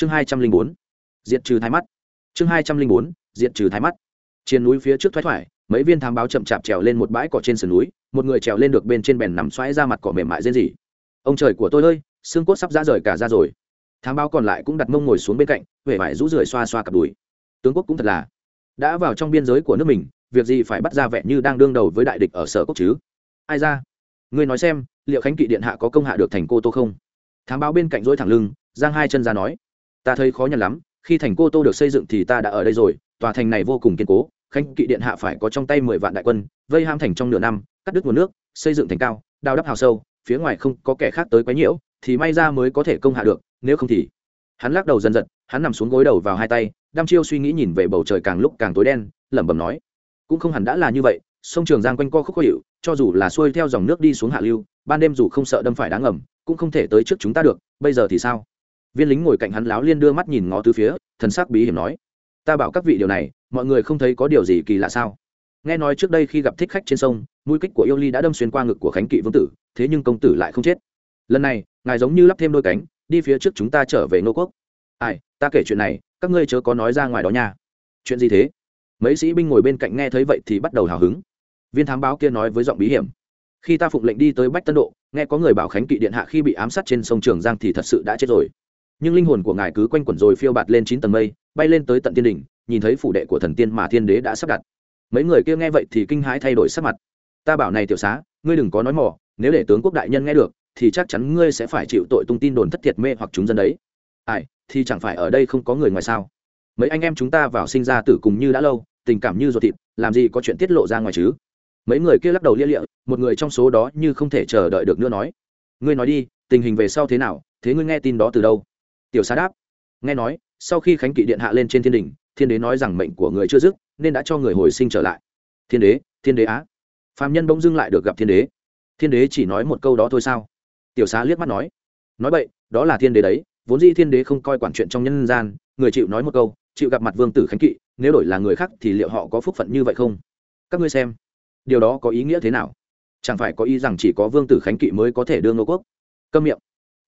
chương hai trăm linh bốn, diệt trừ thái mắt. Chương hai trăm linh bốn, diệt trừ thái mắt. Trên núi phía trước thoái thoải, mấy viên thám báo chậm chạp trèo lên một bãi cỏ trên sườn núi, một người trèo lên được bên trên bèn nằm xoáy ra mặt cỏ mềm mại rên rỉ. Ông trời của tôi ơi, xương cốt sắp ra rời cả ra rồi. Thám báo còn lại cũng đặt mông ngồi xuống bên cạnh huệ vải rũ rượi xoa xoa cặp đùi. Tướng quốc cũng thật là đã vào trong biên giới của nước mình, việc gì phải bắt ra vẻ như đang đương đầu với đại địch ở sở quốc chứ? Ai ra? Ngươi nói xem, liệu khánh kỵ điện hạ có công hạ được thành cô tô không? Thám báo bên cạnh dối thẳng lưng, giang hai chân ra nói ta thấy khó nhằn lắm, khi thành cô tô được xây dựng thì ta đã ở đây rồi, tòa thành này vô cùng kiên cố, khánh kỵ điện hạ phải có trong tay mười vạn đại quân, vây ham thành trong nửa năm, cắt đứt nguồn nước, xây dựng thành cao, đào đắp hào sâu, phía ngoài không có kẻ khác tới quấy nhiễu, thì may ra mới có thể công hạ được, nếu không thì hắn lắc đầu dần dần hắn nằm xuống gối đầu vào hai tay, đăm chiêu suy nghĩ nhìn về bầu trời càng lúc càng tối đen, lẩm bẩm nói, cũng không hẳn đã là như vậy, sông trường giang quanh co khúc khó hiệu cho dù là xuôi theo dòng nước đi xuống hạ lưu, ban đêm dù không sợ đâm phải đá ngầm, cũng không thể tới trước chúng ta được, bây giờ thì sao? Viên lính ngồi cạnh hắn láo liên đưa mắt nhìn ngó từ phía, thần sắc bí hiểm nói, ta bảo các vị điều này, mọi người không thấy có điều gì kỳ lạ sao? Nghe nói trước đây khi gặp thích khách trên sông, mũi kích của yêu ly đã đâm xuyên qua ngực của khánh kỵ vương tử, thế nhưng công tử lại không chết. Lần này, ngài giống như lắp thêm đôi cánh, đi phía trước chúng ta trở về nô quốc. Ai, ta kể chuyện này, các ngươi chớ có nói ra ngoài đó nha. Chuyện gì thế? Mấy sĩ binh ngồi bên cạnh nghe thấy vậy thì bắt đầu hào hứng. Viên thám báo kia nói với giọng bí hiểm, khi ta phụng lệnh đi tới bách tân độ, nghe có người bảo khánh kỵ điện hạ khi bị ám sát trên sông trường giang thì thật sự đã chết rồi nhưng linh hồn của ngài cứ quanh quẩn rồi phiêu bạt lên chín tầng mây, bay lên tới tận tiên đỉnh, nhìn thấy phủ đệ của thần tiên mà thiên đế đã sắp đặt. Mấy người kia nghe vậy thì kinh hãi thay đổi sắc mặt. Ta bảo này tiểu xá, ngươi đừng có nói mỏ nếu để tướng quốc đại nhân nghe được, thì chắc chắn ngươi sẽ phải chịu tội tung tin đồn thất thiệt mê hoặc chúng dân đấy. Ai, thì chẳng phải ở đây không có người ngoài sao? Mấy anh em chúng ta vào sinh ra tử cùng như đã lâu, tình cảm như ruột thịt, làm gì có chuyện tiết lộ ra ngoài chứ? Mấy người kia lắc đầu lia lịa, một người trong số đó như không thể chờ đợi được nữa nói. Ngươi nói đi, tình hình về sau thế nào, thế ngươi nghe tin đó từ đâu? Tiểu xá đáp. Nghe nói, sau khi khánh kỵ điện hạ lên trên thiên đình thiên đế nói rằng mệnh của người chưa dứt, nên đã cho người hồi sinh trở lại. Thiên đế thiên đế á. Phạm nhân bỗng dưng lại được gặp thiên đế. Thiên đế chỉ nói một câu đó thôi sao? Tiểu xá liếc mắt nói. Nói vậy đó là thiên đế đấy, vốn dĩ thiên đế không coi quản chuyện trong nhân gian, người chịu nói một câu, chịu gặp mặt vương tử khánh kỵ, nếu đổi là người khác thì liệu họ có phúc phận như vậy không? Các ngươi xem, điều đó có ý nghĩa thế nào? Chẳng phải có ý rằng chỉ có vương tử khánh kỵ mới có thể đưa ngô quốc? Câm miệng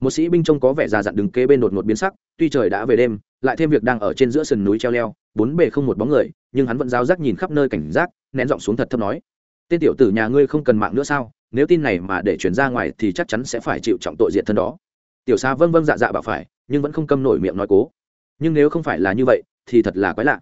một sĩ binh trông có vẻ già dặn đứng kế bên đột ngột biến sắc, tuy trời đã về đêm, lại thêm việc đang ở trên giữa sườn núi treo leo, bốn bề không một bóng người, nhưng hắn vẫn giao giác nhìn khắp nơi cảnh giác, nén giọng xuống thật thấp nói, tên tiểu tử nhà ngươi không cần mạng nữa sao? Nếu tin này mà để chuyển ra ngoài thì chắc chắn sẽ phải chịu trọng tội diệt thân đó. Tiểu xa vâng vâng dạ dạ bảo phải, nhưng vẫn không câm nổi miệng nói cố. Nhưng nếu không phải là như vậy, thì thật là quái lạ.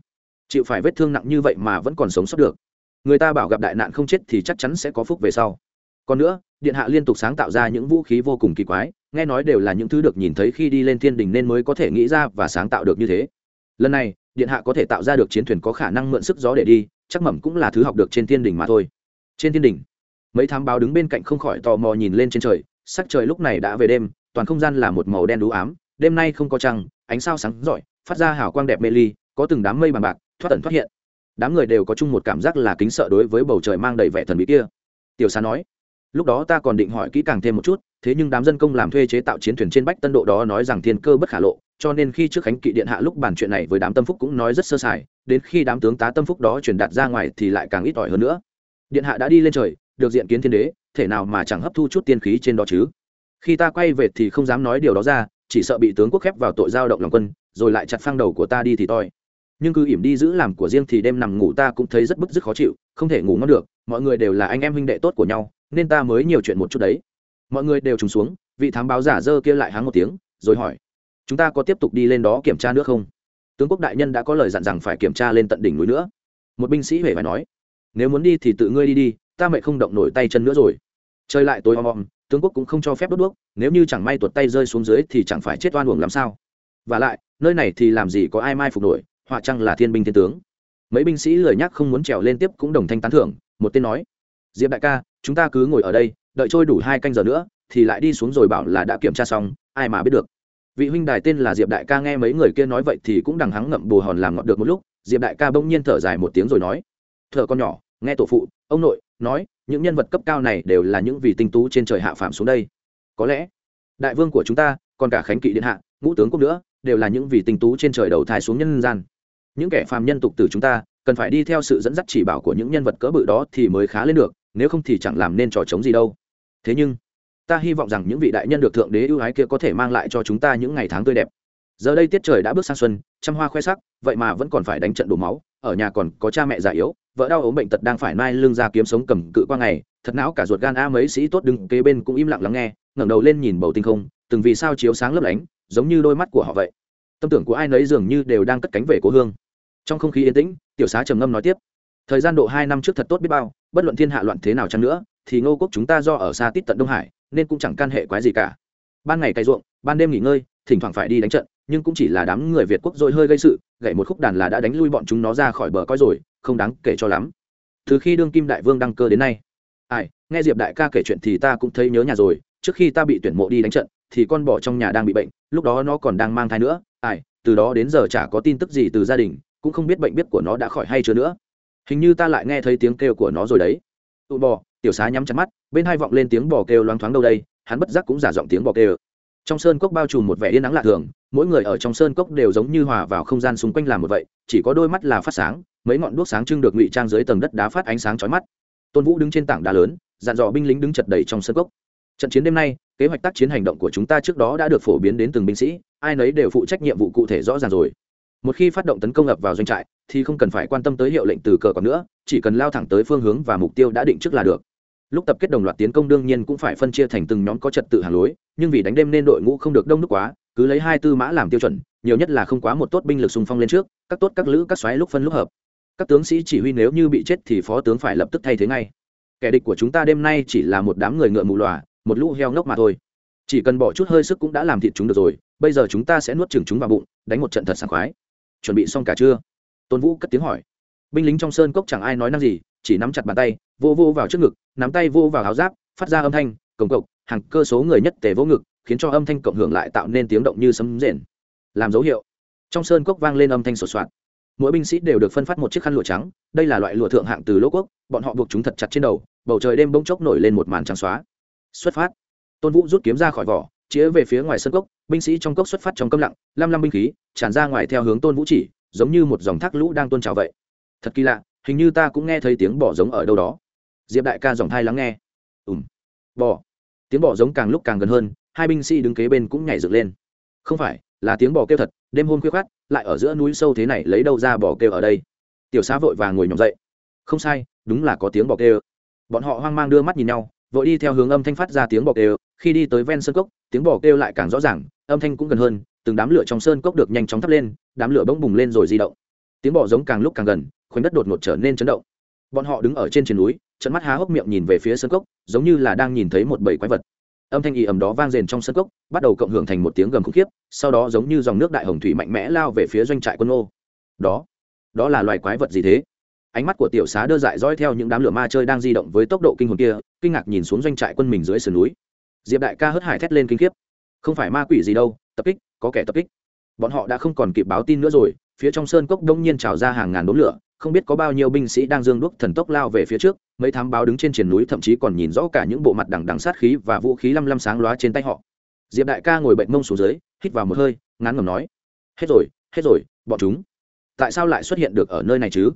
Chịu phải vết thương nặng như vậy mà vẫn còn sống sót được. Người ta bảo gặp đại nạn không chết thì chắc chắn sẽ có phúc về sau. Còn nữa điện hạ liên tục sáng tạo ra những vũ khí vô cùng kỳ quái, nghe nói đều là những thứ được nhìn thấy khi đi lên thiên đình nên mới có thể nghĩ ra và sáng tạo được như thế. Lần này, điện hạ có thể tạo ra được chiến thuyền có khả năng mượn sức gió để đi, chắc mẩm cũng là thứ học được trên thiên đình mà thôi. Trên thiên đình, mấy thám báo đứng bên cạnh không khỏi tò mò nhìn lên trên trời, sắc trời lúc này đã về đêm, toàn không gian là một màu đen đú ám, đêm nay không có trăng, ánh sao sáng rọi, phát ra hào quang đẹp mê ly, có từng đám mây bằng bạc, thoát ẩn thoát hiện. Đám người đều có chung một cảm giác là kính sợ đối với bầu trời mang đầy vẻ thần bí kia. Tiểu xá nói lúc đó ta còn định hỏi kỹ càng thêm một chút, thế nhưng đám dân công làm thuê chế tạo chiến thuyền trên bách tân độ đó nói rằng thiên cơ bất khả lộ, cho nên khi trước khánh kỵ điện hạ lúc bàn chuyện này với đám tâm phúc cũng nói rất sơ sài, đến khi đám tướng tá tâm phúc đó truyền đạt ra ngoài thì lại càng ít ỏi hơn nữa. Điện hạ đã đi lên trời, được diện kiến thiên đế, thể nào mà chẳng hấp thu chút tiên khí trên đó chứ? Khi ta quay về thì không dám nói điều đó ra, chỉ sợ bị tướng quốc khép vào tội giao động lòng quân, rồi lại chặt phăng đầu của ta đi thì toi. Nhưng cứ ỉm đi giữ làm của riêng thì đêm nằm ngủ ta cũng thấy rất bức rất khó chịu, không thể ngủ ngon được, mọi người đều là anh em huynh đệ tốt của nhau nên ta mới nhiều chuyện một chút đấy. Mọi người đều trùng xuống, vị thám báo giả dơ kia lại háng một tiếng, rồi hỏi, chúng ta có tiếp tục đi lên đó kiểm tra nữa không? Tướng quốc đại nhân đã có lời dặn rằng phải kiểm tra lên tận đỉnh núi nữa. Một binh sĩ huệ phải nói, nếu muốn đi thì tự ngươi đi đi, ta mẹ không động nổi tay chân nữa rồi. Chơi lại tối om om, tướng quốc cũng không cho phép đốt đuốc, nếu như chẳng may tuột tay rơi xuống dưới thì chẳng phải chết oan uổng làm sao. Và lại, nơi này thì làm gì có ai mai phục nổi, họa chăng là thiên binh thiên tướng? Mấy binh sĩ lời nhắc không muốn trèo lên tiếp cũng đồng thanh tán thưởng, một tên nói, diệp đại ca chúng ta cứ ngồi ở đây, đợi trôi đủ hai canh giờ nữa, thì lại đi xuống rồi bảo là đã kiểm tra xong, ai mà biết được. Vị huynh đài tên là diệp đại ca nghe mấy người kia nói vậy thì cũng đằng hắng ngậm bồ hòn làm ngọt được một lúc, diệp đại ca bỗng nhiên thở dài một tiếng rồi nói thợ con nhỏ, nghe tổ phụ, ông nội nói, những nhân vật cấp cao này đều là những vị tinh tú trên trời hạ phạm xuống đây. Có lẽ, đại vương của chúng ta, còn cả khánh kỵ điện hạ, ngũ tướng quốc nữa, đều là những vị tinh tú trên trời đầu thai xuống nhân gian. Những kẻ phàm nhân tục từ chúng ta, cần phải đi theo sự dẫn dắt chỉ bảo của những nhân vật cỡ bự đó thì mới khá lên được nếu không thì chẳng làm nên trò chống gì đâu. Thế nhưng, ta hy vọng rằng những vị đại nhân được thượng đế ưu ái kia có thể mang lại cho chúng ta những ngày tháng tươi đẹp. Giờ đây tiết trời đã bước sang xuân, trăm hoa khoe sắc, vậy mà vẫn còn phải đánh trận đổ máu, ở nhà còn có cha mẹ già yếu, vợ đau ốm bệnh tật đang phải mai lưng ra kiếm sống cầm cự qua ngày, thật não cả ruột gan a mấy sĩ tốt đứng kế bên cũng im lặng lắng nghe, ngẩng đầu lên nhìn bầu tinh không, từng vì sao chiếu sáng lấp lánh, giống như đôi mắt của họ vậy. Tâm tưởng của ai nấy dường như đều đang cất cánh về cố hương. Trong không khí yên tĩnh, tiểu xá trầm ngâm nói tiếp thời gian độ hai năm trước thật tốt biết bao, bất luận thiên hạ loạn thế nào chăng nữa, thì ngô quốc chúng ta do ở xa tít tận đông hải, nên cũng chẳng can hệ quái gì cả. Ban ngày cày ruộng, ban đêm nghỉ ngơi, thỉnh thoảng phải đi đánh trận, nhưng cũng chỉ là đám người việt quốc rồi hơi gây sự, gậy một khúc đàn là đã đánh lui bọn chúng nó ra khỏi bờ coi rồi, không đáng kể cho lắm. Từ khi đương kim đại vương đăng cơ đến nay, ai, nghe diệp đại ca kể chuyện thì ta cũng thấy nhớ nhà rồi, trước khi ta bị tuyển mộ đi đánh trận, thì con bò trong nhà đang bị bệnh, lúc đó nó còn đang mang thai nữa, ai, từ đó đến giờ chả có tin tức gì từ gia đình, cũng không biết bệnh biết của nó đã khỏi hay chưa nữa hình như ta lại nghe thấy tiếng kêu của nó rồi đấy. Tụ bò, tiểu xá nhắm chặt mắt, bên hai vọng lên tiếng bò kêu loáng thoáng đâu đây, hắn bất giác cũng giả giọng tiếng bò kêu. Trong sơn cốc bao trùm một vẻ yên nắng lạ thường, mỗi người ở trong sơn cốc đều giống như hòa vào không gian xung quanh làm một vậy, chỉ có đôi mắt là phát sáng, mấy ngọn đuốc sáng trưng được ngụy trang dưới tầng đất đá phát ánh sáng chói mắt. Tôn vũ đứng trên tảng đá lớn dàn dò binh lính đứng chật đầy trong sơn cốc. Trận chiến đêm nay, kế hoạch tác chiến hành động của chúng ta trước đó đã được phổ biến đến từng binh sĩ, ai nấy đều phụ trách nhiệm vụ cụ thể rõ ràng rồi một khi phát động tấn công ập vào doanh trại, thì không cần phải quan tâm tới hiệu lệnh từ cờ còn nữa, chỉ cần lao thẳng tới phương hướng và mục tiêu đã định trước là được. Lúc tập kết đồng loạt tiến công đương nhiên cũng phải phân chia thành từng nhóm có trật tự hàng lối, nhưng vì đánh đêm nên đội ngũ không được đông đúc quá, cứ lấy hai tư mã làm tiêu chuẩn, nhiều nhất là không quá một tốt binh lực xung phong lên trước, các tốt các lữ các xoáy lúc phân lúc hợp. Các tướng sĩ chỉ huy nếu như bị chết thì phó tướng phải lập tức thay thế ngay. Kẻ địch của chúng ta đêm nay chỉ là một đám người ngựa mù lòa, một lũ heo ngốc mà thôi. Chỉ cần bỏ chút hơi sức cũng đã làm thịt chúng được rồi, bây giờ chúng ta sẽ nuốt chừng chúng vào bụng, đánh một trận thật sảng khoái chuẩn bị xong cả chưa? Tôn vũ cất tiếng hỏi. Binh lính trong sơn cốc chẳng ai nói năng gì, chỉ nắm chặt bàn tay, vô vô vào trước ngực, nắm tay vô vào áo giáp, phát ra âm thanh cổng cộc, hàng cơ số người nhất tề vô ngực, khiến cho âm thanh cộng hưởng lại tạo nên tiếng động như sấm rền. Làm dấu hiệu. Trong sơn cốc vang lên âm thanh sột soạt. Mỗi binh sĩ đều được phân phát một chiếc khăn lụa trắng, đây là loại lụa thượng hạng từ lỗ quốc, bọn họ buộc chúng thật chặt trên đầu, bầu trời đêm bỗng chốc nổi lên một màn trắng xóa. Xuất phát. Tôn vũ rút kiếm ra khỏi vỏ, chĩa về phía ngoài sân cốc binh sĩ trong cốc xuất phát trong câm lặng, lam lam binh khí, tràn ra ngoài theo hướng tôn vũ chỉ, giống như một dòng thác lũ đang tôn trào vậy. Thật kỳ lạ, hình như ta cũng nghe thấy tiếng bỏ giống ở đâu đó. Diệp đại ca dòng thai lắng nghe. Ùm bò. Tiếng bò giống càng lúc càng gần hơn, hai binh sĩ đứng kế bên cũng nhảy dựng lên. Không phải, là tiếng bò kêu thật, đêm hôm khuya khát lại ở giữa núi sâu thế này lấy đâu ra bò kêu ở đây? Tiểu xá vội và ngồi nhỏm dậy. Không sai, đúng là có tiếng bò kêu. Bọn họ hoang mang đưa mắt nhìn nhau, vội đi theo hướng âm thanh phát ra tiếng bò kêu, khi đi tới ven sân cốc, tiếng bò kêu lại càng rõ ràng âm thanh cũng gần hơn, từng đám lửa trong sơn cốc được nhanh chóng thắp lên, đám lửa bỗng bùng lên rồi di động. Tiếng bọ giống càng lúc càng gần, khoảnh đất đột ngột trở nên chấn động. Bọn họ đứng ở trên trên núi trận mắt há hốc miệng nhìn về phía sơn cốc, giống như là đang nhìn thấy một bầy quái vật. Âm thanh ì ầm đó vang rền trong sân cốc, bắt đầu cộng hưởng thành một tiếng gầm khủng khiếp, sau đó giống như dòng nước đại hồng thủy mạnh mẽ lao về phía doanh trại quân ô đó đó là loài quái vật gì thế? Ánh mắt của tiểu xá đơ dại dõi theo những đám lửa ma chơi đang di động với tốc độ kinh hồn kia, kinh ngạc nhìn xuống doanh trại quân mình dưới sườn núi. Diệp đại ca hớt hải thét lên kinh khiếp không phải ma quỷ gì đâu, tập kích, có kẻ tập kích. Bọn họ đã không còn kịp báo tin nữa rồi, phía trong sơn cốc đông nhiên trào ra hàng ngàn đốm lửa, không biết có bao nhiêu binh sĩ đang dương đuốc thần tốc lao về phía trước, mấy thám báo đứng trên triển núi thậm chí còn nhìn rõ cả những bộ mặt đằng đằng sát khí và vũ khí lăm lăm sáng lóa trên tay họ. Diệp đại ca ngồi bệnh mông xuống dưới, hít vào một hơi, ngán ngầm nói, hết rồi hết rồi, bọn chúng, tại sao lại xuất hiện được ở nơi này chứ?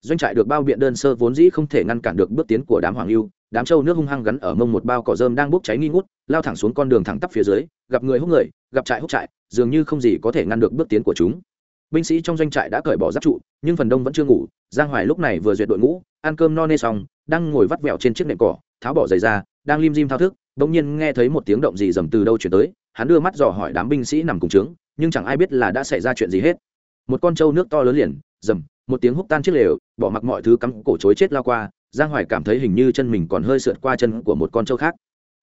Doanh trại được bao biện đơn sơ vốn dĩ không thể ngăn cản được bước tiến của đám hoàng lưu đám trâu nước hung hăng gắn ở mông một bao cỏ rơm đang bốc cháy nghi ngút, lao thẳng xuống con đường thẳng tắp phía dưới, gặp người hút người, gặp trại hút trại, dường như không gì có thể ngăn được bước tiến của chúng. Binh sĩ trong doanh trại đã cởi bỏ giáp trụ, nhưng phần đông vẫn chưa ngủ, giang hoài lúc này vừa duyệt đội ngũ, ăn cơm no nê xong, đang ngồi vắt vẹo trên chiếc nệm cỏ, tháo bỏ giày ra, đang lim dim thao thức, bỗng nhiên nghe thấy một tiếng động gì dầm từ đâu chuyển tới, hắn đưa mắt dò hỏi đám binh sĩ nằm cùng trướng, nhưng chẳng ai biết là đã xảy ra chuyện gì hết. Một con trâu nước to lớn liền, dầm, một tiếng húc tan chiếc lều, bỏ mặc mọi thứ cắm cổ chối chết lao qua giang hoài cảm thấy hình như chân mình còn hơi sượt qua chân của một con trâu khác.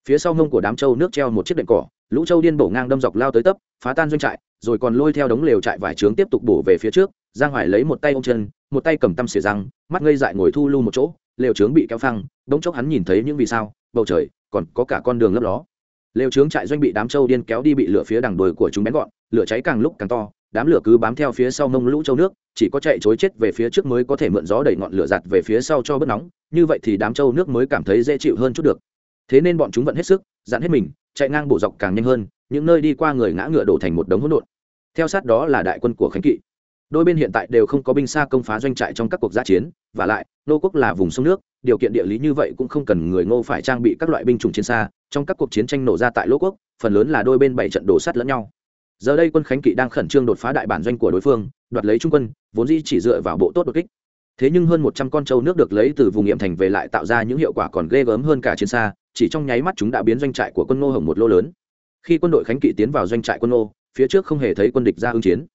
Phía sau ngông của đám trâu nước treo một chiếc đệm cỏ, lũ trâu điên bổ ngang đâm dọc lao tới tấp, phá tan doanh trại, rồi còn lôi theo đống lều trại vải trướng tiếp tục bổ về phía trước. Giang hoài lấy một tay ôm chân, một tay cầm tăm xỉa răng, mắt ngây dại ngồi thu lưu một chỗ, lều trướng bị kéo phăng, bỗng chốc hắn nhìn thấy những vì sao, bầu trời, còn có cả con đường lấp ló. Lều trướng trại doanh bị đám trâu điên kéo đi bị lửa phía đằng đồi của chúng bén gọn, lửa cháy càng lúc càng to đám lửa cứ bám theo phía sau mông lũ châu nước, chỉ có chạy chối chết về phía trước mới có thể mượn gió đẩy ngọn lửa giặt về phía sau cho bớt nóng, như vậy thì đám châu nước mới cảm thấy dễ chịu hơn chút được. Thế nên bọn chúng vẫn hết sức dặn hết mình, chạy ngang bộ dọc càng nhanh hơn, những nơi đi qua người ngã ngựa đổ thành một đống hỗn độn. Theo sát đó là đại quân của khánh kỵ. Đôi bên hiện tại đều không có binh xa công phá doanh trại trong các cuộc giã chiến, và lại, nô quốc là vùng sông nước, điều kiện địa lý như vậy cũng không cần người ngô phải trang bị các loại binh chủng chiến xa, trong các cuộc chiến tranh nổ ra tại lỗ quốc, phần lớn là đôi bên bảy trận đổ sắt lẫn nhau giờ đây quân khánh kỵ đang khẩn trương đột phá đại bản doanh của đối phương, đoạt lấy trung quân, vốn dĩ chỉ dựa vào bộ tốt đột kích. Thế nhưng hơn một trăm con trâu nước được lấy từ vùng nghiệm thành về lại tạo ra những hiệu quả còn ghê gớm hơn cả chiến xa, chỉ trong nháy mắt chúng đã biến doanh trại của quân ngô hồng một lô lớn. Khi quân đội khánh kỵ tiến vào doanh trại quân ngô, phía trước không hề thấy quân địch ra ứng chiến.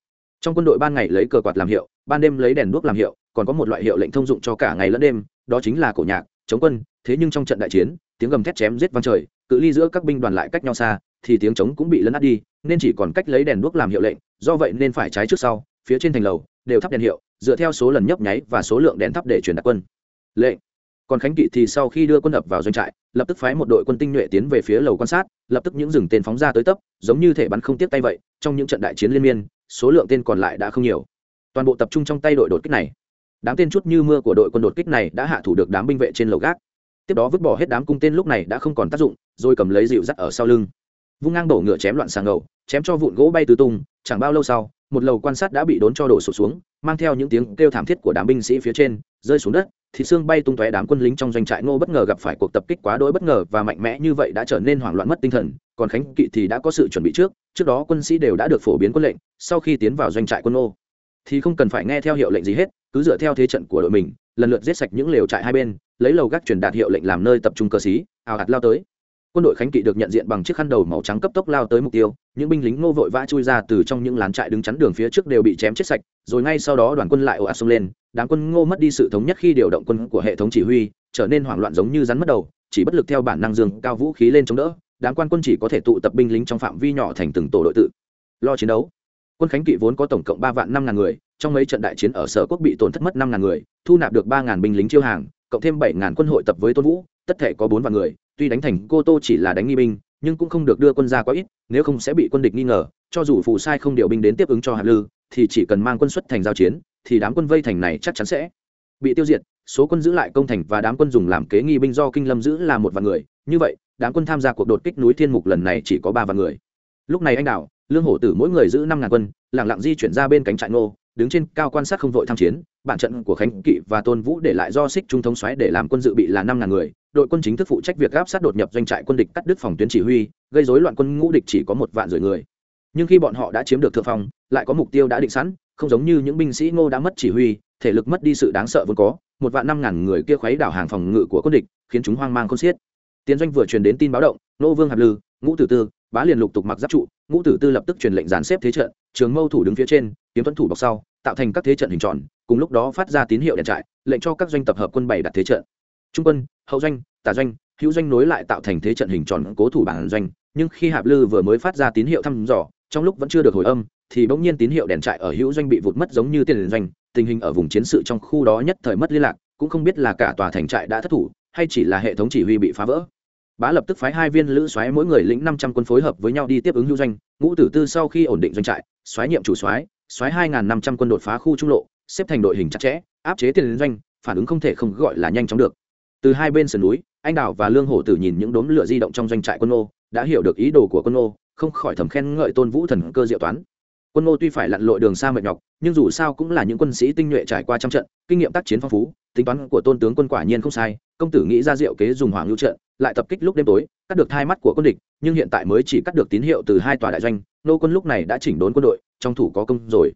Trong quân đội ban ngày lấy cờ quạt làm hiệu, ban đêm lấy đèn đuốc làm hiệu, còn có một loại hiệu lệnh thông dụng cho cả ngày lẫn đêm, đó chính là cổ nhạc, chống quân. Thế nhưng trong trận đại chiến, tiếng gầm thét chém giết vang trời, cự ly giữa các binh đoàn lại cách nhau xa thì tiếng trống cũng bị lấn át đi, nên chỉ còn cách lấy đèn đuốc làm hiệu lệnh, do vậy nên phải trái trước sau, phía trên thành lầu đều thắp đèn hiệu, dựa theo số lần nhấp nháy và số lượng đèn thắp để truyền đạt quân. Lệnh. Còn khánh kỵ thì sau khi đưa quân ập vào doanh trại, lập tức phái một đội quân tinh nhuệ tiến về phía lầu quan sát, lập tức những rừng tên phóng ra tới tấp, giống như thể bắn không tiếc tay vậy, trong những trận đại chiến liên miên, số lượng tên còn lại đã không nhiều. Toàn bộ tập trung trong tay đội đột kích này. Đám tên chút như mưa của đội quân đột kích này đã hạ thủ được đám binh vệ trên lầu gác. Tiếp đó vứt bỏ hết đám cung tên lúc này đã không còn tác dụng, rồi cầm lấy dịu dắt ở sau lưng vung ngang đổ ngựa chém loạn sàng ngầu, chém cho vụn gỗ bay tứ tung, chẳng bao lâu sau, một lầu quan sát đã bị đốn cho đổ sụt xuống, mang theo những tiếng kêu thảm thiết của đám binh sĩ phía trên, rơi xuống đất thì xương bay tung tóe đám quân lính trong doanh trại ngô bất ngờ gặp phải cuộc tập kích quá đỗi bất ngờ và mạnh mẽ như vậy đã trở nên hoảng loạn mất tinh thần, còn khánh kỵ thì đã có sự chuẩn bị trước trước đó quân sĩ đều đã được phổ biến quân lệnh, sau khi tiến vào doanh trại quân ngô. Thì không cần phải nghe theo hiệu lệnh gì hết, cứ dựa theo thế trận của đội mình, lần lượt giết sạch những lều trại hai bên, lấy lầu gác truyền đạt hiệu lệnh làm nơi tập trung cơ sĩ ào hạt lao tới quân đội khánh kỵ được nhận diện bằng chiếc khăn đầu màu trắng cấp tốc lao tới mục tiêu, những binh lính ngô vội vã chui ra từ trong những lán trại đứng chắn đường phía trước đều bị chém chết sạch, rồi ngay sau đó đoàn quân lại ồ ạt xông lên, đám quân ngô mất đi sự thống nhất khi điều động quân của hệ thống chỉ huy, trở nên hoảng loạn giống như rắn mất đầu, chỉ bất lực theo bản năng dương cao vũ khí lên chống đỡ, đám quan quân chỉ có thể tụ tập binh lính trong phạm vi nhỏ thành từng tổ đội tự. Lo chiến đấu. Quân khánh kỵ vốn có tổng cộng ba vạn năm ngàn người, trong mấy trận đại chiến ở sở quốc bị tổn thất mất năm ngàn người, thu nạp được ba ngàn binh lính chiêu hàng, cộng thêm bảy ngàn quân hội tập với tôn vũ, tất thể có bốn vạn người tuy đánh thành cô tô chỉ là đánh nghi binh, nhưng cũng không được đưa quân ra quá ít, nếu không sẽ bị quân địch nghi ngờ, cho dù phù sai không điều binh đến tiếp ứng cho hạt lư, thì chỉ cần mang quân xuất thành giao chiến, thì đám quân vây thành này chắc chắn sẽ bị tiêu diệt. Số quân giữ lại công thành và đám quân dùng làm kế nghi binh do kinh lâm giữ là một vạn người. Như vậy, đám quân tham gia cuộc đột kích núi thiên mục lần này chỉ có ba vạn người. Lúc này anh đạo lương hổ tử mỗi người giữ năm ngàn quân lẳng lặng di chuyển ra bên cánh trại ngô đứng trên cao quan sát không vội tham chiến, bản trận của khánh kỵ và tôn vũ để lại do xích trung thống xoáy để làm quân dự bị là năm ngàn người, đội quân chính thức phụ trách việc gáp sát đột nhập doanh trại quân địch cắt đứt phòng tuyến chỉ huy, gây rối loạn quân ngũ địch chỉ có một vạn rưỡi người. Nhưng khi bọn họ đã chiếm được thượng phòng lại có mục tiêu đã định sẵn, không giống như những binh sĩ ngô đã mất chỉ huy, thể lực mất đi sự đáng sợ vốn có, một vạn năm ngàn người kia khuấy đảo hàng phòng ngự của quân địch, khiến chúng hoang mang không xiết. Tiến doanh vừa truyền đến tin báo động, nô vương hạp lư, ngũ tử tư bá liền lục tục mặc giáp trụ, ngũ tử tư lập tức truyền lệnh dàn xếp thế trận, trường mâu thủ đứng phía trên, kiếm tuấn thủ bọc sau, tạo thành các thế trận hình tròn, cùng lúc đó phát ra tín hiệu đèn trại, lệnh cho các doanh tập hợp quân bảy đặt thế trận. Trung quân, hậu doanh, tả doanh, hữu doanh nối lại tạo thành thế trận hình tròn cố thủ bản doanh, nhưng khi hạp lư vừa mới phát ra tín hiệu thăm dò, trong lúc vẫn chưa được hồi âm, thì bỗng nhiên tín hiệu đèn trại ở hữu doanh bị vụt mất giống như tiền doanh, tình hình ở vùng chiến sự trong khu đó nhất thời mất liên lạc, cũng không biết là cả tòa thành trại đã thất thủ, hay chỉ là hệ thống chỉ huy bị phá vỡ bá lập tức phái hai viên lữ xoáy mỗi người lĩnh năm trăm quân phối hợp với nhau đi tiếp ứng hữu doanh. Ngũ tử tư sau khi ổn định doanh trại xoáy nhiệm chủ xoáy xoáy hai năm trăm quân đột phá khu trung lộ, xếp thành đội hình chặt chẽ, áp chế tiền doanh, phản ứng không thể không gọi là nhanh chóng được. Từ hai bên sườn núi, anh đào và lương hổ tử nhìn những đốm lửa di động trong doanh trại quân ô đã hiểu được ý đồ của quân ô không khỏi thầm khen ngợi tôn vũ thần cơ diệu toán. Quân ô tuy phải lặn lội đường xa mệt nhọc, nhưng dù sao cũng là những quân sĩ tinh nhuệ trải qua trăm trận, kinh nghiệm tác chiến phong phú, tính toán của tôn tướng quân quả nhiên không sai, công tử nghĩ ra diệu kế dùng hoàng lưu trận lại tập kích lúc đêm tối, cắt được hai mắt của quân địch, nhưng hiện tại mới chỉ cắt được tín hiệu từ hai tòa đại doanh, nô quân lúc này đã chỉnh đốn quân đội, trong thủ có công rồi.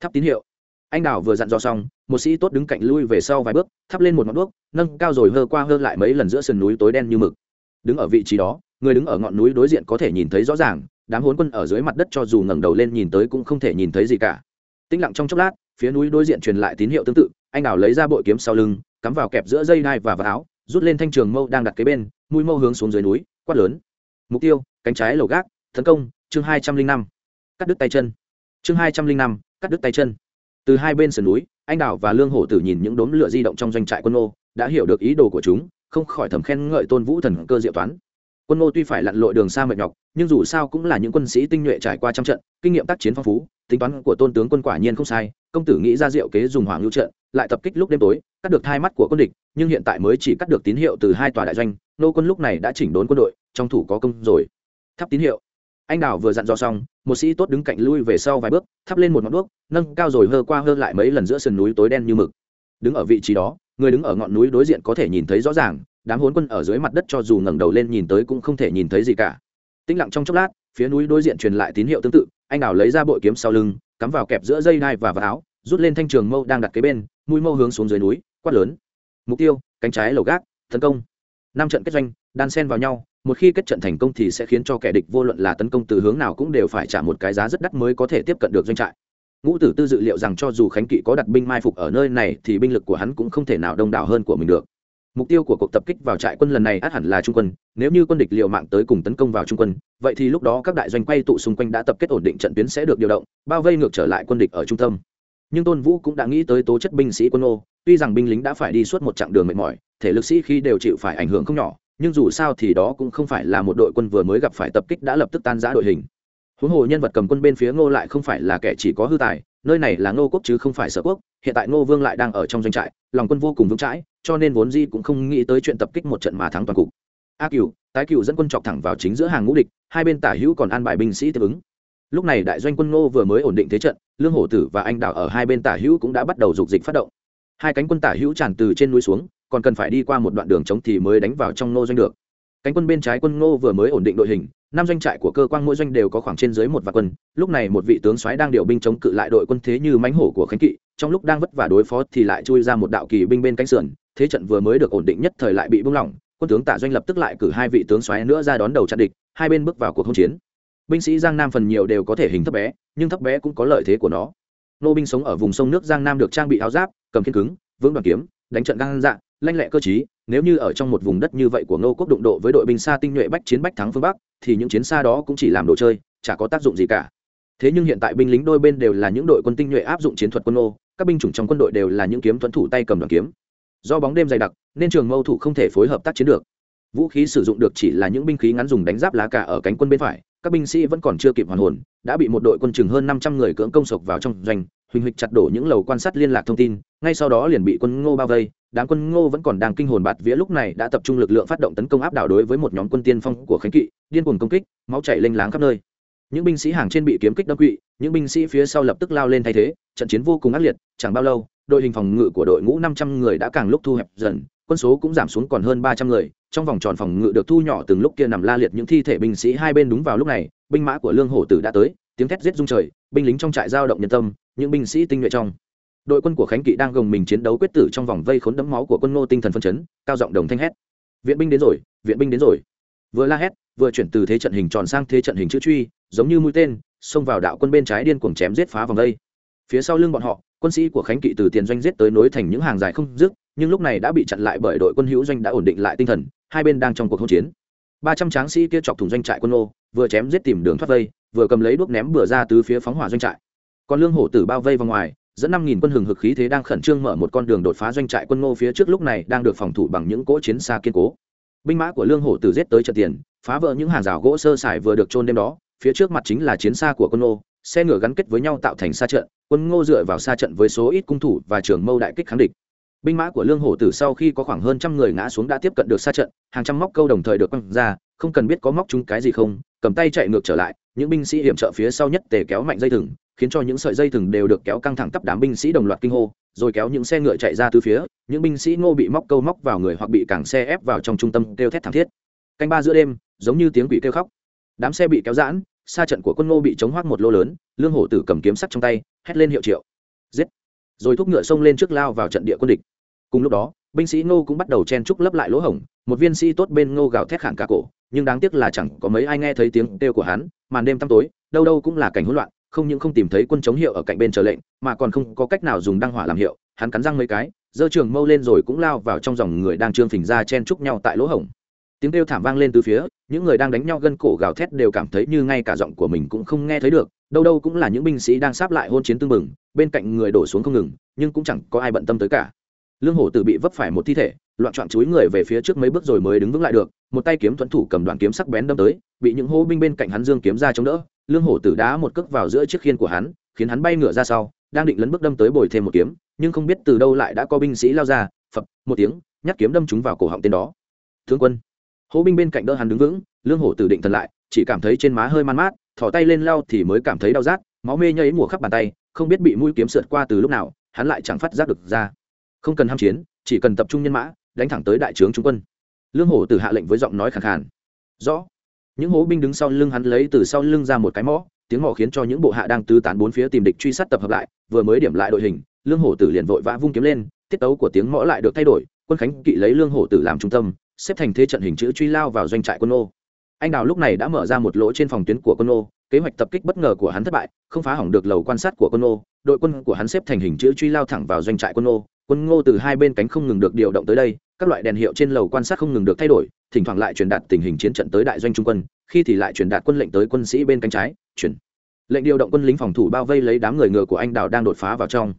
Thắp tín hiệu. Anh đào vừa dặn dò xong, một sĩ tốt đứng cạnh lui về sau vài bước, thắp lên một ngọn đuốc, nâng cao rồi hơ qua hơ lại mấy lần giữa sườn núi tối đen như mực. Đứng ở vị trí đó, người đứng ở ngọn núi đối diện có thể nhìn thấy rõ ràng, đám hốn quân ở dưới mặt đất cho dù ngẩng đầu lên nhìn tới cũng không thể nhìn thấy gì cả. Tĩnh lặng trong chốc lát, phía núi đối diện truyền lại tín hiệu tương tự, anh đào lấy ra bội kiếm sau lưng, cắm vào kẹp giữa dây đai và vạt áo rút lên thanh trường mâu đang đặt kế bên, mũi mâu hướng xuống dưới núi, quát lớn. Mục tiêu, cánh trái lầu gác, tấn công, chương hai trăm linh năm. Cắt đứt tay chân. Chương hai trăm linh năm, cắt đứt tay chân. Từ hai bên sườn núi, anh đào và lương hổ tử nhìn những đốm lửa di động trong doanh trại quân ô, đã hiểu được ý đồ của chúng, không khỏi thầm khen ngợi tôn vũ thần cơ diệu toán quân Ngô tuy phải lặn lội đường xa mệt nhọc, nhưng dù sao cũng là những quân sĩ tinh nhuệ trải qua trăm trận, kinh nghiệm tác chiến phong phú, tính toán của tôn tướng quân quả nhiên không sai, công tử nghĩ ra diệu kế dùng hoàng lưu trận, lại tập kích lúc đêm tối, cắt được hai mắt của quân địch, nhưng hiện tại mới chỉ cắt được tín hiệu từ hai tòa đại doanh, nô quân lúc này đã chỉnh đốn quân đội, trong thủ có công rồi. Thắp tín hiệu. Anh đào vừa dặn dò xong, một sĩ tốt đứng cạnh lui về sau vài bước, thắp lên một ngọn đuốc, nâng cao rồi hơ qua hơ lại mấy lần giữa sườn núi tối đen như mực. Đứng ở vị trí đó, người đứng ở ngọn núi đối diện có thể nhìn thấy rõ ràng đám hốn quân ở dưới mặt đất cho dù ngẩng đầu lên nhìn tới cũng không thể nhìn thấy gì cả. Tĩnh lặng trong chốc lát, phía núi đối diện truyền lại tín hiệu tương tự, anh đào lấy ra bội kiếm sau lưng, cắm vào kẹp giữa dây đai và vạt áo, rút lên thanh trường mâu đang đặt kế bên, mũi mâu hướng xuống dưới núi, quát lớn. Mục tiêu, cánh trái lầu gác, tấn công. Năm trận kết doanh, đan sen vào nhau, một khi kết trận thành công thì sẽ khiến cho kẻ địch vô luận là tấn công từ hướng nào cũng đều phải trả một cái giá rất đắt mới có thể tiếp cận được doanh trại. Ngũ tử tư dự liệu rằng cho dù khánh kỵ có đặt binh mai phục ở nơi này thì binh lực của hắn cũng không thể nào đông đảo hơn của mình được mục tiêu của cuộc tập kích vào trại quân lần này át hẳn là trung quân, nếu như quân địch liệu mạng tới cùng tấn công vào trung quân, vậy thì lúc đó các đại doanh quay tụ xung quanh đã tập kết ổn định trận tuyến sẽ được điều động, bao vây ngược trở lại quân địch ở trung tâm. Nhưng tôn vũ cũng đã nghĩ tới tố chất binh sĩ quân ô tuy rằng binh lính đã phải đi suốt một chặng đường mệt mỏi, thể lực sĩ khi đều chịu phải ảnh hưởng không nhỏ, nhưng dù sao thì đó cũng không phải là một đội quân vừa mới gặp phải tập kích đã lập tức tan giã đội hình. Huống hồ nhân vật cầm quân bên phía ngô lại không phải là kẻ chỉ có hư tài nơi này là ngô quốc chứ không phải sở quốc, hiện tại ngô vương lại đang ở trong doanh trại, lòng quân vô cùng vững chãi, cho nên vốn di cũng không nghĩ tới chuyện tập kích một trận mà thắng toàn cục. A cửu, tái cửu dẫn quân chọc thẳng vào chính giữa hàng ngũ địch, hai bên tả hữu còn an bài binh sĩ tiếp ứng. Lúc này đại doanh quân ngô vừa mới ổn định thế trận, lương hổ tử và anh đào ở hai bên tả hữu cũng đã bắt đầu dục dịch phát động. Hai cánh quân tả hữu tràn từ trên núi xuống, còn cần phải đi qua một đoạn đường trống thì mới đánh vào trong ngô doanh được. Cánh quân bên trái quân ngô vừa mới ổn định đội hình năm doanh trại của cơ quan mỗi doanh đều có khoảng trên dưới một vạn quân. Lúc này một vị tướng soái đang điều binh chống cự lại đội quân thế như mánh hổ của khánh kỵ, trong lúc đang vất vả đối phó thì lại chui ra một đạo kỳ binh bên cánh sườn. Thế trận vừa mới được ổn định nhất thời lại bị buông lỏng. Quân tướng tạ doanh lập tức lại cử hai vị tướng soái nữa ra đón đầu chặn địch, hai bên bước vào cuộc hỗn chiến. Binh sĩ giang nam phần nhiều đều có thể hình thấp bé, nhưng thấp bé cũng có lợi thế của nó. Nô binh sống ở vùng sông nước giang nam được trang bị áo giáp, cầm kiên cứng, vững đoàn kiếm, đánh trận gan dạ lanh lẹ cơ chí nếu như ở trong một vùng đất như vậy của ngô quốc đụng độ với đội binh xa tinh nhuệ bách chiến bách thắng phương bắc, thì những chiến xa đó cũng chỉ làm đồ chơi, chả có tác dụng gì cả. Thế nhưng hiện tại binh lính đôi bên đều là những đội quân tinh nhuệ áp dụng chiến thuật quân ô các binh chủng trong quân đội đều là những kiếm tuấn thủ tay cầm đoàn kiếm. Do bóng đêm dày đặc, nên trường mâu thủ không thể phối hợp tác chiến được. Vũ khí sử dụng được chỉ là những binh khí ngắn dùng đánh giáp lá cả ở cánh quân bên phải, các binh sĩ vẫn còn chưa kịp hoàn hồn, đã bị một đội quân chừng hơn năm trăm người cưỡng công sộc vào trong doanh, huỳnh huỳnh chặt đổ những lầu quan sát liên lạc thông tin, ngay sau đó liền bị quân ngô bao vây đám quân ngô vẫn còn đang kinh hồn bạt vía lúc này đã tập trung lực lượng phát động tấn công áp đảo đối với một nhóm quân tiên phong của khánh kỵ, điên cuồng công kích, máu chảy lênh láng khắp nơi. Những binh sĩ hàng trên bị kiếm kích đâm quỵ, những binh sĩ phía sau lập tức lao lên thay thế, trận chiến vô cùng ác liệt, chẳng bao lâu, đội hình phòng ngự của đội ngũ năm trăm người đã càng lúc thu hẹp dần, quân số cũng giảm xuống còn hơn ba trăm người, trong vòng tròn phòng ngự được thu nhỏ từng lúc kia nằm la liệt những thi thể binh sĩ hai bên đúng vào lúc này, binh mã của lương hổ tử đã tới, tiếng thét giết rung trời, binh lính trong trại giao động nhân tâm, những binh sĩ tinh nhuệ trong đội quân của khánh kỵ đang gồng mình chiến đấu quyết tử trong vòng vây khốn đấm máu của quân ngô tinh thần phân chấn, cao giọng đồng thanh hét. Viện binh đến rồi, viện binh đến rồi. Vừa la hét, vừa chuyển từ thế trận hình tròn sang thế trận hình chữ truy, giống như mũi tên, xông vào đạo quân bên trái điên cuồng chém giết phá vòng vây. Phía sau lưng bọn họ, quân sĩ của khánh kỵ từ tiền doanh giết tới nối thành những hàng dài không dứt, nhưng lúc này đã bị chặn lại bởi đội quân hữu doanh đã ổn định lại tinh thần, hai bên đang trong cuộc hỗn chiến. Ba trăm tráng sĩ kia chọc thủng doanh trại quân ô vừa chém giết tìm đường thoát vây, vừa cầm lấy đuốc ném bừa ra từ phía phóng hỏa doanh trại. Còn lương hổ tử bao vây vào ngoài dẫn năm nghìn quân hừng hực khí thế đang khẩn trương mở một con đường đột phá doanh trại quân ngô phía trước lúc này đang được phòng thủ bằng những cỗ chiến xa kiên cố. Binh mã của lương hổ tử giết tới trận tiền, phá vỡ những hàng rào gỗ sơ sài vừa được trôn đêm đó, phía trước mặt chính là chiến xa của quân ngô, xe ngựa gắn kết với nhau tạo thành xa trận, quân ngô dựa vào xa trận với số ít cung thủ và trường mâu đại kích kháng địch. Binh mã của lương hổ tử sau khi có khoảng hơn trăm người ngã xuống đã tiếp cận được xa trận, hàng trăm móc câu đồng thời được quăng ra, không cần biết có móc chúng cái gì không, cầm tay chạy ngược trở lại, những binh sĩ hiểm trợ phía sau nhất tề kéo mạnh dây thừng khiến cho những sợi dây thừng đều được kéo căng thẳng tắp đám binh sĩ đồng loạt kinh hô, rồi kéo những xe ngựa chạy ra từ phía, những binh sĩ ngô bị móc câu móc vào người hoặc bị cảng xe ép vào trong trung tâm kêu thét thảm thiết. Canh ba giữa đêm, giống như tiếng quỷ kêu khóc. Đám xe bị kéo giãn, xa trận của quân ngô bị chống hoác một lô lớn, lương hổ tử cầm kiếm sắt trong tay, hét lên hiệu triệu. Giết! Rồi thúc ngựa xông lên trước lao vào trận địa quân địch. Cùng lúc đó, binh sĩ ngô cũng bắt đầu chen trúc lấp lại lỗ hổng, một viên sĩ tốt bên ngô gào thét khản cả cổ, nhưng đáng tiếc là chẳng có mấy ai nghe thấy tiếng kêu của hắn, màn đêm tăm tối, đâu đâu cũng là cảnh hỗn loạn không những không tìm thấy quân chống hiệu ở cạnh bên chờ lệnh, mà còn không có cách nào dùng đăng hỏa làm hiệu, hắn cắn răng mấy cái, giơ trường mâu lên rồi cũng lao vào trong dòng người đang trương phình ra chen chúc nhau tại lỗ hổng. Tiếng kêu thảm vang lên từ phía, những người đang đánh nhau gân cổ gào thét đều cảm thấy như ngay cả giọng của mình cũng không nghe thấy được, đâu đâu cũng là những binh sĩ đang sáp lại hôn chiến tương mừng bên cạnh người đổ xuống không ngừng, nhưng cũng chẳng có ai bận tâm tới cả. Lương hổ tử bị vấp phải một thi thể, loạn trọn chúi người về phía trước mấy bước rồi mới đứng vững lại được, một tay kiếm thuẫn thủ cầm đoạn kiếm sắc bén đâm tới bị những hố binh bên cạnh hắn dương kiếm ra chống đỡ, lương hổ tử đá một cước vào giữa chiếc khiên của hắn, khiến hắn bay ngửa ra sau, đang định lấn bước đâm tới bồi thêm một kiếm, nhưng không biết từ đâu lại đã có binh sĩ lao ra, phập, một tiếng, nhát kiếm đâm chúng vào cổ họng tên đó. Thương quân. Hố binh bên cạnh đỡ hắn đứng vững, lương hổ tử định thần lại, chỉ cảm thấy trên má hơi man mát thỏ tay lên lao thì mới cảm thấy đau rát, máu mê nhây mùa khắp bàn tay, không biết bị mũi kiếm sượt qua từ lúc nào, hắn lại chẳng phát giác được ra. Không cần ham chiến, chỉ cần tập trung nhân mã, đánh thẳng tới đại trướng trung quân. Lương hổ tử hạ lệnh với giọng nói khẳng khàn. Rõ những hố binh đứng sau lưng hắn lấy từ sau lưng ra một cái mõ, tiếng mỏ khiến cho những bộ hạ đang tứ tán bốn phía tìm địch truy sát tập hợp lại, vừa mới điểm lại đội hình, lương hổ tử liền vội vã vung kiếm lên, tiết tấu của tiếng mõ lại được thay đổi, quân khánh kỵ lấy lương hổ tử làm trung tâm, xếp thành thế trận hình chữ truy lao vào doanh trại quân ô. Anh đào lúc này đã mở ra một lỗ trên phòng tuyến của quân ô, kế hoạch tập kích bất ngờ của hắn thất bại, không phá hỏng được lầu quan sát của quân ô, đội quân của hắn xếp thành hình chữ truy lao thẳng vào doanh trại quân ô quân ngô từ hai bên cánh không ngừng được điều động tới đây, các loại đèn hiệu trên lầu quan sát không ngừng được thay đổi, thỉnh thoảng lại truyền đạt tình hình chiến trận tới đại doanh trung quân, khi thì lại truyền đạt quân lệnh tới quân sĩ bên cánh trái, chuyển. Lệnh điều động quân lính phòng thủ bao vây lấy đám người ngựa của anh đào đang đột phá vào trong.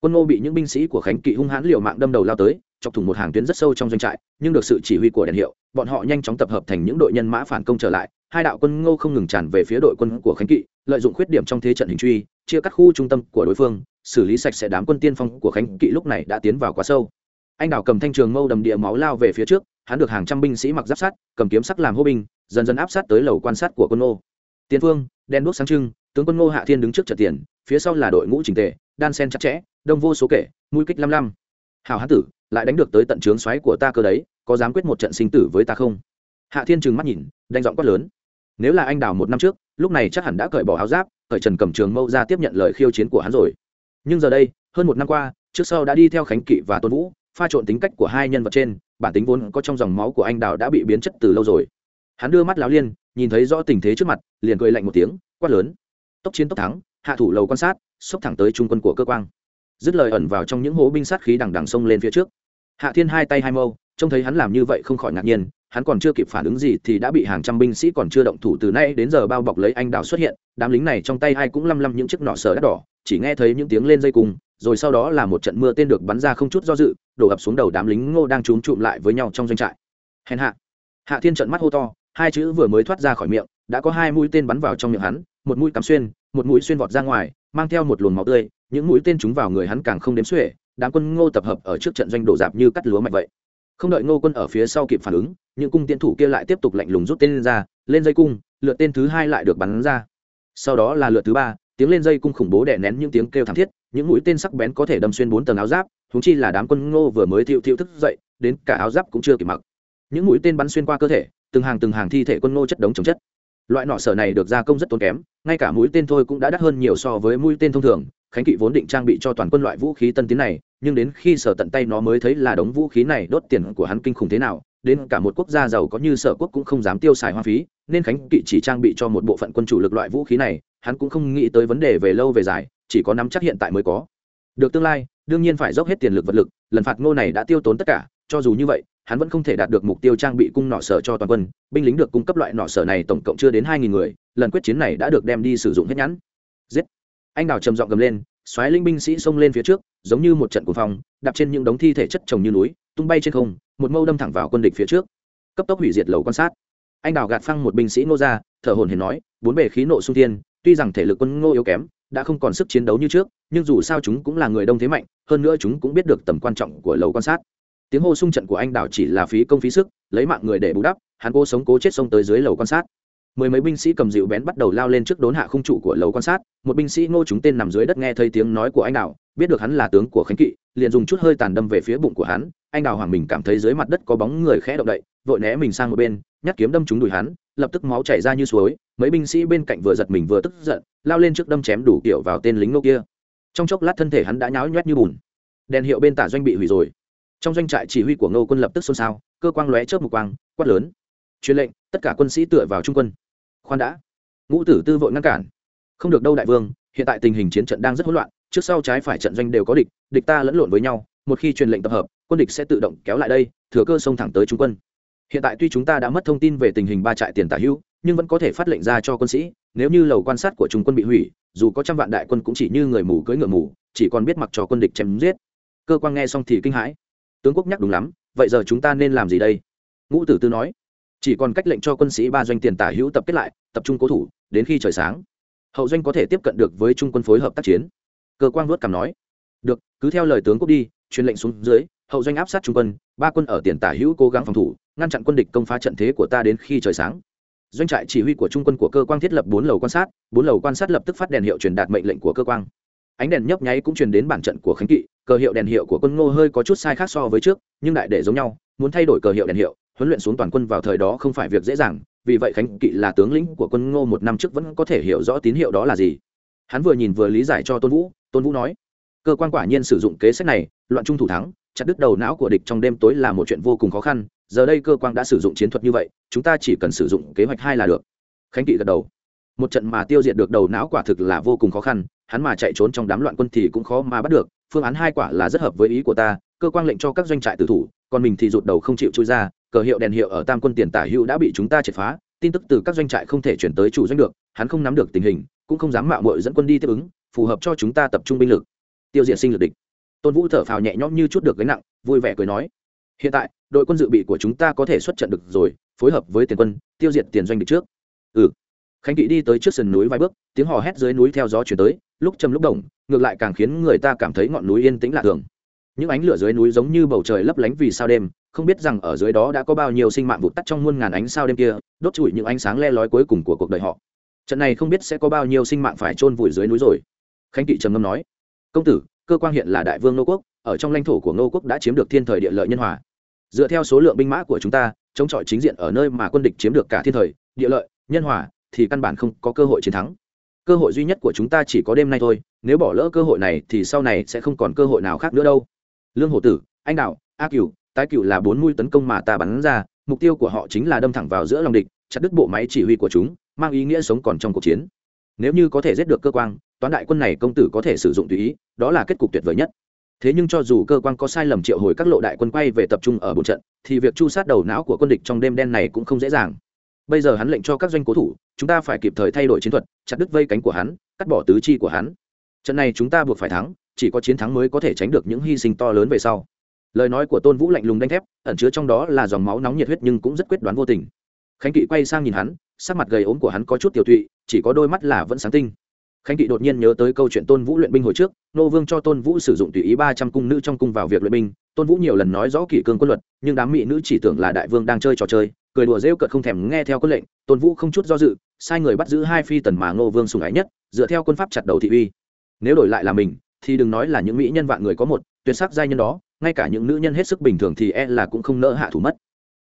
Quân ngô bị những binh sĩ của khánh kỵ hung hãn liều mạng đâm đầu lao tới, chọc thủng một hàng tuyến rất sâu trong doanh trại, nhưng được sự chỉ huy của đèn hiệu, bọn họ nhanh chóng tập hợp thành những đội nhân mã phản công trở lại, hai đạo quân ngô không ngừng tràn về phía đội quân của khánh kỵ, lợi dụng khuyết điểm trong thế trận hình truy, chia cắt khu trung tâm của đối phương xử lý sạch sẽ đám quân tiên phong của khánh kỵ lúc này đã tiến vào quá sâu. Anh đào cầm thanh trường mâu đầm địa máu lao về phía trước, hắn được hàng trăm binh sĩ mặc giáp sát cầm kiếm sắc làm hô binh, dần dần áp sát tới lầu quan sát của quân ngô. Tiên phương, đen đuốc sáng trưng, tướng quân ngô hạ thiên đứng trước trận tiền, phía sau là đội ngũ trình tề, đan sen chặt chẽ, đông vô số kể, mũi kích lăm lăm. Hào hán tử, lại đánh được tới tận trướng xoáy của ta cơ đấy, có dám quyết một trận sinh tử với ta không? Hạ thiên trừng mắt nhìn, đánh giọng quát lớn. Nếu là anh đào một năm trước, lúc này chắc hẳn đã cởi bỏ áo giáp, cởi trần cầm trường mâu ra tiếp nhận lời khiêu chiến của hắn rồi nhưng giờ đây, hơn một năm qua, trước sau đã đi theo khánh kỵ và tôn vũ, pha trộn tính cách của hai nhân vật trên, bản tính vốn có trong dòng máu của anh đào đã bị biến chất từ lâu rồi. Hắn đưa mắt láo liên, nhìn thấy rõ tình thế trước mặt, liền cười lạnh một tiếng, quát lớn. Tốc chiến tốc thắng, hạ thủ lầu quan sát, xốc thẳng tới trung quân của cơ quan dứt lời ẩn vào trong những hố binh sát khí đằng đằng sông lên phía trước. Hạ thiên hai tay hai mâu, trông thấy hắn làm như vậy không khỏi ngạc nhiên, hắn còn chưa kịp phản ứng gì thì đã bị hàng trăm binh sĩ còn chưa động thủ từ nay đến giờ bao bọc lấy anh đào xuất hiện, đám lính này trong tay ai cũng lăm lăm những chiếc nỏ sờ đắt đỏ chỉ nghe thấy những tiếng lên dây cung, rồi sau đó là một trận mưa tên được bắn ra không chút do dự, đổ ập xuống đầu đám lính ngô đang trúm trụm lại với nhau trong doanh trại. Hèn hạ. Hạ thiên trận mắt hô to, hai chữ vừa mới thoát ra khỏi miệng, đã có hai mũi tên bắn vào trong miệng hắn, một mũi cắm xuyên, một mũi xuyên vọt ra ngoài, mang theo một luồng máu tươi, những mũi tên trúng vào người hắn càng không đếm xuể, đám quân ngô tập hợp ở trước trận doanh đổ dạp như cắt lúa mạch vậy. Không đợi ngô quân ở phía sau kịp phản ứng, những cung tiến thủ kia lại tiếp tục lạnh lùng rút tên lên ra, lên dây cung, lượt tên thứ hai lại được bắn ra. Sau đó là lượt thứ ba tiếng lên dây cung khủng bố đè nén những tiếng kêu thảm thiết, những mũi tên sắc bén có thể đâm xuyên bốn tầng áo giáp thúng chi là đám quân ngô vừa mới thiệu thiệu thức dậy, đến cả áo giáp cũng chưa kịp mặc. Những mũi tên bắn xuyên qua cơ thể, từng hàng từng hàng thi thể quân ngô chất đống chống chất. Loại nọ sở này được gia công rất tốn kém, ngay cả mũi tên thôi cũng đã đắt hơn nhiều so với mũi tên thông thường, khánh kỵ vốn định trang bị cho toàn quân loại vũ khí tân tiến này, nhưng đến khi sở tận tay nó mới thấy là đống vũ khí này đốt tiền của hắn kinh khủng thế nào, đến cả một quốc gia giàu có như sở quốc cũng không dám tiêu xài hoa phí nên khánh kỵ chỉ trang bị cho một bộ phận quân chủ lực loại vũ khí này, hắn cũng không nghĩ tới vấn đề về lâu về dài, chỉ có nắm chắc hiện tại mới có. Được tương lai, đương nhiên phải dốc hết tiền lực vật lực, lần phạt ngô này đã tiêu tốn tất cả, cho dù như vậy, hắn vẫn không thể đạt được mục tiêu trang bị cung nỏ sở cho toàn quân, binh lính được cung cấp loại nỏ sở này tổng cộng chưa đến hai nghìn người, lần quyết chiến này đã được đem đi sử dụng hết nhãn giết! Anh đào trầm giọng gầm lên, xoáy linh binh sĩ xông lên phía trước, giống như một trận cuồng phong, đạp trên những đống thi thể chất chồng như núi, tung bay trên không, một mâu đâm thẳng vào quân địch phía trước. Cấp tốc hủy diệt lầu quan sát anh đào gạt phăng một binh sĩ ngô ra thở hồn hển nói, bốn bề khí nộ sung thiên, tuy rằng thể lực quân ngô yếu kém, đã không còn sức chiến đấu như trước, nhưng dù sao chúng cũng là người đông thế mạnh, hơn nữa chúng cũng biết được tầm quan trọng của lầu quan sát. Tiếng hô sung trận của anh đào chỉ là phí công phí sức, lấy mạng người để bù đắp, hắn cố sống cố chết xông tới dưới lầu quan sát. Mười mấy binh sĩ cầm dịu bén bắt đầu lao lên trước đốn hạ khung trụ của lầu quan sát, một binh sĩ ngô chúng tên nằm dưới đất nghe thấy tiếng nói của anh đào biết được hắn là tướng của khánh kỵ, liền dùng chút hơi tàn đâm về phía bụng của hắn. Anh đào hoàng mình cảm thấy dưới mặt đất có bóng người khẽ động đậy, vội né mình sang một bên, nhát kiếm đâm trúng đùi hắn, lập tức máu chảy ra như suối. Mấy binh sĩ bên cạnh vừa giật mình vừa tức giận, lao lên trước đâm chém đủ kiểu vào tên lính nô kia. Trong chốc lát thân thể hắn đã nháo nhoét như bùn. Đèn hiệu bên tả doanh bị hủy rồi. Trong doanh trại chỉ huy của ngô quân lập tức xôn xao, cơ quang lóe chớp một quang, quát lớn. Truyền lệnh, tất cả quân sĩ tựa vào trung quân. Khoan đã. Ngũ tử tư vội ngăn cản. Không được đâu đại vương, hiện tại tình hình chiến trận đang rất hỗn loạn trước sau trái phải trận doanh đều có địch địch ta lẫn lộn với nhau, một khi truyền lệnh tập hợp, quân địch sẽ tự động kéo lại đây, thừa cơ xông thẳng tới trung quân. Hiện tại tuy chúng ta đã mất thông tin về tình hình ba trại tiền tả hữu, nhưng vẫn có thể phát lệnh ra cho quân sĩ, nếu như lầu quan sát của trung quân bị hủy, dù có trăm vạn đại quân cũng chỉ như người mù cưỡi ngựa mù, chỉ còn biết mặc cho quân địch chém giết. Cơ quan nghe xong thì kinh hãi. Tướng quốc nhắc đúng lắm, vậy giờ chúng ta nên làm gì đây? Ngũ tử tư nói. Chỉ còn cách lệnh cho quân sĩ ba doanh tiền tả hữu tập kết lại, tập trung cố thủ, đến khi trời sáng, hậu doanh có thể tiếp cận được với trung quân phối hợp tác chiến cơ quan vuốt cảm nói, được, cứ theo lời tướng quốc đi, truyền lệnh xuống dưới, hậu doanh áp sát trung quân, ba quân ở tiền tả hữu cố gắng phòng thủ, ngăn chặn quân địch công phá trận thế của ta đến khi trời sáng. Doanh trại chỉ huy của trung quân của cơ quan thiết lập bốn lầu quan sát, bốn lầu quan sát lập tức phát đèn hiệu truyền đạt mệnh lệnh của cơ quan ánh đèn nhấp nháy cũng truyền đến bản trận của khánh kỵ, cờ hiệu đèn hiệu của quân ngô hơi có chút sai khác so với trước, nhưng đại để giống nhau, muốn thay đổi cờ hiệu đèn hiệu, huấn luyện xuống toàn quân vào thời đó không phải việc dễ dàng, vì vậy khánh kỵ là tướng lĩnh của quân ngô một năm trước vẫn có thể hiểu rõ tín hiệu đó là gì. Hắn vừa nhìn vừa lý giải cho tôn vũ tôn vũ nói. Cơ quan quả nhiên sử dụng kế sách này, loạn trung thủ thắng, chặt đứt đầu não của địch trong đêm tối là một chuyện vô cùng khó khăn, giờ đây cơ quan đã sử dụng chiến thuật như vậy, chúng ta chỉ cần sử dụng kế hoạch hai là được. Khánh kỵ gật đầu. Một trận mà tiêu diệt được đầu não quả thực là vô cùng khó khăn, hắn mà chạy trốn trong đám loạn quân thì cũng khó mà bắt được, phương án hai quả là rất hợp với ý của ta, cơ quan lệnh cho các doanh trại tử thủ, còn mình thì rụt đầu không chịu chui ra, cờ hiệu đèn hiệu ở tam quân tiền tả hữu đã bị chúng ta triệt phá, tin tức từ các doanh trại không thể chuyển tới chủ doanh được, hắn không nắm được tình hình, cũng không dám mạo mội dẫn quân đi tiếp ứng phù hợp cho chúng ta tập trung binh lực. Tiêu diệt sinh lực địch. Tôn vũ thở phào nhẹ nhõm như chút được gánh nặng, vui vẻ cười nói, hiện tại, đội quân dự bị của chúng ta có thể xuất trận được rồi, phối hợp với tiền quân, tiêu diệt tiền doanh địch trước. Ừ. Khánh kỵ đi tới trước sườn núi vài bước, tiếng hò hét dưới núi theo gió chuyển tới, lúc châm lúc đồng ngược lại càng khiến người ta cảm thấy ngọn núi yên tĩnh lạ thường. Những ánh lửa dưới núi giống như bầu trời lấp lánh vì sao đêm, không biết rằng ở dưới đó đã có bao nhiêu sinh mạng vụt tắt trong muôn ngàn ánh sao đêm kia, đốt trụi những ánh sáng le lói cuối cùng của cuộc đời họ. Trận này không biết sẽ có bao nhiêu sinh mạng phải chôn vùi dưới núi rồi khánh kỵ trầm ngâm nói, công tử, cơ quan hiện là đại vương nô quốc, ở trong lãnh thổ của nô quốc đã chiếm được thiên thời địa lợi nhân hòa. Dựa theo số lượng binh mã của chúng ta, chống chọi chính diện ở nơi mà quân địch chiếm được cả thiên thời, địa lợi, nhân hòa, thì căn bản không có cơ hội chiến thắng. Cơ hội duy nhất của chúng ta chỉ có đêm nay thôi, nếu bỏ lỡ cơ hội này thì sau này sẽ không còn cơ hội nào khác nữa đâu. Lương hổ tử, anh đạo, a cửu, tái cửu là bốn mũi tấn công mà ta bắn ra, mục tiêu của họ chính là đâm thẳng vào giữa lòng địch, chặt đứt bộ máy chỉ huy của chúng, mang ý nghĩa sống còn trong cuộc chiến. Nếu như có thể giết được cơ quan toán đại quân này công tử có thể sử dụng tùy ý, đó là kết cục tuyệt vời nhất. Thế nhưng cho dù cơ quan có sai lầm triệu hồi các lộ đại quân quay về tập trung ở bộ trận, thì việc chu sát đầu não của quân địch trong đêm đen này cũng không dễ dàng. Bây giờ hắn lệnh cho các doanh cố thủ, chúng ta phải kịp thời thay đổi chiến thuật, chặt đứt vây cánh của hắn, cắt bỏ tứ chi của hắn. Trận này chúng ta buộc phải thắng, chỉ có chiến thắng mới có thể tránh được những hy sinh to lớn về sau. Lời nói của tôn vũ lạnh lùng đanh thép, ẩn chứa trong đó là dòng máu nóng nhiệt huyết nhưng cũng rất quyết đoán vô tình. Khánh kỵ quay sang nhìn hắn, sắc mặt gầy ốm của hắn có chút tiểu tụy, chỉ có đôi mắt là vẫn sáng tinh khánh kỵ đột nhiên nhớ tới câu chuyện tôn vũ luyện binh hồi trước, nô vương cho tôn vũ sử dụng tùy ý ba trăm cung nữ trong cung vào việc luyện binh. Tôn vũ nhiều lần nói rõ kỷ cương quân luật, nhưng đám mỹ nữ chỉ tưởng là đại vương đang chơi trò chơi, cười đùa rêu cợt không thèm nghe theo quân lệnh. Tôn vũ không chút do dự, sai người bắt giữ hai phi tần mà ngô vương sùng ái nhất, dựa theo quân pháp chặt đầu thị uy. Nếu đổi lại là mình, thì đừng nói là những mỹ nhân vạn người có một, tuyệt sắc giai nhân đó, ngay cả những nữ nhân hết sức bình thường thì e là cũng không nỡ hạ thủ mất.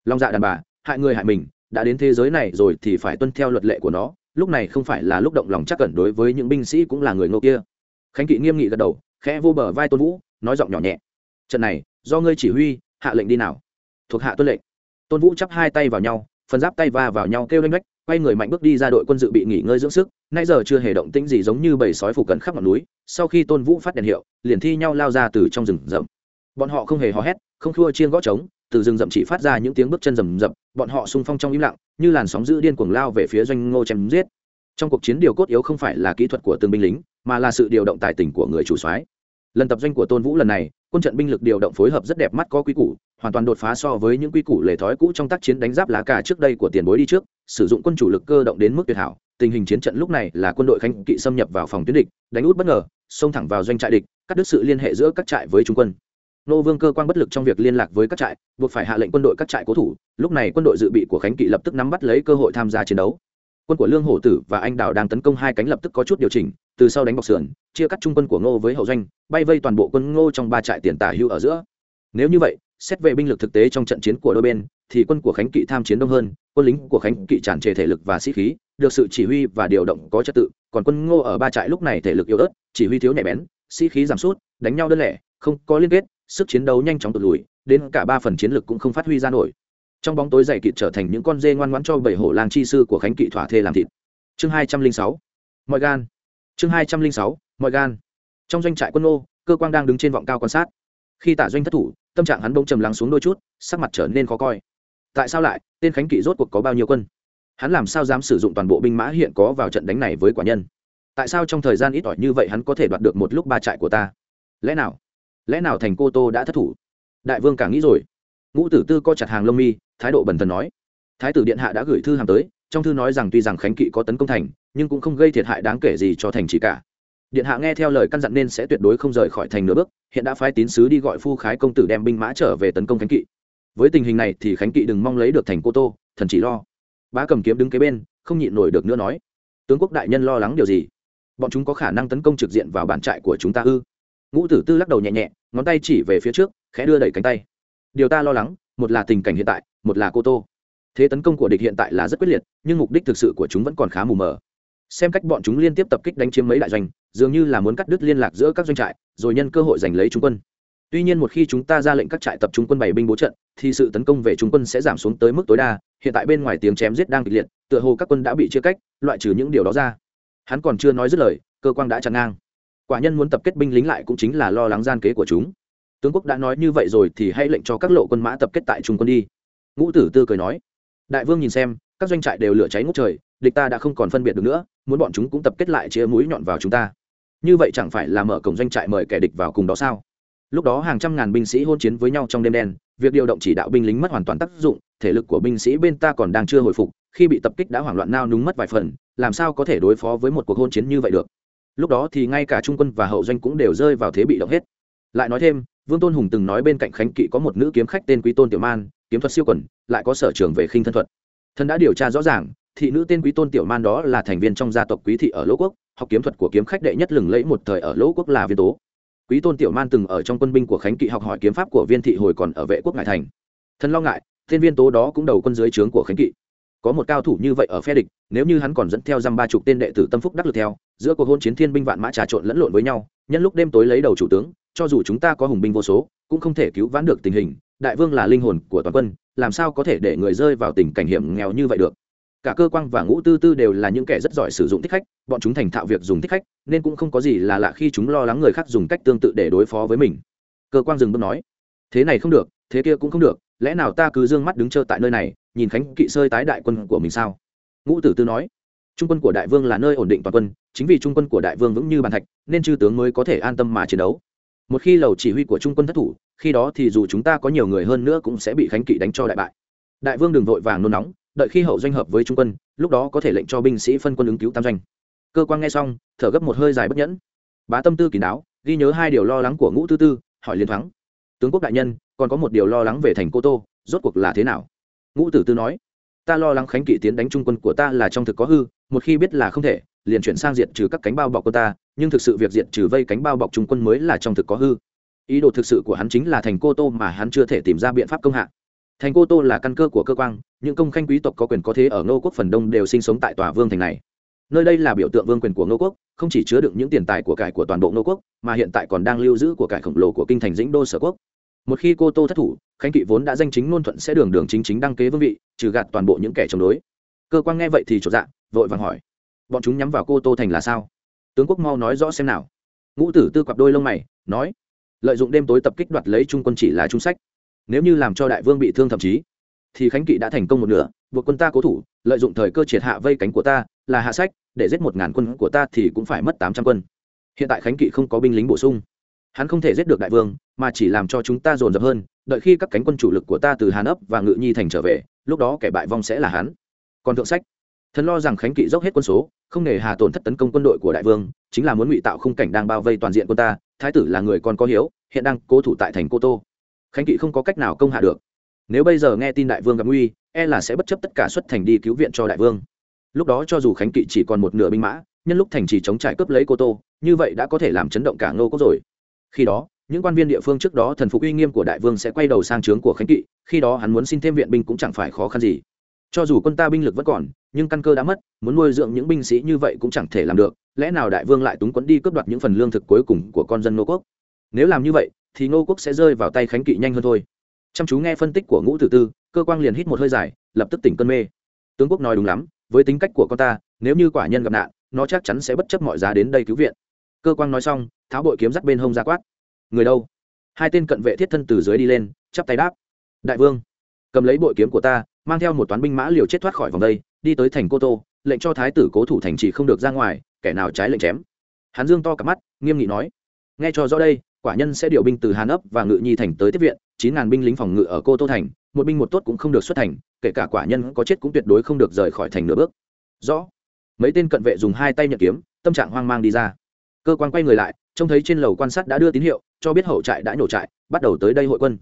Long dạ đàn bà, hại người hại mình, đã đến thế giới này rồi thì phải tuân theo luật lệ của nó lúc này không phải là lúc động lòng chắc cẩn đối với những binh sĩ cũng là người ngô kia. Khánh kỵ nghiêm nghị gật đầu, khẽ vô bờ vai tôn vũ, nói giọng nhỏ nhẹ. Trận này, do ngươi chỉ huy, hạ lệnh đi nào. Thuộc hạ tuân lệnh. Tôn vũ chắp hai tay vào nhau, phần giáp tay va vào nhau kêu lanh lách quay người mạnh bước đi ra đội quân dự bị nghỉ ngơi dưỡng sức. Nay giờ chưa hề động tĩnh gì giống như bầy sói phủ cận khắp ngọn núi, sau khi tôn vũ phát đèn hiệu, liền thi nhau lao ra từ trong rừng rậm. Bọn họ không hề hò hét, không khua chiên gõ trống từ rừng rậm chỉ phát ra những tiếng bước chân rầm rập, bọn họ xung phong trong im lặng, như làn sóng dữ điên cuồng lao về phía doanh ngô chém giết. Trong cuộc chiến điều cốt yếu không phải là kỹ thuật của từng binh lính, mà là sự điều động tài tình của người chủ soái. Lần tập doanh của tôn vũ lần này, quân trận binh lực điều động phối hợp rất đẹp mắt có quy củ, hoàn toàn đột phá so với những quy củ lề thói cũ trong tác chiến đánh giáp lá cả trước đây của tiền bối đi trước, sử dụng quân chủ lực cơ động đến mức tuyệt hảo. Tình hình chiến trận lúc này là quân đội khánh kỵ xâm nhập vào phòng tuyến địch, đánh út bất ngờ, xông thẳng vào doanh trại địch, cắt đứt sự liên hệ giữa các trại với trung quân nô vương cơ quan bất lực trong việc liên lạc với các trại, buộc phải hạ lệnh quân đội các trại cố thủ. Lúc này quân đội dự bị của khánh kỵ lập tức nắm bắt lấy cơ hội tham gia chiến đấu. Quân của lương hổ tử và anh đào đang tấn công hai cánh lập tức có chút điều chỉnh, từ sau đánh bọc sườn, chia cắt trung quân của ngô với hậu doanh, bay vây toàn bộ quân ngô trong ba trại tiền tả hưu ở giữa. Nếu như vậy, xét về binh lực thực tế trong trận chiến của đôi bên, thì quân của khánh kỵ tham chiến đông hơn, quân lính của khánh kỵ tràn trề thể lực và sĩ khí, được sự chỉ huy và điều động có trật tự, còn quân ngô ở ba trại lúc này thể lực yếu ớt, chỉ huy thiếu nhạy bén, sĩ khí giảm sút, đánh nhau đơn lẻ, không có liên kết sức chiến đấu nhanh chóng tụt lùi, đến cả ba phần chiến lực cũng không phát huy ra nổi. Trong bóng tối dày kịt trở thành những con dê ngoan ngoãn cho bảy hổ lang chi sư của khánh kỵ thỏa thê làm thịt. Chương hai trăm linh sáu, mọi gan. Chương hai trăm linh sáu, mọi gan. Trong doanh trại quân ô cơ quan đang đứng trên vọng cao quan sát. Khi tả doanh thất thủ, tâm trạng hắn bỗng trầm lắng xuống đôi chút, sắc mặt trở nên khó coi. Tại sao lại, tên khánh kỵ rốt cuộc có bao nhiêu quân? Hắn làm sao dám sử dụng toàn bộ binh mã hiện có vào trận đánh này với quả nhân? Tại sao trong thời gian ít ỏi như vậy hắn có thể đoạt được một lúc ba trại của ta? Lẽ nào lẽ nào thành cô tô đã thất thủ? Đại vương càng nghĩ rồi. Ngũ tử tư co chặt hàng lông mi, thái độ bần thần nói. Thái tử điện hạ đã gửi thư hàm tới, trong thư nói rằng tuy rằng khánh kỵ có tấn công thành, nhưng cũng không gây thiệt hại đáng kể gì cho thành chỉ cả. Điện hạ nghe theo lời căn dặn nên sẽ tuyệt đối không rời khỏi thành nửa bước, hiện đã phái tín sứ đi gọi phu khái công tử đem binh mã trở về tấn công khánh kỵ. Với tình hình này thì khánh kỵ đừng mong lấy được thành cô tô, thần chỉ lo. Bá cầm kiếm đứng kế bên, không nhịn nổi được nữa nói. Tướng quốc đại nhân lo lắng điều gì? Bọn chúng có khả năng tấn công trực diện vào bản trại của chúng ta ư? Ngũ tử tư lắc đầu nhẹ nhẹ, ngón tay chỉ về phía trước, khẽ đưa đẩy cánh tay. Điều ta lo lắng, một là tình cảnh hiện tại, một là cô tô. Thế tấn công của địch hiện tại là rất quyết liệt, nhưng mục đích thực sự của chúng vẫn còn khá mù mờ. Xem cách bọn chúng liên tiếp tập kích đánh chiếm mấy đại doanh, dường như là muốn cắt đứt liên lạc giữa các doanh trại, rồi nhân cơ hội giành lấy trung quân. Tuy nhiên một khi chúng ta ra lệnh các trại tập trung quân bày binh bố trận, thì sự tấn công về trung quân sẽ giảm xuống tới mức tối đa, hiện tại bên ngoài tiếng chém giết đang kịch liệt, tựa hồ các quân đã bị chia cách, loại trừ những điều đó ra. Hắn còn chưa nói dứt lời, cơ quan đã chặn ngang quả nhân muốn tập kết binh lính lại cũng chính là lo lắng gian kế của chúng. Tướng quốc đã nói như vậy rồi thì hãy lệnh cho các lộ quân mã tập kết tại trung quân đi. Ngũ tử tư cười nói. Đại vương nhìn xem, các doanh trại đều lửa cháy ngút trời, địch ta đã không còn phân biệt được nữa, muốn bọn chúng cũng tập kết lại chia mũi nhọn vào chúng ta. Như vậy chẳng phải là mở cổng doanh trại mời kẻ địch vào cùng đó sao? Lúc đó hàng trăm ngàn binh sĩ hôn chiến với nhau trong đêm đen, việc điều động chỉ đạo binh lính mất hoàn toàn tác dụng, thể lực của binh sĩ bên ta còn đang chưa hồi phục, khi bị tập kích đã hoảng loạn nao núng mất vài phần, làm sao có thể đối phó với một cuộc hôn chiến như vậy được? Lúc đó thì ngay cả trung quân và hậu doanh cũng đều rơi vào thế bị động hết. Lại nói thêm, vương tôn hùng từng nói bên cạnh khánh kỵ có một nữ kiếm khách tên quý tôn tiểu man, kiếm thuật siêu quần, lại có sở trường về khinh thân thuật. Thân đã điều tra rõ ràng, thị nữ tên quý tôn tiểu man đó là thành viên trong gia tộc quý thị ở lỗ quốc, học kiếm thuật của kiếm khách đệ nhất lừng lẫy một thời ở lỗ quốc là viên tố. Quý tôn tiểu man từng ở trong quân binh của khánh kỵ học hỏi kiếm pháp của viên thị hồi còn ở vệ quốc ngại thành. Thân lo ngại, tên viên tố đó cũng đầu quân dưới trướng của khánh kỵ có một cao thủ như vậy ở phe địch, nếu như hắn còn dẫn theo dăm ba chục tên đệ tử tâm phúc đắc lực theo, giữa cuộc hôn chiến thiên binh vạn mã trà trộn lẫn lộn với nhau, nhân lúc đêm tối lấy đầu chủ tướng, cho dù chúng ta có hùng binh vô số, cũng không thể cứu vãn được tình hình, đại vương là linh hồn của toàn quân, làm sao có thể để người rơi vào tình cảnh hiểm nghèo như vậy được? Cả cơ quan và ngũ tư tư đều là những kẻ rất giỏi sử dụng thích khách, bọn chúng thành thạo việc dùng thích khách, nên cũng không có gì là lạ khi chúng lo lắng người khác dùng cách tương tự để đối phó với mình. Cơ quan dừng bước nói, thế này không được, thế kia cũng không được, lẽ nào ta cứ d ư ơ n g mắt đứng trơ tại nơi này nhìn khánh kỵ sơi tái đại quân của mình sao? Ngũ tử tư nói, trung quân của đại vương là nơi ổn định toàn quân, chính vì trung quân của đại vương vững như bàn thạch, nên chư tướng mới có thể an tâm mà chiến đấu. Một khi lầu chỉ huy của trung quân thất thủ, khi đó thì dù chúng ta có nhiều người hơn nữa cũng sẽ bị khánh kỵ đánh cho đại bại. Đại vương đừng vội vàng nôn nóng, đợi khi hậu doanh hợp với trung quân, lúc đó có thể lệnh cho binh sĩ phân quân ứng cứu tam doanh. Cơ quan nghe xong, thở gấp một hơi dài bất nhẫn. Bá tâm tư kín đáo ghi nhớ hai điều lo lắng của ngũ tư tư, hỏi liên thoáng, tướng quốc đại nhân, còn có một điều lo lắng về thành cô tô, rốt cuộc là thế nào? Ngũ tử tư nói, ta lo lắng khánh kỵ tiến đánh trung quân của ta là trong thực có hư, một khi biết là không thể, liền chuyển sang diệt trừ các cánh bao bọc của ta, nhưng thực sự việc diệt trừ vây cánh bao bọc trung quân mới là trong thực có hư. Ý đồ thực sự của hắn chính là thành cô tô mà hắn chưa thể tìm ra biện pháp công hạ. Thành cô tô là căn cơ của cơ quan, những công khanh quý tộc có quyền có thế ở ngô quốc phần đông đều sinh sống tại tòa vương thành này. Nơi đây là biểu tượng vương quyền của ngô quốc, không chỉ chứa đựng những tiền tài của cải của toàn bộ ngô quốc, mà hiện tại còn đang lưu giữ của cải khổng lồ của kinh thành dĩnh đô sở quốc. Một khi cô tô thất thủ khánh kỵ vốn đã danh chính ngôn thuận sẽ đường đường chính chính đăng kế vương vị, trừ gạt toàn bộ những kẻ chống đối. Cơ quan nghe vậy thì chột dạ vội vàng hỏi, bọn chúng nhắm vào cô tô thành là sao? Tướng quốc mau nói rõ xem nào. Ngũ tử tư cặp đôi lông mày, nói, lợi dụng đêm tối tập kích đoạt lấy trung quân chỉ là trung sách. Nếu như làm cho đại vương bị thương thậm chí, thì khánh kỵ đã thành công một nửa, buộc quân ta cố thủ, lợi dụng thời cơ triệt hạ vây cánh của ta, là hạ sách, để giết một ngàn quân của ta thì cũng phải mất tám trăm quân. Hiện tại khánh kỵ không có binh lính bổ sung. Hắn không thể giết được đại vương, mà chỉ làm cho chúng ta dồn dập hơn đợi khi các cánh quân chủ lực của ta từ hàn ấp và ngự nhi thành trở về, lúc đó kẻ bại vong sẽ là hắn. Còn thượng sách, thần lo rằng khánh kỵ dốc hết quân số, không nề hà tổn thất tấn công quân đội của đại vương, chính là muốn ngụy tạo khung cảnh đang bao vây toàn diện quân ta, thái tử là người con có hiếu, hiện đang cố thủ tại thành cô tô. Khánh kỵ không có cách nào công hạ được. Nếu bây giờ nghe tin đại vương gặp nguy e là sẽ bất chấp tất cả xuất thành đi cứu viện cho đại vương. Lúc đó cho dù khánh kỵ chỉ còn một nửa binh mã, nhân lúc thành chỉ chống trải cướp lấy cô tô, như vậy đã có thể làm chấn động cả ngô quốc rồi. Khi đó những quan viên địa phương trước đó thần phục uy nghiêm của đại vương sẽ quay đầu sang trướng của khánh kỵ, khi đó hắn muốn xin thêm viện binh cũng chẳng phải khó khăn gì. Cho dù quân ta binh lực vẫn còn, nhưng căn cơ đã mất, muốn nuôi dưỡng những binh sĩ như vậy cũng chẳng thể làm được, lẽ nào đại vương lại túng quẫn đi cướp đoạt những phần lương thực cuối cùng của con dân ngô quốc? Nếu làm như vậy, thì ngô quốc sẽ rơi vào tay khánh kỵ nhanh hơn thôi. Chăm chú nghe phân tích của ngũ tử tư, cơ quan liền hít một hơi dài, lập tức tỉnh cơn mê. Tướng quốc nói đúng lắm, với tính cách của con ta, nếu như quả nhân gặp nạn, nó chắc chắn sẽ bất chấp mọi giá đến đây cứu viện. Cơ quan nói xong, tháo bội kiếm dắt bên hông ra quát người đâu? Hai tên cận vệ thiết thân từ dưới đi lên, chắp tay đáp. Đại vương, cầm lấy bội kiếm của ta, mang theo một toán binh mã liều chết thoát khỏi vòng đây, đi tới thành cô tô, lệnh cho thái tử cố thủ thành trì không được ra ngoài, kẻ nào trái lệnh chém. Hắn dương to cả mắt, nghiêm nghị nói. Nghe cho rõ đây, quả nhân sẽ điều binh từ hàn ấp và ngự nhi thành tới tiếp viện, chín ngàn binh lính phòng ngự ở cô tô thành, một binh một tốt cũng không được xuất thành, kể cả quả nhân có chết cũng tuyệt đối không được rời khỏi thành nửa bước. Rõ. Mấy tên cận vệ dùng hai tay nhận kiếm, tâm trạng hoang mang đi ra. Cơ quan quay người lại trông thấy trên lầu quan sát đã đưa tín hiệu, cho biết hậu trại đã nhổ trại, bắt đầu tới đây hội quân.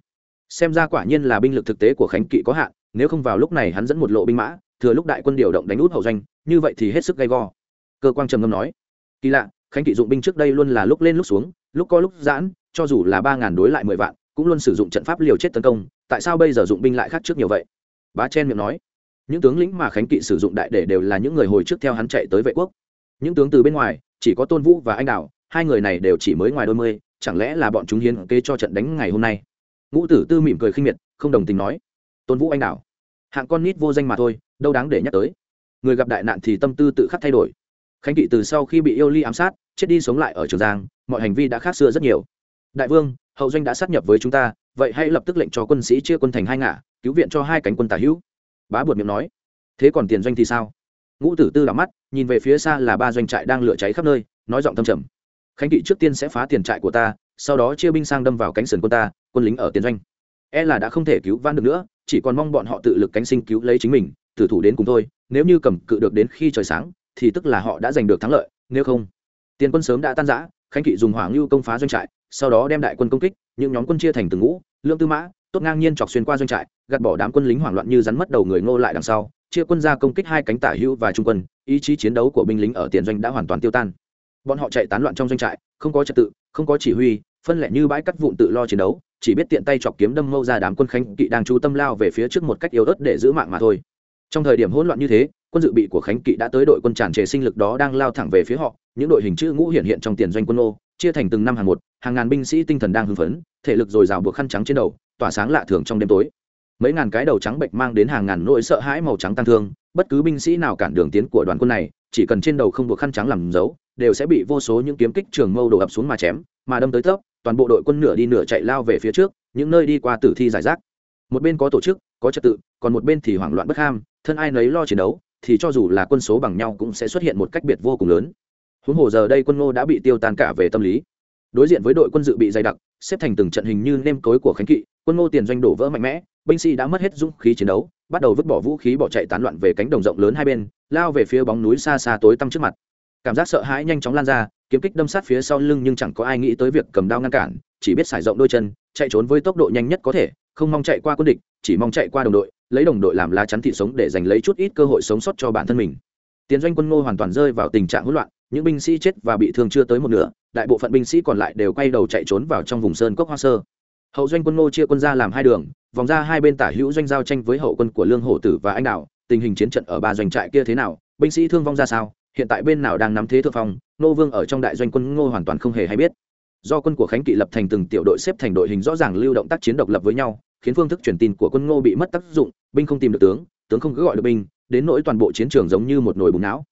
Xem ra quả nhiên là binh lực thực tế của khánh kỵ có hạn, nếu không vào lúc này hắn dẫn một lộ binh mã, thừa lúc đại quân điều động đánh út hậu doanh, như vậy thì hết sức gay go. Cơ quan trầm ngâm nói, kỳ lạ, khánh kỵ dụng binh trước đây luôn là lúc lên lúc xuống, lúc có lúc giãn, cho dù là ba ngàn đối lại mười vạn, cũng luôn sử dụng trận pháp liều chết tấn công, tại sao bây giờ dụng binh lại khác trước nhiều vậy? Bá chen miệng nói, những tướng lĩnh mà khánh kỵ sử dụng đại để đều là những người hồi trước theo hắn chạy tới vệ quốc. Những tướng từ bên ngoài, chỉ có tôn vũ và anh đào hai người này đều chỉ mới ngoài đôi mươi, chẳng lẽ là bọn chúng hiến kế cho trận đánh ngày hôm nay? Ngũ tử tư mỉm cười khinh miệt, không đồng tình nói. Tôn vũ anh đảo. Hạng con nít vô danh mà thôi, đâu đáng để nhắc tới. Người gặp đại nạn thì tâm tư tự khắc thay đổi. Khánh kỵ từ sau khi bị yêu ly ám sát, chết đi sống lại ở trường giang, mọi hành vi đã khác xưa rất nhiều. Đại vương, hậu doanh đã sát nhập với chúng ta, vậy hãy lập tức lệnh cho quân sĩ chia quân thành hai ngả, cứu viện cho hai cánh quân tả hữu. Bá buột miệng nói. Thế còn tiền doanh thì sao? Ngũ tử tư đắm mắt, nhìn về phía xa là ba doanh trại đang lửa cháy khắp nơi, nói giọng thâm trầm khánh kỵ trước tiên sẽ phá tiền trại của ta, sau đó chia binh sang đâm vào cánh sườn quân ta, quân lính ở tiền doanh. E là đã không thể cứu vãn được nữa, chỉ còn mong bọn họ tự lực cánh sinh cứu lấy chính mình, tử thủ đến cùng thôi, nếu như cầm cự được đến khi trời sáng, thì tức là họ đã giành được thắng lợi, nếu không. Tiền quân sớm đã tan rã, khánh kỵ dùng hỏa ngưu công phá doanh trại, sau đó đem đại quân công kích, những nhóm quân chia thành từng ngũ lương tư mã, tốt ngang nhiên chọc xuyên qua doanh trại, gạt bỏ đám quân lính hoảng loạn như rắn mất đầu người ngô lại đằng sau, chia quân ra công kích hai cánh tả hữu và trung quân, ý chí chiến đấu của binh lính ở tiền doanh đã hoàn toàn tiêu tan bọn họ chạy tán loạn trong doanh trại, không có trật tự, không có chỉ huy, phân lẻ như bãi cắt vụn tự lo chiến đấu, chỉ biết tiện tay chọc kiếm đâm mâu ra đám quân khánh kỵ đang chú tâm lao về phía trước một cách yếu ớt để giữ mạng mà thôi. Trong thời điểm hỗn loạn như thế, quân dự bị của khánh kỵ đã tới đội quân tràn trề sinh lực đó đang lao thẳng về phía họ, những đội hình chữ ngũ hiện hiện trong tiền doanh quân ô, chia thành từng năm hàng một, hàng ngàn binh sĩ tinh thần đang hưng phấn, thể lực dồi dào buộc khăn trắng trên đầu, tỏa sáng lạ thường trong đêm tối. Mấy ngàn cái đầu trắng bệnh mang đến hàng ngàn nỗi sợ hãi màu trắng tăng thương, bất cứ binh sĩ nào cản đường tiến của đoàn quân này, chỉ cần trên đầu không buộc khăn trắng làm dấu đều sẽ bị vô số những kiếm kích trường mâu đổ ập xuống mà chém, mà đâm tới tốc, toàn bộ đội quân nửa đi nửa chạy lao về phía trước, những nơi đi qua tử thi giải rác. Một bên có tổ chức, có trật tự, còn một bên thì hoảng loạn bất ham, thân ai nấy lo chiến đấu, thì cho dù là quân số bằng nhau cũng sẽ xuất hiện một cách biệt vô cùng lớn. Huống hồ giờ đây quân ngô đã bị tiêu tan cả về tâm lý. Đối diện với đội quân dự bị dày đặc, xếp thành từng trận hình như nêm cối của khánh kỵ, quân ngô tiền doanh đổ vỡ mạnh mẽ, binh sĩ đã mất hết dũng khí chiến đấu, bắt đầu vứt bỏ vũ khí bỏ chạy tán loạn về cánh đồng rộng lớn hai bên, lao về phía bóng núi xa xa tối tăm trước mặt cảm giác sợ hãi nhanh chóng lan ra, kiếm kích đâm sát phía sau lưng nhưng chẳng có ai nghĩ tới việc cầm đao ngăn cản, chỉ biết xài rộng đôi chân, chạy trốn với tốc độ nhanh nhất có thể, không mong chạy qua quân địch, chỉ mong chạy qua đồng đội, lấy đồng đội làm lá chắn thị sống để giành lấy chút ít cơ hội sống sót cho bản thân mình. Tiền doanh quân ngô hoàn toàn rơi vào tình trạng hỗn loạn, những binh sĩ chết và bị thương chưa tới một nửa, đại bộ phận binh sĩ còn lại đều quay đầu chạy trốn vào trong vùng sơn cốc hoa sơ. Hậu doanh quân ngô chia quân ra làm hai đường, vòng ra hai bên tả hữu doanh giao tranh với hậu quân của lương hổ tử và anh đạo, tình hình chiến trận ở ba doanh trại kia thế nào, binh sĩ thương vong ra sao hiện tại bên nào đang nắm thế thượng phong nô vương ở trong đại doanh quân ngô hoàn toàn không hề hay biết. Do quân của khánh kỵ lập thành từng tiểu đội xếp thành đội hình rõ ràng lưu động tác chiến độc lập với nhau, khiến phương thức truyền tin của quân ngô bị mất tác dụng, binh không tìm được tướng tướng không cứ gọi được binh, đến nỗi toàn bộ chiến trường giống như một nồi bùng não.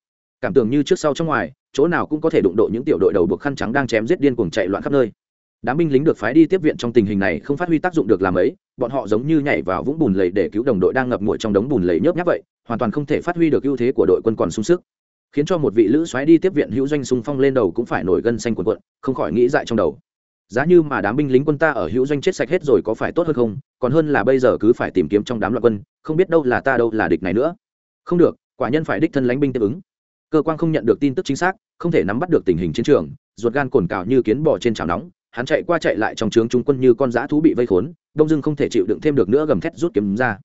Cảm tưởng như trước sau trong ngoài, chỗ nào cũng có thể đụng độ những tiểu đội đầu buộc khăn trắng đang chém giết điên cuồng chạy loạn khắp nơi. Đám binh lính được phái đi tiếp viện trong tình hình này không phát huy tác dụng được làm ấy, bọn họ giống như nhảy vào vũng bùn lầy để cứu đồng đội đang ngập ngụa trong đống bùn lầy nhớp nháp vậy, hoàn toàn không thể phát huy được ưu thế của đội quân còn sung sức khiến cho một vị lữ xoáy đi tiếp viện hữu doanh xung phong lên đầu cũng phải nổi gân xanh quần quận không khỏi nghĩ dại trong đầu. Giá như mà đám binh lính quân ta ở hữu doanh chết sạch hết rồi có phải tốt hơn không? Còn hơn là bây giờ cứ phải tìm kiếm trong đám loạn quân, không biết đâu là ta đâu là địch này nữa. Không được, quả nhân phải đích thân lánh binh tiếp ứng. Cơ quan không nhận được tin tức chính xác, không thể nắm bắt được tình hình chiến trường, ruột gan cồn cào như kiến bò trên chảo nóng, hắn chạy qua chạy lại trong trướng trung quân như con dã thú bị vây khốn, đông dưng không thể chịu đựng thêm được nữa gầm thét rút kiếm ra.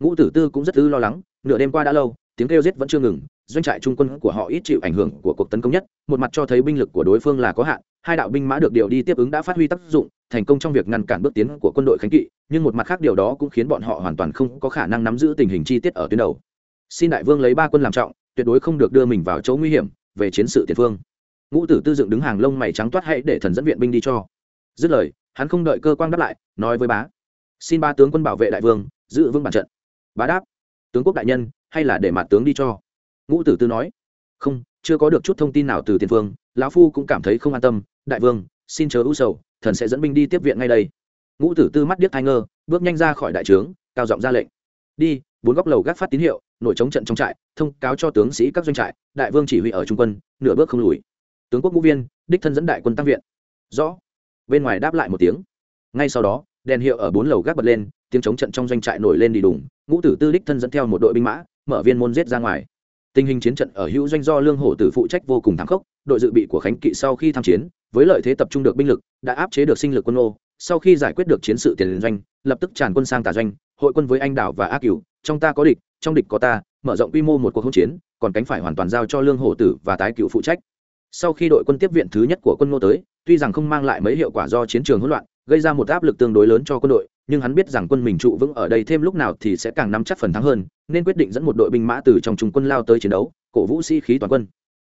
Ngũ tử tư cũng rất ư lo lắng, nửa đêm qua đã lâu, tiếng kêu giết vẫn chưa ngừng doanh trại trung quân của họ ít chịu ảnh hưởng của cuộc tấn công nhất, một mặt cho thấy binh lực của đối phương là có hạn, hai đạo binh mã được điều đi tiếp ứng đã phát huy tác dụng, thành công trong việc ngăn cản bước tiến của quân đội khánh kỵ, nhưng một mặt khác điều đó cũng khiến bọn họ hoàn toàn không có khả năng nắm giữ tình hình chi tiết ở tuyến đầu. Xin đại vương lấy ba quân làm trọng, tuyệt đối không được đưa mình vào chỗ nguy hiểm, về chiến sự tiền phương. Ngũ tử tư dựng đứng hàng lông mày trắng toát hãy để thần dẫn viện binh đi cho. Dứt lời, hắn không đợi cơ quan đáp lại, nói với bá, xin ba tướng quân bảo vệ đại vương, giữ vững bản trận. Bá đáp, tướng quốc đại nhân, hay là để mặt tướng đi cho ngũ tử tư nói, không, chưa có được chút thông tin nào từ tiền phương, lão phu cũng cảm thấy không an tâm, đại vương, xin chớ ưu sầu, thần sẽ dẫn binh đi tiếp viện ngay đây. Ngũ tử tư mắt điếc thai ngơ, bước nhanh ra khỏi đại trướng, cao giọng ra lệnh, đi, bốn góc lầu gác phát tín hiệu, nổi chống trận trong trại, thông cáo cho tướng sĩ các doanh trại, đại vương chỉ huy ở trung quân, nửa bước không lùi. Tướng quốc ngũ viên, đích thân dẫn đại quân tăng viện. Rõ. Bên ngoài đáp lại một tiếng. Ngay sau đó, đèn hiệu ở bốn lầu gác bật lên, tiếng chống trận trong doanh trại nổi lên đi đùng, ngũ tử tư đích thân dẫn theo một đội binh mã, mở viên môn giết ra ngoài tình hình chiến trận ở hữu doanh do lương hổ tử phụ trách vô cùng thắng khốc, đội dự bị của khánh kỵ sau khi tham chiến, với lợi thế tập trung được binh lực, đã áp chế được sinh lực quân ô sau khi giải quyết được chiến sự tiền doanh, lập tức tràn quân sang tà doanh, hội quân với anh đảo và ác cửu. Trong ta có địch, trong địch có ta, mở rộng quy mô một cuộc hỗn chiến, còn cánh phải hoàn toàn giao cho lương hổ tử và tái cựu phụ trách. Sau khi đội quân tiếp viện thứ nhất của quân ngô tới, tuy rằng không mang lại mấy hiệu quả do chiến trường hỗn loạn, gây ra một áp lực tương đối lớn cho quân đội nhưng hắn biết rằng quân mình trụ vững ở đây thêm lúc nào thì sẽ càng nắm chắc phần thắng hơn, nên quyết định dẫn một đội binh mã từ trong trung quân lao tới chiến đấu, cổ vũ sĩ khí toàn quân.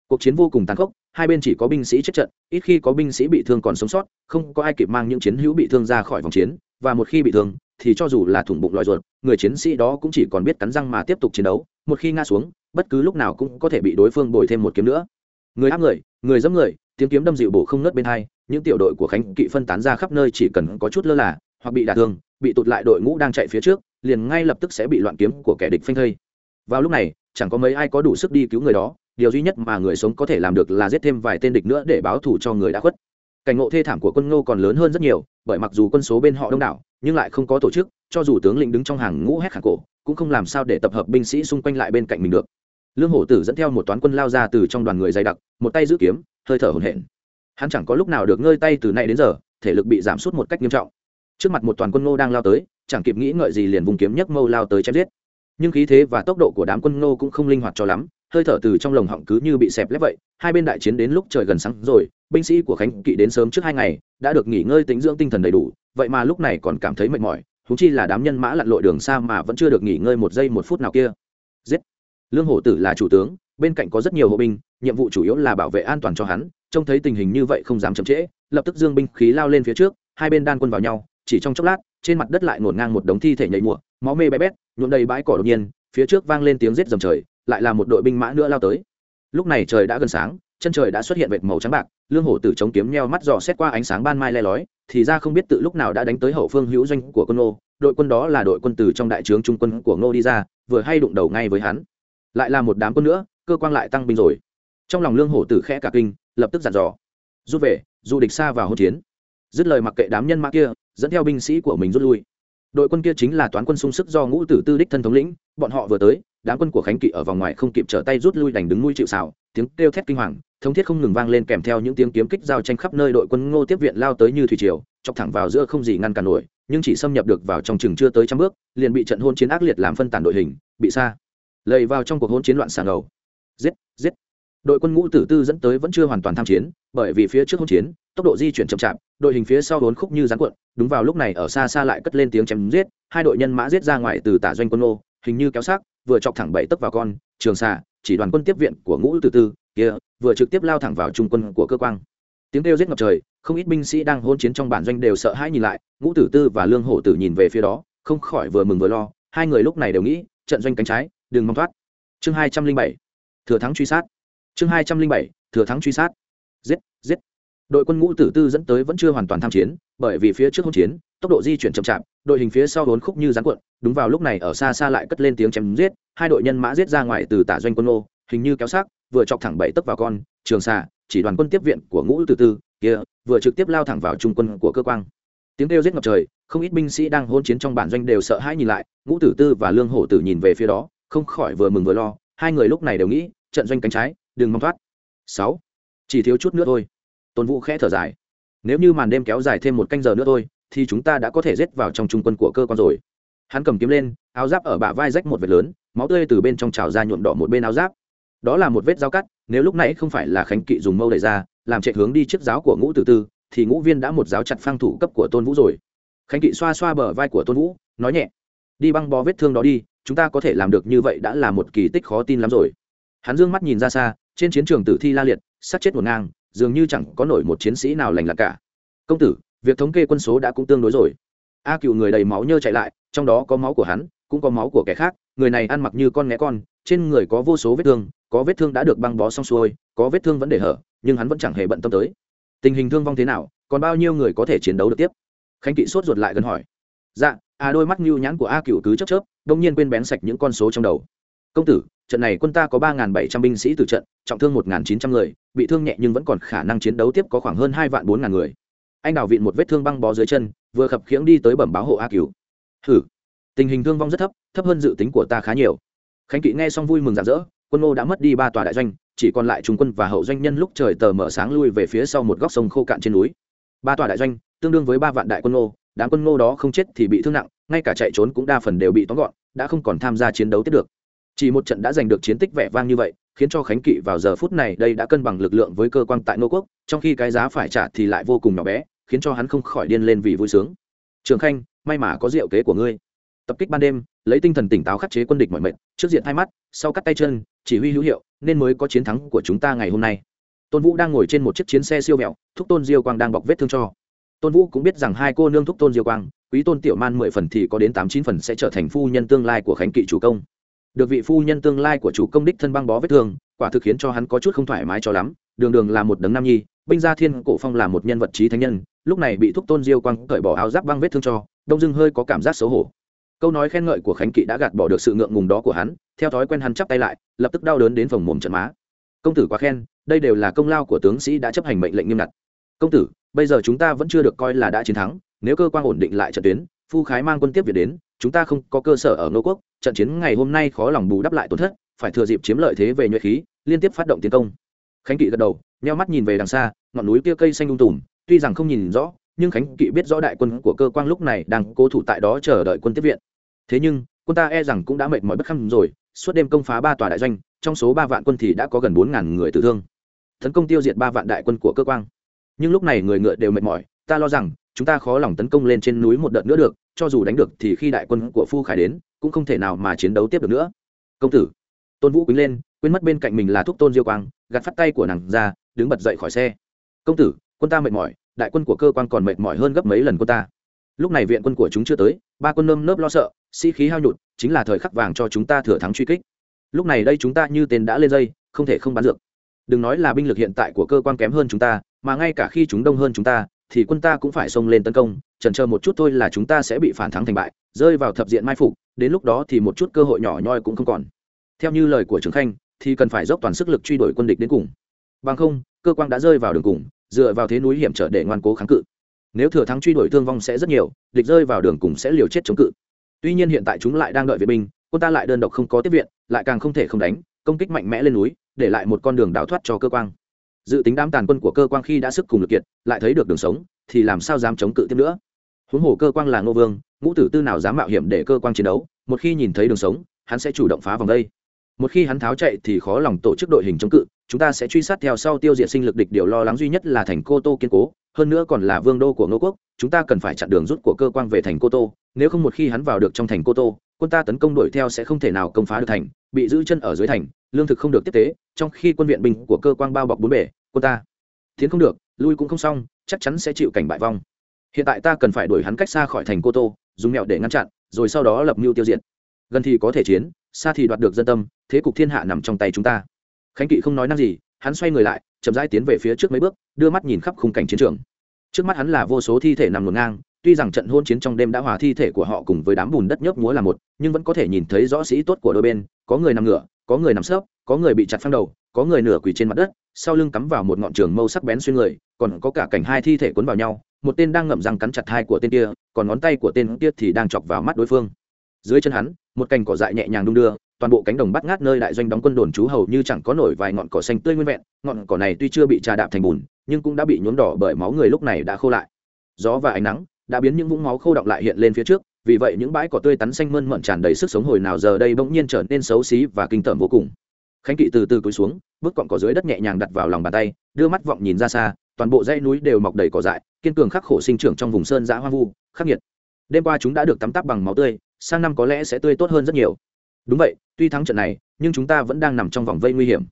Cuộc chiến vô cùng tàn khốc, hai bên chỉ có binh sĩ chết trận, ít khi có binh sĩ bị thương còn sống sót, không có ai kịp mang những chiến hữu bị thương ra khỏi vòng chiến, và một khi bị thương, thì cho dù là thủng bụng lòi ruột, người chiến sĩ đó cũng chỉ còn biết cắn răng mà tiếp tục chiến đấu, một khi ngã xuống, bất cứ lúc nào cũng có thể bị đối phương bồi thêm một kiếm nữa. Người áp người người dẫm người, tiếng kiếm đâm dịu bổ không nớt bên hai, những tiểu đội của khánh kỵ phân tán ra khắp nơi chỉ cần có chút lơ là hoặc bị đả thương, bị tụt lại đội ngũ đang chạy phía trước, liền ngay lập tức sẽ bị loạn kiếm của kẻ địch phanh thây. Vào lúc này, chẳng có mấy ai có đủ sức đi cứu người đó, điều duy nhất mà người sống có thể làm được là giết thêm vài tên địch nữa để báo thù cho người đã khuất. Cảnh ngộ thê thảm của quân ngô còn lớn hơn rất nhiều, bởi mặc dù quân số bên họ đông đảo, nhưng lại không có tổ chức, cho dù tướng lĩnh đứng trong hàng ngũ hét khàn cổ, cũng không làm sao để tập hợp binh sĩ xung quanh lại bên cạnh mình được. Lương hổ tử dẫn theo một toán quân lao ra từ trong đoàn người dày đặc, một tay giữ kiếm, hơi thở hổn hển. Hắn chẳng có lúc nào được ngơi tay từ nay đến giờ, thể lực bị giảm sút một cách nghiêm trọng trước mặt một toàn quân ngô đang lao tới, chẳng kịp nghĩ ngợi gì liền vùng kiếm nhấc mâu lao tới chém giết. Nhưng khí thế và tốc độ của đám quân ngô cũng không linh hoạt cho lắm, hơi thở từ trong lồng họng cứ như bị xẹp lép vậy, hai bên đại chiến đến lúc trời gần sáng rồi, binh sĩ của khánh kỵ đến sớm trước hai ngày, đã được nghỉ ngơi tính dưỡng tinh thần đầy đủ, vậy mà lúc này còn cảm thấy mệt mỏi thú chi là đám nhân mã lặn lội đường xa mà vẫn chưa được nghỉ ngơi một giây một phút nào kia. Giết! Lương hổ tử là chủ tướng, bên cạnh có rất nhiều hộ binh, nhiệm vụ chủ yếu là bảo vệ an toàn cho hắn, trông thấy tình hình như vậy không dám chậm trễ, lập tức dương binh khí lao lên phía trước, hai bên đan quân vào nhau chỉ trong chốc lát, trên mặt đất lại ngổn ngang một đống thi thể nhảy mùa, máu mê bé bét, nhuộm đầy bãi cỏ đột nhiên, phía trước vang lên tiếng rết dầm trời, lại là một đội binh mã nữa lao tới. Lúc này trời đã gần sáng, chân trời đã xuất hiện vệt màu trắng bạc, lương hổ tử chống kiếm neo mắt dò xét qua ánh sáng ban mai le lói, thì ra không biết tự lúc nào đã đánh tới hậu phương hữu doanh của quân ngô, đội quân đó là đội quân từ trong đại trướng trung quân của ngô đi ra, vừa hay đụng đầu ngay với hắn. Lại là một đám quân nữa, cơ quan lại tăng binh rồi. Trong lòng lương hổ tử khẽ cả kinh, lập tức dặn dò. Rút về dù địch xa vào hỗn chiến. Dứt lời mặc kệ đám nhân mã kia dẫn theo binh sĩ của mình rút lui. Đội quân kia chính là toán quân sung sức do ngũ tử tư đích thân thống lĩnh, bọn họ vừa tới, đám quân của khánh kỵ ở vòng ngoài không kịp trở tay rút lui đành đứng nuôi chịu xào tiếng kêu thét kinh hoàng, thống thiết không ngừng vang lên kèm theo những tiếng kiếm kích giao tranh khắp nơi đội quân ngô tiếp viện lao tới như thủy triều, chọc thẳng vào giữa không gì ngăn cản nổi, nhưng chỉ xâm nhập được vào trong chừng chưa tới trăm bước, liền bị trận hôn chiến ác liệt làm phân tán đội hình, bị xa lầy vào trong cuộc hôn chiến loạn sàng ngầu. Giết giết. Đội quân ngũ tử tư dẫn tới vẫn chưa hoàn toàn tham chiến, bởi vì phía trước hôn chiến tốc độ di chuyển chậm chạp, đội hình phía sau đốn khúc như rắn cuộn, đúng vào lúc này ở xa xa lại cất lên tiếng chém giết, hai đội nhân mã giết ra ngoài từ tả doanh quân ô hình như kéo xác, vừa chọc thẳng bảy tấc vào con, trường xạ chỉ đoàn quân tiếp viện của ngũ tử tư, kia, vừa trực tiếp lao thẳng vào trung quân của cơ quan tiếng kêu giết ngập trời, không ít binh sĩ đang hôn chiến trong bản doanh đều sợ hãi nhìn lại, ngũ tử tư và lương hổ tử nhìn về phía đó, không khỏi vừa mừng vừa lo, hai người lúc này đều nghĩ, trận doanh cánh trái, đừng mong thoát. Chương hai trăm linh bảy, thừa thắng truy sát. Chương hai trăm linh bảy, thừa thắng truy sát. Giết giết đội quân ngũ tử tư dẫn tới vẫn chưa hoàn toàn tham chiến, bởi vì phía trước hỗn chiến, tốc độ di chuyển chậm chạp, đội hình phía sau vốn khúc như rán cuộn, đúng vào lúc này ở xa xa lại cất lên tiếng chém giết, hai đội nhân mã giết ra ngoài từ tả doanh quân ô hình như kéo xác, vừa chọc thẳng bảy tấc vào con, trường xạ chỉ đoàn quân tiếp viện của ngũ tử tư, kia, vừa trực tiếp lao thẳng vào trung quân của cơ quan tiếng kêu giết ngập trời, không ít binh sĩ đang hôn chiến trong bản doanh đều sợ hãi nhìn lại, ngũ tử tư và lương hổ tử nhìn về phía đó, không khỏi vừa mừng vừa lo, hai người lúc này đều nghĩ, trận doanh cánh trái, đừng mong thoát. Sáu, chỉ thiếu chút nữa thôi tôn vũ khẽ thở dài. Nếu như màn đêm kéo dài thêm một canh giờ nữa thôi, thì chúng ta đã có thể rết vào trong trung quân của cơ quan rồi. Hắn cầm kiếm lên, áo giáp ở bả vai rách một vệt lớn, máu tươi từ bên trong trào ra nhuộm đỏ một bên áo giáp. Đó là một vết dao cắt, nếu lúc nãy không phải là khánh kỵ dùng mâu đẩy ra, làm chạy hướng đi chiếc giáo của ngũ tử tư, thì ngũ viên đã một giáo chặt phang thủ cấp của tôn vũ rồi. Khánh kỵ xoa xoa bờ vai của tôn vũ, nói nhẹ. Đi băng bó vết thương đó đi, chúng ta có thể làm được như vậy đã là một kỳ tích khó tin lắm rồi. Hắn dương mắt nhìn ra xa, trên chiến trường tử thi la liệt sát chết một ngang dường như chẳng có nổi một chiến sĩ nào lành lặn cả. Công tử, việc thống kê quân số đã cũng tương đối rồi. A cựu người đầy máu nhơ chạy lại, trong đó có máu của hắn, cũng có máu của kẻ khác, người này ăn mặc như con nghe con, trên người có vô số vết thương, có vết thương đã được băng bó xong xuôi, có vết thương vẫn để hở, nhưng hắn vẫn chẳng hề bận tâm tới. Tình hình thương vong thế nào, còn bao nhiêu người có thể chiến đấu được tiếp? Khánh kỵ sốt ruột lại gần hỏi. Dạ à đôi mắt nhu nhãn của a cựu cứ chớp chớp, đông nhiên quên bén sạch những con số trong đầu. Công tử trận này quân ta có ba bảy trăm binh sĩ từ trận, trọng thương một chín trăm người, bị thương nhẹ nhưng vẫn còn khả năng chiến đấu tiếp có khoảng hơn hai vạn bốn ngàn người. Anh đào viện một vết thương băng bó dưới chân, vừa khập khiễng đi tới bẩm báo hộ a cửu. Hử tình hình thương vong rất thấp thấp hơn dự tính của ta khá nhiều. Khánh kỵ nghe xong vui mừng rạng rỡ, quân ngô đã mất đi ba tòa đại doanh, chỉ còn lại trung quân và hậu doanh nhân lúc trời tờ mở sáng lui về phía sau một góc sông khô cạn trên núi. Ba tòa đại doanh, tương đương với ba vạn đại quân ngô, đám quân ngô đó không chết thì bị thương nặng, ngay cả chạy trốn cũng đa phần đều bị tóm gọn, đã không còn tham gia chiến đấu tiếp được chỉ một trận đã giành được chiến tích vẻ vang như vậy, khiến cho khánh kỵ vào giờ phút này đây đã cân bằng lực lượng với cơ quan tại nô quốc, trong khi cái giá phải trả thì lại vô cùng nhỏ bé, khiến cho hắn không khỏi điên lên vì vui sướng. Trường khanh, may mà có diệu kế của ngươi. Tập kích ban đêm, lấy tinh thần tỉnh táo khắc chế quân địch mọi mệnh, trước diện hai mắt, sau cắt tay chân, chỉ huy hữu hiệu, nên mới có chiến thắng của chúng ta ngày hôm nay. Tôn vũ đang ngồi trên một chiếc chiến xe siêu vẹo, thúc tôn diêu quang đang bọc vết thương cho. Tôn vũ cũng biết rằng hai cô nương thúc tôn diêu quang, quý tôn tiểu man mười phần thì có đến tám chín phần sẽ trở thành phu nhân tương lai của khánh kỵ chủ công được vị phu nhân tương lai của chủ công đích thân băng bó vết thương, quả thực khiến cho hắn có chút không thoải mái cho lắm. Đường đường là một đấng nam nhi, binh gia thiên cổ phong là một nhân vật trí thánh nhân, lúc này bị thúc tôn diêu quang cởi bỏ áo giáp băng vết thương cho, đông dưng hơi có cảm giác xấu hổ. Câu nói khen ngợi của khánh kỵ đã gạt bỏ được sự ngượng ngùng đó của hắn, theo thói quen hắn chắp tay lại, lập tức đau đớn đến phòng mồm trận má. Công tử quá khen, đây đều là công lao của tướng sĩ đã chấp hành mệnh lệnh nghiêm ngặt. Công tử, bây giờ chúng ta vẫn chưa được coi là đã chiến thắng, nếu cơ quan ổn định lại trận tuyến, phu khái mang quân tiếp việt đến chúng ta không có cơ sở ở ngô quốc, trận chiến ngày hôm nay khó lòng bù đắp lại tổn thất, phải thừa dịp chiếm lợi thế về nhuệ khí, liên tiếp phát động tiến công. Khánh kỵ gật đầu, nheo mắt nhìn về đằng xa, ngọn núi kia cây xanh um tùm, tuy rằng không nhìn rõ, nhưng khánh kỵ biết rõ đại quân của cơ quan lúc này đang cố thủ tại đó chờ đợi quân tiếp viện. Thế nhưng, quân ta e rằng cũng đã mệt mỏi bất khăm rồi, suốt đêm công phá ba tòa đại doanh, trong số ba vạn quân thì đã có gần bốn ngàn người tử thương. Tấn công tiêu diệt ba vạn đại quân của cơ quan. Nhưng lúc này người ngựa đều mệt mỏi, ta lo rằng, chúng ta khó lòng tấn công lên trên núi một đợt nữa được cho dù đánh được thì khi đại quân của phu khải đến, cũng không thể nào mà chiến đấu tiếp được nữa. Công tử, tôn vũ quýnh lên, quên mất bên cạnh mình là thúc tôn diêu quang, gạt phát tay của nàng ra, đứng bật dậy khỏi xe. Công tử, quân ta mệt mỏi, đại quân của cơ quan còn mệt mỏi hơn gấp mấy lần quân ta. Lúc này viện quân của chúng chưa tới, ba quân nơm nớp lo sợ, sĩ、si、khí hao nhụt, chính là thời khắc vàng cho chúng ta thừa thắng truy kích. Lúc này đây chúng ta như tên đã lên dây, không thể không bắn dược. Đừng nói là binh lực hiện tại của cơ quan kém hơn chúng ta, mà ngay cả khi chúng đông hơn chúng ta, thì quân ta cũng phải xông lên tấn công trần chờ một chút thôi là chúng ta sẽ bị phản thắng thành bại, rơi vào thập diện mai phục, đến lúc đó thì một chút cơ hội nhỏ nhoi cũng không còn. Theo như lời của trường khanh, thì cần phải dốc toàn sức lực truy đuổi quân địch đến cùng. Bằng không, cơ quan đã rơi vào đường cùng, dựa vào thế núi hiểm trở để ngoan cố kháng cự. Nếu thừa thắng truy đuổi thương vong sẽ rất nhiều, địch rơi vào đường cùng sẽ liều chết chống cự. Tuy nhiên hiện tại chúng lại đang đợi viện binh, quân ta lại đơn độc không có tiếp viện, lại càng không thể không đánh, công kích mạnh mẽ lên núi, để lại một con đường đào thoát cho cơ quan dự tính đám tàn quân của cơ quan khi đã sức cùng lực kiệt, lại thấy được đường sống, thì làm sao dám chống cự tiếp nữa? Huống hồ cơ quan là ngô vương, ngũ tử tư nào dám mạo hiểm để cơ quan chiến đấu, một khi nhìn thấy đường sống, hắn sẽ chủ động phá vòng đây. Một khi hắn tháo chạy thì khó lòng tổ chức đội hình chống cự, chúng ta sẽ truy sát theo sau tiêu diệt sinh lực địch điều lo lắng duy nhất là thành cô tô kiên cố, hơn nữa còn là vương đô của ngô quốc, chúng ta cần phải chặn đường rút của cơ quan về thành cô tô, nếu không một khi hắn vào được trong thành cô tô, quân ta tấn công đuổi theo sẽ không thể nào công phá được thành, bị giữ chân ở dưới thành, lương thực không được tiếp tế, trong khi quân viện binh của cơ quan bao bọc bốn bể quân ta tiến không được, lui cũng không xong, chắc chắn sẽ chịu cảnh bại vong hiện tại ta cần phải đuổi hắn cách xa khỏi thành cô tô, dùng mẹo để ngăn chặn, rồi sau đó lập mưu tiêu diệt. Gần thì có thể chiến, xa thì đoạt được dân tâm, thế cục thiên hạ nằm trong tay chúng ta. Khánh kỵ không nói năng gì, hắn xoay người lại, chậm rãi tiến về phía trước mấy bước, đưa mắt nhìn khắp khung cảnh chiến trường. Trước mắt hắn là vô số thi thể nằm ngổn ngang, tuy rằng trận hôn chiến trong đêm đã hòa thi thể của họ cùng với đám bùn đất nhớp múa là một, nhưng vẫn có thể nhìn thấy rõ sĩ tốt của đôi bên, có người nằm ngửa, có người nằm sấp, có người bị chặt phăng đầu, có người nửa quỳ trên mặt đất, sau lưng cắm vào một ngọn trường mâu sắc bén xuyên người, còn có cả cảnh hai thi thể cuốn vào nhau một tên đang ngậm răng cắn chặt hai của tên kia, còn ngón tay của tên kia thì đang chọc vào mắt đối phương. Dưới chân hắn, một cành cỏ dại nhẹ nhàng đung đưa, toàn bộ cánh đồng bắt ngát nơi đại doanh đóng quân đồn trú hầu như chẳng có nổi vài ngọn cỏ xanh tươi nguyên vẹn, ngọn cỏ này tuy chưa bị trà đạp thành bùn, nhưng cũng đã bị nhuốm đỏ bởi máu người lúc này đã khô lại. Gió và ánh nắng đã biến những vũng máu khô đọng lại hiện lên phía trước, vì vậy những bãi cỏ tươi tắn xanh mơn mận tràn đầy sức sống hồi nào giờ đây bỗng nhiên trở nên xấu xí và kinh tởm vô cùng. Khánh kỵ từ từ cúi xuống, bước cọn cỏ dưới đất nhẹ nhàng đặt vào lòng bàn tay, đưa mắt vọng nhìn ra xa toàn bộ dãy núi đều mọc đầy cỏ dại, kiên cường khắc khổ sinh trưởng trong vùng sơn giã hoang vu, khắc nghiệt. Đêm qua chúng đã được tắm tắp bằng máu tươi, sang năm có lẽ sẽ tươi tốt hơn rất nhiều. Đúng vậy, tuy thắng trận này, nhưng chúng ta vẫn đang nằm trong vòng vây nguy hiểm.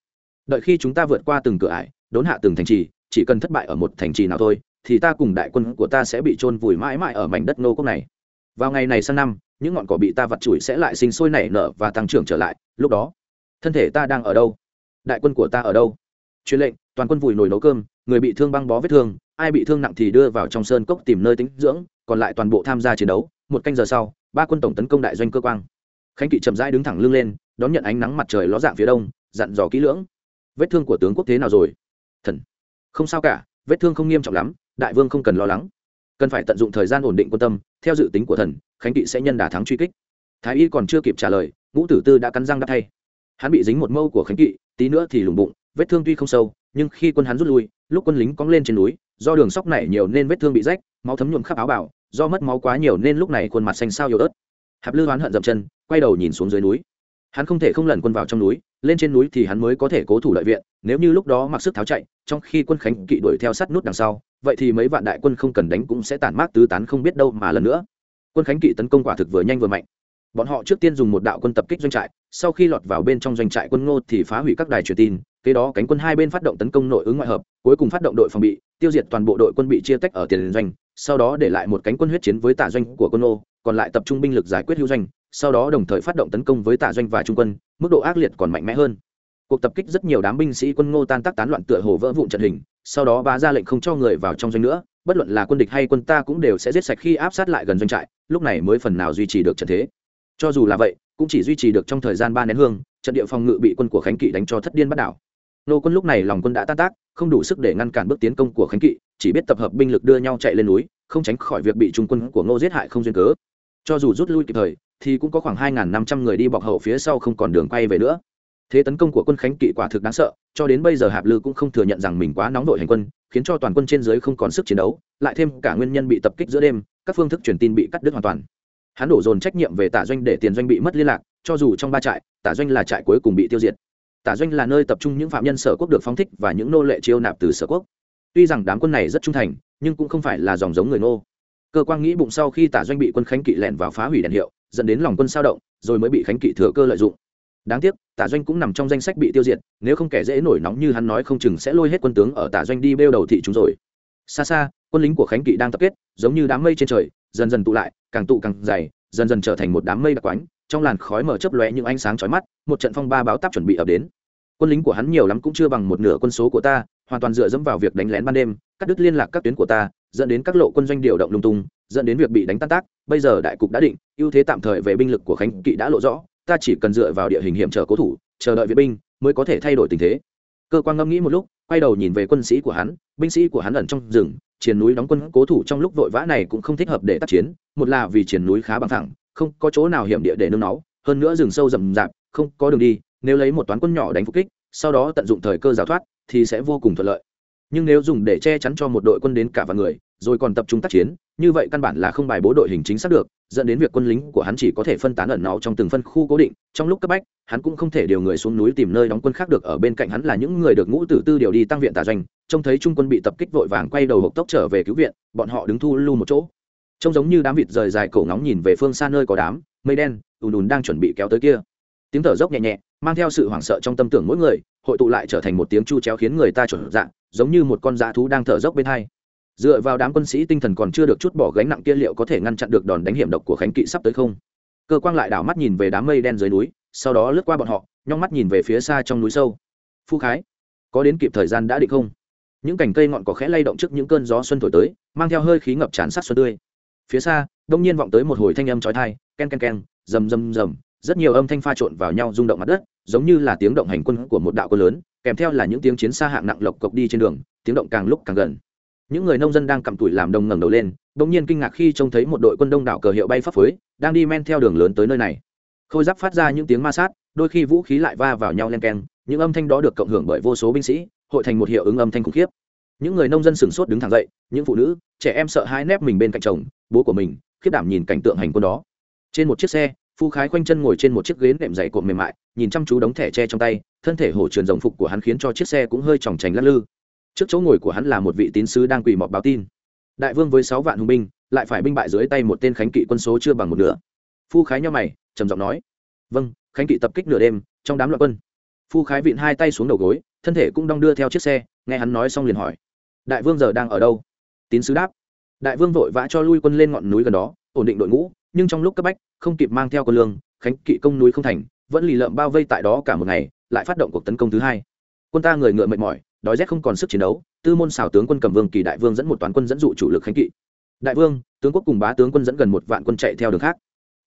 Đợi khi chúng ta vượt qua từng cửa ải, đốn hạ từng thành trì, chỉ cần thất bại ở một thành trì nào thôi, thì ta cùng đại quân của ta sẽ bị trôn vùi mãi mãi ở mảnh đất nô quốc này. Vào ngày này sang năm, những ngọn cỏ bị ta vặt chùi sẽ lại sinh sôi nảy nở và tăng trưởng trở lại, lúc đó, thân thể ta đang ở đâu? Đại quân của ta ở đâu? Truyền lệnh, toàn quân vùi nồi nấu cơm, người bị thương băng bó vết thương, ai bị thương nặng thì đưa vào trong sơn cốc tìm nơi tính dưỡng, còn lại toàn bộ tham gia chiến đấu, một canh giờ sau, ba quân tổng tấn công đại doanh cơ quan khánh kỵ chậm rãi đứng thẳng lưng lên, đón nhận ánh nắng mặt trời ló dạng phía đông, dặn dò kỹ lưỡng. Vết thương của tướng quốc thế nào rồi? Thần. Không sao cả, vết thương không nghiêm trọng lắm, đại vương không cần lo lắng. Cần phải tận dụng thời gian ổn định quân tâm, theo dự tính của thần, khánh kỵ sẽ nhân đà thắng truy kích. Thái y còn chưa kịp trả lời, ngũ tử tư đã cắn răng đắp thay. Hắn bị dính một mâu của khánh kỵ, tí nữa thì lùng bụng vết thương tuy không sâu, nhưng khi quân hắn rút lui, lúc quân lính cóng lên trên núi, do đường sóc nảy nhiều nên vết thương bị rách, máu thấm nhuộm khắp áo bảo do mất máu quá nhiều nên lúc này khuôn mặt xanh sao yếu ớt. Hạp lư oán hận dậm chân, quay đầu nhìn xuống dưới núi. Hắn không thể không lẩn quân vào trong núi, lên trên núi thì hắn mới có thể cố thủ lợi viện, nếu như lúc đó mặc sức tháo chạy, trong khi quân khánh kỵ đuổi theo sát nút đằng sau, vậy thì mấy vạn đại quân không cần đánh cũng sẽ tản mát tứ tán không biết đâu mà lần nữa. Quân khánh kỵ tấn công quả thực vừa nhanh vừa mạnh bọn họ trước tiên dùng một đạo quân tập kích doanh trại, sau khi lọt vào bên trong doanh trại quân ngô thì phá hủy các đài truyền tin, kế đó cánh quân hai bên phát động tấn công nội ứng ngoại hợp, cuối cùng phát động đội phòng bị, tiêu diệt toàn bộ đội quân bị chia tách ở tiền doanh, sau đó để lại một cánh quân huyết chiến với tả doanh của quân ngô, còn lại tập trung binh lực giải quyết hữu doanh, sau đó đồng thời phát động tấn công với tả doanh và trung quân, mức độ ác liệt còn mạnh mẽ hơn. Cuộc tập kích rất nhiều đám binh sĩ quân ngô tan tác tán loạn tựa hồ vỡ vụn trận hình, sau đó bá ra lệnh không cho người vào trong doanh nữa, bất luận là quân địch hay quân ta cũng đều sẽ giết sạch khi áp sát lại gần doanh trại, lúc này mới phần nào duy trì được trận thế cho dù là vậy, cũng chỉ duy trì được trong thời gian ba nén hương, trận địa phòng ngự bị quân của khánh kỵ đánh cho thất điên bắt đảo. Nô quân lúc này lòng quân đã tan tác, không đủ sức để ngăn cản bước tiến công của khánh kỵ, chỉ biết tập hợp binh lực đưa nhau chạy lên núi, không tránh khỏi việc bị trung quân của ngô giết hại không duyên cớ. Cho dù rút lui kịp thời, thì cũng có khoảng hai năm trăm người đi bọc hậu phía sau không còn đường quay về nữa. Thế tấn công của quân khánh kỵ quả thực đáng sợ, cho đến bây giờ hạp lư cũng không thừa nhận rằng mình quá nóng vội hành quân, khiến cho toàn quân trên dưới không còn sức chiến đấu, lại thêm cả nguyên nhân bị tập kích giữa đêm, các phương thức truyền tin bị cắt đứt hoàn toàn hắn đổ dồn trách nhiệm về tả doanh để tiền doanh bị mất liên lạc, cho dù trong ba trại, tả doanh là trại cuối cùng bị tiêu diệt. Tả doanh là nơi tập trung những phạm nhân sở quốc được phóng thích và những nô lệ chiêu nạp từ sở quốc. Tuy rằng đám quân này rất trung thành, nhưng cũng không phải là dòng giống người ngô. Cơ quan nghĩ bụng sau khi tả doanh bị quân khánh kỵ lẻn vào phá hủy đèn hiệu, dẫn đến lòng quân sao động, rồi mới bị khánh kỵ thừa cơ lợi dụng. Đáng tiếc, tả doanh cũng nằm trong danh sách bị tiêu diệt, nếu không kẻ dễ nổi nóng như hắn nói không chừng sẽ lôi hết quân tướng ở tả doanh đi bêu đầu thị chúng rồi. Xa xa, quân lính của khánh kỵ đang tập kết, giống như đám mây trên trời dần dần tụ lại, càng tụ càng dày, dần dần trở thành một đám mây đặc quánh, trong làn khói mở chớp lóe những ánh sáng chói mắt, một trận phong ba báo táp chuẩn bị ập đến. Quân lính của hắn nhiều lắm cũng chưa bằng một nửa quân số của ta, hoàn toàn dựa dẫm vào việc đánh lén ban đêm, cắt đứt liên lạc các tuyến của ta, dẫn đến các lộ quân doanh điều động lung tung, dẫn đến việc bị đánh tan tác, bây giờ đại cục đã định, ưu thế tạm thời về binh lực của khánh kỵ đã lộ rõ, ta chỉ cần dựa vào địa hình hiểm trở cố thủ, chờ đợi viện binh mới có thể thay đổi tình thế. Cơ quan ngẫm nghĩ một lúc, quay đầu nhìn về quân sĩ của hắn, binh sĩ của hắn ẩn trong rừng triển núi đóng quân cố thủ trong lúc vội vã này cũng không thích hợp để tác chiến, một là vì triển núi khá bằng thẳng, không có chỗ nào hiểm địa để nương náu, hơn nữa rừng sâu rậm rạp, không có đường đi, nếu lấy một toán quân nhỏ đánh phục kích, sau đó tận dụng thời cơ giao thoát, thì sẽ vô cùng thuận lợi. Nhưng nếu dùng để che chắn cho một đội quân đến cả vài người rồi còn tập trung tác chiến, như vậy căn bản là không bài bố đội hình chính xác được, dẫn đến việc quân lính của hắn chỉ có thể phân tán ẩn náu trong từng phân khu cố định, trong lúc cấp bách, hắn cũng không thể điều người xuống núi tìm nơi đóng quân khác được, ở bên cạnh hắn là những người được ngũ tử tư điều đi tăng viện tà doanh, trông thấy trung quân bị tập kích vội vàng quay đầu hộp tốc trở về cứu viện, bọn họ đứng thu lưu một chỗ. Trông giống như đám vịt rời dài cổ ngóng nhìn về phương xa nơi có đám mây đen, ùn ùn đang chuẩn bị kéo tới kia. Tiếng thở dốc nhẹ nhẹ, mang theo sự hoảng sợ trong tâm tưởng mỗi người, hội tụ lại trở thành một tiếng chu chéo khiến người ta chuẩn dạng giống như một con dã thú đang thở dốc bên hai dựa vào đám quân sĩ tinh thần còn chưa được chút bỏ gánh nặng kia liệu có thể ngăn chặn được đòn đánh hiểm độc của khánh kỵ sắp tới không? Cơ quang lại đảo mắt nhìn về đám mây đen dưới núi, sau đó lướt qua bọn họ nhong mắt nhìn về phía xa trong núi sâu. Phu khái, có đến kịp thời gian đã định không? Những cành cây ngọn cỏ khẽ lay động trước những cơn gió xuân thổi tới, mang theo hơi khí ngập tràn sát xuân tươi. Phía xa, đông nhiên vọng tới một hồi thanh âm trói thai ken ken ken, rầm rầm rầm, rất nhiều âm thanh pha trộn vào nhau rung động mặt đất, giống như là tiếng động hành quân của một đạo quân lớn, kèm theo là những tiếng chiến xa hạng nặng lộc cộc đi trên đường, tiếng động càng lúc càng gần những người nông dân đang cầm tuổi làm đồng ngẩng đầu lên, bỗng nhiên kinh ngạc khi trông thấy một đội quân đông đảo cờ hiệu bay phấp phới, đang đi men theo đường lớn tới nơi này. Khôi giáp phát ra những tiếng ma sát, đôi khi vũ khí lại va vào nhau len keng, những âm thanh đó được cộng hưởng bởi vô số binh sĩ, hội thành một hiệu ứng âm thanh khủng khiếp. Những người nông dân sửng sốt đứng thẳng dậy, những phụ nữ, trẻ em sợ hãi nép mình bên cạnh chồng, bố của mình, khiếp đảm nhìn cảnh tượng hành quân đó. Trên một chiếc xe, phu khái khoanh chân ngồi trên một chiếc ghế nệm dày cộm mềm mại, nhìn chăm chú đống thẻ tre trong tay, thân thể hổ truyền rồng phục của hắn khiến cho chiếc xe cũng hơi chòng trành lắc lư trước chỗ ngồi của hắn là một vị tín sứ đang quỳ mọp báo tin. Đại vương với sáu vạn hùng binh, lại phải binh bại dưới tay một tên khánh kỵ quân số chưa bằng một nửa. Phu khái nhau mày, trầm giọng nói vâng khánh kỵ tập kích nửa đêm, trong đám loạn quân. Phu khái vịn hai tay xuống đầu gối, thân thể cũng đong đưa theo chiếc xe, nghe hắn nói xong liền hỏi, đại vương giờ đang ở đâu? Tín sứ đáp, đại vương vội vã cho lui quân lên ngọn núi gần đó, ổn định đội ngũ, nhưng trong lúc cấp bách, không kịp mang theo quân lương, khánh kỵ công núi không thành, vẫn lì lợm bao vây tại đó cả một ngày, lại phát động cuộc tấn công thứ hai. Quân ta người ngựa mệt mỏi đói rét không còn sức chiến đấu, tư môn xảo tướng quân cầm vương kỳ đại vương dẫn một toán quân dẫn dụ chủ lực khánh kỵ. Đại vương, tướng quốc cùng bá tướng quân dẫn gần một vạn quân chạy theo đường khác.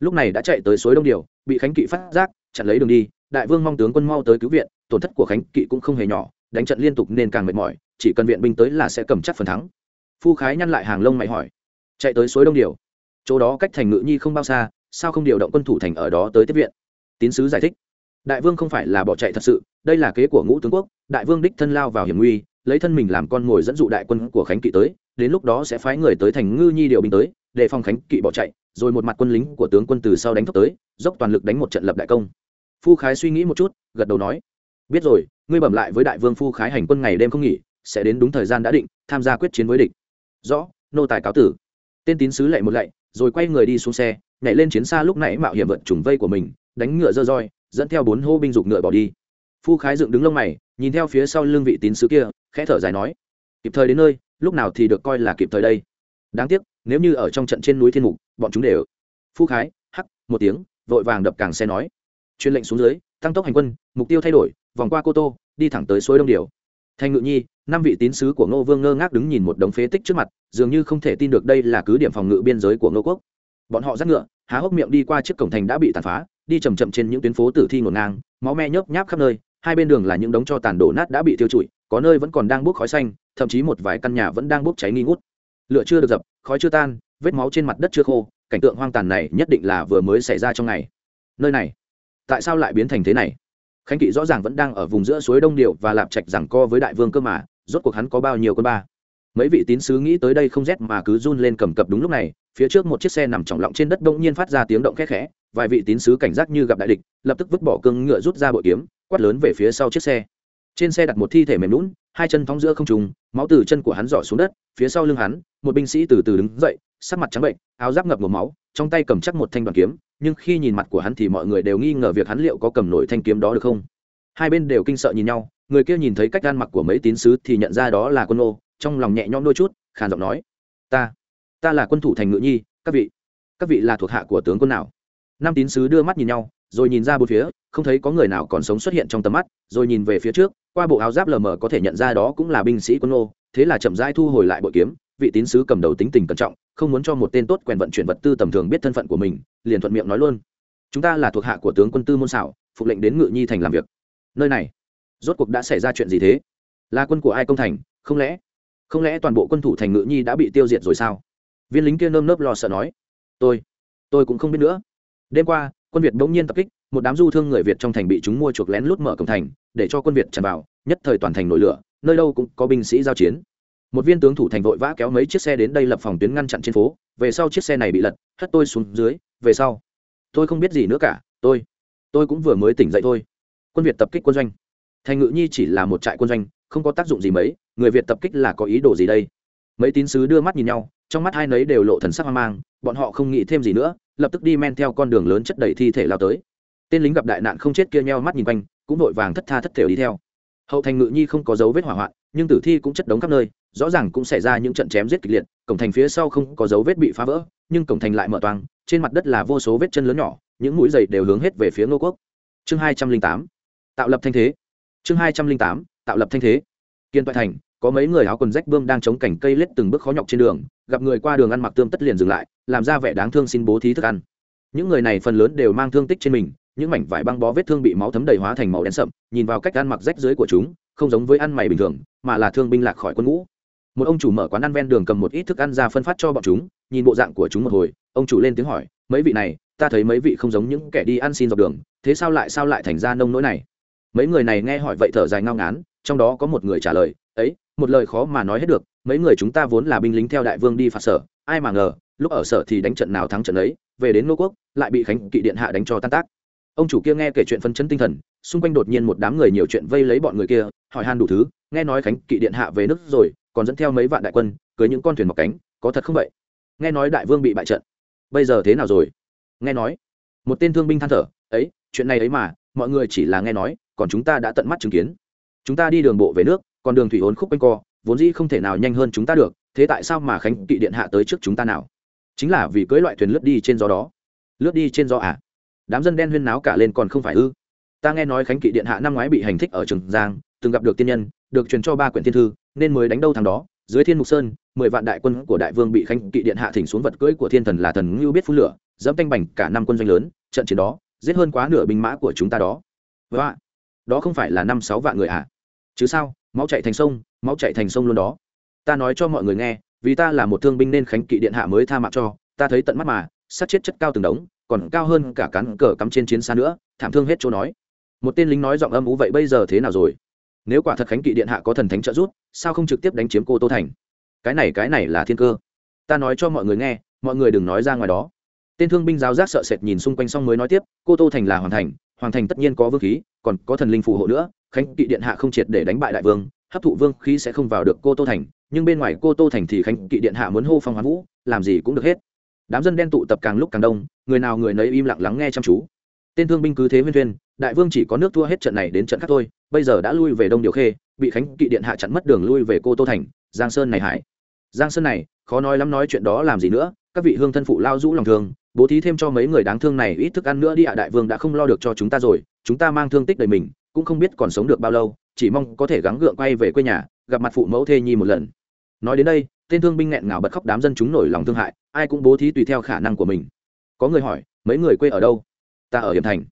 Lúc này đã chạy tới suối đông điều, bị khánh kỵ phát giác, chặn lấy đường đi, đại vương mong tướng quân mau tới cứu viện, tổn thất của khánh kỵ cũng không hề nhỏ, đánh trận liên tục nên càng mệt mỏi, chỉ cần viện binh tới là sẽ cầm chắc phần thắng. Phu khái nhăn lại hàng lông mày hỏi, chạy tới suối đông điều. Chỗ đó cách thành ngự nhi không bao xa, sao không điều động quân thủ thành ở đó tới tiếp viện? Tín sứ giải thích đại vương không phải là bỏ chạy thật sự, đây là kế của ngũ tướng quốc, đại vương đích thân lao vào hiểm nguy, lấy thân mình làm con mồi dẫn dụ đại quân của khánh kỵ tới, đến lúc đó sẽ phái người tới thành ngư nhi điều binh tới, để phòng khánh kỵ bỏ chạy, rồi một mặt quân lính của tướng quân từ sau đánh thốc tới, dốc toàn lực đánh một trận lập đại công. Phu khái suy nghĩ một chút, gật đầu nói, biết rồi, ngươi bẩm lại với đại vương phu khái hành quân ngày đêm không nghỉ, sẽ đến đúng thời gian đã định, tham gia quyết chiến với địch. Rõ, nô tài cáo tử. Tên tín sứ lạy một lạy, rồi quay người đi xuống xe, nhảy lên chiến xa lúc nãy mạo hiểm vượt trùng vây của mình, đánh ngựa dơ roi dẫn theo bốn hô binh dục ngựa bỏ đi. Phu khái dựng đứng lông mày, nhìn theo phía sau lưng vị tín sứ kia, khẽ thở dài nói, kịp thời đến nơi, lúc nào thì được coi là kịp thời đây. Đáng tiếc, nếu như ở trong trận trên núi thiên mục, bọn chúng đều phu khái, hắc, một tiếng, vội vàng đập càng xe nói chuyên lệnh xuống dưới, tăng tốc hành quân, mục tiêu thay đổi, vòng qua cô tô, đi thẳng tới suối đông điều thanh ngự nhi, năm vị tín sứ của ngô vương ngơ ngác đứng nhìn một đống phế tích trước mặt, dường như không thể tin được đây là cứ điểm phòng ngự biên giới của ngô quốc. Bọn họ dắt ngựa, há hốc miệng đi qua chiếc cổng thành đã bị tàn phá đi chầm chậm trên những tuyến phố tử thi ngổn ngang, máu me nhớp nháp khắp nơi, hai bên đường là những đống cho tàn đổ nát đã bị tiêu trụi, có nơi vẫn còn đang bốc khói xanh, thậm chí một vài căn nhà vẫn đang bốc cháy nghi ngút. Lửa chưa được dập, khói chưa tan, vết máu trên mặt đất chưa khô, cảnh tượng hoang tàn này nhất định là vừa mới xảy ra trong ngày. Nơi này, tại sao lại biến thành thế này? Khánh kỵ rõ ràng vẫn đang ở vùng giữa suối đông điệu và lạp trạch rằng co với đại vương cơ mà, rốt cuộc hắn có bao nhiêu quân ba? Mấy vị tín sứ nghĩ tới đây không rét mà cứ run lên cầm cập đúng lúc này, phía trước một chiếc xe nằm trọng lọng trên đất bỗng nhiên phát ra tiếng động khẽ khẽ vài vị tín sứ cảnh giác như gặp đại địch, lập tức vứt bỏ cương ngựa rút ra bội kiếm, quát lớn về phía sau chiếc xe. Trên xe đặt một thi thể mềm lún hai chân thóng giữa không trùng máu từ chân của hắn rỏ xuống đất, phía sau lưng hắn, một binh sĩ từ từ đứng dậy, sắc mặt trắng bệnh, áo giáp ngập một máu, trong tay cầm chắc một thanh đoàn kiếm, nhưng khi nhìn mặt của hắn thì mọi người đều nghi ngờ việc hắn liệu có cầm nổi thanh kiếm đó được không. Hai bên đều kinh sợ nhìn nhau, người kia nhìn thấy cách ăn mặc của mấy tín sứ thì nhận ra đó là quân ô trong lòng nhẹ nhõm đôi chút, khàn giọng nói, ta ta là quân thủ thành ngự nhi, các vị các vị là thuộc hạ của tướng quân nào? Năm tín sứ đưa mắt nhìn nhau, rồi nhìn ra bốn phía, không thấy có người nào còn sống xuất hiện trong tầm mắt, rồi nhìn về phía trước, qua bộ áo giáp lờ mờ có thể nhận ra đó cũng là binh sĩ quân ô thế là chậm rãi thu hồi lại bội kiếm, vị tín sứ cầm đầu tính tình cẩn trọng, không muốn cho một tên tốt quen vận chuyển vật tư tầm thường biết thân phận của mình, liền thuận miệng nói luôn. Chúng ta là thuộc hạ của tướng quân tư môn xảo phục lệnh đến ngự nhi thành làm việc. Nơi này, rốt cuộc đã xảy ra chuyện gì thế? Là quân của ai công thành, không lẽ không lẽ toàn bộ quân thủ thành ngự nhi đã bị tiêu diệt rồi sao? Viên lính kia nơm nớp lo sợ nói. Tôi tôi cũng không biết nữa đêm qua, quân việt bỗng nhiên tập kích, một đám du thương người việt trong thành bị chúng mua chuộc lén lút mở cổng thành, để cho quân việt tràn vào, nhất thời toàn thành nổi lửa, nơi đâu cũng có binh sĩ giao chiến. Một viên tướng thủ thành vội vã kéo mấy chiếc xe đến đây lập phòng tuyến ngăn chặn trên phố, về sau chiếc xe này bị lật, hất tôi xuống dưới, về sau. Tôi không biết gì nữa cả, tôi tôi cũng vừa mới tỉnh dậy thôi. Quân việt tập kích quân doanh. Thành ngự nhi chỉ là một trại quân doanh, không có tác dụng gì mấy, người việt tập kích là có ý đồ gì đây? Mấy tín sứ đưa mắt nhìn nhau, trong mắt hai nấy đều lộ thần sắc hoang mang, bọn họ không nghĩ thêm gì nữa, lập tức đi men theo con đường lớn chất đầy thi thể lao tới. Tên lính gặp đại nạn không chết kia nheo mắt nhìn quanh, cũng vội vàng thất tha thất thểu đi theo. Hậu thành ngự nhi không có dấu vết hỏa hoạn, nhưng tử thi cũng chất đống khắp nơi, rõ ràng cũng xảy ra những trận chém giết kịch liệt, cổng thành phía sau không có dấu vết bị phá vỡ, nhưng cổng thành lại mở toang, trên mặt đất là vô số vết chân lớn nhỏ, những mũi giày đều hướng hết về phía ngô quốc. Chương hai trăm linh tám, tạo lập thanh thế. Chương hai trăm linh tám, tạo lập thanh thế. Kiên toại thành có mấy người áo quần rách bươm đang chống cảnh cây lết từng bước khó nhọc trên đường, gặp người qua đường ăn mặc tươm tất liền dừng lại, làm ra vẻ đáng thương xin bố thí thức ăn. Những người này phần lớn đều mang thương tích trên mình, những mảnh vải băng bó vết thương bị máu thấm đầy hóa thành màu đen sậm, nhìn vào cách ăn mặc rách dưới của chúng, không giống với ăn mày bình thường, mà là thương binh lạc khỏi quân ngũ. Một ông chủ mở quán ăn ven đường cầm một ít thức ăn ra phân phát cho bọn chúng, nhìn bộ dạng của chúng một hồi, ông chủ lên tiếng hỏi, mấy vị này, ta thấy mấy vị không giống những kẻ đi ăn xin dọc đường, thế sao lại sao lại thành ra nông nỗi này? Mấy người này nghe hỏi vậy thở dài ngao ngán trong đó có một người trả lời, ấy, một lời khó mà nói hết được, mấy người chúng ta vốn là binh lính theo đại vương đi phạt sở, ai mà ngờ, lúc ở sở thì đánh trận nào thắng trận ấy, về đến nô quốc, lại bị khánh kỵ điện hạ đánh cho tan tác. Ông chủ kia nghe kể chuyện phân chấn tinh thần, xung quanh đột nhiên một đám người nhiều chuyện vây lấy bọn người kia, hỏi han đủ thứ, nghe nói khánh kỵ điện hạ về nước rồi, còn dẫn theo mấy vạn đại quân, cưới những con thuyền mọc cánh, có thật không vậy? Nghe nói đại vương bị bại trận, bây giờ thế nào rồi? Nghe nói, một tên thương binh than thở, ấy, chuyện này ấy mà, mọi người chỉ là nghe nói, còn chúng ta đã tận mắt chứng kiến chúng ta đi đường bộ về nước, còn đường thủy ốn khúc quanh co, vốn dĩ không thể nào nhanh hơn chúng ta được, thế tại sao mà khánh kỵ điện hạ tới trước chúng ta nào? Chính là vì cưới loại thuyền lướt đi trên gió đó. Lướt đi trên gió à? Đám dân đen huyên náo cả lên còn không phải ư? Ta nghe nói khánh kỵ điện hạ năm ngoái bị hành thích ở trường giang, từng gặp được tiên nhân, được truyền cho ba quyển thiên thư, nên mới đánh đâu thằng đó. Dưới thiên mục sơn, mười vạn đại quân của đại vương bị khánh kỵ điện hạ thỉnh xuống vật cưỡi của thiên thần là thần ngưu biết phun lửa, dẫm tanh bành cả năm quân doanh lớn, trận chiến đó, giết hơn quá nửa binh mã của chúng ta đó. Vâng Và đó không phải là năm sáu vạn người à? Chứ sao, máu chạy thành sông, máu chạy thành sông luôn đó. Ta nói cho mọi người nghe, vì ta là một thương binh nên khánh kỵ điện hạ mới tha mạng cho, ta thấy tận mắt mà, sát chết chất cao từng đống, còn cao hơn cả cán cờ cắm trên chiến xa nữa, thảm thương hết chỗ nói. Một tên lính nói giọng âm ú vậy bây giờ thế nào rồi? Nếu quả thật khánh kỵ điện hạ có thần thánh trợ giúp, sao không trực tiếp đánh chiếm cô tô thành? Cái này cái này là thiên cơ. Ta nói cho mọi người nghe, mọi người đừng nói ra ngoài đó. Tên thương binh giáo giác sợ sệt nhìn xung quanh xong mới nói tiếp, cô tô thành là hoàn thành hoàng thành tất nhiên có vương khí, còn có thần linh phù hộ nữa, khánh kỵ điện hạ không triệt để đánh bại đại vương, hấp thụ vương khí sẽ không vào được cô tô thành, nhưng bên ngoài cô tô thành thì khánh kỵ điện hạ muốn hô phong hoán vũ, làm gì cũng được hết. Đám dân đen tụ tập càng lúc càng đông, người nào người nấy im lặng lắng nghe chăm chú. Tên thương binh cứ thế huyên thuyên, đại vương chỉ có nước thua hết trận này đến trận khác thôi, bây giờ đã lui về đông điều khê, bị khánh kỵ điện hạ chặn mất đường lui về cô tô thành, giang sơn này hải. Giang sơn này, khó nói lắm nói chuyện đó làm gì nữa, các vị hương thân phụ lao rũ lòng thường bố thí thêm cho mấy người đáng thương này, ít thức ăn nữa đi ạ, đại vương đã không lo được cho chúng ta rồi, chúng ta mang thương tích đầy mình, cũng không biết còn sống được bao lâu, chỉ mong có thể gắng gượng quay về quê nhà, gặp mặt phụ mẫu thê nhi một lần. Nói đến đây, tên thương binh nghẹn ngào bật khóc đám dân chúng nổi lòng thương hại, ai cũng bố thí tùy theo khả năng của mình. Có người hỏi, mấy người quê ở đâu? Ta ở hiểm thành,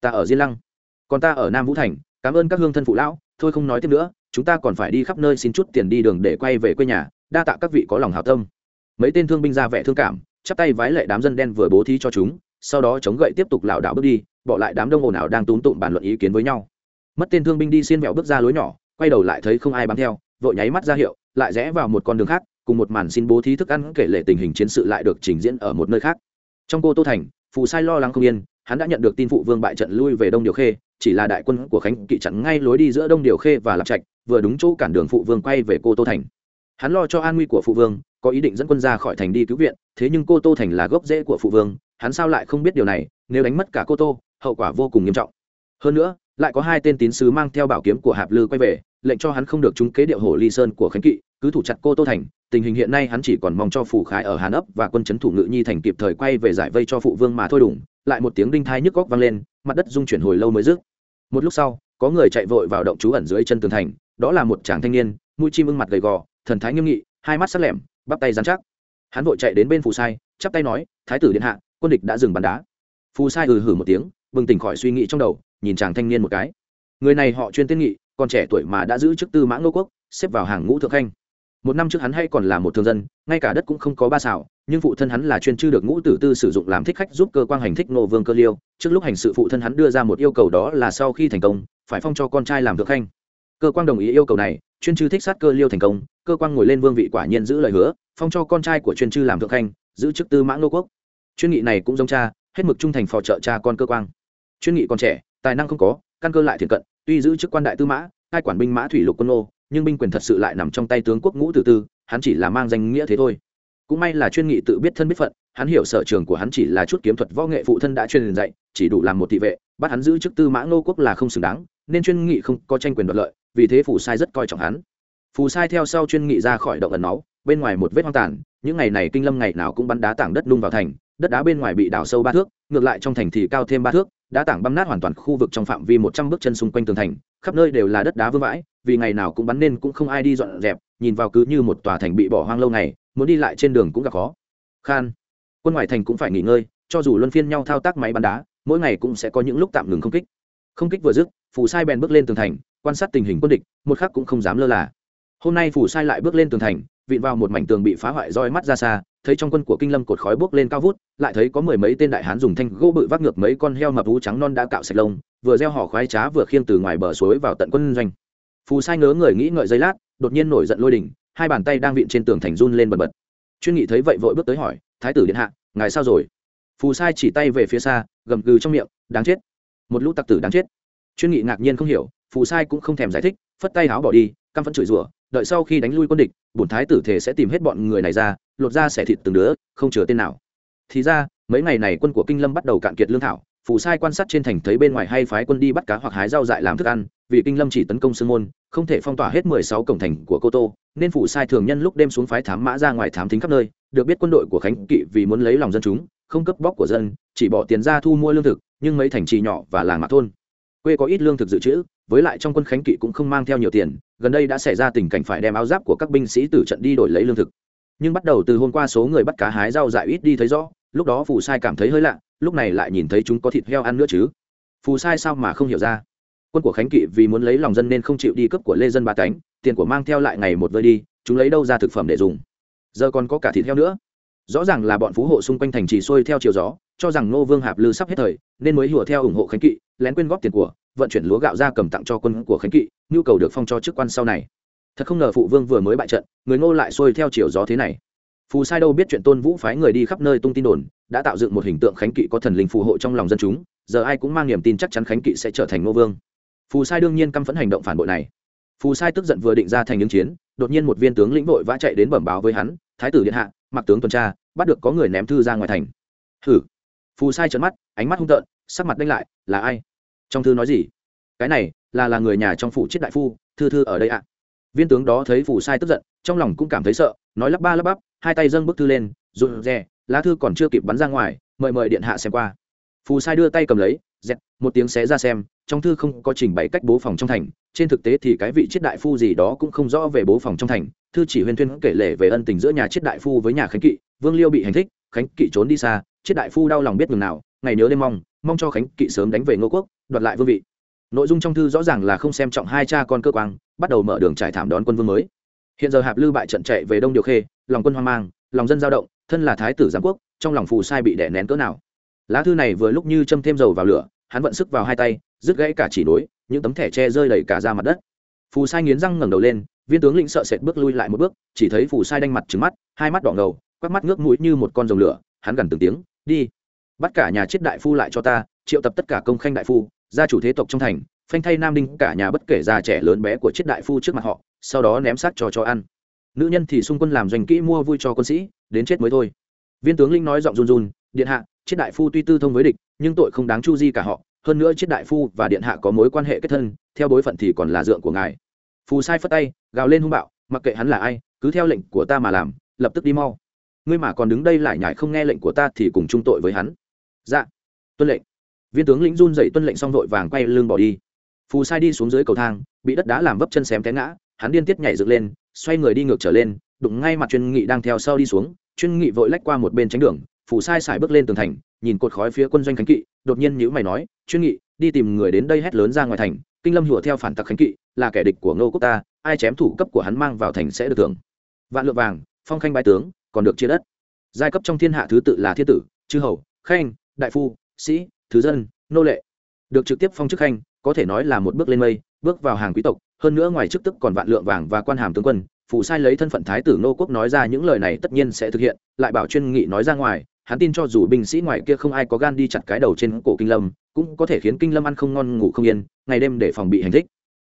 ta ở diên lăng, còn ta ở nam vũ thành, cảm ơn các hương thân phụ lão, thôi không nói tiếp nữa, chúng ta còn phải đi khắp nơi xin chút tiền đi đường để quay về quê nhà, đa tạ các vị có lòng hào tâm. Mấy tên thương binh ra vẻ thương cảm chắp tay vái lệ đám dân đen vừa bố thí cho chúng, sau đó chống gậy tiếp tục lảo đảo bước đi, bỏ lại đám đông ồn ào đang túm tụm bàn luận ý kiến với nhau. Mất tên thương binh đi xiên vẹo bước ra lối nhỏ, quay đầu lại thấy không ai bám theo, vội nháy mắt ra hiệu, lại rẽ vào một con đường khác, cùng một màn xin bố thí thức ăn kể lệ tình hình chiến sự lại được trình diễn ở một nơi khác. Trong cô tô thành, phù sai lo lắng không yên, hắn đã nhận được tin phụ vương bại trận lui về đông điều khê, chỉ là đại quân của khánh kỵ chặn ngay lối đi giữa đông điều khê và lạc trạch, vừa đúng chỗ cản đường phụ vương quay về cô tô thành. Hắn lo cho an nguy của phụ vương có ý định dẫn quân ra khỏi thành đi cứu viện, thế nhưng cô tô thành là gốc rễ của phụ vương, hắn sao lại không biết điều này, nếu đánh mất cả cô tô, hậu quả vô cùng nghiêm trọng. Hơn nữa, lại có hai tên tín sứ mang theo bảo kiếm của hạp lư quay về, lệnh cho hắn không được trúng kế điệu hồ ly sơn của khánh kỵ, cứ thủ chặt cô tô thành, tình hình hiện nay hắn chỉ còn mong cho phủ khái ở hàn ấp và quân chấn thủ ngự nhi thành kịp thời quay về giải vây cho phụ vương mà thôi đủng lại một tiếng đinh thai nhức góc vang lên, mặt đất rung chuyển hồi lâu mới dứt. Một lúc sau, có người chạy vội vào động trú ẩn dưới chân tường thành, đó là một chàng thanh niên, mũi chim ưng mặt gầy gò, thần thái nghiêm nghị, hai mắt sắc lẹm bắp tay dán chắc. Hắn vội chạy đến bên phù sai, chắp tay nói, thái tử điện hạ, quân địch đã dừng bắn đá. Phù sai ừ hử một tiếng, bừng tỉnh khỏi suy nghĩ trong đầu, nhìn chàng thanh niên một cái. Người này họ chuyên tiên nghị, còn trẻ tuổi mà đã giữ chức tư mã ngô quốc, xếp vào hàng ngũ thượng khanh. Một năm trước hắn hay còn là một thương dân, ngay cả đất cũng không có ba xảo nhưng phụ thân hắn là chuyên chư được ngũ tử tư sử dụng làm thích khách giúp cơ quan hành thích nô vương cơ liêu. Trước lúc hành sự phụ thân hắn đưa ra một yêu cầu đó là sau khi thành công, phải phong cho con trai làm thượng khanh cơ quan đồng ý yêu cầu này, chuyên chư thích sát cơ liêu thành công, cơ quan ngồi lên vương vị quả nhiên giữ lời hứa, phong cho con trai của chuyên chư làm thượng khanh, giữ chức tư mã ngô quốc. Chuyên nghị này cũng giống cha, hết mực trung thành phò trợ cha con cơ quan chuyên nghị còn trẻ, tài năng không có, căn cơ lại thiện cận, tuy giữ chức quan đại tư mã, hai quản binh mã thủy lục quân ô nhưng binh quyền thật sự lại nằm trong tay tướng quốc ngũ tử tư, hắn chỉ là mang danh nghĩa thế thôi. Cũng may là chuyên nghị tự biết thân biết phận, hắn hiểu sở trường của hắn chỉ là chút kiếm thuật võ nghệ phụ thân đã truyền dạy, chỉ đủ làm một thị vệ, bắt hắn giữ chức tư mã ngô quốc là không xứng đáng, nên chuyên nghị không có tranh quyền đoạt lợi vì thế phù sai rất coi trọng hắn. Phù sai theo sau chuyên nghị ra khỏi động ẩn máu bên ngoài một vết hoang tàn, những ngày này kinh lâm ngày nào cũng bắn đá tảng đất nung vào thành, đất đá bên ngoài bị đào sâu ba thước, ngược lại trong thành thì cao thêm ba thước, đá tảng băm nát hoàn toàn khu vực trong phạm vi một trăm bước chân xung quanh tường thành, khắp nơi đều là đất đá vương vãi, vì ngày nào cũng bắn nên cũng không ai đi dọn dẹp, nhìn vào cứ như một tòa thành bị bỏ hoang lâu ngày, muốn đi lại trên đường cũng gặp khó. Khan, quân ngoài thành cũng phải nghỉ ngơi, cho dù luân phiên nhau thao tác máy bắn đá, mỗi ngày cũng sẽ có những lúc tạm ngừng không kích. Không kích vừa dứt, phù sai bèn bước lên tường thành quan sát tình hình quân địch, một khắc cũng không dám lơ là. Hôm nay phù sai lại bước lên tường thành, vịn vào một mảnh tường bị phá hoại roi mắt ra xa, thấy trong quân của kinh lâm cột khói bốc lên cao vút, lại thấy có mười mấy tên đại hán dùng thanh gỗ bự vác ngược mấy con heo mập vú trắng non đã cạo sạch lông, vừa gieo họ khoái trá vừa khiêng từ ngoài bờ suối vào tận quân doanh. Phù sai ngớ người nghĩ ngợi giây lát, đột nhiên nổi giận lôi đình, hai bàn tay đang vịn trên tường thành run lên bần bật. Chuyên nghị thấy vậy vội bước tới hỏi, thái tử điện hạ, ngài sao rồi? Phù sai chỉ tay về phía xa, gầm gừ trong miệng, đáng chết. Một lũ tặc tử đáng chết. Chuyên nghị ngạc nhiên không hiểu phù sai cũng không thèm giải thích, phất tay áo bỏ đi, căm phẫn chửi rủa, đợi sau khi đánh lui quân địch, bổn thái tử thể sẽ tìm hết bọn người này ra, lột ra xẻ thịt từng đứa, không chừa tên nào. Thì ra, mấy ngày này quân của kinh lâm bắt đầu cạn kiệt lương thảo, phù sai quan sát trên thành thấy bên ngoài hay phái quân đi bắt cá hoặc hái rau dại làm thức ăn, vì kinh lâm chỉ tấn công sương môn, không thể phong tỏa hết mười sáu cổng thành của cô tô, nên phủ sai thường nhân lúc đêm xuống phái thám mã ra ngoài thám thính khắp nơi, được biết quân đội của khánh kỵ vì muốn lấy lòng dân chúng, không cấp bóc của dân, chỉ bỏ tiền ra thu mua lương thực, nhưng mấy thành trì nhỏ và làng mạc thôn, quê có ít lương thực dự trữ với lại trong quân khánh kỵ cũng không mang theo nhiều tiền, gần đây đã xảy ra tình cảnh phải đem áo giáp của các binh sĩ từ trận đi đổi lấy lương thực. Nhưng bắt đầu từ hôm qua số người bắt cá hái rau dại ít đi thấy rõ, lúc đó phù sai cảm thấy hơi lạ, lúc này lại nhìn thấy chúng có thịt heo ăn nữa chứ. Phù sai sao mà không hiểu ra? Quân của khánh kỵ vì muốn lấy lòng dân nên không chịu đi cướp của lê dân ba cánh, tiền của mang theo lại ngày một vơi đi, chúng lấy đâu ra thực phẩm để dùng? Giờ còn có cả thịt heo nữa. Rõ ràng là bọn phú hộ xung quanh thành trì xuôi theo chiều gió cho rằng Ngô vương hạp lư sắp hết thời, nên mới hùa theo ủng hộ khánh kỵ, lén quyên góp tiền của, vận chuyển lúa gạo ra cầm tặng cho quân của khánh kỵ, nhu cầu được phong cho chức quan sau này. Thật không ngờ phụ vương vừa mới bại trận, người ngô lại xuôi theo chiều gió thế này. Phù sai đâu biết chuyện tôn vũ phái người đi khắp nơi tung tin đồn, đã tạo dựng một hình tượng khánh kỵ có thần linh phù hộ trong lòng dân chúng, giờ ai cũng mang niềm tin chắc chắn khánh kỵ sẽ trở thành ngô vương. Phù sai đương nhiên căm phẫn hành động phản bội này. Phù sai tức giận vừa định ra thành những chiến, đột nhiên một viên tướng lĩnh vội vã chạy đến bẩm báo với hắn, thái tử điện hạ, mặc tướng tuần tra, bắt được có người ném thư ra ngoài thành. Hử? Phù sai trợn mắt, ánh mắt hung tợn, sắc mặt đánh lại, là ai? Trong thư nói gì? Cái này, là là người nhà trong phủ chết đại phu, thư thư ở đây ạ. Viên tướng đó thấy phù sai tức giận, trong lòng cũng cảm thấy sợ, nói lắp ba lắp bắp, hai tay dâng bức thư lên, rụt rè, lá thư còn chưa kịp bắn ra ngoài, mời mời điện hạ xem qua. Phù sai đưa tay cầm lấy, dẹt, một tiếng xé ra xem, trong thư không có trình bày cách bố phòng trong thành, trên thực tế thì cái vị chiết đại phu gì đó cũng không rõ về bố phòng trong thành, thư chỉ huyên thuyên kể lể về ân tình giữa nhà chiết đại phu với nhà khánh kỵ, vương liêu bị hành thích, khánh kỵ trốn đi xa chiết đại phu đau lòng biết ngừng nào, ngày nhớ đêm mong mong cho khánh kỵ sớm đánh về ngô quốc, đoạt lại vương vị. Nội dung trong thư rõ ràng là không xem trọng hai cha con cơ quan bắt đầu mở đường trải thảm đón quân vương mới. Hiện giờ hạp lư bại trận chạy về đông điều khê, lòng quân hoang mang, lòng dân giao động, thân là thái tử giám quốc, trong lòng phù sai bị đè nén cỡ nào. Lá thư này vừa lúc như châm thêm dầu vào lửa, hắn vận sức vào hai tay, rứt gãy cả chỉ nối, những tấm thẻ tre rơi đầy cả ra mặt đất. Phù sai nghiến răng ngẩng đầu lên, viên tướng lĩnh sợ sệt bước lui lại một bước, chỉ thấy phù sai đanh mặt trứng mắt, hai mắt đỏ ngầu, quắc mắt ngước mũi như một con rồng lửa, hắn gần từng tiếng đi. Bắt cả nhà chết đại phu lại cho ta, triệu tập tất cả công khanh đại phu, gia chủ thế tộc trong thành, phanh thay nam đinh, cả nhà bất kể già trẻ lớn bé của chết đại phu trước mặt họ, sau đó ném xác cho cho ăn. Nữ nhân thì xung quân làm doanh kỹ mua vui cho quân sĩ, đến chết mới thôi. Viên tướng linh nói giọng run run, điện hạ, chết đại phu tuy tư thông với địch, nhưng tội không đáng chu di cả họ. Hơn nữa chết đại phu và điện hạ có mối quan hệ kết thân, theo bối phận thì còn là dượng của ngài. Phù sai phất tay, gào lên hung bạo, mặc kệ hắn là ai, cứ theo lệnh của ta mà làm, lập tức đi mau ngươi mà còn đứng đây lại nhải không nghe lệnh của ta thì cùng chung tội với hắn. Dạ. Tuân lệnh. Viên tướng lĩnh run dậy tuân lệnh xong vội vàng quay lưng bỏ đi. Phù sai đi xuống dưới cầu thang, bị đất đá làm vấp chân xém té ngã, hắn điên tiết nhảy dựng lên, xoay người đi ngược trở lên, đụng ngay mặt chuyên nghị đang theo sau đi xuống, chuyên nghị vội lách qua một bên tránh đường, phù sai xài bước lên tường thành, nhìn cột khói phía quân doanh khánh kỵ, đột nhiên nhữ mày nói, chuyên nghị, đi tìm người đến đây hét lớn ra ngoài thành, kinh lâm hùa theo phản tặc khánh kỵ, là kẻ địch của ngô quốc ta, ai chém thủ cấp của hắn mang vào thành sẽ được thưởng. Vạn lượng vàng, phong khanh bái tướng còn được chia đất. Giai cấp trong thiên hạ thứ tự là thiên tử, chư hầu, khanh, đại phu, sĩ, thứ dân, nô lệ. Được trực tiếp phong chức khanh, có thể nói là một bước lên mây, bước vào hàng quý tộc, hơn nữa ngoài chức tức còn vạn lượng vàng và quan hàm tướng quân, phụ sai lấy thân phận thái tử nô quốc nói ra những lời này tất nhiên sẽ thực hiện, lại bảo chuyên nghị nói ra ngoài, hắn tin cho dù binh sĩ ngoài kia không ai có gan đi chặt cái đầu trên cổ kinh lâm, cũng có thể khiến kinh lâm ăn không ngon ngủ không yên, ngày đêm để phòng bị hành thích.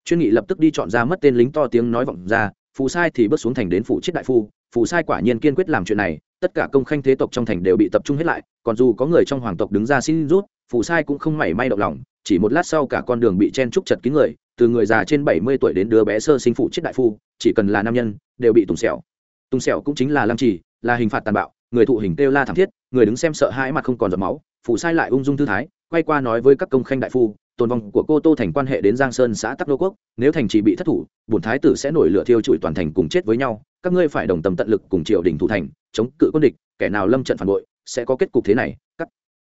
Chuyên nghị lập tức đi chọn ra mất tên lính to tiếng nói vọng ra phù sai thì bước xuống thành đến phủ chết đại phu, phù sai quả nhiên kiên quyết làm chuyện này, tất cả công khanh thế tộc trong thành đều bị tập trung hết lại, còn dù có người trong hoàng tộc đứng ra xin rút, phù sai cũng không mảy may động lòng, chỉ một lát sau cả con đường bị chen trúc chật kín người, từ người già trên bảy mươi tuổi đến đứa bé sơ sinh phụ chết đại phu, chỉ cần là nam nhân, đều bị tùng sẹo. Tùng sẹo cũng chính là lăng trì, là hình phạt tàn bạo, người thụ hình kêu la thảm thiết, người đứng xem sợ hãi mặt không còn giọt máu phụ sai lại ung dung thư thái, quay qua nói với các công khanh đại phu, tồn vong của cô tô thành quan hệ đến giang sơn, xã tắc đô quốc, nếu thành trì bị thất thủ, bổn thái tử sẽ nổi lửa thiêu trụi toàn thành cùng chết với nhau, các ngươi phải đồng tâm tận lực cùng triều đình thủ thành, chống cự quân địch, kẻ nào lâm trận phản bội, sẽ có kết cục thế này các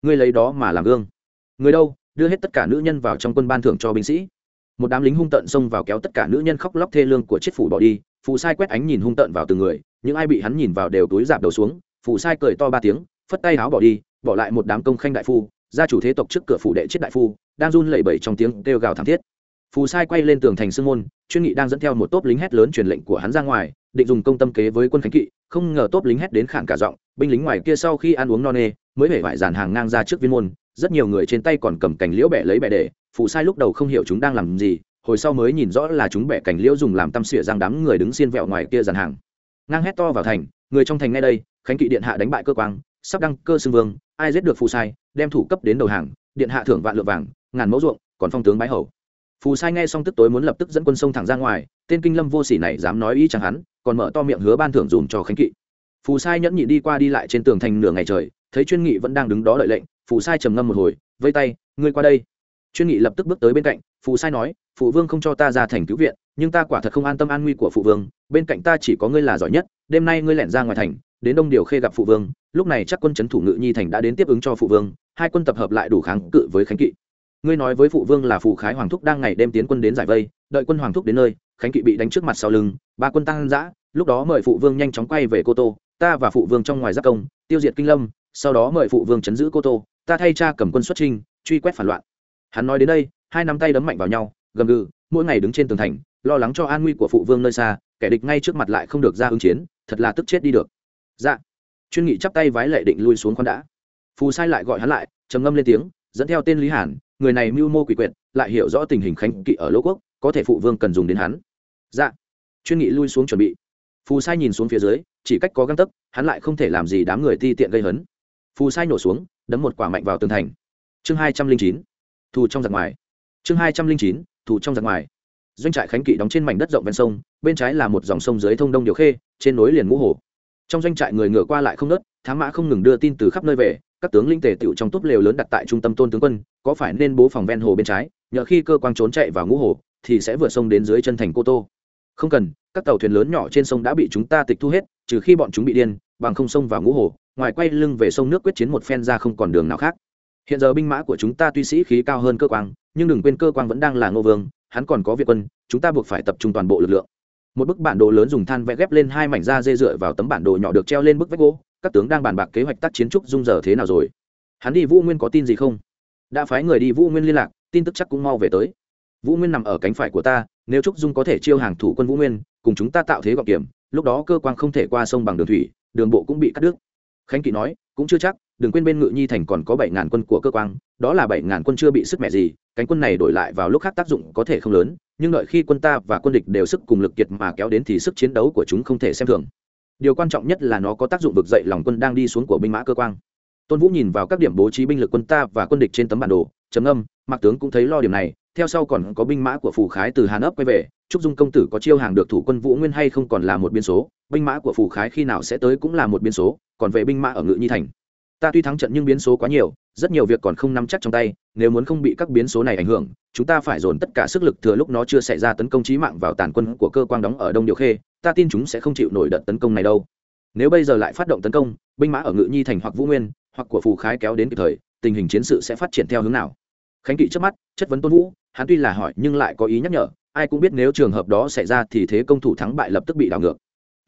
ngươi lấy đó mà làm gương. Người đâu, đưa hết tất cả nữ nhân vào trong quân ban thưởng cho binh sĩ. Một đám lính hung tận xông vào kéo tất cả nữ nhân khóc lóc thê lương của chiếc phủ bỏ đi phù sai quét ánh nhìn hung tận vào từng người, những ai bị hắn nhìn vào đều túi dạp đầu xuống phù sai cười to ba tiếng, phất tay áo bỏ đi bỏ lại một đám công khanh đại phu, gia chủ thế tộc trước cửa phủ đệ chết đại phu, đang run lẩy bẩy trong tiếng kêu gào thảm thiết. Phù sai quay lên tường thành sương môn, chuyên nghị đang dẫn theo một tốp lính hét lớn truyền lệnh của hắn ra ngoài, định dùng công tâm kế với quân khánh kỵ, không ngờ tốp lính hét đến khản cả giọng, binh lính ngoài kia sau khi ăn uống no nê, mới hể vải dàn hàng ngang ra trước viên môn, rất nhiều người trên tay còn cầm cành liễu bẻ lấy bẻ để, phù sai lúc đầu không hiểu chúng đang làm gì, hồi sau mới nhìn rõ là chúng bẻ cành liễu dùng làm tăm xỉa giang đám người đứng xiên vẹo ngoài kia dàn hàng. Ngang hét to vào thành, người trong thành ngay đây, khánh kỵ điện hạ đánh bại cơ quang sắp đăng cơ xưng vương, ai giết được phù sai, đem thủ cấp đến đầu hàng, điện hạ thưởng vạn lượng vàng, ngàn mẫu ruộng, còn phong tướng bái hầu. Phù sai nghe xong tức tối muốn lập tức dẫn quân sông thẳng ra ngoài, tên kinh lâm vô sỉ này dám nói ý chẳng hắn, còn mở to miệng hứa ban thưởng dùm cho khánh kỵ. Phù sai nhẫn nhị đi qua đi lại trên tường thành nửa ngày trời, thấy chuyên nghị vẫn đang đứng đó đợi lệnh, phù sai trầm ngâm một hồi, vây tay, ngươi qua đây. Chuyên nghị lập tức bước tới bên cạnh, phù sai nói phụ vương không cho ta ra thành cứu viện, nhưng ta quả thật không an tâm an nguy của phụ vương, bên cạnh ta chỉ có ngươi là giỏi nhất, đêm nay ngươi lẻn ra ngoài thành đến đông điều khê gặp phụ vương, lúc này chắc quân c h ấ n thủ ngự nhi thành đã đến tiếp ứng cho phụ vương, hai quân tập hợp lại đủ kháng cự với khánh kỵ. Ngươi nói với phụ vương là phụ khái hoàng thúc đang ngày đêm tiến quân đến giải vây, đợi quân hoàng thúc đến nơi, khánh kỵ bị đánh trước mặt sau lưng, ba quân tăng giã, lúc đó mời phụ vương nhanh chóng quay về cô tô, ta và phụ vương trong ngoài giác công, tiêu diệt kinh lâm, sau đó mời phụ vương chấn giữ cô tô, ta thay cha cầm quân xuất trinh, truy quét phản loạn. Hắn nói đến đây, hai nắm tay đấm mạnh vào nhau, gầm gừ, mỗi ngày đứng trên tường thành, lo lắng cho an nguy của phụ vương nơi xa, kẻ địch ngay trước mặt lại không được ra ứng chiến, thật là tức chết đi được dạ. Chuyên nghị chắp tay vái lệ định lui xuống khoan đã. Phù sai lại gọi hắn lại, trầm ngâm lên tiếng, dẫn theo tên lý hàn, người này mưu mô quỷ quyệt, lại hiểu rõ tình hình khánh kỵ ở lỗ quốc, có thể phụ vương cần dùng đến hắn. Dạ. Chuyên nghị lui xuống chuẩn bị. Phù sai nhìn xuống phía dưới, chỉ cách có găng tấc, hắn lại không thể làm gì đám người ti tiện gây hấn. Phù sai nổ xuống, đấm một quả mạnh vào tường thành. Chương hai trăm linh chín, thù trong giặc ngoài. Chương hai trăm linh chín, thù trong giặc ngoài. Doanh trại khánh kỵ đóng trên mảnh đất rộng ven sông, bên trái là một dòng sông dưới thông đông điều khê, trên núi liền ngũ hồ trong doanh trại người ngựa qua lại không nớt, thám mã không ngừng đưa tin từ khắp nơi về, các tướng linh tề tựu trong túp lều lớn đặt tại trung tâm tôn tướng quân, có phải nên bố phòng ven hồ bên trái, nhờ khi cơ quan trốn chạy vào ngũ hồ, thì sẽ vượt sông đến dưới chân thành cô tô. Không cần, các tàu thuyền lớn nhỏ trên sông đã bị chúng ta tịch thu hết, trừ khi bọn chúng bị điên, bằng không sông vào ngũ hồ, ngoài quay lưng về sông nước quyết chiến một phen ra không còn đường nào khác. Hiện giờ binh mã của chúng ta tuy sĩ khí cao hơn cơ quan nhưng đừng quên cơ quan vẫn đang là ngô vương, hắn còn có việt quân, chúng ta buộc phải tập trung toàn bộ lực lượng một bức bản đồ lớn dùng than vẽ ghép lên hai mảnh da dê dựa vào tấm bản đồ nhỏ được treo lên bức vách gỗ. Các tướng đang bàn bạc kế hoạch tác chiến trúc dung giờ thế nào rồi. Hắn đi vũ nguyên có tin gì không? Đã phái người đi vũ nguyên liên lạc, tin tức chắc cũng mau về tới. Vũ nguyên nằm ở cánh phải của ta, nếu trúc dung có thể chiêu hàng thủ quân vũ nguyên, cùng chúng ta tạo thế gọc kiểm, lúc đó cơ quan không thể qua sông bằng đường thủy, đường bộ cũng bị cắt đứt. Khánh kỵ nói, cũng chưa chắc, đừng quên bên ngự nhi thành còn có bảy ngàn quân của cơ quan, đó là bảy ngàn quân chưa bị sức mẹ gì, cánh quân này đổi lại vào lúc khác tác dụng có thể không lớn nhưng đợi khi quân ta và quân địch đều sức cùng lực kiệt mà kéo đến thì sức chiến đấu của chúng không thể xem thường. Điều quan trọng nhất là nó có tác dụng vực dậy lòng quân đang đi xuống của binh mã cơ quan tôn vũ nhìn vào các điểm bố trí binh lực quân ta và quân địch trên tấm bản đồ, trầm âm mạc tướng cũng thấy lo điểm này, theo sau còn có binh mã của phù khái từ hàn ấp quay về trúc dung công tử có chiêu hàng được thủ quân vũ nguyên hay không còn là một biên số, binh mã của phù khái khi nào sẽ tới cũng là một biên số, còn về binh mã ở ngự nhi thành. Ta tuy thắng trận nhưng biến số quá nhiều rất nhiều việc còn không nắm chắc trong tay, nếu muốn không bị các biến số này ảnh hưởng, chúng ta phải dồn tất cả sức lực thừa lúc nó chưa xảy ra tấn công trí mạng vào tàn quân của cơ quan đóng ở đông điều khê, ta tin chúng sẽ không chịu nổi đợt tấn công này đâu. Nếu bây giờ lại phát động tấn công, binh mã ở ngự nhi thành hoặc vũ nguyên, hoặc của phù khái kéo đến kịp thời, tình hình chiến sự sẽ phát triển theo hướng nào? Khánh kỵ trước mắt, chất vấn tôn vũ, hắn tuy là hỏi nhưng lại có ý nhắc nhở, ai cũng biết nếu trường hợp đó xảy ra thì thế công thủ thắng bại lập tức bị đảo ngược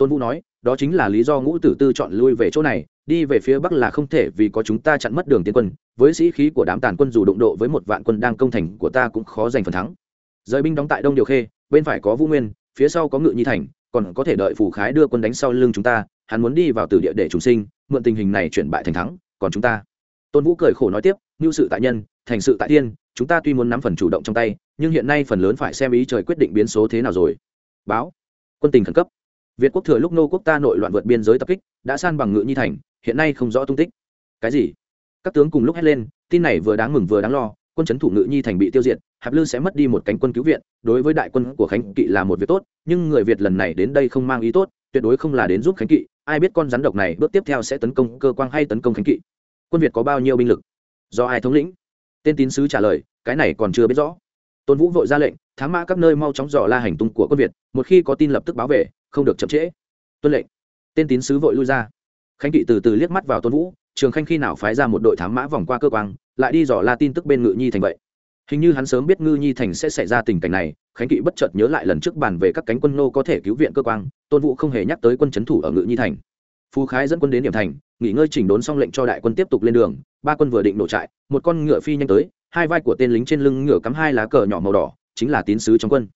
tôn vũ nói, đó chính là lý do ngũ tử tư chọn lui về chỗ này, đi về phía bắc là không thể vì có chúng ta chặn mất đường tiến quân, với sĩ khí của đám tàn quân dù đụng độ với một vạn quân đang công thành của ta cũng khó giành phần thắng. Rời binh đóng tại đông điều khê, bên phải có vũ nguyên, phía sau có ngự nhi thành, còn có thể đợi Phủ khái đưa quân đánh sau lưng chúng ta, hắn muốn đi vào tử địa để trùng sinh, mượn tình hình này chuyển bại thành thắng, còn chúng ta. Tôn vũ cười khổ nói tiếp như sự tại nhân, thành sự tại thiên, chúng ta tuy muốn nắm phần chủ động trong tay, nhưng hiện nay phần lớn phải xem ý trời quyết định biến số thế nào rồi. Báo, quân tình khẩn cấp việt quốc thừa lúc nô quốc ta nội loạn vượt biên giới tập kích, đã san bằng ngự nhi thành, hiện nay không rõ tung tích. Cái gì? Các tướng cùng lúc hét lên, tin này vừa đáng mừng vừa đáng lo, quân chấn thủ ngự nhi thành bị tiêu diệt, hạp lư sẽ mất đi một cánh quân cứu viện, đối với đại quân của khánh kỵ là một việc tốt, nhưng người việt lần này đến đây không mang ý tốt, tuyệt đối không là đến giúp khánh kỵ, ai biết con rắn độc này bước tiếp theo sẽ tấn công cơ quan hay tấn công khánh kỵ. Quân việt có bao nhiêu binh lực? Do ai thống lĩnh? Tên tín sứ trả lời, cái này còn chưa biết rõ. Tôn vũ vội ra lệnh, thám mã các nơi mau chóng dò la hành tung của quân việt, một khi có tin lập tức báo về không được chậm trễ. Tuân lệnh. Tên tín sứ vội lui ra. Khánh kỵ từ từ liếc mắt vào tôn vũ, trường khanh khi nào phái ra một đội thám mã vòng qua cơ quan lại đi dò la tin tức bên ngự nhi thành vậy. Hình như hắn sớm biết ngư nhi thành sẽ xảy ra tình cảnh này, khánh kỵ bất chợt nhớ lại lần trước bàn về các cánh quân nô có thể cứu viện cơ quan tôn vũ không hề nhắc tới quân c h ấ n thủ ở ngự nhi thành. Phú khái dẫn quân đến điểm thành, nghỉ ngơi chỉnh đốn xong lệnh cho đại quân tiếp tục lên đường, ba quân vừa định nổ trại, một con ngựa phi nhanh tới, hai vai của tên lính trên lưng ngựa cắm hai lá cờ nhỏ màu đỏ, chính là tín sứ trong quân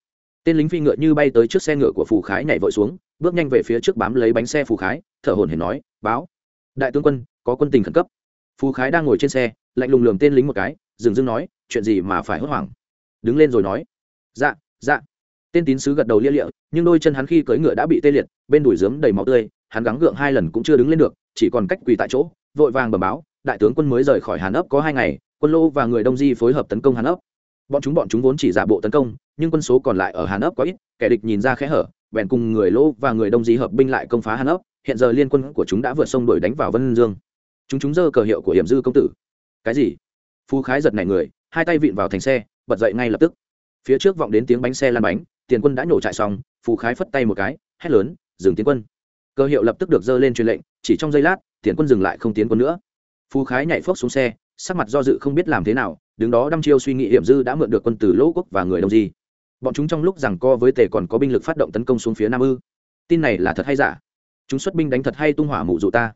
tên lính phi ngựa như bay tới trước xe ngựa của phù khái nhảy vội xuống, bước nhanh về phía trước bám lấy bánh xe phù khái, thở hồn hển nói, báo, đại tướng quân, có quân tình khẩn cấp. Phù khái đang ngồi trên xe, lạnh lùng lường tên lính một cái, dừng dưng nói, chuyện gì mà phải hốt hoảng? Đứng lên rồi nói dạ dạ. Tên tín sứ gật đầu lia lịa, nhưng đôi chân hắn khi cưỡi ngựa đã bị tê liệt, bên đùi dướng đầy máu tươi, hắn gắng gượng hai lần cũng chưa đứng lên được, chỉ còn cách quỳ tại chỗ, vội vàng bẩm báo, đại tướng quân mới rời khỏi hàn ấp có hai ngày, quân lô và người đông di phối hợp tấn công hàn ấp. Bọn chúng bọn chúng vốn chỉ giả bộ tấn công nhưng quân số còn lại ở hàn ấp quá ít, kẻ địch nhìn ra khẽ hở, bèn cùng người lô và người đông di hợp binh lại công phá hàn ấp, hiện giờ liên quân của chúng đã vượt sông đuổi đánh vào vân dương. Chúng chúng dơ cờ hiệu của hiểm dư công tử. Cái gì? Phú khái giật này người, hai tay vịn vào thành xe, bật dậy ngay lập tức. Phía trước vọng đến tiếng bánh xe lan bánh, tiền quân đã nhổ chạy xong, phú khái phất tay một cái, hét lớn, dừng tiến quân. Cơ hiệu lập tức được dơ lên truyền lệnh, chỉ trong giây lát, tiền quân dừng lại không tiến quân nữa. Phú khái nhảy phốc xuống xe, sắc mặt do dự không biết làm thế nào, đứng đó đăm chiêu suy nghĩ hiểm dư đã mượn được quân từ lỗ quốc và người đông di bọn chúng trong lúc rằng co với tề còn có binh lực phát động tấn công xuống phía nam ư? Tin này là thật hay giả? Chúng xuất binh đánh thật hay tung hỏa mụ dụ ta?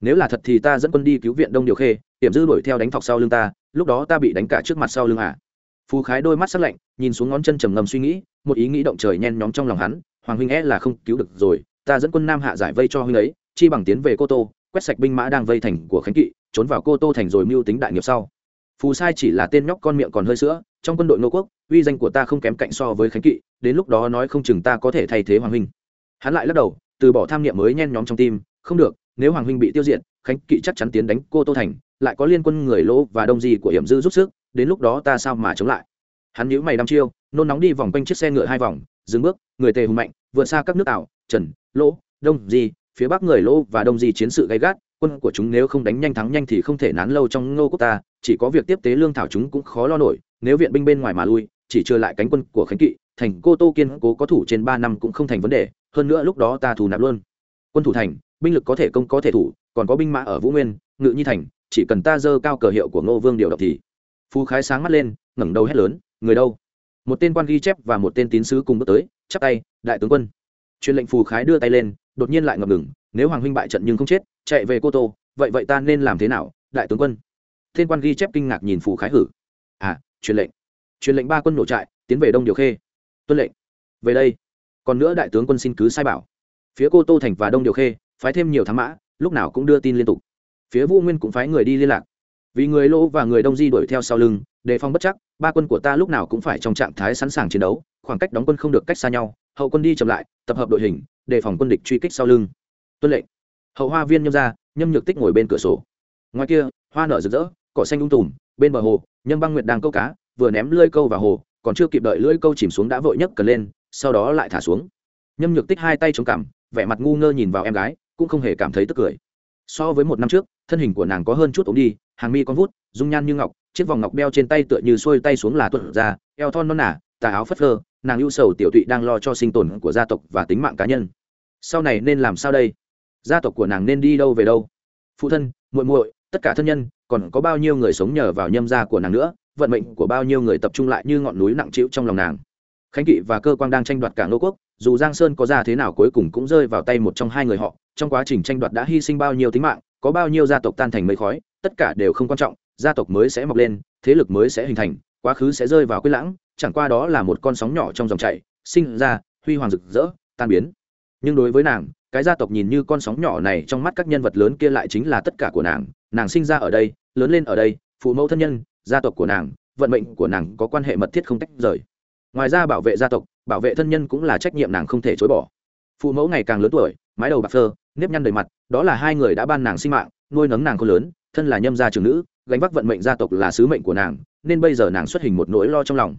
Nếu là thật thì ta dẫn quân đi cứu viện đông điều khê hiểm dư đuổi theo đánh thọc sau lưng ta, lúc đó ta bị đánh cả trước mặt sau lưng à? Phù khái đôi mắt sắc lạnh, nhìn xuống ngón chân trầm ngầm suy nghĩ, một ý nghĩ động trời nhen nhóm trong lòng hắn, hoàng huynh é là không cứu được rồi, ta dẫn quân nam hạ giải vây cho huynh ấy, chi bằng tiến về cô tô, quét sạch binh mã đang vây thành của khánh kỵ, trốn vào cô tô thành rồi mưu tính đại nghiệp sau phù sai chỉ là tên nhóc con miệng còn hơi sữa, trong quân đội nô quốc, uy danh của ta không kém cạnh so với khánh kỵ, đến lúc đó nói không chừng ta có thể thay thế hoàng huynh. Hắn lại lắc đầu, từ bỏ tham niệm mới nhen nhóm trong tim, không được, nếu hoàng huynh bị tiêu diệt, khánh kỵ chắc chắn tiến đánh cô tô thành, lại có liên quân người lỗ và đông di của hiểm dư rút sức, đến lúc đó ta sao mà chống lại? Hắn nhíu mày đăm chiêu, nôn nóng đi vòng quanh chiếc xe ngựa hai vòng, dừng bước, người tề hùng mạnh, vượt xa các nước ảo, trần, lỗ, đông di, phía bắc người lỗ và đông di chiến sự gay gắt quân của chúng nếu không đánh nhanh thắng nhanh thì không thể nán lâu trong ngô quốc ta, chỉ có việc tiếp tế lương thảo chúng cũng khó lo nổi, nếu viện binh bên ngoài mà lui, chỉ trừ lại cánh quân của khánh kỵ, thành cô tô kiên cố có thủ trên ba năm cũng không thành vấn đề, hơn nữa lúc đó ta thủ nạp luôn. Quân thủ thành, binh lực có thể công có thể thủ, còn có binh mã ở vũ nguyên, ngự nhi thành, chỉ cần ta dơ cao cờ hiệu của ngô vương điều động thì phú khái sáng mắt lên, ngẩng đầu hét lớn, người đâu? Một tên quan ghi chép và một tên tín sứ cùng bước tới, chắp tay, đại tướng quân. Truyền lệnh phù khái đưa tay lên, đột nhiên lại ngập ngừng, nếu hoàng huynh bại trận nhưng không chết chạy về cô tô, vậy vậy ta nên làm thế nào, đại tướng quân? Thiên quan ghi chép kinh ngạc nhìn phù khái hử. À truyền lệnh. Truyền lệnh ba quân nổ trại, tiến về đông điều khê. Tuân lệnh. Về đây. Còn nữa đại tướng quân xin cứ sai bảo. Phía cô tô thành và đông điều khê, phái thêm nhiều thám mã, lúc nào cũng đưa tin liên tục. Phía vũ nguyên cũng phái người đi liên lạc. Vì người lỗ và người đông di đuổi theo sau lưng, đề phòng bất chắc, ba quân của ta lúc nào cũng phải trong trạng thái sẵn sàng chiến đấu, khoảng cách đóng quân không được cách xa nhau, hậu quân đi chậm lại, tập hợp đội hình, đề phòng quân địch truy kích sau lưng. Tuân lệnh hậu hoa viên nhâm ra, nhâm nhược tích ngồi bên cửa sổ. Ngoài kia, hoa nở rực rỡ, cỏ xanh ung tùm, bên bờ hồ, nhâm băng nguyệt đang câu cá, vừa ném lưỡi câu vào hồ, còn chưa kịp đợi lưỡi câu chìm xuống đã vội nhấc cần lên, sau đó lại thả xuống. Nhâm nhược tích hai tay chống cằm, vẻ mặt ngu ngơ nhìn vào em gái, cũng không hề cảm thấy tức cười. So với một năm trước, thân hình của nàng có hơn chút ống đi, hàng mi con vút, dung nhan như ngọc, chiếc vòng ngọc đeo trên tay tựa như xuôi tay xuống là tuột ra, eo thon non nả, tà áo phất phơ, nàng ưu sầu tiểu tụy đang lo cho sinh tồn của gia tộc và tính mạng cá nhân. Sau này nên làm sao đây? Gia tộc của nàng nên đi đâu về đâu? Phụ thân, muội muội, tất cả thân nhân, còn có bao nhiêu người sống nhờ vào nhâm gia của nàng nữa, vận mệnh của bao nhiêu người tập trung lại như ngọn núi nặng trĩu trong lòng nàng. Khánh kỵ và cơ quan đang tranh đoạt cả ngô quốc, dù giang sơn có ra thế nào cuối cùng cũng rơi vào tay một trong hai người họ, trong quá trình tranh đoạt đã hy sinh bao nhiêu tính mạng, có bao nhiêu gia tộc tan thành mây khói, tất cả đều không quan trọng, gia tộc mới sẽ mọc lên, thế lực mới sẽ hình thành, quá khứ sẽ rơi vào quyết lãng, chẳng qua đó là một con sóng nhỏ trong dòng chảy, sinh ra, huy hoàng rực rỡ, tan biến nhưng đối với nàng, cái gia tộc nhìn như con sóng nhỏ này trong mắt các nhân vật lớn kia lại chính là tất cả của nàng. Nàng sinh ra ở đây, lớn lên ở đây, phụ mẫu thân nhân, gia tộc của nàng, vận mệnh của nàng có quan hệ mật thiết không tách rời. Ngoài ra bảo vệ gia tộc, bảo vệ thân nhân cũng là trách nhiệm nàng không thể chối bỏ. Phụ mẫu ngày càng lớn tuổi, mái đầu bạc phơ, nếp nhăn đầy mặt, đó là hai người đã ban nàng sinh mạng, nuôi nấng nàng con lớn, thân là nhâm gia trường nữ, gánh vác vận mệnh gia tộc là sứ mệnh của nàng, nên bây giờ nàng xuất hình một nỗi lo trong lòng.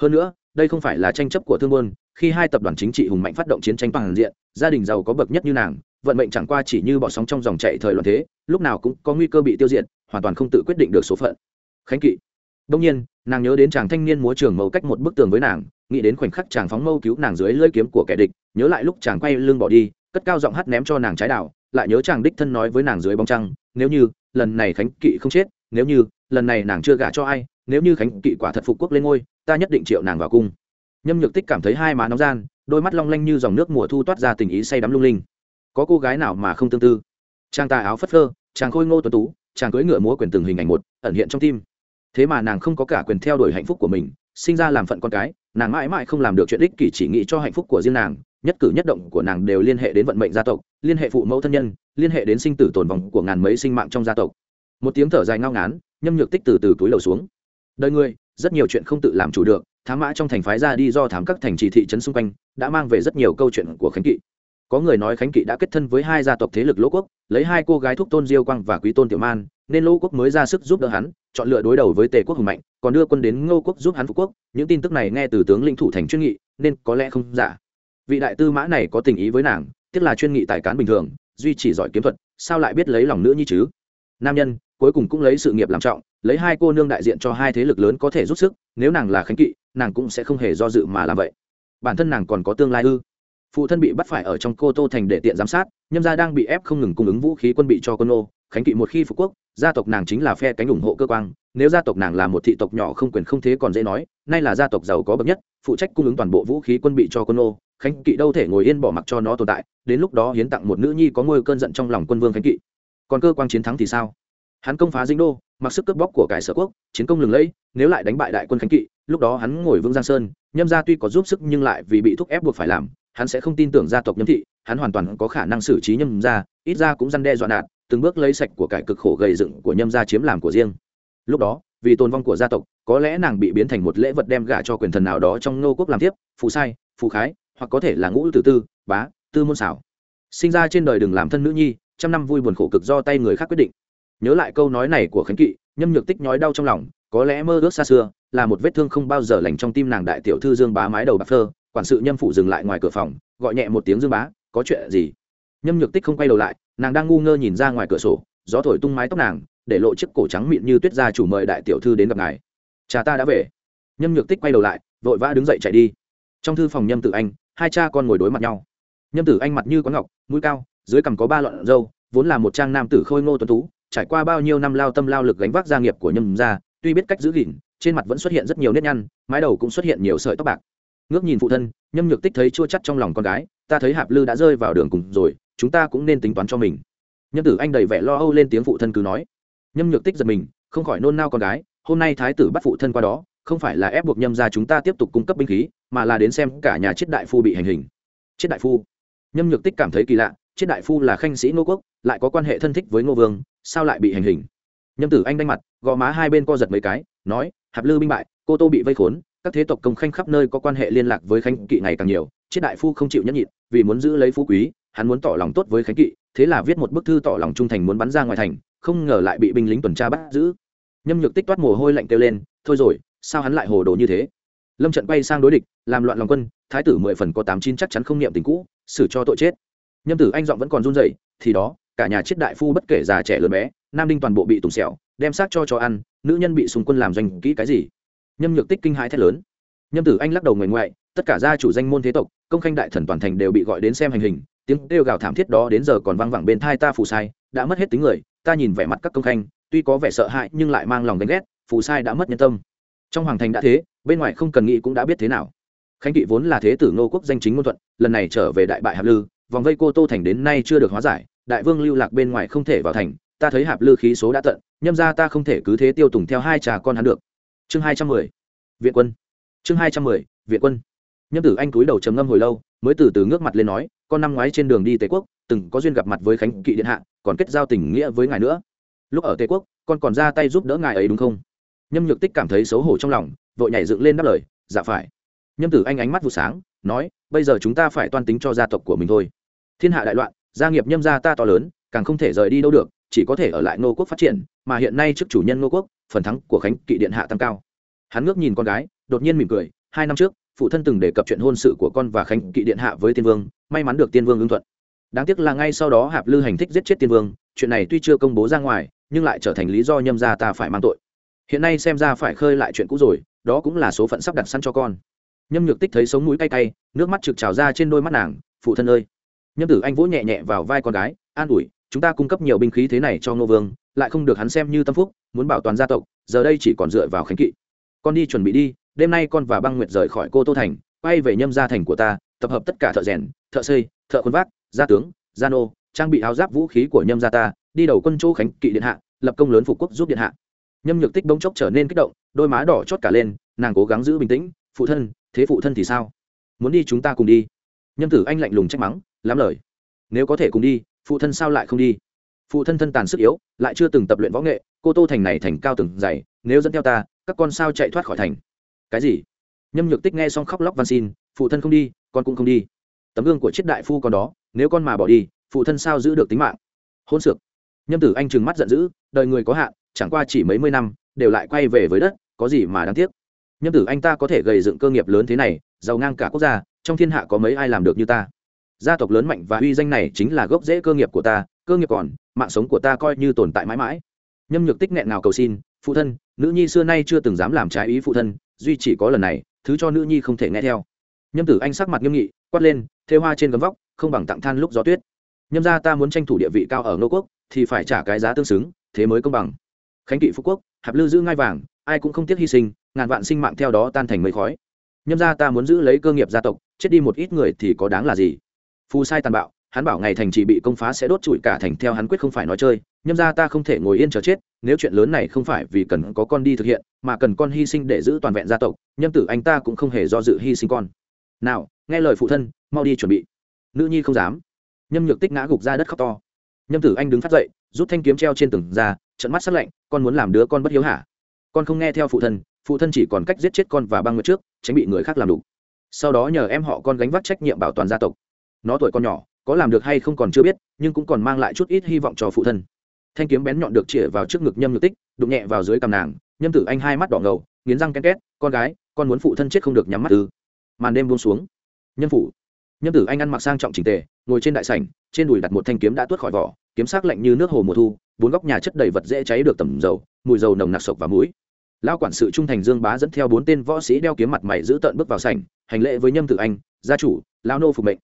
Hơn nữa đây không phải là tranh chấp của thương buôn, khi hai tập đoàn chính trị hùng mạnh phát động chiến tranh toàn diện, gia đình giàu có bậc nhất như nàng, vận mệnh chẳng qua chỉ như bọ sóng trong dòng chạy thời loạn thế, lúc nào cũng có nguy cơ bị tiêu diệt, hoàn toàn không tự quyết định được số phận. Khánh kỵ. Đông nhiên, nàng nhớ đến chàng thanh niên múa trường mâu cách một bức tường với nàng, nghĩ đến khoảnh khắc chàng phóng mâu cứu nàng dưới lưỡi kiếm của kẻ địch, nhớ lại lúc chàng quay lưng bỏ đi, cất cao giọng hắt ném cho nàng trái đảo, lại nhớ chàng đích thân nói với nàng dưới bóng trăng, nếu như lần này khánh kỵ không chết, nếu như lần này nàng chưa gả cho ai nếu như khánh kỵ quả thật phục quốc lên ngôi, ta nhất định triệu nàng vào cung. Nhâm nhược tích cảm thấy hai má nóng gian, đôi mắt long lanh như dòng nước mùa thu toát ra tình ý say đắm lung linh. Có cô gái nào mà không tương tư? Chàng tà áo phất phơ, chàng khôi ngô tuấn tú, chàng cưỡi ngựa múa quyền từng hình ảnh một, ẩn hiện trong tim. Thế mà nàng không có cả quyền theo đuổi hạnh phúc của mình, sinh ra làm phận con cái, nàng mãi mãi không làm được chuyện ích kỷ chỉ nghĩ cho hạnh phúc của riêng nàng, nhất cử nhất động của nàng đều liên hệ đến vận mệnh gia tộc, liên hệ phụ mẫu thân nhân, liên hệ đến sinh tử tồn vong của ngàn mấy sinh mạng trong gia tộc. Một tiếng thở dài ngao ngán, nhâm nhược tích từ từ túi lầu xuống đời người, rất nhiều chuyện không tự làm chủ được, thám mã trong thành phái ra đi do thám các thành trì thị trấn xung quanh, đã mang về rất nhiều câu chuyện của khánh kỵ. Có người nói khánh kỵ đã kết thân với hai gia tộc thế lực lỗ quốc, lấy hai cô gái thúc tôn diêu quang và quý tôn tiểu man, nên lỗ quốc mới ra sức giúp đỡ hắn, chọn lựa đối đầu với tề quốc hùng mạnh, còn đưa quân đến ngô quốc giúp hắn phục quốc. Những tin tức này nghe từ tướng lĩnh thủ thành chuyên nghị, nên có lẽ không giả. Vị đại tư mã này có tình ý với nàng tức là chuyên nghị tài cán bình thường, duy chỉ giỏi kiếm thuật, sao lại biết lấy lòng nữ nhi chứ? Nam nhân, cuối cùng cũng lấy sự nghiệp làm trọng lấy hai cô nương đại diện cho hai thế lực lớn có thể rút sức, nếu nàng là khánh kỵ, nàng cũng sẽ không hề do dự mà làm vậy. Bản thân nàng còn có tương lai ư? Phụ thân bị bắt phải ở trong cô tô thành để tiện giám sát, nhâm gia đang bị ép không ngừng cung ứng vũ khí quân bị cho quân ô, khánh kỵ một khi phục quốc, gia tộc nàng chính là phe cánh ủng hộ cơ quan nếu gia tộc nàng là một thị tộc nhỏ không quyền không thế còn dễ nói, nay là gia tộc giàu có bậc nhất, phụ trách cung ứng toàn bộ vũ khí quân bị cho quân ô, khánh kỵ đâu thể ngồi yên bỏ mặc cho nó tồn tại, đến lúc đó hiến tặng một nữ nhi có ngôi cơn giận trong lòng quân vương khánh kỵ. Còn cơ quan chiến thắng thì sao? Hắn công phá dinh đô, mặc sức cướp bóc của cải sở quốc, chiến công lừng lẫy, nếu lại đánh bại đại quân khánh kỵ, lúc đó hắn ngồi vương giang sơn, nhâm gia tuy có giúp sức nhưng lại vì bị thúc ép buộc phải làm, hắn sẽ không tin tưởng gia tộc nhâm thị, hắn hoàn toàn có khả năng xử trí nhâm gia, ít ra cũng răn đe dọa nạt, từng bước lấy sạch của cải cực khổ gầy dựng của nhâm gia chiếm làm của riêng. Lúc đó, vì tồn vong của gia tộc, có lẽ nàng bị biến thành một lễ vật đem gả cho quyền thần nào đó trong ngô quốc làm tiếp phù sai, phù khái, hoặc có thể là ngũ tử tư, bá, tư môn xảo. Sinh ra trên đời đừng làm thân nữ nhi, trăm năm vui buồn khổ cực do tay người khác quyết định nhớ lại câu nói này của khánh kỵ, nhâm nhược tích nhói đau trong lòng, có lẽ mơ ước xa xưa, là một vết thương không bao giờ lành trong tim nàng đại tiểu thư dương bá mái đầu bạc phơ, quản sự nhâm phủ dừng lại ngoài cửa phòng, gọi nhẹ một tiếng dương bá, có chuyện gì? Nhâm nhược tích không quay đầu lại, nàng đang ngu ngơ nhìn ra ngoài cửa sổ, gió thổi tung mái tóc nàng, để lộ chiếc cổ trắng mịn như tuyết gia chủ mời đại tiểu thư đến gặp ngài. Cha ta đã về. Nhâm nhược tích quay đầu lại, vội vã đứng dậy chạy đi. Trong thư phòng nhâm tử anh, hai cha con ngồi đối mặt nhau. Nhâm tử anh mặt như có ngọc, mũi cao, dưới cằm có ba lọn râu, vốn là một trang nam tử khôi ngô tuấn tú trải qua bao nhiêu năm lao tâm lao lực gánh vác gia nghiệp của nhâm gia, tuy biết cách giữ gìn, trên mặt vẫn xuất hiện rất nhiều nếp nhăn, mái đầu cũng xuất hiện nhiều sợi tóc bạc. Ngước nhìn phụ thân, nhâm nhược tích thấy chua chắt trong lòng con gái, ta thấy hạp lư đã rơi vào đường cùng rồi, chúng ta cũng nên tính toán cho mình. Nhâm tử anh đầy vẻ lo âu lên tiếng phụ thân cứ nói. Nhâm nhược tích giật mình, không khỏi nôn nao con gái, hôm nay thái tử bắt phụ thân qua đó, không phải là ép buộc nhâm ra chúng ta tiếp tục cung cấp binh khí, mà là đến xem cả nhà chiết đại phu bị hành hình. Chiết đại phu. Nhâm nhược tích cảm thấy kỳ lạ chiết đại phu là khanh sĩ ngô quốc, lại có quan hệ thân thích với ngô vương sao lại bị hành hình? Nhâm tử anh đanh mặt, gò má hai bên co giật mấy cái, nói, hạp lư binh bại, cô tô bị vây khốn, các thế tộc công khanh khắp nơi có quan hệ liên lạc với khanh kỵ ngày càng nhiều chiết đại phu không chịu nhẫn nhịn, vì muốn giữ lấy phú quý, hắn muốn tỏ lòng tốt với khánh kỵ, thế là viết một bức thư tỏ lòng trung thành muốn bắn ra ngoài thành, không ngờ lại bị binh lính tuần tra bắt giữ. Nhâm nhược tích toát mồ hôi lạnh kêu lên, thôi rồi, sao hắn lại hồ đồ như thế? Lâm trận quay sang đối địch, làm loạn lòng quân, thái tử mười phần có tám chín chắc chắn không niệm tình cũ, xử cho tội chết. Nhâm tử anh giọng vẫn còn run rẩy, thì đó cả nhà chiết đại phu bất kể già trẻ lớn bé, nam đinh toàn bộ bị tùng xẻo, đem xác cho cho ăn, nữ nhân bị xung quân làm doanh kỹ cái gì? Nhâm nhược tích kinh hãi thét lớn. Nhâm tử anh lắc đầu người ngoại, tất cả gia chủ danh môn thế tộc, công khanh đại thần toàn thành đều bị gọi đến xem hành hình, tiếng kêu gào thảm thiết đó đến giờ còn vang vẳng bên thai ta phù sai, đã mất hết tính người, ta nhìn vẻ mặt các công khanh, tuy có vẻ sợ hãi nhưng lại mang lòng đánh ghét, phù sai đã mất nhân tâm. Trong hoàng thành đã thế, bên ngoài không cần nghĩ cũng đã biết thế nào. Khánh kỵ vốn là thế tử ngô quốc danh chính ngôn thuận, lần này trở về đại bại hạp lư, vòng vây cô tô thành đến nay chưa được hóa giải đại vương lưu lạc bên ngoài không thể vào thành, ta thấy hạp lư khí số đã tận, nhâm ra ta không thể cứ thế tiêu tùng theo hai trà con hắn được. Chương hai trăm mười, viện quân. Chương hai trăm mười, viện quân. Nhâm tử anh cúi đầu trầm ngâm hồi lâu, mới từ từ ngước mặt lên nói, con năm ngoái trên đường đi tề quốc, từng có duyên gặp mặt với khánh kỵ điện hạ, còn kết giao tình nghĩa với ngài nữa. Lúc ở tề quốc, con còn ra tay giúp đỡ ngài ấy đúng không? Nhâm nhược tích cảm thấy xấu hổ trong lòng, vội nhảy dựng lên đáp lời dạ phải. Nhâm tử anh ánh mắt vụ sáng, nói, bây giờ chúng ta phải toan tính cho gia tộc của mình thôi. Thiên hạ đại loạn gia nghiệp nhâm gia ta to lớn, càng không thể rời đi đâu được, chỉ có thể ở lại nô quốc phát triển, mà hiện nay trước chủ nhân nô quốc, phần thắng của khánh kỵ điện hạ tăng cao. Hắn ngước nhìn con gái, đột nhiên mỉm cười, hai năm trước, phụ thân từng đề cập chuyện hôn sự của con và khánh kỵ điện hạ với tiên vương, may mắn được tiên vương ưng thuận. Đáng tiếc là ngay sau đó hạp lư hành thích giết chết tiên vương, chuyện này tuy chưa công bố ra ngoài, nhưng lại trở thành lý do nhâm gia ta phải mang tội. Hiện nay xem ra phải khơi lại chuyện cũ rồi, đó cũng là số phận sắp đặt sẵn cho con. Nhâm nhược tích thấy sống mũi cay cay, nước mắt trực trào ra trên đôi mắt nàng, phụ thân ơi nhâm tử anh vỗ nhẹ nhẹ vào vai con gái, an ủi, chúng ta cung cấp nhiều binh khí thế này cho ngô vương, lại không được hắn xem như tâm phúc, muốn bảo toàn gia tộc, giờ đây chỉ còn dựa vào khánh kỵ. Con đi chuẩn bị đi, đêm nay con và băng nguyệt rời khỏi cô tô thành, quay về nhâm gia thành của ta, tập hợp tất cả thợ rèn, thợ xây, thợ quân vác, gia tướng, gia nô, trang bị áo giáp vũ khí của nhâm gia ta, đi đầu quân châu khánh kỵ điện hạ, lập công lớn phục quốc giúp điện hạ. Nhâm nhược tích bỗng chốc trở nên kích động, đôi má đỏ chót cả lên, nàng cố gắng giữ bình tĩnh, phụ thân, thế phụ thân thì sao? Muốn đi chúng ta cùng đi nhâm tử anh lạnh lùng trách mắng, lắm lời. Nếu có thể cùng đi, phụ thân sao lại không đi? Phụ thân thân tàn sức yếu, lại chưa từng tập luyện võ nghệ, cô tô thành này thành cao từng dày, nếu dẫn theo ta, các con sao chạy thoát khỏi thành? Cái gì? Nhâm nhược tích nghe xong khóc lóc van xin, phụ thân không đi, con cũng không đi. Tấm gương của chiết đại phu còn đó, nếu con mà bỏ đi, phụ thân sao giữ được tính mạng? Hôn sược nhâm tử anh trừng mắt giận dữ, đời người có hạn, chẳng qua chỉ mấy mươi năm, đều lại quay về với đất, có gì mà đáng tiếc? Nhâm tử anh ta có thể gây dựng cơ nghiệp lớn thế này, giàu ngang cả quốc gia, trong thiên hạ có mấy ai làm được như ta? Gia tộc lớn mạnh và uy danh này chính là gốc rễ cơ nghiệp của ta, cơ nghiệp còn, mạng sống của ta coi như tồn tại mãi mãi. Nhâm nhược tích nghẹn nào cầu xin, phụ thân, nữ nhi xưa nay chưa từng dám làm trái ý phụ thân, duy chỉ có lần này, thứ cho nữ nhi không thể nghe theo. Nhâm tử anh sắc mặt nghiêm nghị, quát lên, thê hoa trên gấm vóc, không bằng tặng than lúc gió tuyết. Nhâm ra ta muốn tranh thủ địa vị cao ở Ngô quốc, thì phải trả cái giá tương xứng, thế mới công bằng. Khánh kỵ phú quốc, hạp lư giữ ngai vàng, ai cũng không tiếc hy sinh ngàn vạn sinh mạng theo đó tan thành mây khói. Nhâm ra ta muốn giữ lấy cơ nghiệp gia tộc, chết đi một ít người thì có đáng là gì? Phù sai tàn bạo, hắn bảo ngày thành chỉ bị công phá sẽ đốt trụi cả thành theo hắn quyết không phải nói chơi. Nhâm ra ta không thể ngồi yên chờ chết, nếu chuyện lớn này không phải vì cần có con đi thực hiện, mà cần con hy sinh để giữ toàn vẹn gia tộc, nhâm tử anh ta cũng không hề do dự hy sinh con. Nào, nghe lời phụ thân, mau đi chuẩn bị. Nữ nhi không dám. Nhâm nhược tích ngã gục ra đất khóc to. Nhâm tử anh đứng phát dậy, rút thanh kiếm treo trên tường ra, trận mắt sắc lạnh, con muốn làm đứa con bất hiếu hả? Con không nghe theo phụ thân phụ thân chỉ còn cách giết chết con và băng nguyệt trước, tránh bị người khác làm đủ. Sau đó nhờ em họ con gánh vác trách nhiệm bảo toàn gia tộc. Nó tuổi con nhỏ, có làm được hay không còn chưa biết, nhưng cũng còn mang lại chút ít hy vọng cho phụ thân. Thanh kiếm bén nhọn được chĩa vào trước ngực nhâm nhược tích, đụng nhẹ vào dưới cằm nàng, nhâm tử anh hai mắt đỏ ngầu, nghiến răng ken két, con gái, con muốn phụ thân chết không được nhắm mắt ư? Màn đêm buông xuống. Nhân phủ. Nhâm tử anh ăn mặc sang trọng trình tề, ngồi trên đại sảnh, trên đùi đặt một thanh kiếm đã tuốt khỏi vỏ, kiếm sắc lạnh như nước hồ mùa thu, bốn góc nhà chất đầy vật dễ cháy được tầm dầu, mùi dầu nồng nặc sộc và mũi lão quản sự trung thành dương bá dẫn theo bốn tên võ sĩ đeo kiếm mặt mày giữ tợn bước vào sảnh, hành lễ với nhâm tử anh, gia chủ, lão nô phục mệnh.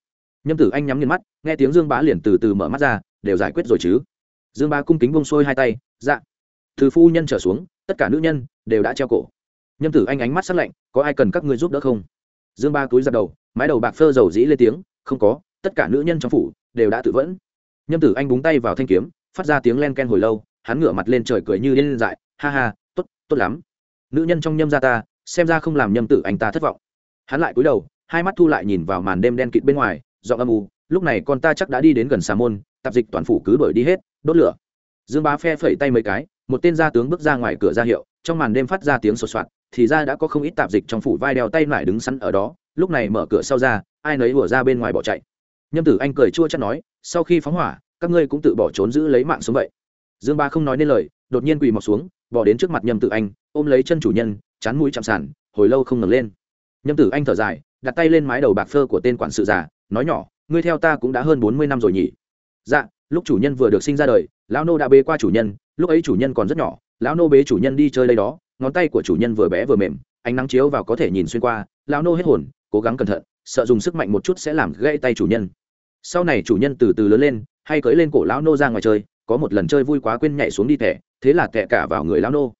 Nhâm tử anh nhắm nghiền mắt, nghe tiếng dương bá liền từ từ mở mắt ra, đều giải quyết rồi chứ. Dương bá cung kính bông xuôi hai tay dạ. Từ phu nhân trở xuống, tất cả nữ nhân đều đã treo cổ. Nhâm tử anh ánh mắt sắc lạnh, có ai cần các ngươi giúp đỡ không? Dương ba cúi ra đầu, mái đầu bạc phơ dầu dĩ lên tiếng, không có, tất cả nữ nhân trong phủ đều đã tự vẫn. Nhâm tử anh búng tay vào thanh kiếm, phát ra tiếng len ken hồi lâu, hắn ngửa mặt lên trời cười như điên dại, ha ha tốt lắm. Nữ nhân trong nhâm gia ta, xem ra không làm nhâm tử anh ta thất vọng. Hắn lại cúi đầu, hai mắt thu lại nhìn vào màn đêm đen kịt bên ngoài, giọng âm u, lúc này con ta chắc đã đi đến gần xà môn, tạp dịch toàn phủ cứ đuổi đi hết, đốt lửa. Dương bá phe phẩy tay mấy cái, một tên gia tướng bước ra ngoài cửa ra hiệu, trong màn đêm phát ra tiếng sột soạt, thì ra đã có không ít tạp dịch trong phủ vai đeo tay lại đứng sẵn ở đó, lúc này mở cửa sau ra, ai nấy ùa ra bên ngoài bỏ chạy. Nhâm tử anh cười chua chắc nói, sau khi phóng hỏa, các ngươi cũng tự bỏ trốn giữ lấy mạng sống vậy. Dương ba không nói nên lời, đột nhiên quỳ mọc xuống bỏ đến trước mặt nhâm tử anh, ôm lấy chân chủ nhân, chán mũi chạm sàn, hồi lâu không ngẩng lên. Nhâm tử anh thở dài, đặt tay lên mái đầu bạc phơ của tên quản sự già, nói nhỏ, ngươi theo ta cũng đã hơn bốn mươi năm rồi nhỉ? Dạ lúc chủ nhân vừa được sinh ra đời, lão nô đã bê qua chủ nhân, lúc ấy chủ nhân còn rất nhỏ, lão nô bế chủ nhân đi chơi đây đó, ngón tay của chủ nhân vừa bé vừa mềm, ánh nắng chiếu vào có thể nhìn xuyên qua, lão nô hết hồn, cố gắng cẩn thận, sợ dùng sức mạnh một chút sẽ làm gãy tay chủ nhân. Sau này chủ nhân từ từ lớn lên, hay cưỡi lên cổ lão nô ra ngoài chơi, có một lần chơi vui quá quên nhảy xuống đi thẻ thế là tệ cả vào người lão nô.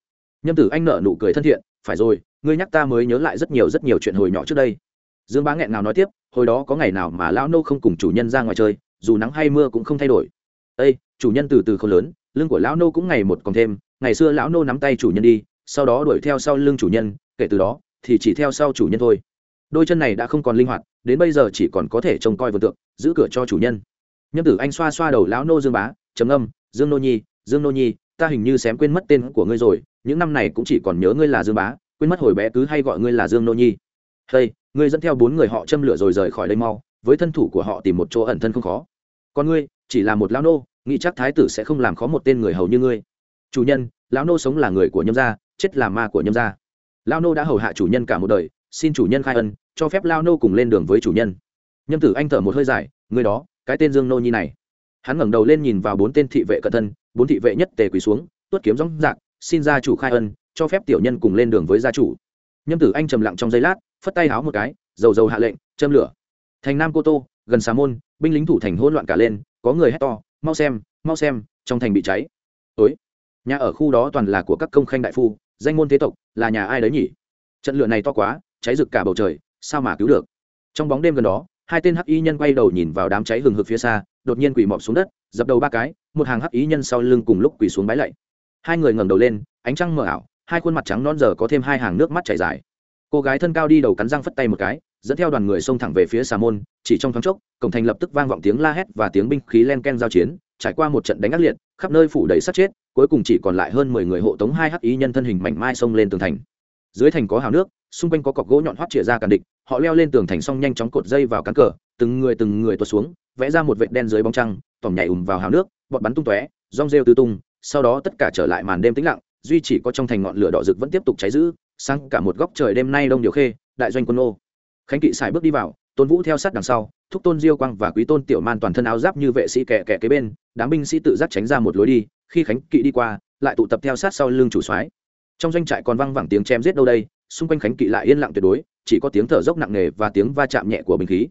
Nhâm tử anh nợ nụ cười thân thiện, phải rồi, ngươi nhắc ta mới nhớ lại rất nhiều rất nhiều chuyện hồi nhỏ trước đây. Dương bá nghẹn nào nói tiếp, hồi đó có ngày nào mà lão nô không cùng chủ nhân ra ngoài chơi, dù nắng hay mưa cũng không thay đổi. Ây chủ nhân từ từ không lớn, lưng của lão nô cũng ngày một còn thêm, ngày xưa lão nô nắm tay chủ nhân đi, sau đó đuổi theo sau lưng chủ nhân, kể từ đó thì chỉ theo sau chủ nhân thôi. Đôi chân này đã không còn linh hoạt, đến bây giờ chỉ còn có thể trông coi vườn tượng, giữ cửa cho chủ nhân. Nhâm tử anh xoa xoa đầu lão nô dương bá, trầm âm dương nô nhi, dương nô nhi ta hình như xém quên mất tên của ngươi rồi, những năm này cũng chỉ còn nhớ ngươi là dương bá, quên mất hồi bé cứ hay gọi ngươi là dương nô nhi. Hey, ngươi dẫn theo bốn người họ châm lửa rồi rời khỏi đây mau, với thân thủ của họ tìm một chỗ ẩn thân không khó. Còn ngươi, chỉ là một lão nô, nghĩ chắc thái tử sẽ không làm khó một tên người hầu như ngươi. Chủ nhân, lão nô sống là người của nhâm gia, chết là ma của nhâm gia. Lão nô đã hầu hạ chủ nhân cả một đời, xin chủ nhân khai ân, cho phép lao nô cùng lên đường với chủ nhân. Nhâm tử anh thở một hơi dài người đó, cái tên dương nô nhi này hắn ngẩng đầu lên nhìn vào bốn tên thị vệ cận thân, bốn thị vệ nhất tề quỳ xuống tuất kiếm rong rạc, xin gia chủ khai ân, cho phép tiểu nhân cùng lên đường với gia chủ. Nhâm tử anh trầm lặng trong giây lát, phất tay háo một cái, dầu dầu hạ lệnh, châm lửa. Thành nam cô tô, gần xà môn, binh lính thủ thành hỗn loạn cả lên, có người hét to, mau xem mau xem, trong thành bị cháy. Ối nhà ở khu đó toàn là của các công khanh đại phu, danh môn thế tộc, là nhà ai đấy nhỉ? Trận lửa này to quá, cháy rực cả bầu trời, sao mà cứu được? Trong bóng đêm gần đó hai tên hắc y nhân quay đầu nhìn vào đám cháy hừng hực phía xa, đột nhiên quỳ mọp xuống đất, dập đầu ba cái, một hàng hắc y nhân sau lưng cùng lúc quỳ xuống bái lạy. Hai người ngẩng đầu lên, ánh trăng mờ ảo, hai khuôn mặt trắng non giờ có thêm hai hàng nước mắt chảy dài. Cô gái thân cao đi đầu cắn răng phất tay một cái, dẫn theo đoàn người xông thẳng về phía xà môn, chỉ trong thoáng chốc, cổng thành lập tức vang vọng tiếng la hét và tiếng binh khí len ken giao chiến, trải qua một trận đánh ác liệt, khắp nơi phủ đầy sát chết, cuối cùng chỉ còn lại hơn mười người hộ tống hai hắc y nhân thân hình mảnh mai xông lên tường thành. Dưới thành có hào nước xung quanh có cọc gỗ nhọn hoắt chĩa ra cản địch họ leo lên tường thành xong nhanh chóng cột dây vào cán cờ từng người từng người tuột xuống vẽ ra một vệt đen dưới bóng trăng tỏm nhảy ùm vào hào nước bọt bắn tung tóe rong rêu tứ tung sau đó tất cả trở lại màn đêm tĩnh lặng duy chỉ có trong thành ngọn lửa đỏ rực vẫn tiếp tục cháy dữ, sang cả một góc trời đêm nay đông điều khê đại doanh quân ô. Khánh kỵ xài bước đi vào tôn vũ theo sát đằng sau thúc tôn diêu quang và quý tôn tiểu man toàn thân áo giáp như vệ sĩ kẻ kẻ kế bên đám binh sĩ tự giác tránh ra một lối đi khi khánh kỵ đi qua lại tụ tập theo sát sau lưng chủ soái. Trong doanh trại còn văng vẳng tiếng chém giết đâu đây xung quanh khánh kỵ lại yên lặng tuyệt đối, chỉ có tiếng thở dốc nặng nề và tiếng va chạm nhẹ của bình khí.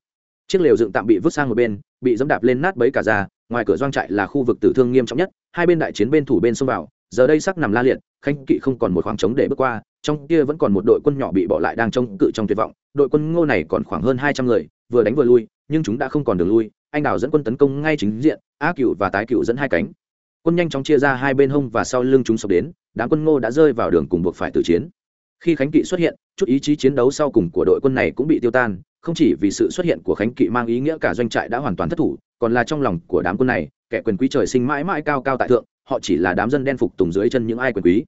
Chiếc lều dựng tạm bị vứt sang một bên, bị dẫm đạp lên nát bấy cả ra, ngoài cửa doanh trại là khu vực tử thương nghiêm trọng nhất, hai bên đại chiến bên thủ bên xông vào, giờ đây sắc nằm la liệt, khánh kỵ không còn một khoảng trống để bước qua, trong kia vẫn còn một đội quân nhỏ bị bỏ lại đang trông cự trong tuyệt vọng, đội quân ngô này còn khoảng hơn hai trăm người, vừa đánh vừa lui, nhưng chúng đã không còn đường lui, anh đào dẫn quân tấn công ngay chính diện, a cựu và tái cựu dẫn hai cánh. Quân nhanh chóng chia ra hai bên hông và sau lưng chúng sập đến, đám quân ngô đã rơi vào đường cùng buộc phải tử chiến khi khánh kỵ xuất hiện, chút ý chí chiến đấu sau cùng của đội quân này cũng bị tiêu tan, không chỉ vì sự xuất hiện của khánh kỵ mang ý nghĩa cả doanh trại đã hoàn toàn thất thủ, còn là trong lòng của đám quân này, kẻ quyền quý trời sinh mãi mãi cao cao tại thượng, họ chỉ là đám dân đen phục tùng dưới chân những ai quyền quý.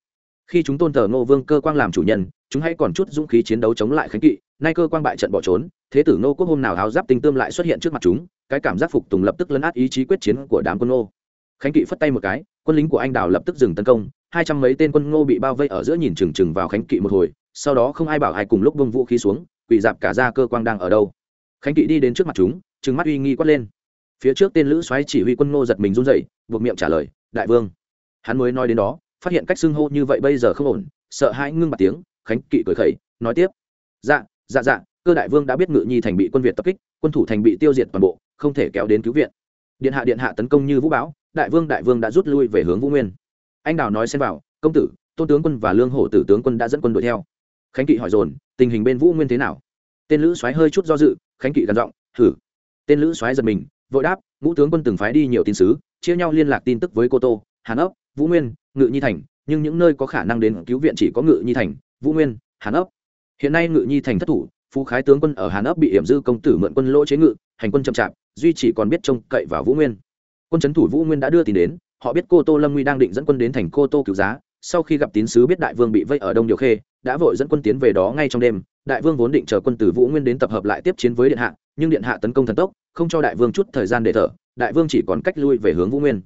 Khi chúng tôn thờ ngô vương cơ quang làm chủ nhân, chúng hãy còn chút dũng khí chiến đấu chống lại khánh kỵ, nay cơ quang bại trận bỏ trốn, thế tử ngô quốc hôm nào háo giáp tinh tươm lại xuất hiện trước mặt chúng, cái cảm giác phục tùng lập tức lấn át ý chí quyết chiến của đám quân ngô. Khánh kỵ phất tay một cái, quân lính của anh đào lập tức dừng tấn công hai trăm mấy tên quân ngô bị bao vây ở giữa nhìn chừng chừng vào khánh kỵ một hồi, sau đó không ai bảo ai cùng lúc bông vũ khí xuống, quỳ dạp cả ra cơ quang đang ở đâu. Khánh kỵ đi đến trước mặt chúng, trừng mắt uy nghi quát lên. Phía trước tên lữ xoáy chỉ huy quân ngô giật mình run dậy buộc miệng trả lời, đại vương. Hắn mới nói đến đó, phát hiện cách xưng hô như vậy bây giờ không ổn, sợ hãi ngưng mặt tiếng, khánh kỵ cười khẩy, nói tiếp. Dạ dạ dạ cơ đại vương đã biết ngự nhi thành bị quân việt tập kích, quân thủ thành bị tiêu diệt toàn bộ, không thể kéo đến cứu viện. Điện hạ điện hạ tấn công như vũ bão, đại vương đại vương đã rút lui về hướng vũ nguyên anh đào nói xem vào, công tử, tôn tướng quân và lương hổ tử tướng quân đã dẫn quân đuổi theo. Khánh kỵ hỏi dồn, tình hình bên vũ nguyên thế nào? Tên lữ soái hơi chút do dự, khánh kỵ gắn giọng thử tên lữ soái giật mình, vội đáp, ngũ tướng quân từng phái đi nhiều tin sứ, chia nhau liên lạc tin tức với cô tô, hàn ấp, vũ nguyên, ngự nhi thành, nhưng những nơi có khả năng đến cứu viện chỉ có ngự nhi thành, vũ nguyên, hàn ấp. Hiện nay ngự nhi thành thất thủ, phú khái tướng quân ở hàn ấp bị hiểm dư công tử mượn quân lỗ chế ngự, hành quân chậm chạp, duy chỉ còn biết trông cậy vào vũ nguyên. Quân trấn thủ vũ nguyên đã đưa tin đến họ biết cô tô lâm nguy đang định dẫn quân đến thành cô tô cứu giá, sau khi gặp tín sứ biết đại vương bị vây ở đông điều khê, đã vội dẫn quân tiến về đó ngay trong đêm. Đại vương vốn định chờ quân từ vũ nguyên đến tập hợp lại tiếp chiến với điện hạ, nhưng điện hạ tấn công thần tốc, không cho đại vương chút thời gian để thở, đại vương chỉ còn cách lui về hướng vũ nguyên.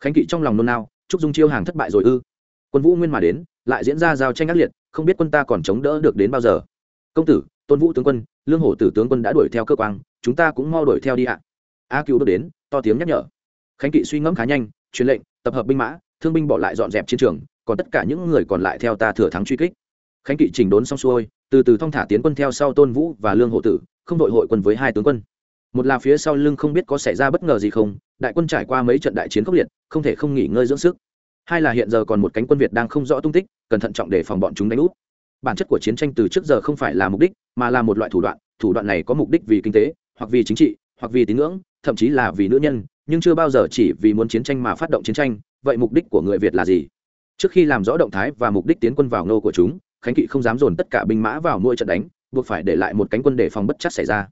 Khánh kỵ trong lòng nôn nao trúc dung chiêu hàng thất bại rồi ư. Quân vũ nguyên mà đến, lại diễn ra giao tranh ác liệt, không biết quân ta còn chống đỡ được đến bao giờ. Công tử, tôn vũ tướng quân, lương hổ tử tướng quân đã đuổi theo cơ quan chúng ta cũng mau đuổi theo đi ạ. A cứu bước đến, to tiếng nhắc nhở. Khánh kỵ suy ngẫm khá nhanh truyền lệnh, tập hợp binh mã, thương binh bỏ lại dọn dẹp chiến trường, còn tất cả những người còn lại theo ta thừa thắng truy kích. Khánh kỵ chỉnh đốn xong xuôi, từ từ thong thả tiến quân theo sau tôn vũ và lương hộ tử, không đội hội quân với hai tướng quân. Một là phía sau lưng không biết có xảy ra bất ngờ gì không, đại quân trải qua mấy trận đại chiến khốc liệt, không thể không nghỉ ngơi dưỡng sức. Hai là hiện giờ còn một cánh quân việt đang không rõ tung tích cần thận trọng để phòng bọn chúng đánh úp. Bản chất của chiến tranh từ trước giờ không phải là mục đích, mà là một loại thủ đoạn thủ đoạn này có mục đích vì kinh tế, hoặc vì chính trị, hoặc vì tín ngưỡng, thậm chí là vì nữ nhân nhưng chưa bao giờ chỉ vì muốn chiến tranh mà phát động chiến tranh, vậy mục đích của người việt là gì? Trước khi làm rõ động thái và mục đích tiến quân vào nô của chúng, khánh kỵ không dám dồn tất cả binh mã vào mỗi trận đánh, buộc phải để lại một cánh quân để phòng bất chắc xảy ra.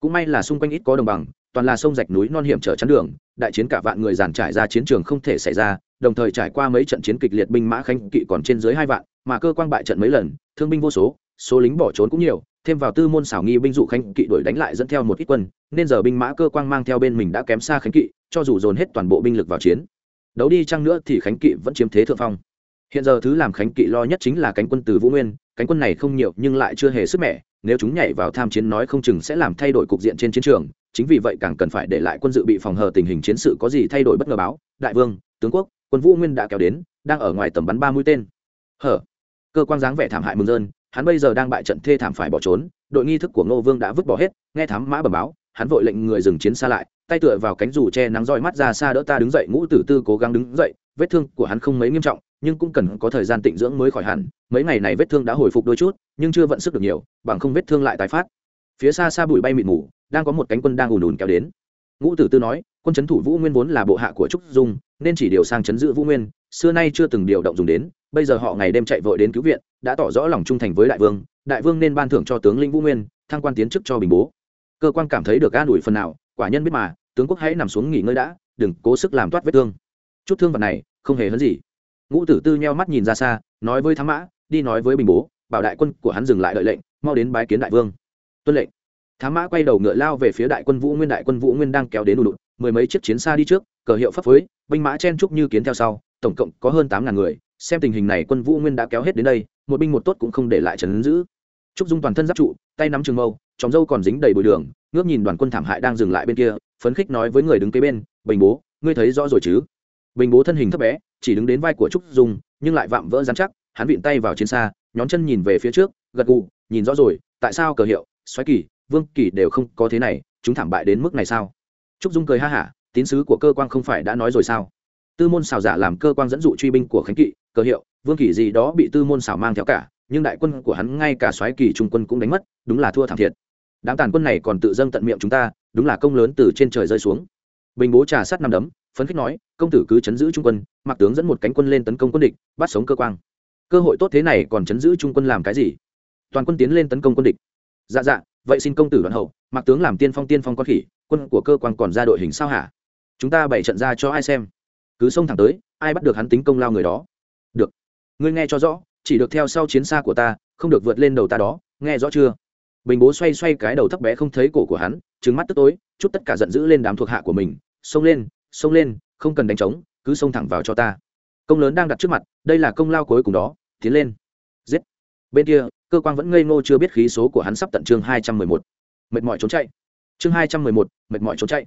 Cũng may là xung quanh ít có đồng bằng, toàn là sông rạch núi non hiểm trở chắn đường, đại chiến cả vạn người giàn trải ra chiến trường không thể xảy ra, đồng thời trải qua mấy trận chiến kịch liệt binh mã khánh kỵ còn trên dưới hai vạn, mà cơ quan bại trận mấy lần, thương binh vô số số lính bỏ trốn cũng nhiều thêm vào tư môn xảo nghi binh dụ khánh kỵ đuổi đánh lại dẫn theo một ít quân, nên giờ binh mã cơ quan mang theo bên mình đã kém xa khánh kỵ, cho dù dồn hết toàn bộ binh lực vào chiến. Đấu đi chăng nữa thì khánh kỵ vẫn chiếm thế thượng phong. Hiện giờ thứ làm khánh kỵ lo nhất chính là cánh quân từ vũ nguyên, cánh quân này không nhiều nhưng lại chưa hề sức mẻ, nếu chúng nhảy vào tham chiến nói không chừng sẽ làm thay đổi cục diện trên chiến trường, chính vì vậy càng cần phải để lại quân dự bị phòng hờ tình hình chiến sự có gì thay đổi bất ngờ báo. Đại vương, tướng quốc, quân vũ nguyên đã kéo đến, đang ở ngoài tầm bắn ba mũi tên. Hở. Cơ quan dáng vẻ thảm hại mừng rơn hắn bây giờ đang bại trận thê thảm phải bỏ trốn, đội nghi thức của ngô vương đã vứt bỏ hết, nghe thám mã bẩm báo, hắn vội lệnh người dừng chiến xa lại, tay tựa vào cánh dù che nắng roi mắt ra xa đỡ ta đứng dậy, ngũ tử tư cố gắng đứng dậy, vết thương của hắn không mấy nghiêm trọng, nhưng cũng cần có thời gian tịnh dưỡng mới khỏi hẳn, mấy ngày này vết thương đã hồi phục đôi chút, nhưng chưa vận sức được nhiều, bằng không vết thương lại tái phát. Phía xa xa bụi bay mịt mù, đang có một cánh quân đang ùn ùn kéo đến. Ngũ tử tư nói, quân Trấn thủ vũ nguyên vốn là bộ hạ của trúc dung, nên chỉ điều sang chấn giữ vũ nguyên, xưa nay chưa từng điều động dùng đến bây giờ họ ngày đêm chạy vội đến cứu viện, đã tỏ rõ lòng trung thành với đại vương đại vương nên ban thưởng cho tướng lĩnh vũ nguyên, thăng quan tiến chức cho bình bố. Cơ quan cảm thấy được an ủi phần nào, quả nhân biết mà, tướng quốc hãy nằm xuống nghỉ ngơi đã, đừng cố sức làm toát vết thương. Chút thương vật này, không hề hấn gì. Ngũ tử tư nheo mắt nhìn ra xa, nói với thám mã, đi nói với bình bố, bảo đại quân của hắn dừng lại đợi lệnh, mau đến bái kiến đại vương. Tuân lệnh. Thám mã quay đầu ngựa lao về phía đại quân vũ nguyên, đại quân vũ nguyên đang kéo đến đủ đụt mười mấy chiếc chiến xa đi trước, cờ hiệu pháp phối binh mã chen trúc như kiến theo sau, tổng cộng có hơn tám ngàn người xem tình hình này, quân vũ nguyên đã kéo hết đến đây, một binh một tốt cũng không để lại trấn giữ. Trúc dung toàn thân giáp trụ, tay nắm trường mâu chóng dâu còn dính đầy bụi đường, ngước nhìn đoàn quân thảm hại đang dừng lại bên kia, phấn khích nói với người đứng kế bên, bình bố, ngươi thấy rõ rồi chứ? Bình bố thân hình thấp bé, chỉ đứng đến vai của trúc dung, nhưng lại vạm vỡ dán chắc, hắn vịn tay vào chiến xa, nhón chân nhìn về phía trước, gật gù, nhìn rõ rồi, tại sao cờ hiệu, xoáy kỳ, vương kỳ đều không có thế này, chúng thảm bại đến mức này sao? Trúc dung cười ha hả, tín sứ của cơ quan không phải đã nói rồi sao? Tư môn xào giả làm cơ quan dẫn dụ truy binh của khánh kỵ cờ hiệu, vương kỳ gì đó bị tư môn xảo mang theo cả, nhưng đại quân của hắn ngay cả xoáy kỳ trung quân cũng đánh mất, đúng là thua thảm thiệt. Đám tàn quân này còn tự dâng tận miệng chúng ta, đúng là công lớn từ trên trời rơi xuống. Bình bố trà sát năm đấm, phấn khích nói, công tử cứ chấn giữ trung quân, mặc tướng dẫn một cánh quân lên tấn công quân địch, bắt sống cơ quan cơ hội tốt thế này còn chấn giữ trung quân làm cái gì? Toàn quân tiến lên tấn công quân địch. Dạ dạ vậy xin công tử đoạn hậu, mặc tướng làm tiên phong tiên phong con khỉ, quân của cơ quan còn ra đội hình sao hả? Chúng ta bày trận ra cho ai xem. Cứ xông thẳng tới, ai bắt được hắn tính công lao người đó? Ngươi nghe cho rõ, chỉ được theo sau chiến xa của ta, không được vượt lên đầu ta đó, nghe rõ chưa? Bình bố xoay xoay cái đầu thấp bé không thấy cổ của hắn trứng mắt tức tối, chút tất cả giận dữ lên đám thuộc hạ của mình, xông lên xông lên, không cần đánh trống, cứ xông thẳng vào cho ta. Công lớn đang đặt trước mặt, đây là công lao cuối cùng đó, tiến lên. Giết. Bên kia, cơ quan vẫn ngây ngô chưa biết khí số của hắn sắp tận chương hai trăm mười một. Mệt mỏi trốn chạy. Chương hai trăm mười một, mệt mỏi trốn chạy.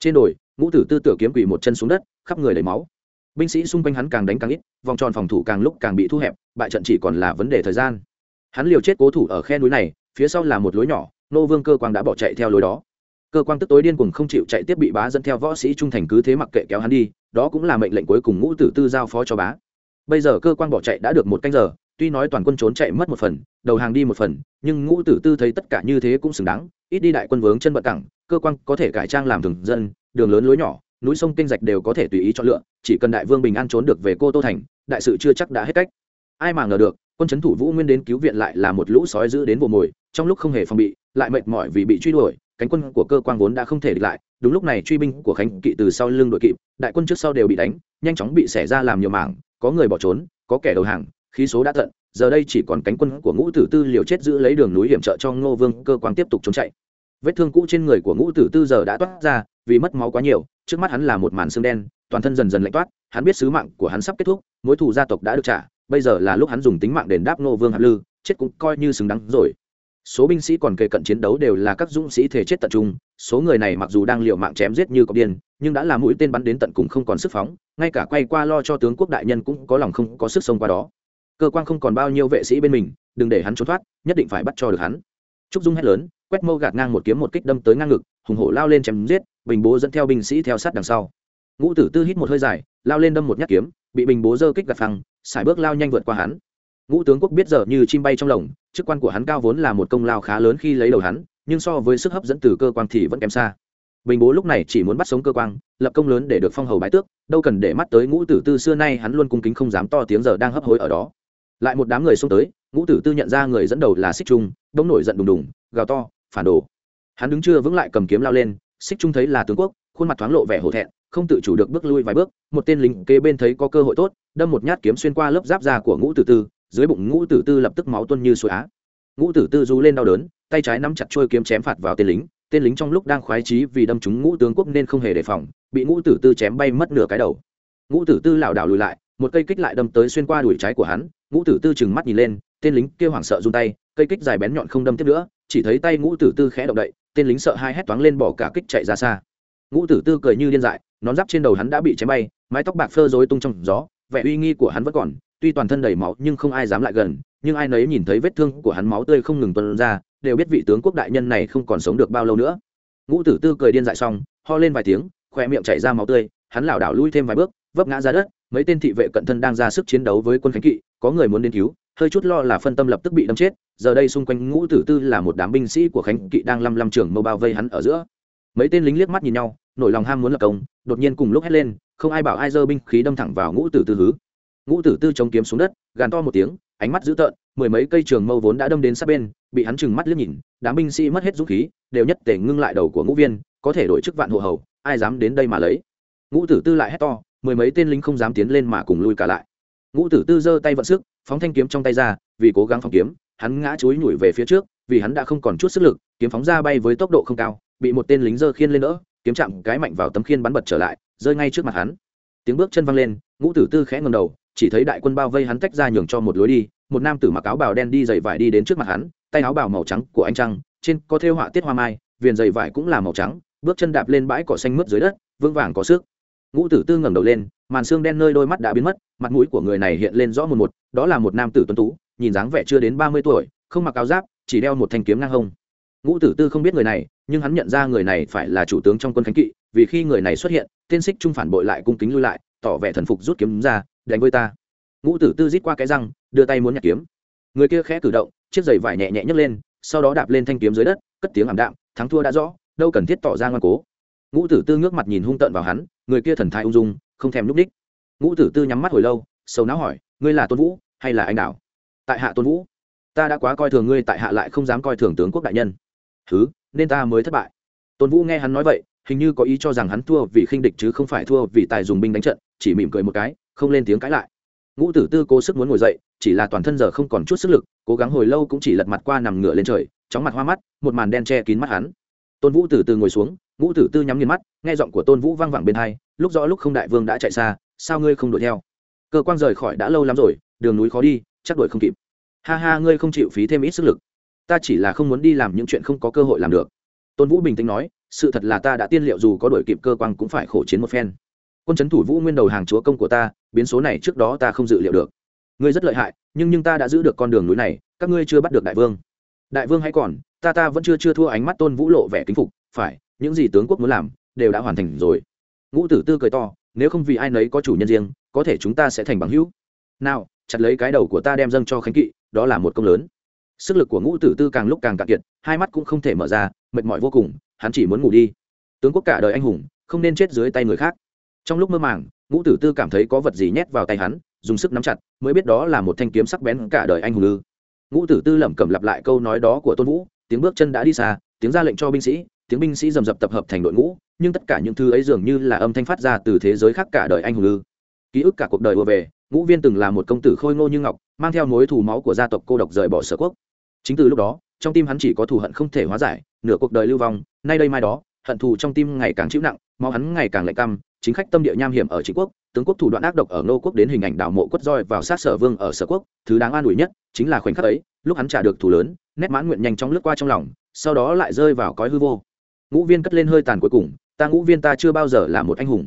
Trên đồi, ngũ tử tư tử kiếm quỷ một chân xuống đất, khắp người đầy máu binh sĩ xung quanh hắn càng đánh càng ít, vòng tròn phòng thủ càng lúc càng bị thu hẹp, bại trận chỉ còn là vấn đề thời gian. Hắn liều chết cố thủ ở khe núi này, phía sau là một lối nhỏ, nô vương cơ quang đã bỏ chạy theo lối đó. Cơ quan tức tối điên cuồng không chịu chạy tiếp bị bá dẫn theo võ sĩ trung thành cứ thế mặc kệ kéo hắn đi, đó cũng là mệnh lệnh cuối cùng ngũ tử tư giao phó cho bá. Bây giờ cơ quan bỏ chạy đã được một canh giờ, tuy nói toàn quân trốn chạy mất một phần, đầu hàng đi một phần, nhưng ngũ tử tư thấy tất cả như thế cũng xứng đáng, ít đi đại quân vướng chân bận cẳng, cơ quan có thể cải trang làm thường dân, đường lớn lối nhỏ núi sông kinh rạch đều có thể tùy ý chọn lựa, chỉ cần đại vương bình an trốn được về cô tô thành, đại sự chưa chắc đã hết cách. Ai mà ngờ được, quân chấn thủ vũ nguyên đến cứu viện lại là một lũ sói giữ đến vồ mồi, trong lúc không hề phòng bị, lại mệt mỏi vì bị truy đuổi, cánh quân của cơ quan vốn đã không thể địch lại, đúng lúc này truy binh của khánh kỵ từ sau lưng đội kịp, đại quân trước sau đều bị đánh, nhanh chóng bị xẻ ra làm nhiều mảng, có người bỏ trốn, có kẻ đầu hàng, khí số đã tận, giờ đây chỉ còn cánh quân của ngũ tử tư liều chết giữ lấy đường núi hiểm trợ cho ngô vương cơ quan tiếp tục trốn chạy. Vết thương cũ trên người của ngũ tử tư giờ đã toát ra, vì mất máu quá nhiều trước mắt hắn là một màn xương đen, toàn thân dần dần lạnh toát, hắn biết sứ mạng của hắn sắp kết thúc, mối thù gia tộc đã được trả, bây giờ là lúc hắn dùng tính mạng đền đáp nô vương hạp lư, chết cũng coi như xứng đáng rồi. Số binh sĩ còn kề cận chiến đấu đều là các dũng sĩ thể chết tận trung, số người này mặc dù đang liều mạng chém giết như cọc điên, nhưng đã là mũi tên bắn đến tận cùng không còn sức phóng, ngay cả quay qua lo cho tướng quốc đại nhân cũng có lòng không có sức xông qua đó. Cơ quan không còn bao nhiêu vệ sĩ bên mình, đừng để hắn trốn thoát, nhất định phải bắt cho được hắn. Trúc dung hét lớn quét mâu gạt ngang một kiếm một kích đâm tới ngang ngực, hùng hổ lao lên chém giết, bình bố dẫn theo binh sĩ theo sát đằng sau. Ngũ tử tư hít một hơi dài, lao lên đâm một nhát kiếm, bị bình bố dơ kích gạt phăng xài bước lao nhanh vượt qua hắn. Ngũ tướng quốc biết giờ như chim bay trong lồng, chức quan của hắn cao vốn là một công lao khá lớn khi lấy đầu hắn, nhưng so với sức hấp dẫn từ cơ quan thì vẫn kém xa. Bình bố lúc này chỉ muốn bắt sống cơ quan, lập công lớn để được phong hầu bái tước, đâu cần để mắt tới ngũ tử tư xưa nay hắn luôn cung kính không dám to tiếng giờ đang hấp hối ở đó. Lại một đám người xông tới, ngũ tử tư nhận ra người dẫn đầu là xích trung đống nổi giận đùng đùng, gào to phản đồ. Hắn đứng chưa vững lại cầm kiếm lao lên, xích trung thấy là tướng quốc, khuôn mặt thoáng lộ vẻ hổ thẹn, không tự chủ được bước lui vài bước, một tên lính kế bên thấy có cơ hội tốt, đâm một nhát kiếm xuyên qua lớp giáp da của ngũ tử tư, dưới bụng ngũ tử tư lập tức máu tuôn như suối á. Ngũ tử tư rú lên đau đớn, tay trái nắm chặt trôi kiếm chém phạt vào tên lính tên lính trong lúc đang khoái trí vì đâm trúng ngũ tướng quốc nên không hề đề phòng, bị ngũ tử tư chém bay mất nửa cái đầu. Ngũ tử tư lảo đảo lùi lại, một cây kích lại đâm tới xuyên qua đùi trái của hắn, ngũ tử tư chừng mắt nhìn lên, tên lính kêu hoảng sợ run tay cây kích dài bén nhọn không đâm tiếp nữa, chỉ thấy tay ngũ tử tư khẽ động đậy, tên lính sợ hai hét toáng lên bỏ cả kích chạy ra xa. Ngũ tử tư cười như điên dại, nón giáp trên đầu hắn đã bị chém bay, mái tóc bạc phơ rối tung trong gió, vẻ uy nghi của hắn vẫn còn, tuy toàn thân đầy máu nhưng không ai dám lại gần, nhưng ai nấy nhìn thấy vết thương của hắn máu tươi không ngừng tuân ra, đều biết vị tướng quốc đại nhân này không còn sống được bao lâu nữa. Ngũ tử tư cười điên dại xong, ho lên vài tiếng khoe miệng chảy ra máu tươi, hắn lảo đảo lui thêm vài bước, vấp ngã ra đất, mấy tên thị vệ cận thân đang ra sức chiến đấu với quân khánh kỵ, có người muốn đến cứu hơi chút lo là phân tâm lập tức bị đâm chết, giờ đây xung quanh ngũ tử tư là một đám binh sĩ của khánh kỵ đang lăm lăm trưởng mâu bao vây hắn ở giữa. Mấy tên lính liếc mắt nhìn nhau, nổi lòng ham muốn lập công, đột nhiên cùng lúc hét lên, không ai bảo ai dơ binh khí đâm thẳng vào ngũ tử tư hứ. Ngũ tử tư chống kiếm xuống đất, gàn to một tiếng, ánh mắt dữ tợn, mười mấy cây trường mâu vốn đã đâm đến sát bên, bị hắn chừng mắt liếc nhìn, đám binh sĩ mất hết dũng khí, đều nhất tề ngưng lại đầu của ngũ viên, có thể đổi chức vạn hộ hầu, ai dám đến đây mà lấy. Ngũ tử tư lại hét to, mười mấy tên lính không dám tiến lên mà cùng lui cả lại ngũ tử tư giơ tay vận sức, phóng thanh kiếm trong tay ra, vì cố gắng phóng kiếm, hắn ngã chúi nhủi về phía trước, vì hắn đã không còn chút sức lực, kiếm phóng ra bay với tốc độ không cao, bị một tên lính giơ khiên lên đỡ, kiếm chạm cái mạnh vào tấm khiên bắn bật trở lại, rơi ngay trước mặt hắn. Tiếng bước chân văng lên, ngũ tử tư khẽ ngầm đầu, chỉ thấy đại quân bao vây hắn tách ra nhường cho một lối đi, một nam tử mặc áo bào đen đi giày vải đi đến trước mặt hắn, tay áo bào màu trắng của anh trăng, trên có thêu họa tiết hoa mai, viền giày vải cũng là màu trắng, bước chân đạp lên bãi cỏ xanh mướt dưới đất, vững vàng có sức ngũ tử tư ngẩng đầu lên, màn xương đen nơi đôi mắt đã biến mất, mặt mũi của người này hiện lên rõ một một, đó là một nam tử tuấn tú, nhìn dáng vẻ chưa đến ba mươi tuổi, không mặc áo giáp, chỉ đeo một thanh kiếm ngang hông. Ngũ tử tư không biết người này, nhưng hắn nhận ra người này phải là chủ tướng trong quân khánh kỵ, vì khi người này xuất hiện tên xích trung phản bội lại cung kính lui lại, tỏ vẻ thần phục rút kiếm ra, đánh với ta. Ngũ tử tư rít qua cái răng, đưa tay muốn nhặt kiếm. Người kia khẽ cử động, chiếc giày vải nhẹ nhẹ nhấc lên, sau đó đạp lên thanh kiếm dưới đất, cất tiếng ảm đạm, thắng thua đã rõ, đâu cần thiết tỏ ra ngoan cố ngũ tử tư ngước mặt nhìn hung tợn vào hắn, người kia thần thái ung dung, không thèm núp đích ngũ tử tư nhắm mắt hồi lâu sâu não hỏi, ngươi là tôn vũ hay là anh đảo tại hạ tôn vũ. Ta đã quá coi thường ngươi, tại hạ lại không dám coi thường tướng quốc đại nhân. Thứ, nên ta mới thất bại. Tôn vũ nghe hắn nói vậy, hình như có ý cho rằng hắn thua vì khinh địch chứ không phải thua vì tài dùng binh đánh trận, chỉ mỉm cười một cái, không lên tiếng cãi lại. Ngũ tử tư cố sức muốn ngồi dậy, chỉ là toàn thân giờ không còn chút sức lực, cố gắng hồi lâu cũng chỉ lật mặt qua nằm ngửa lên trời, chóng mặt hoa mắt, một màn đen che kín mắt hắn. Tôn vũ từ từ ngồi xuống ngũ tử tư nhắm nghiền mắt, nghe giọng của tôn vũ văng vẳng bên hai, lúc rõ lúc không đại vương đã chạy xa, sao ngươi không đuổi theo? Cơ quan rời khỏi đã lâu lắm rồi, đường núi khó đi, chắc đuổi không kịp. Ha ha, ngươi không chịu phí thêm ít sức lực. Ta chỉ là không muốn đi làm những chuyện không có cơ hội làm được. Tôn vũ bình tĩnh nói, sự thật là ta đã tiên liệu dù có đuổi kịp cơ quan cũng phải khổ chiến một phen. Quân c thủ vũ nguyên đầu hàng chúa công của ta, biến số này trước đó ta không dự liệu được. Ngươi rất lợi hại, nhưng nhưng ta đã giữ được con đường núi này, các ngươi chưa bắt được đại vương. Đại vương hay còn, ta ta vẫn chưa chưa thua ánh mắt tôn vũ lộ vẻ kính phục, phải những gì tướng quốc muốn làm đều đã hoàn thành rồi. Ngũ tử tư cười to, nếu không vì ai nấy có chủ nhân riêng, có thể chúng ta sẽ thành bằng hữu. Nào, chặt lấy cái đầu của ta đem dâng cho khánh kỵ, đó là một công lớn. Sức lực của ngũ tử tư càng lúc càng cạn kiệt, hai mắt cũng không thể mở ra, mệt mỏi vô cùng, hắn chỉ muốn ngủ đi. Tướng quốc cả đời anh hùng, không nên chết dưới tay người khác. Trong lúc mơ màng, ngũ tử tư cảm thấy có vật gì nhét vào tay hắn, dùng sức nắm chặt, mới biết đó là một thanh kiếm sắc bén cả đời anh hùng ư. Ngũ tử tư lẩm cẩm lặp lại câu nói đó của tôn vũ, tiếng bước chân đã đi xa, tiếng ra lệnh cho binh sĩ tiếng binh sĩ rầm rập tập hợp thành đội ngũ, nhưng tất cả những thứ ấy dường như là âm thanh phát ra từ thế giới khác cả đời anh hùng ư. Ký ức cả cuộc đời ùa về, ngũ viên từng là một công tử khôi ngô như ngọc, mang theo mối thù máu của gia tộc cô độc rời bỏ sở quốc. Chính từ lúc đó, trong tim hắn chỉ có thù hận không thể hóa giải, nửa cuộc đời lưu vong, nay đây mai đó, hận thù trong tim ngày càng chịu nặng, máu hắn ngày càng lạnh căm, chính khách tâm địa nham hiểm ở chính quốc, tướng quốc thủ đoạn ác độc ở nô quốc đến hình ảnh đảo mộ quất roi vào sát sở vương ở sở quốc, thứ đáng an ủi nhất chính là khoảnh khắc ấy, lúc hắn trả được thù lớn, nét mãn nguyện nhanh chóng lướt qua trong lòng, sau đó lại rơi vào cõi hư vô ngũ viên cất lên hơi tàn cuối cùng, ta ngũ viên ta chưa bao giờ là một anh hùng.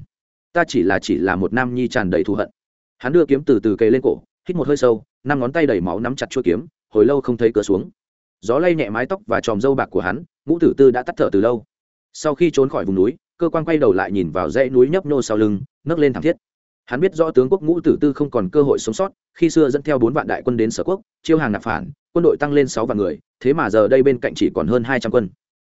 Ta chỉ là chỉ là một nam nhi tràn đầy thù hận. Hắn đưa kiếm từ từ kề lên cổ, hít một hơi sâu, năm ngón tay đầy máu nắm chặt chuôi kiếm, hồi lâu không thấy cửa xuống. Gió lay nhẹ mái tóc và tròm râu bạc của hắn, ngũ tử tư đã tắt thở từ lâu. Sau khi trốn khỏi vùng núi, cơ quan quay đầu lại nhìn vào dãy núi nhấp nhô sau lưng, nấc lên thảm thiết. Hắn biết rõ tướng quốc ngũ tử tư không còn cơ hội sống sót, khi xưa dẫn theo bốn vạn đại quân đến sở quốc, chiêu hàng nạp phản, quân đội tăng lên sáu vạn người, thế mà giờ đây bên cạnh chỉ còn hơn hai trăm quân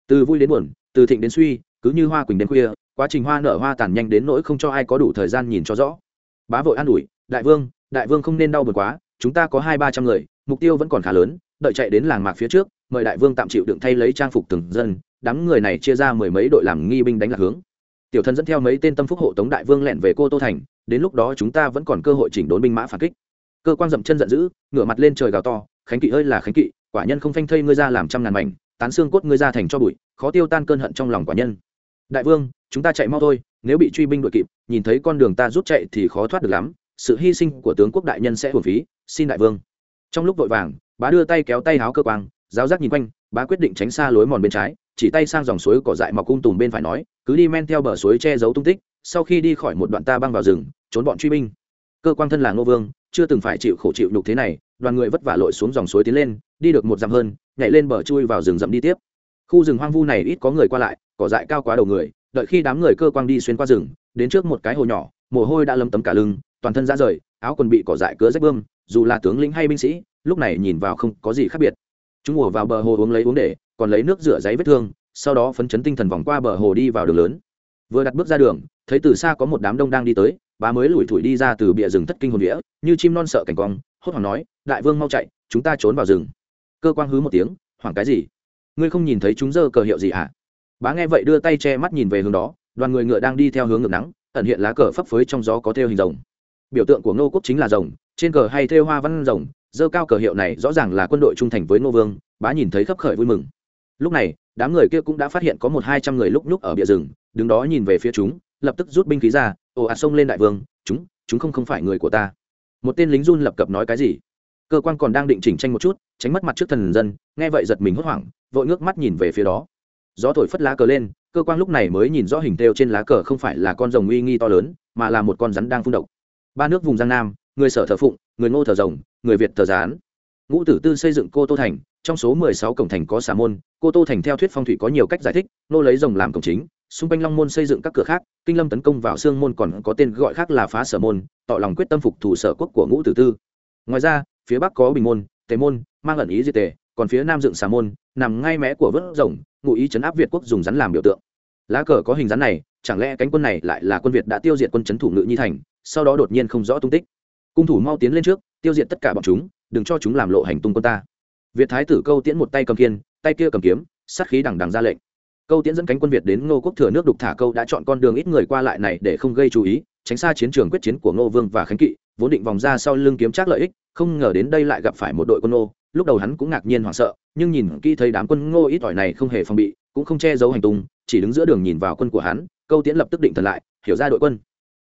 từ vui đến buồn, từ thịnh đến suy, cứ như hoa quỳnh đến khuya, quá trình hoa nở hoa tàn nhanh đến nỗi không cho ai có đủ thời gian nhìn cho rõ. Bá vội an ủi, đại vương đại vương không nên đau buồn quá, chúng ta có hai ba trăm người, mục tiêu vẫn còn khá lớn, đợi chạy đến làng mạc phía trước, mời đại vương tạm chịu đựng thay lấy trang phục từng dân, đám người này chia ra mười mấy đội làm nghi binh đánh lạc hướng. Tiểu thần dẫn theo mấy tên tâm phúc hộ tống đại vương lẹn về cô tô thành, đến lúc đó chúng ta vẫn còn cơ hội chỉnh đốn binh mã phản kích. Cơ quan dậm chân giận dữ, ngửa mặt lên trời gào to, khánh kỵ ơi là khánh kỵ, quả nhân không phanh thây ngươi ra làm trăm ngàn mảnh tán xương cốt ngươi ra thành cho bụi, khó tiêu tan cơn hận trong lòng quả nhân. Đại vương, chúng ta chạy mau thôi, nếu bị truy binh đội kịp, nhìn thấy con đường ta rút chạy thì khó thoát được lắm, sự hy sinh của tướng quốc đại nhân sẽ hồn phí, xin đại vương. Trong lúc vội vàng, bá đưa tay kéo tay háo cơ quang, giáo giác nhìn quanh, bá quyết định tránh xa lối mòn bên trái, chỉ tay sang dòng suối cỏ dại mọc cung tùm bên phải nói, cứ đi men theo bờ suối che giấu tung tích, sau khi đi khỏi một đoạn ta băng vào rừng, trốn bọn truy binh. Cơ quan thân là ngô vương chưa từng phải chịu khổ chịu nhục thế này, đoàn người vất vả lội xuống dòng suối tiến lên, đi được một dặm hơn, nhảy lên bờ chui vào rừng rậm đi tiếp. Khu rừng hoang vu này ít có người qua lại, cỏ dại cao quá đầu người, đợi khi đám người cơ quang đi xuyên qua rừng, đến trước một cái hồ nhỏ, mồ hôi đã lấm tấm cả lưng, toàn thân ra rời, áo quần bị cỏ dại cứa rách bơm dù là tướng lĩnh hay binh sĩ, lúc này nhìn vào không có gì khác biệt. Chúng ngồi vào bờ hồ uống lấy uống để, còn lấy nước rửa giấy vết thương, sau đó phấn chấn tinh thần vòng qua bờ hồ đi vào đường lớn. Vừa đặt bước ra đường, thấy từ xa có một đám đông đang đi tới bà mới lủi thủi đi ra từ bìa rừng thất kinh hồn vía, như chim non sợ cảnh quang, hốt hoảng nói, đại vương mau chạy, chúng ta trốn vào rừng. Cơ quang hứ một tiếng, hoảng cái gì? Ngươi không nhìn thấy chúng dơ cờ hiệu gì hả? À? bá nghe vậy đưa tay che mắt nhìn về hướng đó, đoàn người ngựa đang đi theo hướng ngược nắng, ẩn hiện lá cờ phấp phới trong gió có theo hình rồng. Biểu tượng của ngô quốc chính là rồng, trên cờ hay thêu hoa văn rồng, dơ cao cờ hiệu này rõ ràng là quân đội trung thành với ngô vương bá nhìn thấy khấp khởi vui mừng. Lúc này, đám người kia cũng đã phát hiện có một hai trăm người lúc lúc ở bìa rừng, đứng đó nhìn về phía chúng, lập tức rút binh khí ra ồ ạt xông lên đại vương, chúng chúng không không phải người của ta. Một tên lính run lập cập nói cái gì? Cơ quan còn đang định chỉnh tranh một chút, tránh mất mặt trước thần dân, nghe vậy giật mình hốt hoảng, vội ngước mắt nhìn về phía đó. Gió thổi phất lá cờ lên, cơ quan lúc này mới nhìn rõ hình têu trên lá cờ không phải là con rồng uy nghi to lớn, mà là một con rắn đang phun độc. Ba nước vùng giang nam, người sở thờ phụng, người ngô thờ rồng, người việt thờ gián. Ngũ tử tư xây dựng cô tô thành, trong số mười sáu cổng thành có xà môn, cô tô thành theo thuyết phong thủy có nhiều cách giải thích, nô lấy rồng làm cổng chính xung quanh long môn xây dựng các cửa khác, kinh lâm tấn công vào Sương môn còn có tên gọi khác là phá sở môn, tỏ lòng quyết tâm phục thủ sở quốc của ngũ tử tư. Ngoài ra, phía bắc có bình môn, tề môn, mang ẩn ý diệt tề, còn phía nam dựng xà môn, nằm ngay mé của vớt rồng, ngụ ý chấn áp việt quốc dùng rắn làm biểu tượng. Lá cờ có hình rắn này, chẳng lẽ cánh quân này lại là quân việt đã tiêu diệt quân chấn thủ ngự nhi thành, sau đó đột nhiên không rõ tung tích? Cung thủ mau tiến lên trước, tiêu diệt tất cả bọn chúng, đừng cho chúng làm lộ hành tung quân ta. Việt thái tử câu tiễn một tay cầm kiên, tay kia cầm kiếm, sát khí đằng đằng ra lệnh câu tiễn dẫn cánh quân việt đến ngô quốc thừa nước đục thả câu đã chọn con đường ít người qua lại này để không gây chú ý, tránh xa chiến trường quyết chiến của ngô vương và khánh kỵ, vốn định vòng ra sau lưng kiếm trác lợi ích, không ngờ đến đây lại gặp phải một đội quân ngô. Lúc đầu hắn cũng ngạc nhiên hoảng sợ, nhưng nhìn kỹ thấy đám quân ngô ít ỏi này không hề phòng bị, cũng không che giấu hành tung, chỉ đứng giữa đường nhìn vào quân của hắn, câu tiễn lập tức định thần lại, hiểu ra đội quân.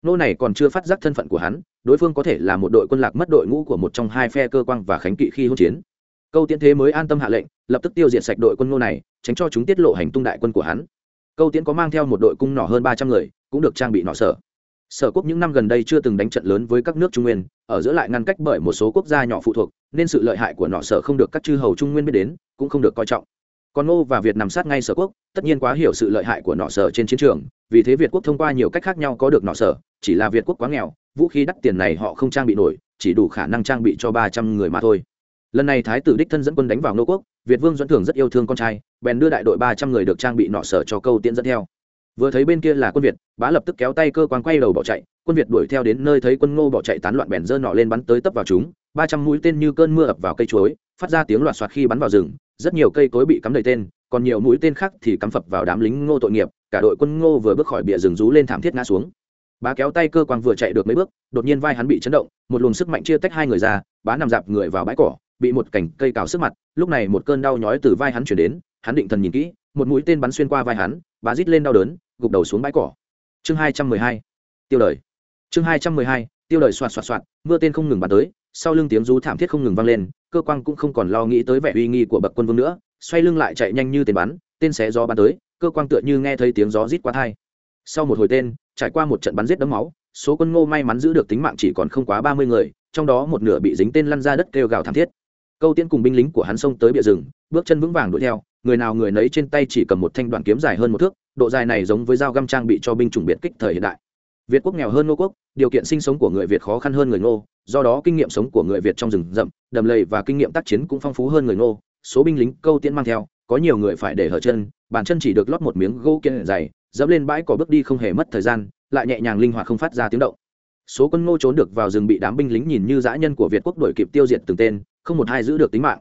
Nô này còn chưa phát giác thân phận của hắn, đối phương có thể là một đội quân lạc mất đội ngũ của một trong hai phe cơ quan và khánh kỵ khi hỗn chiến. Câu tiễn thế mới an tâm hạ lệnh lập tức tiêu diệt sạch đội quân ngô này, tránh cho chúng tiết lộ hành tung đại quân của hắn. Câu tiễn có mang theo một đội cung nỏ hơn ba trăm người, cũng được trang bị nỏ sở. Sở quốc những năm gần đây chưa từng đánh trận lớn với các nước trung nguyên, ở giữa lại ngăn cách bởi một số quốc gia nhỏ phụ thuộc, nên sự lợi hại của nọ sở không được các chư hầu trung nguyên biết đến, cũng không được coi trọng. Còn ngô và việt nằm sát ngay sở quốc, tất nhiên quá hiểu sự lợi hại của nọ sở trên chiến trường, vì thế việt quốc thông qua nhiều cách khác nhau có được nọ sở, chỉ là việt quốc quá nghèo, vũ khí đắt tiền này họ không trang bị nổi, chỉ đủ khả năng trang bị cho ba trăm người mà thôi lần này thái tử đích thân dẫn quân đánh vào nô quốc, việt vương dẫn thường rất yêu thương con trai, bèn đưa đại đội ba trăm người được trang bị nọ sở cho câu tiễn dẫn theo. Vừa thấy bên kia là quân việt, bá lập tức kéo tay cơ quan quay đầu bỏ chạy, quân việt đuổi theo đến nơi thấy quân ngô bỏ chạy tán loạn bèn dơ nọ lên bắn tới tấp vào chúng, ba trăm mũi tên như cơn mưa ập vào cây chuối, phát ra tiếng loạt soạt khi bắn vào rừng, rất nhiều cây cối bị cắm đầy tên, còn nhiều mũi tên khác thì cắm phập vào đám lính ngô tội nghiệp, cả đội quân ngô vừa bước khỏi bìa rừng rú lên thảm thiết ngã xuống. Bá kéo tay cơ quan vừa chạy được mấy bước, đột nhiên vai hắn bị chấn động, một luồng sức mạnh chia tách hai người ra, bá nằm dạp người vào bãi cỏ bị một cành cây cào sức mặt, lúc này một cơn đau nhói từ vai hắn chuyển đến, hắn định thần nhìn kỹ, một mũi tên bắn xuyên qua vai hắn, bà rít lên đau đớn, gục đầu xuống bãi cỏ. Chương hai trăm mười hai, tiêu đời. Chương hai trăm mười hai, tiêu đời xoạt xoạt xoạt mưa tên không ngừng bắn tới, sau lưng tiếng rú thảm thiết không ngừng vang lên, cơ quan cũng không còn lo nghĩ tới vẻ uy nghi của bậc quân vương nữa, xoay lưng lại chạy nhanh như tên bắn, tên xé gió bắn tới, cơ quan tựa như nghe thấy tiếng gió rít qua thai sau một hồi tên, trải qua một trận bắn giết đấm máu, số quân ngô may mắn giữ được tính mạng chỉ còn không quá ba mươi người, trong đó một nửa bị dính tên lăn ra đất kêu gào thảm thiết câu tiễn cùng binh lính của hắn xông tới bìa rừng, bước chân vững vàng đuổi theo, người nào người nấy trên tay chỉ cầm một thanh đoạn kiếm dài hơn một thước, độ dài này giống với dao găm trang bị cho binh chủng biệt kích thời hiện đại. Việt quốc nghèo hơn ngô quốc, điều kiện sinh sống của người việt khó khăn hơn người ngô, do đó kinh nghiệm sống của người việt trong rừng rậm, đầm lầy và kinh nghiệm tác chiến cũng phong phú hơn người ngô, số binh lính câu tiễn mang theo, có nhiều người phải để hở chân, bàn chân chỉ được lót một miếng gỗ kiên dày dẫm lên bãi cỏ bước đi không hề mất thời gian, lại nhẹ nhàng linh hoạt không phát ra tiếng động số quân ngô trốn được vào rừng bị đám binh lính nhìn như dã nhân của việt quốc đuổi kịp tiêu diệt từng tên, không một ai giữ được tính mạng.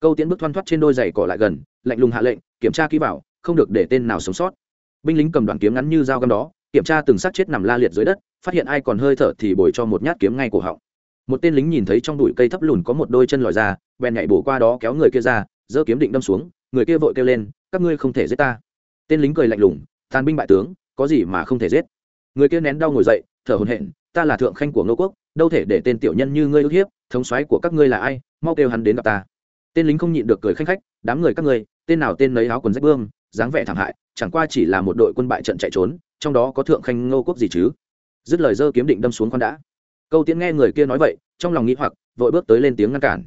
Câu tiễn bước thoăn thoắt trên đôi giày cỏ lại gần, lạnh lùng hạ lệnh, kiểm tra kỹ vào, không được để tên nào sống sót. Binh lính cầm đoàn kiếm ngắn như dao găm đó, kiểm tra từng xác chết nằm la liệt dưới đất, phát hiện ai còn hơi thở thì bồi cho một nhát kiếm ngay cổ họng. Một tên lính nhìn thấy trong đùi cây thấp lùn có một đôi chân lòi ra, bèn nhảy bổ qua đó kéo người kia ra, giơ kiếm định đâm xuống, người kia vội kêu lên, các ngươi không thể giết ta. Tên lính cười lạnh lùng, tàn binh bại tướng, có gì mà không thể giết? Người kia nén đau ngồi dậy, thở hổn hển ta là thượng khanh của ngô quốc, đâu thể để tên tiểu nhân như ngươi ức hiếp, thống soái của các ngươi là ai, mau kêu hắn đến gặp ta. Tên lính không nhịn được cười khanh khách, đám người các ngươi, tên nào tên lấy áo quần rách bươm, dáng vẻ thảm hại, chẳng qua chỉ là một đội quân bại trận chạy trốn, trong đó có thượng khanh ngô quốc gì chứ? Dứt lời dơ kiếm định đâm xuống con đã. Câu tiễn nghe người kia nói vậy, trong lòng nghĩ hoặc, vội bước tới lên tiếng ngăn cản.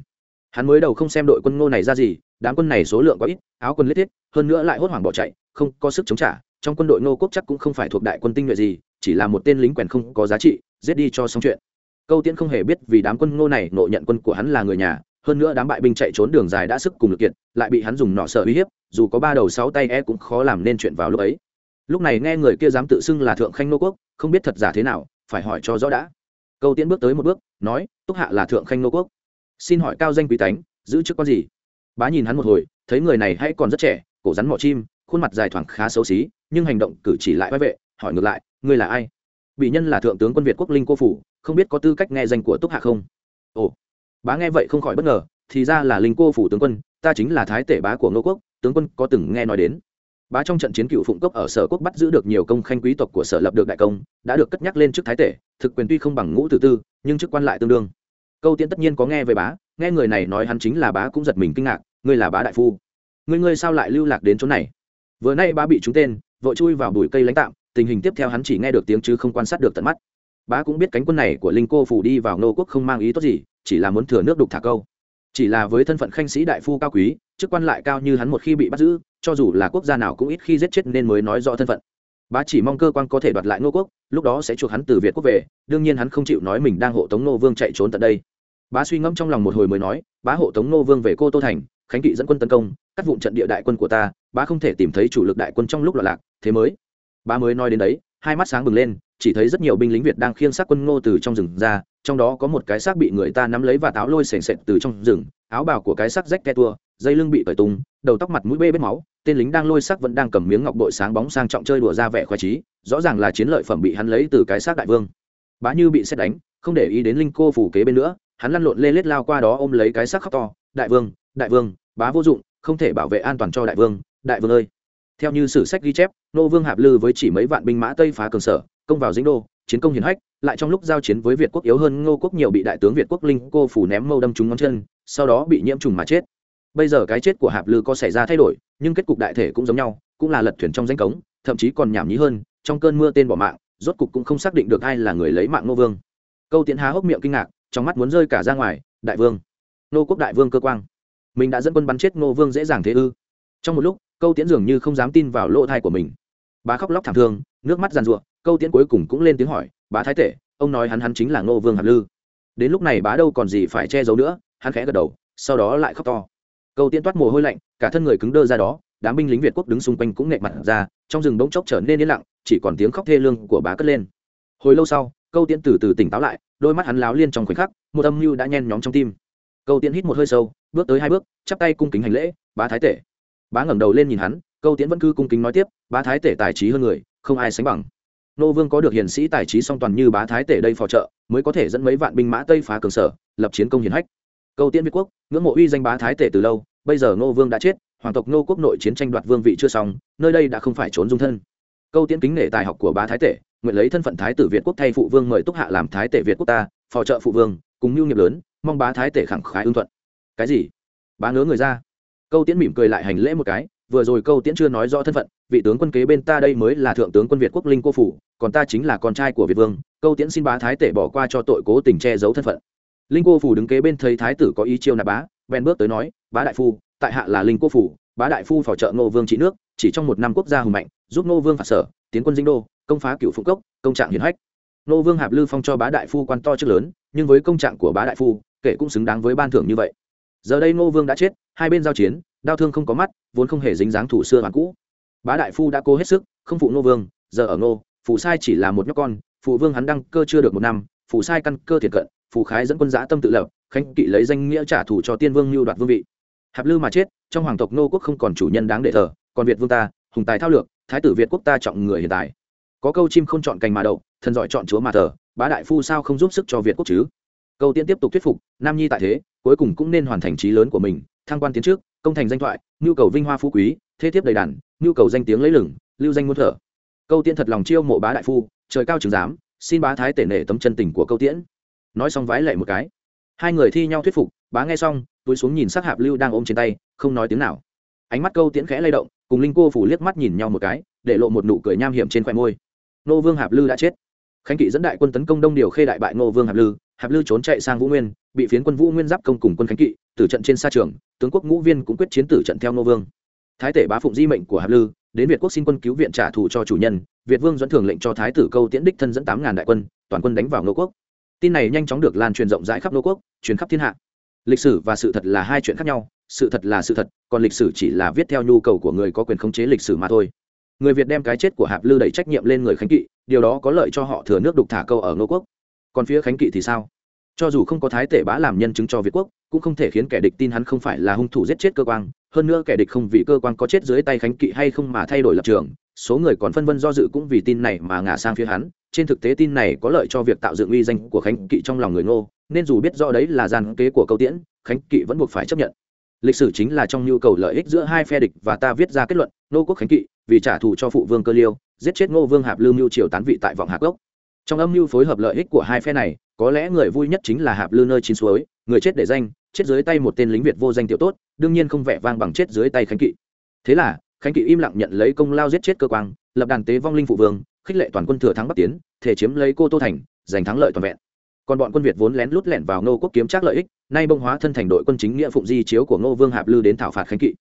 Hắn mới đầu không xem đội quân ngô này ra gì, đám quân này số lượng có ít, áo quân lết thiết, hơn nữa lại hốt hoảng bỏ chạy, không có sức chống trả, trong quân đội ngô quốc chắc cũng không phải thuộc đại quân tinh nhuệ gì, chỉ là một tên lính quèn không có giá trị giết đi cho xong chuyện. Câu tiễn không hề biết vì đám quân ngô này nộ nhận quân của hắn là người nhà, hơn nữa đám bại binh chạy trốn đường dài đã sức cùng lực kiện lại bị hắn dùng nọ sợ uy hiếp, dù có ba đầu sáu tay e cũng khó làm nên chuyện vào lúc ấy. Lúc này nghe người kia dám tự xưng là thượng khanh nô quốc, không biết thật giả thế nào, phải hỏi cho rõ đã. Câu tiễn bước tới một bước, nói, túc hạ là thượng khanh nô quốc. Xin hỏi cao danh quý tánh, giữ chức con gì? Bá nhìn hắn một hồi, thấy người này hay còn rất trẻ, cổ rắn mỏ chim, khuôn mặt dài thoảng khá xấu xí, nhưng hành động cử chỉ lại vai vệ, hỏi ngược lại, ngươi là ai? Bị nhân là thượng tướng quân việt quốc linh cô phủ, không biết có tư cách nghe danh của túc hạ không? Ồ, bá nghe vậy không khỏi bất ngờ, thì ra là linh cô phủ tướng quân, ta chính là thái tể bá của ngô quốc, tướng quân có từng nghe nói đến. Bá trong trận chiến cựu phụng cốc ở sở quốc bắt giữ được nhiều công khanh quý tộc của sở lập được đại công, đã được cất nhắc lên chức thái tể, thực quyền tuy không bằng ngũ tử tư, nhưng chức quan lại tương đương. Câu tiễn tất nhiên có nghe về bá, nghe người này nói hắn chính là bá cũng giật mình kinh ngạc, ngươi là bá đại phu. Ngươi ngươi sao lại lưu lạc đến chỗ này? Vừa nay bá bị trúng tên, vội chui vào bụi cây lãnh tạm tình hình tiếp theo hắn chỉ nghe được tiếng chứ không quan sát được tận mắt. Bá cũng biết cánh quân này của linh cô phủ đi vào nô quốc không mang ý tốt gì, chỉ là muốn thừa nước đục thả câu. Chỉ là với thân phận khanh sĩ đại phu cao quý, chức quan lại cao như hắn một khi bị bắt giữ, cho dù là quốc gia nào cũng ít khi giết chết nên mới nói rõ thân phận. Bá chỉ mong cơ quan có thể đoạt lại nô quốc, lúc đó sẽ chuộc hắn từ việt quốc về, đương nhiên hắn không chịu nói mình đang hộ tống nô vương chạy trốn tận đây. Bá suy ngẫm trong lòng một hồi mới nói, bá hộ tống nô vương về cô tô thành, khánh kỵ dẫn quân tấn công, cắt vụn trận địa đại quân của ta, bá không thể tìm thấy chủ lực đại quân trong lúc loạn lạc, thế mới bá mới nói đến đấy, hai mắt sáng bừng lên, chỉ thấy rất nhiều binh lính việt đang khiêng xác quân ngô từ trong rừng ra, trong đó có một cái xác bị người ta nắm lấy và táo lôi sền sệt từ trong rừng, áo bào của cái xác rách ke tua, dây lưng bị cởi tung, đầu tóc mặt mũi bê bết máu, tên lính đang lôi xác vẫn đang cầm miếng ngọc bội sáng bóng sang trọng chơi đùa ra vẻ khoái trí rõ ràng là chiến lợi phẩm bị hắn lấy từ cái xác đại vương. Bá như bị xét đánh, không để ý đến linh cô phủ kế bên nữa, hắn lăn lộn lê lết lao qua đó ôm lấy cái xác khóc to, đại vương đại vương, bá vô dụng, không thể bảo vệ an toàn cho đại vương đại vương ơi theo như sử sách ghi chép, nô vương hạp lư với chỉ mấy vạn binh mã tây phá cường sở, công vào dĩnh đô, chiến công hiển hách, lại trong lúc giao chiến với việt quốc yếu hơn ngô quốc nhiều bị đại tướng việt quốc linh cô phủ ném mâu đâm trúng ngón chân, sau đó bị nhiễm trùng mà chết. Bây giờ cái chết của hạp lư có xảy ra thay đổi, nhưng kết cục đại thể cũng giống nhau, cũng là lật thuyền trong danh cống, thậm chí còn nhảm nhí hơn, trong cơn mưa tên bỏ mạng, rốt cục cũng không xác định được ai là người lấy mạng nô vương. Câu tiễn há hốc miệng kinh ngạc, trong mắt muốn rơi cả ra ngoài, đại vương. Nô quốc đại vương cơ quang. Mình đã dẫn quân bắn chết nô vương dễ dàng thế ư? Trong một lúc câu tiễn dường như không dám tin vào lỗ thai của mình. Bá khóc lóc thảm thương, nước mắt giàn ruộng câu tiễn cuối cùng cũng lên tiếng hỏi, bá thái tể, ông nói hắn hắn chính là ngô vương hạt lư. Đến lúc này bá đâu còn gì phải che giấu nữa, hắn khẽ gật đầu, sau đó lại khóc to. Câu tiễn toát mồ hôi lạnh, cả thân người cứng đơ ra đó, đám binh lính việt quốc đứng xung quanh cũng nghẹt mặt ra, trong rừng bỗng chốc trở nên yên lặng, chỉ còn tiếng khóc thê lương của bá cất lên. Hồi lâu sau, câu tiễn từ từ tỉnh táo lại, đôi mắt hắn láo liên trong khoảnh khắc, một âm mưu đã nhen nhóm trong tim. Câu tiễn hít một hơi sâu, bước tới hai bước, chắp tay cung kính hành lễ, bá thái tể bá ngẩng đầu lên nhìn hắn, câu tiễn vẫn cứ cung kính nói tiếp, bá thái tể tài trí hơn người, không ai sánh bằng. Nô vương có được hiền sĩ tài trí song toàn như bá thái tể đây phò trợ, mới có thể dẫn mấy vạn binh mã tây phá cường sở, lập chiến công hiển hách. Câu tiễn việt quốc, ngưỡng mộ uy danh bá thái tể từ lâu, bây giờ nô vương đã chết, hoàng tộc nô quốc nội chiến tranh đoạt vương vị chưa xong, nơi đây đã không phải trốn dung thân. Câu tiễn kính nể tài học của bá thái tể, nguyện lấy thân phận thái tử việt quốc thay phụ vương mời túc hạ làm thái tể việt quốc ta, phò trợ phụ vương, cùng mưu nghiệp lớn, mong bá thái tể khẳng khái ưng thuận. Cái gì? Bá ngớ người ra câu tiễn mỉm cười lại hành lễ một cái, vừa rồi câu tiễn chưa nói rõ thân phận, vị tướng quân kế bên ta đây mới là thượng tướng quân việt quốc linh cô phủ, còn ta chính là con trai của việt vương, câu tiễn xin bá thái tể bỏ qua cho tội cố tình che giấu thân phận. Linh cô phủ đứng kế bên thấy thái tử có ý chiêu nạp bá, bèn bước tới nói, bá đại phu, tại hạ là linh cô phủ, bá đại phu phò trợ ngô vương trị nước, chỉ trong một năm quốc gia hùng mạnh, giúp ngô vương phạt sở, tiến quân dinh đô, công phá cựu phụng cốc, công trạng hiển hách. Ngô vương hạp lư phong cho bá đại phu quan to chức lớn, nhưng với công trạng của bá đại phu, kể cũng xứng đáng với ban thưởng như vậy. Giờ đây ngô vương đã chết hai bên giao chiến, đau thương không có mắt, vốn không hề dính dáng thủ xưa hoàn cũ. Bá đại phu đã cố hết sức, không phụ nô vương, giờ ở nô phụ sai chỉ là một nhóc con, phụ vương hắn đăng cơ chưa được một năm, phụ sai căn cơ thiệt cận, phụ khái dẫn quân giã tâm tự lập, khánh kỵ lấy danh nghĩa trả thù cho tiên vương lưu đoạt vương vị. Hạp lư mà chết, trong hoàng tộc nô quốc không còn chủ nhân đáng để thờ, còn việt vương ta, hùng tài thao lược, thái tử việt quốc ta trọng người hiện tại. Có câu chim không chọn cành mà đậu, thần giỏi chọn chúa mà thờ, bá đại phu sao không giúp sức cho việt quốc chứ? Câu tiên tiếp tục thuyết phục, nam nhi tại thế, cuối cùng cũng nên hoàn thành trí lớn của mình, thăng quan tiến trước, công thành danh thoại, nhu cầu vinh hoa phú quý, thế tiếp đầy đàn, nhu cầu danh tiếng lấy lửng lưu danh muôn thở. Câu tiễn thật lòng chiêu mộ bá đại phu, trời cao trường giám, xin bá thái tể nể tấm chân tình của câu tiễn. Nói xong vái lệ một cái. Hai người thi nhau thuyết phục, bá nghe xong, túi xuống nhìn sắc hạp lưu đang ôm trên tay, không nói tiếng nào. Ánh mắt câu tiễn khẽ lay động, cùng linh cô phủ liếc mắt nhìn nhau một cái, để lộ một nụ cười nham hiểm trên khoe môi. Nô vương hạp lư đã chết khánh kỵ dẫn đại quân tấn công đông điều khê đại bại Ngô vương hạp lư hạp lư trốn chạy sang vũ nguyên, bị phiến quân vũ nguyên giáp công cùng quân khánh kỵ, tử trận trên sa trường, tướng quốc ngũ viên cũng quyết chiến tử trận theo Ngô vương. Thái tể bá phụng di mệnh của hạp lư, đến việt quốc xin quân cứu viện trả thù cho chủ nhân, việt vương dẫn thường lệnh cho thái tử câu tiễn đích thân dẫn tám ngàn đại quân, toàn quân đánh vào Ngô quốc. Tin này nhanh chóng được lan truyền rộng rãi khắp Ngô quốc, truyền khắp thiên hạ. Lịch sử và sự thật là hai chuyện khác nhau, sự thật là sự thật, còn lịch sử chỉ là viết theo nhu cầu của người có quyền khống chế lịch sử mà thôi người việt đem cái chết của hạp lư đẩy trách nhiệm lên người khánh kỵ, điều đó có lợi cho họ thừa nước đục thả câu ở ngô quốc. Còn phía khánh kỵ thì sao? Cho dù không có thái tể bá làm nhân chứng cho việt quốc, cũng không thể khiến kẻ địch tin hắn không phải là hung thủ giết chết cơ quan. Hơn nữa kẻ địch không vì cơ quan có chết dưới tay khánh kỵ hay không mà thay đổi lập trường, số người còn phân vân do dự cũng vì tin này mà ngả sang phía hắn. Trên thực tế tin này có lợi cho việc tạo dựng uy danh của khánh kỵ trong lòng người ngô, nên dù biết rõ đấy là gian kế của câu tiễn, khánh kỵ vẫn buộc phải chấp nhận lịch sử chính là trong nhu cầu lợi ích giữa hai phe địch và ta viết ra kết luận nô quốc khánh kỵ, vì trả thù cho phụ vương cơ liêu, giết chết ngô vương hạp lưu mưu triều tán vị tại vọng hạc gốc trong âm mưu phối hợp lợi ích của hai phe này, có lẽ người vui nhất chính là hạp lư nơi chín suối, người chết để danh, chết dưới tay một tên lính việt vô danh tiểu tốt, đương nhiên không vẻ vang bằng chết dưới tay khánh kỵ. Thế là, khánh kỵ im lặng nhận lấy công lao giết chết cơ quan lập đàn tế vong linh phụ vương, khích lệ toàn quân thừa thắng bắc tiến, thể chiếm lấy cô tô thành, giành thắng lợi toàn vẹn còn bọn quân việt vốn lén lút lẻn vào ngô quốc kiếm trác lợi ích, nay bông hóa thân thành đội quân chính nghĩa phụng di chiếu của ngô vương hạp lư đến thảo phạt khánh kỵ.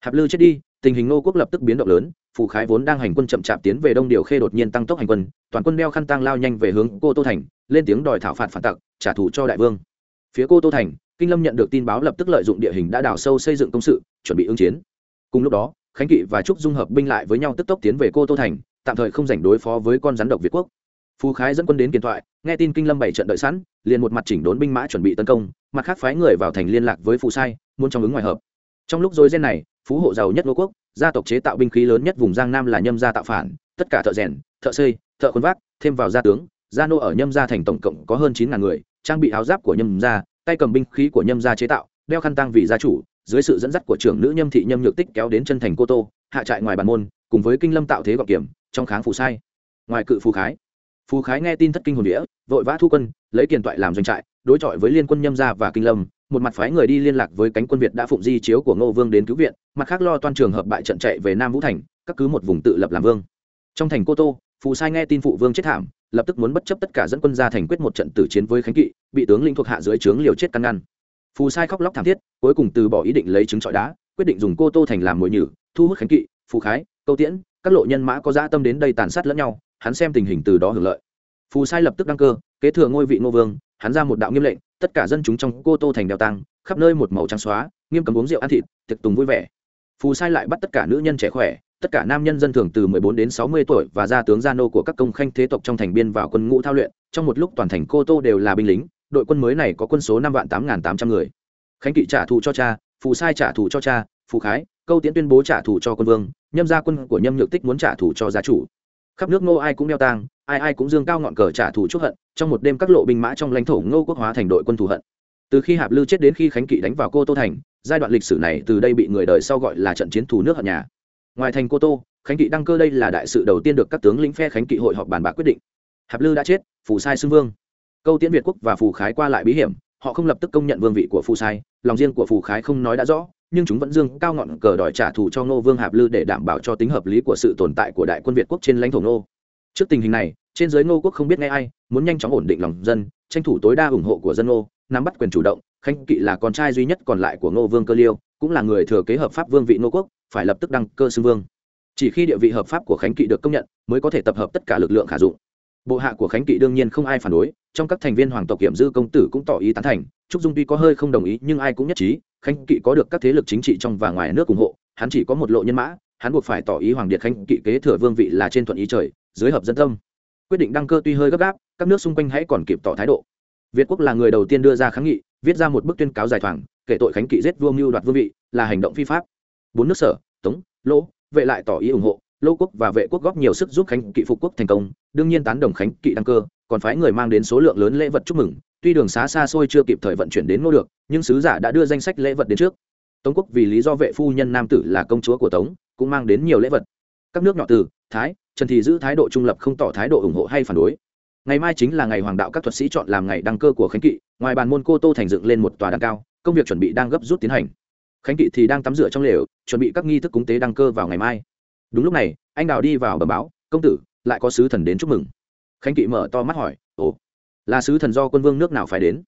Hạp lư chết đi, tình hình ngô quốc lập tức biến động lớn, phù khái vốn đang hành quân chậm chạp tiến về đông điều khê đột nhiên tăng tốc hành quân, toàn quân đeo khăn tăng lao nhanh về hướng cô tô thành, lên tiếng đòi thảo phạt phản tặc, trả thù cho đại vương. Phía cô tô thành, kinh lâm nhận được tin báo lập tức lợi dụng địa hình đã đào sâu xây dựng công sự, chuẩn bị ứng chiến. Cùng lúc đó, khánh kỵ và trúc dung hợp binh lại với nhau tức tốc tiến về cô tô thành, tạm thời không giành đối phó với con rắn độc việt quốc phù khái dẫn quân đến kiên thoại, nghe tin kinh lâm bảy trận đợi sẵn, liền một mặt chỉnh đốn binh mã chuẩn bị tấn công, mặt khác phái người vào thành liên lạc với phù sai, muốn trong ứng ngoài hợp. Trong lúc dối gen này, phú hộ giàu nhất ngô quốc, gia tộc chế tạo binh khí lớn nhất vùng giang nam là nhâm gia tạo phản, tất cả thợ rèn, thợ xây, thợ khuôn vác, thêm vào gia tướng, gia nô ở nhâm gia thành tổng cộng có hơn chín ngàn người, trang bị áo giáp của nhâm gia, tay cầm binh khí của nhâm gia chế tạo, đeo khăn tăng vì gia chủ, dưới sự dẫn dắt của trưởng nữ nhâm thị nhâm nhược tích kéo đến chân thành cô tô, hạ trại ngoài bản môn, cùng với kinh lâm tạo thế gọc kiểm, trong kháng phù sai. Ngoài cự phù khái phù khái nghe tin thất kinh hồn đĩa vội vã thu quân, lấy kiền toại làm doanh trại, đối chọi với liên quân nhâm gia và kinh lâm. Một mặt phái người đi liên lạc với cánh quân việt đã phụng di chiếu của ngô vương đến cứu viện, mặt khác lo toan trường hợp bại trận chạy về nam vũ thành, các cứ một vùng tự lập làm vương. Trong thành cô tô, phù sai nghe tin phụ vương chết thảm, lập tức muốn bất chấp tất cả dẫn quân ra thành quyết một trận tử chiến với khánh kỵ, bị tướng lĩnh thuộc hạ dưới trướng liều chết căn ngăn. Phù sai khóc lóc thảm thiết, cuối cùng từ bỏ ý định lấy trứng trọi đá, quyết định dùng cô tô thành làm mồi nhử, thu hút khánh kỵ, phù khái, câu tiễn, các lộ nhân mã có dã tâm đến đây tàn sát lẫn nhau hắn xem tình hình từ đó hưởng lợi. Phù sai lập tức đăng cơ, kế thừa ngôi vị ngô vương, hắn ra một đạo nghiêm lệnh, tất cả dân chúng trong cô tô thành đeo tăng khắp nơi một màu trắng xóa, nghiêm cấm uống rượu ăn thịt, tiệc tùng vui vẻ. Phù sai lại bắt tất cả nữ nhân trẻ khỏe, tất cả nam nhân dân thường từ 14 đến 60 tuổi và gia tướng gia nô của các công khanh thế tộc trong thành biên vào quân ngũ thao luyện, trong một lúc toàn thành cô tô đều là binh lính, đội quân mới này có quân số năm vạn tám nghìn tám trăm người. Khánh kỵ trả thù cho cha, phù sai trả thù cho cha, phù khái, câu tiễn tuyên bố trả thù cho quân vương, nhâm gia quân của nhâm nhược tích muốn trả thù cho gia chủ khắp nước ngô ai cũng đeo tang, ai ai cũng dương cao ngọn cờ trả thù chốt hận, trong một đêm các lộ binh mã trong lãnh thổ ngô quốc hóa thành đội quân thù hận. Từ khi hạp lư chết đến khi khánh kỵ đánh vào cô tô thành, giai đoạn lịch sử này từ đây bị người đời sau gọi là trận chiến thù nước hận nhà. Ngoài thành cô tô, khánh kỵ đăng cơ đây là đại sự đầu tiên được các tướng lĩnh phe khánh kỵ hội họp bàn bạc quyết định. Hạp lư đã chết, phù sai xưng vương. Câu tiễn việt quốc và phù khái qua lại bí hiểm, họ không lập tức công nhận vương vị của phù sai, lòng riêng của phù khái không nói đã rõ nhưng chúng vẫn dương cao ngọn cờ đòi trả thù cho ngô vương hạp lư để đảm bảo cho tính hợp lý của sự tồn tại của đại quân việt quốc trên lãnh thổ ngô. Trước tình hình này, trên giới ngô quốc không biết nghe ai, muốn nhanh chóng ổn định lòng dân, tranh thủ tối đa ủng hộ của dân ngô, nắm bắt quyền chủ động khánh kỵ là con trai duy nhất còn lại của ngô vương cơ liêu, cũng là người thừa kế hợp pháp vương vị ngô quốc, phải lập tức đăng cơ xưng vương. Chỉ khi địa vị hợp pháp của khánh kỵ được công nhận, mới có thể tập hợp tất cả lực lượng khả dụng bộ hạ của khánh kỵ đương nhiên không ai phản đối, trong các thành viên hoàng tộc kiểm dư công tử cũng tỏ ý tán thành, trúc dung tuy có hơi không đồng ý nhưng ai cũng nhất trí, khánh kỵ có được các thế lực chính trị trong và ngoài nước ủng hộ, hắn chỉ có một lộ nhân mã, hắn buộc phải tỏ ý hoàng điện khánh kỵ kế thừa vương vị là trên thuận ý trời, dưới hợp dân tâm. Quyết định đăng cơ tuy hơi gấp gáp, các nước xung quanh hãy còn kịp tỏ thái độ. Việt quốc là người đầu tiên đưa ra kháng nghị, viết ra một bức tuyên cáo dài thoảng, kể tội khánh kỵ giết vua mưu đoạt vương vị là hành động phi pháp. Bốn nước sở, tống, lỗ, vệ lại tỏ ý ủng hộ lô quốc và vệ quốc góp nhiều sức giúp khánh kỵ phục quốc thành công, đương nhiên tán đồng khánh kỵ đăng cơ, còn phái người mang đến số lượng lớn lễ vật chúc mừng, tuy đường xá xa xôi chưa kịp thời vận chuyển đến ngô được, nhưng sứ giả đã đưa danh sách lễ vật đến trước. Tống quốc vì lý do vệ phu nhân nam tử là công chúa của tống, cũng mang đến nhiều lễ vật. Các nước nhỏ từ, thái, trần thì giữ thái độ trung lập không tỏ thái độ ủng hộ hay phản đối. Ngày mai chính là ngày hoàng đạo các thuật sĩ chọn làm ngày đăng cơ của khánh kỵ, ngoài bàn môn cô tô thành dựng lên một tòa đăng cao, công việc chuẩn bị đang gấp rút tiến hành. Khánh kỵ thì đang tắm rửa trong lều, chuẩn bị các nghi thức cúng tế đăng cơ vào ngày mai đúng lúc này, anh đào đi vào bờ báo, công tử, lại có sứ thần đến chúc mừng. Khánh kỵ mở to mắt hỏi, ồ, là sứ thần do quân vương nước nào phải đến?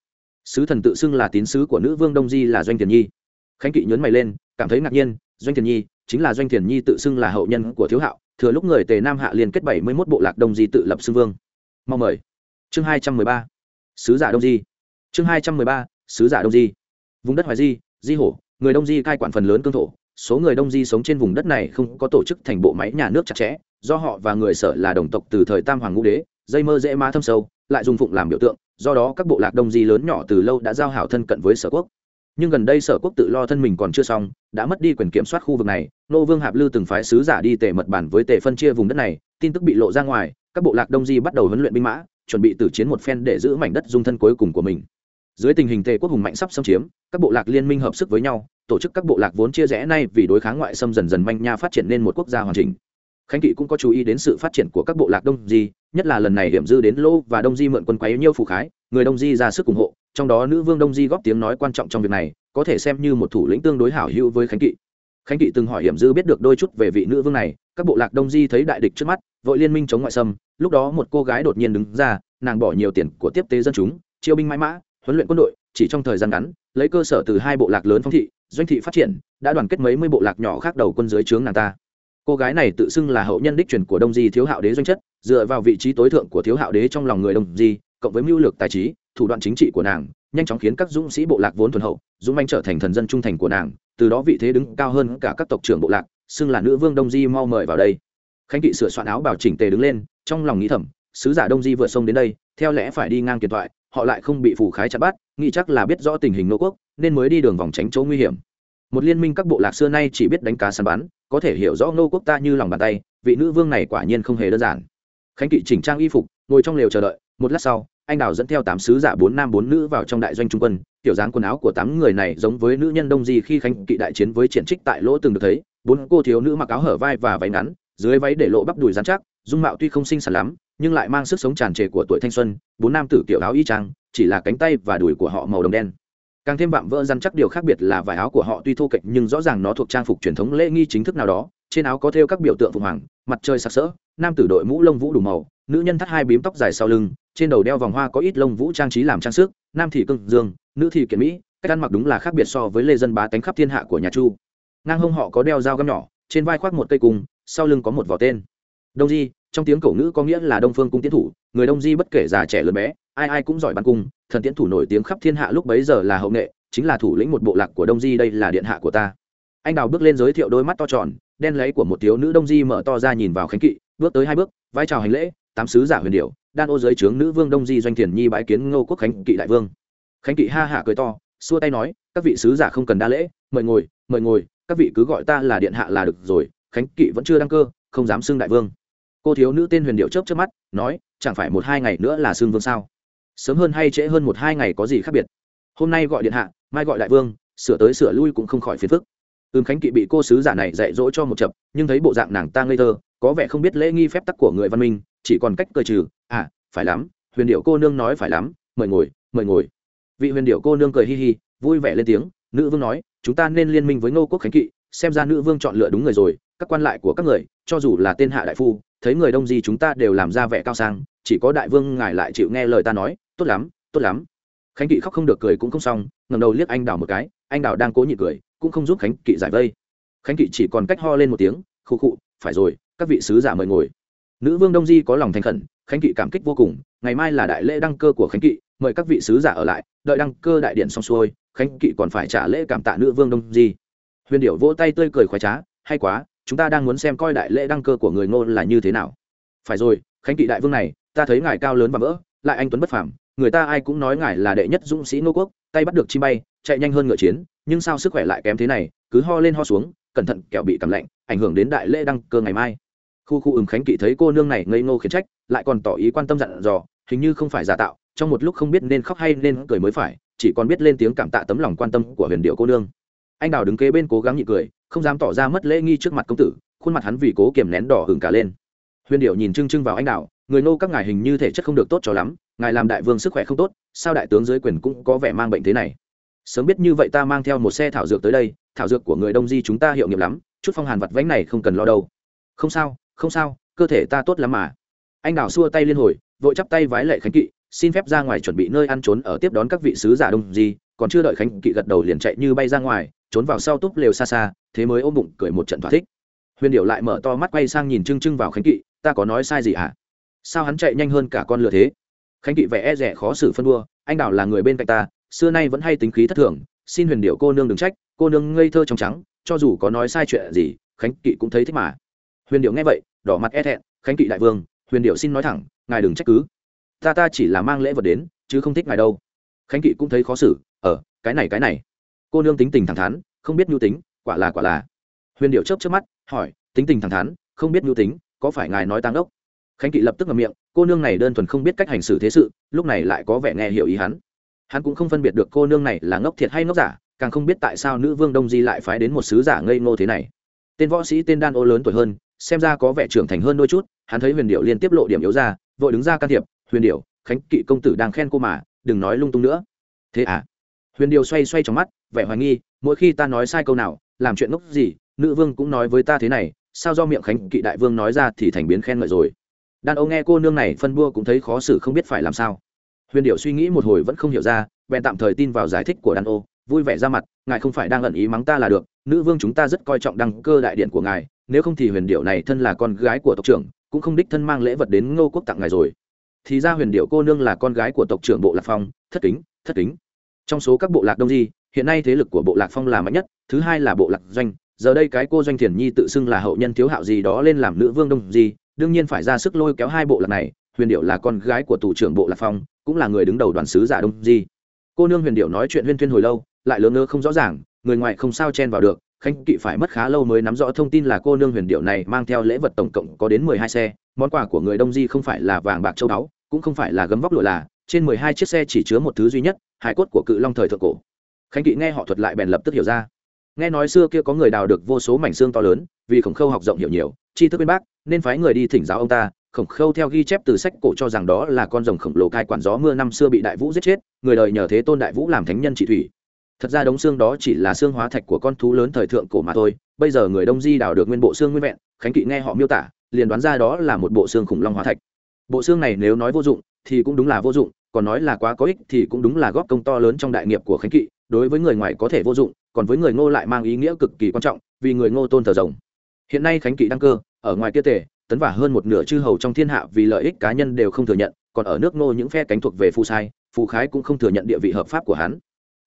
Sứ thần tự xưng là tín sứ của nữ vương đông di là doanh thiền nhi. Khánh kỵ nhớn mày lên, cảm thấy ngạc nhiên, doanh thiền nhi, chính là doanh thiền nhi tự xưng là hậu nhân của thiếu hạo, thừa lúc người tề nam hạ liên kết bảy mươi mốt bộ lạc đông di tự lập xưng vương. Mong mời. Chương hai trăm mười ba. Sứ giả đông di. Chương hai trăm mười ba, sứ giả đông di. Vùng đất hoài di di hổ, người đông di cai quản phần lớn cương thổ số người đông di sống trên vùng đất này không có tổ chức thành bộ máy nhà nước chặt chẽ, do họ và người sở là đồng tộc từ thời tam hoàng ngũ đế, dây mơ dễ má thâm sâu, lại dùng phụng làm biểu tượng, do đó các bộ lạc đông di lớn nhỏ từ lâu đã giao hảo thân cận với sở quốc. Nhưng gần đây sở quốc tự lo thân mình còn chưa xong, đã mất đi quyền kiểm soát khu vực này, nô vương hạp lư từng phái sứ giả đi tề mật bản với tề phân chia vùng đất này, tin tức bị lộ ra ngoài, các bộ lạc đông di bắt đầu huấn luyện binh mã, chuẩn bị tử chiến một phen để giữ mảnh đất dung thân cuối cùng của mình dưới tình hình tề quốc hùng mạnh sắp xâm chiếm, các bộ lạc liên minh hợp sức với nhau, tổ chức các bộ lạc vốn chia rẽ nay vì đối kháng ngoại xâm dần dần manh nha phát triển nên một quốc gia hoàn chỉnh. Khánh kỵ cũng có chú ý đến sự phát triển của các bộ lạc đông di, nhất là lần này hiểm dư đến lô và đông di mượn quân quấy nhiêu phù khái, người đông di ra sức ủng hộ, trong đó nữ vương đông di góp tiếng nói quan trọng trong việc này, có thể xem như một thủ lĩnh tương đối hảo hữu với khánh kỵ. Khánh kỵ từng hỏi hiểm dư biết được đôi chút về vị nữ vương này, các bộ lạc đông di thấy đại địch trước mắt, vội liên minh chống ngoại xâm, lúc đó một cô gái đột nhiên đứng ra, nàng bỏ nhiều tiền của tiếp tế dân chúng, chiêu binh mãi mã huấn luyện quân đội, chỉ trong thời gian ngắn, lấy cơ sở từ hai bộ lạc lớn phong thị, doanh thị phát triển, đã đoàn kết mấy mươi bộ lạc nhỏ khác đầu quân dưới trướng nàng ta. Cô gái này tự xưng là hậu nhân đích truyền của đông di thiếu hạo đế doanh chất, dựa vào vị trí tối thượng của thiếu hạo đế trong lòng người đông di, cộng với mưu lược tài trí, thủ đoạn chính trị của nàng, nhanh chóng khiến các dũng sĩ bộ lạc vốn thuần hậu, dũng manh trở thành thần dân trung thành của nàng, từ đó vị thế đứng cao hơn cả các tộc trưởng bộ lạc, xưng là nữ vương đông di mau mời vào đây. Khánh kỵ sửa soạn áo bảo chỉnh tề đứng lên, trong lòng nghĩ thầm, sứ giả đông di vượt sông đến đây, theo lẽ phải đi ngang kiệt thoại họ lại không bị phù khái chặt bắt, nghĩ chắc là biết rõ tình hình nô quốc, nên mới đi đường vòng tránh chỗ nguy hiểm. Một liên minh các bộ lạc xưa nay chỉ biết đánh cá săn bắn, có thể hiểu rõ nô quốc ta như lòng bàn tay, vị nữ vương này quả nhiên không hề đơn giản. Khánh kỵ chỉnh trang y phục, ngồi trong lều chờ đợi, một lát sau, anh đào dẫn theo tám sứ giả bốn nam bốn nữ vào trong đại doanh trung quân kiểu dáng quần áo của tám người này giống với nữ nhân đông di khi khánh kỵ đại chiến với triển trích tại lỗ từng được thấy, bốn cô thiếu nữ mặc áo hở vai và váy ngắn, dưới váy để lộ bắp đùi dán chắc dung mạo tuy không xinh xắn lắm, nhưng lại mang sức sống tràn trề của tuổi thanh xuân, bốn nam tử kiểu áo y trang chỉ là cánh tay và đùi của họ màu đồng đen. Càng thêm vạm vỡ răn chắc điều khác biệt là vải áo của họ tuy thô kệch nhưng rõ ràng nó thuộc trang phục truyền thống lễ nghi chính thức nào đó, trên áo có thêu các biểu tượng phượng hoàng, mặt trời sặc sỡ, nam tử đội mũ lông vũ đủ màu, nữ nhân thắt hai bím tóc dài sau lưng, trên đầu đeo vòng hoa có ít lông vũ trang trí làm trang sức, nam thì cưng dương, nữ thì kiện mỹ, cách ăn mặc đúng là khác biệt so với lê dân bá tánh khắp thiên hạ của nhà chu. Ngang hông họ có đeo dao găm nhỏ, trên vai khoác một cây cung, sau lưng có một vỏ tên đông di, trong tiếng cổ ngữ có nghĩa là đông phương cung tiến thủ, người đông di bất kể già trẻ lớn bé, ai ai cũng giỏi bắn cung, thần tiến thủ nổi tiếng khắp thiên hạ lúc bấy giờ là hậu nghệ, chính là thủ lĩnh một bộ lạc của đông di đây là điện hạ của ta. Anh đào bước lên giới thiệu đôi mắt to tròn, đen lấy của một thiếu nữ đông di mở to ra nhìn vào khánh kỵ, bước tới hai bước, vai trào hành lễ, tám sứ giả huyền điệu đan ô giới trướng nữ vương đông di doanh thiền nhi bãi kiến ngô quốc khánh kỵ đại vương. Khánh kỵ ha hả cười to, xua tay nói, các vị sứ giả không cần đa lễ, mời ngồi mời ngồi, các vị cứ gọi ta là điện hạ là được rồi, khánh kỵ vẫn chưa đăng cơ, không dám xưng đại vương cô thiếu nữ tên huyền điệu chớp chớp mắt, nói, chẳng phải một hai ngày nữa là xưng vương sao? Sớm hơn hay trễ hơn một hai ngày có gì khác biệt? Hôm nay gọi điện hạ, mai gọi đại vương, sửa tới sửa lui cũng không khỏi phiền phức. Ưm khánh kỵ bị cô sứ giả này dạy dỗ cho một chập, nhưng thấy bộ dạng nàng ta ngây thơ, có vẻ không biết lễ nghi phép tắc của người văn minh, chỉ còn cách cười trừ à phải lắm, huyền điệu cô nương nói phải lắm, mời ngồi mời ngồi. Vị huyền điệu cô nương cười hi hi, vui vẻ lên tiếng, nữ vương nói, chúng ta nên liên minh với ngô quốc khánh kỵ, xem ra nữ vương chọn lựa đúng người rồi các quan lại của các người, cho dù là tên hạ đại phu, thấy người đông gì chúng ta đều làm ra vẻ cao sang, chỉ có đại vương ngài lại chịu nghe lời ta nói, tốt lắm tốt lắm. Khánh kỵ khóc không được cười cũng không xong ngầm đầu liếc anh đào một cái, anh đào đang cố nhị cười, cũng không giúp khánh kỵ giải vây. Khánh kỵ chỉ còn cách ho lên một tiếng khụ khụ phải rồi, các vị sứ giả mời ngồi. Nữ vương đông di có lòng thành khẩn, khánh kỵ cảm kích vô cùng, ngày mai là đại lễ đăng cơ của khánh kỵ, mời các vị sứ giả ở lại, đợi đăng cơ đại điện xong xuôi, khánh kỵ còn phải trả lễ cảm tạ nữ vương đông di. Huyền điệu vỗ tay tươi cười khoái trá, hay quá chúng ta đang muốn xem coi đại lễ đăng cơ của người ngô là như thế nào. Phải rồi, khánh kỵ đại vương này, ta thấy ngài cao lớn và vỡ, lại anh tuấn bất phàm, người ta ai cũng nói ngài là đệ nhất dũng sĩ ngô quốc, tay bắt được chi bay, chạy nhanh hơn ngựa chiến, nhưng sao sức khỏe lại kém thế này, cứ ho lên ho xuống, cẩn thận kẹo bị cảm lạnh, ảnh hưởng đến đại lễ đăng cơ ngày mai. Khu khu ừm khánh kỵ thấy cô nương này ngây ngô khiển trách, lại còn tỏ ý quan tâm dặn dò, hình như không phải giả tạo, trong một lúc không biết nên khóc hay nên cười mới phải, chỉ còn biết lên tiếng cảm tạ tấm lòng quan tâm của huyền điệu cô nương. Anh đào đứng kế bên cố gắng nhị cười không dám tỏ ra mất lễ nghi trước mặt công tử, khuôn mặt hắn vì cố kiềm nén đỏ hừng cả lên. Huyền điệu nhìn trưng trưng vào anh đào người nô các ngài hình như thể chất không được tốt cho lắm, ngài làm đại vương sức khỏe không tốt, sao đại tướng dưới quyền cũng có vẻ mang bệnh thế này? Sớm biết như vậy ta mang theo một xe thảo dược tới đây, thảo dược của người đông di chúng ta hiệu nghiệm lắm, chút phong hàn vặt vánh này không cần lo đâu. Không sao không sao, cơ thể ta tốt lắm mà. Anh đào xua tay liên hồi, vội chắp tay vái lệ khánh kỵ, xin phép ra ngoài chuẩn bị nơi ăn trốn ở tiếp đón các vị sứ giả đông di, còn chưa đợi khánh kỵ gật đầu liền chạy như bay ra ngoài trốn vào sau túp lều xa xa thế mới ôm bụng cười một trận thỏa thích. Huyền điệu lại mở to mắt quay sang nhìn trưng trưng vào khánh kỵ ta có nói sai gì hả? Sao hắn chạy nhanh hơn cả con lừa thế? Khánh kỵ vẻ e rẻ khó xử phân đua anh đào là người bên cạnh ta xưa nay vẫn hay tính khí thất thường xin huyền điệu cô nương đừng trách cô nương ngây thơ trong trắng cho dù có nói sai chuyện gì khánh kỵ cũng thấy thích mà. Huyền điệu nghe vậy đỏ mặt e thẹn khánh kỵ đại vương huyền điệu xin nói thẳng ngài đừng trách cứ. Ta ta chỉ là mang lễ vật đến chứ không thích ngài đâu. Khánh kỵ cũng thấy khó xử ở ờ, cái này cái này cô nương tính tình thẳng thắn, không biết nhu tính, quả là quả là. Huyền điệu chớp chớp mắt, hỏi, tính tình thẳng thắn, không biết nhu tính, có phải ngài nói tăng đốc? Khánh kỵ lập tức ngậm miệng, cô nương này đơn thuần không biết cách hành xử thế sự, lúc này lại có vẻ nghe hiểu ý hắn. Hắn cũng không phân biệt được cô nương này là ngốc thiệt hay ngốc giả, càng không biết tại sao nữ vương đông di lại phái đến một sứ giả ngây ngô thế này. Tên võ sĩ tên đan ô lớn tuổi hơn, xem ra có vẻ trưởng thành hơn đôi chút, hắn thấy huyền điệu liên tiếp lộ điểm yếu ra, vội đứng ra can thiệp, huyền điệu khánh kỵ công tử đang khen cô mà, đừng nói lung tung nữa. Thế à? Huyền điều xoay xoay trong mắt, vẻ hoài nghi, mỗi khi ta nói sai câu nào, làm chuyện ngốc gì, nữ vương cũng nói với ta thế này, sao do miệng khánh kỵ đại vương nói ra thì thành biến khen ngợi rồi. Đàn ông nghe cô nương này phân bua cũng thấy khó xử không biết phải làm sao. Huyền điệu suy nghĩ một hồi vẫn không hiểu ra, bèn tạm thời tin vào giải thích của đàn ô, vui vẻ ra mặt, ngài không phải đang ẩn ý mắng ta là được, nữ vương chúng ta rất coi trọng đăng cơ đại điện của ngài, nếu không thì huyền điệu này thân là con gái của tộc trưởng, cũng không đích thân mang lễ vật đến ngô quốc tặng ngài rồi. Thì ra huyền điệu cô nương là con gái của tộc trưởng bộ lạc phong, thất kính thất kính trong số các bộ lạc đông di, hiện nay thế lực của bộ lạc phong là mạnh nhất, thứ hai là bộ lạc doanh. Giờ đây cái cô doanh thiền nhi tự xưng là hậu nhân thiếu hạo gì đó lên làm nữ vương đông di, đương nhiên phải ra sức lôi kéo hai bộ lạc này. Huyền điệu là con gái của thủ trưởng bộ lạc phong, cũng là người đứng đầu đoàn sứ giả đông di. Cô nương huyền điệu nói chuyện huyên thuyên hồi lâu, lại lớn ngơ không rõ ràng, người ngoài không sao chen vào được, khánh kỵ phải mất khá lâu mới nắm rõ thông tin là cô nương huyền điệu này mang theo lễ vật tổng cộng có đến mười hai xe, món quà của người đông di không phải là vàng bạc châu báu, cũng không phải là gấm vóc lụa là trên mười hai chiếc xe chỉ chứa một thứ duy nhất, hải cốt của cự long thời thượng cổ. Khánh kỵ nghe họ thuật lại bèn lập tức hiểu ra. Nghe nói xưa kia có người đào được vô số mảnh xương to lớn, vì khổng khâu học rộng hiểu nhiều, tri thức bên bác nên phái người đi thỉnh giáo ông ta. Khổng khâu theo ghi chép từ sách cổ cho rằng đó là con rồng khổng lồ cai quản gió mưa năm xưa bị đại vũ giết chết, người đời nhờ thế tôn đại vũ làm thánh nhân trị thủy. Thật ra đống xương đó chỉ là xương hóa thạch của con thú lớn thời thượng cổ mà thôi, bây giờ người đông di đào được nguyên bộ xương nguyên vẹn, khánh kỵ nghe họ miêu tả, liền đoán ra đó là một bộ xương khủng long hóa thạch. Bộ xương này nếu nói vô dụng thì cũng đúng là vô dụng, còn nói là quá có ích thì cũng đúng là góp công to lớn trong đại nghiệp của khánh kỵ, đối với người ngoài có thể vô dụng, còn với người ngô lại mang ý nghĩa cực kỳ quan trọng, vì người ngô tôn thờ rồng. Hiện nay khánh kỵ đăng cơ, ở ngoài kia tề, tấn vả hơn một nửa chư hầu trong thiên hạ vì lợi ích cá nhân đều không thừa nhận, còn ở nước ngô những phe cánh thuộc về phù sai phù khái cũng không thừa nhận địa vị hợp pháp của hắn.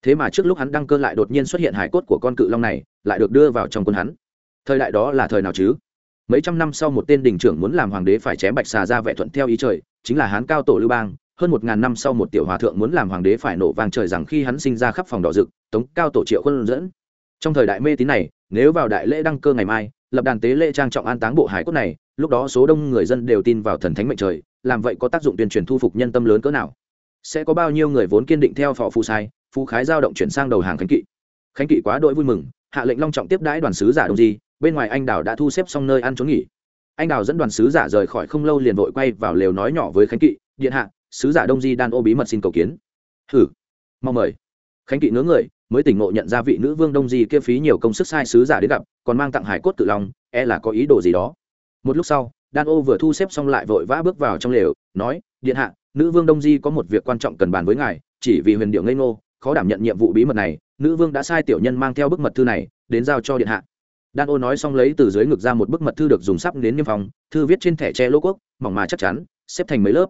Thế mà trước lúc hắn đăng cơ lại đột nhiên xuất hiện hải cốt của con cự long này, lại được đưa vào trong quân hắn. Thời đại đó là thời nào chứ? Mấy trăm năm sau một tên đình trưởng muốn làm hoàng đế phải chém bạch xà ra vẻ thuận theo ý trời, chính là hán cao tổ lưu bang. Hơn một ngàn năm sau một tiểu hòa thượng muốn làm hoàng đế phải nổ vàng trời rằng khi hắn sinh ra khắp phòng đỏ rực, tống cao tổ triệu quân dẫn. Trong thời đại mê tín này, nếu vào đại lễ đăng cơ ngày mai, lập đàn tế lễ trang trọng an táng bộ hải cốt này, lúc đó số đông người dân đều tin vào thần thánh mệnh trời, làm vậy có tác dụng tuyên truyền thu phục nhân tâm lớn cỡ nào? Sẽ có bao nhiêu người vốn kiên định theo phò phù sai phu khái giao động chuyển sang đầu hàng khánh kỵ? Khánh kỵ quá đội vui mừng, hạ lệnh long trọng tiếp đãi đoàn sứ giả đông di bên ngoài anh đào đã thu xếp xong nơi ăn trốn nghỉ. Anh đào dẫn đoàn sứ giả rời khỏi không lâu liền vội quay vào lều nói nhỏ với khánh kỵ, điện hạ, sứ giả đông di đan ô bí mật xin cầu kiến. Hử? Mong mời. Khánh kỵ ngớ người, mới tỉnh ngộ nhận ra vị nữ vương đông di kia phí nhiều công sức sai sứ giả đến gặp, còn mang tặng hải cốt tự lòng e là có ý đồ gì đó. Một lúc sau, đan ô vừa thu xếp xong lại vội vã bước vào trong lều, nói, điện hạ, nữ vương đông di có một việc quan trọng cần bàn với ngài, chỉ vì huyền điệu ngây ngô, khó đảm nhận nhiệm vụ bí mật này, nữ vương đã sai tiểu nhân mang theo bức mật thư này, đến giao cho điện hạ đan ô nói xong lấy từ dưới ngực ra một bức mật thư được dùng sắp đến niêm phòng thư viết trên thẻ tre lô quốc, mỏng mà chắc chắn, xếp thành mấy lớp.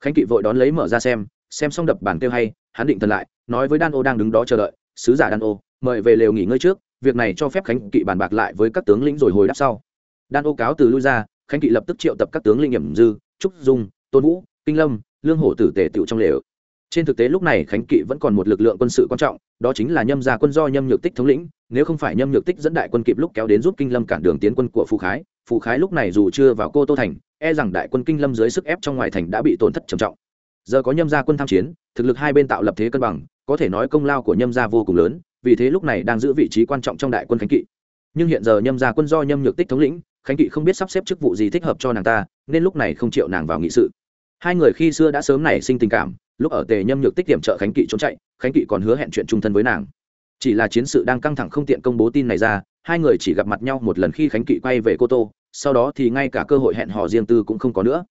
Khánh kỵ vội đón lấy mở ra xem xem xong đập bản kêu hay, hắn định thần lại, nói với đan ô đang đứng đó chờ đợi, sứ giả đan ô, mời về lều nghỉ ngơi trước, việc này cho phép khánh kỵ bàn bạc lại với các tướng lĩnh rồi hồi đáp sau. Đan ô cáo từ lui ra, khánh kỵ lập tức triệu tập các tướng lĩnh Nhậm dư, trúc dung, tôn vũ, kinh lâm, lương hổ tử tề tựu trong lều. Trên thực tế lúc này khánh kỵ vẫn còn một lực lượng quân sự quan trọng, đó chính là nhâm gia quân do nhâm nhược tích thống lĩnh nếu không phải nhâm nhược tích dẫn đại quân kịp lúc kéo đến giúp kinh lâm cản đường tiến quân của phù khái phù khái lúc này dù chưa vào cô tô thành e rằng đại quân kinh lâm dưới sức ép trong ngoài thành đã bị tổn thất trầm trọng. Giờ có nhâm gia quân tham chiến, thực lực hai bên tạo lập thế cân bằng, có thể nói công lao của nhâm gia vô cùng lớn, vì thế lúc này đang giữ vị trí quan trọng trong đại quân khánh kỵ. Nhưng hiện giờ nhâm gia quân do nhâm nhược tích thống lĩnh, khánh kỵ không biết sắp xếp chức vụ gì thích hợp cho nàng ta, nên lúc này không chịu nàng vào nghị sự. Hai người khi xưa đã sớm nảy sinh tình cảm, lúc ở tề nhâm nhược tích điểm trợ khánh kỵ trốn chạy, khánh kỵ còn hứa hẹn chuyện trung thân với nàng chỉ là chiến sự đang căng thẳng không tiện công bố tin này ra, hai người chỉ gặp mặt nhau một lần khi khánh kỵ quay về cô tô, sau đó thì ngay cả cơ hội hẹn hò riêng tư cũng không có nữa.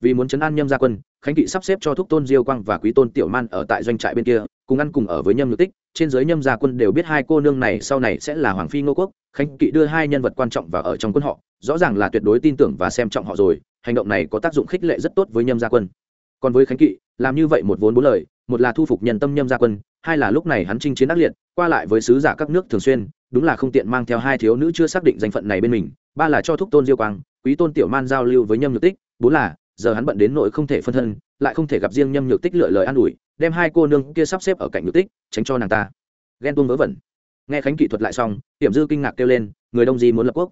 Vì muốn chấn an nhâm gia quân, khánh kỵ sắp xếp cho thúc tôn diêu quang và quý tôn tiểu man ở tại doanh trại bên kia, cùng ăn cùng ở với nhâm nhược tích. Trên giới nhâm gia quân đều biết hai cô nương này sau này sẽ là hoàng phi ngô quốc. Khánh kỵ đưa hai nhân vật quan trọng vào ở trong quân họ, rõ ràng là tuyệt đối tin tưởng và xem trọng họ rồi, hành động này có tác dụng khích lệ rất tốt với nhâm gia quân còn với khánh kỵ, làm như vậy một vốn bốn lời, một là thu phục nhân tâm nhâm gia quân, hai là lúc này hắn chinh chiến ác liệt, qua lại với sứ giả các nước thường xuyên, đúng là không tiện mang theo hai thiếu nữ chưa xác định danh phận này bên mình, ba là cho thúc tôn diêu quang, quý tôn tiểu man giao lưu với nhâm nhược tích, bốn là, giờ hắn bận đến nỗi không thể phân thân, lại không thể gặp riêng nhâm nhược tích lựa lời an ủi, đem hai cô nương kia sắp xếp ở cạnh nhược tích, tránh cho nàng ta. Ghen tuông vớ vẩn. Nghe khánh kỵ thuật lại xong hiểm dư kinh ngạc kêu lên, người đông di muốn lập quốc.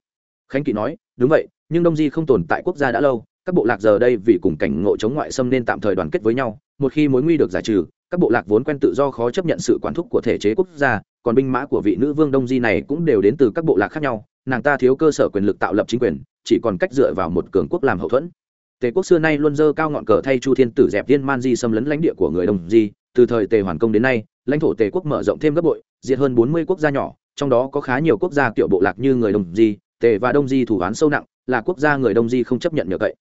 Khánh kỵ nói, đúng vậy, nhưng đông di không tồn tại quốc gia đã lâu các bộ lạc giờ đây vì cùng cảnh ngộ chống ngoại xâm nên tạm thời đoàn kết với nhau, một khi mối nguy được giải trừ, các bộ lạc vốn quen tự do khó chấp nhận sự quản thúc của thể chế quốc gia, còn binh mã của vị nữ vương đông di này cũng đều đến từ các bộ lạc khác nhau, nàng ta thiếu cơ sở quyền lực tạo lập chính quyền, chỉ còn cách dựa vào một cường quốc làm hậu thuẫn. Tề quốc xưa nay luôn dơ cao ngọn cờ thay chu thiên tử dẹp Viên man di xâm lấn lãnh địa của người đông di, từ thời tề hoàn công đến nay, lãnh thổ tề quốc mở rộng thêm gấp bội, diệt hơn bốn mươi quốc gia nhỏ, trong đó có khá nhiều quốc gia kiểu bộ lạc như người đông di, tề và đông di thủ án sâu nặng, là quốc gia người đông di không chấp nhận nhờ cậy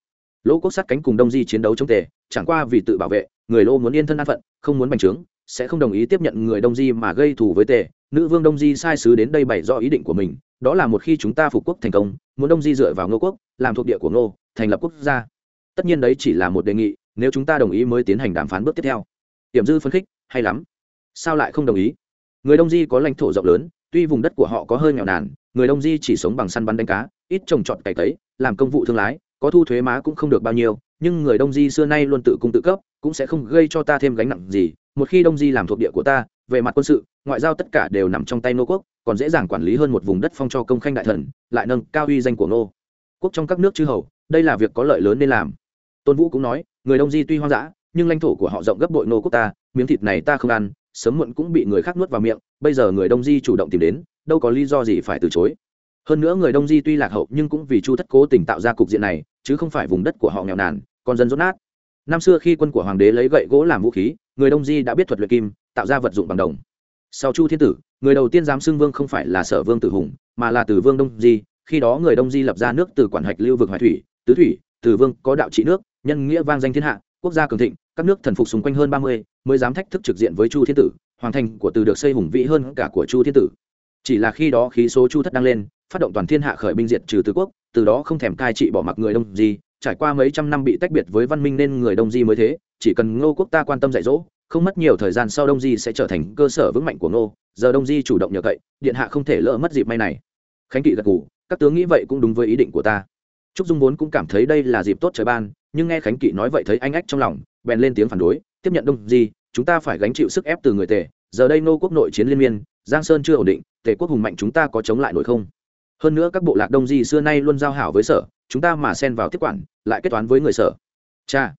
lỗ quốc sát cánh cùng đông di chiến đấu chống tề, chẳng qua vì tự bảo vệ, người lô muốn yên thân an phận, không muốn bành trướng, sẽ không đồng ý tiếp nhận người đông di mà gây thù với tề. Nữ vương đông di sai sứ đến đây bày rõ ý định của mình, đó là một khi chúng ta phục quốc thành công, muốn đông di dựa vào ngô quốc, làm thuộc địa của ngô, thành lập quốc gia. Tất nhiên đấy chỉ là một đề nghị, nếu chúng ta đồng ý mới tiến hành đàm phán bước tiếp theo. Tiềm dư phấn khích, hay lắm. Sao lại không đồng ý? Người đông di có lãnh thổ rộng lớn, tuy vùng đất của họ có hơi nghèo nàn, người đông di chỉ sống bằng săn bắn đánh cá, ít trồng trọt cày cấy làm công vụ thương lái có thu thuế má cũng không được bao nhiêu, nhưng người đông di xưa nay luôn tự cung tự cấp, cũng sẽ không gây cho ta thêm gánh nặng gì. Một khi đông di làm thuộc địa của ta, về mặt quân sự, ngoại giao tất cả đều nằm trong tay nô quốc, còn dễ dàng quản lý hơn một vùng đất phong cho công khanh đại thần, lại nâng cao uy danh của nô quốc trong các nước chư hầu, đây là việc có lợi lớn nên làm. Tôn vũ cũng nói, người đông di tuy hoang dã, nhưng lãnh thổ của họ rộng gấp bội nô quốc ta, miếng thịt này ta không ăn, sớm muộn cũng bị người khác nuốt vào miệng, bây giờ người đông di chủ động tìm đến, đâu có lý do gì phải từ chối. Hơn nữa người đông di tuy lạc hậu, nhưng cũng vì chu thất cố tình tạo ra cục diện này chứ không phải vùng đất của họ nghèo nàn còn dân rốt nát. Năm xưa khi quân của hoàng đế lấy gậy gỗ làm vũ khí, người đông di đã biết thuật luyện kim, tạo ra vật dụng bằng đồng. Sau chu thiên tử, người đầu tiên dám xưng vương không phải là sở vương tử hùng, mà là từ vương đông di. Khi đó người đông di lập ra nước từ quản hạch lưu vực hoài thủy, tứ thủy, từ vương có đạo trị nước, nhân nghĩa vang danh thiên hạ, quốc gia cường thịnh, các nước thần phục xung quanh hơn ba mươi, mới dám thách thức trực diện với chu thiên tử, hoàng thành của từ được xây hùng vĩ hơn cả của chu thiên tử. Chỉ là khi đó khí số chu thất đang lên, phát động toàn thiên hạ khởi binh diệt trừ tứ quốc từ đó không thèm cai trị bỏ mặc người đông di, trải qua mấy trăm năm bị tách biệt với văn minh nên người đông di mới thế, chỉ cần ngô quốc ta quan tâm dạy dỗ, không mất nhiều thời gian sau đông di sẽ trở thành cơ sở vững mạnh của ngô. Giờ đông di chủ động nhờ cậy, điện hạ không thể lỡ mất dịp may này. Khánh kỵ gật ngủ các tướng nghĩ vậy cũng đúng với ý định của ta. Trúc dung vốn cũng cảm thấy đây là dịp tốt trời ban, nhưng nghe khánh kỵ nói vậy thấy anh ách trong lòng, bèn lên tiếng phản đối, tiếp nhận đông di, chúng ta phải gánh chịu sức ép từ người tề. Giờ đây Ngô quốc nội chiến liên miên, giang sơn chưa ổn định, tề quốc hùng mạnh chúng ta có chống lại nổi không? Hơn nữa các bộ lạc đông di xưa nay luôn giao hảo với sở, chúng ta mà xen vào tiếp quản, lại kết toán với người sở. Cha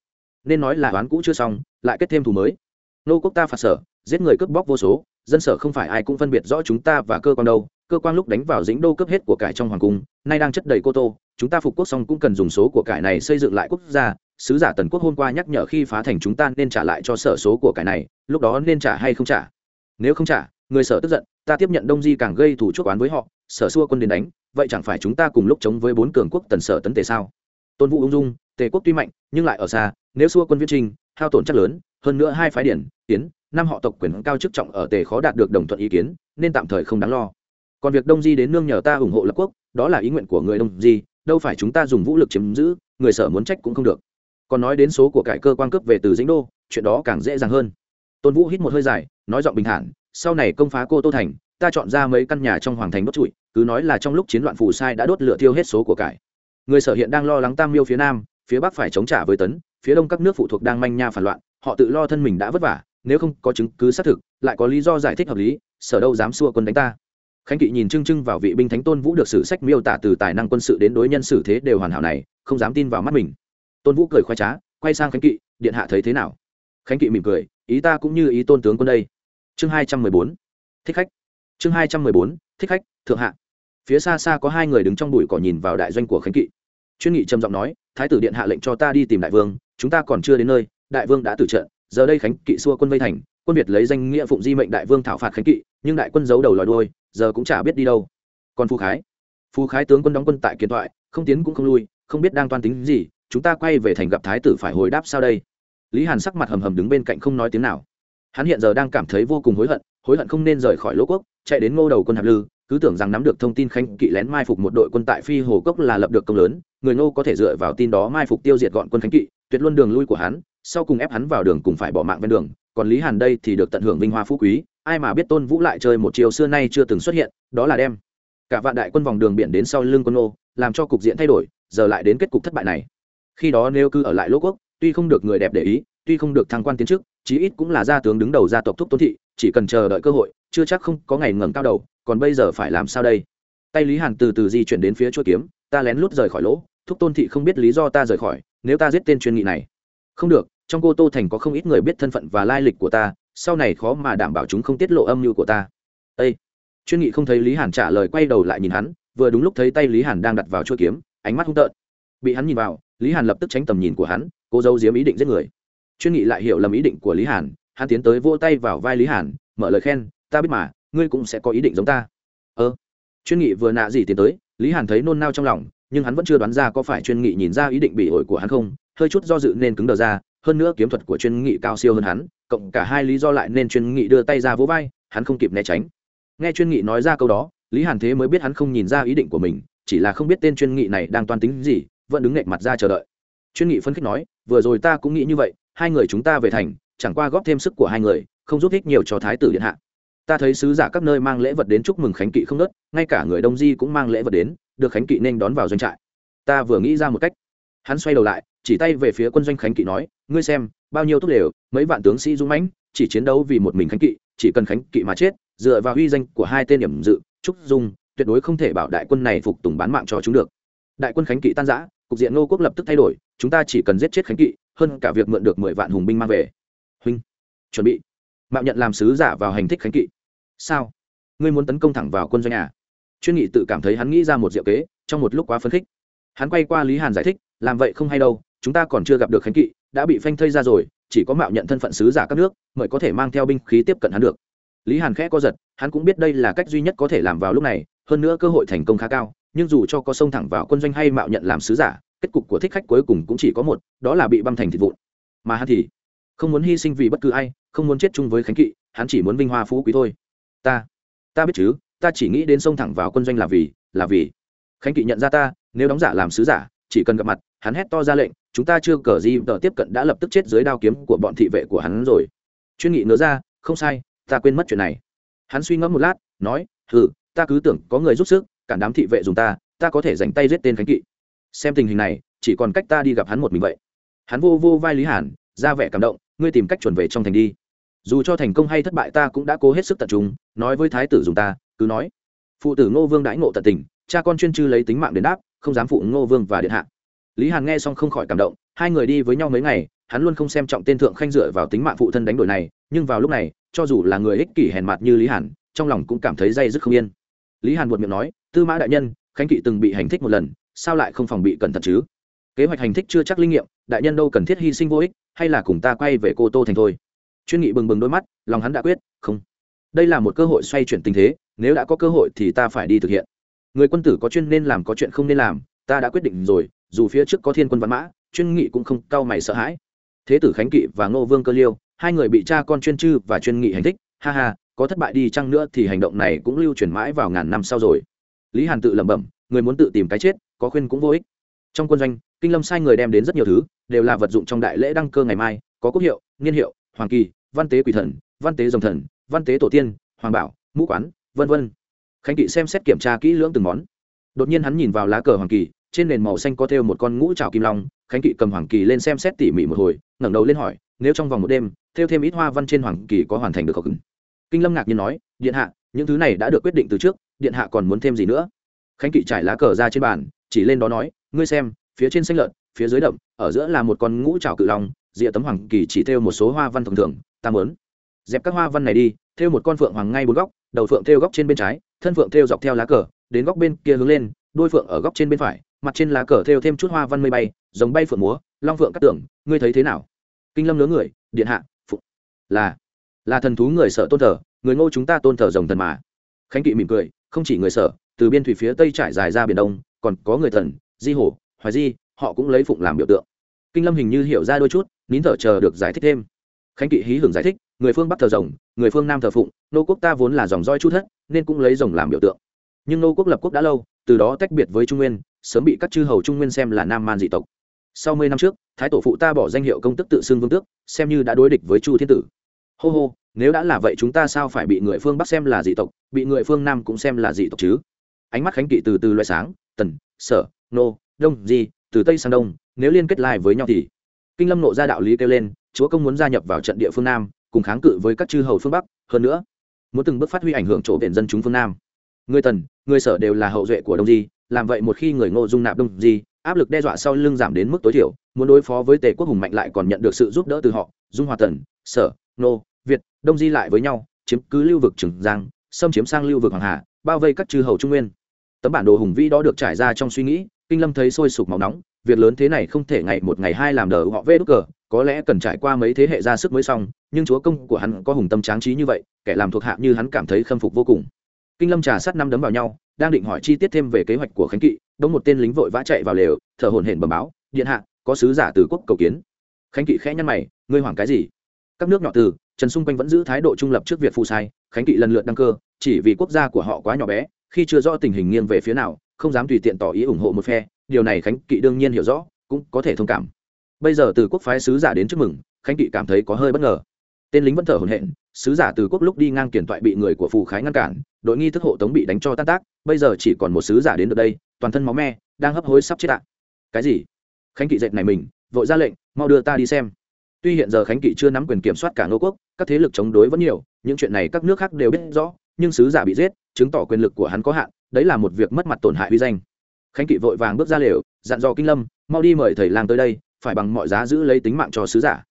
nên nói là toán cũ chưa xong, lại kết thêm thù mới. Nô quốc ta phạt sở, giết người cướp bóc vô số, dân sở không phải ai cũng phân biệt rõ chúng ta và cơ quan đâu. Cơ quan lúc đánh vào dĩnh đô cướp hết của cải trong hoàng cung, nay đang chất đầy cô tô. Chúng ta phục quốc xong cũng cần dùng số của cải này xây dựng lại quốc gia. Sứ giả tần quốc hôm qua nhắc nhở khi phá thành chúng ta nên trả lại cho sở số của cải này, lúc đó nên trả hay không trả? Nếu không trả, người sở tức giận, ta tiếp nhận đông di càng gây thủ chuốc oán với họ sở xua quân đến đánh, vậy chẳng phải chúng ta cùng lúc chống với bốn cường quốc tần sở tấn tề sao? Tôn vũ ung dung, tề quốc tuy mạnh, nhưng lại ở xa, nếu xua quân viết trinh hao tổn chắc lớn, hơn nữa hai phái điển tiến năm họ tộc quyền cao chức trọng ở tề khó đạt được đồng thuận ý kiến, nên tạm thời không đáng lo. Còn việc đông di đến nương nhờ ta ủng hộ lập quốc, đó là ý nguyện của người đông di, đâu phải chúng ta dùng vũ lực chiếm giữ, người sở muốn trách cũng không được. Còn nói đến số của cải cơ quan cướp về từ dĩnh đô, chuyện đó càng dễ dàng hơn. Tôn vũ hít một hơi dài, nói giọng bình thản, sau này công phá cô tô thành, ta chọn ra mấy căn nhà trong hoàng thành đốt trụi cứ nói là trong lúc chiến loạn phù sai đã đốt lửa thiêu hết số của cải. Người sở hiện đang lo lắng tam miêu phía nam, phía bắc phải chống trả với tấn, phía đông các nước phụ thuộc đang manh nha phản loạn, họ tự lo thân mình đã vất vả, nếu không có chứng cứ xác thực, lại có lý do giải thích hợp lý, sở đâu dám xua quân đánh ta. Khánh kỵ nhìn trưng trưng vào vị binh thánh tôn vũ được sử sách miêu tả từ tài năng quân sự đến đối nhân xử thế đều hoàn hảo này, không dám tin vào mắt mình. Tôn vũ cười khoái trá, quay sang khánh kỵ, điện hạ thấy thế nào? Khánh kỵ mỉm cười, ý ta cũng như ý tôn tướng quân đây. Chương hai trăm mười bốn, thích khách. Chương hai trăm mười bốn, thích khách, thượng hạ phía xa xa có hai người đứng trong bụi cỏ nhìn vào đại doanh của khánh kỵ. Chuyên nghị trầm giọng nói, thái tử điện hạ lệnh cho ta đi tìm đại vương, chúng ta còn chưa đến nơi, đại vương đã tử trận, giờ đây khánh kỵ xua quân vây thành, quân việt lấy danh nghĩa phụng di mệnh đại vương thảo phạt khánh kỵ, nhưng đại quân giấu đầu lòi đuôi, giờ cũng chả biết đi đâu. Còn phù khái phù khái tướng quân đóng quân tại kiến thoại, không tiến cũng không lui, không biết đang toan tính gì, chúng ta quay về thành gặp thái tử phải hồi đáp sao đây? Lý hàn sắc mặt hầm hầm đứng bên cạnh không nói tiếng nào. Hắn hiện giờ đang cảm thấy vô cùng hối hận hối hận không nên rời khỏi lỗ quốc, chạy đến ngô đầu quân hạp lư cứ tưởng rằng nắm được thông tin khanh kỵ lén mai phục một đội quân tại phi hồ cốc là lập được công lớn, người ngô có thể dựa vào tin đó mai phục tiêu diệt gọn quân khánh kỵ, tuyệt luôn đường lui của hắn, sau cùng ép hắn vào đường cùng phải bỏ mạng ven đường, còn lý hàn đây thì được tận hưởng vinh hoa phú quý, ai mà biết tôn vũ lại chơi một chiều xưa nay chưa từng xuất hiện, đó là đem cả vạn đại quân vòng đường biển đến sau lưng quân ngô, làm cho cục diện thay đổi, giờ lại đến kết cục thất bại này. Khi đó nếu cứ ở lại lỗ quốc, tuy không được người đẹp để ý, tuy không được thăng quan tiến chức, chí ít cũng là gia tướng đứng đầu gia tộc thúc tôn thị, chỉ cần chờ đợi cơ hội chưa chắc không có ngày ngẩng cao đầu, còn bây giờ phải làm sao đây? Tay lý hàn từ từ di chuyển đến phía chuôi kiếm, ta lén lút rời khỏi lỗ, thúc tôn thị không biết lý do ta rời khỏi, nếu ta giết tên chuyên nghị này. Không được, trong cô tô thành có không ít người biết thân phận và lai lịch của ta, sau này khó mà đảm bảo chúng không tiết lộ âm mưu của ta. Â chuyên nghị không thấy lý hàn trả lời quay đầu lại nhìn hắn, vừa đúng lúc thấy tay lý hàn đang đặt vào chuôi kiếm, ánh mắt hung tợn. Bị hắn nhìn vào, lý hàn lập tức tránh tầm nhìn của hắn cô dâu diếm ý định giết người. Chuyên nghị lại hiểu lầm ý định của lý hàn, hắn tiến tới vỗ tay vào vai lý hàn, mở lời khen ta biết mà, ngươi cũng sẽ có ý định giống ta. Ơ chuyên nghị vừa nạ gì tiến tới, lý hàn thấy nôn nao trong lòng, nhưng hắn vẫn chưa đoán ra có phải chuyên nghị nhìn ra ý định bị ổi của hắn không, hơi chút do dự nên cứng đờ ra, hơn nữa kiếm thuật của chuyên nghị cao siêu hơn hắn, cộng cả hai lý do lại nên chuyên nghị đưa tay ra vỗ vai, hắn không kịp né tránh. Nghe chuyên nghị nói ra câu đó, lý hàn thế mới biết hắn không nhìn ra ý định của mình, chỉ là không biết tên chuyên nghị này đang toan tính gì, vẫn đứng nghệch mặt ra chờ đợi. Chuyên nghị phân khích nói, vừa rồi ta cũng nghĩ như vậy, hai người chúng ta về thành, chẳng qua góp thêm sức của hai người, không giúp ích nhiều cho thái tử điện hạ ta thấy sứ giả các nơi mang lễ vật đến chúc mừng khánh kỵ không nớt, ngay cả người đông di cũng mang lễ vật đến, được khánh kỵ nên đón vào doanh trại. Ta vừa nghĩ ra một cách. Hắn xoay đầu lại, chỉ tay về phía quân doanh khánh kỵ nói, ngươi xem, bao nhiêu tốt đều mấy vạn tướng sĩ dũng mãnh, chỉ chiến đấu vì một mình khánh kỵ, chỉ cần khánh kỵ mà chết, dựa vào uy danh của hai tên điểm dự, trúc dung, tuyệt đối không thể bảo đại quân này phục tùng bán mạng cho chúng được. Đại quân khánh kỵ tan giã cục diện ngô quốc lập tức thay đổi, chúng ta chỉ cần giết chết khánh kỵ, hơn cả việc mượn được mười vạn hùng binh mang về. Huynh, chuẩn bị mạo nhận làm sứ giả vào hành thích khánh kỵ. Sao? Ngươi muốn tấn công thẳng vào quân doanh à? Chuyên nghị tự cảm thấy hắn nghĩ ra một diệu kế, trong một lúc quá phấn khích. Hắn quay qua lý hàn giải thích, làm vậy không hay đâu, chúng ta còn chưa gặp được khánh kỵ, đã bị phanh thây ra rồi, chỉ có mạo nhận thân phận sứ giả các nước, mới có thể mang theo binh khí tiếp cận hắn được. Lý hàn khẽ co giật, hắn cũng biết đây là cách duy nhất có thể làm vào lúc này, hơn nữa cơ hội thành công khá cao, nhưng dù cho có sông thẳng vào quân doanh hay mạo nhận làm sứ giả, kết cục của thích khách cuối cùng cũng chỉ có một, đó là bị băm thành thịt vụn. Mà hắn thì không muốn hy sinh vì bất cứ ai, không muốn chết chung với khánh kỵ, hắn chỉ muốn vinh hoa phú quý thôi. Ta ta biết chứ, ta chỉ nghĩ đến sông thẳng vào quân doanh là vì là vì. Khánh kỵ nhận ra ta, nếu đóng giả làm sứ giả, chỉ cần gặp mặt, hắn hét to ra lệnh, chúng ta chưa cờ gì, tờ tiếp cận đã lập tức chết dưới đao kiếm của bọn thị vệ của hắn rồi. Chuyên nghị nữa ra, không sai, ta quên mất chuyện này. Hắn suy ngẫm một lát, nói ừ ta cứ tưởng có người giúp sức cản đám thị vệ dùng ta ta có thể dành tay giết tên khánh kỵ. Xem tình hình này, chỉ còn cách ta đi gặp hắn một mình vậy. Hắn vô vô vai lý hàn ra vẻ cảm động, ngươi tìm cách chuẩn về trong thành đi. Dù cho thành công hay thất bại ta cũng đã cố hết sức tận trung nói với thái tử dùng ta, cứ nói. Phụ tử ngô vương đãi ngộ tận tình, cha con chuyên chư lấy tính mạng đến đáp, không dám phụ ngô vương và điện hạ. Lý hàn nghe xong không khỏi cảm động, hai người đi với nhau mấy ngày, hắn luôn không xem trọng tên thượng khanh dựa vào tính mạng phụ thân đánh đổi này, nhưng vào lúc này, cho dù là người ích kỷ hèn mạt như lý hàn, trong lòng cũng cảm thấy dây dứt không yên. Lý hàn buột miệng nói, tư mã đại nhân, khánh kỵ từng bị hành thích một lần, sao lại không phòng bị cẩn thận chứ? Kế hoạch hành thích chưa chắc linh nghiệm, đại nhân đâu cần thiết hy sinh vô ích hay là cùng ta quay về cô tô thành thôi? Chuyên nghị bừng bừng đôi mắt, lòng hắn đã quyết, không. Đây là một cơ hội xoay chuyển tình thế, nếu đã có cơ hội thì ta phải đi thực hiện. Người quân tử có chuyên nên làm có chuyện không nên làm, ta đã quyết định rồi, dù phía trước có thiên quân văn mã, chuyên nghị cũng không cau mày sợ hãi. Thế tử khánh kỵ và ngô vương cơ liêu, hai người bị cha con chuyên chư và chuyên nghị hành thích, ha ha, có thất bại đi chăng nữa thì hành động này cũng lưu truyền mãi vào ngàn năm sau rồi. Lý hàn tự lẩm bẩm, người muốn tự tìm cái chết, có khuyên cũng vô ích trong quân doanh, kinh lâm sai người đem đến rất nhiều thứ, đều là vật dụng trong đại lễ đăng cơ ngày mai, có quốc hiệu, niên hiệu, hoàng kỳ, văn tế quỷ thần, văn tế dòng thần, văn tế tổ tiên, hoàng bảo, mũ quán, vân vân. Khánh kỵ xem xét kiểm tra kỹ lưỡng từng món. Đột nhiên hắn nhìn vào lá cờ hoàng kỳ, trên nền màu xanh có thêu một con ngũ trào kim long, khánh kỵ cầm hoàng kỳ lên xem xét tỉ mỉ một hồi, ngẩng đầu lên hỏi, nếu trong vòng một đêm, thêu thêm ít hoa văn trên hoàng kỳ có hoàn thành được không? Kinh lâm ngạc nhiên nói, điện hạ, những thứ này đã được quyết định từ trước, điện hạ còn muốn thêm gì nữa? Khánh kỵ trải lá cờ ra trên bàn, chỉ lên đó nói ngươi xem, phía trên xanh lợn, phía dưới đậm, ở giữa là một con ngũ trào cự long, rìa tấm hoàng kỳ chỉ thêu một số hoa văn thường thường, ta mớn dẹp các hoa văn này đi thêu một con phượng hoàng ngay bốn góc, đầu phượng thêu góc trên bên trái, thân phượng thêu dọc theo lá cờ, đến góc bên kia hướng lên, đuôi phượng ở góc trên bên phải, mặt trên lá cờ thêu thêm chút hoa văn mây bay, giống bay phượng múa, long phượng cắt tưởng ngươi thấy thế nào? Kinh lâm lớn người, điện hạ, phụ là là thần thú người sợ tôn thờ, người ngô chúng ta tôn thờ rồng thần mà. Khánh kỵ mỉm cười, không chỉ người sở từ biên thủy phía tây trải dài ra biển đông, còn có người thần di hổ hoài di, họ cũng lấy phụng làm biểu tượng. Kinh lâm hình như hiểu ra đôi chút, nín thở chờ được giải thích thêm. Khánh kỵ hí hưởng giải thích, người phương bắc thờ rồng, người phương nam thờ phụng, nô quốc ta vốn là dòng roi chút thất, nên cũng lấy rồng làm biểu tượng. Nhưng nô quốc lập quốc đã lâu, từ đó tách biệt với trung nguyên, sớm bị các chư hầu trung nguyên xem là nam man dị tộc. Sau mười năm trước, thái tổ phụ ta bỏ danh hiệu công tức tự xưng vương tước, xem như đã đối địch với chu thiên tử. Hô hô, nếu đã là vậy chúng ta sao phải bị người phương bắc xem là dị tộc, bị người phương nam cũng xem là dị tộc chứ? Ánh mắt khánh kỵ từ từ loại sáng, tần, sở nô, đông, di, từ tây sang đông, nếu liên kết lại với nhau thì. Kinh lâm nộ ra đạo lý kêu lên, chúa công muốn gia nhập vào trận địa phương nam, cùng kháng cự với các chư hầu phương bắc. Hơn nữa, muốn từng bước phát huy ảnh hưởng chỗ biển dân chúng phương nam. Người tần, người sở đều là hậu duệ của đông, di, làm vậy một khi người ngô dung nạp đông, di, áp lực đe dọa sau lưng giảm đến mức tối thiểu. Muốn đối phó với tề quốc hùng mạnh lại còn nhận được sự giúp đỡ từ họ, dung hòa tần, sở, nô, việt, đông, di lại với nhau, chiếm cứ lưu vực trường giang, xâm chiếm sang lưu vực hoàng hà, bao vây các chư hầu trung nguyên tấm bản đồ hùng vĩ đó được trải ra trong suy nghĩ, kinh lâm thấy sôi sục máu nóng, việc lớn thế này không thể ngày một ngày hai làm đờ họ vê đúc cờ, có lẽ cần trải qua mấy thế hệ ra sức mới xong, nhưng chúa công của hắn có hùng tâm tráng trí như vậy, kẻ làm thuộc hạ như hắn cảm thấy khâm phục vô cùng. Kinh lâm trà sát năm đấm vào nhau, đang định hỏi chi tiết thêm về kế hoạch của khánh kỵ đống một tên lính vội vã chạy vào lều, thở hổn hển bẩm báo, điện hạ, có sứ giả từ quốc cầu kiến. Khánh kỵ khẽ nhăn mày, ngươi hoảng cái gì? Các nước nhỏ từ, trần xung quanh vẫn giữ thái độ trung lập trước việc phụ sai, khánh kỵ lần lượt đăng cơ, chỉ vì quốc gia của họ quá nhỏ bé khi chưa rõ tình hình nghiêng về phía nào, không dám tùy tiện tỏ ý ủng hộ một phe, điều này khánh kỵ đương nhiên hiểu rõ, cũng có thể thông cảm. Bây giờ từ quốc phái sứ giả đến chúc mừng, khánh kỵ cảm thấy có hơi bất ngờ. Tên lính vẫn thở hổn hển, sứ giả từ quốc lúc đi ngang kiển toại bị người của phù khái ngăn cản, đội nghi thức hộ tống bị đánh cho tan tác, bây giờ chỉ còn một sứ giả đến được đây, toàn thân máu me, đang hấp hối sắp chết ạ. Cái gì? Khánh kỵ dệt này mình, vội ra lệnh, mau đưa ta đi xem. Tuy hiện giờ khánh kỵ chưa nắm quyền kiểm soát cả ngô quốc, các thế lực chống đối vẫn nhiều, những chuyện này các nước khác đều biết rõ nhưng sứ giả bị giết, chứng tỏ quyền lực của hắn có hạn, đấy là một việc mất mặt tổn hại uy danh. Khánh kỵ vội vàng bước ra lều, dặn dò kinh lâm, mau đi mời thầy lang tới đây, phải bằng mọi giá giữ lấy tính mạng cho sứ giả.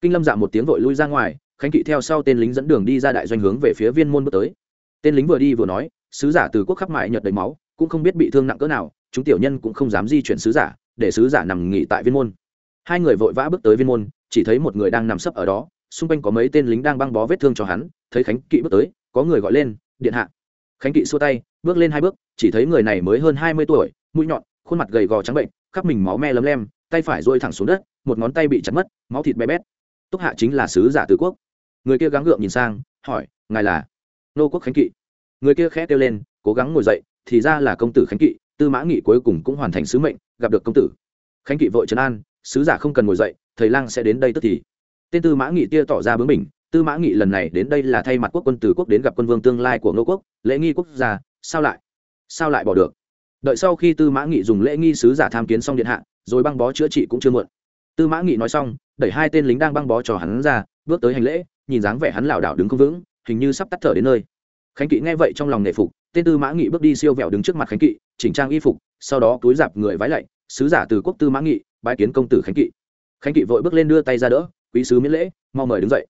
Kinh lâm dạ một tiếng vội lui ra ngoài, khánh kỵ theo sau tên lính dẫn đường đi ra đại doanh hướng về phía viên môn bước tới. Tên lính vừa đi vừa nói, sứ giả từ quốc khắp mại nhật đầy máu, cũng không biết bị thương nặng cỡ nào, chúng tiểu nhân cũng không dám di chuyển sứ giả, để sứ giả nằm nghỉ tại viên môn. Hai người vội vã bước tới viên môn, chỉ thấy một người đang nằm sấp ở đó, xung quanh có mấy tên lính đang băng bó vết thương cho hắn, thấy khánh kỵ bước tới có người gọi lên, điện hạ. Khánh kỵ xua tay, bước lên hai bước, chỉ thấy người này mới hơn hai mươi tuổi, mũi nhọn, khuôn mặt gầy gò trắng bệnh, khắp mình máu me lấm lem, tay phải rôi thẳng xuống đất, một ngón tay bị chặt mất, máu thịt bé bét. Túc hạ chính là sứ giả từ quốc. Người kia gắng gượng nhìn sang, hỏi, ngài là? Nô quốc khánh kỵ. Người kia khẽ kêu lên, cố gắng ngồi dậy, thì ra là công tử khánh kỵ, tư mã nghị cuối cùng cũng hoàn thành sứ mệnh, gặp được công tử. Khánh kỵ vội trấn an, sứ giả không cần ngồi dậy, thầy lang sẽ đến đây tức thì. Tên tư mã nghị tia tỏ ra bướng mình tư mã nghị lần này đến đây là thay mặt quốc quân từ quốc đến gặp quân vương tương lai của ngô quốc, lễ nghi quốc gia, sao lại? Sao lại bỏ được? Đợi sau khi tư mã nghị dùng lễ nghi sứ giả tham kiến xong điện hạ, rồi băng bó chữa trị cũng chưa muộn. Tư mã nghị nói xong, đẩy hai tên lính đang băng bó cho hắn ra, bước tới hành lễ, nhìn dáng vẻ hắn lảo đảo đứng không vững, hình như sắp tắt thở đến nơi. Khánh kỵ nghe vậy trong lòng nể phục, tên tư mã nghị bước đi siêu vẹo đứng trước mặt khánh kỵ, chỉnh trang y phục, sau đó túi dạp người vái lạy, sứ giả từ quốc tư mã nghị, bái kiến công tử khánh kỵ. Khánh kỵ vội bước lên đưa tay ra đỡ, quý sứ miễn lễ, mau mời đứng dậy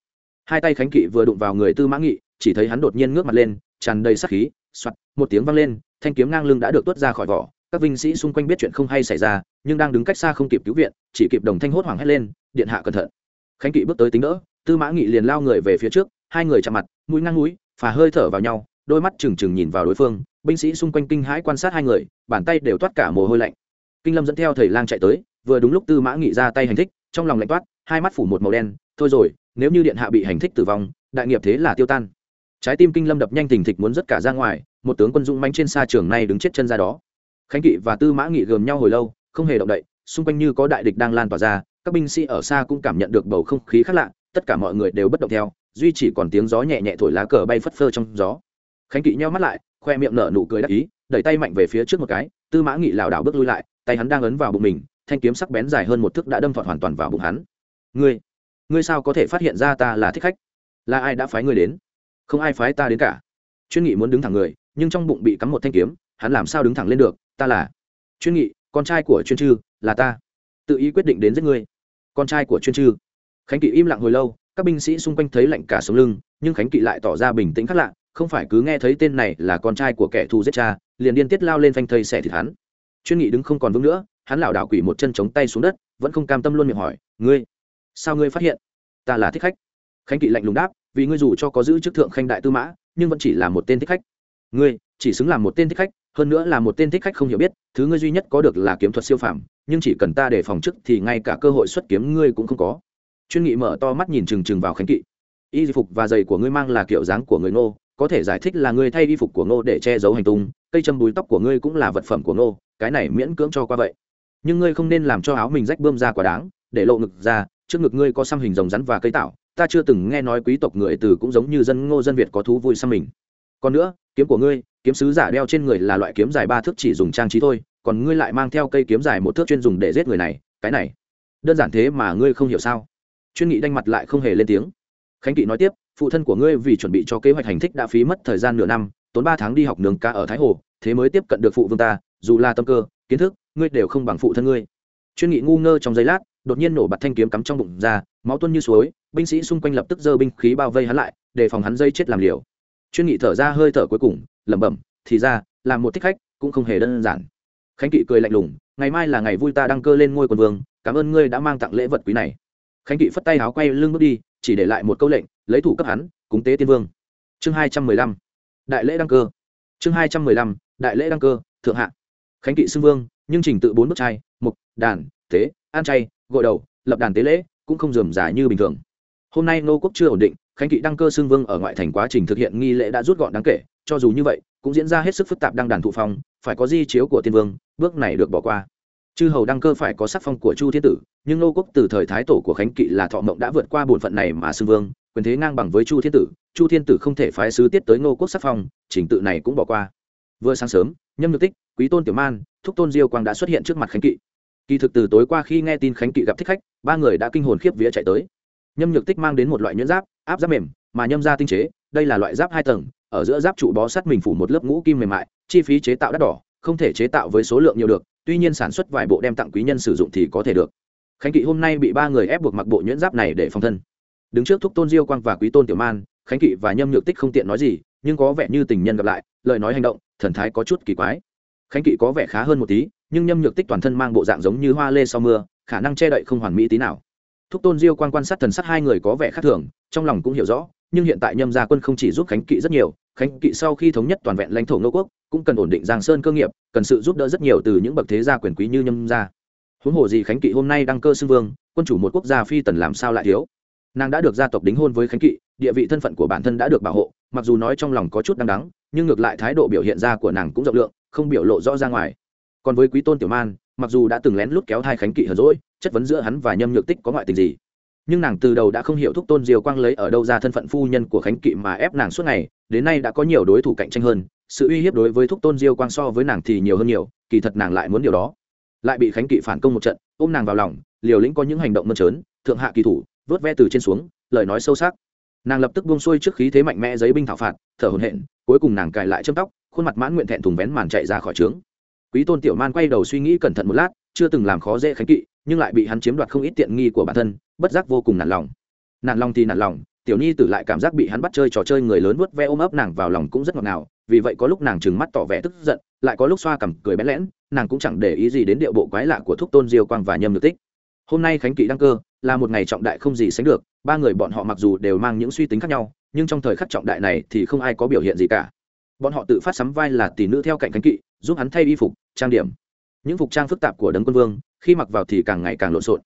hai tay khánh kỵ vừa đụng vào người tư mã nghị, chỉ thấy hắn đột nhiên ngước mặt lên, tràn đầy sắc khí, soạt, một tiếng vang lên, thanh kiếm ngang lưng đã được tuốt ra khỏi vỏ. Các binh sĩ xung quanh biết chuyện không hay xảy ra, nhưng đang đứng cách xa không kịp cứu viện, chỉ kịp đồng thanh hốt hoảng hét lên, điện hạ cẩn thận. Khánh kỵ bước tới tính đỡ, tư mã nghị liền lao người về phía trước, hai người chạm mặt, mũi ngang mũi, phà hơi thở vào nhau, đôi mắt trừng trừng nhìn vào đối phương. Binh sĩ xung quanh kinh hãi quan sát hai người, bàn tay đều toát cả mồ hôi lạnh. Kinh lâm dẫn theo thầy lang chạy tới, vừa đúng lúc tư mã nghị ra tay hành thích, trong lòng lạnh toát, hai mắt phủ một màu đen thôi rồi, nếu như điện hạ bị hành thích tử vong, đại nghiệp thế là tiêu tan. Trái tim kinh lâm đập nhanh thình thịch muốn rất cả ra ngoài, một tướng quân dũng manh trên xa trường này đứng chết chân ra đó. Khánh kỵ và tư mã nghị gườm nhau hồi lâu, không hề động đậy, xung quanh như có đại địch đang lan tỏa ra, các binh sĩ ở xa cũng cảm nhận được bầu không khí khác lạ, tất cả mọi người đều bất động theo, duy chỉ còn tiếng gió nhẹ nhẹ thổi lá cờ bay phất phơ trong gió. Khánh kỵ nheo mắt lại, khoe miệng nở nụ cười đắc ý, đẩy tay mạnh về phía trước một cái, tư mã nghị lảo đảo bước lui lại, tay hắn đang ấn vào bụng mình, thanh kiếm sắc bén dài hơn một thước đã đâm thọt hoàn toàn vào bụng hắn. Ngươi ngươi sao có thể phát hiện ra ta là thích khách? Là ai đã phái ngươi đến? Không ai phái ta đến cả. Chuyên nghị muốn đứng thẳng người, nhưng trong bụng bị cắm một thanh kiếm, hắn làm sao đứng thẳng lên được? Ta là chuyên nghị, con trai của chuyên chư là ta. Tự ý quyết định đến giết ngươi. Con trai của chuyên chư khánh kỵ im lặng hồi lâu, các binh sĩ xung quanh thấy lạnh cả sống lưng, nhưng khánh kỵ lại tỏ ra bình tĩnh khác lạ, không phải cứ nghe thấy tên này là con trai của kẻ thù giết cha, liền điên tiết lao lên phanh thây xẻ thịt hắn. Chuyên nghị đứng không còn vững nữa, hắn lảo đảo quỷ một chân chống tay xuống đất, vẫn không cam tâm luôn miệng hỏi, ngươi sao ngươi phát hiện? Ta là thích khách. Khánh kỵ lạnh lùng đáp, vì ngươi dù cho có giữ chức thượng khanh đại tư mã, nhưng vẫn chỉ là một tên thích khách. Ngươi, chỉ xứng làm một tên thích khách, hơn nữa là một tên thích khách không hiểu biết, thứ ngươi duy nhất có được là kiếm thuật siêu phàm, nhưng chỉ cần ta để phòng chức thì ngay cả cơ hội xuất kiếm ngươi cũng không có. Chuyên nghị mở to mắt nhìn trừng trừng vào khánh kỵ. Y phục và giày của ngươi mang là kiểu dáng của người ngô, có thể giải thích là ngươi thay y phục của ngô để che giấu hành tung, cây châm búi tóc của ngươi cũng là vật phẩm của ngô, cái này miễn cưỡng cho qua vậy. Nhưng ngươi không nên làm cho áo mình rách bươm ra quá đáng, để lộ ngực ra trước ngực ngươi có xăm hình rồng rắn và cây tạo ta chưa từng nghe nói quý tộc người từ cũng giống như dân ngô dân việt có thú vui xăm mình. Còn nữa, kiếm của ngươi, kiếm sứ giả đeo trên người là loại kiếm dài ba thước chỉ dùng trang trí thôi, còn ngươi lại mang theo cây kiếm dài một thước chuyên dùng để giết người này, cái này. Đơn giản thế mà ngươi không hiểu sao? Chuyên nghị đanh mặt lại không hề lên tiếng. Khánh kỵ nói tiếp, phụ thân của ngươi vì chuẩn bị cho kế hoạch hành thích đã phí mất thời gian nửa năm, tốn ba tháng đi học nướng cá ở thái hồ, thế mới tiếp cận được phụ vương ta, dù là tâm cơ, kiến thức, ngươi đều không bằng phụ thân ngươi. Chuyên nghị ngu ngơ trong giây lát đột nhiên nổ bật thanh kiếm cắm trong bụng ra, máu tuôn như suối, binh sĩ xung quanh lập tức giơ binh khí bao vây hắn lại, để phòng hắn dây chết làm liều. Chuyên nghị thở ra hơi thở cuối cùng, lẩm bẩm, thì ra, làm một thích khách cũng không hề đơn giản. Khánh kỵ cười lạnh lùng, ngày mai là ngày vui ta đăng cơ lên ngôi quân vương, cảm ơn ngươi đã mang tặng lễ vật quý này. Khánh kỵ phất tay áo quay lưng bước đi, chỉ để lại một câu lệnh, lấy thủ cấp hắn, cúng tế tiên vương. Chương hai trăm mười lăm, đại lễ đăng cơ. Chương hai trăm mười lăm, đại lễ đăng cơ, thượng hạ. Khánh kỵ xưng vương, nhưng trình tự bốn bước trai, mục, đàn tế an chay gội đầu, lập đàn tế lễ, cũng không dườm giả như bình thường. Hôm nay nô quốc chưa ổn định, khánh kỵ đăng cơ xưng vương ở ngoại thành quá trình thực hiện nghi lễ đã rút gọn đáng kể, cho dù như vậy, cũng diễn ra hết sức phức tạp đăng đàn thụ phong, phải có di chiếu của tiên vương, bước này được bỏ qua. Chư hầu đăng cơ phải có sắc phong của chu thiên tử, nhưng nô quốc từ thời thái tổ của khánh kỵ là thọ mộng đã vượt qua bổn phận này mà xưng vương, quyền thế ngang bằng với chu thiên tử, chu thiên tử không thể phái sứ tiết tới nô quốc sắc phong, trình tự này cũng bỏ qua. Vừa sáng sớm, nhâm nhược tích, quý tôn tiểu man, thúc tôn diêu quang đã xuất hiện trước mặt khánh kỵ kỳ thực từ tối qua khi nghe tin khánh kỵ gặp thích khách, ba người đã kinh hồn khiếp vía chạy tới. Nhâm nhược tích mang đến một loại nhuyễn giáp, áp giáp mềm, mà nhâm ra tinh chế, đây là loại giáp hai tầng, ở giữa giáp trụ bó sắt mình phủ một lớp ngũ kim mềm mại, chi phí chế tạo đắt đỏ, không thể chế tạo với số lượng nhiều được, tuy nhiên sản xuất vài bộ đem tặng quý nhân sử dụng thì có thể được. Khánh kỵ hôm nay bị ba người ép buộc mặc bộ nhuyễn giáp này để phòng thân. Đứng trước thúc tôn diêu quang và quý tôn tiểu man, khánh kỵ và nhâm nhược tích không tiện nói gì, nhưng có vẻ như tình nhân gặp lại, lời nói hành động, thần thái có chút kỳ quái khánh kỵ có vẻ khá hơn một tí, nhưng nhâm nhược tích toàn thân mang bộ dạng giống như hoa lê sau mưa, khả năng che đậy không hoàn mỹ tí nào. Thúc tôn diêu quan quan sát thần sắc hai người có vẻ khác thường, trong lòng cũng hiểu rõ, nhưng hiện tại nhâm gia quân không chỉ giúp khánh kỵ rất nhiều, khánh kỵ sau khi thống nhất toàn vẹn lãnh thổ ngô quốc, cũng cần ổn định giang sơn cơ nghiệp, cần sự giúp đỡ rất nhiều từ những bậc thế gia quyền quý như nhâm gia. Huống hồ gì khánh kỵ hôm nay đăng cơ xưng vương, quân chủ một quốc gia phi tần làm sao lại thiếu? Nàng đã được gia tộc đính hôn với khánh kỵ, địa vị thân phận của bản thân đã được bảo hộ, mặc dù nói trong lòng có chút đắng đắng, nhưng ngược lại thái độ biểu hiện ra của nàng cũng rộng lượng không biểu lộ rõ ra ngoài. Còn với quý tôn tiểu man, mặc dù đã từng lén lút kéo thai khánh kỵ hờ rỗi chất vấn giữa hắn và nhâm nhược tích có ngoại tình gì. Nhưng nàng từ đầu đã không hiểu thúc tôn diều quang lấy ở đâu ra thân phận phu nhân của khánh kỵ mà ép nàng suốt ngày, đến nay đã có nhiều đối thủ cạnh tranh hơn, sự uy hiếp đối với thúc tôn diêu quang so với nàng thì nhiều hơn nhiều, kỳ thật nàng lại muốn điều đó. Lại bị khánh kỵ phản công một trận, ôm nàng vào lòng, liều lĩnh có những hành động mơn trớn, thượng hạ kỳ thủ, vớt ve từ trên xuống, lời nói sâu sắc. Nàng lập tức buông xuôi trước khí thế mạnh mẽ giấy binh thảo phạt, thở hồn hển, cuối cùng nàng cài lại châm tóc khuôn mặt mãn nguyện thẹn thùng vén màn chạy ra khỏi trướng. Quý tôn tiểu man quay đầu suy nghĩ cẩn thận một lát, chưa từng làm khó dễ khánh kỵ, nhưng lại bị hắn chiếm đoạt không ít tiện nghi của bản thân, bất giác vô cùng nản lòng. Nản lòng thì nản lòng, tiểu nhi tử lại cảm giác bị hắn bắt chơi trò chơi người lớn vớt ve ôm ấp nàng vào lòng cũng rất ngọt ngào, vì vậy có lúc nàng trừng mắt tỏ vẻ tức giận, lại có lúc xoa cằm cười bén lẽn, nàng cũng chẳng để ý gì đến điệu bộ quái lạ của thúc tôn diêu quang và nhâm nhược tích. Hôm nay khánh kỵ đăng cơ, là một ngày trọng đại không gì sánh được, ba người bọn họ mặc dù đều mang những suy tính khác nhau, nhưng trong thời khắc trọng đại này thì không ai có biểu hiện gì cả bọn họ tự phát sắm vai là tỷ nữ theo cạnh cánh kỵ, giúp hắn thay y phục, trang điểm. Những phục trang phức tạp của đấng quân vương, khi mặc vào thì càng ngày càng lộn xộn.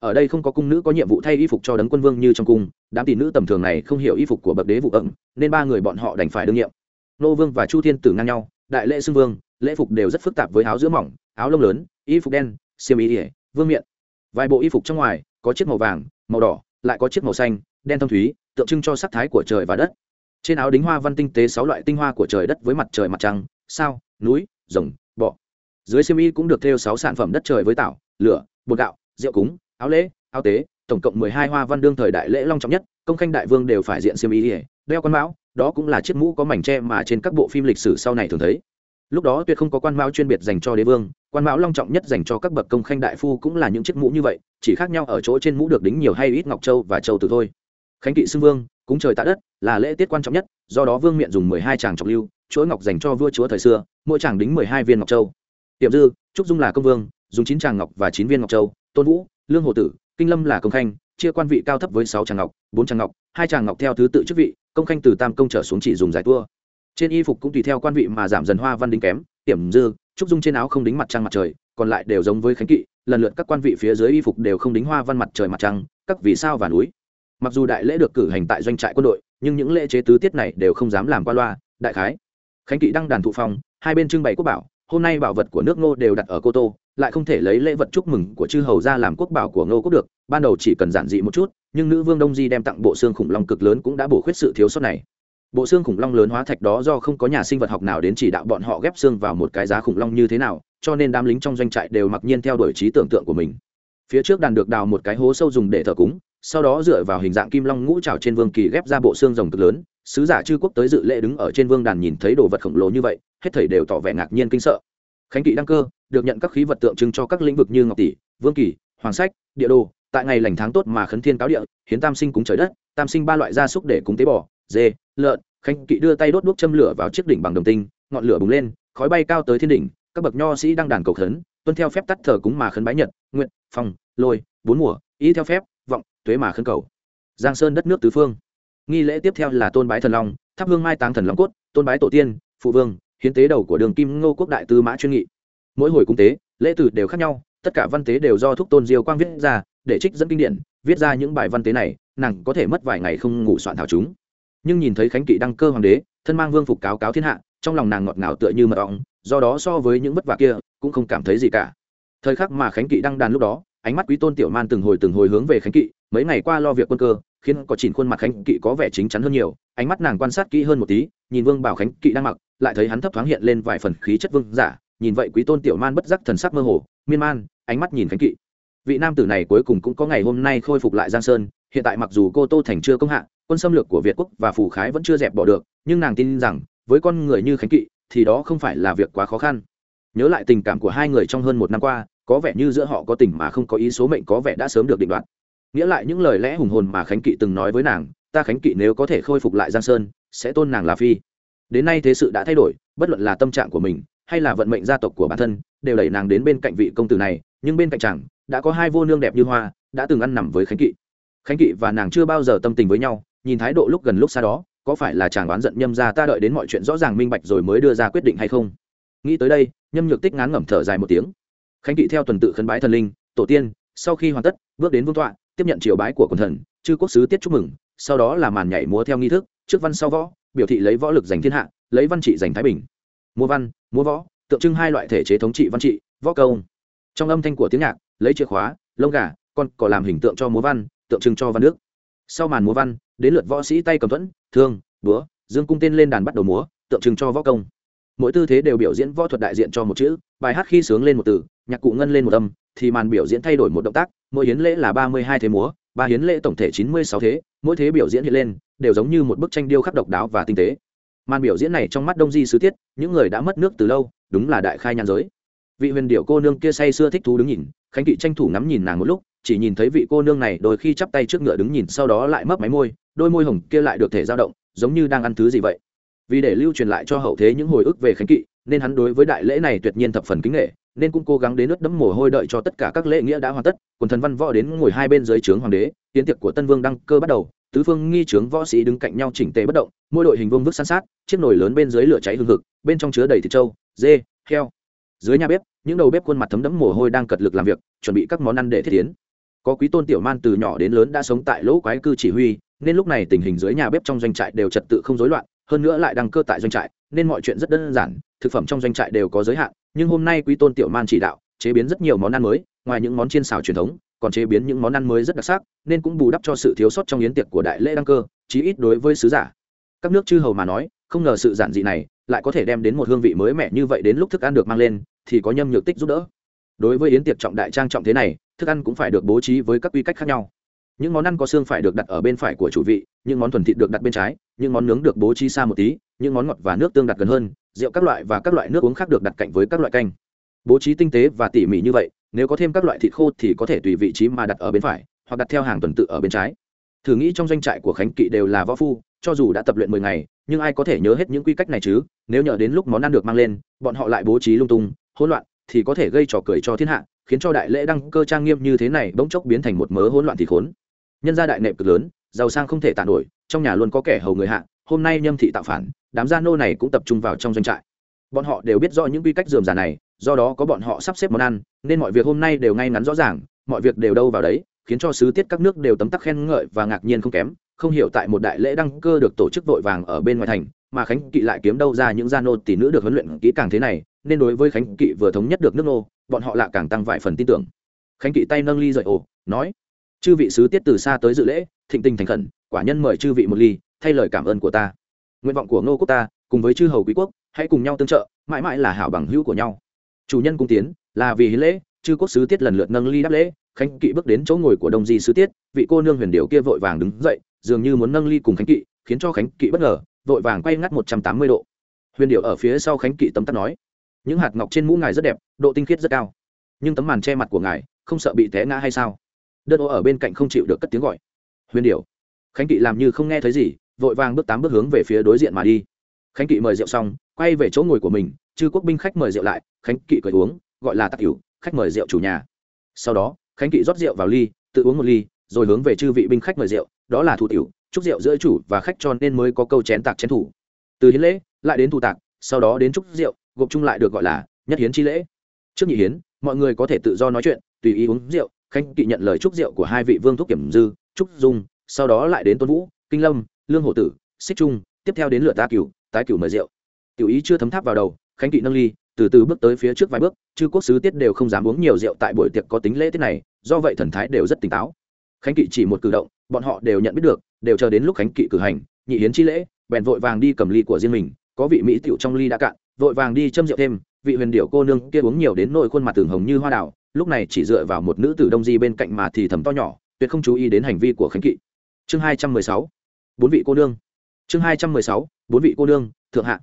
Ở đây không có cung nữ có nhiệm vụ thay y phục cho đấng quân vương như trong cung, đám tỷ nữ tầm thường này không hiểu y phục của bậc đế vụ ẩn, nên ba người bọn họ đành phải đương nhiệm. Nô vương và chu thiên tử ngang nhau, đại lễ xưng vương, lễ phục đều rất phức tạp với áo giữa mỏng, áo lông lớn, y phục đen, xiêm y ỉa vương miện. Vài bộ y phục trong ngoài, có chiếc màu vàng, màu đỏ, lại có chiếc màu xanh, đen thâm thúy, tượng trưng cho sắc thái của trời và đất trên áo đính hoa văn tinh tế sáu loại tinh hoa của trời đất với mặt trời mặt trăng, sao, núi, rồng, bọ. Dưới xiêm y cũng được thêu sáu sản phẩm đất trời với tảo, lửa, bột gạo, rượu cúng, áo lễ, áo tế, tổng cộng mười hai hoa văn đương thời đại lễ long trọng nhất, công khanh đại vương đều phải diện xiêm y đeo con mão, đó cũng là chiếc mũ có mảnh tre mà trên các bộ phim lịch sử sau này thường thấy. Lúc đó tuyệt không có quan mão chuyên biệt dành cho đế vương, quan mão long trọng nhất dành cho các bậc công khanh đại phu cũng là những chiếc mũ như vậy, chỉ khác nhau ở chỗ trên mũ được đính nhiều hay ít ngọc châu và châu từ thôi. Khánh kỵ xưng vương cúng trời tạ đất là lễ tiết quan trọng nhất, do đó vương miện dùng mười hai tràng trọng lưu, chuỗi ngọc dành cho vua chúa thời xưa, mỗi tràng đính mười hai viên ngọc châu. Tiệm dư, trúc dung là công vương, dùng chín tràng ngọc và chín viên ngọc châu. Tôn vũ, lương hồ tử, kinh lâm là công khanh, chia quan vị cao thấp với sáu tràng ngọc, bốn tràng ngọc, hai tràng ngọc theo thứ tự chức vị, công khanh từ tam công trở xuống chỉ dùng giải tua. Trên y phục cũng tùy theo quan vị mà giảm dần hoa văn đính kém tiểm dư, trúc dung trên áo không đính mặt trăng mặt trời, còn lại đều giống với khánh kỵ, lần lượt các quan vị phía dưới y phục đều không đính hoa văn mặt trời mặt trăng, các vì sao và núi mặc dù đại lễ được cử hành tại doanh trại quân đội, nhưng những lễ chế tứ tiết này đều không dám làm qua loa, đại khái. Khánh kỵ đăng đàn thụ phong hai bên trưng bày quốc bảo, hôm nay bảo vật của nước ngô đều đặt ở cô tô, lại không thể lấy lễ vật chúc mừng của chư hầu ra làm quốc bảo của ngô quốc được, ban đầu chỉ cần giản dị một chút, nhưng nữ vương đông di đem tặng bộ xương khủng long cực lớn cũng đã bổ khuyết sự thiếu sót này. Bộ xương khủng long lớn hóa thạch đó do không có nhà sinh vật học nào đến chỉ đạo bọn họ ghép xương vào một cái giá khủng long như thế nào, cho nên đám lính trong doanh trại đều mặc nhiên theo đuổi trí tưởng tượng của mình. Phía trước đàn được đào một cái hố sâu dùng để thờ cúng sau đó dựa vào hình dạng kim long ngũ trào trên vương kỳ ghép ra bộ xương rồng cực lớn, sứ giả chư quốc tới dự lễ đứng ở trên vương đàn nhìn thấy đồ vật khổng lồ như vậy, hết thảy đều tỏ vẻ ngạc nhiên kinh sợ. Khánh kỵ đăng cơ, được nhận các khí vật tượng trưng cho các lĩnh vực như ngọc tỷ, vương kỳ, hoàng sách, địa đồ, tại ngày lành tháng tốt mà khấn thiên cáo địa, hiến tam sinh cúng trời đất, tam sinh ba loại gia súc để cúng tế bò, dê, lợn. Khánh kỵ đưa tay đốt đuốc châm lửa vào chiếc đỉnh bằng đồng tinh, ngọn lửa bùng lên, khói bay cao tới thiên đỉnh, các bậc nho sĩ đang đàn cầu khấn, tuân theo phép tắt thờ cúng mà khấn bái nhật, nguyện, phong, lôi, bốn mùa ý theo phép tuế mà khấn cầu. Giang sơn đất nước tứ phương. Nghi lễ tiếp theo là tôn bái thần long thắp hương mai táng thần long cốt, tôn bái tổ tiên, phụ vương, hiến tế đầu của đường kim ngô quốc đại tư mã chuyên nghị. Mỗi hồi cung tế, lễ từ đều khác nhau, tất cả văn tế đều do thúc tôn diêu quang viết ra, để trích dẫn kinh điển, viết ra những bài văn tế này, nàng có thể mất vài ngày không ngủ soạn thảo chúng. Nhưng nhìn thấy khánh kỵ đăng cơ hoàng đế, thân mang vương phục cáo cáo thiên hạ, trong lòng nàng ngọt ngào tựa như mật ong, do đó so với những vất vả kia, cũng không cảm thấy gì cả. Thời khắc mà khánh kỵ đăng đàn lúc đó, ánh mắt quý tôn tiểu man từng hồi từng hồi hướng về khánh kỵ mấy ngày qua lo việc quân cơ, khiến có chỉnh khuôn mặt khánh kỵ có vẻ chính chắn hơn nhiều, ánh mắt nàng quan sát kỹ hơn một tí, nhìn vương bảo khánh kỵ đang mặc, lại thấy hắn thấp thoáng hiện lên vài phần khí chất vương giả, nhìn vậy quý tôn tiểu man bất giác thần sắc mơ hồ, miên man, ánh mắt nhìn khánh kỵ. Vị nam tử này cuối cùng cũng có ngày hôm nay khôi phục lại giang sơn, hiện tại mặc dù cô tô thành chưa công hạ, quân xâm lược của việt quốc và phủ khái vẫn chưa dẹp bỏ được, nhưng nàng tin rằng, với con người như khánh kỵ, thì đó không phải là việc quá khó khăn. Nhớ lại tình cảm của hai người trong hơn một năm qua, có vẻ như giữa họ có tình mà không có ý, số mệnh có vẻ đã sớm được định đoạt nghĩa lại những lời lẽ hùng hồn mà khánh kỵ từng nói với nàng, ta khánh kỵ nếu có thể khôi phục lại giang sơn, sẽ tôn nàng là phi. Đến nay thế sự đã thay đổi, bất luận là tâm trạng của mình, hay là vận mệnh gia tộc của bản thân, đều đẩy nàng đến bên cạnh vị công tử này, nhưng bên cạnh chàng, đã có hai vô nương đẹp như hoa, đã từng ăn nằm với khánh kỵ. Khánh kỵ và nàng chưa bao giờ tâm tình với nhau, nhìn thái độ lúc gần lúc xa đó, có phải là chàng oán giận nhâm ra ta đợi đến mọi chuyện rõ ràng minh bạch rồi mới đưa ra quyết định hay không? Nghĩ tới đây, nhâm nhược tích ngán ngẩm thở dài một tiếng. Khánh kỵ theo tuần tự khấn bái thần linh, tổ tiên, sau khi hoàn tất, bước đến vương tọa tiếp nhận triều bái của quần thần, chư quốc sứ tiết chúc mừng, sau đó là màn nhảy múa theo nghi thức, trước văn sau võ, biểu thị lấy võ lực giành thiên hạ, lấy văn trị giành thái bình. Múa văn, múa võ, tượng trưng hai loại thể chế thống trị văn trị, võ công. Trong âm thanh của tiếng nhạc, lấy chìa khóa, lông gà, con cỏ làm hình tượng cho múa văn, tượng trưng cho văn nước. Sau màn múa văn, đến lượt võ sĩ tay cầm thuẫn, thương, búa, dương cung tên lên đàn bắt đầu múa, tượng trưng cho võ công mỗi tư thế đều biểu diễn võ thuật đại diện cho một chữ, bài hát khi sướng lên một từ, nhạc cụ ngân lên một âm, thì màn biểu diễn thay đổi một động tác, mỗi hiến lễ là ba mươi hai thế múa, ba hiến lễ tổng thể chín mươi sáu thế, mỗi thế biểu diễn hiện lên, đều giống như một bức tranh điêu khắc độc đáo và tinh tế. Màn biểu diễn này trong mắt đông di sứ tiết, những người đã mất nước từ lâu, đúng là đại khai nhan giới. Vị huyền điệu cô nương kia say sưa thích thú đứng nhìn, khánh kỵ tranh thủ ngắm nhìn nàng một lúc, chỉ nhìn thấy vị cô nương này đôi khi chắp tay trước ngựa đứng nhìn, sau đó lại mấp máy môi, đôi môi hồng kia lại được thể dao động, giống như đang ăn thứ gì vậy vì để lưu truyền lại cho hậu thế những hồi ức về khánh kỵ, nên hắn đối với đại lễ này tuyệt nhiên thập phần kính nghệ nên cũng cố gắng đến nước đấm mồ hôi đợi cho tất cả các lễ nghĩa đã hoàn tất, quần thần văn võ đến ngồi hai bên dưới trướng hoàng đế, tiến tiệc của tân vương đăng cơ bắt đầu, tứ phương nghi trướng võ sĩ đứng cạnh nhau chỉnh tề bất động, mỗi đội hình vương vức san sát, chiếc nồi lớn bên dưới lửa cháy hương hực, bên trong chứa đầy thịt trâu, dê, heo. Dưới nhà bếp, những đầu bếp khuôn mặt thấm đẫm mồ hôi đang cật lực làm việc, chuẩn bị các món ăn để thiết tiến. Có quý tôn tiểu man từ nhỏ đến lớn đã sống tại lỗ quái cư chỉ huy, nên lúc này tình hình dưới nhà bếp trong doanh trại đều trật tự không rối loạn hơn nữa lại đăng cơ tại doanh trại, nên mọi chuyện rất đơn giản, thực phẩm trong doanh trại đều có giới hạn, nhưng hôm nay quý tôn tiểu man chỉ đạo chế biến rất nhiều món ăn mới, ngoài những món chiên xào truyền thống, còn chế biến những món ăn mới rất đặc sắc, nên cũng bù đắp cho sự thiếu sót trong yến tiệc của đại lễ đăng cơ, chí ít đối với sứ giả. Các nước chư hầu mà nói, không ngờ sự giản dị này lại có thể đem đến một hương vị mới mẻ như vậy đến lúc thức ăn được mang lên, thì có nhâm nhược tích giúp đỡ. Đối với yến tiệc trọng đại trang trọng thế này, thức ăn cũng phải được bố trí với các quy cách khác nhau những món ăn có xương phải được đặt ở bên phải của chủ vị, những món thuần thịt được đặt bên trái, những món nướng được bố trí xa một tí, những món ngọt và nước tương đặt gần hơn, rượu các loại và các loại nước uống khác được đặt cạnh với các loại canh. Bố trí tinh tế và tỉ mỉ như vậy, nếu có thêm các loại thịt khô thì có thể tùy vị trí mà đặt ở bên phải, hoặc đặt theo hàng tuần tự ở bên trái. Thử nghĩ trong doanh trại của khánh kỵ đều là võ phu, cho dù đã tập luyện mười ngày, nhưng ai có thể nhớ hết những quy cách này chứ? Nếu nhờ đến lúc món ăn được mang lên, bọn họ lại bố trí lung tung, hỗn loạn thì có thể gây trò cười cho thiên hạ, khiến cho đại lễ đăng cơ trang nghiêm như thế này bỗng chốc biến thành một mớ hỗn loạn thì khốn nhân gia đại nệp cực lớn, giàu sang không thể tàn nổi, trong nhà luôn có kẻ hầu người hạ, hôm nay nhâm thị tạo phản, đám gia nô này cũng tập trung vào trong doanh trại. Bọn họ đều biết rõ những quy cách dườm giả này, do đó có bọn họ sắp xếp món ăn, nên mọi việc hôm nay đều ngay ngắn rõ ràng, mọi việc đều đâu vào đấy, khiến cho sứ tiết các nước đều tấm tắc khen ngợi và ngạc nhiên không kém, không hiểu tại một đại lễ đăng cơ được tổ chức vội vàng ở bên ngoài thành, mà khánh kỵ lại kiếm đâu ra những gia nô tỷ nữ được huấn luyện kỹ càng thế này, nên đối với khánh kỵ vừa thống nhất được nước nô, bọn họ lại càng tăng vài phần tin tưởng. Khánh kỵ tay nâng ly dậy ồ nói chư vị sứ tiết từ xa tới dự lễ, thịnh tình thành khẩn, quả nhân mời chư vị một ly, thay lời cảm ơn của ta. Nguyện vọng của ngô quốc ta, cùng với chư hầu quý quốc, hãy cùng nhau tương trợ, mãi mãi là hảo bằng hữu của nhau. Chủ nhân cung tiến, là vì hiến lễ, chư quốc sứ tiết lần lượt nâng ly đáp lễ, khánh kỵ bước đến chỗ ngồi của đông di sứ tiết, vị cô nương huyền điệu kia vội vàng đứng dậy, dường như muốn nâng ly cùng khánh kỵ, khiến cho khánh kỵ bất ngờ, vội vàng quay ngắt một trăm tám mươi độ. Huyền điệu ở phía sau khánh kỵ tấm tắc nói, những hạt ngọc trên mũ ngài rất đẹp, độ tinh khiết rất cao. Nhưng tấm màn che mặt của ngài, không sợ bị té ngã hay sao? Đơn ô ở bên cạnh không chịu được cất tiếng gọi. Huyền điệu khánh kỵ làm như không nghe thấy gì, vội vàng bước tám bước hướng về phía đối diện mà đi. Khánh kỵ mời rượu xong, quay về chỗ ngồi của mình, chư quốc binh khách mời rượu lại, khánh kỵ cười uống, gọi là tắc cửu khách mời rượu chủ nhà. Sau đó, khánh kỵ rót rượu vào ly, tự uống một ly, rồi hướng về chư vị binh khách mời rượu, đó là thủ tiểu, chúc rượu giữa chủ và khách cho nên mới có câu chén tạc chén thủ. Từ hiến lễ, lại đến thủ tạc, sau đó đến chúc rượu, gộp chung lại được gọi là nhất hiến chi lễ. Trước nhị hiến, mọi người có thể tự do nói chuyện, tùy ý uống rượu khánh kỵ nhận lời chúc rượu của hai vị vương thúc kiểm dư trúc dung, sau đó lại đến tôn vũ, kinh lâm, lương hổ tử, xích trung, tiếp theo đến lửa ta cửu, tái cửu mời rượu. Tiểu ý chưa thấm tháp vào đầu, khánh kỵ nâng ly, từ từ bước tới phía trước vài bước, chư quốc sứ tiết đều không dám uống nhiều rượu tại buổi tiệc có tính lễ tiết này, do vậy thần thái đều rất tỉnh táo. Khánh kỵ chỉ một cử động, bọn họ đều nhận biết được, đều chờ đến lúc khánh kỵ cử hành, nhị hiến chi lễ, bèn vội vàng đi cầm ly của riêng mình, có vị mỹ tiểu trong ly đã cạn, vội vàng đi châm rượu thêm vị huyền điệu cô nương kia uống nhiều đến nỗi khuôn mặt tường hồng như hoa đào, lúc này chỉ dựa vào một nữ tử đông di bên cạnh mà thì thầm to nhỏ, tuyệt không chú ý đến hành vi của khánh kỵ. Chương hai trăm mười sáu, bốn vị cô nương. Chương hai trăm mười sáu, bốn vị cô nương, thượng hạ.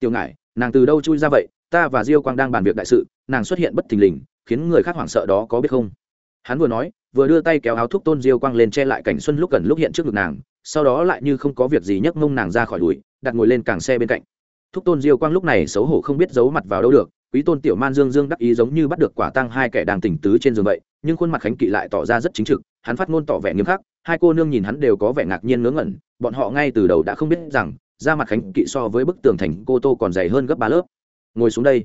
Tiểu ngại nàng từ đâu chui ra vậy? Ta và diêu quang đang bàn việc đại sự, nàng xuất hiện bất thình lình, khiến người khác hoảng sợ đó có biết không? Hắn vừa nói, vừa đưa tay kéo áo thúc tôn diêu quang lên che lại cảnh xuân lúc gần lúc hiện trước ngực nàng, sau đó lại như không có việc gì nhấc mông nàng ra khỏi đùi, đặt ngồi lên càng xe bên cạnh thúc tôn diêu quang lúc này xấu hổ không biết giấu mặt vào đâu được, quý tôn tiểu man dương dương đắc ý giống như bắt được quả tăng hai kẻ đang tỉnh tứ trên giường vậy, nhưng khuôn mặt khánh kỵ lại tỏ ra rất chính trực, hắn phát ngôn tỏ vẻ nghiêm khắc, hai cô nương nhìn hắn đều có vẻ ngạc nhiên ngớ ngẩn, bọn họ ngay từ đầu đã không biết rằng, da mặt khánh kỵ so với bức tường thành cô tô còn dày hơn gấp ba lớp. Ngồi xuống đây.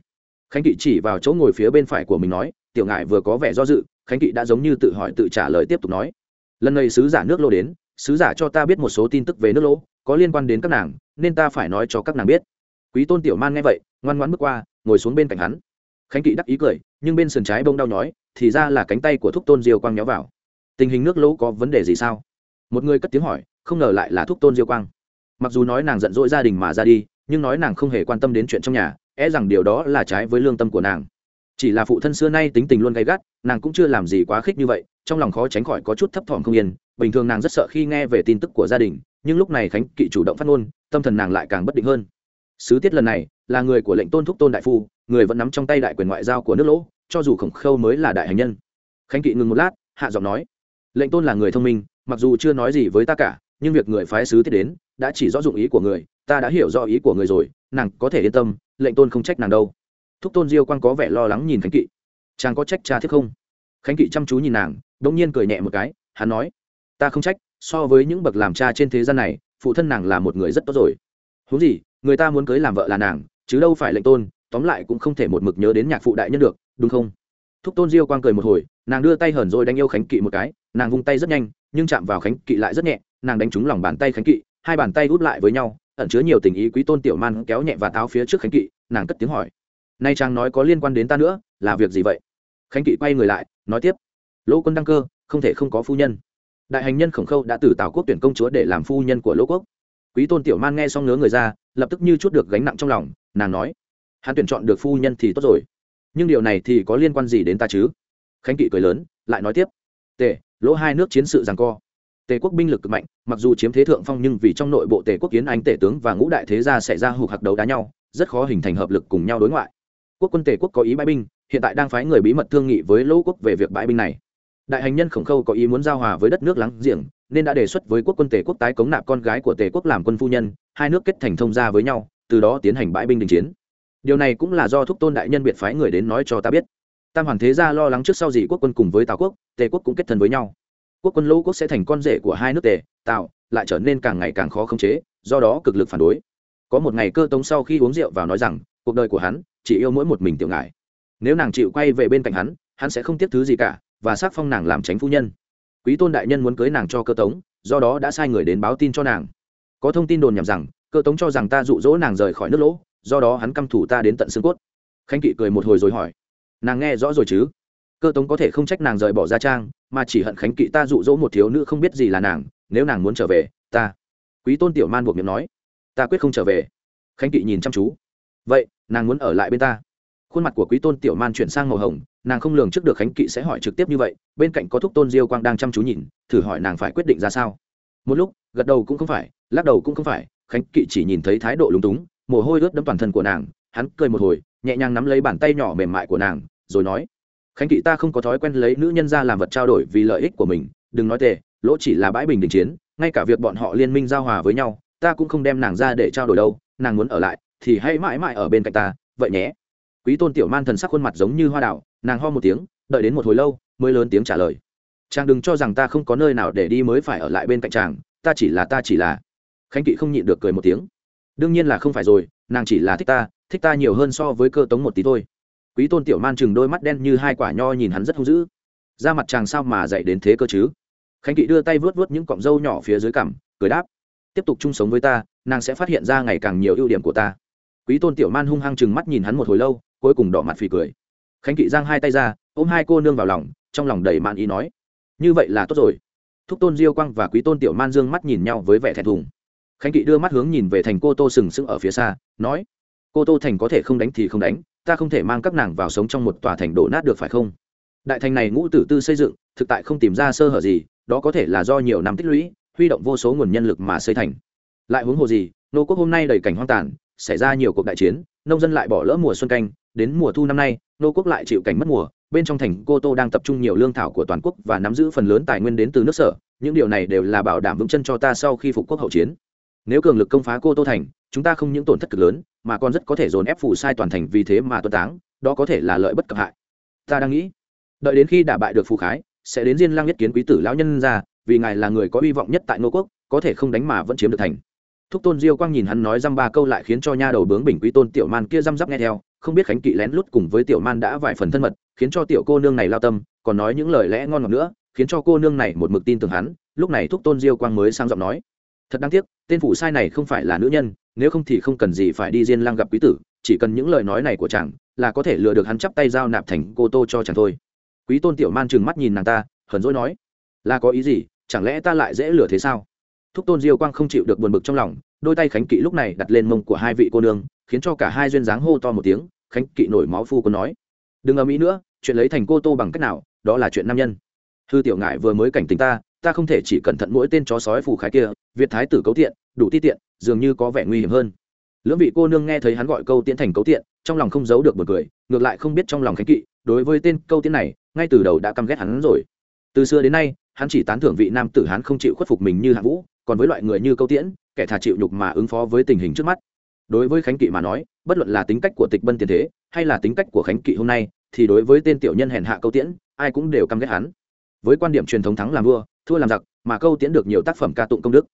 Khánh kỵ chỉ vào chỗ ngồi phía bên phải của mình nói, tiểu ngại vừa có vẻ do dự, khánh kỵ đã giống như tự hỏi tự trả lời tiếp tục nói. Lần này sứ giả nước lô đến, sứ giả cho ta biết một số tin tức về nước lỗ, có liên quan đến các nàng, nên ta phải nói cho các nàng biết quý tôn tiểu man nghe vậy, ngoan ngoãn bước qua, ngồi xuống bên cạnh hắn. Khánh kỵ đắc ý cười, nhưng bên sườn trái bông đau nhói, thì ra là cánh tay của thúc tôn diêu quang nhó vào. Tình hình nước lỗ có vấn đề gì sao? Một người cất tiếng hỏi, không ngờ lại là thúc tôn diêu quang. Mặc dù nói nàng giận dỗi gia đình mà ra đi, nhưng nói nàng không hề quan tâm đến chuyện trong nhà é e rằng điều đó là trái với lương tâm của nàng. Chỉ là phụ thân xưa nay tính tình luôn gay gắt, nàng cũng chưa làm gì quá khích như vậy, trong lòng khó tránh khỏi có chút thấp thỏm không yên. Bình thường nàng rất sợ khi nghe về tin tức của gia đình, nhưng lúc này khánh kỵ chủ động phát ngôn, tâm thần nàng lại càng bất định hơn sứ tiết lần này là người của lệnh tôn thúc tôn đại phu, người vẫn nắm trong tay đại quyền ngoại giao của nước lỗ, cho dù khổng khâu mới là đại hành nhân. Khánh kỵ ngừng một lát, hạ giọng nói, lệnh tôn là người thông minh, mặc dù chưa nói gì với ta cả, nhưng việc người phái sứ tiết đến đã chỉ rõ dụng ý của người, ta đã hiểu rõ ý của người rồi, nàng có thể yên tâm, lệnh tôn không trách nàng đâu. Thúc tôn diêu quang có vẻ lo lắng nhìn khánh kỵ. Chàng có trách cha thiết không? Khánh kỵ chăm chú nhìn nàng đ ỗ n g nhiên cười nhẹ một cái, hắn nói, ta không trách, so với những bậc làm cha trên thế gian này, phụ thân nàng là một người rất tốt rồi. Huống gì người ta muốn cưới làm vợ là nàng, chứ đâu phải lệnh tôn, tóm lại cũng không thể một mực nhớ đến nhạc phụ đại nhân được, đúng không? Thúc tôn diêu quang cười một hồi, nàng đưa tay hởn rồi đánh yêu khánh kỵ một cái, nàng vung tay rất nhanh, nhưng chạm vào khánh kỵ lại rất nhẹ, nàng đánh trúng lòng bàn tay khánh kỵ, hai bàn tay út lại với nhau, ẩn chứa nhiều tình ý quý tôn tiểu man kéo nhẹ và táo phía trước khánh kỵ, nàng cất tiếng hỏi. Nay chàng nói có liên quan đến ta nữa, là việc gì vậy? Khánh kỵ quay người lại, nói tiếp. Lỗ quân đăng cơ, không thể không có phu nhân. Đại hành nhân khổng khâu đã từ tào quốc tuyển công chúa để làm phu nhân của lỗ quốc. Quý tôn tiểu man nghe xong ngớ người ra lập tức như chút được gánh nặng trong lòng, nàng nói, hắn tuyển chọn được phu nhân thì tốt rồi, nhưng điều này thì có liên quan gì đến ta chứ? Khánh kỵ cười lớn, lại nói tiếp, tề, lỗ hai nước chiến sự rằng co. Tề quốc binh lực cực mạnh, mặc dù chiếm thế thượng phong nhưng vì trong nội bộ tề quốc kiến anh tể tướng và ngũ đại thế gia xảy ra hụt hạc đấu đá nhau, rất khó hình thành hợp lực cùng nhau đối ngoại. Quốc quân tề quốc có ý bãi binh, hiện tại đang phái người bí mật thương nghị với lỗ quốc về việc bãi binh này. Đại hành nhân khổng khâu có ý muốn giao hòa với đất nước láng giềng nên đã đề xuất với quốc quân tề quốc tái cống nạp con gái của tề quốc làm quân phu nhân, hai nước kết thành thông gia với nhau, từ đó tiến hành bãi binh đình chiến. Điều này cũng là do thúc tôn đại nhân biệt phái người đến nói cho ta biết. Tam hoàn thế gia lo lắng trước sau gì quốc quân cùng với tào quốc, tề quốc cũng kết thân với nhau. Quốc quân lỗ quốc sẽ thành con rể của hai nước tề, tào, lại trở nên càng ngày càng khó khống chế, do đó cực lực phản đối. Có một ngày cơ tống sau khi uống rượu vào nói rằng, cuộc đời của hắn, chỉ yêu mỗi một mình tiểu ngại nếu nàng chịu quay về bên cạnh hắn hắn sẽ không tiếp thứ gì cả, và xác phong nàng làm tránh phu nhân quý tôn đại nhân muốn cưới nàng cho cơ tống, do đó đã sai người đến báo tin cho nàng. Có thông tin đồn nhầm rằng, cơ tống cho rằng ta dụ dỗ nàng rời khỏi nước lỗ, do đó hắn căm thủ ta đến tận xương cốt. Khánh kỵ cười một hồi rồi hỏi, nàng nghe rõ rồi chứ? Cơ tống có thể không trách nàng rời bỏ gia trang, mà chỉ hận khánh kỵ ta dụ dỗ một thiếu nữ không biết gì là nàng, nếu nàng muốn trở về, ta quý tôn tiểu man buộc miệng nói, ta quyết không trở về. Khánh kỵ nhìn chăm chú, vậy, nàng muốn ở lại bên ta. Khuôn mặt của quý tôn tiểu man chuyển sang màu hồng nàng không lường trước được khánh kỵ sẽ hỏi trực tiếp như vậy, bên cạnh có thúc tôn diêu quang đang chăm chú nhìn, thử hỏi nàng phải quyết định ra sao một lúc, gật đầu cũng không phải, lắc đầu cũng không phải, khánh kỵ chỉ nhìn thấy thái độ lúng túng, mồ hôi ướt đẫm toàn thân của nàng, hắn cười một hồi, nhẹ nhàng nắm lấy bàn tay nhỏ mềm mại của nàng, rồi nói, khánh kỵ ta không có thói quen lấy nữ nhân ra làm vật trao đổi vì lợi ích của mình, đừng nói tệ, lỗ chỉ là bãi bình đình chiến, ngay cả việc bọn họ liên minh giao hòa với nhau, ta cũng không đem nàng ra để trao đổi đâu, nàng muốn ở lại, thì hãy mãi mãi ở bên cạnh ta, vậy nhé quý tôn tiểu man thần sắc khuôn mặt giống như hoa đào nàng ho một tiếng, đợi đến một hồi lâu, mới lớn tiếng trả lời. Chàng đừng cho rằng ta không có nơi nào để đi mới phải ở lại bên cạnh chàng, ta chỉ là, ta chỉ là. Khánh kỵ không nhịn được cười một tiếng. Đương nhiên là không phải rồi, nàng chỉ là thích ta thích ta nhiều hơn so với cơ tống một tí thôi. Quý tôn tiểu man chừng đôi mắt đen như hai quả nho nhìn hắn rất hung dữ. Ra mặt chàng sao mà dạy đến thế cơ chứ? Khánh kỵ đưa tay vớt vớt những cọng râu nhỏ phía dưới cằm, cười đáp. Tiếp tục chung sống với ta, nàng sẽ phát hiện ra ngày càng nhiều ưu điểm của ta. Quý tôn tiểu man hung hăng chừng mắt nhìn hắn một hồi lâu, cuối cùng đỏ mặt phì cười khánh kỵ giang hai tay ra, ôm hai cô nương vào lòng, trong lòng đầy man ý nói, như vậy là tốt rồi. Thúc tôn diêu quang và quý tôn tiểu man dương mắt nhìn nhau với vẻ thẹn thùng. Khánh kỵ đưa mắt hướng nhìn về thành cô tô sừng sững ở phía xa, nói, cô tô thành có thể không đánh thì không đánh, ta không thể mang các nàng vào sống trong một tòa thành đổ nát được phải không? Đại thành này ngũ tử tư xây dựng, thực tại không tìm ra sơ hở gì, đó có thể là do nhiều năm tích lũy, huy động vô số nguồn nhân lực mà xây thành. Lại huống hồ gì, nô quốc hôm nay đầy cảnh hoang tàn, xảy ra nhiều cuộc đại chiến, nông dân lại bỏ lỡ mùa xuân canh đến mùa thu năm nay, nô quốc lại chịu cảnh mất mùa, bên trong thành cô tô đang tập trung nhiều lương thảo của toàn quốc và nắm giữ phần lớn tài nguyên đến từ nước sở. Những điều này đều là bảo đảm vững chân cho ta sau khi phục quốc hậu chiến. Nếu cường lực công phá cô tô thành, chúng ta không những tổn thất cực lớn, mà còn rất có thể dồn ép phủ sai toàn thành vì thế mà tuân táng, đó có thể là lợi bất cập hại. Ta đang nghĩ, đợi đến khi đả bại được phù khái, sẽ đến diên lang nhất kiến quý tử lão nhân ra, vì ngài là người có hy vọng nhất tại nô quốc, có thể không đánh mà vẫn chiếm được thành. Thúc tôn diêu quang nhìn hắn nói dăm ba câu lại khiến cho nha đầu bướng bình quý tôn tiểu man kia răm rắp nghe theo không biết khánh kỵ lén lút cùng với tiểu man đã vài phần thân mật, khiến cho tiểu cô nương này lao tâm, còn nói những lời lẽ ngon ngọt nữa, khiến cho cô nương này một mực tin tưởng hắn, lúc này thúc tôn diêu quang mới sang giọng nói. Thật đáng tiếc, tên phủ sai này không phải là nữ nhân, nếu không thì không cần gì phải đi diên lang gặp quý tử, chỉ cần những lời nói này của chàng, là có thể lừa được hắn chắp tay giao nạp thành cô tô cho chàng thôi. Quý tôn tiểu man trừng mắt nhìn nàng ta, hờn dỗi nói. Là có ý gì, chẳng lẽ ta lại dễ lừa thế sao? Thúc tôn diêu quang không chịu được buồn bực trong lòng, đôi tay khánh kỵ lúc này đặt lên mông của hai vị cô nương khiến cho cả hai duyên dáng hô to một tiếng, khánh kỵ nổi máu phu quân nói. Đừng ầm ĩ nữa, chuyện lấy thành cô tô bằng cách nào, đó là chuyện nam nhân. Hư tiểu ngại vừa mới cảnh tình ta ta không thể chỉ cẩn thận mỗi tên chó sói phù khái kia, việt thái tử cấu tiện, đủ ti tiện, dường như có vẻ nguy hiểm hơn. Lưỡng vị cô nương nghe thấy hắn gọi câu tiễn thành cấu tiện, trong lòng không giấu được một cười, ngược lại không biết trong lòng khánh kỵ, đối với tên câu tiễn này, ngay từ đầu đã căm ghét hắn rồi. Từ xưa đến nay, hắn chỉ tán thưởng vị nam tử hắn không chịu khuất phục mình như hạ vũ, còn với loại người như câu tiễn, kẻ thà chịu nhục mà ứng phó với tình hình trước mắt đối với khánh kỵ mà nói, bất luận là tính cách của tịch bân tiền thế, hay là tính cách của khánh kỵ hôm nay, thì đối với tên tiểu nhân hèn hạ câu tiễn, ai cũng đều căm ghét hắn. Với quan điểm truyền thống thắng làm vua, thua làm giặc, mà câu tiễn được nhiều tác phẩm ca tụng công đức.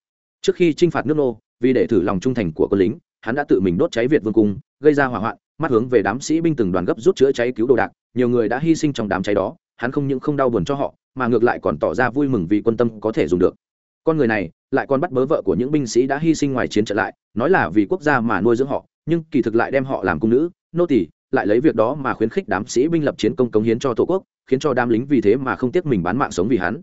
Trước khi t r i n h phạt nước nô, vì để thử lòng trung thành của quân lính, hắn đã tự mình đốt cháy việt vương cung, gây ra hỏa hoạn, mắt hướng về đám sĩ binh từng đoàn gấp rút chữa cháy cứu đồ đạc, nhiều người đã hy sinh trong đám cháy đó, hắn không những không đau buồn cho họ, mà ngược lại còn tỏ ra vui mừng vì quân tâm có thể dùng được con người này, lại còn bắt bớ vợ của những binh sĩ đã hy sinh ngoài chiến trận lại, nói là vì quốc gia mà nuôi dưỡng họ, nhưng kỳ thực lại đem họ làm cung nữ, nô tỷ lại lấy việc đó mà khuyến khích đám sĩ binh lập chiến công cống hiến cho tổ quốc, khiến cho đám lính vì thế mà không tiếc mình bán mạng sống vì hắn.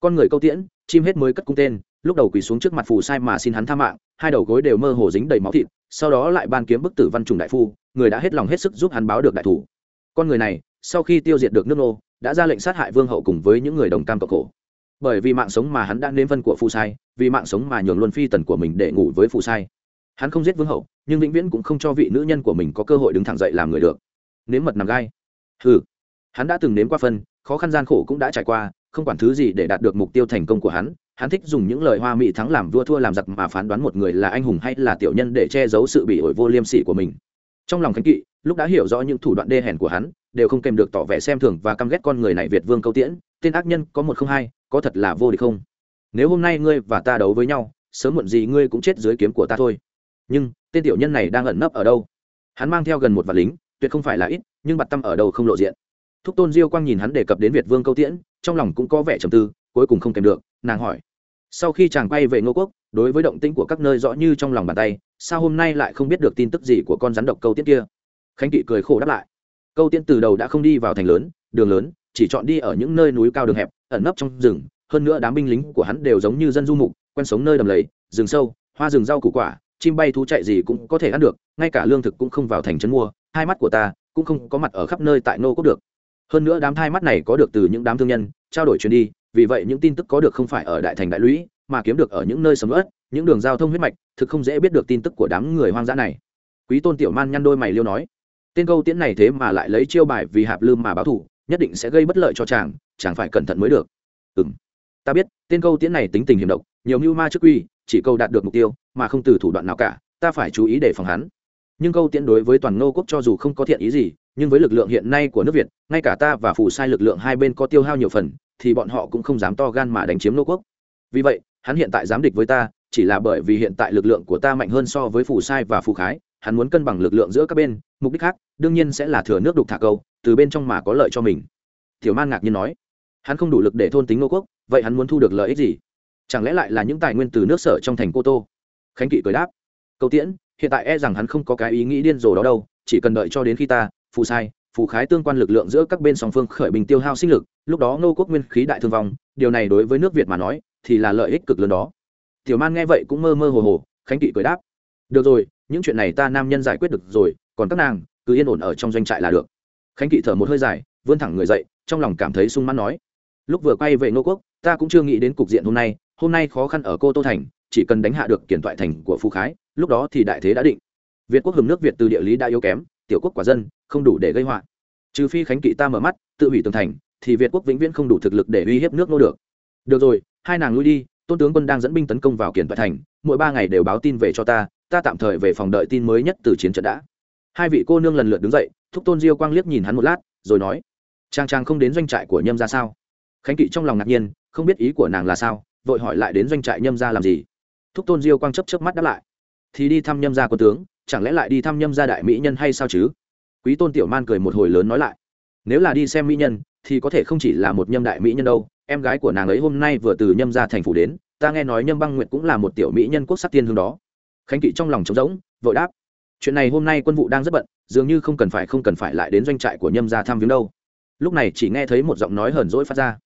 Con người câu tiễn, chim hết mới cất cung tên, lúc đầu quỳ xuống trước mặt phù sai mà xin hắn tha mạng, hai đầu gối đều mơ hồ dính đầy máu thịt, sau đó lại ban kiếm bức tử văn trùng đại phu, người đã hết lòng hết sức giúp hắn báo được đại thủ. Con người này, sau khi tiêu diệt được nước nô, đã ra lệnh sát hại vương hậu cùng với những người đồng cam cộng khổ bởi vì mạng sống mà hắn đã nếm vân của phù sai, vì mạng sống mà nhường luân phi tần của mình để ngủ với phù sai. Hắn không giết vương hậu, nhưng vĩnh viễn cũng không cho vị nữ nhân của mình có cơ hội đứng thẳng dậy làm người được. Nếm mật nằm gai. Ừ hắn đã từng nếm qua phân, khó khăn gian khổ cũng đã trải qua, không quản thứ gì để đạt được mục tiêu thành công của hắn hắn thích dùng những lời hoa mỹ thắng làm vua thua làm giặc mà phán đoán một người là anh hùng hay là tiểu nhân để che giấu sự bị ổi vô liêm sỉ của mình. Trong lòng khánh kỵ, lúc đã hiểu rõ những thủ đoạn đê hèn của hắn, đều không kèm được tỏ vẻ xem thường và căm ghét con người này việt vương câu tiễn tên ác nhân có một không hai, có thật là vô địch không? Nếu hôm nay ngươi và ta đấu với nhau, sớm muộn gì ngươi cũng chết dưới kiếm của ta thôi. Nhưng, tên tiểu nhân này đang ẩn nấp ở đâu? Hắn mang theo gần một vạn lính, tuyệt không phải là ít, nhưng bặt tâm ở đâu không lộ diện. Thúc tôn diêu quang nhìn hắn đề cập đến việt vương câu tiễn, trong lòng cũng có vẻ trầm tư, cuối cùng không kèm được, nàng hỏi. Sau khi chàng quay về ngô quốc, đối với động tĩnh của các nơi rõ như trong lòng bàn tay, sao hôm nay lại không biết được tin tức gì của con rắn độc câu tiễn kia? Khánh kỵ cười khổ đáp lại. Câu tiễn từ đầu đã không đi vào thành lớn, đường lớn chỉ chọn đi ở những nơi núi cao đường hẹp, ẩn nấp trong rừng, hơn nữa đám binh lính của hắn đều giống như dân du mục, quen sống nơi đầm lầy, rừng sâu, hoa rừng rau củ quả, chim bay thú chạy gì cũng có thể ăn được, ngay cả lương thực cũng không vào thành trấn mua, hai mắt của ta cũng không có mặt ở khắp nơi tại nô quốc được. Hơn nữa đám hai mắt này có được từ những đám thương nhân, trao đổi truyền đi, vì vậy những tin tức có được không phải ở đại thành đại lũy, mà kiếm được ở những nơi sầm ớt những đường giao thông huyết mạch, thực không dễ biết được tin tức của đám người hoang dã này. Quý tôn tiểu man nhăn đôi mày liêu nói, tên câu tiễn này thế mà lại lấy chiêu bài vì hạp lương mà báo thủ nhất định sẽ gây bất lợi cho chàng chàng phải cẩn thận mới được. Ừ m ta biết, tên câu tiễn này tính tình hiểm độc, nhiều mưu ma trước quy, chỉ câu đạt được mục tiêu, mà không từ thủ đoạn nào cả, ta phải chú ý để phòng hắn. Nhưng câu tiễn đối với toàn ngô quốc cho dù không có thiện ý gì, nhưng với lực lượng hiện nay của nước việt, ngay cả ta và phù sai lực lượng hai bên có tiêu hao nhiều phần, thì bọn họ cũng không dám to gan mà đánh chiếm ngô quốc. Vì vậy, hắn hiện tại dám địch với ta, chỉ là bởi vì hiện tại lực lượng của ta mạnh hơn so với phù sai và phù khái, hắn muốn cân bằng lực lượng giữa các bên, mục đích khác, đương nhiên sẽ là thừa nước đục thả câu từ bên trong mà có lợi cho mình. Tiểu man ngạc nhiên nói, hắn không đủ lực để thôn tính ngô quốc, vậy hắn muốn thu được lợi ích gì? Chẳng lẽ lại là những tài nguyên từ nước sở trong thành cô tô? Khánh kỵ cười đáp, câu tiễn, hiện tại e rằng hắn không có cái ý nghĩ điên rồ đó đâu, chỉ cần đợi cho đến khi ta, phù sai, phù khái tương quan lực lượng giữa các bên song phương khởi bình tiêu hao sinh lực, lúc đó ngô quốc nguyên khí đại thương vong, điều này đối với nước việt mà nói, thì là lợi ích cực lớn đó. Tiểu man nghe vậy cũng mơ mơ hồ hồ, khánh kỵ cười đáp, được rồi, những chuyện này ta nam nhân giải quyết được rồi, còn các nàng cứ yên ổn ở trong doanh trại là được khánh kỵ thở một hơi dài, vươn thẳng người dậy, trong lòng cảm thấy sung mãn nói, lúc vừa quay về ngô quốc, ta cũng chưa nghĩ đến cục diện hôm nay hôm nay khó khăn ở cô tô thành, chỉ cần đánh hạ được kiển thoại thành của phú khái, lúc đó thì đại thế đã định. Việt quốc hưởng nước việt từ địa lý đã yếu kém, tiểu quốc quả dân, không đủ để gây họa. Trừ phi khánh kỵ ta mở mắt, tự hủy tường thành, thì việt quốc vĩnh viễn không đủ thực lực để uy hiếp nước nô được. Được rồi, hai nàng lui đi, tôn tướng quân đang dẫn binh tấn công vào kiển toại thành, mỗi ba ngày đều báo tin về cho ta ta tạm thời về phòng đợi tin mới nhất từ chiến trận đã. Hai vị cô nương lần lượt đứng dậy thúc tôn diêu quang liếc nhìn hắn một lát, rồi nói trang trang không đến doanh trại của nhâm ra sao? Khánh kỵ trong lòng ngạc nhiên, không biết ý của nàng là sao, vội hỏi lại đến doanh trại nhâm ra làm gì. Thúc tôn diêu quang chấp chấp mắt đáp lại, thì đi thăm nhâm gia quân tướng, chẳng lẽ lại đi thăm nhâm gia đại mỹ nhân hay sao chứ? Quý tôn tiểu man cười một hồi lớn nói lại, nếu là đi xem mỹ nhân, thì có thể không chỉ là một nhâm đại mỹ nhân đâu, em gái của nàng ấy hôm nay vừa từ nhâm gia thành phủ đến, ta nghe nói nhâm băng nguyệt cũng là một tiểu mỹ nhân quốc sắc tiên hương đó. Khánh kỵ trong lòng trống rỗng, vội đáp chuyện này hôm nay quân vụ đang rất bận, dường như không cần phải không cần phải lại đến doanh trại của nhâm gia thăm viếng đâu. Lúc này chỉ nghe thấy một giọng nói hờn dỗi phát ra.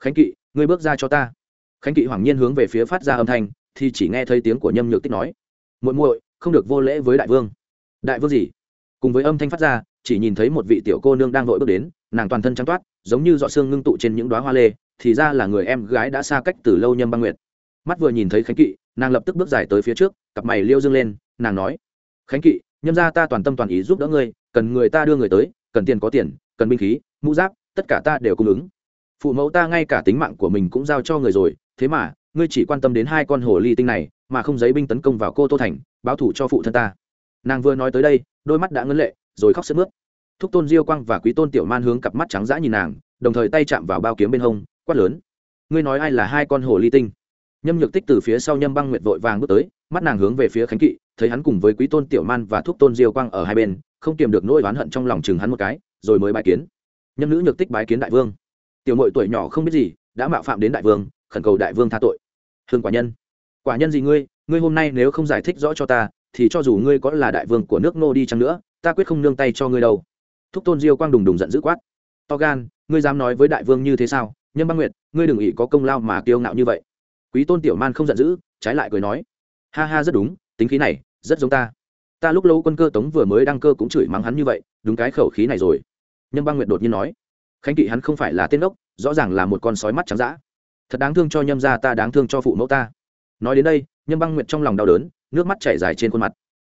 Khánh kỵ, ngươi bước ra cho ta. Khánh kỵ hoảng nhiên hướng về phía phát ra âm thanh, thì chỉ nghe thấy tiếng của nhâm nhược tích nói. Muội muội, không được vô lễ với đại vương. Đại vương gì? Cùng với âm thanh phát ra, chỉ nhìn thấy một vị tiểu cô nương đang vội bước đến, nàng toàn thân trắng toát, giống như dọ xương ngưng tụ trên những đoá hoa lê, thì ra là người em gái đã xa cách từ lâu nhâm băng nguyệt. Mắt vừa nhìn thấy khánh kỵ, nàng lập tức bước dài tới phía trước, cặp mày liêu dương lên, nàng nói khánh kỵ, nhâm ra ta toàn tâm toàn ý giúp đỡ ngươi, cần người ta đưa người tới, cần tiền có tiền, cần binh khí, mũ giáp, tất cả ta đều cung ứng. Phụ mẫu ta ngay cả tính mạng của mình cũng giao cho người rồi, thế mà, ngươi chỉ quan tâm đến hai con hồ ly tinh này, mà không giấy binh tấn công vào cô tô thành, báo thủ cho phụ thân ta. Nàng vừa nói tới đây, đôi mắt đã ngấn lệ, rồi khóc sức mướt. Thúc tôn diêu quang và quý tôn tiểu man hướng cặp mắt trắng dã nhìn nàng, đồng thời tay chạm vào bao kiếm bên hông, quát lớn. Ngươi nói ai là hai con hồ ly tinh? Nhâm nhược tích từ phía sau nhâm băng nguyệt vội vàng bước tới, mắt nàng hướng về phía khánh kỵ, thấy hắn cùng với quý tôn tiểu man và thúc tôn diêu quang ở hai bên, không kiềm được nỗi oán hận trong lòng chừng hắn một cái, rồi mới bài kiến. Nhâm nữ nhược tích bái kiến đại vương. Tiểu mội tuổi nhỏ không biết gì, đã mạo phạm đến đại vương, khẩn cầu đại vương tha tội. Hương quả nhân. Quả nhân gì ngươi ngươi hôm nay nếu không giải thích rõ cho ta, thì cho dù ngươi có là đại vương của nước nô đi chăng nữa, ta quyết không nương tay cho ngươi đâu. Thúc tôn diêu quang đùng đùng giận dữ quát. To gan, ngươi dám nói với đại vương như thế sao? Nhân băng nguyệt, ngươi đừng ỷ có công lao mà kiêu ngạo như vậy quý tôn tiểu man không giận dữ, trái lại cười nói, ha ha, rất đúng, tính khí này, rất giống ta. Ta lúc lâu quân cơ tống vừa mới đăng cơ cũng chửi mắng hắn như vậy, đúng cái khẩu khí này rồi. Nhân băng nguyệt đột nhiên nói, khánh kỵ hắn không phải là tên ốc rõ ràng là một con sói mắt trắng d thật đáng thương cho nhâm gia, ta đáng thương cho phụ mẫu ta. Nói đến đây, nhâm băng nguyệt trong lòng đau đớn, nước mắt chảy dài trên khuôn mặt.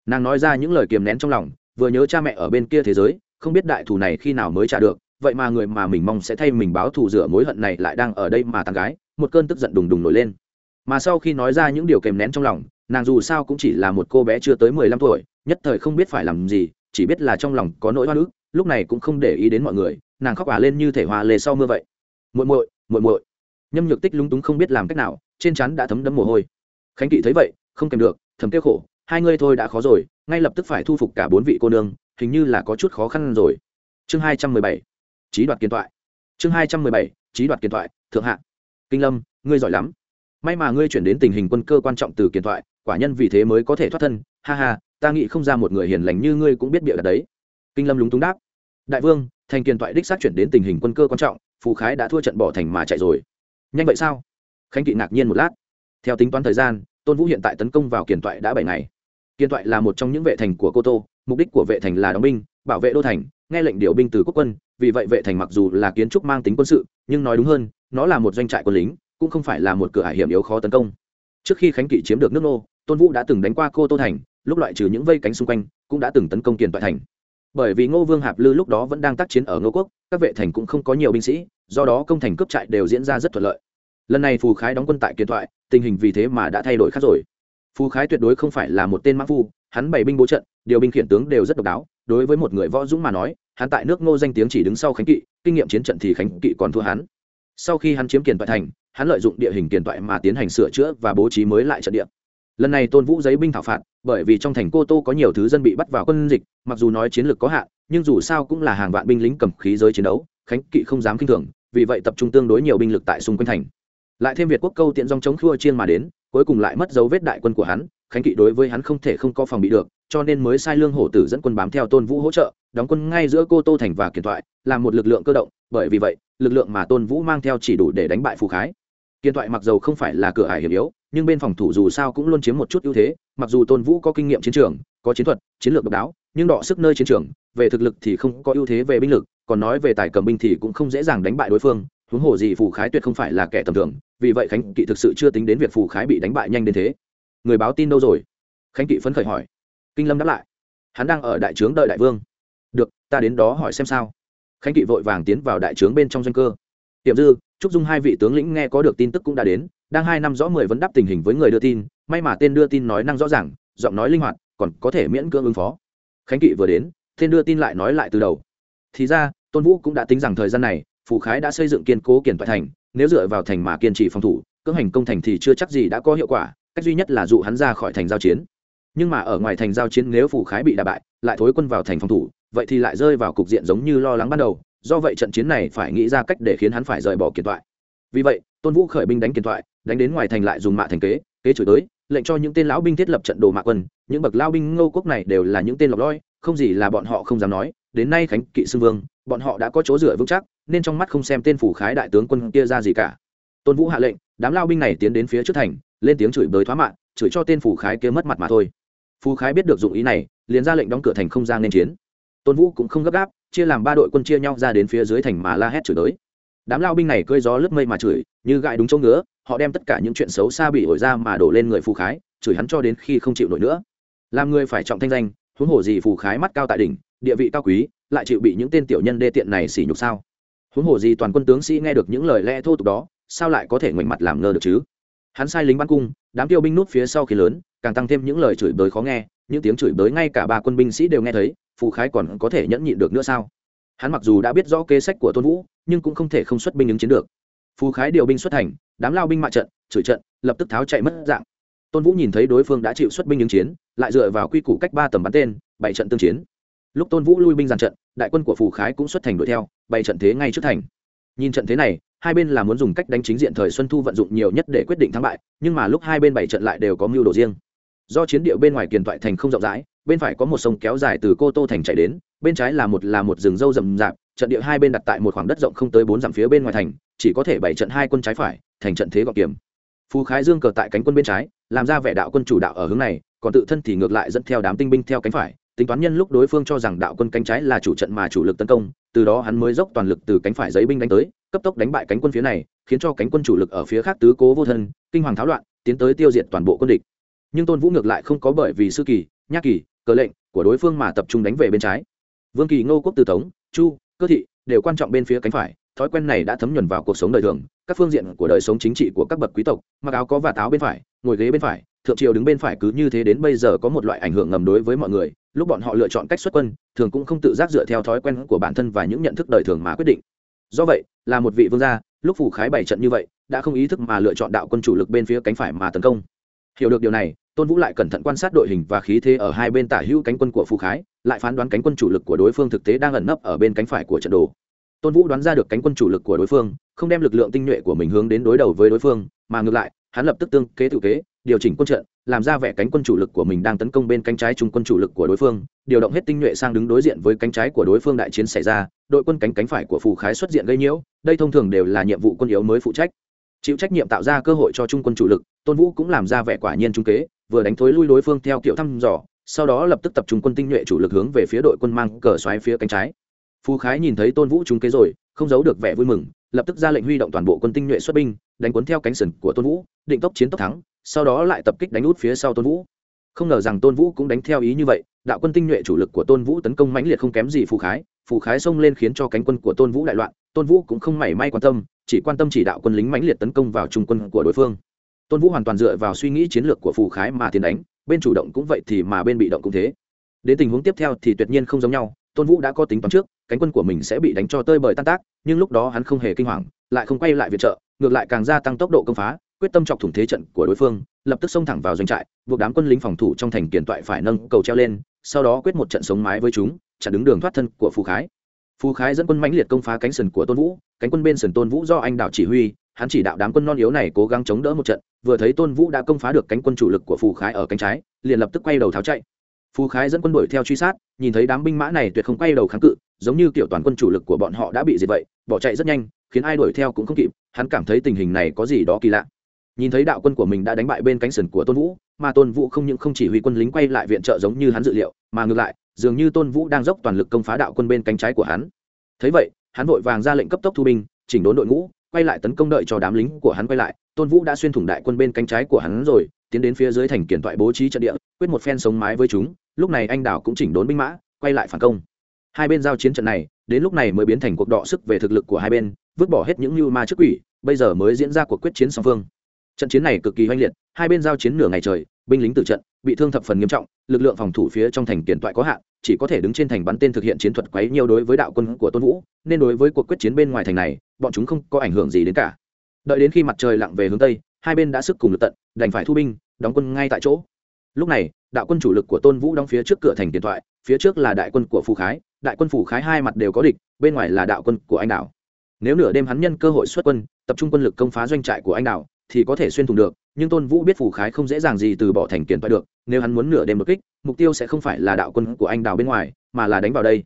Nàng nói ra những lời kiềm nén trong lòng, vừa nhớ cha mẹ ở bên kia thế giới, không biết đại thù này khi nào mới trả được, vậy mà người mà mình mong sẽ thay mình báo thù rửa mối hận này lại đang ở đây mà tàn gái, một cơn tức giận đùng đùng nổi lên mà sau khi nói ra những điều kèm nén trong lòng, nàng dù sao cũng chỉ là một cô bé chưa tới mười lăm tuổi, nhất thời không biết phải làm gì, chỉ biết là trong lòng có nỗi hoa nước lúc này cũng không để ý đến mọi người, nàng khóc ả lên như thể hòa lề sau mưa vậy. Muội muội muội muội. Nhâm nhược tích lúng túng không biết làm cách nào, trên chắn đã thấm đẫm mồ hôi. Khánh kỵ thấy vậy, không kèm được, thầm kêu khổ, hai ngươi thôi đã khó rồi, ngay lập tức phải thu phục cả bốn vị cô nương, hình như là có chút khó khăn rồi. Chương hai trăm mười bảy trí đoạt kiến thoại. Chương hai trăm mười bảy trí đoạt kiến thoại, thượng hạ. Kinh lâm, ngươi giỏi lắm may mà ngươi chuyển đến tình hình quân cơ quan trọng từ kiến thoại, quả nhân vì thế mới có thể thoát thân. Ha ha, ta nghĩ không ra một người hiền lành như ngươi cũng biết bịa đặt đấy. Kinh lâm lúng túng đáp. Đại vương, thành kiền thoại đích xác chuyển đến tình hình quân cơ quan trọng, phù khái đã thua trận bỏ thành mà chạy rồi. Nhanh vậy sao? Khánh kỵ ngạc nhiên một lát. Theo tính toán thời gian, tôn vũ hiện tại tấn công vào kiền thoại đã bảy ngày. Kiền thoại là một trong những vệ thành của cô tô, mục đích của vệ thành là đóng binh, bảo vệ đô thành, nghe lệnh điều binh từ quốc quân, vì vậy vệ thành mặc dù là kiến trúc mang tính quân sự, nhưng nói đúng hơn, nó là một doanh trại quân lính cũng không phải là một cửa hải hiểm yếu khó tấn công. Trước khi khánh kỵ chiếm được nước nô, tôn vũ đã từng đánh qua cô tô thành, lúc loại trừ những vây cánh xung quanh, cũng đã từng tấn công kiền toại thành. Bởi vì ngô vương hạp lư lúc đó vẫn đang tác chiến ở ngô quốc, các vệ thành cũng không có nhiều binh sĩ, do đó công thành cướp trại đều diễn ra rất thuận lợi. Lần này phù khái đóng quân tại kiền thoại tình hình vì thế mà đã thay đổi khác rồi. Phù khái tuyệt đối không phải là một tên mã phu, hắn bày binh bố trận, điều binh khiển tướng đều rất độc đáo, đối với một người võ dũng mà nói, hắn tại nước ngô danh tiếng chỉ đứng sau khánh kỵ, kinh nghiệm chiến trận thì khánh kỵ còn thua hắn. Sau khi hắn chiếm kiền toại thành hắn lợi dụng địa hình tiền toại mà tiến hành sửa chữa và bố trí mới lại trận địa. Lần này tôn vũ giấy binh thảo phạt, bởi vì trong thành cô tô có nhiều thứ dân bị bắt vào quân dịch, mặc dù nói chiến lược có hạn, nhưng dù sao cũng là hàng vạn binh lính cầm khí giới chiến đấu, khánh kỵ không dám k i n h thường, vì vậy tập trung tương đối nhiều binh lực tại xung quanh thành. Lại thêm việt quốc câu tiện dòng chống khua chiên mà đến, cuối cùng lại mất dấu vết đại quân của hắn, khánh kỵ đối với hắn không thể không có phòng bị được, cho nên mới sai lương hổ tử dẫn quân bám theo tôn vũ hỗ trợ, đóng quân ngay giữa cô tô thành và kiển thoại, làm một lực lượng cơ động, bởi vì vậy, lực lượng mà tôn vũ mang theo chỉ đủ để đánh bại phù khái kiên thoại mặc dầu không phải là cửa ải hiểm yếu, nhưng bên phòng thủ dù sao cũng luôn chiếm một chút ưu thế, mặc dù tôn vũ có kinh nghiệm chiến trường, có chiến thuật, chiến lược độc đáo, nhưng đọ sức nơi chiến trường, về thực lực thì không có ưu thế về binh lực, còn nói về tài cầm binh thì cũng không dễ dàng đánh bại đối phương, huống hồ gì phù khái tuyệt không phải là kẻ tầm thường, vì vậy khánh kỵ thực sự chưa tính đến việc phù khái bị đánh bại nhanh đến thế. Người báo tin đâu rồi? Khánh kỵ phấn khởi hỏi. Kinh lâm đáp lại. Hắn đang ở đại trướng đợi đại vương. Được, ta đến đó hỏi xem sao. Khánh kỵ vội vàng tiến vào đại trướng bên trong doanh cơ. Tiệm dư trúc dung hai vị tướng lĩnh nghe có được tin tức cũng đã đến, đang hai năm rõ mười vấn đáp tình hình với người đưa tin, may mà tên đưa tin nói năng rõ ràng, giọng nói linh hoạt, còn có thể miễn cưỡng ứng phó. Khánh kỵ vừa đến, tên đưa tin lại nói lại từ đầu. Thì ra, tôn vũ cũng đã tính rằng thời gian này phủ khái đã xây dựng kiên cố kiển toại thành, nếu dựa vào thành mà kiên trì phòng thủ, cưỡng hành công thành thì chưa chắc gì đã có hiệu quả, cách duy nhất là dụ hắn ra khỏi thành giao chiến. Nhưng mà ở ngoài thành giao chiến nếu phủ khái bị đả bại, lại thối quân vào thành phòng thủ, vậy thì lại rơi vào cục diện giống như lo lắng ban đầu do vậy trận chiến này phải nghĩ ra cách để khiến hắn phải rời bỏ kiệt thoại. Vì vậy tôn vũ khởi binh đánh kiệt thoại đánh đến ngoài thành lại dùng mạ thành kế kế chửi tới lệnh cho những tên lão binh thiết lập trận đồ mạ quân. Những bậc lao binh ngô quốc này đều là những tên lọc loi không gì là bọn họ không dám nói. Đến nay khánh kỵ xưng vương bọn họ đã có chỗ dựa vững chắc nên trong mắt không xem tên phủ khái đại tướng quân kia ra gì cả. Tôn vũ hạ lệnh đám lao binh này tiến đến phía trước thành lên tiếng chửi bới thoá mạ, chửi cho tên phủ khái kia mất mặt mà thôi. Phù khái biết được dụng ý này liền ra lệnh đóng cửa thành không gian nên chiến. Tôn vũ cũng không gấp gáp chia làm ba đội quân chia nhau ra đến phía dưới thành mà la hét chửi tới đám lao binh này cơi gió lướt mây mà chửi, như gãi đúng chỗ ngứa, họ đem tất cả những chuyện xấu xa bị ổi ra mà đổ lên người phù khái, chửi hắn cho đến khi không chịu nổi nữa. Làm người phải trọng thanh danh, huống hồ gì phù khái mắt cao tại đỉnh, địa vị cao quý, lại chịu bị những tên tiểu nhân đê tiện này xỉ nhục sao? Huống hồ gì toàn quân tướng sĩ nghe được những lời lẽ thô tục đó, sao lại có thể ngoảnh mặt làm ngơ được chứ? Hắn sai lính bắn cung, đám tiêu binh nút phía sau khi lớn, càng tăng thêm những lời chửi bới khó nghe những tiếng chửi bới ngay cả ba quân binh sĩ đều nghe thấy, phù khái còn có thể nhẫn nhịn được nữa sao? Hắn mặc dù đã biết rõ kế sách của tôn vũ, nhưng cũng không thể không xuất binh ứng chiến được. Phù khái điều binh xuất thành đám lao binh mạ trận, chửi trận, lập tức tháo chạy mất dạng. Tôn vũ nhìn thấy đối phương đã chịu xuất binh ứng chiến, lại dựa vào quy củ cách ba tầm bắn tên, bảy trận tương chiến. Lúc tôn vũ lui binh dàn trận, đại quân của phù khái cũng xuất thành đuổi theo, bảy trận thế ngay trước thành. Nhìn trận thế này, hai bên là muốn dùng cách đánh chính diện thời xuân thu vận dụng nhiều nhất để quyết định thắng bại, nhưng mà lúc hai bên bảy trận lại đều có mưu đồ riêng do chiến địa bên ngoài kiền toại thành không rộng rãi, bên phải có một sông kéo dài từ cô tô thành chạy đến, bên trái là một là một rừng râu rậm rạp, trận địa hai bên đặt tại một khoảng đất rộng không tới bốn dặm phía bên ngoài thành, chỉ có thể bảy trận hai quân trái phải, thành trận thế gọn kiểm Phú khái dương cờ tại cánh quân bên trái, làm ra vẻ đạo quân chủ đạo ở hướng này, còn tự thân thì ngược lại dẫn theo đám tinh binh theo cánh phải, tính toán nhân lúc đối phương cho rằng đạo quân cánh trái là chủ trận mà chủ lực tấn công, từ đó hắn mới dốc toàn lực từ cánh phải giấy binh đánh tới, cấp tốc đánh bại cánh quân phía này, khiến cho cánh quân chủ lực ở phía khác tứ cố vô thân, kinh hoàng tháo loạn, tiến tới tiêu diệt toàn bộ quân địch nhưng tôn vũ ngược lại không có bởi vì sư kỳ nhắc kỳ, cờ lệnh của đối phương mà tập trung đánh về bên trái. Vương kỳ, ngô quốc từ tống, chu, cơ thị đều quan trọng bên phía cánh phải, thói quen này đã thấm nhuần vào cuộc sống đời thường, các phương diện của đời sống chính trị của các bậc quý tộc, mặc áo có và táo bên phải, ngồi ghế bên phải, thượng triều đứng bên phải cứ như thế đến bây giờ có một loại ảnh hưởng ngầm đối với mọi người, lúc bọn họ lựa chọn cách xuất quân, thường cũng không tự giác dựa theo thói quen của bản thân và những nhận thức đời thường mà quyết định. Do vậy, là một vị vương gia, lúc phủ khái bảy trận như vậy, đã không ý thức mà lựa chọn đạo quân chủ lực bên phía cánh phải mà tấn công. Hiểu được điều này tôn vũ lại cẩn thận quan sát đội hình và khí thế ở hai bên tả hữu cánh quân của phù khái, lại phán đoán cánh quân chủ lực của đối phương thực tế đang ẩn nấp ở bên cánh phải của trận đồ. Tôn vũ đoán ra được cánh quân chủ lực của đối phương, không đem lực lượng tinh nhuệ của mình hướng đến đối đầu với đối phương, mà ngược lại, hắn lập tức tương kế tự kế, điều chỉnh quân trận, làm ra vẻ cánh quân chủ lực của mình đang tấn công bên cánh trái trung quân chủ lực của đối phương, điều động hết tinh nhuệ sang đứng đối diện với cánh trái của đối phương đại chiến xảy ra, đội quân cánh cánh phải của phù khái xuất diện gây nhiễu, đây thông thường đều là nhiệm vụ quân yếu mới phụ trách chịu trách nhiệm tạo ra cơ hội cho trung quân chủ lực, tôn vũ cũng làm ra vẻ quả nhiên trung kế, vừa đánh thối lui đối phương theo kiểu thăm dò, sau đó lập tức tập trung quân tinh nhuệ chủ lực hướng về phía đội quân mang cờ xoáy phía cánh trái. Phú khái nhìn thấy tôn vũ trung kế rồi, không giấu được vẻ vui mừng, lập tức ra lệnh huy động toàn bộ quân tinh nhuệ xuất binh, đánh cuốn theo cánh sườn của tôn vũ, định tốc chiến tốc thắng, sau đó lại tập kích đánh út phía sau tôn vũ. Không ngờ rằng tôn vũ cũng đánh theo ý như vậy, đạo quân tinh nhuệ chủ lực của tôn vũ tấn công mãnh liệt không kém gì phù khái phù khái xông lên khiến cho cánh quân của tôn vũ đại loạn, tôn vũ cũng không mảy may quan tâm, chỉ quan tâm chỉ đạo quân lính mãnh liệt tấn công vào trung quân của đối phương. Tôn vũ hoàn toàn dựa vào suy nghĩ chiến lược của phù khái mà tiến đánh, bên chủ động cũng vậy thì mà bên bị động cũng thế. Đến tình huống tiếp theo thì tuyệt nhiên không giống nhau, tôn vũ đã có tính toán trước, cánh quân của mình sẽ bị đánh cho tơi bời tan tác, nhưng lúc đó hắn không hề kinh hoàng, lại không quay lại viện trợ, ngược lại càng gia tăng tốc độ công phá, quyết tâm chọc thủng thế trận của đối phương, lập tức xông thẳng vào doanh trại, buộc đám quân lính phòng thủ trong thành kiển toại phải nâng cầu treo lên, sau đó quyết một trận sống mái với chúng chặn đứng đường thoát thân của phù khái. Phù khái dẫn quân mãnh liệt công phá cánh sườn của tôn vũ, cánh quân bên sườn tôn vũ do anh đạo chỉ huy, hắn chỉ đạo đám quân non yếu này cố gắng chống đỡ một trận, vừa thấy tôn vũ đã công phá được cánh quân chủ lực của phù khái ở cánh trái, liền lập tức quay đầu tháo chạy. Phù khái dẫn quân đuổi theo truy sát, nhìn thấy đám binh mã này tuyệt không quay đầu kháng cự, giống như kiểu toàn quân chủ lực của bọn họ đã bị diệt vậy, bỏ chạy rất nhanh, khiến ai đuổi theo cũng không kịp, hắn cảm thấy tình hình này có gì đó kỳ lạ. Nhìn thấy đạo quân của mình đã đánh bại bên cánh sườn của tôn vũ, mà tôn vũ không những không chỉ huy quân lính quay lại viện trợ giống như hắn dự liệu, mà ngược lại dường như tôn vũ đang dốc toàn lực công phá đạo quân bên cánh trái của hắn. Thấy vậy, hắn vội vàng ra lệnh cấp tốc thu binh, chỉnh đốn đội ngũ, quay lại tấn công đợi cho đám lính của hắn quay lại. Tôn vũ đã xuyên thủng đại quân bên cánh trái của hắn rồi, tiến đến phía dưới thành kiển thoại bố trí trận địa, quyết một phen sống mái với chúng. Lúc này anh đảo cũng chỉnh đốn binh mã, quay lại phản công. Hai bên giao chiến trận này, đến lúc này mới biến thành cuộc đọ sức về thực lực của hai bên, vứt bỏ hết những mưu ma trước quỷ, bây giờ mới diễn ra cuộc quyết chiến song phương. Trận chiến này cực kỳ oanh liệt, hai bên giao chiến nửa ngày trời binh lính tử trận, bị thương thập phần nghiêm trọng, lực lượng phòng thủ phía trong thành kiển toại có hạn, chỉ có thể đứng trên thành bắn tên thực hiện chiến thuật quấy nhiều đối với đạo quân của tôn vũ, nên đối với cuộc quyết chiến bên ngoài thành này, bọn chúng không có ảnh hưởng gì đến cả. Đợi đến khi mặt trời lặn về hướng tây, hai bên đã sức cùng lực tận, đành phải thu binh, đóng quân ngay tại chỗ. Lúc này, đạo quân chủ lực của tôn vũ đóng phía trước cửa thành tiền thoại phía trước là đại quân của phù khái, đại quân phù khái hai mặt đều có địch, bên ngoài là đạo quân của anh đảo. Nếu nửa đêm hắn nhân cơ hội xuất quân, tập trung quân lực công phá doanh trại của anh đảo thì có thể xuyên thủng được, nhưng tôn vũ biết phù khái không dễ dàng gì từ bỏ thành tiền thoại được, nếu hắn muốn nửa đêm đột kích, mục tiêu sẽ không phải là đạo quân của anh đảo bên ngoài, mà là đánh vào đây.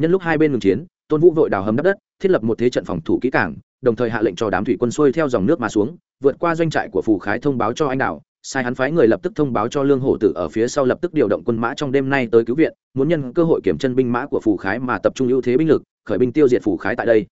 Nhân lúc hai bên ngừng chiến, tôn vũ vội đào hầm đắp đất, thiết lập một thế trận phòng thủ kỹ cảng đồng thời hạ lệnh cho đám thủy quân xuôi theo dòng nước mà xuống, vượt qua doanh trại của phù khái thông báo cho anh đảo sai hắn phái người lập tức thông báo cho lương hổ tử ở phía sau lập tức điều động quân mã trong đêm nay tới cứu viện, muốn nhân cơ hội kiểm chân binh mã của phù khái mà tập trung ưu thế binh lực, khởi binh tiêu diệt phù khái tại đây.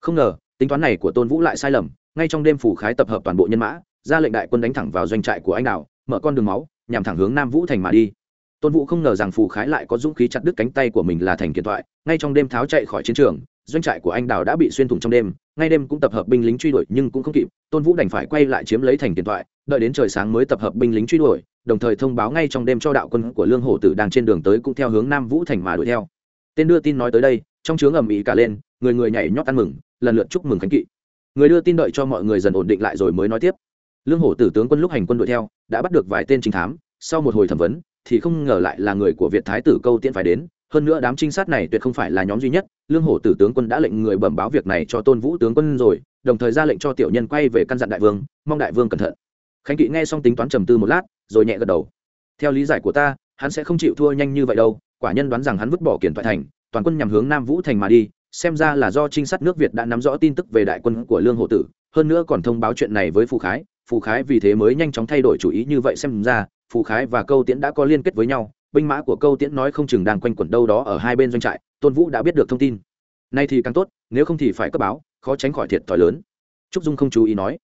Không ngờ, tính toán này của tôn vũ lại sai lầm ngay trong đêm phủ khái tập hợp toàn bộ nhân mã, ra lệnh đại quân đánh thẳng vào doanh trại của anh đảo mở con đường máu, nhằm thẳng hướng nam vũ thành mà đi. Tôn vũ không ngờ rằng phù khái lại có dũng khí chặt đứt cánh tay của mình là thành kiện thoại. Ngay trong đêm tháo chạy khỏi chiến trường, doanh trại của anh đào đã bị xuyên thủng trong đêm, ngay đêm cũng tập hợp binh lính truy đuổi nhưng cũng không kịp. Tôn vũ đành phải quay lại chiếm lấy thành tiền thoại, đợi đến trời sáng mới tập hợp binh lính truy đuổi, đồng thời thông báo ngay trong đêm cho đạo quân của lương hổ tử đang trên đường tới cũng theo hướng nam vũ thành mà đuổi theo. Tên đưa tin nói tới đây, trong trướng ầm ĩ cả lên, người người nhảy nhót ăn mừng, lần lượt chúc mừng khánh kỵ người đưa tin đợi cho mọi người dần ổn định lại rồi mới nói tiếp. Lương hổ tử tướng quân lúc hành quân đuổi theo, đã bắt được vài tên trinh thám, sau một hồi thẩm vấn, thì không ngờ lại là người của việt thái tử câu tiễn phải đến. Hơn nữa đám trinh sát này tuyệt không phải là nhóm duy nhất, lương hổ tử tướng quân đã lệnh người bẩm báo việc này cho tôn vũ tướng quân rồi, đồng thời ra lệnh cho tiểu nhân quay về căn dặn đại vương, mong đại vương cẩn thận. Khánh kỵ nghe xong tính toán trầm tư một lát, rồi nhẹ gật đầu. Theo lý giải của ta, hắn sẽ không chịu thua nhanh như vậy đâu, quả nhân đoán rằng hắn vứt bỏ kiển thoại thành, toàn quân nhằm hướng nam vũ thành mà đi xem ra là do trinh sát nước việt đã nắm rõ tin tức về đại quân của lương hộ tử, hơn nữa còn thông báo chuyện này với phù khái. Phù khái vì thế mới nhanh chóng thay đổi chủ ý như vậy xem ra, phù khái và câu tiễn đã có liên kết với nhau. Binh mã của câu tiễn nói không chừng đang quanh quẩn đâu đó ở hai bên doanh trại, tôn vũ đã biết được thông tin. Nay thì càng tốt, nếu không thì phải cấp báo, khó tránh khỏi thiệt thòi lớn. Trúc dung không chú ý nói,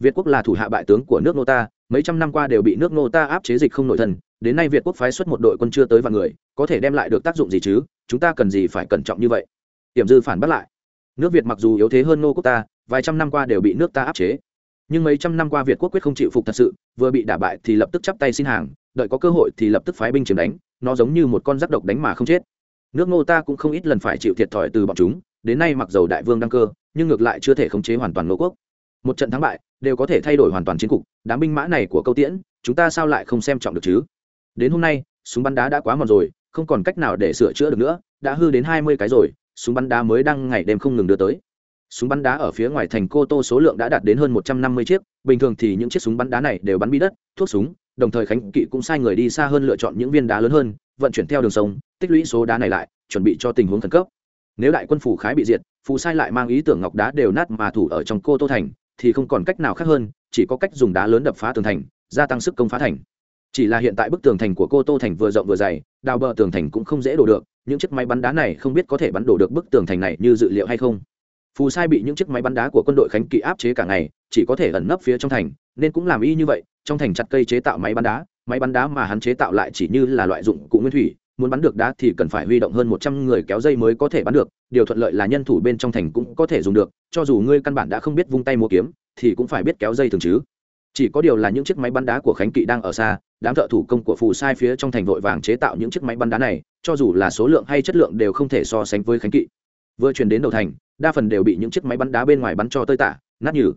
việt quốc là thủ hạ bại tướng của nước nô ta, mấy trăm năm qua đều bị nước nô ta áp chế dịch không nội thần. Đến nay việt quốc phái xuất một đội quân chưa tới vạn người, có thể đem lại được tác dụng gì chứ? Chúng ta cần gì phải cẩn trọng như vậy? Tiềm dư phản bắt lại. Nước việt mặc dù yếu thế hơn nô quốc ta, vài trăm năm qua đều bị nước ta áp chế. Nhưng mấy trăm năm qua việt quốc quyết không chịu phục thật sự, vừa bị đả bại thì lập tức chắp tay xin hàng, đợi có cơ hội thì lập tức phái binh chiếm đánh, nó giống như một con rắc độc đánh mà không chết. Nước ngô ta cũng không ít lần phải chịu thiệt thòi từ bọn chúng, đến nay mặc dầu đại vương đăng cơ, nhưng ngược lại chưa thể khống chế hoàn toàn ngô quốc. Một trận thắng bại, đều có thể thay đổi hoàn toàn chiến cục, đám binh mã này của câu tiễn, chúng ta sao lại không xem trọng được chứ? Đến hôm nay, súng bắn đá đã quá mòn rồi, không còn cách nào để sửa chữa được nữa, đã hư đến hai mươi cái rồi súng bắn đá mới đang ngày đêm không ngừng đưa tới. Súng bắn đá ở phía ngoài thành cô tô số lượng đã đạt đến hơn một trăm năm mươi chiếc, bình thường thì những chiếc súng bắn đá này đều bắn bi đất, thuốc súng, đồng thời khánh kỵ cũng sai người đi xa hơn lựa chọn những viên đá lớn hơn, vận chuyển theo đường sông, tích lũy số đá này lại, chuẩn bị cho tình huống khẩn cấp. Nếu đại quân phủ khái bị diệt, phù sai lại mang ý tưởng ngọc đá đều nát mà thủ ở trong cô tô thành, thì không còn cách nào khác hơn, chỉ có cách dùng đá lớn đập phá tường thành, gia tăng sức công phá thành. Chỉ là hiện tại bức tường thành của cô tô thành vừa rộng vừa dày, đào bờ tường thành cũng không dễ đổ được những chiếc máy bắn đá này không biết có thể bắn đổ được bức tường thành này như dự liệu hay không. Phù sai bị những chiếc máy bắn đá của quân đội khánh kỵ áp chế cả ngày, chỉ có thể ẩn nấp phía trong thành, nên cũng làm y như vậy, trong thành chặt cây chế tạo máy bắn đá, máy bắn đá mà hắn chế tạo lại chỉ như là loại dụng cụ nguyên thủy, muốn bắn được đá thì cần phải huy động hơn một trăm người kéo dây mới có thể bắn được, điều thuận lợi là nhân thủ bên trong thành cũng có thể dùng được, cho dù ngươi căn bản đã không biết vung tay mua kiếm, thì cũng phải biết kéo dây thường chứ. Chỉ có điều là những chiếc máy bắn đá của khánh kỵ đang ở xa, đám thợ thủ công của phù sai phía trong thành vội vàng chế tạo những chiếc máy bắn đá này cho dù là số lượng hay chất lượng đều không thể so sánh với khánh kỵ. Vừa chuyển đến đầu thành, đa phần đều bị những chiếc máy bắn đá bên ngoài bắn cho tơi tả, nát nhừ.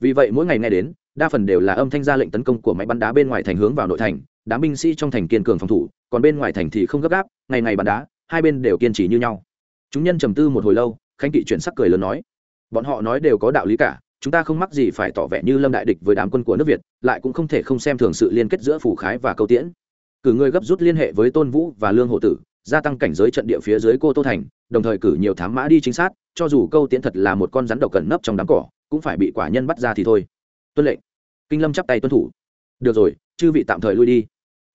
Vì vậy mỗi ngày nghe đến, đa phần đều là âm thanh ra lệnh tấn công của máy bắn đá bên ngoài thành hướng vào nội thành, đám binh sĩ trong thành kiên cường phòng thủ, còn bên ngoài thành thì không gấp gáp, ngày ngày bắn đá, hai bên đều kiên trì như nhau. Chúng nhân trầm tư một hồi lâu, khánh kỵ chuyển sắc cười lớn nói, bọn họ nói đều có đạo lý cả, chúng ta không mắc gì phải tỏ vẻ như lâm đại địch với đám quân của nước việt, lại cũng không thể không xem thường sự liên kết giữa phủ khái và câu tiễn. Cử người gấp rút liên hệ với tôn vũ và lương hộ tử gia tăng cảnh giới trận địa phía dưới cô tô thành, đồng thời cử nhiều thám mã đi chính xác cho dù câu tiễn thật là một con rắn độc cẩn nấp trong đám cỏ, cũng phải bị quả nhân bắt ra thì thôi. Tuân lệnh. Kinh lâm chắp tay tuân thủ. Được rồi, chư vị tạm thời lui đi.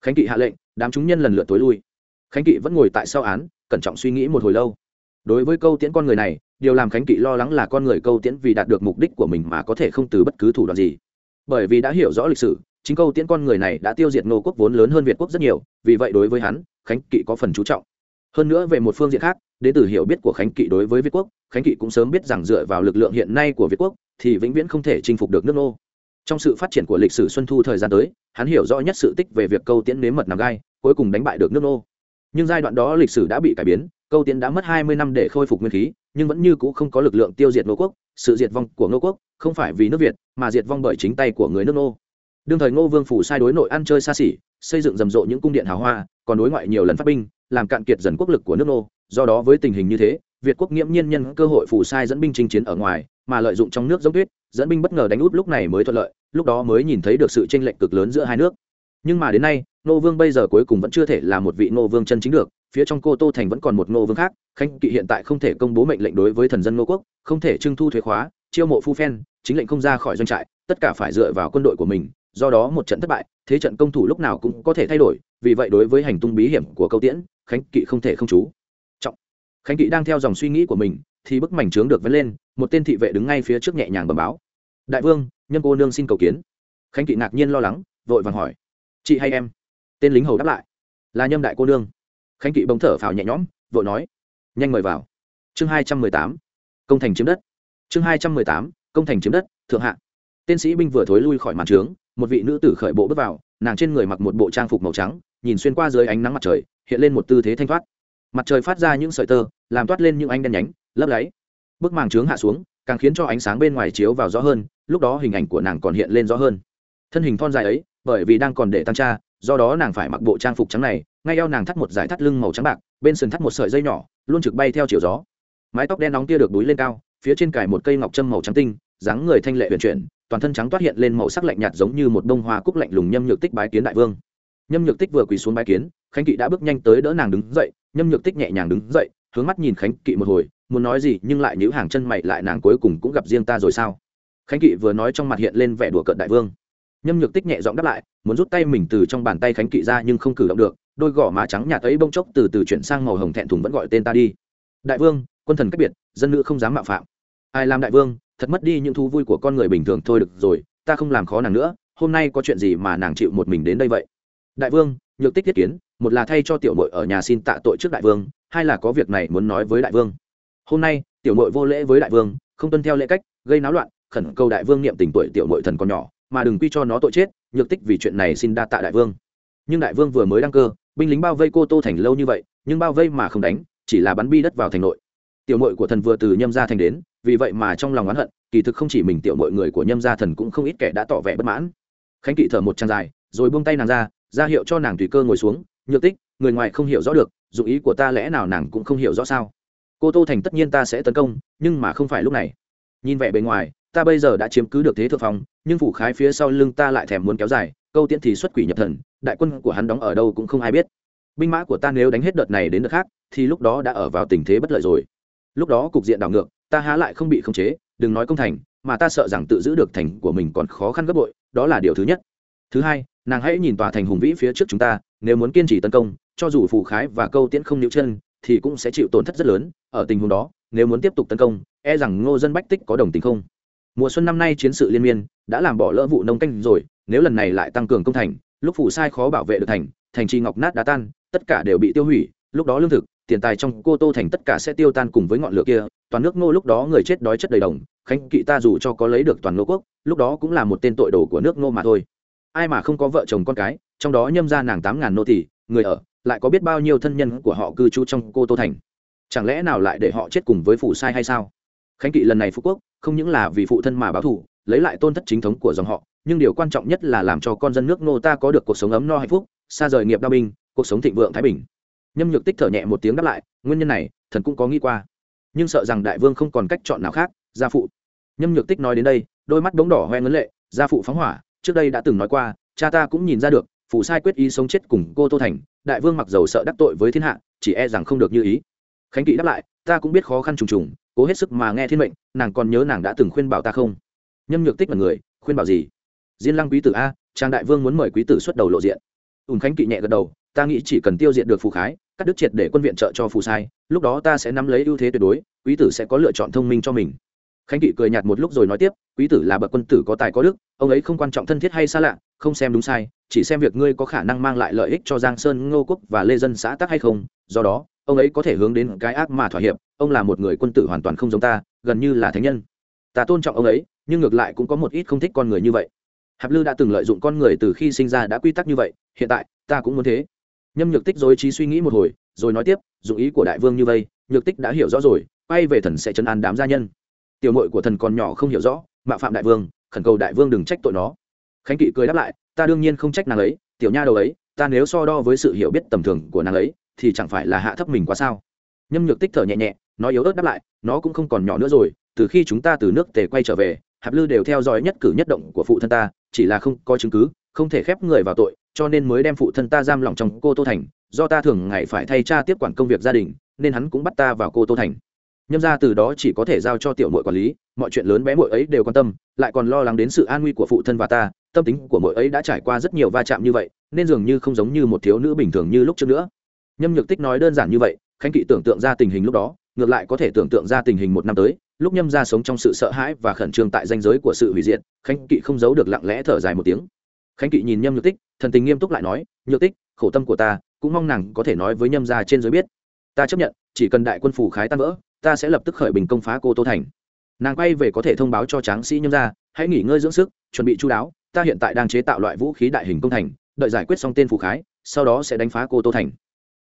Khánh kỵ hạ lệnh, đám chúng nhân lần lượt tối lui. Khánh kỵ vẫn ngồi tại sau án, cẩn trọng suy nghĩ một hồi lâu. Đối với câu tiễn con người này, điều làm khánh kỵ lo lắng là con người câu tiễn vì đạt được mục đích của mình mà có thể không từ bất cứ thủ đoạn gì. Bởi vì đã hiểu rõ lịch sử, chính câu tiễn con người này đã tiêu diệt nô quốc vốn lớn hơn việt quốc rất nhiều, vì vậy đối với hắn khánh kỵ có phần chú trọng. Hơn nữa về một phương diện khác đến từ hiểu biết của khánh kỵ đối với việt quốc, khánh kỵ cũng sớm biết rằng dựa vào lực lượng hiện nay của việt quốc, thì vĩnh viễn không thể chinh phục được nước nô. Trong sự phát triển của lịch sử xuân thu thời gian tới, hắn hiểu rõ nhất sự tích về việc câu tiễn nếm mật nằm gai, cuối cùng đánh bại được nước nô. Nhưng giai đoạn đó lịch sử đã bị cải biến, câu tiễn đã mất hai mươi năm để khôi phục nguyên khí, nhưng vẫn như c ũ không có lực lượng tiêu diệt nô quốc, sự diệt vong của nô quốc không phải vì nước việt, mà diệt vong bởi chính tay của người nước nô đương thời ngô vương phủ sai đối nội ăn chơi xa xỉ, xây dựng rầm rộ những cung điện hào hoa, còn đối ngoại nhiều lần phát binh, làm cạn kiệt dần quốc lực của nước nô do đó với tình hình như thế, việt quốc nghiễm nhiên nhân cơ hội phủ sai dẫn binh chinh chiến ở ngoài, mà lợi dụng trong nước giống tuyết, dẫn binh bất ngờ đánh út lúc này mới thuận lợi, lúc đó mới nhìn thấy được sự tranh lệch cực lớn giữa hai nước. Nhưng mà đến nay, Ngô vương bây giờ cuối cùng vẫn chưa thể là một vị Ngô vương chân chính được, phía trong cô tô thành vẫn còn một Ngô vương khác, khánh kỵ hiện tại không thể công bố mệnh lệnh đối với thần dân Ngô quốc, không thể trưng thu thuế khóa, chiêu mộ phu phen, chính lệnh không ra khỏi doanh trại, tất cả phải dựa vào quân đội của mình do đó một trận thất bại, thế trận công thủ lúc nào cũng có thể thay đổi, vì vậy đối với hành tung bí hiểm của câu tiễn, khánh kỵ không thể không chú trọng. Khánh kỵ đang theo dòng suy nghĩ của mình, thì bức mảnh trướng được vấn lên, một tên thị vệ đứng ngay phía trước nhẹ nhàng bẩm báo. Đại vương, nhân cô nương xin cầu kiến. Khánh kỵ ngạc nhiên lo lắng, vội vàng hỏi. Chị hay em? Tên lính hầu đáp lại. Là nhâm đại cô nương. Khánh kỵ bỗng thở phào nhẹ nhõm, vội nói. Nhanh mời vào. Chương hai trăm mười tám. Công thành chiếm đất. Chương hai trăm mười tám. Công thành chiếm đất, thượng hạ. Tên sĩ binh vừa thối lui khỏi màn trướng một vị nữ tử khởi bộ bước vào, nàng trên người mặc một bộ trang phục màu trắng, nhìn xuyên qua dưới ánh nắng mặt trời, hiện lên một tư thế thanh thoát. Mặt trời phát ra những sợi tơ, làm toát lên những ánh đen nhánh, lấp láy bức màng trướng hạ xuống, càng khiến cho ánh sáng bên ngoài chiếu vào rõ hơn, lúc đó hình ảnh của nàng còn hiện lên rõ hơn. Thân hình thon dài ấy, bởi vì đang còn để tăng tra do đó nàng phải mặc bộ trang phục trắng này, ngay eo nàng thắt một dải thắt lưng màu trắng bạc, bên sườn thắt một sợi dây nhỏ, luôn trực bay theo chiều gió. Mái tóc đen nóng tia được đuối lên cao, phía trên cài một cây ngọc trâm màu trắng tinh, dáng người thanh lệ huyền chuyển toàn thân trắng toát hiện lên màu sắc lạnh nhạt giống như một bông hoa cúc lạnh lùng nhâm nhược tích bái kiến đại vương. Nhâm nhược tích vừa quỳ xuống bái kiến, khánh kỵ đã bước nhanh tới đỡ nàng đứng dậy, nhâm nhược tích nhẹ nhàng đứng dậy, hướng mắt nhìn khánh kỵ một hồi, muốn nói gì nhưng lại nhíu hàng chân mày lại nàng cuối cùng cũng gặp riêng ta rồi sao? Khánh kỵ vừa nói trong mặt hiện lên vẻ đùa cợt đại vương. Nhâm nhược tích nhẹ giọng đáp lại, muốn rút tay mình từ trong bàn tay khánh kỵ ra nhưng không cử động được, đôi gò má trắng nhạt ấy bông chốc từ từ chuyển sang màu hồng thẹn thùng vẫn gọi tên ta đi. Đại vương, quân thần cách biệt, dân nữ không dám mạo phạm. Ai làm đại vương thật mất đi những thú vui của con người bình thường thôi được rồi, ta không làm khó nàng nữa, hôm nay có chuyện gì mà nàng chịu một mình đến đây vậy? Đại vương, nhược tích thiết kiến, một là thay cho tiểu mội ở nhà xin tạ tội trước đại vương, hai là có việc này muốn nói với đại vương. Hôm nay, tiểu mội vô lễ với đại vương, không tuân theo lễ cách, gây náo loạn, khẩn cầu đại vương niệm tình tuổi tiểu mội thần còn nhỏ, mà đừng quy cho nó tội chết, nhược tích vì chuyện này xin đa tạ đại vương. Nhưng đại vương vừa mới đăng cơ, binh lính bao vây cô tô thành lâu như vậy, nhưng bao vây mà không đánh, chỉ là bắn bi đất vào thành nội. Tiểu mội của thần vừa từ nhâm gia thành đến vì vậy mà trong lòng oán hận, kỳ thực không chỉ mình tiểu mọi người của nhâm gia thần cũng không ít kẻ đã tỏ vẻ bất mãn. Khánh kỵ thở một trang dài, rồi buông tay nàng ra ra hiệu cho nàng tùy cơ ngồi xuống, nhược tích, người ngoài không hiểu rõ được, dụng ý của ta lẽ nào nàng cũng không hiểu rõ sao? Cô tô thành tất nhiên ta sẽ tấn công, nhưng mà không phải lúc này. Nhìn vẻ bề ngoài, ta bây giờ đã chiếm cứ được thế thượng phong, nhưng phủ khái phía sau lưng ta lại thèm muốn kéo dài, câu tiễn thì xuất quỷ nhập thần, đại quân của hắn đóng ở đâu cũng không ai biết. Binh mã của ta nếu đánh hết đợt này đến đợt khác, thì lúc đó đã ở vào tình thế bất lợi rồi. Lúc đó cục diện đảo ngược ta há lại không bị khống chế, đừng nói công thành, mà ta sợ rằng tự giữ được thành của mình còn khó khăn gấp bội, đó là điều thứ nhất. Thứ hai, nàng hãy nhìn tòa thành hùng vĩ phía trước chúng ta, nếu muốn kiên trì tấn công, cho dù phù khái và câu tiễn không níu chân, thì cũng sẽ chịu tổn thất rất lớn. Ở tình huống đó, nếu muốn tiếp tục tấn công e rằng ngô dân bách tích có đồng tình không? Mùa xuân năm nay chiến sự liên miên, đã làm bỏ lỡ vụ nông canh rồi, nếu lần này lại tăng cường công thành, lúc phủ sai khó bảo vệ được thành thành trì ngọc nát đá tan, tất cả đều bị tiêu hủy, lúc đó lương thực, tiền tài trong cô tô thành tất cả sẽ tiêu tan cùng với ngọn lửa kia toàn nước ngô lúc đó người chết đói chất đầy đồng, khánh kỵ ta dù cho có lấy được toàn ngô quốc, lúc đó cũng là một tên tội đồ của nước ngô mà thôi. Ai mà không có vợ chồng con cái, trong đó nhâm ra nàng tám ngàn nô tỷ người ở, lại có biết bao nhiêu thân nhân của họ cư trú trong cô tô thành? Chẳng lẽ nào lại để họ chết cùng với phụ sai hay sao? Khánh kỵ lần này phú quốc, không những là vì phụ thân mà báo thù, lấy lại tôn thất chính thống của dòng họ, nhưng điều quan trọng nhất là làm cho con dân nước ngô ta có được cuộc sống ấm no hạnh phúc, xa rời nghiệp đau binh, cuộc sống thịnh vượng, thái bình. Nhâm nhược tích thở nhẹ một tiếng đáp lại, nguyên nhân này, thần cũng có nghĩ qua nhưng sợ rằng đại vương không còn cách chọn nào khác, gia phụ. Nhâm nhược tích nói đến đây, đôi mắt bóng đỏ hoe ngấn lệ, gia phụ phóng hỏa, trước đây đã từng nói qua, cha ta cũng nhìn ra được phụ sai quyết ý sống chết cùng cô tô thành, đại vương mặc dầu sợ đắc tội với thiên hạ, chỉ e rằng không được như ý. Khánh kỵ đáp lại, ta cũng biết khó khăn trùng trùng, cố hết sức mà nghe thiên mệnh, nàng còn nhớ nàng đã từng khuyên bảo ta không? Nhâm nhược tích là người, khuyên bảo gì? Diên lăng quý tử a trang đại vương muốn mời quý tử xuất đầu lộ diện. Ùn khánh kỵ nhẹ gật đầu, ta nghĩ chỉ cần tiêu diệt được phù khái cắt đứt triệt để quân viện trợ cho phù sai, lúc đó ta sẽ nắm lấy ưu thế tuyệt đối, quý tử sẽ có lựa chọn thông minh cho mình. Khánh kỵ cười nhạt một lúc rồi nói tiếp, quý tử là bậc quân tử có tài có đức, ông ấy không quan trọng thân thiết hay xa lạ, không xem đúng sai, chỉ xem việc ngươi có khả năng mang lại lợi ích cho giang sơn, ngô quốc và lê dân xã tắc hay không, do đó, ông ấy có thể hướng đến cái ác mà thỏa hiệp, ông là một người quân tử hoàn toàn không giống ta, gần như là thánh nhân. Ta tôn trọng ông ấy, nhưng ngược lại cũng có một ít không thích con người như vậy. Hạp lư đã từng lợi dụng con người từ khi sinh ra đã quy tắc như vậy, hiện tại, ta cũng muốn thế nhâm nhược tích dối trí suy nghĩ một hồi rồi nói tiếp dụng ý của đại vương như vậy, nhược tích đã hiểu rõ rồi quay về thần sẽ chấn an đám gia nhân. Tiểu mội của thần còn nhỏ không hiểu rõ mạo phạm đại vương khẩn cầu đại vương đừng trách tội nó. Khánh kỵ cười đáp lại ta đương nhiên không trách nàng ấy tiểu nha đầu ấy ta nếu so đo với sự hiểu biết tầm thường của nàng ấy thì chẳng phải là hạ thấp mình quá sao? Nhâm nhược tích thở nhẹ nhẹ nói yếu ớt đáp lại nó cũng không còn nhỏ nữa rồi từ khi chúng ta từ nước tề quay trở về hạp lư đều theo dõi nhất cử nhất động của phụ thân ta chỉ là không có chứng cứ không thể khép người vào tội cho nên mới đem phụ thân ta giam lỏng trong cô tô thành, do ta thường ngày phải thay cha tiếp quản công việc gia đình, nên hắn cũng bắt ta vào cô tô thành. Nhâm ra từ đó chỉ có thể giao cho tiểu mội quản lý, mọi chuyện lớn bé mội ấy đều quan tâm, lại còn lo lắng đến sự an nguy của phụ thân và ta, tâm tính của mội ấy đã trải qua rất nhiều va chạm như vậy, nên dường như không giống như một thiếu nữ bình thường như lúc trước nữa. Nhâm nhược tích nói đơn giản như vậy, khánh kỵ tưởng tượng ra tình hình lúc đó, ngược lại có thể tưởng tượng ra tình hình một năm tới, lúc nhâm ra sống trong sự sợ hãi và khẩn trương tại danh giới của sự hủy diệt, khánh kỵ không giấu được lặng lẽ thở dài một tiếng khánh kỵ nhìn nhâm nhược tích, thần tình nghiêm túc lại nói, nhược tích, khổ tâm của ta, cũng mong nàng có thể nói với nhâm gia trên giới biết. Ta chấp nhận, chỉ cần đại quân phủ khái tan vỡ, ta sẽ lập tức khởi bình công phá cô tô thành. Nàng quay về có thể thông báo cho tráng sĩ nhâm gia, hãy nghỉ ngơi dưỡng sức, chuẩn bị chú đáo, ta hiện tại đang chế tạo loại vũ khí đại hình công thành, đợi giải quyết xong tên phủ khái, sau đó sẽ đánh phá cô tô thành.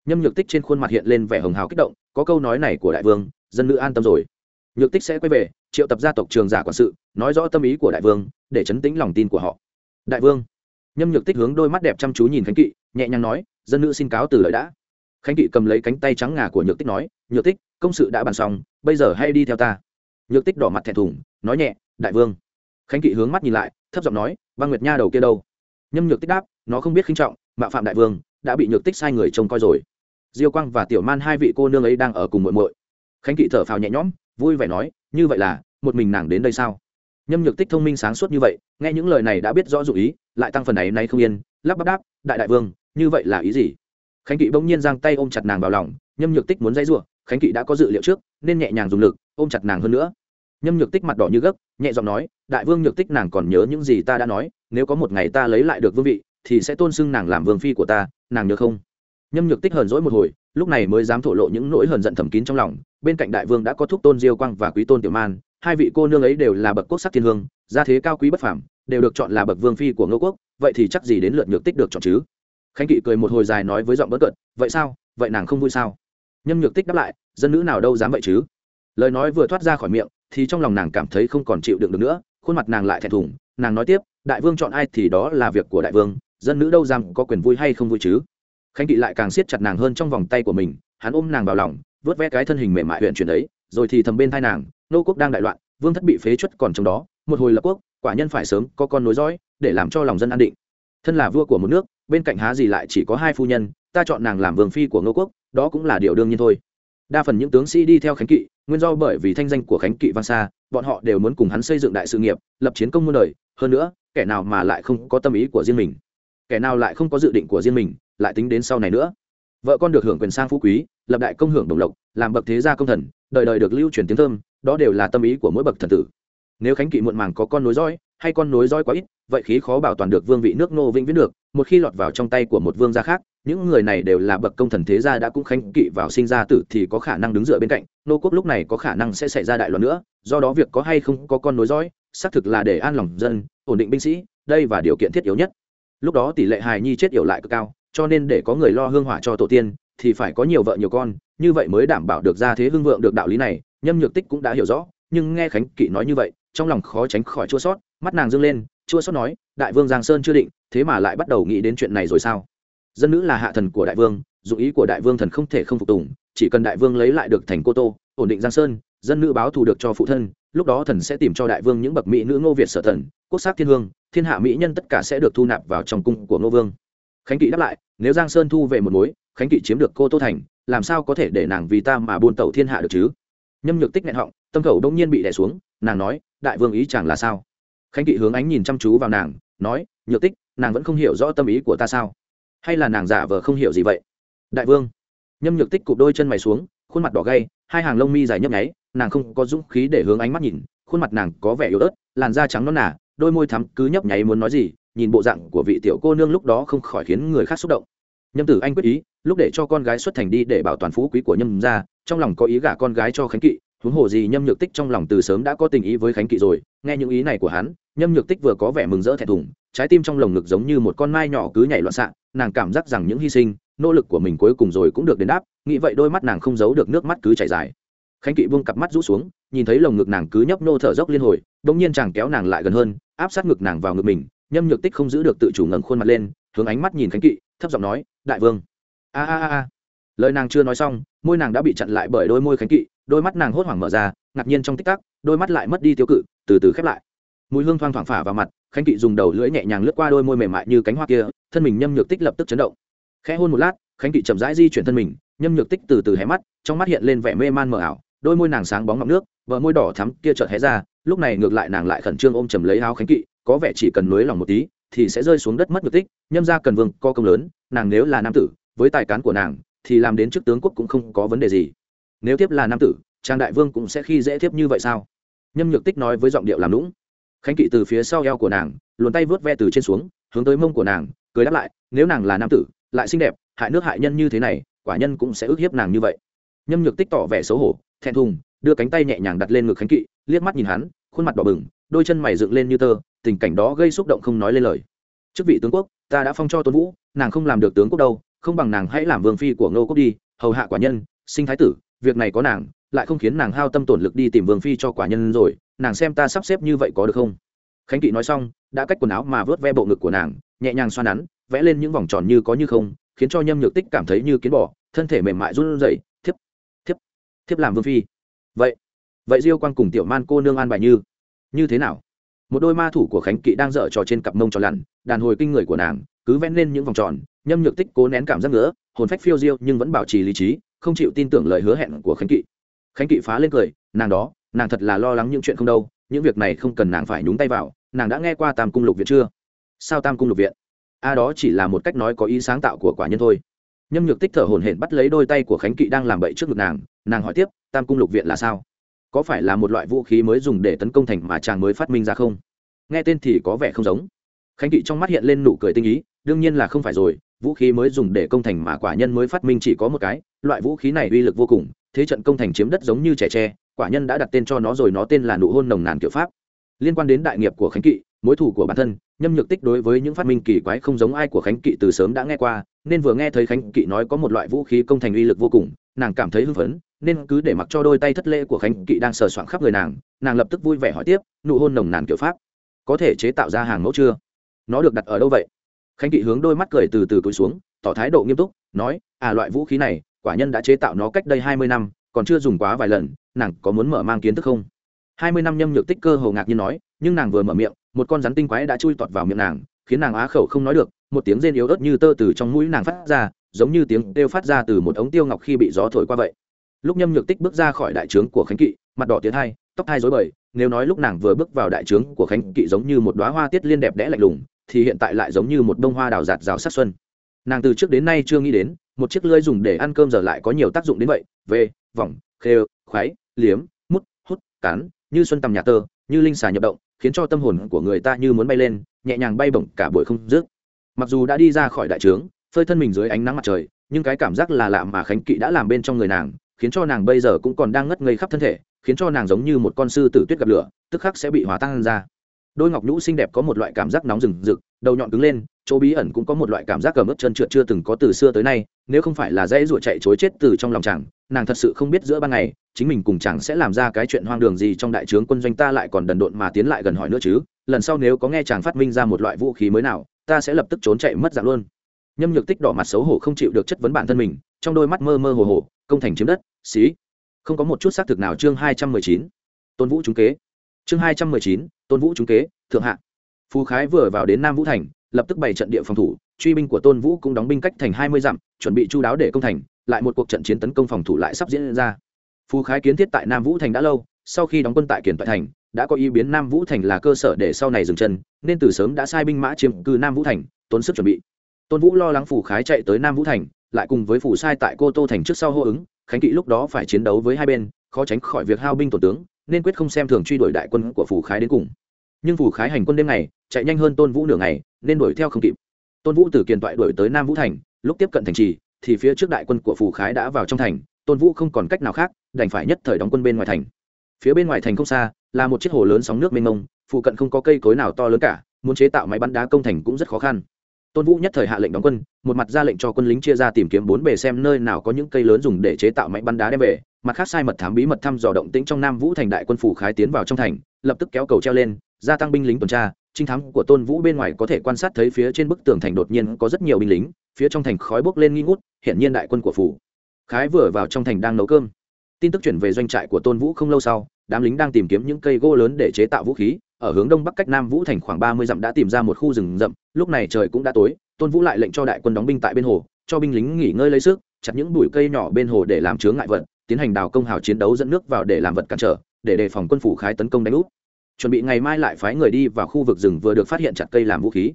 Nhâm nhược tích trên khuôn mặt hiện lên vẻ hồng hào kích động, có câu nói này của đại vương, dân nữ an tâm rồi. Nhược tích sẽ quay về, triệu tập gia tộc trường giả quản sự, nói rõ tâm ý của đại vương, để chấn tĩnh lòng tin của họ. Đại vương nhâm nhược tích hướng đôi mắt đẹp chăm chú nhìn khánh kỵ, nhẹ nhàng nói, dân nữ xin cáo từ lời đã. Khánh kỵ cầm lấy cánh tay trắng ngà của nhược tích nói, nhược tích, công sự đã bàn xong, bây giờ hay đi theo ta. Nhược tích đỏ mặt thẹn thùng, nói nhẹ, đại vương. Khánh kỵ hướng mắt nhìn lại, thấp giọng nói, băng nguyệt nha đầu kia đâu? Nhâm nhược tích đáp, nó không biết khinh trọng, mạo phạm đại vương, đã bị nhược tích sai người trông coi rồi. Diêu quang và tiểu man hai vị cô nương ấy đang ở cùng muội muội. Khánh kỵ thở phào nhẹ nhõm, vui vẻ nói, như vậy là, một mình nàng đến đây sao? Nhâm nhược tích thông minh sáng suốt như vậy, nghe những lời này đã biết rõ dụ ý, lại tăng phần này nay không yên, lắp bắp đáp, đại đại vương, như vậy là ý gì? Khánh kỵ bỗng nhiên giang tay ôm chặt nàng vào lòng, nhâm nhược tích muốn dãy r khánh kỵ đã có dự liệu trước, nên nhẹ nhàng dùng lực, ôm chặt nàng hơn nữa. Nhâm nhược tích mặt đỏ như gấc, nhẹ giọng nói, đại vương nhược tích nàng còn nhớ những gì ta đã nói, nếu có một ngày ta lấy lại được vương vị, thì sẽ tôn xưng nàng làm vương phi của ta, nàng nhớ không? Nhâm nhược tích hờn dỗi một hồi, lúc này mới dám thổ lộ những nỗi hờn giận thầm kín trong lòng, bên cạnh đại vương đã có thúc tôn diêu quang và quý tôn tiểu man hai vị cô nương ấy đều là bậc quốc sắc thiên hương, gia thế cao quý bất phảm đều được chọn là bậc vương phi của ngô quốc, vậy thì chắc gì đến lượt nhược tích được chọn chứ? Khánh kỵ cười một hồi dài nói với giọng bất cợt vậy sao? Vậy nàng không vui sao? Nhâm nhược tích đáp lại, dân nữ nào đâu dám vậy chứ? Lời nói vừa thoát ra khỏi miệng, thì trong lòng nàng cảm thấy không còn chịu đựng được nữa, khuôn mặt nàng lại thẹn thùng, nàng nói tiếp, đại vương chọn ai thì đó là việc của đại vương, dân nữ đâu dám có quyền vui hay không vui chứ? Khánh kỵ lại càng siết chặt nàng hơn trong vòng tay của mình, hắn ôm nàng vào lòng vớt vẽ cái thân hình mềm mại huyện chuyển ấy, rồi thì thầm bên thai nàng nô quốc đang đại loạn, vương thất bị phế chuất còn trong đó, một hồi lập quốc, quả nhân phải sớm có con nối dõi, để làm cho lòng dân an định. Thân là vua của một nước, bên cạnh há gì lại chỉ có hai phu nhân, ta chọn nàng làm vương phi của ngô quốc, đó cũng là điều đương nhiên thôi. Đa phần những tướng sĩ đi theo khánh kỵ, nguyên do bởi vì thanh danh của khánh kỵ vang xa, bọn họ đều muốn cùng hắn xây dựng đại sự nghiệp, lập chiến công muôn đời, hơn nữa, kẻ nào mà lại không có tâm ý của riêng mình, kẻ nào lại không có dự định của riêng mình, lại tính đến sau này nữa. Vợ con được hưởng quyền sang phú quý, lập đại công hưởng đồng lộc, làm bậc thế gia công thần, đời đời được lưu truyền tiếng thơm đó đều là tâm ý của mỗi bậc thần tử. Nếu khánh kỵ muộn màng có con nối dõi, hay con nối dõi quá ít, vậy khí khó bảo toàn được vương vị nước nô vĩnh viễn được. Một khi lọt vào trong tay của một vương gia khác, những người này đều là bậc công thần thế gia đã cũng khánh kỵ vào sinh ra tử thì có khả năng đứng dựa bên cạnh. Nô quốc lúc này có khả năng sẽ xảy ra đại loạn nữa, do đó việc có hay không có con nối dõi, xác thực là để an lòng dân, ổn định binh sĩ, đây và điều kiện thiết yếu nhất. Lúc đó tỷ lệ hài nhi chết yểu lại cực cao, cho nên để có người lo hương hỏa cho tổ tiên, thì phải có nhiều vợ nhiều con, như vậy mới đảm bảo được ra thế hưng vượng được đạo lý này nhâm nhược tích cũng đã hiểu rõ, nhưng nghe khánh kỵ nói như vậy, trong lòng khó tránh khỏi chua sót, mắt nàng dâng lên, chua sót nói, đại vương giang sơn chưa định, thế mà lại bắt đầu nghĩ đến chuyện này rồi sao? Dân nữ là hạ thần của đại vương, dụng ý của đại vương thần không thể không phục tùng, chỉ cần đại vương lấy lại được thành cô tô, ổn định giang sơn, dân nữ báo thù được cho phụ thân, lúc đó thần sẽ tìm cho đại vương những bậc mỹ nữ ngô việt sở thần, quốc sắc thiên hương, thiên hạ mỹ nhân tất cả sẽ được thu nạp vào trong cung của ngô vương. Khánh kỵ đáp lại, nếu giang sơn thu về một mối, khánh kỵ chiếm được cô tô thành, làm sao có thể để nàng vì ta mà buôn tẩu thiên hạ được chứ? Nhâm nhược tích nghẹn họng, tâm khẩu đông nhiên bị đè xuống, nàng nói, đại vương ý chẳng là sao? Khánh kỵ hướng ánh nhìn chăm chú vào nàng, nói, nhược tích, nàng vẫn không hiểu rõ tâm ý của ta sao? Hay là nàng giả vờ không hiểu gì vậy? Đại vương. Nhâm nhược tích cụp đôi chân mày xuống, khuôn mặt đỏ gay, hai hàng lông mi dài nhấp nháy, nàng không có dũng khí để hướng ánh mắt nhìn, khuôn mặt nàng có vẻ yếu ớt, làn da trắng non nà, đôi môi thắm cứ nhấp nháy muốn nói gì, nhìn bộ dạng của vị tiểu cô nương lúc đó không khỏi khiến người khác xúc động. Nhâm tử anh quyết ý, lúc để cho con gái xuất thành đi để bảo toàn phú quý của nhâm ra trong lòng có ý gả con gái cho khánh kỵ, huống hồ gì nhâm nhược tích trong lòng từ sớm đã có tình ý với khánh kỵ rồi, nghe những ý này của hắn, nhâm nhược tích vừa có vẻ mừng rỡ thẹn thùng, trái tim trong lồng ngực giống như một con mai nhỏ cứ nhảy loạn xạ, nàng cảm giác rằng những hy sinh, nỗ lực của mình cuối cùng rồi cũng được đền đáp, nghĩ vậy đôi mắt nàng không giấu được nước mắt cứ chảy dài. Khánh kỵ buông cặp mắt rũ xuống, nhìn thấy lồng ngực nàng cứ nhấp nô thở dốc liên hồi, bỗng nhiên chàng kéo nàng lại gần hơn, áp sát ngực nàng vào ngực mình, nhâm nhược tích không giữ được tự chủ ngẩng khuôn mặt lên, hướng ánh mắt nhìn khánh kỵ, thấp giọng nói, đại vương. A a a lời nàng chưa nói xong môi nàng đã bị chặn lại bởi đôi môi khánh kỵ, đôi mắt nàng hốt hoảng mở ra, ngạc nhiên trong tích tắc, đôi mắt lại mất đi tiêu cự, từ từ khép lại. Mùi hương thoang thoảng phả vào mặt, khánh kỵ dùng đầu lưỡi nhẹ nhàng lướt qua đôi môi mềm mại như cánh hoa kia, thân mình nhâm nhược tích lập tức chấn động. Khẽ hôn một lát, khánh kỵ chậm rãi di chuyển thân mình, nhâm nhược tích từ từ hé mắt, trong mắt hiện lên vẻ mê man mờ ảo, đôi môi nàng sáng bóng ngọc nước vợ môi đỏ thắm kia chợt hé ra, lúc này ngược lại nàng lại khẩn trương ôm chầm lấy áo khánh kỵ, có vẻ chỉ cần nối lòng một tí, thì sẽ rơi xuống đất mất nhược tích, nhâm ra cần vương, co công lớn, nàng nếu là nam tử, với tài cán của nàng thì làm đến trước tướng quốc cũng không có vấn đề gì. Nếu tiếp là nam tử, trang đại vương cũng sẽ khi dễ tiếp như vậy sao? Nhâm nhược tích nói với giọng điệu làm lũng khánh kỵ từ phía sau eo của nàng, luồn tay vớt ve từ trên xuống, hướng tới mông của nàng, cười đáp lại, nếu nàng là nam tử, lại xinh đẹp, hại nước hại nhân như thế này, quả nhân cũng sẽ ức hiếp nàng như vậy. Nhâm nhược tích tỏ vẻ xấu hổ, thẹn thùng, đưa cánh tay nhẹ nhàng đặt lên ngực khánh kỵ, liếc mắt nhìn hắn, khuôn mặt đỏ bừng, đôi chân mày dựng lên như tơ, tình cảnh đó gây xúc động không nói lên lời. Chức vị tướng quốc, ta đã phong cho tôn vũ, nàng không làm được tướng quốc đâu không bằng nàng hãy làm vương phi của ngô quốc đi, hầu hạ quả nhân, sinh thái tử, việc này có nàng, lại không khiến nàng hao tâm tổn lực đi tìm vương phi cho quả nhân rồi, nàng xem ta sắp xếp như vậy có được không? Khánh kỵ nói xong, đã cách quần áo mà vớt ve bộ ngực của nàng, nhẹ nhàng xoa nắn, vẽ lên những vòng tròn như có như không, khiến cho nhâm nhược tích cảm thấy như kiến bỏ thân thể mềm mại run rẩy, thiếp thiếp thiếp làm vương phi. Vậy vậy diêu quan cùng tiểu man cô nương an bài như như thế nào? Một đôi ma thủ của khánh kỵ đang dở trò trên cặp mông tròn lặn, đàn hồi kinh người của nàng, cứ vẽ lên những vòng tròn nhâm nhược tích cố nén cảm giác nữa hồn phách phiêu diêu nhưng vẫn bảo trì lý trí, không chịu tin tưởng lời hứa hẹn của khánh kỵ. Khánh kỵ phá lên cười, nàng đó, nàng thật là lo lắng những chuyện không đâu, những việc này không cần nàng phải nhúng tay vào, nàng đã nghe qua tam cung lục viện chưa? Sao tam cung lục viện? A đó chỉ là một cách nói có ý sáng tạo của quả nhân thôi. Nhâm nhược tích thở hổn hển bắt lấy đôi tay của khánh kỵ đang làm bậy trước ngực nàng nàng hỏi tiếp, tam cung lục viện là sao? Có phải là một loại vũ khí mới dùng để tấn công thành mà chàng mới phát minh ra không? Nghe tên thì có vẻ không giống. Khánh kỵ trong mắt hiện lên nụ cười tinh ý, đương nhiên là không phải rồi vũ khí mới dùng để công thành mà quả nhân mới phát minh chỉ có một cái, loại vũ khí này uy lực vô cùng, thế trận công thành chiếm đất giống như trẻ tre, quả nhân đã đặt tên cho nó rồi nó tên là nụ hôn nồng nàn kiểu pháp. Liên quan đến đại nghiệp của khánh kỵ, mối thủ của bản thân, nhâm nhược tích đối với những phát minh kỳ quái không giống ai của khánh kỵ từ sớm đã nghe qua, nên vừa nghe thấy khánh kỵ nói có một loại vũ khí công thành uy lực vô cùng, nàng cảm thấy hưng phấn, nên cứ để mặc cho đôi tay thất lễ của khánh kỵ đang sờ soạng khắp người nàng nàng lập tức vui vẻ hỏi tiếp, nụ hôn nồng nàn kiểu pháp, có thể chế tạo ra hàng mẫu chưa? Nó được đặt ở đâu vậy? Khánh kỵ hướng đôi mắt cười từ từ cúi xuống, tỏ thái độ nghiêm túc, nói à loại vũ khí này, quả nhân đã chế tạo nó cách đây hai mươi năm, còn chưa dùng quá vài lần, nàng có muốn mở mang kiến thức không? hai mươi năm nhâm nhược tích cơ hồ ngạc nhiên nói, nhưng nàng vừa mở miệng, một con rắn tinh quái đã chui tọt vào miệng nàng, khiến nàng á khẩu không nói được, một tiếng rên yếu ớt như tơ từ trong mũi nàng phát ra, giống như tiếng kêu phát ra từ một ống tiêu ngọc khi bị gió thổi qua vậy. Lúc nhâm nhược tích bước ra khỏi đại trướng của khánh kỵ, mặt đỏ tiến hai, tóc hai rối bời, nếu nói lúc nàng vừa bước vào đại trướng của khánh kỵ giống như một đoá hoa tiết liên đẹp đẽ lạnh lùng thì hiện tại lại giống như một bông hoa đào giạt rào sắc xuân. Nàng từ trước đến nay chưa nghĩ đến, một chiếc lưỡi dùng để ăn cơm giờ lại có nhiều tác dụng đến vậy. Về, vòng, khêu, khoái, liếm, mút, hút, cắn, như xuân tầm nhà tơ, như linh xà nhập động, khiến cho tâm hồn của người ta như muốn bay lên, nhẹ nhàng bay bổng cả buổi không dứt. Mặc dù đã đi ra khỏi đại trướng, phơi thân mình dưới ánh nắng mặt trời, nhưng cái cảm giác là lạ mà khánh kỵ đã làm bên trong người nàng, khiến cho nàng bây giờ cũng còn đang ngất ngây khắp thân thể, khiến cho nàng giống như một con sư tử tuyết gặp lửa, tức khắc sẽ bị hòa tan ra đôi ngọc nhũ xinh đẹp có một loại cảm giác nóng rừng rực, đầu nhọn cứng lên, chỗ bí ẩn cũng có một loại cảm giác cầm ướt chân trượt chưa từng có từ xưa tới nay, nếu không phải là dãy ruột chạy chối chết từ trong lòng chàng, nàng thật sự không biết giữa ban ngày, chính mình cùng chàng sẽ làm ra cái chuyện hoang đường gì trong đại trướng quân doanh ta lại còn đần độn mà tiến lại gần hỏi nữa chứ, lần sau nếu có nghe chàng phát minh ra một loại vũ khí mới nào, ta sẽ lập tức trốn chạy mất dạng luôn. Nhâm nhược tích đỏ mặt xấu hổ không chịu được chất vấn bản thân mình, trong đôi mắt mơ mơ hồ hồ, công thành chiếm đất, xí. Không có một chút xác thực nào, chương hai trăm mười chín. Tôn vũ trúng kế. Chương hai trăm mười chín tôn vũ trúng kế, thượng hạ. Phú khái vừa vào đến nam vũ thành, lập tức bày trận địa phòng thủ, truy binh của tôn vũ cũng đóng binh cách thành hai mươi dặm, chuẩn bị chú đáo để công thành, lại một cuộc trận chiến tấn công phòng thủ lại sắp diễn ra. Phú khái kiến thiết tại nam vũ thành đã lâu, sau khi đóng quân tại kiển toại thành, đã có ý biến nam vũ thành là cơ sở để sau này dừng chân, nên từ sớm đã sai binh mã chiếm cư nam vũ thành, tốn sức chuẩn bị. Tôn vũ lo lắng phù khái chạy tới nam vũ thành, lại cùng với phù sai tại cô tô thành trước sau hô ứng, khánh kỵ lúc đó phải chiến đấu với hai bên, khó tránh khỏi việc hao binh tổ tướng, nên quyết không xem thường truy đuổi đại quân của phủ khái đến cùng nhưng phủ khái hành quân đêm này chạy nhanh hơn tôn vũ nửa ngày, nên đuổi theo không kịp. Tôn vũ từ kiền toại đuổi tới nam vũ thành, lúc tiếp cận thành trì, thì phía trước đại quân của phủ khái đã vào trong thành, tôn vũ không còn cách nào khác, đành phải nhất thời đóng quân bên ngoài thành. Phía bên ngoài thành không xa, là một chiếc hồ lớn sóng nước mênh mông, phụ cận không có cây cối nào to lớn cả, muốn chế tạo máy bắn đá công thành cũng rất khó khăn. Tôn vũ nhất thời hạ lệnh đóng quân, một mặt ra lệnh cho quân lính chia ra tìm kiếm bốn bề xem nơi nào có những cây lớn dùng để chế tạo máy bắn đá đem về mặt khác sai mật thám bí mật thăm dò động tĩnh trong nam vũ thành đại quân phủ khái tiến vào trong thành, lập tức kéo cầu treo lên, gia tăng binh lính tuần tra, trinh thám của tôn vũ bên ngoài có thể quan sát thấy phía trên bức tường thành đột nhiên có rất nhiều binh lính, phía trong thành khói bốc lên nghi ngút hiện nhiên đại quân của phủ khái vừa vào trong thành đang nấu cơm. Tin tức chuyển về doanh trại của tôn vũ không lâu sau, đám lính đang tìm kiếm những cây gỗ lớn để chế tạo vũ khí, ở hướng đông bắc cách nam vũ thành khoảng ba mươi dặm đã tìm ra một khu rừng rậm, lúc này trời cũng đã tối, tôn vũ lại lệnh cho đại quân đóng binh tại bên hồ, cho binh lính nghỉ ngơi lấy sức, chặt những bụi cây nhỏ bên hồ để làm chướng ngại vật tiến hành đào công hào chiến đấu dẫn nước vào để làm vật cản trở, để đề phòng quân phủ khái tấn công đánh úp. Chuẩn bị ngày mai lại phái người đi vào khu vực rừng vừa được phát hiện chặt cây làm vũ khí.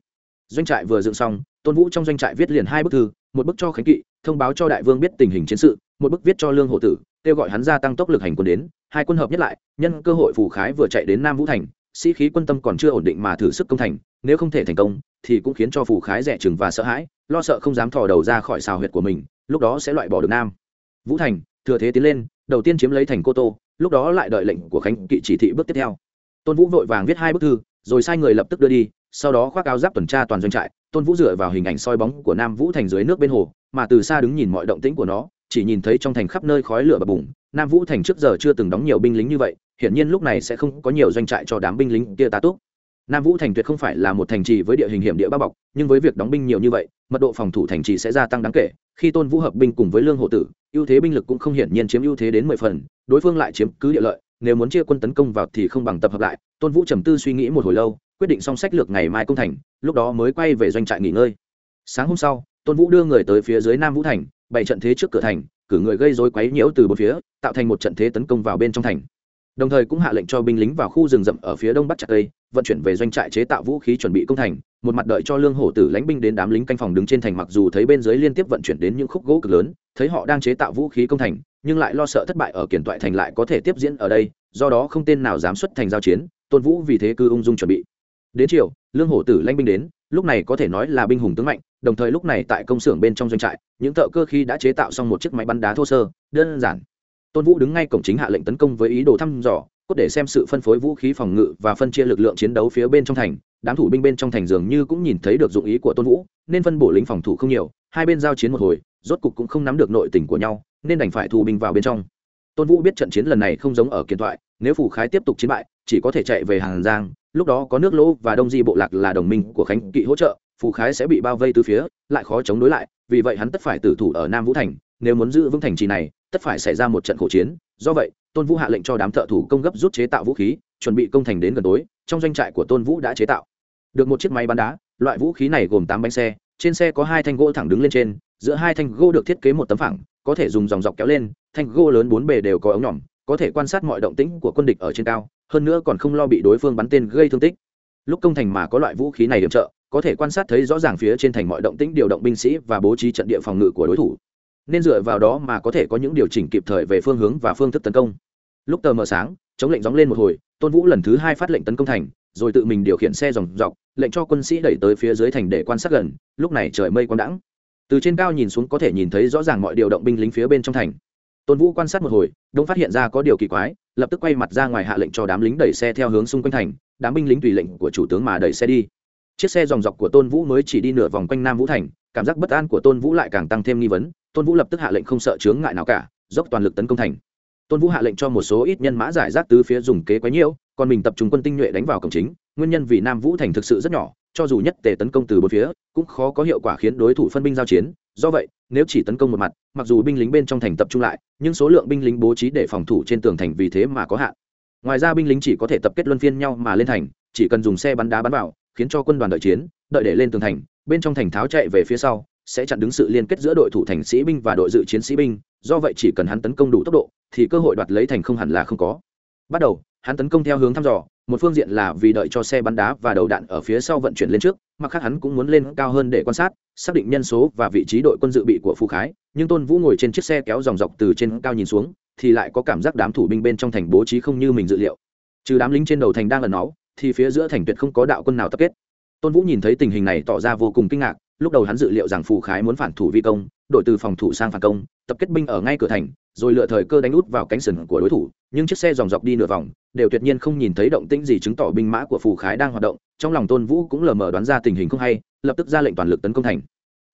Doanh trại vừa dựng xong, tôn vũ trong doanh trại viết liền hai bức thư, một bức cho khánh kỵ, thông báo cho đại vương biết tình hình chiến sự, một bức viết cho lương hộ tử, kêu gọi hắn gia tăng tốc lực hành quân đến, hai quân hợp nhất lại, nhân cơ hội phủ khái vừa chạy đến nam vũ thành, sĩ khí quân tâm còn chưa ổn định mà thử sức công thành, nếu không thể thành công, thì cũng khiến cho phủ khái rẻ chừng và sợ hãi, lo sợ không dám thò đầu ra khỏi xào huyệt của mình, lúc đó sẽ loại bỏ được nam vũ thành thừa thế tiến lên, đầu tiên chiếm lấy thành cô tô, lúc đó lại đợi lệnh của khánh kỵ chỉ thị bước tiếp theo. Tôn vũ vội vàng viết hai bức thư, rồi sai người lập tức đưa đi, sau đó khoác áo giáp tuần tra toàn doanh trại, tôn vũ dựa vào hình ảnh soi bóng của nam vũ thành dưới nước bên hồ, mà từ xa đứng nhìn mọi động tĩnh của nó, chỉ nhìn thấy trong thành khắp nơi khói lửa bập bùng, nam vũ thành trước giờ chưa từng đóng nhiều binh lính như vậy, hiển nhiên lúc này sẽ không có nhiều doanh trại cho đám binh lính kia tá túc nam vũ thành tuyệt không phải là một thành trì với địa hình hiểm địa bao bọc, nhưng với việc đóng binh nhiều như vậy, mật độ phòng thủ thành trì sẽ gia tăng đáng kể. Khi tôn vũ hợp binh cùng với lương hộ tử, ưu thế binh lực cũng không hiển nhiên chiếm ưu thế đến mười phần, đối phương lại chiếm cứ địa lợi, nếu muốn chia quân tấn công vào thì không bằng tập hợp lại. Tôn vũ trầm tư suy nghĩ một hồi lâu, quyết định xong sách lược ngày mai công thành, lúc đó mới quay về doanh trại nghỉ ngơi. Sáng hôm sau, tôn vũ đưa người tới phía dưới nam vũ thành, bày trận thế trước cửa thành, cử người gây rối quấy nhiễu từ bốn phía, tạo thành một trận thế tấn công vào bên trong thành đồng thời cũng hạ lệnh cho binh lính vào khu rừng rậm ở phía đông bắc chặt tây, vận chuyển về doanh trại chế tạo vũ khí chuẩn bị công thành, một mặt đợi cho lương hổ tử lãnh binh đến đám lính canh phòng đứng trên thành mặc dù thấy bên dưới liên tiếp vận chuyển đến những khúc gỗ cực lớn, thấy họ đang chế tạo vũ khí công thành, nhưng lại lo sợ thất bại ở kiển toại thành lại có thể tiếp diễn ở đây, do đó không tên nào dám xuất thành giao chiến, tôn vũ vì thế cứ ung dung chuẩn bị. Đến chiều, lương hổ tử lãnh binh đến, lúc này có thể nói là binh hùng tướng mạnh, đồng thời lúc này tại công xưởng bên trong doanh trại, những thợ cơ khí đã chế tạo xong một chiếc máy bắn đá thô sơ, đơn giản tôn vũ đứng ngay cổng chính hạ lệnh tấn công với ý đồ thăm dò, cốt để xem sự phân phối vũ khí phòng ngự và phân chia lực lượng chiến đấu phía bên trong thành. Đám thủ binh bên trong thành dường như cũng nhìn thấy được dụng ý của tôn vũ, nên phân bổ lính phòng thủ không nhiều, hai bên giao chiến một hồi, rốt cục cũng không nắm được nội tình của nhau, nên đành phải thu binh vào bên trong. Tôn vũ biết trận chiến lần này không giống ở kiến thoại, nếu phủ khái tiếp tục chiến bại, chỉ có thể chạy về hàng giang, lúc đó có nước lỗ và đông di bộ lạc là đồng minh của khánh kỵ hỗ trợ, phủ khái sẽ bị bao vây từ phía, lại khó chống đối lại, vì vậy hắn tất phải tử thủ ở nam vũ thành, nếu muốn giữ vững thành trì này tất phải xảy ra một trận khổ chiến, do vậy, tôn vũ hạ lệnh cho đám thợ thủ công gấp rút chế tạo vũ khí, chuẩn bị công thành đến gần tối, trong doanh trại của tôn vũ đã chế tạo. Được một chiếc máy bắn đá, loại vũ khí này gồm tám bánh xe, trên xe có hai thanh gỗ thẳng đứng lên trên, giữa hai thanh gỗ được thiết kế một tấm phẳng, có thể dùng dòng dọc kéo lên, thanh gỗ lớn bốn bề đều có ống nhỏm có thể quan sát mọi động tĩnh của quân địch ở trên cao, hơn nữa còn không lo bị đối phương bắn tên gây thương tích. Lúc công thành mà có loại vũ khí này điểm trợ, có thể quan sát thấy rõ ràng phía trên thành mọi động tĩnh điều động binh sĩ và bố trí trận địa phòng ngự của đối thủ nên dựa vào đó mà có thể có những điều chỉnh kịp thời về phương hướng và phương thức tấn công. Lúc tờ mờ sáng, chống lệnh gióng lên một hồi, tôn vũ lần thứ hai phát lệnh tấn công thành, rồi tự mình điều khiển xe dòng dọc, lệnh cho quân sĩ đẩy tới phía dưới thành để quan sát gần, lúc này trời mây quang đãng. Từ trên cao nhìn xuống có thể nhìn thấy rõ ràng mọi điều động binh lính phía bên trong thành. Tôn vũ quan sát một hồi, đông phát hiện ra có điều kỳ quái, lập tức quay mặt ra ngoài hạ lệnh cho đám lính đẩy xe theo hướng xung quanh thành, đám binh lính tùy lệnh của chủ tướng mà đẩy xe đi. Chiếc xe dòng dọc của tôn vũ mới chỉ đi nửa vòng quanh nam vũ thành, cảm giác bất an của tôn vũ lại càng tăng thêm nghi vấn tôn vũ lập tức hạ lệnh không sợ chướng ngại nào cả, dốc toàn lực tấn công thành. Tôn vũ hạ lệnh cho một số ít nhân mã giải rác tứ phía dùng kế quái nhiễu, còn mình tập trung quân tinh nhuệ đánh vào cổng chính, nguyên nhân vì nam vũ thành thực sự rất nhỏ, cho dù nhất tề tấn công từ bốn phía, cũng khó có hiệu quả khiến đối thủ phân binh giao chiến. Do vậy, nếu chỉ tấn công một mặt, mặc dù binh lính bên trong thành tập trung lại, nhưng số lượng binh lính bố trí để phòng thủ trên tường thành vì thế mà có hạn. Ngoài ra binh lính chỉ có thể tập kết luân phiên nhau mà lên thành, chỉ cần dùng xe bắn đá bắn vào, khiến cho quân đoàn đợi chiến, đợi để lên tường thành, bên trong thành tháo chạy về phía sau sẽ chặn đứng sự liên kết giữa đội thủ thành sĩ binh và đội dự chiến sĩ binh, do vậy chỉ cần hắn tấn công đủ tốc độ, thì cơ hội đoạt lấy thành không hẳn là không có. Bắt đầu, hắn tấn công theo hướng thăm dò, một phương diện là vì đợi cho xe bắn đá và đầu đạn ở phía sau vận chuyển lên trước, mặt khác hắn cũng muốn lên cao hơn để quan sát, xác định nhân số và vị trí đội quân dự bị của Phu khái, nhưng tôn vũ ngồi trên chiếc xe kéo dòng dọc từ trên cao nhìn xuống, thì lại có cảm giác đám thủ binh bên trong thành bố trí không như mình dự liệu. Trừ đám lính trên đầu thành đang ẩn náu, thì phía giữa thành tuyệt không có đạo quân nào tập kết. Tôn vũ nhìn thấy tình hình này tỏ ra vô cùng kinh ngạc lúc đầu hắn dự liệu rằng phù khái muốn phản thủ vi công đội từ phòng thủ sang phản công, tập kết binh ở ngay cửa thành, rồi lựa thời cơ đánh út vào cánh sừng của đối thủ, nhưng chiếc xe dòng dọc đi nửa vòng, đều tuyệt nhiên không nhìn thấy động tĩnh gì chứng tỏ binh mã của phù khái đang hoạt động, trong lòng tôn vũ cũng lờ mờ đoán ra tình hình không hay, lập tức ra lệnh toàn lực tấn công thành.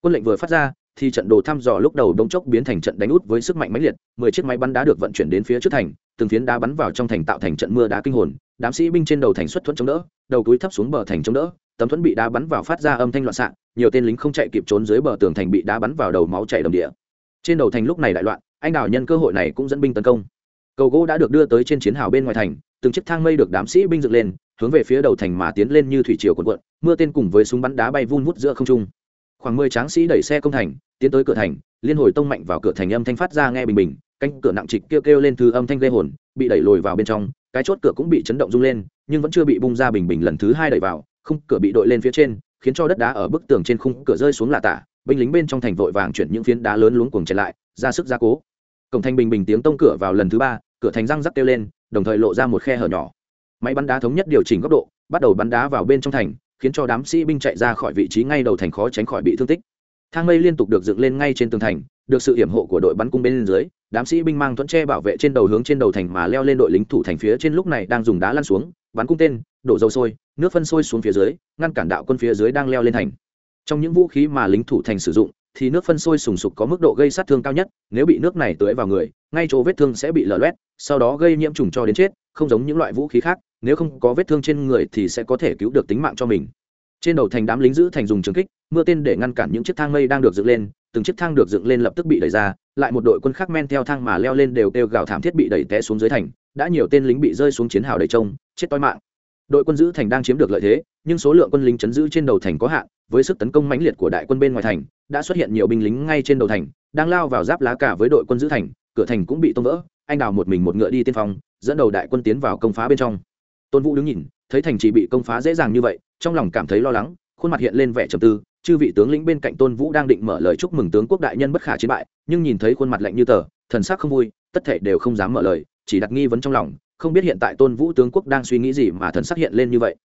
Quân lệnh vừa phát ra, thì trận đồ thăm dò lúc đầu đông chốc biến thành trận đánh út với sức mạnh mãnh liệt, mười chiếc máy bắn đá được vận chuyển đến phía trước thành, từng phiến đá bắn vào trong thành tạo thành trận mưa đá kinh hồn, đám sĩ binh trên đầu thành xuất thuẫn chống đỡ, đầu túi thấp xuống bờ thành chống đỡ, tấm thuẫn bị đá bắn vào phát ra âm thanh loạn xạ nhiều tên lính không chạy kịp trốn dưới bờ tường thành bị đá bắn vào đầu máu chảy đầm địa. Trên đầu thành lúc này đại loạn, anh đào nhân cơ hội này cũng dẫn binh tấn công. Cầu gỗ đã được đưa tới trên chiến hào bên ngoài thành, từng chiếc thang mây được đám sĩ binh dựng lên, hướng về phía đầu thành mà tiến lên như thủy triều cuộn cuộn, mưa tên cùng với súng bắn đá bay vun vút giữa không trung. Khoảng mười tráng sĩ đẩy xe công thành, tiến tới cửa thành, liên hồi tông mạnh vào cửa thành âm thanh phát ra nghe bình bình, cánh cửa nặng trịch kêu kêu lên thư âm thanh gây hồn, bị đẩy lồi vào bên trong, cái chốt cửa cũng bị chấn động rung lên, nhưng vẫn chưa bị bung ra bình bình lần thứ hai đẩy vào không cửa bị đội lên phía trên khiến cho đất đá ở bức tường trên khung cửa rơi xuống lạ tả, binh lính bên trong thành vội vàng chuyển những phiến đá lớn luống cuồng chạy lại, ra sức gia cố. Cổng thành bình bình tiếng tông cửa vào lần thứ ba, cửa thành răng rắc kêu lên, đồng thời lộ ra một khe hở nhỏ. Máy bắn đá thống nhất điều chỉnh góc độ, bắt đầu bắn đá vào bên trong thành, khiến cho đám sĩ binh chạy ra khỏi vị trí ngay đầu thành khó tránh khỏi bị thương tích. Thang mây liên tục được dựng lên ngay trên tường thành, được sự hiểm hộ của đội bắn cung bên dưới, đám sĩ binh mang thuẫn tre bảo vệ trên đầu hướng trên đầu thành mà leo lên đội lính thủ thành phía trên lúc này đang dùng đá lăn xuống bắn cung tên, đổ dầu sôi, nước phân sôi xuống phía dưới, ngăn cản đạo quân phía dưới đang leo lên thành. Trong những vũ khí mà lính thủ thành sử dụng, thì nước phân sôi sùng sục có mức độ gây sát thương cao nhất, nếu bị nước này tưới vào người, ngay chỗ vết thương sẽ bị lở loét, sau đó gây nhiễm trùng cho đến chết, không giống những loại vũ khí khác, nếu không có vết thương trên người thì sẽ có thể cứu được tính mạng cho mình. Trên đầu thành đám lính giữ thành dùng trường kích, mưa tên để ngăn cản những chiếc thang mây đang được dựng lên, từng chiếc thang được dựng lên lập tức bị đẩy ra, lại một đội quân khác men theo thang mà leo lên đều kêu gào thảm thiết bị đẩy té xuống dưới thành đã nhiều tên lính bị rơi xuống chiến hào đầy trông, chết toi mạng. Đội quân giữ thành đang chiếm được lợi thế, nhưng số lượng quân lính chấn giữ trên đầu thành có hạn, với sức tấn công mãnh liệt của đại quân bên ngoài thành, đã xuất hiện nhiều binh lính ngay trên đầu thành, đang lao vào giáp lá cả với đội quân giữ thành, cửa thành cũng bị tông vỡ, anh đào một mình một ngựa đi tiên phong, dẫn đầu đại quân tiến vào công phá bên trong. Tôn vũ đứng nhìn, thấy thành chỉ bị công phá dễ dàng như vậy, trong lòng cảm thấy lo lắng, khuôn mặt hiện lên vẻ trầm tư, chư vị tướng lĩnh bên cạnh tôn vũ đang định mở lời chúc mừng tướng quốc đại nhân bất khả chiến bại, nhưng nhìn thấy khuôn mặt lạnh như tờ, thần sắc không vui, tất thể đều không dám mở lời chỉ đặt nghi vấn trong lòng, không biết hiện tại tôn vũ tướng quốc đang suy nghĩ gì mà thần sắc hiện lên như vậy.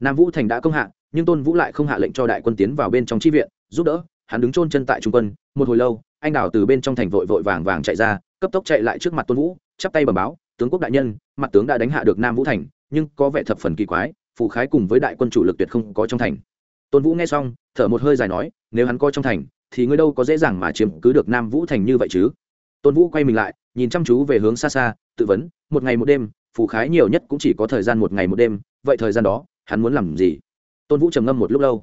Nam vũ thành đã công hạ, nhưng tôn vũ lại không hạ lệnh cho đại quân tiến vào bên trong tri viện, giúp đỡ, hắn đứng chôn chân tại trung quân, một hồi lâu, anh đào từ bên trong thành vội vội vàng vàng chạy ra, cấp tốc chạy lại trước mặt tôn vũ, chắp tay bẩm báo, tướng quốc đại nhân, mặt tướng đã đánh hạ được nam vũ thành, nhưng có vẻ thập phần kỳ quái phụ khái cùng với đại quân chủ lực tuyệt không có trong thành. Tôn vũ nghe xong, thở một hơi dài nói, nếu hắn coi trong thành, thì ngươi đâu có dễ dàng mà chiếm cứ được nam vũ thành như vậy chứ? Tôn vũ quay mình lại nhìn chăm chú về hướng xa xa, tự vấn, một ngày một đêm, phù khái nhiều nhất cũng chỉ có thời gian một ngày một đêm, vậy thời gian đó, hắn muốn làm gì? Tôn vũ trầm ngâm một lúc lâu.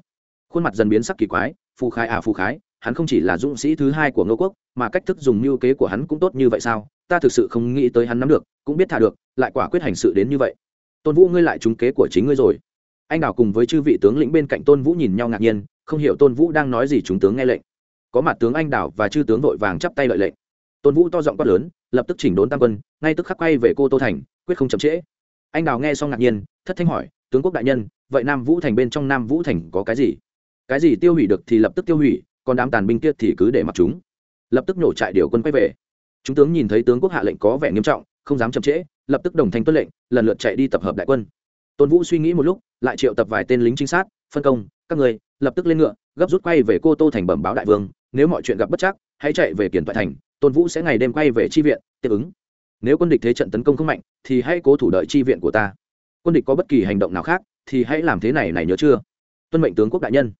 Khuôn mặt dần biến sắc kỳ quái, phù khái à phù khái, hắn không chỉ là dũng sĩ thứ hai của ngô quốc, mà cách thức dùng mưu kế của hắn cũng tốt như vậy sao? Ta thực sự không nghĩ tới hắn nắm được, cũng biết thả được, lại quả quyết hành sự đến như vậy. Tôn vũ, ngươi lại trúng kế của chính ngươi rồi. Anh đào cùng với chư vị tướng lĩnh bên cạnh tôn vũ nhìn nhau ngạc nhiên, không hiểu tôn vũ đang nói gì chúng tướng nghe lệnh. Có mặt tướng anh đào và chư tướng vội vàng chắp tay lợi lệnh. Tôn vũ to giọng quát lớn lập tức chỉnh đốn tam quân, ngay tức khắc quay về cô tô thành, quyết không chậm trễ. Anh đào nghe xong ngạc nhiên, thất thanh hỏi, tướng quốc đại nhân, vậy nam vũ thành bên trong nam vũ thành có cái gì? Cái gì tiêu hủy được thì lập tức tiêu hủy, còn đám tàn binh kia thì cứ để mặc chúng. Lập tức nổ trại điều quân quay về. Chúng tướng nhìn thấy tướng quốc hạ lệnh có vẻ nghiêm trọng, không dám chậm trễ, lập tức đồng thanh tuân lệnh, lần lượt chạy đi tập hợp đại quân. Tôn vũ suy nghĩ một lúc, lại triệu tập vài tên lính trinh sát, phân công, các người, lập tức lên ngựa, gấp rút quay về cô tô thành bẩm báo đại vương, nếu mọi chuyện gặp bất chắc hãy chạy về kiển toại thành, tôn vũ sẽ ngày đêm quay về tri viện, tiếp ứng. Nếu quân địch thế trận tấn công không mạnh, thì hãy cố thủ đợi tri viện của ta. Quân địch có bất kỳ hành động nào khác, thì hãy làm thế này này nhớ chưa? Tuân mệnh tướng quốc đại nhân.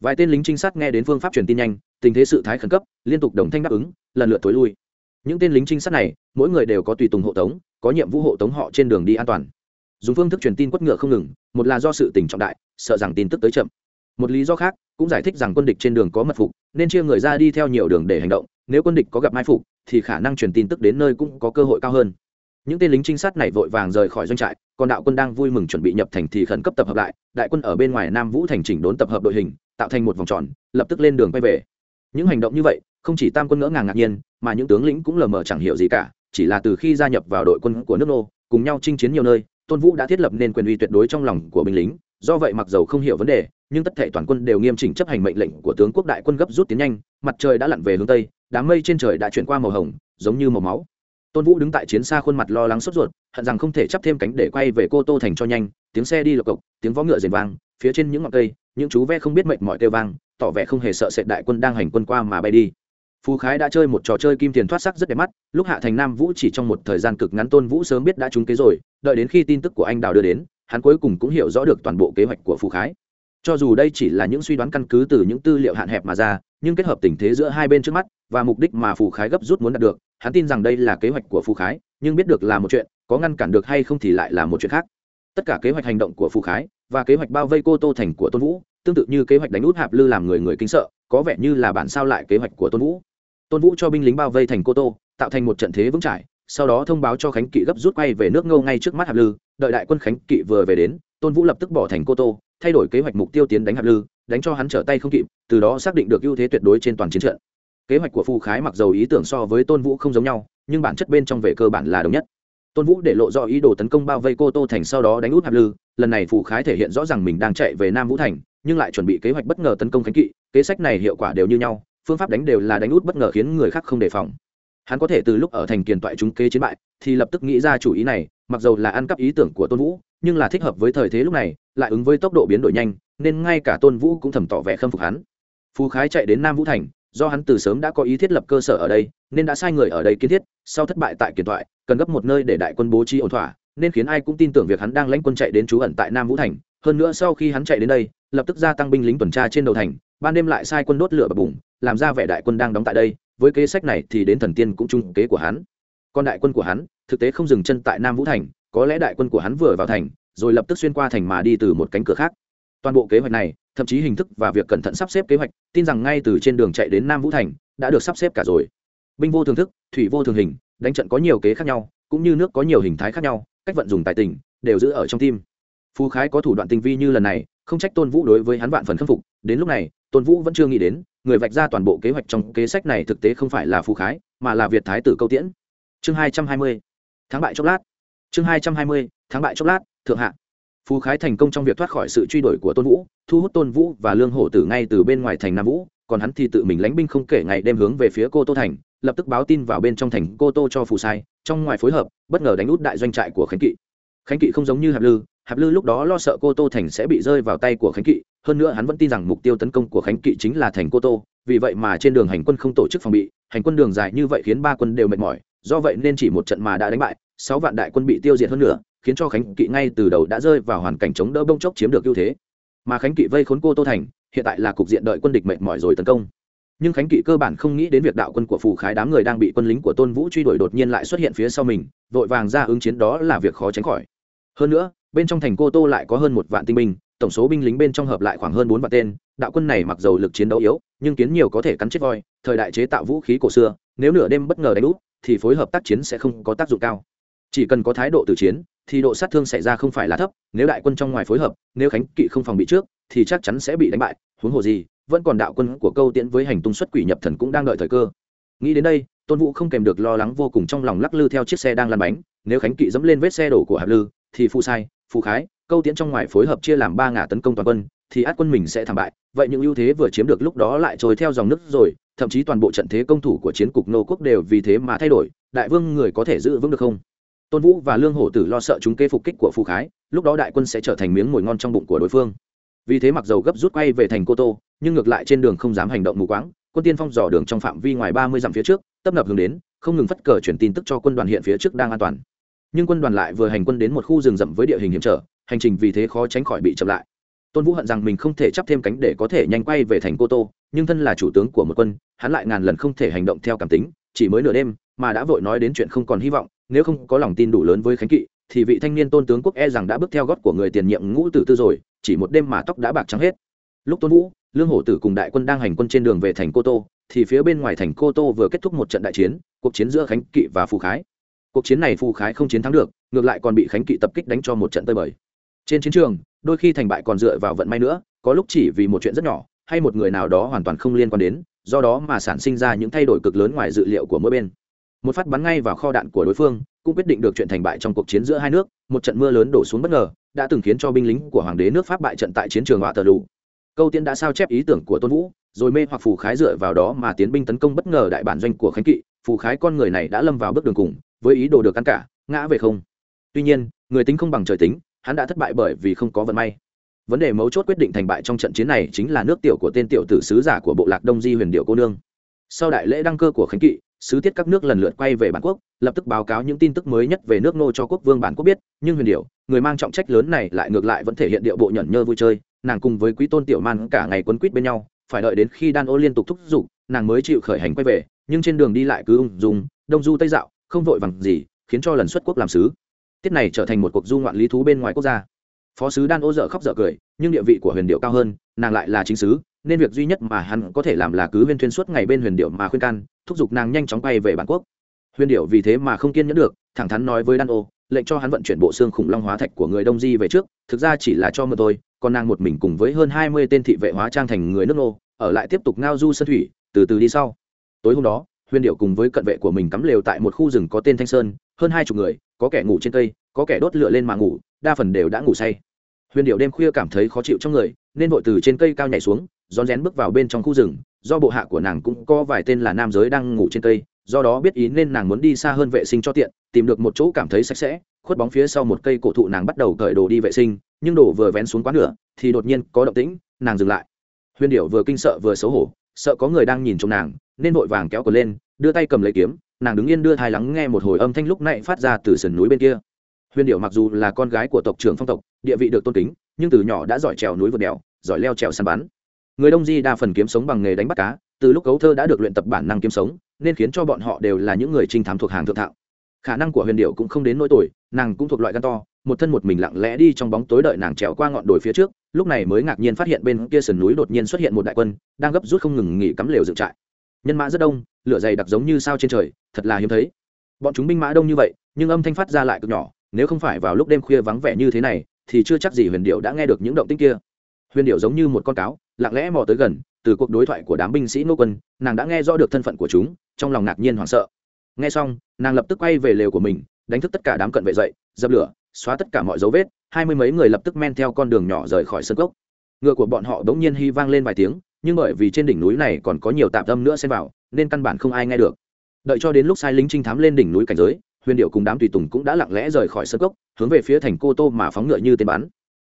Vài tên lính trinh sát nghe đến phương pháp truyền tin nhanh, tình thế sự thái khẩn cấp, liên tục đồng thanh đáp ứng, lần lượt tối lui. Những tên lính trinh sát này, mỗi người đều có tùy tùng hộ tống, có nhiệm vụ hộ tống họ trên đường đi an toàn. Dùng phương thức truyền tin quất ngựa không ngừng, một là do sự tình trọng đại, sợ rằng tin tức tới chậm một lý do khác, cũng giải thích rằng quân địch trên đường có mật phục, nên chia người ra đi theo nhiều đường để hành động. Nếu quân địch có gặp mai phục, thì khả năng truyền tin tức đến nơi cũng có cơ hội cao hơn. Những tên lính trinh sát này vội vàng rời khỏi doanh trại, còn đạo quân đang vui mừng chuẩn bị nhập thành thì khẩn cấp tập hợp lại. Đại quân ở bên ngoài nam vũ thành chỉnh đốn tập hợp đội hình, tạo thành một vòng tròn, lập tức lên đường quay về. Những hành động như vậy, không chỉ tam quân ngỡ ngàng ngạc nhiên, mà những tướng lĩnh cũng lờ mờ chẳng hiểu gì cả. Chỉ là từ khi gia nhập vào đội quân của nước nô, cùng nhau chinh chiến nhiều nơi, tôn vũ đã thiết lập nên quyền uy tuyệt đối trong lòng của binh lính. Do vậy mặc dầu không hiểu vấn đề nhưng tất thể toàn quân đều nghiêm chỉnh chấp hành mệnh lệnh của tướng quốc đại quân gấp rút tiến nhanh, mặt trời đã lặn về hướng tây, đám mây trên trời đã chuyển qua màu hồng, giống như màu máu. Tôn vũ đứng tại chiến xa khuôn mặt lo lắng sốt ruột, hận rằng không thể chấp thêm cánh để quay về cô tô thành cho nhanh, tiếng xe đi lộc cộc, tiếng vó ngựa rền vang, phía trên những ngọn cây, những chú ve không biết mệnh mọi kêu vang, tỏ vẻ không hề sợ sệt đại quân đang hành quân qua mà bay đi. Phú khái đã chơi một trò chơi kim tiền thoát sắc rất đẹp mắt, lúc hạ thành nam vũ chỉ trong một thời gian cực ngắn tôn vũ sớm biết đã trúng kế rồi, đợi đến khi tin tức của anh đào đưa đến, hắn cuối cùng cũng hiểu rõ được toàn bộ kế hoạch của phú khái cho dù đây chỉ là những suy đoán căn cứ từ những tư liệu hạn hẹp mà ra, nhưng kết hợp tình thế giữa hai bên trước mắt và mục đích mà phù khái gấp rút muốn đạt được, hắn tin rằng đây là kế hoạch của phù khái, nhưng biết được là một chuyện, có ngăn cản được hay không thì lại là một chuyện khác. Tất cả kế hoạch hành động của phù khái và kế hoạch bao vây cô tô thành của tôn vũ, tương tự như kế hoạch đánh út hạp lư làm người người kinh sợ, có vẻ như là bản sao lại kế hoạch của tôn vũ. Tôn vũ cho binh lính bao vây thành cô tô, tạo thành một trận thế vững trải sau đó thông báo cho khánh kỵ gấp rút quay về nước ngâu ngay trước mắt hạp lư, đợi đại quân khánh kỵ vừa về đến, tôn vũ lập tức bỏ thành cô tô thay đổi kế hoạch mục tiêu tiến đánh hạt lư, đánh cho hắn trở tay không kịp, từ đó xác định được ưu thế tuyệt đối trên toàn chiến trận. Kế hoạch của phù khái mặc dầu ý tưởng so với tôn vũ không giống nhau, nhưng bản chất bên trong về cơ bản là đồng nhất. Tôn vũ để lộ do ý đồ tấn công bao vây cô tô thành sau đó đánh út hạp lư, lần này phù khái thể hiện rõ rằng mình đang chạy về nam vũ thành, nhưng lại chuẩn bị kế hoạch bất ngờ tấn công khánh kỵ, kế sách này hiệu quả đều như nhau, phương pháp đánh đều là đánh út bất ngờ khiến người khác không đề phòng. Hắn có thể từ lúc ở thành kiền toại chúng kế chiến bại, thì lập tức nghĩ ra chủ ý này, mặc dầu là ăn cắp ý tưởng của tôn vũ, nhưng là thích hợp với thời thế lúc này lại ứng với tốc độ biến đổi nhanh nên ngay cả tôn vũ cũng thầm tỏ vẻ khâm phục hắn. Phú khái chạy đến nam vũ thành do hắn từ sớm đã có ý thiết lập cơ sở ở đây nên đã sai người ở đây kiến thiết sau thất bại tại kiền thoại, cần gấp một nơi để đại quân bố trí ổn thỏa nên khiến ai cũng tin tưởng việc hắn đang lãnh quân chạy đến trú ẩn tại nam vũ thành. Hơn nữa sau khi hắn chạy đến đây lập tức gia tăng binh lính tuần tra trên đầu thành ban đêm lại sai quân đốt lửa bập bùng làm ra vẻ đại quân đang đóng tại đây với kế sách này thì đến thần tiên cũng trung kế của hắn. Còn đại quân của hắn thực tế không dừng chân tại nam vũ thành có lẽ đại quân của hắn vừa vào thành rồi lập tức xuyên qua thành mà đi từ một cánh cửa khác. Toàn bộ kế hoạch này, thậm chí hình thức và việc cẩn thận sắp xếp kế hoạch, tin rằng ngay từ trên đường chạy đến nam vũ thành, đã được sắp xếp cả rồi. Binh vô thường thức, thủy vô thường hình, đánh trận có nhiều kế khác nhau, cũng như nước có nhiều hình thái khác nhau, cách vận dụng tài tình, đều giữ ở trong tim. Phú khái có thủ đoạn tinh vi như lần này, không trách tôn vũ đối với hắn vạn phần khâm phục, đến lúc này, tôn vũ vẫn chưa nghĩ đến, người vạch ra toàn bộ kế hoạch trong kế sách này thực tế không phải là phú khái, mà là việt thái tử câu tiễn. Chương hai trăm hai mươi. Tháng bại chốc lát. Chương hai trăm hai mươi thắng bại chốc lát, thượng hạ. Phú khái thành công trong việc thoát khỏi sự truy đuổi của tôn vũ, thu hút tôn vũ và lương hổ tử ngay từ bên ngoài thành nam vũ, còn hắn thì tự mình lánh binh không kể ngày đêm hướng về phía cô tô thành, lập tức báo tin vào bên trong thành cô tô cho phù sai, trong ngoài phối hợp, bất ngờ đánh út đại doanh trại của khánh kỵ. Khánh kỵ không giống như hạp lư hạp lư lúc đó lo sợ cô tô thành sẽ bị rơi vào tay của khánh kỵ, hơn nữa hắn vẫn tin rằng mục tiêu tấn công của khánh kỵ chính là thành cô tô, vì vậy mà trên đường hành quân không tổ chức phòng bị, hành quân đường dài như vậy khiến ba quân đều mệt mỏi, do vậy nên chỉ một trận mà đã đánh bại, sáu vạn đại quân bị tiêu diệt hơn nữa khiến cho khánh kỵ ngay từ đầu đã rơi vào hoàn cảnh chống đỡ bông chốc chiếm được ưu thế. Mà khánh kỵ vây khốn cô tô thành, hiện tại là cục diện đợi quân địch mệt mỏi rồi tấn công. Nhưng khánh kỵ cơ bản không nghĩ đến việc đạo quân của phù khái đám người đang bị quân lính của tôn vũ truy đuổi đột nhiên lại xuất hiện phía sau mình, vội vàng ra ứng chiến đó là việc khó tránh khỏi. Hơn nữa, bên trong thành cô tô lại có hơn một vạn tinh binh, tổng số binh lính bên trong hợp lại khoảng hơn bốn vạn tên, đạo quân này mặc dầu lực chiến đấu yếu, nhưng kiến nhiều có thể cắn chết voi, thời đại chế tạo vũ khí cổ xưa, nếu nửa đêm bất ngờ đánh úp, thì phối hợp tác chiến sẽ không có tác dụng cao chỉ cần có thái độ từ chiến, thì độ sát thương xảy ra không phải là thấp, nếu đại quân trong ngoài phối hợp, nếu khánh kỵ không phòng bị trước, thì chắc chắn sẽ bị đánh bại, huống hồ gì, vẫn còn đạo quân của câu tiễn với hành tung xuất quỷ nhập thần cũng đang đợi thời cơ. Nghĩ đến đây, tôn vũ không kèm được lo lắng vô cùng trong lòng lắc lư theo chiếc xe đang lăn bánh, nếu khánh kỵ dẫm lên vết xe đổ của hạp lư, thì phụ sai phụ khái, câu tiễn trong ngoài phối hợp chia làm ba ngả tấn công toàn quân, thì át quân mình sẽ thảm bại. Vậy những ưu thế vừa chiếm được lúc đó lại trôi theo dòng nước rồi, thậm chí toàn bộ trận thế công thủ của chiến cục nô quốc đều vì thế mà thay đổi. Đại vương người có thể giữ vững được không? Tôn vũ và lương hổ tử lo sợ chúng kế phục kích của phù khái, lúc đó đại quân sẽ trở thành miếng mồi ngon trong bụng của đối phương. Vì thế mặc dầu gấp rút quay về thành cô tô, nhưng ngược lại trên đường không dám hành động mù quáng, quân tiên phong dò đường trong phạm vi ngoài ba mươi dặm phía trước, tấp nập hướng đến, không ngừng phất cờ chuyển tin tức cho quân đoàn hiện phía trước đang an toàn. Nhưng quân đoàn lại vừa hành quân đến một khu rừng rậm với địa hình hiểm trở, hành trình vì thế khó tránh khỏi bị chậm lại. Tôn vũ hận rằng mình không thể chấp thêm cánh để có thể nhanh quay về thành cô tô, nhưng thân là chủ tướng của một quân, hắn lại ngàn lần không thể hành động theo cảm tính, chỉ mới nửa đêm mà đã vội nói đến chuyện không còn hy vọng, nếu không có lòng tin đủ lớn với khánh kỵ, thì vị thanh niên tôn tướng quốc e rằng đã bước theo gót của người tiền nhiệm ngũ tử tư rồi, chỉ một đêm mà tóc đã bạc trắng hết. Lúc tôn vũ, lương hổ tử cùng đại quân đang hành quân trên đường về thành cô tô, thì phía bên ngoài thành cô tô vừa kết thúc một trận đại chiến, cuộc chiến giữa khánh kỵ và phù khái. Cuộc chiến này phù khái không chiến thắng được, ngược lại còn bị khánh kỵ tập kích đánh cho một trận tơi bời. Trên chiến trường, đôi khi thành bại còn dựa vào vận may nữa, có lúc chỉ vì một chuyện rất nhỏ, hay một người nào đó hoàn toàn không liên quan đến, do đó mà sản sinh ra những thay đổi cực lớn ngoài dự liệu của mỗi bên một phát bắn ngay vào kho đạn của đối phương, cũng quyết định được chuyện thành bại trong cuộc chiến giữa hai nước, một trận mưa lớn đổ xuống bất ngờ, đã từng khiến cho binh lính của hoàng đế nước pháp bại trận tại chiến trường họa tờ lụ câu tiên đã sao chép ý tưởng của tôn vũ, rồi mê hoặc phù khái dựa vào đó mà tiến binh tấn công bất ngờ đại bản doanh của khánh kỵ, phù khái con người này đã lâm vào bước đường cùng, với ý đồ được ăn cả ngã về không. Tuy nhiên, người tính không bằng trời tính, hắn đã thất bại bởi vì không có vận may. Vấn đề mấu chốt quyết định thành bại trong trận chiến này chính là nước tiểu của tên tiểu tử sứ giả của bộ lạc đông di huyền điệu cô nương. Sau đại lễ đăng cơ của khánh kỵ sứ tiết các nước lần lượt quay về bản quốc, lập tức báo cáo những tin tức mới nhất về nước nô cho quốc vương bản quốc biết, nhưng huyền điệu người mang trọng trách lớn này lại ngược lại vẫn thể hiện điệu bộ nhẫn nhơ vui chơi, nàng cùng với quý tôn tiểu man cả ngày quấn quýt bên nhau, phải đợi đến khi đan ô liên tục thúc giục, nàng mới chịu khởi hành quay về, nhưng trên đường đi lại cứ ung dung, đông du tây dạo, không vội vàng gì, khiến cho lần xuất quốc làm sứ. Tiết này trở thành một cuộc du ngoạn lý thú bên ngoài quốc gia. Phó sứ đan ô dở khóc dở cười, nhưng địa vị của huyền điệu cao hơn, nàng lại là chính sứ nên việc duy nhất mà hắn có thể làm là cứ huyên thuyên suốt ngày bên huyền điệu mà khuyên can, thúc giục nàng nhanh chóng quay về bản quốc. Huyền điệu vì thế mà không kiên nhẫn được, thẳng thắn nói với đan ô, lệnh cho hắn vận chuyển bộ xương khủng long hóa thạch của người đông di về trước, thực ra chỉ là cho mượn tôi còn nàng một mình cùng với hơn hai mươi tên thị vệ hóa trang thành người nước nô, ở lại tiếp tục ngao du sân thủy, từ từ đi sau. Tối hôm đó, huyền điệu cùng với cận vệ của mình cắm lều tại một khu rừng có tên thanh sơn, hơn hai chục người, có kẻ ngủ trên cây, có kẻ đốt lửa lên mà ngủ, đa phần đều đã ngủ say. Huyền điệu đêm khuya cảm thấy khó chịu trong người, nên vội từ trên cây cao nhảy xuống rón rén bước vào bên trong khu rừng, do bộ hạ của nàng cũng có vài tên là nam giới đang ngủ trên cây, do đó biết ý nên nàng muốn đi xa hơn vệ sinh cho tiện, tìm được một chỗ cảm thấy sạch sẽ, khuất bóng phía sau một cây cổ thụ nàng bắt đầu cởi đồ đi vệ sinh, nhưng đồ vừa vén xuống quá nửa, thì đột nhiên có động tĩnh, nàng dừng lại. Huyền điệu vừa kinh sợ vừa xấu hổ, sợ có người đang nhìn trong nàng, nên vội vàng kéo cờ lên, đưa tay cầm lấy kiếm, nàng đứng yên đưa thai lắng nghe một hồi âm thanh lúc nãy phát ra từ sườn núi bên kia. Huyền điệu mặc dù là con gái của tộc trưởng phong tộc, địa vị được tôn kính, nhưng từ nhỏ đã giỏi trèo núi vượt đèo, giỏi leo trèo săn bắn người đông di đa phần kiếm sống bằng nghề đánh bắt cá, từ lúc cấu thơ đã được luyện tập bản năng kiếm sống, nên khiến cho bọn họ đều là những người trinh thám thuộc hàng thượng thạo khả năng của huyền điệu cũng không đến nỗi tuổi nàng cũng thuộc loại gan to, một thân một mình lặng lẽ đi trong bóng tối đợi nàng trèo qua ngọn đồi phía trước, lúc này mới ngạc nhiên phát hiện bên kia sườn núi đột nhiên xuất hiện một đại quân, đang gấp rút không ngừng nghỉ cắm lều dựng trại. Nhân mã rất đông, lửa dày đặc giống như sao trên trời, thật là hiếm thấy. Bọn chúng binh mã đông như vậy, nhưng âm thanh phát ra lại cực nhỏ, nếu không phải vào lúc đêm khuya vắng vẻ như thế này, thì chưa chắc gì huyền điệu đã nghe được những động tĩnh kia huyền điệu giống như một con cáo, lặng lẽ mò tới gần, từ cuộc đối thoại của đám binh sĩ nô quân, nàng đã nghe rõ được thân phận của chúng, trong lòng ngạc nhiên hoảng sợ. Nghe xong, nàng lập tức quay về lều của mình, đánh thức tất cả đám cận vệ dậy, dập lửa, xóa tất cả mọi dấu vết, hai mươi mấy người lập tức men theo con đường nhỏ rời khỏi sân cốc. Ngựa của bọn họ bỗng nhiên hy vang lên vài tiếng, nhưng bởi vì trên đỉnh núi này còn có nhiều tạm tâm nữa xen vào, nên căn bản không ai nghe được. Đợi cho đến lúc sai lính trinh thám lên đỉnh núi cảnh giới, huyền điệu cùng đám tùy tùng cũng đã lặng lẽ rời khỏi sân cốc, hướng về phía thành cô tô mà phóng ngựa như tên bắn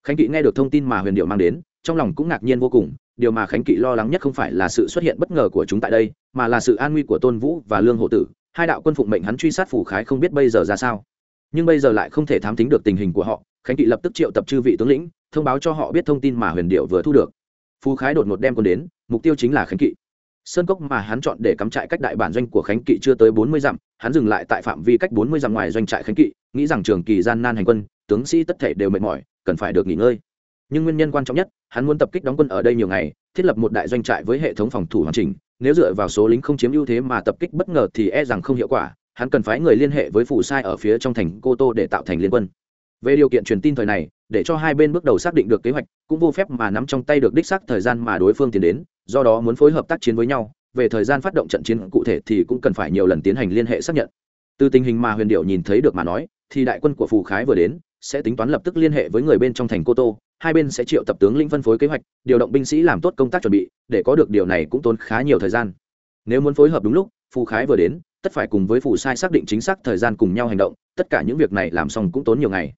khánh kỵ nghe được thông tin mà huyền điệu mang đến, trong lòng cũng ngạc nhiên vô cùng, điều mà khánh kỵ lo lắng nhất không phải là sự xuất hiện bất ngờ của chúng tại đây, mà là sự an nguy của tôn vũ và lương hộ tử, hai đạo quân phụng mệnh hắn truy sát phủ khái không biết bây giờ ra sao. Nhưng bây giờ lại không thể thám tính được tình hình của họ, khánh kỵ lập tức triệu tập chư vị tướng lĩnh, thông báo cho họ biết thông tin mà huyền điệu vừa thu được. Phú khái đột ngột đem quân đến, mục tiêu chính là khánh kỵ. Sơn cốc mà hắn chọn để cắm trại cách đại bản doanh của khánh kỵ chưa tới bốn mươi dặm, hắn dừng lại tại phạm vi cách bốn mươi dặm ngoài doanh trại khánh kỵ, nghĩ rằng trường kỳ gian nan hành quân, tướng sĩ tất thể đều mệt mỏi cần phải được nghỉ ngơi. Nhưng nguyên nhân quan trọng nhất, hắn muốn tập kích đóng quân ở đây nhiều ngày, thiết lập một đại doanh trại với hệ thống phòng thủ hoàn chỉnh. Nếu dựa vào số lính không chiếm ưu thế mà tập kích bất ngờ thì e rằng không hiệu quả, hắn cần phái người liên hệ với phủ sai ở phía trong thành cô tô để tạo thành liên quân. Về điều kiện truyền tin thời này, để cho hai bên bước đầu xác định được kế hoạch, cũng vô phép mà nắm trong tay được đích xác thời gian mà đối phương tiến đến, do đó muốn phối hợp tác chiến với nhau. Về thời gian phát động trận chiến cụ thể thì cũng cần phải nhiều lần tiến hành liên hệ xác nhận. Từ tình hình mà huyền điệu nhìn thấy được mà nói, thì đại quân của phù khái vừa đến sẽ tính toán lập tức liên hệ với người bên trong thành cô tô, hai bên sẽ triệu tập tướng lĩnh phân phối kế hoạch, điều động binh sĩ làm tốt công tác chuẩn bị, để có được điều này cũng tốn khá nhiều thời gian. Nếu muốn phối hợp đúng lúc, phù khái vừa đến, tất phải cùng với phù sai xác định chính xác thời gian cùng nhau hành động, tất cả những việc này làm xong cũng tốn nhiều ngày.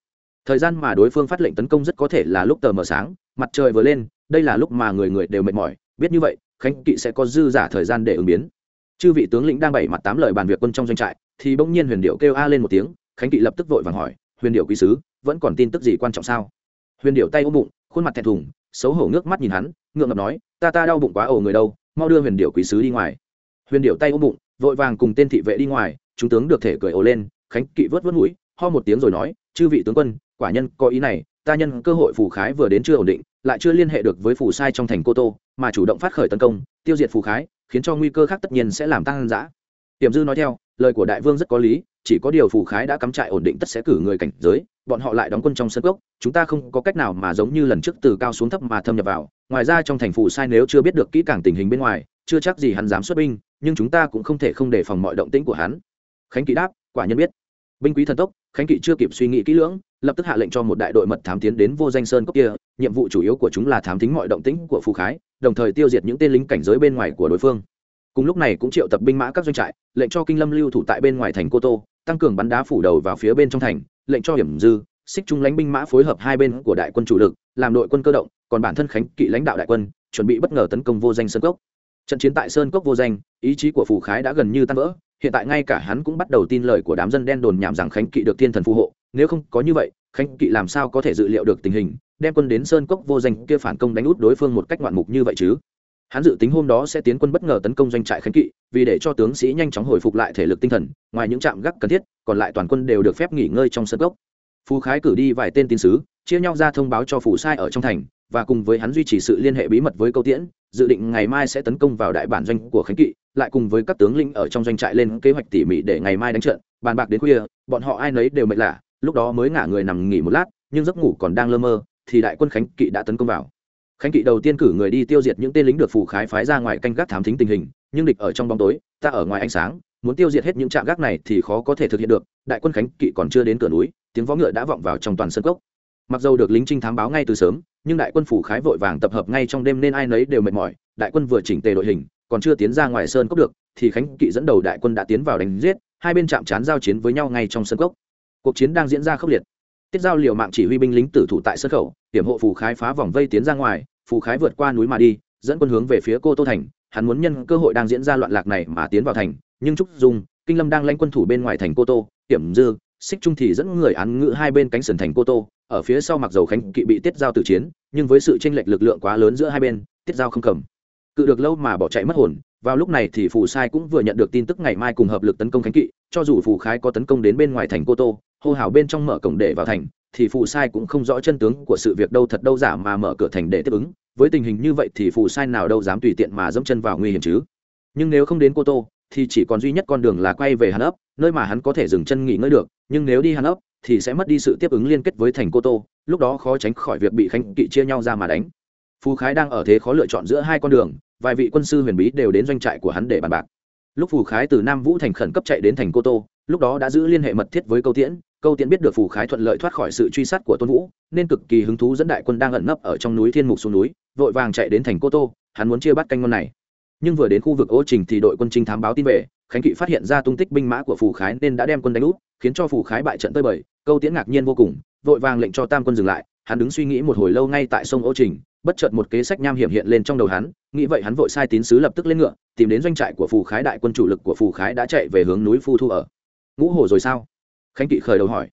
Thời gian mà đối phương phát lệnh tấn công rất có thể là lúc tờ mờ sáng, mặt trời vừa lên, đây là lúc mà người người đều mệt mỏi, biết như vậy, khánh kỵ sẽ có dư giả thời gian để ứng biến. Chư vị tướng lĩnh đang bảy mặt tám lời bàn việc quân trong doanh trại, thì bỗng nhiên huyền điệu kêu a lên một tiếng, khánh kỵ lập tức vội vàng hỏi huyền điệu quý sứ, vẫn còn tin tức gì quan trọng sao? Huyền điệu tay ôm bụng, khuôn mặt thẹn thùng, xấu hổ ngước mắt nhìn hắn, ngượng ngập nói, ta ta đau bụng quá ổ người đâu, mau đưa huyền điệu quý sứ đi ngoài. Huyền điệu tay ôm bụng, vội vàng cùng tên thị vệ đi ngoài, chúng tướng được thể cười ồ lên, khánh kỵ vớt vớt mũi, ho một tiếng rồi nói, chư vị tướng quân, quả nhân có ý này, ta nhân cơ hội phù khái vừa đến chưa ổn định, lại chưa liên hệ được với phù sai trong thành cô tô, mà chủ động phát khởi tấn công, tiêu diệt phù khái, khiến cho nguy cơ khác tất nhiên sẽ làm tăng giã tiềm dư nói theo, lời của đại vương rất có lý chỉ có điều phù khái đã cắm trại ổn định tất sẽ cử người cảnh giới, bọn họ lại đóng quân trong sân cốc, chúng ta không có cách nào mà giống như lần trước từ cao xuống thấp mà thâm nhập vào. Ngoài ra trong thành phủ sai nếu chưa biết được kỹ càng tình hình bên ngoài, chưa chắc gì hắn dám xuất binh, nhưng chúng ta cũng không thể không đề phòng mọi động tĩnh của hắn. Khánh kỵ đáp, quả nhân biết. Binh quý thần tốc, khánh kỵ chưa kịp suy nghĩ kỹ lưỡng, lập tức hạ lệnh cho một đại đội mật thám tiến đến vô danh sơn cốc kia, nhiệm vụ chủ yếu của chúng là thám tính mọi động tĩnh của phù khái, đồng thời tiêu diệt những tên lính cảnh giới bên ngoài của đối phương cùng lúc này cũng triệu tập binh mã các doanh trại, lệnh cho kinh lâm lưu thủ tại bên ngoài thành cô tô, tăng cường bắn đá phủ đầu vào phía bên trong thành, lệnh cho hiểm dư xích trung lãnh binh mã phối hợp hai bên của đại quân chủ lực, làm đội quân cơ động, còn bản thân khánh kỵ lãnh đạo đại quân, chuẩn bị bất ngờ tấn công vô danh sơn cốc. Trận chiến tại sơn cốc vô danh, ý chí của phù khái đã gần như tan vỡ, hiện tại ngay cả hắn cũng bắt đầu tin lời của đám dân đen đồn nhảm rằng khánh kỵ được thiên thần phù hộ, nếu không có như vậy, khánh kỵ làm sao có thể dự liệu được tình hình, đem quân đến sơn cốc vô danh kia phản công đánh út đối phương một cách ngoạn mục như vậy chứ? Hắn dự tính hôm đó sẽ tiến quân bất ngờ tấn công doanh trại khánh kỵ, vì để cho tướng sĩ nhanh chóng hồi phục lại thể lực tinh thần, ngoài những trạm gác cần thiết, còn lại toàn quân đều được phép nghỉ ngơi trong sân gốc. Phú khái cử đi vài tên tín sứ, chia nhau ra thông báo cho phủ sai ở trong thành, và cùng với hắn duy trì sự liên hệ bí mật với câu tiễn, dự định ngày mai sẽ tấn công vào đại bản doanh của khánh kỵ, lại cùng với các tướng lĩnh ở trong doanh trại lên kế hoạch tỉ mỉ để ngày mai đánh trận, bàn bạc đến khuya, bọn họ ai nấy đều mệt lạ, lúc đó mới ngả người nằm nghỉ một lát, nhưng giấc ngủ còn đang lơ mơ, thì đại quân khánh kỵ đã tấn công vào khánh kỵ đầu tiên cử người đi tiêu diệt những tên lính được phù khái phái ra ngoài canh gác thám thính tình hình, nhưng địch ở trong bóng tối, ta ở ngoài ánh sáng, muốn tiêu diệt hết những trạm gác này thì khó có thể thực hiện được, đại quân khánh kỵ còn chưa đến cửa núi, tiếng võ ngựa đã vọng vào trong toàn sân cốc. Mặc dù được lính trinh thám báo ngay từ sớm, nhưng đại quân phủ khái vội vàng tập hợp ngay trong đêm nên ai nấy đều mệt mỏi, đại quân vừa chỉnh tề đội hình, còn chưa tiến ra ngoài sơn cốc được, thì khánh kỵ dẫn đầu đại quân đã tiến vào đánh giết, hai bên chạm trán giao chiến với nhau ngay trong sân cốc. Cuộc chiến đang diễn ra khốc liệt tiết giao liều mạng chỉ huy binh lính tử thủ tại sân khẩu hiểm hộ phù khái phá vòng vây tiến ra ngoài, phù khái vượt qua núi mà đi, dẫn quân hướng về phía cô tô thành. Hắn muốn nhân cơ hội đang diễn ra loạn lạc này mà tiến vào thành, nhưng trúc dung, kinh lâm đang lãnh quân thủ bên ngoài thành cô tô, hiểm dư, xích trung thì dẫn người án ngữ hai bên cánh sườn thành cô tô. Ở phía sau mặc dầu khánh kỵ bị tiết giao tử chiến, nhưng với sự tranh lệch lực lượng quá lớn giữa hai bên, tiết giao không cầm. Cự được lâu mà bỏ chạy mất hồn, vào lúc này thì phù sai cũng vừa nhận được tin tức ngày mai cùng hợp lực tấn công khánh kỵ, cho dù phù khái có tấn công đến bên ngoài thành cô tô hô hào bên trong mở cổng để vào thành, thì phù sai cũng không rõ chân tướng của sự việc đâu thật đâu giả mà mở cửa thành để tiếp ứng. Với tình hình như vậy thì phù sai nào đâu dám tùy tiện mà dẫm chân vào nguy hiểm chứ. Nhưng nếu không đến cô tô, thì chỉ còn duy nhất con đường là quay về hàn ấp, nơi mà hắn có thể dừng chân nghỉ ngơi được. Nhưng nếu đi hàn ấp, thì sẽ mất đi sự tiếp ứng liên kết với thành cô tô. Lúc đó khó tránh khỏi việc bị khánh kỵ chia nhau ra mà đánh. Phù khái đang ở thế khó lựa chọn giữa hai con đường, vài vị quân sư huyền bí đều đến doanh trại của hắn để bàn bạc. Lúc phù khái từ nam vũ thành khẩn cấp chạy đến thành cô tô, lúc đó đã giữ liên hệ mật thiết với câu tiễn câu tiễn biết được phù khái thuận lợi thoát khỏi sự truy sát của tôn vũ, nên cực kỳ hứng thú dẫn đại quân đang ẩn nấp ở trong núi thiên mục xuống núi, vội vàng chạy đến thành cô tô, hắn muốn chia bắt canh ngon này. Nhưng vừa đến khu vực ô trình thì đội quân trinh thám báo tin về, khánh kỵ phát hiện ra tung tích binh mã của phù khái nên đã đem quân đánh úp, khiến cho phù khái bại trận tơi bời, câu tiễn ngạc nhiên vô cùng, vội vàng lệnh cho tam quân dừng lại, hắn đứng suy nghĩ một hồi lâu ngay tại sông ô trình, bất chợt một kế sách nham hiểm hiện lên trong đầu hắn, nghĩ vậy hắn vội sai tín sứ lập tức lên ngựa, tìm đến doanh trại của phù khái đại quân chủ lực của phù khái đã chạy về hướng núi phu thu ở. Ngũ hồ rồi sao? Khánh kỵ khởi đầu hỏi.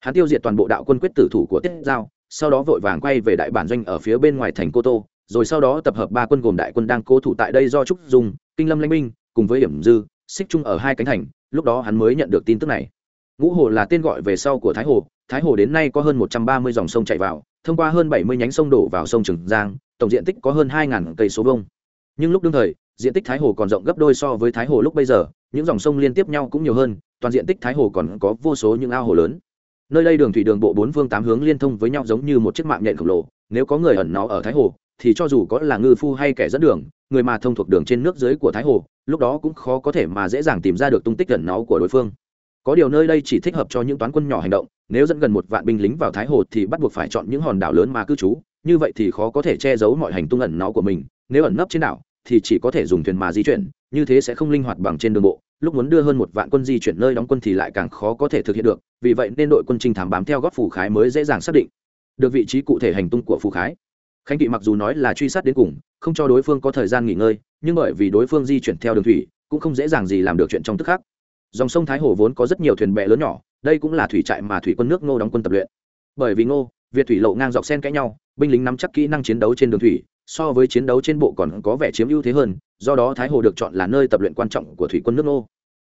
Hắn tiêu diệt toàn bộ đạo quân quyết tử thủ của tiết giao, sau đó vội vàng quay về đại bản doanh ở phía bên ngoài thành cô tô, rồi sau đó tập hợp ba quân gồm đại quân đang cố thủ tại đây do trúc dung, kinh lâm lãnh binh cùng với hiểm dư xích chung ở hai cánh thành. Lúc đó hắn mới nhận được tin tức này. Ngũ hồ là tên gọi về sau của thái hồ. Thái hồ đến nay có hơn một trăm ba mươi dòng sông chạy vào, thông qua hơn bảy mươi nhánh sông đổ vào sông trường giang, tổng diện tích có hơn hai cây số vông nhưng lúc đương thời, diện tích thái hồ còn rộng gấp đôi so với thái hồ lúc bây giờ những dòng sông liên tiếp nhau cũng nhiều hơn, toàn diện tích thái hồ còn có vô số những ao hồ lớn. Nơi đây đường thủy đường bộ bốn phương tám hướng liên thông với nhau giống như một chiếc mạng nhện khổng lồ, nếu có người ẩn nó ở thái hồ, thì cho dù có là ngư phu hay kẻ dẫn đường, người mà thông thuộc đường trên nước dưới của thái hồ, lúc đó cũng khó có thể mà dễ dàng tìm ra được tung tích ẩn nó của đối phương. Có điều nơi đây chỉ thích hợp cho những toán quân nhỏ hành động, nếu dẫn gần một vạn binh lính vào thái hồ thì bắt buộc phải chọn những hòn đảo lớn mà cư trú, như vậy thì khó có thể che giấu mọi hành tung ẩn nó của mình, nếu ẩn nấp trên đảo thì chỉ có thể dùng thuyền mà di chuyển, như thế sẽ không linh hoạt bằng trên đường bộ. Lúc muốn đưa hơn một vạn quân di chuyển nơi đóng quân thì lại càng khó có thể thực hiện được, vì vậy nên đội quân trinh thám bám theo góp phù khái mới dễ dàng xác định được vị trí cụ thể hành tung của phù khái. Khánh kỵ mặc dù nói là truy sát đến cùng, không cho đối phương có thời gian nghỉ ngơi, nhưng bởi vì đối phương di chuyển theo đường thủy, cũng không dễ dàng gì làm được chuyện trong tức khắc. Dòng sông thái hồ vốn có rất nhiều thuyền bè lớn nhỏ, đây cũng là thủy trại mà thủy quân nước ngô đóng quân tập luyện. Bởi vì ngô, việt thủy lộ ngang dọc sen cãi nhau, binh lính nắm chắc kỹ năng chiến đấu trên đường thủy so với chiến đấu trên bộ còn có vẻ chiếm ưu thế hơn, do đó thái hồ được chọn là nơi tập luyện quan trọng của thủy quân nước ngô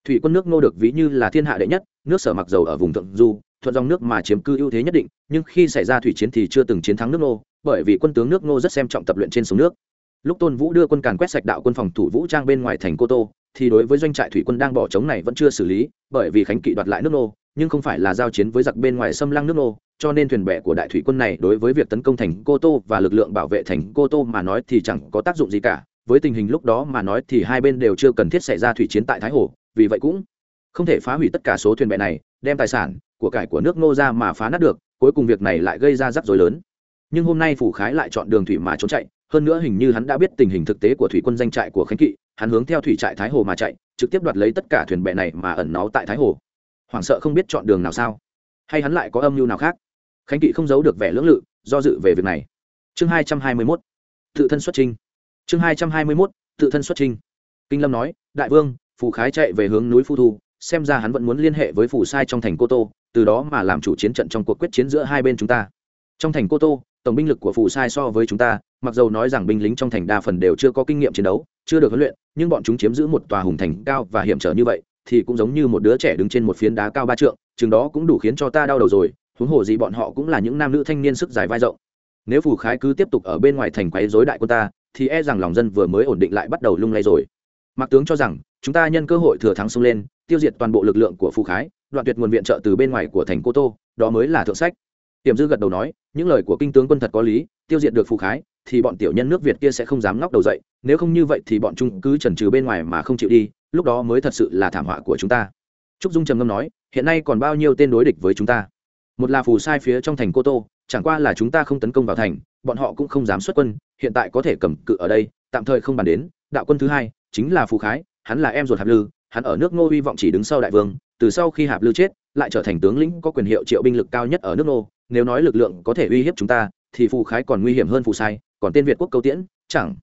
thủy quân nước ngô được ví như là thiên hạ đệ nhất, nước sở mặc dầu ở vùng thượng du, thuận dòng nước mà chiếm cư ưu thế nhất định, nhưng khi xảy ra thủy chiến thì chưa từng chiến thắng nước ngô bởi vì quân tướng nước ngô rất xem trọng tập luyện trên sông nước. Lúc tôn vũ đưa quân càn quét sạch đạo quân phòng thủ vũ trang bên ngoài thành cô tô, thì đối với doanh trại thủy quân đang bỏ trống này vẫn chưa xử lý, bởi vì khánh kỵ đoạt lại nước nô, nhưng không phải là giao chiến với giặc bên ngoài xâm lăng nước nô cho nên thuyền bè của đại thủy quân này đối với việc tấn công thành cô tô và lực lượng bảo vệ thành cô tô mà nói thì chẳng có tác dụng gì cả. Với tình hình lúc đó mà nói thì hai bên đều chưa cần thiết xảy ra thủy chiến tại thái hồ, vì vậy cũng không thể phá hủy tất cả số thuyền bè này, đem tài sản của cải của nước nô ra mà phá nát được, cuối cùng việc này lại gây ra rắc rối lớn. Nhưng hôm nay phủ khái lại chọn đường thủy mà trốn chạy, hơn nữa hình như hắn đã biết tình hình thực tế của thủy quân danh trại của khánh kỵ, hắn hướng theo thủy trại thái hồ mà chạy, trực tiếp đoạt lấy tất cả thuyền bè này mà ẩn náu tại thái hồ. Hoảng sợ không biết chọn đường nào sao? Hay hắn lại có âm mưu nào khác? Khánh kỵ không giấu được vẻ lưỡng lự, do dự về việc này. Chương hai trăm hai mươi mốt, tự thân xuất trinh chương hai trăm hai mươi mốt, tự thân xuất trinh kinh lâm nói, đại vương, phù khái chạy về hướng núi phu thu, xem ra hắn vẫn muốn liên hệ với phù sai trong thành cô tô, từ đó mà làm chủ chiến trận trong cuộc quyết chiến giữa hai bên chúng ta. Trong thành cô tô, tổng binh lực của phù sai so với chúng ta, mặc dầu nói rằng binh lính trong thành đa phần đều chưa có kinh nghiệm chiến đấu, chưa được huấn luyện, nhưng bọn chúng chiếm giữ một tòa hùng thành cao và hiểm trở như vậy, thì cũng giống như một đứa trẻ đứng trên một phiến đá cao ba trượng, chừng đó cũng đủ khiến cho ta đau đầu rồi huống hồ gì bọn họ cũng là những nam nữ thanh niên sức dài vai rộng. Nếu phù khái cứ tiếp tục ở bên ngoài thành quấy rối đại quân ta, thì e rằng lòng dân vừa mới ổn định lại bắt đầu lung lay rồi. Mạc tướng cho rằng, chúng ta nhân cơ hội thừa thắng xông lên, tiêu diệt toàn bộ lực lượng của phù khái, đoạn tuyệt nguồn viện trợ từ bên ngoài của thành cô tô, đó mới là thượng sách. Tiềm dư gật đầu nói, những lời của kinh tướng quân thật có lý, tiêu diệt được phù khái, thì bọn tiểu nhân nước việt kia sẽ không dám ngóc đầu dậy, nếu không như vậy thì bọn chúng cứ chần chừ bên ngoài mà không chịu đi, lúc đó mới thật sự là thảm họa của chúng ta. Trúc dung trầm ngâm nói, hiện nay còn bao nhiêu tên đối địch với chúng ta? Một là phù sai phía trong thành cô tô, chẳng qua là chúng ta không tấn công vào thành, bọn họ cũng không dám xuất quân, hiện tại có thể cầm cự ở đây, tạm thời không bàn đến. Đạo quân thứ hai, chính là phù khái, hắn là em ruột hạp lư, hắn ở nước ngô hy vọng chỉ đứng sau đại vương, từ sau khi hạp lư chết, lại trở thành tướng lĩnh có quyền hiệu triệu binh lực cao nhất ở nước ngô. Nếu nói lực lượng có thể uy hiếp chúng ta, thì phù khái còn nguy hiểm hơn phù sai, còn tên việt quốc câu tiễn, chẳng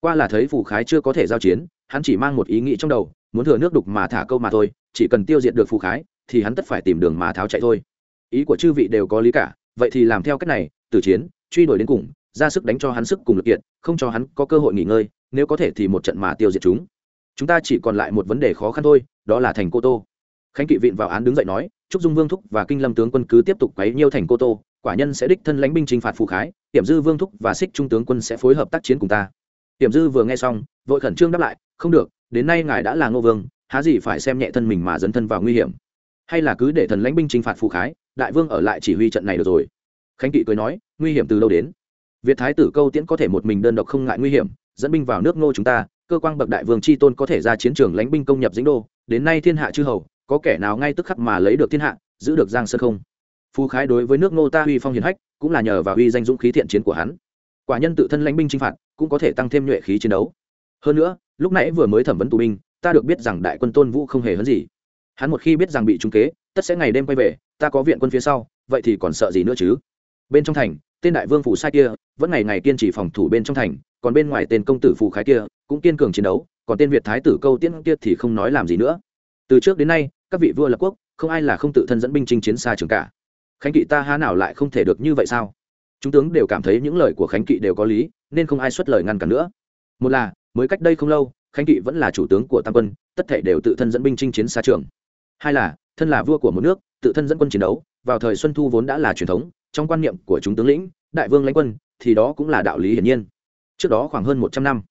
qua là thấy phù khái chưa có thể giao chiến, hắn chỉ mang một ý nghĩ trong đầu, muốn thừa nước đục mà thả câu mà thôi, chỉ cần tiêu diệt được phù khái, thì hắn tất phải tìm đường mà tháo chạy thôi ý của chư vị đều có lý cả, vậy thì làm theo cách này từ chiến, truy đuổi đến cùng, ra sức đánh cho hắn sức cùng lực kiện không cho hắn có cơ hội nghỉ ngơi, nếu có thể thì một trận mà tiêu diệt chúng. Chúng ta chỉ còn lại một vấn đề khó khăn thôi, đó là thành cô tô. Khánh kỵ vịn vào án đứng dậy nói trúc dung vương thúc và kinh lâm tướng quân cứ tiếp tục quấy nhiêu thành cô tô, quả nhân sẽ đích thân lãnh binh chinh phạt phù khái hiểm dư vương thúc và xích trung tướng quân sẽ phối hợp tác chiến cùng ta. Hiểm dư vừa nghe xong, vội khẩn trương đáp lại, không được, đến nay ngài đã là ngô vương, há gì phải xem nhẹ thân mình mà dấn thân vào nguy hiểm. Hay là cứ để thần lãnh binh chinh phạt phù khái đại vương ở lại chỉ huy trận này được rồi. Khánh kỵ cười nói, nguy hiểm từ lâu đến? Việt thái tử câu tiễn có thể một mình đơn độc không ngại nguy hiểm, dẫn binh vào nước ngô chúng ta, cơ quan bậc đại vương tri tôn có thể ra chiến trường lãnh binh công nhập dĩnh đô, đến nay thiên hạ chư hầu, có kẻ nào ngay tức khắc mà lấy được thiên hạ, giữ được giang sơn không? Phu khái đối với nước ngô ta uy phong hiền hách, cũng là nhờ vào uy danh dũng khí thiện chiến của hắn. Quả nhân tự thân lãnh binh chinh phạt, cũng có thể tăng thêm nhuệ khí chiến đấu. Hơn nữa, lúc nãy vừa mới thẩm vấn tù binh, ta được biết rằng đại quân tôn vũ không hề hấn gì. Hắn một khi biết rằng bị trúng kế, tất sẽ ngày đêm quay về ta có viện quân phía sau, vậy thì còn sợ gì nữa chứ? Bên trong thành, tên đại vương phủ sai kia, vẫn ngày ngày kiên trì phòng thủ bên trong thành, còn bên ngoài tên công tử phù khái kia, cũng kiên cường chiến đấu, còn tên việt thái tử câu tiễn kia thì không nói làm gì nữa. Từ trước đến nay, các vị vua lập quốc, không ai là không tự thân dẫn binh chinh chiến xa trường cả. Khánh kỵ ta há nào lại không thể được như vậy sao? Chúng tướng đều cảm thấy những lời của khánh kỵ đều có lý, nên không ai xuất lời ngăn cản nữa. Một là, mới cách đây không lâu, khánh kỵ vẫn là chủ tướng của tam quân, tất thể đều tự thân dẫn binh chinh chiến xa trường. Hai là thân là vua của một nước, tự thân dẫn quân chiến đấu, vào thời xuân thu vốn đã là truyền thống, trong quan niệm của chúng tướng lĩnh, đại vương lãnh quân, thì đó cũng là đạo lý hiển nhiên. Trước đó khoảng hơn một trăm năm,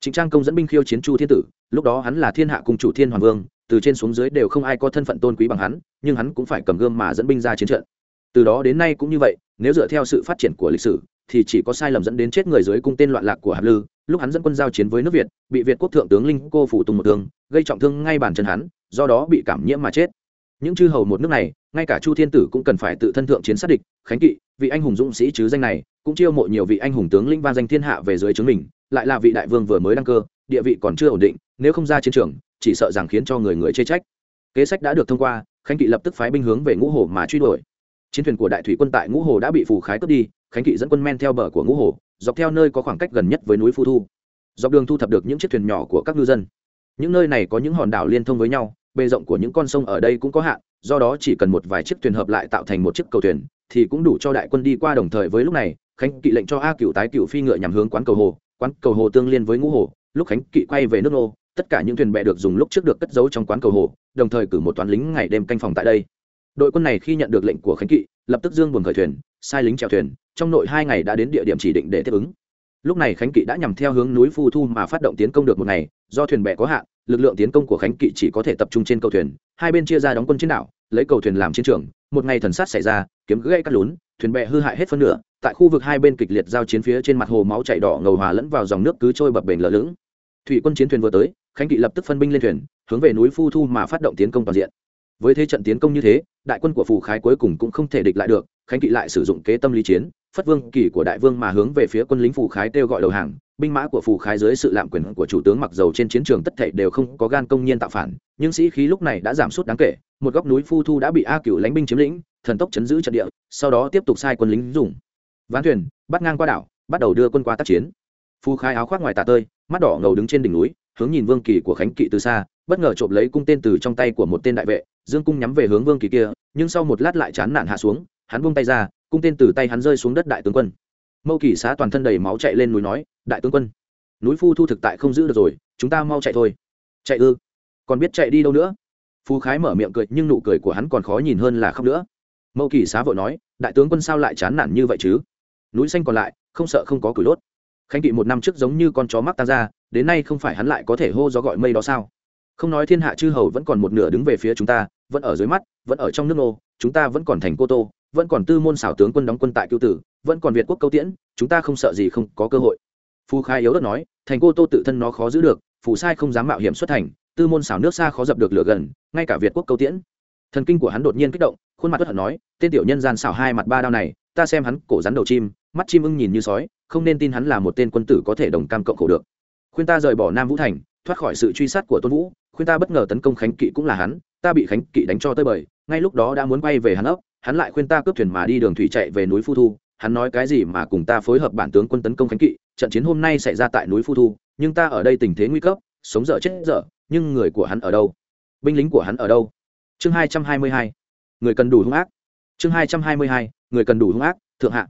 trịnh trang công dẫn binh khiêu chiến chu thiên tử, lúc đó hắn là thiên hạ cung chủ thiên hoàng vương, từ trên xuống dưới đều không ai có thân phận tôn quý bằng hắn, nhưng hắn cũng phải cầm gươm mà dẫn binh ra chiến trận. Từ đó đến nay cũng như vậy, nếu dựa theo sự phát triển của lịch sử, thì chỉ có sai lầm dẫn đến chết người dưới cung tên loạn lạc của hạp lư, lúc hắn dẫn quân giao chiến với nước việt, bị việt quốc thượng tướng linh cô phủ tùng một thương, gây trọng thương ngay bàn chân hắn, do đó bị cảm nhiễm mà chết những chư hầu một nước này, ngay cả chu thiên tử cũng cần phải tự thân thượng chiến sát địch, khánh kỵ, vị anh hùng dũng sĩ chứ danh này, cũng chiêu mộ nhiều vị anh hùng tướng linh ban danh thiên hạ về dưới chứng mình, lại là vị đại vương vừa mới đăng cơ, địa vị còn chưa ổn định, nếu không ra chiến trường, chỉ sợ rằng khiến cho người người chê trách. Kế sách đã được thông qua, khánh kỵ lập tức phái binh hướng về ngũ hồ mà truy đuổi. Chiến thuyền của đại thủy quân tại ngũ hồ đã bị phù khái cướp đi, khánh kỵ dẫn quân men theo bờ của ngũ hồ, dọc theo nơi có khoảng cách gần nhất với núi phu thu. Dọc đường thu thập được những chiếc thuyền nhỏ của các ngư dân. Những nơi này có những hòn đảo liên thông với nhau bề rộng của những con sông ở đây cũng có hạn, do đó chỉ cần một vài chiếc thuyền hợp lại tạo thành một chiếc cầu thuyền thì cũng đủ cho đại quân đi qua đồng thời với lúc này, khánh kỵ lệnh cho a cựu tái cựu phi ngựa nhằm hướng quán cầu hồ, quán cầu hồ tương liên với ngũ hồ. Lúc khánh kỵ quay về nước nô tất cả những thuyền bè được dùng lúc trước được cất giấu trong quán cầu hồ, đồng thời cử một toán lính ngày đêm canh phòng tại đây. Đội quân này khi nhận được lệnh của khánh kỵ, lập tức dương buồn khởi thuyền, sai lính chèo thuyền, trong nội hai ngày đã đến địa điểm chỉ định để tiếp ứng. Lúc này khánh kỵ đã nhằm theo hướng núi phu thu mà phát động tiến công được một ngày, do thuyền bè có hạn lực lượng tiến công của khánh kỵ chỉ có thể tập trung trên cầu thuyền, hai bên chia ra đóng quân trên đảo, lấy cầu thuyền làm chiến trường, một ngày thần sát xảy ra, kiếm gãy cắt lún, thuyền bè hư hại hết phân nửa, tại khu vực hai bên kịch liệt giao chiến phía trên mặt hồ máu chảy đỏ ngầu hòa lẫn vào dòng nước cứ trôi bập bềnh lở lững. Thủy quân chiến thuyền vừa tới, khánh kỵ lập tức phân binh lên thuyền, hướng về núi phu thu mà phát động tiến công toàn diện. Với thế trận tiến công như thế, đại quân của phù khái cuối cùng cũng không thể địch lại được, khánh kỵ lại sử dụng kế tâm lý chiến phất vương kỳ của đại vương mà hướng về phía quân lính phù khái kêu gọi đầu hàng. Binh mã của phù khái dưới sự lạm quyền của chủ tướng mặc dầu trên chiến trường tất thảy đều không có gan công nhiên tạo phản, nhưng sĩ khí lúc này đã giảm sút đáng kể. Một góc núi phu thu đã bị a cựu lánh binh chiếm lĩnh, thần tốc chấn giữ trận địa, sau đó tiếp tục sai quân lính dùng. Ván thuyền, bắt ngang qua đảo, bắt đầu đưa quân qua tác chiến. Phu khai áo khoác ngoài tà tơi, mắt đỏ ngầu đứng trên đỉnh núi, hướng nhìn vương kỳ của khánh kỵ từ xa, bất ngờ trộm lấy cung tên từ trong tay của một tên đại vệ, dương cung nhắm về hướng vương kỳ kia, nhưng sau một lát lại chán nản hạ xuống, hắn buông tay ra cung tên từ tay hắn rơi xuống đất đại tướng quân. Mâu kỳ xá toàn thân đầy máu chạy lên núi nói, đại tướng quân, núi phu thu thực tại không giữ được rồi, chúng ta mau chạy thôi. Chạy ư? Còn biết chạy đi đâu nữa? Phú khái mở miệng cười, nhưng nụ cười của hắn còn khó nhìn hơn là khóc nữa. Mâu kỳ xá vội nói, đại tướng quân sao lại chán nản như vậy chứ? Núi xanh còn lại, không sợ không có củi đốt. Khánh kỵ một năm trước giống như con chó mắc ta ra, đến nay không phải hắn lại có thể hô gió gọi mây đó sao? Không nói thiên hạ chư hầu vẫn còn một nửa đứng về phía chúng ta, vẫn ở dưới mắt, vẫn ở trong nước nô chúng ta vẫn còn thành cô tô vẫn còn tư môn xảo tướng quân đóng quân tại cưu tử, vẫn còn việt quốc câu tiễn, chúng ta không sợ gì không có cơ hội. Phù khai yếu đất nói, thành cô tô tự thân nó khó giữ được, phù sai không dám mạo hiểm xuất thành, tư môn xảo nước xa khó dập được lửa gần, ngay cả việt quốc câu tiễn. Thần kinh của hắn đột nhiên kích động, khuôn mặt bất hận nói, tên tiểu nhân gian xảo hai mặt ba đao này, ta xem hắn cổ rắn đầu chim, mắt chim ưng nhìn như sói, không nên tin hắn là một tên quân tử có thể đồng cam cộng khổ được. Khuyên ta rời bỏ nam vũ thành, thoát khỏi sự truy sát của tôn vũ, khuyên ta bất ngờ tấn công khánh kỵ cũng là hắn, ta bị khánh kỵ đánh cho tới bời, ngay lúc đó đã muốn quay về hắn ấp hắn lại khuyên ta cướp thuyền mà đi đường thủy chạy về núi phu thu, hắn nói cái gì mà cùng ta phối hợp bản tướng quân tấn công khánh kỵ, trận chiến hôm nay xảy ra tại núi phu thu, nhưng ta ở đây tình thế nguy cấp, sống dở chết dở, nhưng người của hắn ở đâu? Binh lính của hắn ở đâu? Chương hai trăm hai mươi hai. Người cần đủ hung ác. Chương hai trăm hai mươi hai. Người cần đủ hung ác, thượng hạ.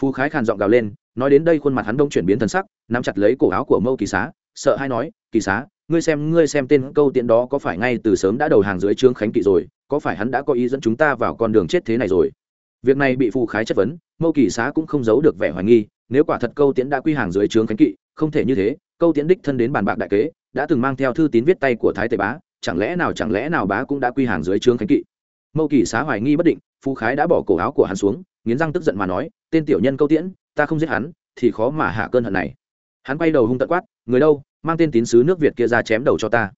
Phú khái khàn giọng gào lên, nói đến đây khuôn mặt hắn đông chuyển biến thần sắc, nắm chặt lấy cổ áo của mâu kỳ xá, sợ hay nói, kỳ xá ngươi xem ngươi xem tên câu tiện đó có phải ngay từ sớm đã đầu hàng dưới trướng khánh kỵ rồi? Có phải hắn đã có ý dẫn chúng ta vào con đường chết thế này rồi? Việc này bị phù khái chất vấn, mâu kỳ xá cũng không giấu được vẻ hoài nghi, nếu quả thật câu tiễn đã quy hàng dưới trướng khánh kỵ, không thể như thế, câu tiễn đích thân đến bàn bạc đại kế, đã từng mang theo thư tín viết tay của thái tề bá, chẳng lẽ nào, chẳng lẽ nào bá cũng đã quy hàng dưới trướng khánh kỵ? Mâu kỳ xá hoài nghi bất định, phù khái đã bỏ cổ áo của hắn xuống, nghiến răng tức giận mà nói, tên tiểu nhân câu tiễn, ta không giết hắn, thì khó mà hạ cơn hận này. Hắn quay đầu hung tận quát, người đâu? Mang tên tín sứ nước việt kia ra chém đầu cho ta.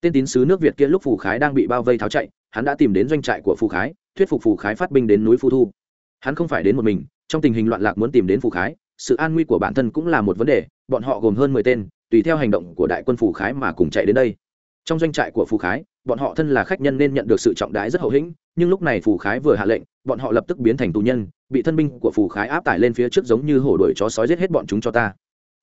Tên tín sứ nước việt kia lúc phù khái đang bị bao vây tháo chạy, hắn đã tìm đến doanh trại của phù khái, thuyết phục phù khái phát binh đến núi phu thu. Hắn không phải đến một mình, trong tình hình loạn lạc muốn tìm đến phù khái, sự an nguy của bản thân cũng là một vấn đề, bọn họ gồm hơn mười tên, tùy theo hành động của đại quân phù khái mà cùng chạy đến đây. Trong doanh trại của phù khái, bọn họ thân là khách nhân nên nhận được sự trọng đái rất hậu hĩnh, nhưng lúc này phù khái vừa hạ lệnh, bọn họ lập tức biến thành tù nhân, bị thân binh của phù khái áp tải lên phía trước giống như hổ đuổi chó sói giết hết bọn chúng cho ta.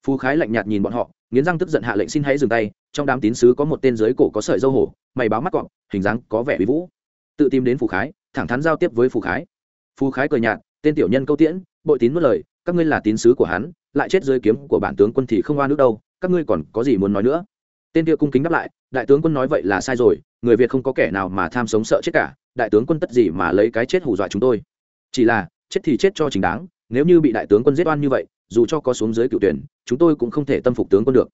Phú khái lạnh nhạt nhìn bọn họ, nghiến răng tức giận hạ lệnh xin hãy dừng tay, trong đám tín sứ có một tên dưới cổ có sợi dâu hổ, mày báo mắt cọp, hình dáng có vẻ bí vũ. Tự tìm đến phù khái, thẳng thắn giao tiếp với phù khái. Phù khái cười nhạt, tên tiểu nhân câu tiễn, bội tín mất lời, các ngươi là tín sứ của hắn, lại chết dưới kiếm của bản tướng quân thì không oan nước đâu, các ngươi còn có gì muốn nói nữa? Tên kia cung kính đáp lại, đại tướng quân nói vậy là sai rồi, người việt không có kẻ nào mà tham sống sợ chết cả, đại tướng quân tất gì mà lấy cái chết hù dọa chúng tôi. Chỉ là, chết thì chết cho chính đáng, nếu như bị đại tướng quân giết oan như vậy dù cho có xuống dưới cựu tuyển, chúng tôi cũng không thể tâm phục tướng quân được.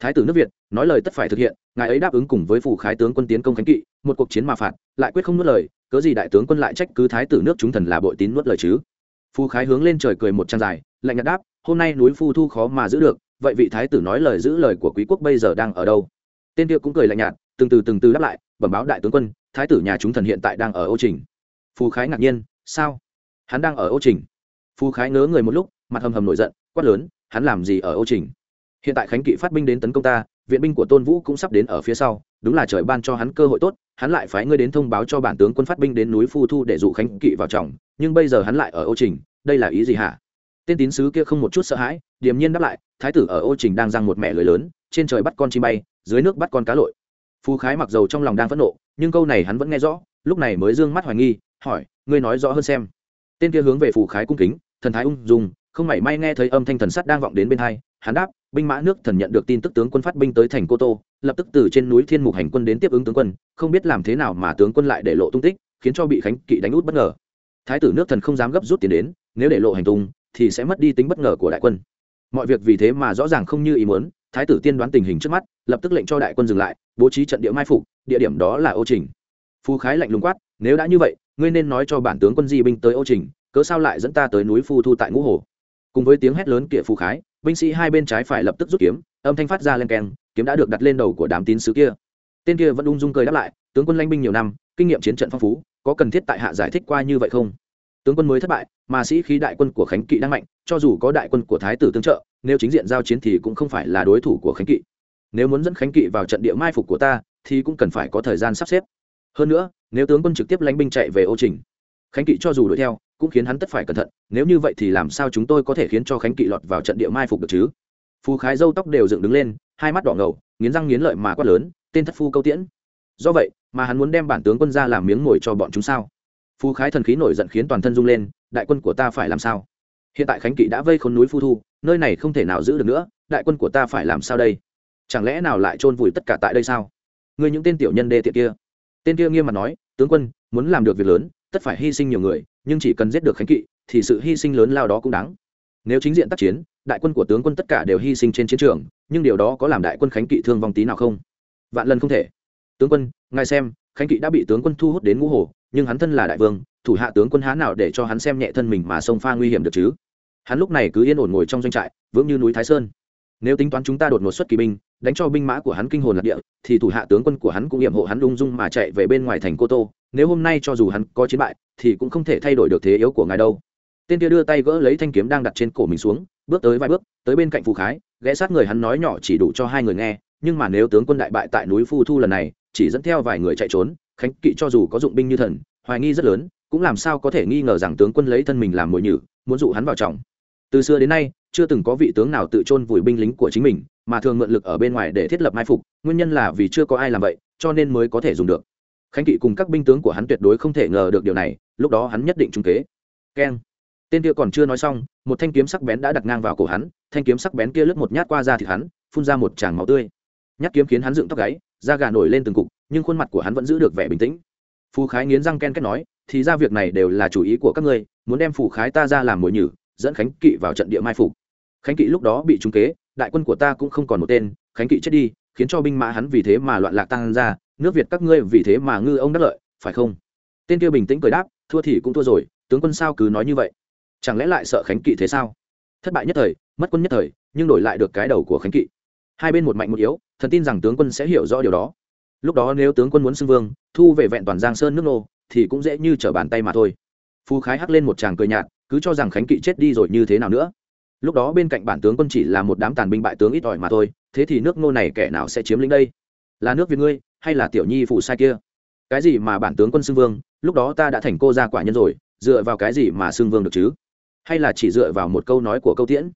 Thái tử nước việt, nói lời tất phải thực hiện, ngài ấy đáp ứng cùng với phủ khái tướng quân tiến công khánh kỵ, một cuộc chiến mà phạt, lại quyết không nuốt lời, cớ gì đại tướng quân lại trách cứ thái tử nước chúng thần là bội tín nuốt lời chứ? Phu khái hướng lên trời cười một trang dài, lạnh nhạt đáp, hôm nay núi phu thu khó mà giữ được, vậy vị thái tử nói lời giữ lời của quý quốc bây giờ đang ở đâu? Tên kia cũng cười lạnh nhạt, từng từ từng từ đáp lại, bẩm báo đại tướng quân, thái tử nhà chúng thần hiện tại đang ở ô trình. Phu khái ngạc nhiên, sao? Hắn đang ở ô trình. Phu khái ngớ người một lúc, mặt hầm hầm nổi giận quát lớn, hắn làm gì ở ô trình? Hiện tại khánh kỵ phát binh đến tấn công ta, viện binh của tôn vũ cũng sắp đến ở phía sau, đúng là trời ban cho hắn cơ hội tốt, hắn lại phái ngươi đến thông báo cho bản tướng quân phát binh đến núi phu thu để dụ khánh kỵ vào trọng, nhưng bây giờ hắn lại ở ô trình, đây là ý gì hả? Tên tín sứ kia không một chút sợ hãi, điềm nhiên đáp lại, thái tử ở ô trình đang răng một mẹ lưới lớn, trên trời bắt con chim bay, dưới nước bắt con cá lội. Phú khái mặc dầu trong lòng đang phẫn nộ, nhưng câu này hắn vẫn nghe rõ, lúc này mới d ư ơ n g mắt hoài nghi, hỏi, ngươi nói rõ hơn xem. Tên kia hướng về phù khái cung kính, thần thái ung dùng không mảy may nghe thấy âm thanh thần sắt đang vọng đến bên hai, hắn đáp, binh mã nước thần nhận được tin tức tướng quân phát binh tới thành cô tô, lập tức từ trên núi thiên mục hành quân đến tiếp ứng tướng quân, không biết làm thế nào mà tướng quân lại để lộ tung tích, khiến cho bị khánh kỵ đánh út bất ngờ. Thái tử nước thần không dám gấp rút tiền đến, nếu để lộ hành tung, thì sẽ mất đi tính bất ngờ của đại quân. Mọi việc vì thế mà rõ ràng không như ý muốn, thái tử tiên đoán tình hình trước mắt, lập tức lệnh cho đại quân dừng lại, bố trí trận địa mai phục, địa điểm đó là ô trình. Phu khái lạnh lùng quát, nếu đã như vậy, ngươi nên nói cho bản tướng quân di binh tới ô trình, cớ sao lại dẫn ta tới núi phu thu tại ngũ hồ? Cùng với tiếng hét lớn kia phù khái, binh sĩ hai bên trái phải lập tức rút kiếm, âm thanh phát ra len keng, kiếm đã được đặt lên đầu của đám tín sứ kia. Tên kia vẫn ung dung cười đáp lại, tướng quân lãnh binh nhiều năm, kinh nghiệm chiến trận phong phú, có cần thiết tại hạ giải thích qua như vậy không? Tướng quân mới thất bại, mà sĩ khí đại quân của khánh kỵ đang mạnh, cho dù có đại quân của thái tử tương trợ, nếu chính diện giao chiến thì cũng không phải là đối thủ của khánh kỵ. Nếu muốn dẫn khánh kỵ vào trận địa mai phục của ta, thì cũng cần phải có thời gian sắp xếp. Hơn nữa, nếu tướng quân trực tiếp lánh binh chạy về ô trình, khánh kỵ cho dù đuổi theo cũng khiến hắn tất phải cẩn thận, nếu như vậy thì làm sao chúng tôi có thể khiến cho khánh kỵ lọt vào trận địa mai phục được chứ? Phù khái dâu tóc đều dựng đứng lên, hai mắt đỏ ngầu, nghiến răng nghiến lợi mà quát lớn, tên thất phu câu tiễn. Do vậy mà hắn muốn đem bản tướng quân ra làm miếng ngồi cho bọn chúng sao? Phù khái thần khí nổi giận khiến toàn thân rung lên, đại quân của ta phải làm sao? Hiện tại khánh kỵ đã vây khốn núi phu thu, nơi này không thể nào giữ được nữa, đại quân của ta phải làm sao đây? Chẳng lẽ nào lại chôn vùi tất cả tại đây sao? Ngươi những tên tiểu nhân đê tiện kia. Tên kia nghiêm mặt nói, tướng quân, muốn làm được việc lớn tất phải hy sinh nhiều người, nhưng chỉ cần giết được khánh kỵ, thì sự hy sinh lớn lao đó cũng đáng. Nếu chính diện tác chiến, đại quân của tướng quân tất cả đều hy sinh trên chiến trường, nhưng điều đó có làm đại quân khánh kỵ thương vong tí nào không? Vạn lần không thể. Tướng quân, ngài xem, khánh kỵ đã bị tướng quân thu hút đến ngũ hồ, nhưng hắn thân là đại vương, thủ hạ tướng quân há nào để cho hắn xem nhẹ thân mình mà xông pha nguy hiểm được chứ? Hắn lúc này cứ yên ổn ngồi trong doanh trại, vững như núi thái sơn. Nếu tính toán chúng ta đột ngột xuất kỳ binh, đánh cho binh mã của hắn kinh hồn lạc địa, thì thủ hạ tướng quân của hắn cũng hiểm hộ hắn lung dung mà chạy về bên ngoài thành cô tô nếu hôm nay cho dù hắn có chiến bại, thì cũng không thể thay đổi được thế yếu của ngài đâu. Tên kia đưa tay gỡ lấy thanh kiếm đang đặt trên cổ mình xuống, bước tới vài bước, tới bên cạnh phù khái, ghé sát người hắn nói nhỏ chỉ đủ cho hai người nghe, nhưng mà nếu tướng quân đại bại tại núi phu thu lần này, chỉ dẫn theo vài người chạy trốn, khánh kỵ cho dù có dụng binh như thần, hoài nghi rất lớn, cũng làm sao có thể nghi ngờ rằng tướng quân lấy thân mình làm mồi nhử, muốn dụ hắn vào trọng. Từ xưa đến nay, chưa từng có vị tướng nào tự chôn vùi binh lính của chính mình, mà thường mượn lực ở bên ngoài để thiết lập mai phục, nguyên nhân là vì chưa có ai làm vậy, cho nên mới có thể dùng được khánh kỵ cùng các binh tướng của hắn tuyệt đối không thể ngờ được điều này, lúc đó hắn nhất định trung kế. Keng. Tên kia còn chưa nói xong, một thanh kiếm sắc bén đã đặt ngang vào cổ hắn, thanh kiếm sắc bén kia lướt một nhát qua da thịt hắn, phun ra một tràng máu tươi. Nhát kiếm khiến hắn dựng tóc gáy, da gà nổi lên từng cục, nhưng khuôn mặt của hắn vẫn giữ được vẻ bình tĩnh. Phù khái nghiến răng ken kết nói, thì ra việc này đều là chủ ý của các ngươi, muốn đem phù khái ta ra làm mồi nhử, dẫn khánh kỵ vào trận địa mai phục. Khánh kỵ lúc đó bị trúng kế, đại quân của ta cũng không còn một tên, khánh kỵ chết đi, khiến cho binh mã hắn vì thế mà loạn lạc tăng ra nước việt các ngươi vì thế mà ngư ông đắc lợi, phải không? Tên kia bình tĩnh cười đáp, thua thì cũng thua rồi, tướng quân sao cứ nói như vậy? Chẳng lẽ lại sợ khánh kỵ thế sao? Thất bại nhất thời, mất quân nhất thời, nhưng đổi lại được cái đầu của khánh kỵ. Hai bên một mạnh một yếu, thần tin rằng tướng quân sẽ hiểu rõ điều đó. Lúc đó nếu tướng quân muốn xưng vương, thu về vẹn toàn giang sơn nước nô, thì cũng dễ như trở bàn tay mà thôi. Phú khái hắc lên một tràng cười nhạt, cứ cho rằng khánh kỵ chết đi rồi như thế nào nữa? Lúc đó bên cạnh bản tướng quân chỉ là một đám tàn binh bại tướng ít ỏi mà thôi, thế thì nước nô này kẻ nào sẽ chiếm lĩnh đây? Là nước việt ngươi hay là tiểu nhi phụ sai kia? Cái gì mà bản tướng quân xưng vương, lúc đó ta đã thành cô gia quả nhân rồi, dựa vào cái gì mà xưng vương được chứ? Hay là chỉ dựa vào một câu nói của câu tiễn?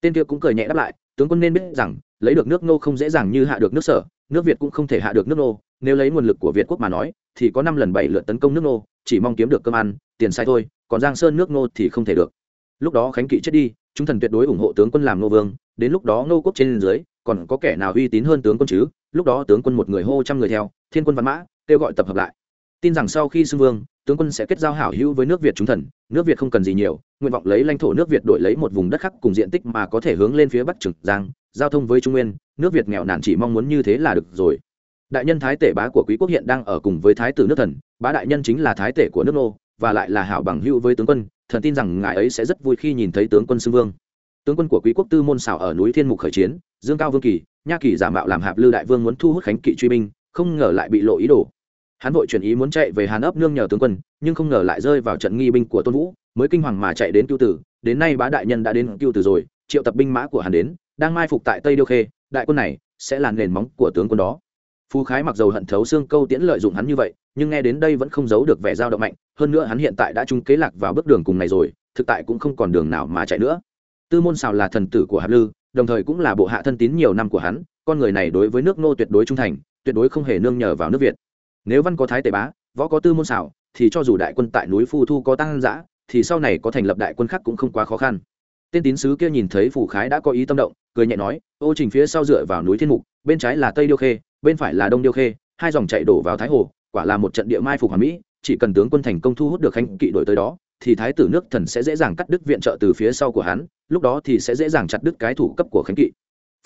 Tên kia cũng cười nhẹ đáp lại, tướng quân nên biết rằng, lấy được nước nô không dễ dàng như hạ được nước sở, nước việt cũng không thể hạ được nước nô. Nếu lấy nguồn lực của việt quốc mà nói, thì có năm lần bảy lượt tấn công nước nô, chỉ mong kiếm được cơm ăn, tiền sai thôi, còn giang sơn nước nô thì không thể được. Lúc đó khánh kỵ chết đi, chúng thần tuyệt đối ủng hộ tướng quân làm nô vương, đến lúc đó nô quốc trên dưới, còn có kẻ nào uy tín hơn tướng quân chứ? Lúc đó tướng quân một người hô trăm người theo, thiên quân văn mã, kêu gọi tập hợp lại. Tin rằng sau khi xưng vương, tướng quân sẽ kết giao hảo hữu với nước việt chúng thần, nước việt không cần gì nhiều, nguyện vọng lấy lãnh thổ nước việt đổi lấy một vùng đất khác cùng diện tích mà có thể hướng lên phía bắc trường giang, giao thông với trung nguyên, nước việt nghèo nàn chỉ mong muốn như thế là được rồi. Đại nhân thái tể bá của quý quốc hiện đang ở cùng với thái tử nước thần, bá đại nhân chính là thái tể của nước nô, và lại là hảo bằng hữu với tướng quân, thần tin rằng ngài ấy sẽ rất vui khi nhìn thấy tướng quân xưng vương. Tướng quân của quý quốc tư môn xảo ở núi thiên mục khởi chiến, dương cao vương kỳ nha kỳ giả mạo làm hạp lư đại vương muốn thu hút khánh kỵ truy binh, không ngờ lại bị lộ ý đồ. Hắn vội chuyển ý muốn chạy về hàn ấp nương nhờ tướng quân, nhưng không ngờ lại rơi vào trận nghi binh của tôn vũ, mới kinh hoàng mà chạy đến cưu tử. Đến nay bá đại nhân đã đến cưu tử rồi, triệu tập binh mã của hắn đến, đang mai phục tại tây điêu khê, đại quân này sẽ là nền móng của tướng quân đó. Phú khái mặc dầu hận thấu xương câu tiễn lợi dụng hắn như vậy, nhưng nghe đến đây vẫn không giấu được vẻ dao động mạnh, hơn nữa hắn hiện tại đã trung kế lạc vào bước đường cùng này rồi, thực tại cũng không còn đường nào mà chạy nữa. Tư môn xào là thần tử của hạp lư đồng thời cũng là bộ hạ thân tín nhiều năm của hắn, con người này đối với nước nô tuyệt đối trung thành, tuyệt đối không hề nương nhờ vào nước việt. Nếu văn có thái tề bá, võ có tư môn xảo, thì cho dù đại quân tại núi phu thu có tăng giã thì sau này có thành lập đại quân khác cũng không quá khó khăn. Tên tín sứ kia nhìn thấy phủ khái đã có ý tâm động, cười nhẹ nói, ô trình phía sau dựa vào núi thiên mục, bên trái là tây điêu khê, bên phải là đông điêu khê, hai dòng chạy đổ vào thái hồ, quả là một trận địa mai phục hoàn mỹ chỉ cần tướng quân thành công thu hút được khanh kỵ đội tới đó, thì thái tử nước thần sẽ dễ dàng cắt đứt viện trợ từ phía sau của hắn, lúc đó thì sẽ dễ dàng chặt đứt cái thủ cấp của khánh kỵ.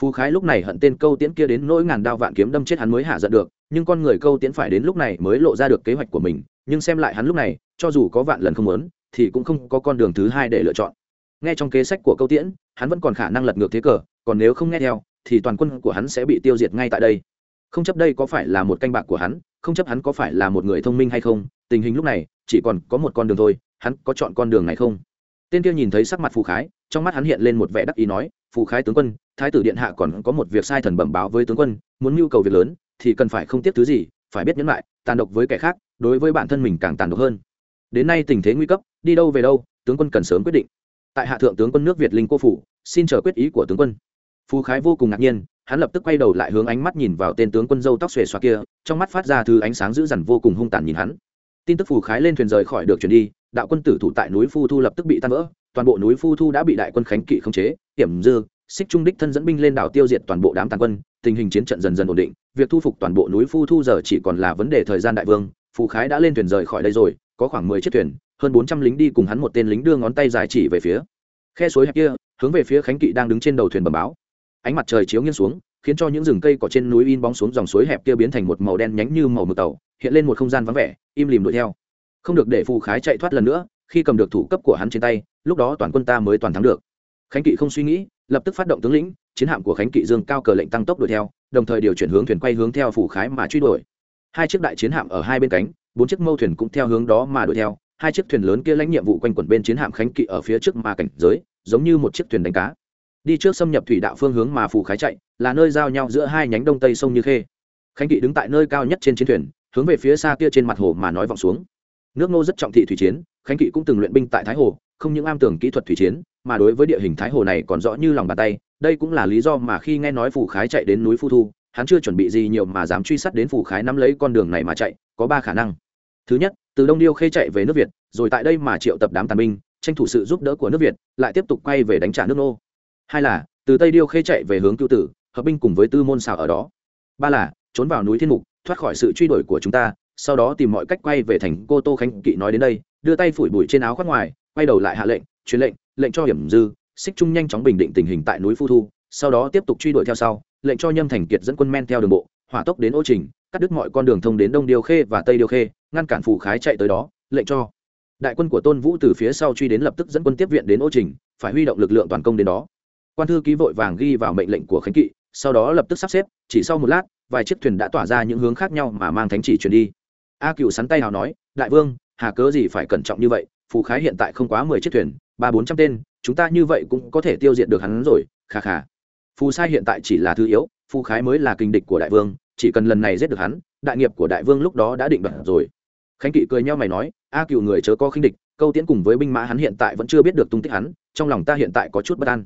Phú khái lúc này hận tên câu tiễn kia đến nỗi ngàn đao vạn kiếm đâm chết hắn mới hạ giận được, nhưng con người câu tiễn phải đến lúc này mới lộ ra được kế hoạch của mình, nhưng xem lại hắn lúc này, cho dù có vạn lần không muốn, thì cũng không có con đường thứ hai để lựa chọn. Nghe trong kế sách của câu tiễn, hắn vẫn còn khả năng lật ngược thế cờ, còn nếu không nghe theo, thì toàn quân của hắn sẽ bị tiêu diệt ngay tại đây. Không chấp đây có phải là một canh bạc của hắn, không chấp hắn có phải là một người thông minh hay không tình hình lúc này chỉ còn có một con đường thôi, hắn có chọn con đường này không? Tên kia nhìn thấy sắc mặt phù khái, trong mắt hắn hiện lên một vẻ đắc ý nói, phù khái tướng quân, thái tử điện hạ còn có một việc sai thần bẩm báo với tướng quân, muốn mưu cầu việc lớn, thì cần phải không tiếc thứ gì, phải biết nhẫn lại, tàn độc với kẻ khác, đối với bản thân mình càng tàn độc hơn. Đến nay tình thế nguy cấp, đi đâu về đâu, tướng quân cần sớm quyết định. Tại hạ thượng tướng quân nước việt linh cô phủ, xin chờ quyết ý của tướng quân. Phù khái vô cùng ngạc nhiên, hắn lập tức quay đầu lại hướng ánh mắt nhìn vào tên tướng quân dâu tóc xuề xoa kia, trong mắt phát ra thứ ánh sáng dữ dằn vô cùng hung tàn nhìn hắn tin tức phù khái lên thuyền rời khỏi được chuyển đi, đạo quân tử thủ tại núi phu thu lập tức bị tan vỡ, toàn bộ núi phu thu đã bị đại quân khánh kỵ khống chế, hiểm dư, xích trung đích thân dẫn binh lên đảo tiêu diệt toàn bộ đám tàn quân, tình hình chiến trận dần dần ổn định, việc thu phục toàn bộ núi phu thu giờ chỉ còn là vấn đề thời gian đại vương, phù khái đã lên thuyền rời khỏi đây rồi, có khoảng mười chiếc thuyền, hơn bốn trăm lính đi cùng hắn một tên lính đưa ngón tay dài chỉ về phía khe suối hẹp kia, hướng về phía khánh kỵ đang đứng trên đầu thuyền bầm báo. Ánh mặt trời chiếu nghiêng xuống, khiến cho những rừng cây cỏ trên núi in bóng xuống dòng suối hẹp kia biến thành một màu đen nhánh như màu mực tàu hiện lên một không gian vắng vẻ, im lìm đuổi theo. Không được để phù khái chạy thoát lần nữa, khi cầm được thủ cấp của hắn trên tay, lúc đó toàn quân ta mới toàn thắng được. Khánh kỵ không suy nghĩ, lập tức phát động tướng lĩnh, chiến hạm của khánh kỵ dương cao cờ lệnh tăng tốc đuổi theo, đồng thời điều chuyển hướng thuyền quay hướng theo phủ khái mà truy đuổi. Hai chiếc đại chiến hạm ở hai bên cánh, bốn chiếc mâu thuyền cũng theo hướng đó mà đuổi theo, hai chiếc thuyền lớn kia lãnh nhiệm vụ quanh quẩn bên chiến hạm khánh kỵ ở phía trước mà cảnh giới, giống như một chiếc thuyền đánh cá. Đi trước xâm nhập thủy đạo phương hướng mà phủ khái chạy, là nơi giao nhau giữa hai nhánh đông tây sông như khê. Khánh kỵ đứng tại nơi cao nhất trên chiến thuyền hướng về phía xa kia trên mặt hồ mà nói vọng xuống. Nước ngô rất trọng thị thủy chiến, khánh kỵ cũng từng luyện binh tại thái hồ, không những am tưởng kỹ thuật thủy chiến, mà đối với địa hình thái hồ này còn rõ như lòng bàn tay. Đây cũng là lý do mà khi nghe nói phù khái chạy đến núi phu thu, hắn chưa chuẩn bị gì nhiều mà dám truy sát đến phù khái nắm lấy con đường này mà chạy, có ba khả năng. Thứ nhất, từ đông điêu khê chạy về nước việt, rồi tại đây mà triệu tập đám tàn binh, tranh thủ sự giúp đỡ của nước việt, lại tiếp tục quay về đánh trả nước nô hai là, từ tây điêu khê chạy về hướng cưu tử, hợp binh cùng với tư môn xào ở đó. Ba là, trốn vào núi thiên mục thoát khỏi sự truy đuổi của chúng ta, sau đó tìm mọi cách quay về thành cô tô khánh kỵ nói đến đây, đưa tay phủi bụi trên áo khoác ngoài, quay đầu lại hạ lệnh, truyền lệnh lệnh cho hiểm dư xích trung nhanh chóng bình định tình hình tại núi phu thu, sau đó tiếp tục truy đuổi theo sau, lệnh cho nhâm thành kiệt dẫn quân men theo đường bộ, hỏa tốc đến ô trình, cắt đứt mọi con đường thông đến đông Điều khê và tây Điều khê, ngăn cản phù khái chạy tới đó, lệnh cho đại quân của tôn vũ từ phía sau truy đến lập tức dẫn quân tiếp viện đến ô trình, phải huy động lực lượng toàn công đến đó. Quan thư ký vội vàng ghi vào mệnh lệnh của khánh kỵ, sau đó lập tức sắp xếp, chỉ sau một lát vài chiếc thuyền đã tỏa ra những hướng khác nhau mà mang thánh chỉ truyền đi. A cựu sắn tay nào nói, đại vương, hà cớ gì phải cẩn trọng như vậy? Phù khái hiện tại không quá mười chiếc thuyền, ba bốn trăm tên, chúng ta như vậy cũng có thể tiêu diệt được hắn rồi khà khà phù sai hiện tại chỉ là thứ yếu, phù khái mới là kinh địch của đại vương, chỉ cần lần này giết được hắn, đại nghiệp của đại vương lúc đó đã định đoạt rồi. Khánh kỵ cười nhau mày nói, a cựu người chớ có khinh địch, câu tiễn cùng với binh mã hắn hiện tại vẫn chưa biết được tung tích hắn, trong lòng ta hiện tại có chút bất an.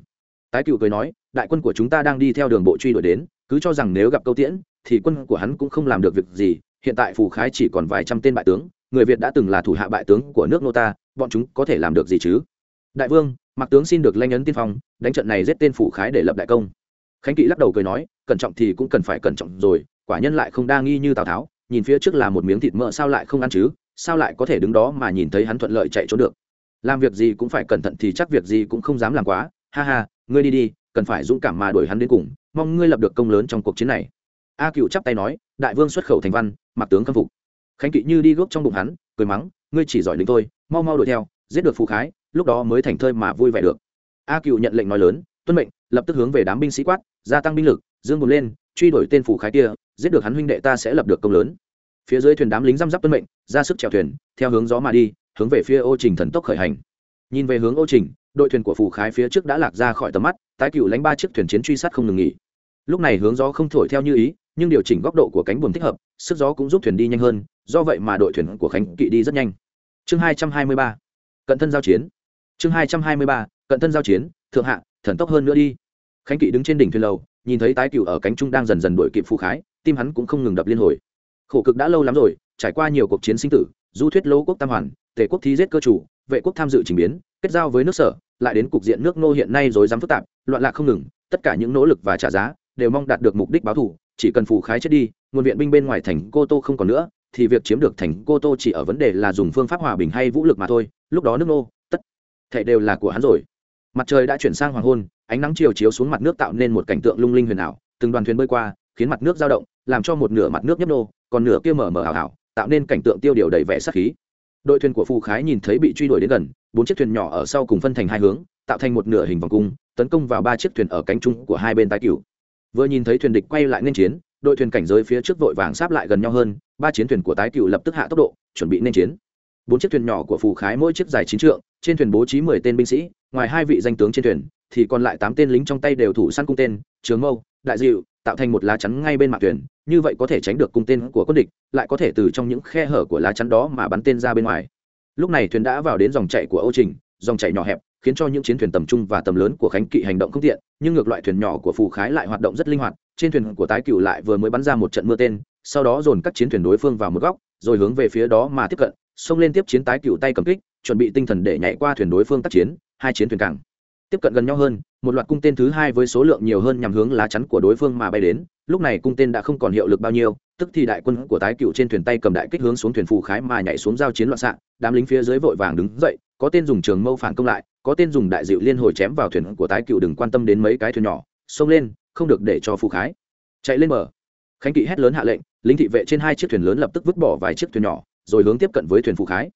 Tái cựu cười nói, đại quân của chúng ta đang đi theo đường bộ truy đuổi đến, cứ cho rằng nếu gặp câu tiễn thì quân của hắn cũng không làm được việc gì, hiện tại phù khái chỉ còn vài trăm tên bại tướng, người việt đã từng là thủ hạ bại tướng của nước nô ta, bọn chúng có thể làm được gì chứ? Đại vương mặc tướng xin được lanh ấn tiên phong, đánh trận này giết tên phủ khái để lập đại công. Khánh kỵ lắc đầu cười nói, cẩn trọng thì cũng cần phải cẩn trọng rồi, quả nhân lại không đa nghi như tào tháo, nhìn phía trước là một miếng thịt mỡ sao lại không ăn chứ, sao lại có thể đứng đó mà nhìn thấy hắn thuận lợi chạy trốn được? Làm việc gì cũng phải cẩn thận thì chắc việc gì cũng không dám làm quá, ha ha, ngươi đi đi, cần phải dũng cảm mà đuổi hắn đến cùng, mong ngươi lập được công lớn trong cuộc chiến này a cựu chắp tay nói, đại vương xuất khẩu thành văn, mặc tướng khâm phục. Khánh kỵ như đi gốc trong bụng hắn, cười mắng, ngươi chỉ giỏi lính thôi, mau mau đuổi theo, giết được phụ khái, lúc đó mới thành thơi mà vui vẻ được. A cựu nhận lệnh nói lớn, tuân mệnh, lập tức hướng về đám binh sĩ quát, gia tăng binh lực, dương bùn lên, truy đuổi tên phủ khái kia, giết được hắn huynh đệ ta sẽ lập được công lớn. Phía dưới thuyền đám lính răm rắp tuân mệnh, ra sức chèo thuyền, theo hướng gió mà đi, hướng về phía ô trình thần tốc khởi hành. Nhìn về hướng ô trình, đội thuyền của phủ khái phía trước đã lạc ra khỏi tầm mắt, tái cựu lánh ba chiếc thuyền chiến truy sát không ngừng nghỉ. Lúc này hướng gió không thổi theo như ý nhưng điều chỉnh góc độ của cánh buồm thích hợp, sức gió cũng giúp thuyền đi nhanh hơn, do vậy mà đội thuyền của khánh kỵ đi rất nhanh. Chương hai trăm hai mươi ba, cận thân giao chiến. Chương hai trăm hai mươi ba, cận thân giao chiến, thượng hạ, thần tốc hơn nữa đi. Khánh kỵ đứng trên đỉnh thuyền lầu, nhìn thấy tái cựu ở cánh trung đang dần dần đuổi kịp phụ khái, tim hắn cũng không ngừng đập liên hồi. Khổ cực đã lâu lắm rồi, trải qua nhiều cuộc chiến sinh tử, du thuyết lỗ quốc tam hoàn, tề quốc thi giết cơ chủ, vệ quốc tham dự trình biến, kết giao với nước sở, lại đến cục diện nước nô hiện nay rồi dám phức tạp, loạn lạc không ngừng, tất cả những nỗ lực và trả giá đều mong đạt được mục đích báo thù chỉ cần phù khái chết đi, nguồn viện binh bên ngoài thành cô tô không còn nữa, thì việc chiếm được thành cô tô chỉ ở vấn đề là dùng phương pháp hòa bình hay vũ lực mà thôi, lúc đó nước nô, tất thể đều là của hắn rồi. Mặt trời đã chuyển sang hoàng hôn, ánh nắng chiều chiếu xuống mặt nước tạo nên một cảnh tượng lung linh huyền ảo, từng đoàn thuyền bơi qua, khiến mặt nước dao động, làm cho một nửa mặt nước nhấp nô, còn nửa kia mở mở ảo ảo, tạo nên cảnh tượng tiêu điều đầy vẻ sắc khí. Đội thuyền của phù khái nhìn thấy bị truy đuổi đến gần, bốn chiếc thuyền nhỏ ở sau cùng phân thành hai hướng, tạo thành một nửa hình vòng cung, tấn công vào ba chiếc thuyền ở cánh trung của hai bên tái cửu vừa nhìn thấy thuyền địch quay lại nên chiến, đội thuyền cảnh giới phía trước vội vàng sáp lại gần nhau hơn, ba chiến thuyền của tái cựu lập tức hạ tốc độ, chuẩn bị nên chiến. Bốn chiếc thuyền nhỏ của phù khái mỗi chiếc dài chín trượng, trên thuyền bố trí mười tên binh sĩ, ngoài hai vị danh tướng trên thuyền, thì còn lại tám tên lính trong tay đều thủ săn cung tên, trường mâu, đại dịu, tạo thành một lá chắn ngay bên mặt thuyền, như vậy có thể tránh được cung tên của quân địch, lại có thể từ trong những khe hở của lá chắn đó mà bắn tên ra bên ngoài. Lúc này thuyền đã vào đến dòng chảy của âu trình, dòng chảy nhỏ hẹp khiến cho những chiến thuyền tầm trung và tầm lớn của khánh kỵ hành động không tiện, nhưng ngược loại thuyền nhỏ của phù khái lại hoạt động rất linh hoạt. Trên thuyền của tái cựu lại vừa mới bắn ra một trận mưa tên, sau đó dồn các chiến thuyền đối phương vào một góc, rồi hướng về phía đó mà tiếp cận, xông lên tiếp chiến tái cựu tay cầm kích, chuẩn bị tinh thần để nhảy qua thuyền đối phương tác chiến, hai chiến thuyền càng tiếp cận gần nhau hơn. Một loạt cung tên thứ hai với số lượng nhiều hơn nhằm hướng lá chắn của đối phương mà bay đến. Lúc này cung tên đã không còn hiệu lực bao nhiêu, tức thì đại quân của tái cựu trên thuyền tay cầm đại kích hướng xuống thuyền phù khái mà nhảy xuống giao chiến loạn xạ. Đám lính phía dưới vội vàng đứng dậy có tên dùng trường mâu phản công lại, có tên dùng đại dịu liên hồi chém vào thuyền của tái cựu đừng quan tâm đến mấy cái thuyền nhỏ, xông lên, không được để cho phù khái. Chạy lên bờ. Khánh kỵ hét lớn hạ lệnh, lính thị vệ trên hai chiếc thuyền lớn lập tức vứt bỏ vài chiếc thuyền nhỏ, rồi hướng tiếp cận với thuyền phù khái.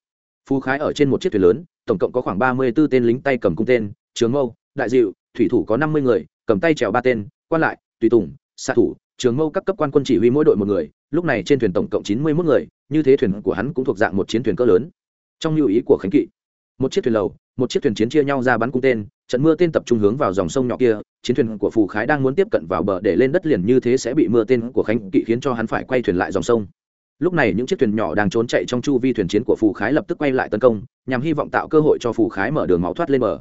Phù khái ở trên một chiếc thuyền lớn, tổng cộng có khoảng ba mươi b ố tên lính tay cầm cung tên, trường mâu, đại dịu thủy thủ có năm mươi người, cầm tay trèo ba tên, quan lại, tùy tùng, xạ thủ, trường mâu các cấp quan quân chỉ huy mỗi đội một người, lúc này trên thuyền tổng cộng chín mươi mốt người, như thế thuyền của hắn cũng thuộc dạng một chiến thuyền cỡ lớn. Trong lưu ý của khánh kỵ một chiếc thuyền lầu, một chiếc thuyền chiến chia nhau ra bắn cung tên, trận mưa tên tập trung hướng vào dòng sông nhỏ kia, chiến thuyền của phù khái đang muốn tiếp cận vào bờ để lên đất liền như thế sẽ bị mưa tên của khánh kỵ khiến cho hắn phải quay thuyền lại dòng sông. Lúc này những chiếc thuyền nhỏ đang trốn chạy trong chu vi thuyền chiến của phù khái lập tức quay lại tấn công, nhằm hy vọng tạo cơ hội cho phù khái mở đường máu thoát lên bờ.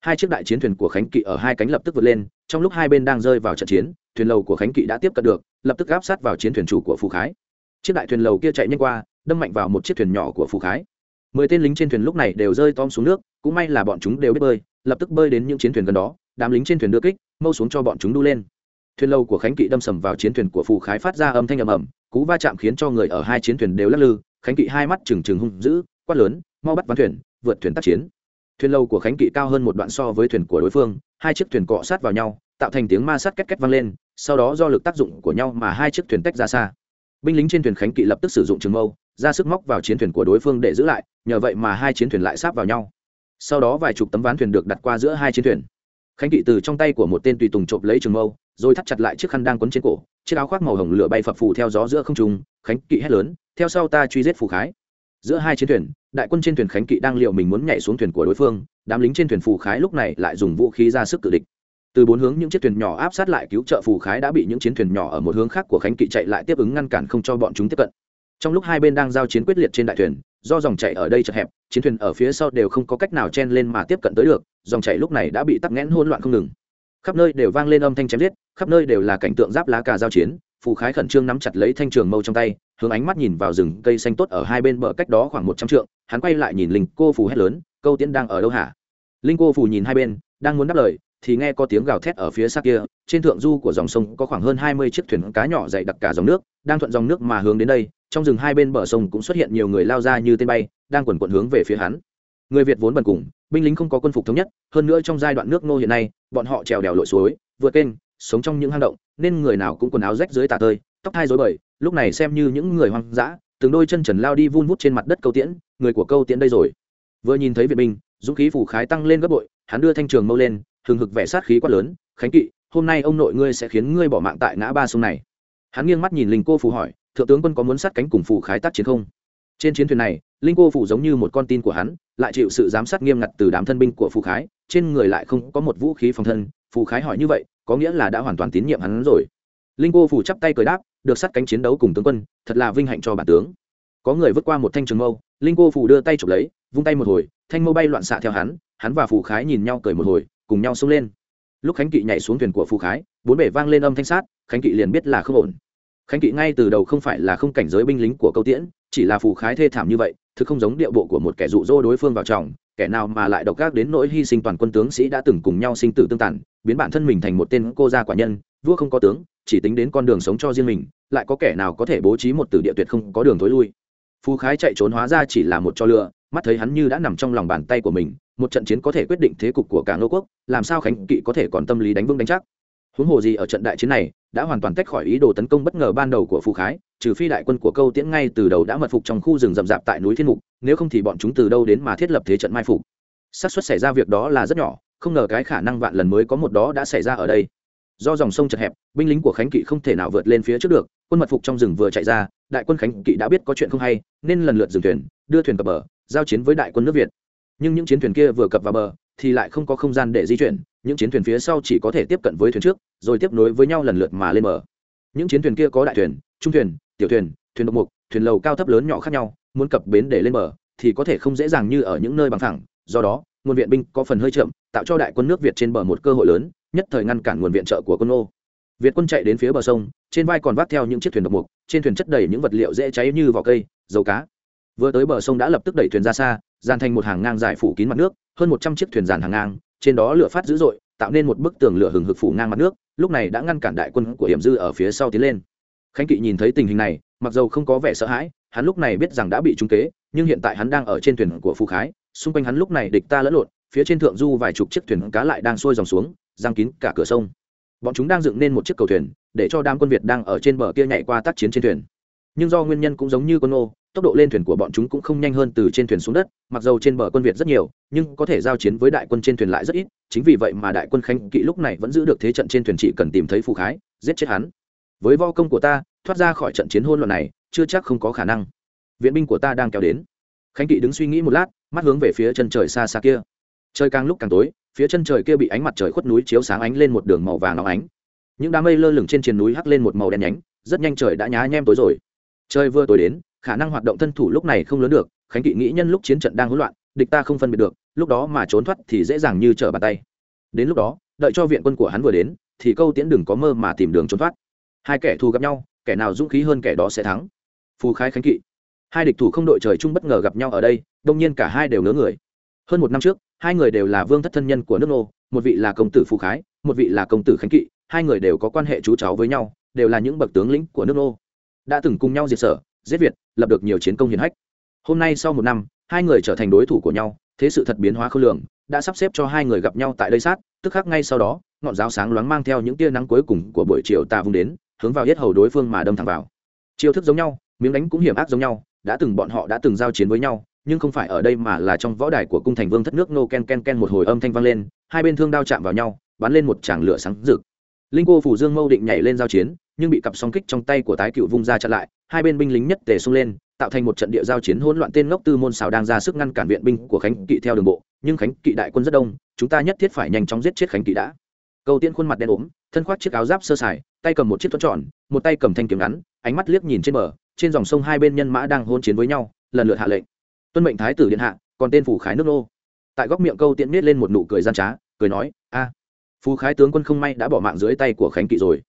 Hai chiếc đại chiến thuyền của khánh kỵ ở hai cánh lập tức vượt lên, trong lúc hai bên đang rơi vào trận chiến, thuyền lầu của khánh kỵ đã tiếp cận được, lập tức gáp sát vào chiến thuyền chủ của phù khái. Chiếc đại thuyền lầu kia chạy nhanh qua, đâm mạnh vào một chiếc thuyền nhỏ của phù khái mười tên lính trên thuyền lúc này đều rơi tom xuống nước, cũng may là bọn chúng đều biết bơi, lập tức bơi đến những chiến thuyền gần đó, đám lính trên thuyền đưa kích, mâu xuống cho bọn chúng đu lên. Thuyền lâu của khánh kỵ đâm sầm vào chiến thuyền của phù khái phát ra âm thanh ầm ầm, cú va chạm khiến cho người ở hai chiến thuyền đều lắc lư, khánh kỵ hai mắt trừng trừng hung dữ, quát lớn, mau bắt ván thuyền, vượt thuyền tác chiến. Thuyền lâu của khánh kỵ cao hơn một đoạn so với thuyền của đối phương, hai chiếc thuyền cọ sát vào nhau, tạo thành tiếng ma sát két két vang lên, sau đó do lực tác dụng của nhau mà hai chiếc thuyền tách ra xa. Binh lính trên thuyền khánh kỵ lập tức sử dụng trường mâu ra sức móc vào chiến thuyền của đối phương để giữ lại, nhờ vậy mà hai chiến thuyền lại sáp vào nhau. Sau đó vài chục tấm ván thuyền được đặt qua giữa hai chiến thuyền. Khánh kỵ từ trong tay của một tên tùy tùng trộm lấy trường mâu, rồi thắt chặt lại chiếc khăn đang quấn trên cổ, chiếc áo khoác màu hồng lửa bay phập phù theo gió giữa không trung, khánh kỵ hét lớn, theo sau ta truy giết phù khái. Giữa hai chiến thuyền, đại quân trên thuyền khánh kỵ đang liệu mình muốn nhảy xuống thuyền của đối phương, đám lính trên thuyền phù khái lúc này lại dùng vũ khí ra sức cự địch. Từ bốn hướng những chiếc thuyền nhỏ áp sát lại cứu trợ phù khái đã bị những chiến thuyền nhỏ ở một hướng khác của khánh kỵ chạy lại tiếp ứng ngăn cản không cho bọn chúng tiếp cận trong lúc hai bên đang giao chiến quyết liệt trên đại thuyền, do dòng chảy ở đây chật hẹp, chiến thuyền ở phía sau đều không có cách nào chen lên mà tiếp cận tới được, dòng chảy lúc này đã bị tắc nghẽn hỗn loạn không ngừng. Khắp nơi đều vang lên âm thanh chém giết, khắp nơi đều là cảnh tượng giáp lá cà giao chiến, phù khái khẩn trương nắm chặt lấy thanh trường mâu trong tay, hướng ánh mắt nhìn vào rừng cây xanh tốt ở hai bên bờ cách đó khoảng một trăm trượng, hắn quay lại nhìn linh cô phù hét lớn, câu tiễn đang ở đâu hả? Linh cô phù nhìn hai bên, đang muốn đáp lời, thì nghe có tiếng gào thét ở phía xa kia, trên thượng du của dòng sông có khoảng hơn hai mươi chiếc thuyền cá nhỏ dày đặc cả dòng nước, đang thuận dòng nước mà hướng đến đây trong rừng hai bên bờ sông cũng xuất hiện nhiều người lao ra như tên bay, đang quần quận hướng về phía hắn. Người việt vốn bần cùng, binh lính không có quân phục thống nhất, hơn nữa trong giai đoạn nước nô hiện nay, bọn họ trèo đèo lội suối, vượt kênh, sống trong những hang động, nên người nào cũng quần áo rách dưới tả tơi, tóc thai rối bời, lúc này xem như những người hoang dã, từng đôi chân trần lao đi vun vút trên mặt đất câu tiễn, người của câu tiễn đây rồi. Vừa nhìn thấy việt binh, dũng khí phủ khái tăng lên gấp bội, hắn đưa thanh trường mâu lên, hừng hực vẻ sát khí quát lớn, khánh kỵ, hôm nay ông nội ngươi sẽ khiến ngươi bỏ mạng tại ngã ba sông này. Hắn nghiêng mắt nhìn linh cô phù hỏi thượng tướng quân có muốn sát cánh cùng phủ khái tác chiến không? Trên chiến thuyền này, linh cô phủ giống như một con tin của hắn, lại chịu sự giám sát nghiêm ngặt từ đám thân binh của phù khái, trên người lại không có một vũ khí phòng thân. Phù khái hỏi như vậy, có nghĩa là đã hoàn toàn tín nhiệm hắn rồi. Linh cô phủ chắp tay cười đáp, được sát cánh chiến đấu cùng tướng quân, thật là vinh hạnh cho bản tướng. Có người vứt qua một thanh trường mâu, linh cô phủ đưa tay chụp lấy, vung tay một hồi, thanh mâu bay loạn xạ theo hắn hắn và phù khái nhìn nhau cười một hồi, cùng nhau xông lên. Lúc khánh kỵ nhảy xuống thuyền của phù khái, bốn bể vang lên âm thanh sát, khánh kỵ liền biết là không ổn khánh kỵ ngay từ đầu không phải là không cảnh giới binh lính của câu tiễn, chỉ là phù khái thê thảm như vậy thực không giống điệu bộ của một kẻ rụ rỗ đối phương vào trọng kẻ nào mà lại độc ác đến nỗi hy sinh toàn quân tướng sĩ đã từng cùng nhau sinh tử tương tàn, biến bản thân mình thành một tên cô gia quả nhân, vua không có tướng, chỉ tính đến con đường sống cho riêng mình, lại có kẻ nào có thể bố trí một tử địa tuyệt không có đường thối lui. Phù khái chạy trốn hóa ra chỉ là một cho lựa mắt thấy hắn như đã nằm trong lòng bàn tay của mình, một trận chiến có thể quyết định thế cục của cả ngô quốc, làm sao khánh kỵ có thể còn tâm lý đánh vững đánh chắc? Huống hồ gì ở trận đại chiến này, đã hoàn toàn tách khỏi ý đồ tấn công bất ngờ ban đầu của phù khái, trừ phi đại quân của câu tiễn ngay từ đầu đã mật phục trong khu rừng rậm rạp tại núi thiên mục, nếu không thì bọn chúng từ đâu đến mà thiết lập thế trận mai phục. Xác suất xảy ra việc đó là rất nhỏ, không ngờ cái khả năng vạn lần mới có một đó đã xảy ra ở đây. Do dòng sông chật hẹp, binh lính của khánh kỵ không thể nào vượt lên phía trước được, quân mật phục trong rừng vừa chạy ra, đại quân khánh kỵ đã biết có chuyện không hay, nên lần lượt dừng thuyền, đưa thuyền cập bờ, giao chiến với đại quân nước việt. Nhưng những chiến thuyền kia vừa cập vào bờ, thì lại không có không gian để di chuyển những chiến thuyền phía sau chỉ có thể tiếp cận với thuyền trước, rồi tiếp nối với nhau lần lượt mà lên bờ. Những chiến thuyền kia có đại thuyền, trung thuyền, tiểu thuyền thuyền độc mục, thuyền lầu cao thấp lớn nhỏ khác nhau, muốn cập bến để lên bờ thì có thể không dễ dàng như ở những nơi bằng thẳng do đó, nguồn viện binh có phần hơi chậm, tạo cho đại quân nước việt trên bờ một cơ hội lớn, nhất thời ngăn cản nguồn viện trợ của quân ô việt quân chạy đến phía bờ sông, trên vai còn vác theo những chiếc thuyền độc mục, trên thuyền chất đầy những vật liệu dễ cháy như vỏ cây, dầu cá. Vừa tới bờ sông đã lập tức đẩy thuyền ra xa, dàn thành một hàng ngang dài phủ kín mặt nước, hơn một trăm chiếc thuyền dàn hàng ngang trên đó lửa phát dữ dội, tạo nên một bức tường lửa hừng hực phủ ngang mặt nước, lúc này đã ngăn cản đại quân của hiểm dư ở phía sau tiến lên. Khánh kỵ nhìn thấy tình hình này, mặc dầu không có vẻ sợ hãi, hắn lúc này biết rằng đã bị trúng kế, nhưng hiện tại hắn đang ở trên thuyền của phù khái, xung quanh hắn lúc này địch ta lẫn lộn, phía trên thượng du vài chục chiếc thuyền cá lại đang sôi dòng xuống giang kín cả cửa sông. Bọn chúng đang dựng nên một chiếc cầu thuyền, để cho đám quân việt đang ở trên bờ kia nhảy qua tác chiến trên thuyền. Nhưng do nguyên nhân cũng giống như quân ô tốc độ lên thuyền của bọn chúng cũng không nhanh hơn từ trên thuyền xuống đất, mặc dầu trên bờ quân việt rất nhiều, nhưng có thể giao chiến với đại quân trên thuyền lại rất ít, chính vì vậy mà đại quân Khánh kỵ lúc này vẫn giữ được thế trận trên thuyền chỉ cần tìm thấy phù khái, giết chết hắn. Với vo công của ta, thoát ra khỏi trận chiến hôn luận này, chưa chắc không có khả năng. Viện binh của ta đang kéo đến. Khánh kỵ đứng suy nghĩ một lát, mắt hướng về phía chân trời xa xa kia. Trời càng lúc càng tối, phía chân trời kia bị ánh mặt trời khuất núi chiếu sáng ánh lên một đường màu vàng óng ánh. Những đám mây lơ lửng trên triền núi hắc lên một màu đen nhánh, rất nhanh trời đã nhá nhem tối rồi. Trời vừa tối đến khả năng hoạt động thân thủ lúc này không lớn được, khánh kỵ nghĩ nhân lúc chiến trận đang hỗn loạn, địch ta không phân biệt được, lúc đó mà trốn thoát thì dễ dàng như trở bàn tay. Đến lúc đó, đợi cho viện quân của hắn vừa đến, thì câu tiễn đừng có mơ mà tìm đường trốn thoát. Hai kẻ thù gặp nhau, kẻ nào dũng khí hơn kẻ đó sẽ thắng. Phù khai khánh kỵ. Hai địch thủ không đội trời chung bất ngờ gặp nhau ở đây, đông nhiên cả hai đều ngớ người. Hơn một năm trước, hai người đều là vương thất thân nhân của nước nô, một vị là công tử phù khái, một vị là công tử khánh kỵ, hai người đều có quan hệ chú cháu với nhau, đều là những bậc tướng lĩnh của nước nô. Đã từng cùng nhau diệt sở giết việt, lập được nhiều chiến công hiển hách. Hôm nay sau một năm, hai người trở thành đối thủ của nhau, thế sự thật biến hóa khôn lường, đã sắp xếp cho hai người gặp nhau tại đây sát, tức khắc ngay sau đó, ngọn giáo sáng loáng mang theo những tia nắng cuối cùng của buổi chiều tà vung đến, hướng vào yết hầu đối phương mà đâm thẳng vào. Chiêu thức giống nhau, miếng đánh cũng hiểm ác giống nhau, đã từng bọn họ đã từng giao chiến với nhau, nhưng không phải ở đây mà là trong võ đài của cung thành vương thất nước nô ken ken ken một hồi âm thanh vang lên, hai bên thương đao chạm vào nhau, bắn lên một tràng lửa sáng rực. Linh cô phủ dương mâu định nhảy lên giao chiến nhưng bị cặp song kích trong tay của tái cựu vung ra chặn lại, hai bên binh lính nhất tề xông lên, tạo thành một trận địa giao chiến hỗn loạn tên ngốc tư môn xào đang ra sức ngăn cản viện binh của khánh kỵ theo đường bộ, nhưng khánh kỵ đại quân rất đông, chúng ta nhất thiết phải nhanh chóng giết chết khánh kỵ đã. Câu tiên khuôn mặt đen ốm, thân khoác chiếc áo giáp sơ sài, tay cầm một chiếc thuẫn tròn, một tay cầm thanh kiếm ngắn, ánh mắt liếc nhìn trên bờ, trên dòng sông hai bên nhân mã đang hôn chiến với nhau, lần lượt hạ lệnh. Tuân mệnh thái tử điện hạ, còn tên phủ khái nước nô. Tại góc miệng câu tiện miết lên một nụ cười gian trá, cười nói, a, phù khái tướng quân không may đã bỏ mạng dưới tay của khánh kỵ rồi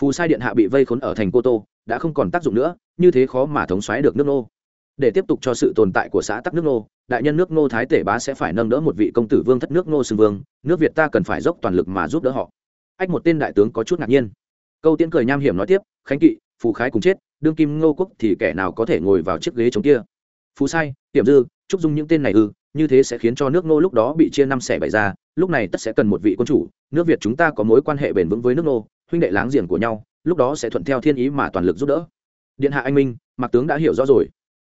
phù sai điện hạ bị vây khốn ở thành cô tô, đã không còn tác dụng nữa, như thế khó mà thống xoáy được nước nô. Để tiếp tục cho sự tồn tại của xã tắc nước nô, đại nhân nước nô thái tể bá sẽ phải nâng đỡ một vị công tử vương thất nước nô xưng vương, nước việt ta cần phải dốc toàn lực mà giúp đỡ họ. Ách một tên đại tướng có chút ngạc nhiên. Câu tiễn cười nham hiểm nói tiếp, khánh kỵ, phù khái cùng chết, đương kim ngô quốc thì kẻ nào có thể ngồi vào chiếc ghế chống kia? Phú sai, tiệm dư trúc dung những tên này ư, như thế sẽ khiến cho nước nô lúc đó bị chia năm xẻ bảy ra, lúc này tất sẽ cần một vị quân chủ, nước việt chúng ta có mối quan hệ bền vững với nước nô huynh đệ láng giềng của nhau, lúc đó sẽ thuận theo thiên ý mà toàn lực giúp đỡ. Điện hạ anh minh, mạc tướng đã hiểu rõ rồi.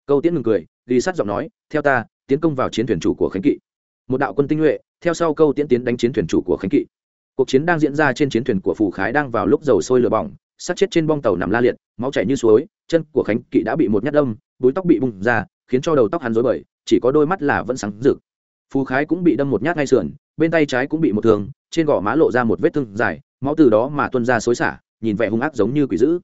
Câu tiễn ngừng cười ghi sát giọng nói, theo ta, tiến công vào chiến thuyền chủ của khánh kỵ. Một đạo quân tinh nhuệ, theo sau câu tiễn tiến đánh chiến thuyền chủ của khánh kỵ. Cuộc chiến đang diễn ra trên chiến thuyền của phù khái đang vào lúc dầu sôi lửa bỏng, sát chết trên bong tàu nằm la liệt, máu chảy như suối, chân của khánh kỵ đã bị một nhát đâm, búi tóc bị bung ra, khiến cho đầu tóc hắn rối bời, chỉ có đôi mắt là vẫn sáng rực. Phù khái cũng bị đâm một nhát ngay sườn, bên tay trái cũng bị một thương, trên gò má lộ ra một vết thương dài máu từ đó mà tuôn ra xối xả, nhìn vẻ hung ác giống như quỷ dữ.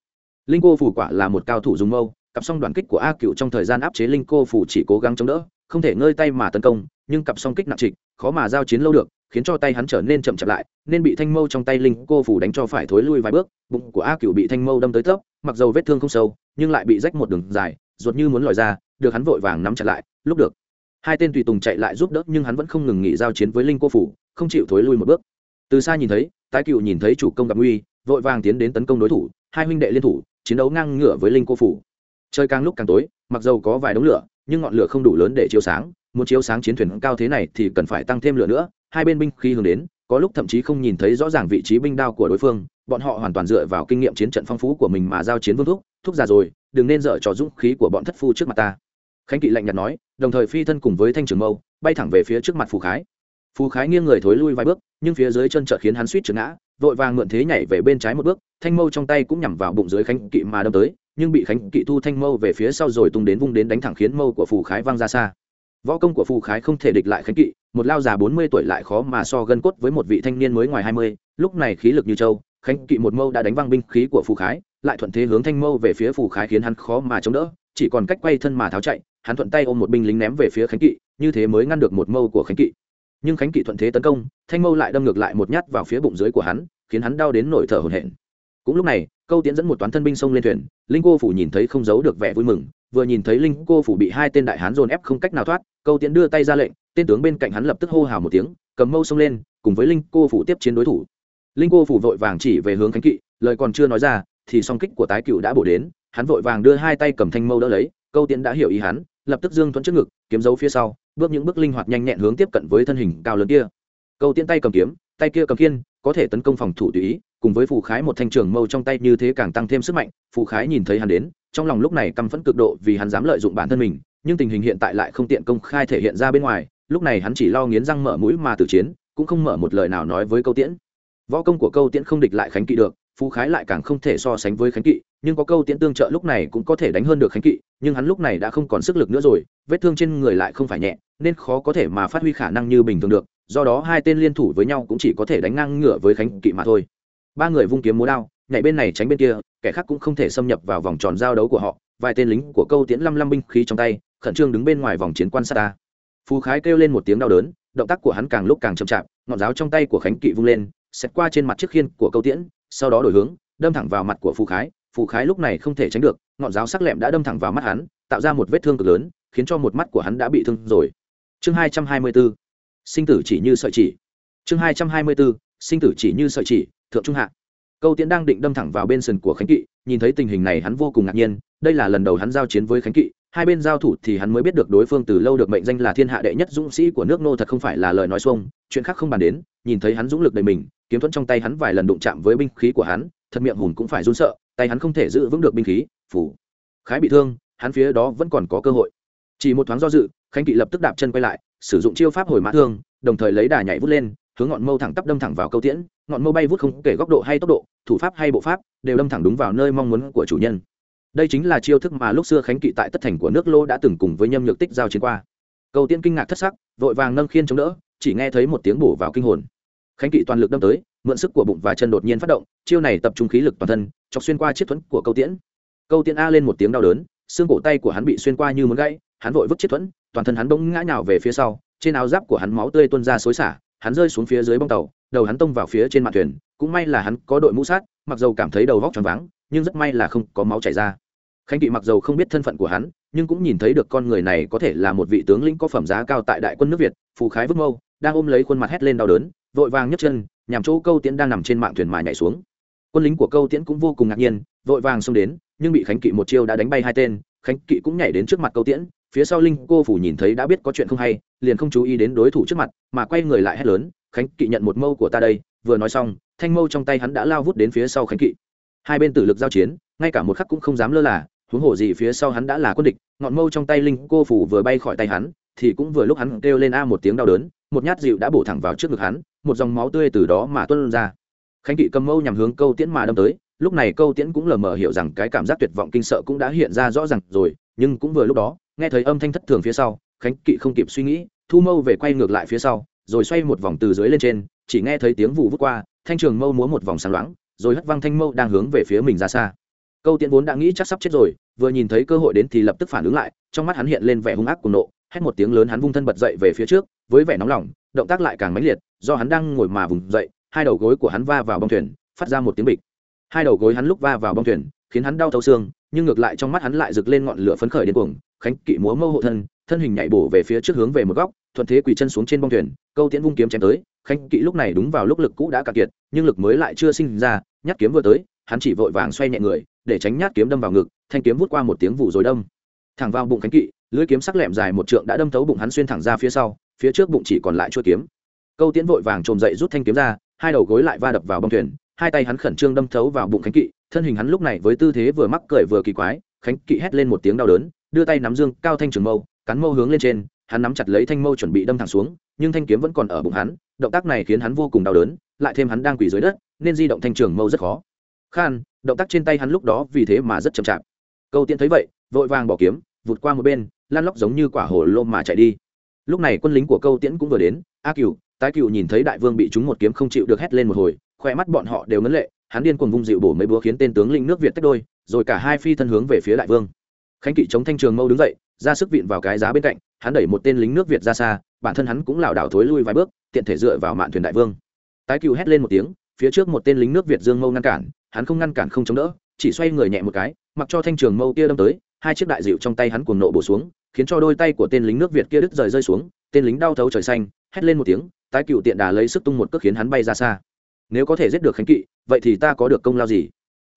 Linh cô phủ quả là một cao thủ dùng mâu, cặp song đoàn kích của a cựu trong thời gian áp chế linh cô phủ chỉ cố gắng chống đỡ, không thể ngơi tay mà tấn công, nhưng cặp song kích nặng trịch, khó mà giao chiến lâu được, khiến cho tay hắn trở nên chậm chạp lại, nên bị thanh mâu trong tay linh cô phủ đánh cho phải thối lui vài bước, bụng của a cựu bị thanh mâu đâm tới tấp, mặc dầu vết thương không sâu, nhưng lại bị rách một đường dài, ruột như muốn lòi ra, được hắn vội vàng nắm chặt lại, lúc được. Hai tên tùy tùng chạy lại giúp đỡ, nhưng hắn vẫn không ngừng nghỉ giao chiến với linh cô phủ không chịu thối lui một bước. Từ xa nhìn thấy tái cựu nhìn thấy chủ công gặp nguy, vội vàng tiến đến tấn công đối thủ, hai huynh đệ liên thủ, chiến đấu ngang ngửa với linh cô phủ. Trời càng lúc càng tối, mặc dầu có vài đống lửa, nhưng ngọn lửa không đủ lớn để chiếu sáng, muốn chiếu sáng chiến thuyền cao thế này thì cần phải tăng thêm lửa nữa, hai bên binh khi hướng đến, có lúc thậm chí không nhìn thấy rõ ràng vị trí binh đao của đối phương, bọn họ hoàn toàn dựa vào kinh nghiệm chiến trận phong phú của mình mà giao chiến vương thúc thúc già rồi, đừng nên dở trò dũng khí của bọn thất phu trước mặt ta. Khánh kỵ lạnh nhạt nói, đồng thời phi thân cùng với thanh trường mâu, bay thẳng về phía trước mặt phù khái phù khái nghiêng người thối lui vài bước, nhưng phía dưới chân chợt khiến hắn suýt trượt ngã, vội vàng mượn thế nhảy về bên trái một bước, thanh mâu trong tay cũng nhằm vào bụng dưới khánh kỵ mà đâm tới, nhưng bị khánh kỵ thu thanh mâu về phía sau rồi tung đến vung đến đánh thẳng khiến mâu của phù khái văng ra xa. Võ công của phù khái không thể địch lại khánh kỵ, một lao già bốn mươi tuổi lại khó mà so gân cốt với một vị thanh niên mới ngoài hai mươi, lúc này khí lực như châu khánh kỵ một mâu đã đánh văng binh khí của phù khái, lại thuận thế hướng thanh mâu về phía phù khái khiến hắn khó mà chống đỡ, chỉ còn cách quay thân mà tháo chạy, hắn thuận tay ôm một binh lính ném về phía khánh kỵ, như thế mới ngăn được một mâu của khánh kỵ nhưng khánh kỵ thuận thế tấn công, thanh mâu lại đâm ngược lại một nhát vào phía bụng dưới của hắn, khiến hắn đau đến nổi thở hổn hển. Cũng lúc này, câu tiễn dẫn một toán thân binh xông lên thuyền, linh cô phủ nhìn thấy không giấu được vẻ vui mừng, vừa nhìn thấy linh cô phủ bị hai tên đại hán dồn ép không cách nào thoát, câu tiễn đưa tay ra lệnh, tên tướng bên cạnh hắn lập tức hô hào một tiếng, cầm mâu xông lên, cùng với linh cô phủ tiếp chiến đối thủ. Linh cô phủ vội vàng chỉ về hướng khánh kỵ, lời còn chưa nói ra, thì song kích của tái cựu đã bổ đến, hắn vội vàng đưa hai tay cầm thanh mâu đỡ lấy, câu tiễn đã hiểu ý hắn, lập tức dương thuẫn trước ngực, kiếm dấu phía sau bước những bước linh hoạt nhanh nhẹn hướng tiếp cận với thân hình cao lớn kia. Câu tiễn tay cầm kiếm, tay kia cầm kiên có thể tấn công phòng thủ tùy ý, cùng với phù khái một thanh trường mâu trong tay như thế càng tăng thêm sức mạnh, phù khái nhìn thấy hắn đến, trong lòng lúc này căm phẫn cực độ vì hắn dám lợi dụng bản thân mình, nhưng tình hình hiện tại lại không tiện công khai thể hiện ra bên ngoài, lúc này hắn chỉ lo nghiến răng mở mũi mà tử chiến, cũng không mở một lời nào nói với câu tiễn. Võ công của câu tiễn không địch lại khánh kỵ được phú khái lại càng không thể so sánh với khánh kỵ nhưng có câu tiễn tương trợ lúc này cũng có thể đánh hơn được khánh kỵ, nhưng hắn lúc này đã không còn sức lực nữa rồi, vết thương trên người lại không phải nhẹ, nên khó có thể mà phát huy khả năng như bình thường được, do đó hai tên liên thủ với nhau cũng chỉ có thể đánh ngang ngửa với khánh kỵ mà thôi. Ba người vung kiếm múa đao, nhảy bên này tránh bên kia, kẻ khác cũng không thể xâm nhập vào vòng tròn giao đấu của họ, vài tên lính của câu tiễn lăm lăm binh khí trong tay, khẩn trương đứng bên ngoài vòng chiến quan sát ta. Phú khái kêu lên một tiếng đau đớn, động tác của hắn càng lúc càng chậm chạp, ngọn giáo trong tay của khánh kỵ vung lên xét qua trên mặt chiếc khiên của câu tiễn, sau đó đổi hướng, đâm thẳng vào mặt của phù khái phù khái lúc này không thể tránh được, ngọn giáo sắc lẹm đã đâm thẳng vào mắt hắn, tạo ra một vết thương cực lớn, khiến cho một mắt của hắn đã bị thương rồi. Chương hai trăm hai mươi bốn, sinh tử chỉ như sợi chỉ. Chương hai trăm hai mươi bốn, sinh tử chỉ như sợi chỉ, thượng trung hạ. Câu tiễn đang định đâm thẳng vào bên sườn của khánh kỵ, nhìn thấy tình hình này hắn vô cùng ngạc nhiên, đây là lần đầu hắn giao chiến với khánh kỵ, hai bên giao thủ thì hắn mới biết được đối phương từ lâu được mệnh danh là thiên hạ đệ nhất dũng sĩ của nước nô thật không phải là lời nói xuông, chuyện khác không bàn đến, nhìn thấy hắn dũng lực đầy mình, kiếm thuẫn trong tay hắn vài lần đụng chạm với binh khí của hắn thật miệng hùn cũng phải run sợ, tay hắn không thể giữ vững được binh khí phủ khái bị thương, hắn phía đó vẫn còn có cơ hội. Chỉ một thoáng do dự, khánh kỵ lập tức đạp chân quay lại, sử dụng chiêu pháp hồi mã thương, đồng thời lấy đà nhảy vút lên, hướng ngọn mâu thẳng tắp đâm thẳng vào câu tiễn. Ngọn mâu bay vút không kể góc độ hay tốc độ, thủ pháp hay bộ pháp, đều đâm thẳng đúng vào nơi mong muốn của chủ nhân. Đây chính là chiêu thức mà lúc xưa khánh kỵ tại tất thành của nước lô đã từng cùng với nhâm nhược tích giao chiến qua. Câu tiễn kinh ngạc thất sắc, vội vàng nâng khiên chống đỡ, chỉ nghe thấy một tiếng bổ vào kinh hồn khánh kỵ toàn lực đâm tới, mượn sức của bụng và chân đột nhiên phát động, chiêu này tập trung khí lực toàn thân, chọc xuyên qua chiếc thuẫn của câu tiễn. Câu tiễn a lên một tiếng đau đớn, xương cổ tay của hắn bị xuyên qua như muốn gãy, hắn vội vứt chiếc thuẫn, toàn thân hắn bỗng ngã nhào về phía sau, trên áo giáp của hắn máu tươi tuôn ra xối xả, hắn rơi xuống phía dưới bong tàu, đầu hắn tông vào phía trên mạn thuyền, cũng may là hắn có đội mũ sát, mặc dầu cảm thấy đầu vóc tròn váng, nhưng rất may là không có máu chảy ra. Khánh kỵ mặc dầu không biết thân phận của hắn, nhưng cũng nhìn thấy được con người này có thể là một vị tướng lĩnh có phẩm giá cao tại đại quân nước việt, phù khái vứt mâu, đang ôm lấy khuôn mặt hét lên đau đớn vội vàng nhấc chân, nhằm chỗ câu tiễn đang nằm trên mạng thuyền mà nhảy xuống. Quân lính của câu tiễn cũng vô cùng ngạc nhiên, vội vàng xông đến, nhưng bị khánh kỵ một chiêu đã đánh bay hai tên. Khánh kỵ cũng nhảy đến trước mặt câu tiễn, phía sau linh cô phủ nhìn thấy đã biết có chuyện không hay, liền không chú ý đến đối thủ trước mặt, mà quay người lại hét lớn, khánh kỵ nhận một mâu của ta đây. Vừa nói xong, thanh mâu trong tay hắn đã lao vút đến phía sau khánh kỵ. Hai bên tử lực giao chiến, ngay cả một khắc cũng không dám lơ là, huống hồ gì phía sau hắn đã là quân địch, ngọn mâu trong tay linh cô phủ vừa bay khỏi tay hắn, thì cũng vừa lúc hắn kêu lên a một tiếng đau đớn, một nhát dịu đã bổ thẳng vào trước ngực hắn một dòng máu tươi từ đó mà tuôn ra. Khánh kỵ cầm mâu nhằm hướng câu tiễn mà đâm tới, lúc này câu tiễn cũng lờ mờ hiểu rằng cái cảm giác tuyệt vọng kinh sợ cũng đã hiện ra rõ ràng rồi, nhưng cũng vừa lúc đó, nghe thấy âm thanh thất thường phía sau, khánh kỵ không kịp suy nghĩ, thu mâu về quay ngược lại phía sau, rồi xoay một vòng từ dưới lên trên, chỉ nghe thấy tiếng vụ vút qua, thanh trường mâu múa một vòng sáng loáng, rồi hất văng thanh mâu đang hướng về phía mình ra xa. Câu tiễn vốn đã nghĩ chắc sắp chết rồi, vừa nhìn thấy cơ hội đến thì lập tức phản ứng lại, trong mắt hắn hiện lên vẻ hung ác cùng nộ hét một tiếng lớn hắn vung thân bật dậy về phía trước, với vẻ nóng lòng, động tác lại càng mãnh liệt, do hắn đang ngồi mà vùng dậy, hai đầu gối của hắn va vào bong thuyền, phát ra một tiếng bịch. Hai đầu gối hắn lúc va vào bong thuyền, khiến hắn đau thấu xương, nhưng ngược lại trong mắt hắn lại rực lên ngọn lửa phấn khởi đến cuồng, khánh kỵ múa mâu hộ thân thân hình nhảy bổ về phía trước hướng về một góc, thuận thế quỳ chân xuống trên bong thuyền, câu tiễn vung kiếm chém tới, khánh kỵ lúc này đúng vào lúc lực cũ đã cạn kiệt, nhưng lực mới lại chưa sinh ra, nhát kiếm vừa tới, hắn chỉ vội vàng xoay nhẹ người, để tránh nhát kiếm đâm vào ngực, thanh kiếm vút qua một tiếng vụ rồi đâm thẳng vào bụng khánh kỵ lưỡi kiếm sắc lẹm dài một trượng đã đâm thấu bụng hắn xuyên thẳng ra phía sau, phía trước bụng chỉ còn lại chuôi kiếm. Câu tiễn vội vàng trồm dậy rút thanh kiếm ra, hai đầu gối lại va đập vào bông thuyền, hai tay hắn khẩn trương đâm thấu vào bụng khánh kỵ, thân hình hắn lúc này với tư thế vừa mắc cười vừa kỳ quái, khánh kỵ hét lên một tiếng đau đớn, đưa tay nắm dương cao thanh trường mâu, cắn mâu hướng lên trên, hắn nắm chặt lấy thanh mâu chuẩn bị đâm thẳng xuống, nhưng thanh kiếm vẫn còn ở bụng hắn, động tác này khiến hắn vô cùng đau đớn, lại thêm hắn đang quỳ dưới đất, nên di động thanh trường mâu rất khó. Khan, động tác trên tay hắn lúc đó vì thế mà rất chậm chạp. Câu tiễn thấy vậy, vội vàng bỏ kiếm, vụt qua một bên lăn lóc giống như quả hồ lô mà chạy đi. Lúc này quân lính của câu tiễn cũng vừa đến, a cựu tái cựu nhìn thấy đại vương bị chúng một kiếm không chịu được hét lên một hồi khoe mắt bọn họ đều ngấn lệ, hắn điên cuồng vung dịu bổ mấy búa khiến tên tướng lĩnh nước việt tách đôi, rồi cả hai phi thân hướng về phía đại vương. Khánh kỵ chống thanh trường mâu đứng dậy, ra sức vịn vào cái giá bên cạnh, hắn đẩy một tên lính nước việt ra xa, bản thân hắn cũng lảo đảo thối lui vài bước, tiện thể dựa vào mạn thuyền đại vương. Tái cựu hét lên một tiếng, phía trước một tên lính nước việt dương mâu ngăn cản, hắn không ngăn cản không chống đỡ, chỉ xoay người nhẹ một cái, mặc cho thanh trường mâu kia đâm tới, hai chiếc đại dịu trong tay hắn cuồng nộ bổ xuống khiến cho đôi tay của tên lính nước việt kia đứt rời rơi xuống, tên lính đau thấu trời xanh, hét lên một tiếng, tái cựu tiện đà lấy sức tung một cước khiến hắn bay ra xa. Nếu có thể giết được khánh kỵ, vậy thì ta có được công lao gì?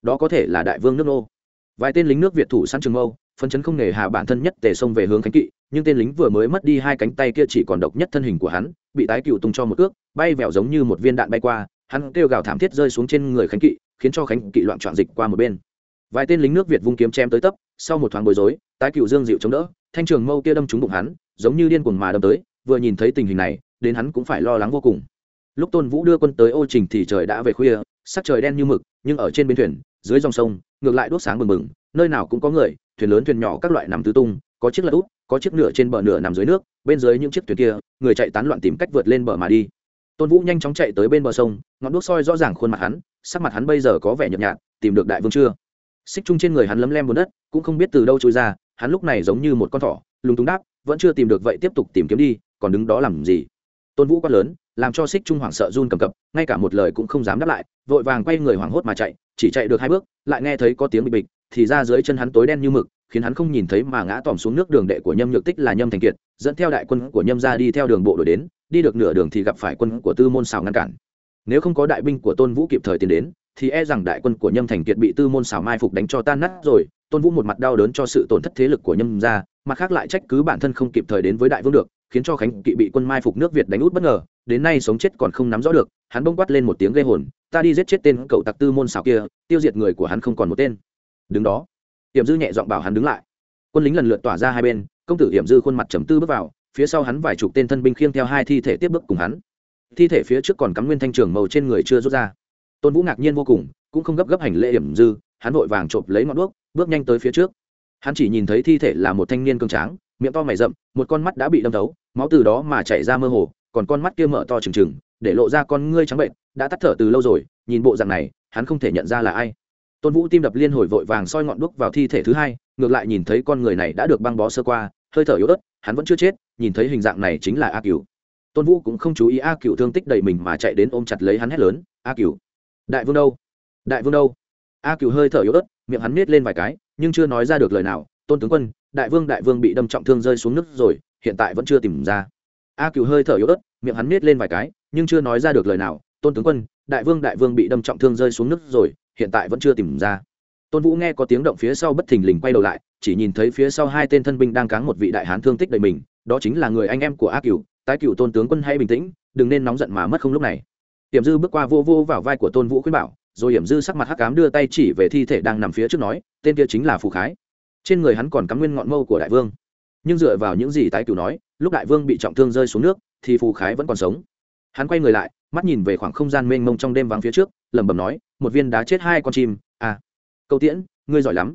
Đó có thể là đại vương nước nô. Vài tên lính nước việt thủ sẵn trường mâu, phân chấn không nề hà bản thân nhất tề xông về hướng khánh kỵ, nhưng tên lính vừa mới mất đi hai cánh tay kia chỉ còn độc nhất thân hình của hắn, bị tái cựu tung cho một cước, bay vẹo giống như một viên đạn bay qua, hắn kêu gào thảm thiết rơi xuống trên người khánh kỵ, khiến cho khánh kỵ loạn trọn dịch qua một bên. Vài tên lính nước việt vung kiếm chém tới tấp, sau một thoáng bối rối, tái cựu dương dịu chống đỡ thanh trường mâu kia đâm trúng bụng hắn, giống như điên cuồng mà đâm tới, vừa nhìn thấy tình hình này, đến hắn cũng phải lo lắng vô cùng. Lúc tôn vũ đưa quân tới ô trình thì trời đã về khuya, sắc trời đen như mực, nhưng ở trên bến thuyền, dưới dòng sông, ngược lại đốt sáng bừng bừng, nơi nào cũng có người, thuyền lớn thuyền nhỏ các loại nằm tứ tung, có chiếc lật út có chiếc nửa trên bờ nửa nằm dưới nước, bên dưới những chiếc thuyền kia, người chạy tán loạn tìm cách vượt lên bờ mà đi. Tôn vũ nhanh chóng chạy tới bên bờ sông, ngọn đuốc soi rõ ràng khuôn mặt hắn, sắc mặt hắn bây giờ có vẻ nhợt nhạt, tìm được đại vương chưa? Xích chung trên người hắn lấm lem bùn đất, cũng không biết từ đâu trôi ra hắn lúc này giống như một con thỏ, lúng túng đáp, vẫn chưa tìm được vậy tiếp tục tìm kiếm đi, còn đứng đó làm gì? Tôn vũ quát lớn, làm cho xích trung hoảng sợ run cầm cập, ngay cả một lời cũng không dám đáp lại, vội vàng quay người hoảng hốt mà chạy, chỉ chạy được hai bước, lại nghe thấy có tiếng bịch bịch, thì ra dưới chân hắn tối đen như mực, khiến hắn không nhìn thấy mà ngã tòm xuống nước đường đệ của nhâm nhược tích là nhâm thành kiệt, dẫn theo đại quân của nhâm ra đi theo đường bộ đổi đến, đi được nửa đường thì gặp phải quân của tư môn xào ngăn cản. Nếu không có đại binh của tôn vũ kịp thời tiến đến thì e rằng đại quân của nhâm thành kiệt bị tư môn xảo mai phục đánh cho tan nát rồi, tôn vũ một mặt đau đớn cho sự tổn thất thế lực của nhâm ra mặt khác lại trách cứ bản thân không kịp thời đến với đại vương được, khiến cho khánh kỵ bị quân mai phục nước việt đánh út bất ngờ, đến nay sống chết còn không nắm rõ được, hắn bông quát lên một tiếng gây hồn, ta đi giết chết tên cậu tặc tư môn xảo kia, tiêu diệt người của hắn không còn một tên. Đứng đó hiểm dư nhẹ giọng bảo hắn đứng lại. Quân lính lần lượt tỏa ra hai bên, công tử hiểm dư khuôn mặt trầm tư bước vào, phía sau hắn vài chục tên thân binh khiêng theo hai thi thể tiếp bước cùng hắn. Thi thể phía trước còn cắm nguyên thanh trường màu trên người chưa rút ra tôn vũ ngạc nhiên vô cùng cũng không gấp gấp hành lễ hiểm dư hắn vội vàng chộp lấy ngọn đuốc bước nhanh tới phía trước hắn chỉ nhìn thấy thi thể là một thanh niên cường tráng miệng to mày rậm một con mắt đã bị đâm thấu máu từ đó mà chảy ra mơ hồ còn con mắt kia mở to trừng trừng để lộ ra con ngươi trắng bệnh đã tắt thở từ lâu rồi nhìn bộ dạng này hắn không thể nhận ra là ai tôn vũ tim đập liên hồi vội vàng soi ngọn đuốc vào thi thể thứ hai ngược lại nhìn thấy con người này đã được băng bó sơ qua hơi thở yếu ớt hắn vẫn chưa chết nhìn thấy hình dạng này chính là a cửu tôn vũ cũng không chú ý a cửu thương tích đầy mình mà chạy đến ôm chặt lấy hắn hét lớn a cửu đại vương đâu? Đại vương đâu? A cửu hơi thở yếu ớt, miệng hắn nết lên vài cái, nhưng chưa nói ra được lời nào. Tôn tướng quân, đại vương đại vương bị đâm trọng thương rơi xuống nước rồi, hiện tại vẫn chưa tìm ra. A cửu hơi thở yếu ớt, miệng hắn nết lên vài cái, nhưng chưa nói ra được lời nào. Tôn tướng quân, đại vương đại vương bị đâm trọng thương rơi xuống nước rồi, hiện tại vẫn chưa tìm ra. Tôn vũ nghe có tiếng động phía sau bất thình lình quay đầu lại, chỉ nhìn thấy phía sau hai tên thân binh đang cáng một vị đại hán thương tích đầy mình, đó chính là người anh em của a cửu. Tái cửu tôn tướng quân hãy bình tĩnh, đừng nên nóng giận mà mất không lúc này hiểm dư bước qua vô vô vào vai của tôn vũ khuyên bảo, rồi hiểm dư sắc mặt hắc cám đưa tay chỉ về thi thể đang nằm phía trước nói, tên kia chính là phù khái. Trên người hắn còn cắm nguyên ngọn mâu của đại vương. Nhưng dựa vào những gì tái cửu nói, lúc đại vương bị trọng thương rơi xuống nước, thì phù khái vẫn còn sống. Hắn quay người lại, mắt nhìn về khoảng không gian mênh mông trong đêm vắng phía trước, lẩm bẩm nói, một viên đá chết hai con chim à câu tiễn, ngươi giỏi lắm.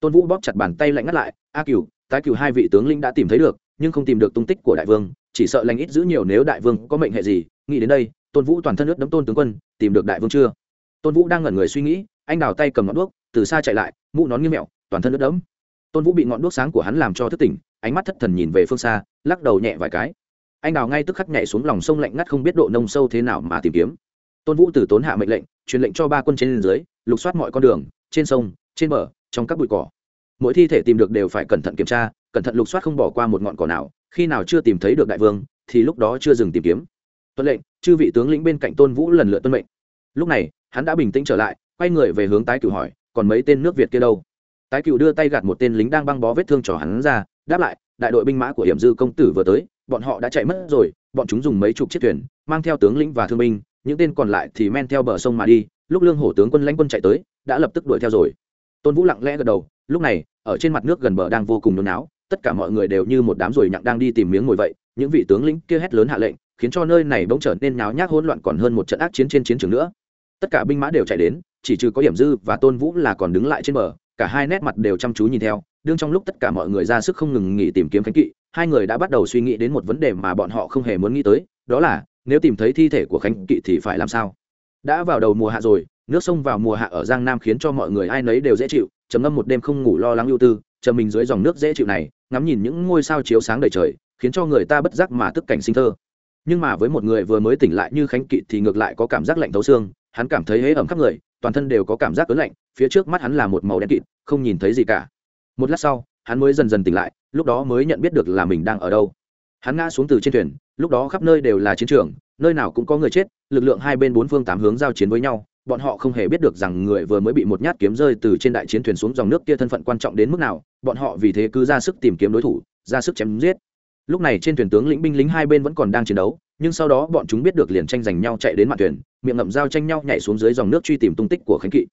Tôn vũ bóp chặt bàn tay lạnh ngắt lại, a cửu, tái cửu hai vị tướng linh đã tìm thấy được, nhưng không tìm được tung tích của đại vương, chỉ sợ lành ít giữ nhiều nếu đại vương có mệnh hệ gì, nghĩ đến đây tôn vũ toàn thân ướt đấm tôn tướng quân, tìm được đại vương chưa? Tôn vũ đang ngẩn người suy nghĩ, anh đào tay cầm ngọn đuốc, từ xa chạy lại, mũ nón như mẹo, toàn thân ướt đấm tôn vũ bị ngọn đuốc sáng của hắn làm cho thức tỉnh, ánh mắt thất thần nhìn về phương xa, lắc đầu nhẹ vài cái. Anh đào ngay tức khắc nhảy xuống lòng sông lạnh ngắt không biết độ nông sâu thế nào mà tìm kiếm. Tôn vũ từ tốn hạ mệnh lệnh, truyền lệnh cho ba quân trên dưới, lục soát mọi con đường, trên sông, trên bờ, trong các bụi cỏ. Mỗi thi thể tìm được đều phải cẩn thận kiểm tra, cẩn thận lục soát không bỏ qua một ngọn cỏ nào, khi nào chưa tìm thấy được đại vương, thì lúc đó chưa dừng tìm kiếm. Tuân lệnh chư vị tướng lĩnh bên cạnh tôn vũ lần lượt tuân mệnh. Lúc này, hắn đã bình tĩnh trở lại, quay người về hướng tái cửu hỏi, còn mấy tên nước việt kia đâu? Tái cửu đưa tay gạt một tên lính đang băng bó vết thương cho hắn ra, đáp lại, đại đội binh mã của hiểm dư công tử vừa tới, bọn họ đã chạy mất rồi, bọn chúng dùng mấy chục chiếc thuyền, mang theo tướng lĩnh và thương binh, những tên còn lại thì men theo bờ sông mà đi, lúc lương hổ tướng quân lãnh quân chạy tới, đã lập tức đuổi theo rồi. Tôn vũ lặng lẽ gật đầu, lúc này, ở trên mặt nước gần bờ đang vô cùng nôn náo, tất cả mọi người đều như một đám ruồi nhặng đang đi tìm miếng ngồi vậy những vị tướng lĩnh kia hét lớn hạ lệnh, khiến cho nơi này bỗng trở nên nháo nhác hỗn loạn còn hơn một trận ác chiến trên chiến trường nữa. Tất cả binh mã đều chạy đến, chỉ trừ có hiểm dư và tôn vũ là còn đứng lại trên bờ, cả hai nét mặt đều chăm chú nhìn theo, đương trong lúc tất cả mọi người ra sức không ngừng nghỉ tìm kiếm khánh kỵ, hai người đã bắt đầu suy nghĩ đến một vấn đề mà bọn họ không hề muốn nghĩ tới, đó là, nếu tìm thấy thi thể của khánh kỵ thì phải làm sao? Đã vào đầu mùa hạ rồi, nước sông vào mùa hạ ở giang nam khiến cho mọi người ai nấy đều dễ chịu, trầm ngâm một đêm không ngủ lo lắng ưu tư, chờ mình dưới dòng nước dễ chịu này, ngắm nhìn những ngôi sao chiếu sáng đầy trời khiến cho người ta bất giác mà tức cảnh sinh thơ. Nhưng mà với một người vừa mới tỉnh lại như khánh kỵ thì ngược lại có cảm giác lạnh thấu xương, hắn cảm thấy hế ẩm khắp người, toàn thân đều có cảm giác ớn lạnh, phía trước mắt hắn là một màu đen kịt, không nhìn thấy gì cả. Một lát sau, hắn mới dần dần tỉnh lại, lúc đó mới nhận biết được là mình đang ở đâu. Hắn ngã xuống từ trên thuyền, lúc đó khắp nơi đều là chiến trường, nơi nào cũng có người chết, lực lượng hai bên bốn phương tám hướng giao chiến với nhau, bọn họ không hề biết được rằng người vừa mới bị một nhát kiếm rơi từ trên đại chiến thuyền xuống dòng nước kia thân phận quan trọng đến mức nào, bọn họ vì thế cứ ra sức tìm kiếm đối thủ, ra sức chém giết lúc này trên thuyền tướng lĩnh binh lính hai bên vẫn còn đang chiến đấu, nhưng sau đó bọn chúng biết được liền tranh giành nhau chạy đến mặt thuyền, miệng ngậm dao tranh nhau nhảy xuống dưới dòng nước truy tìm tung tích của khánh kỵ.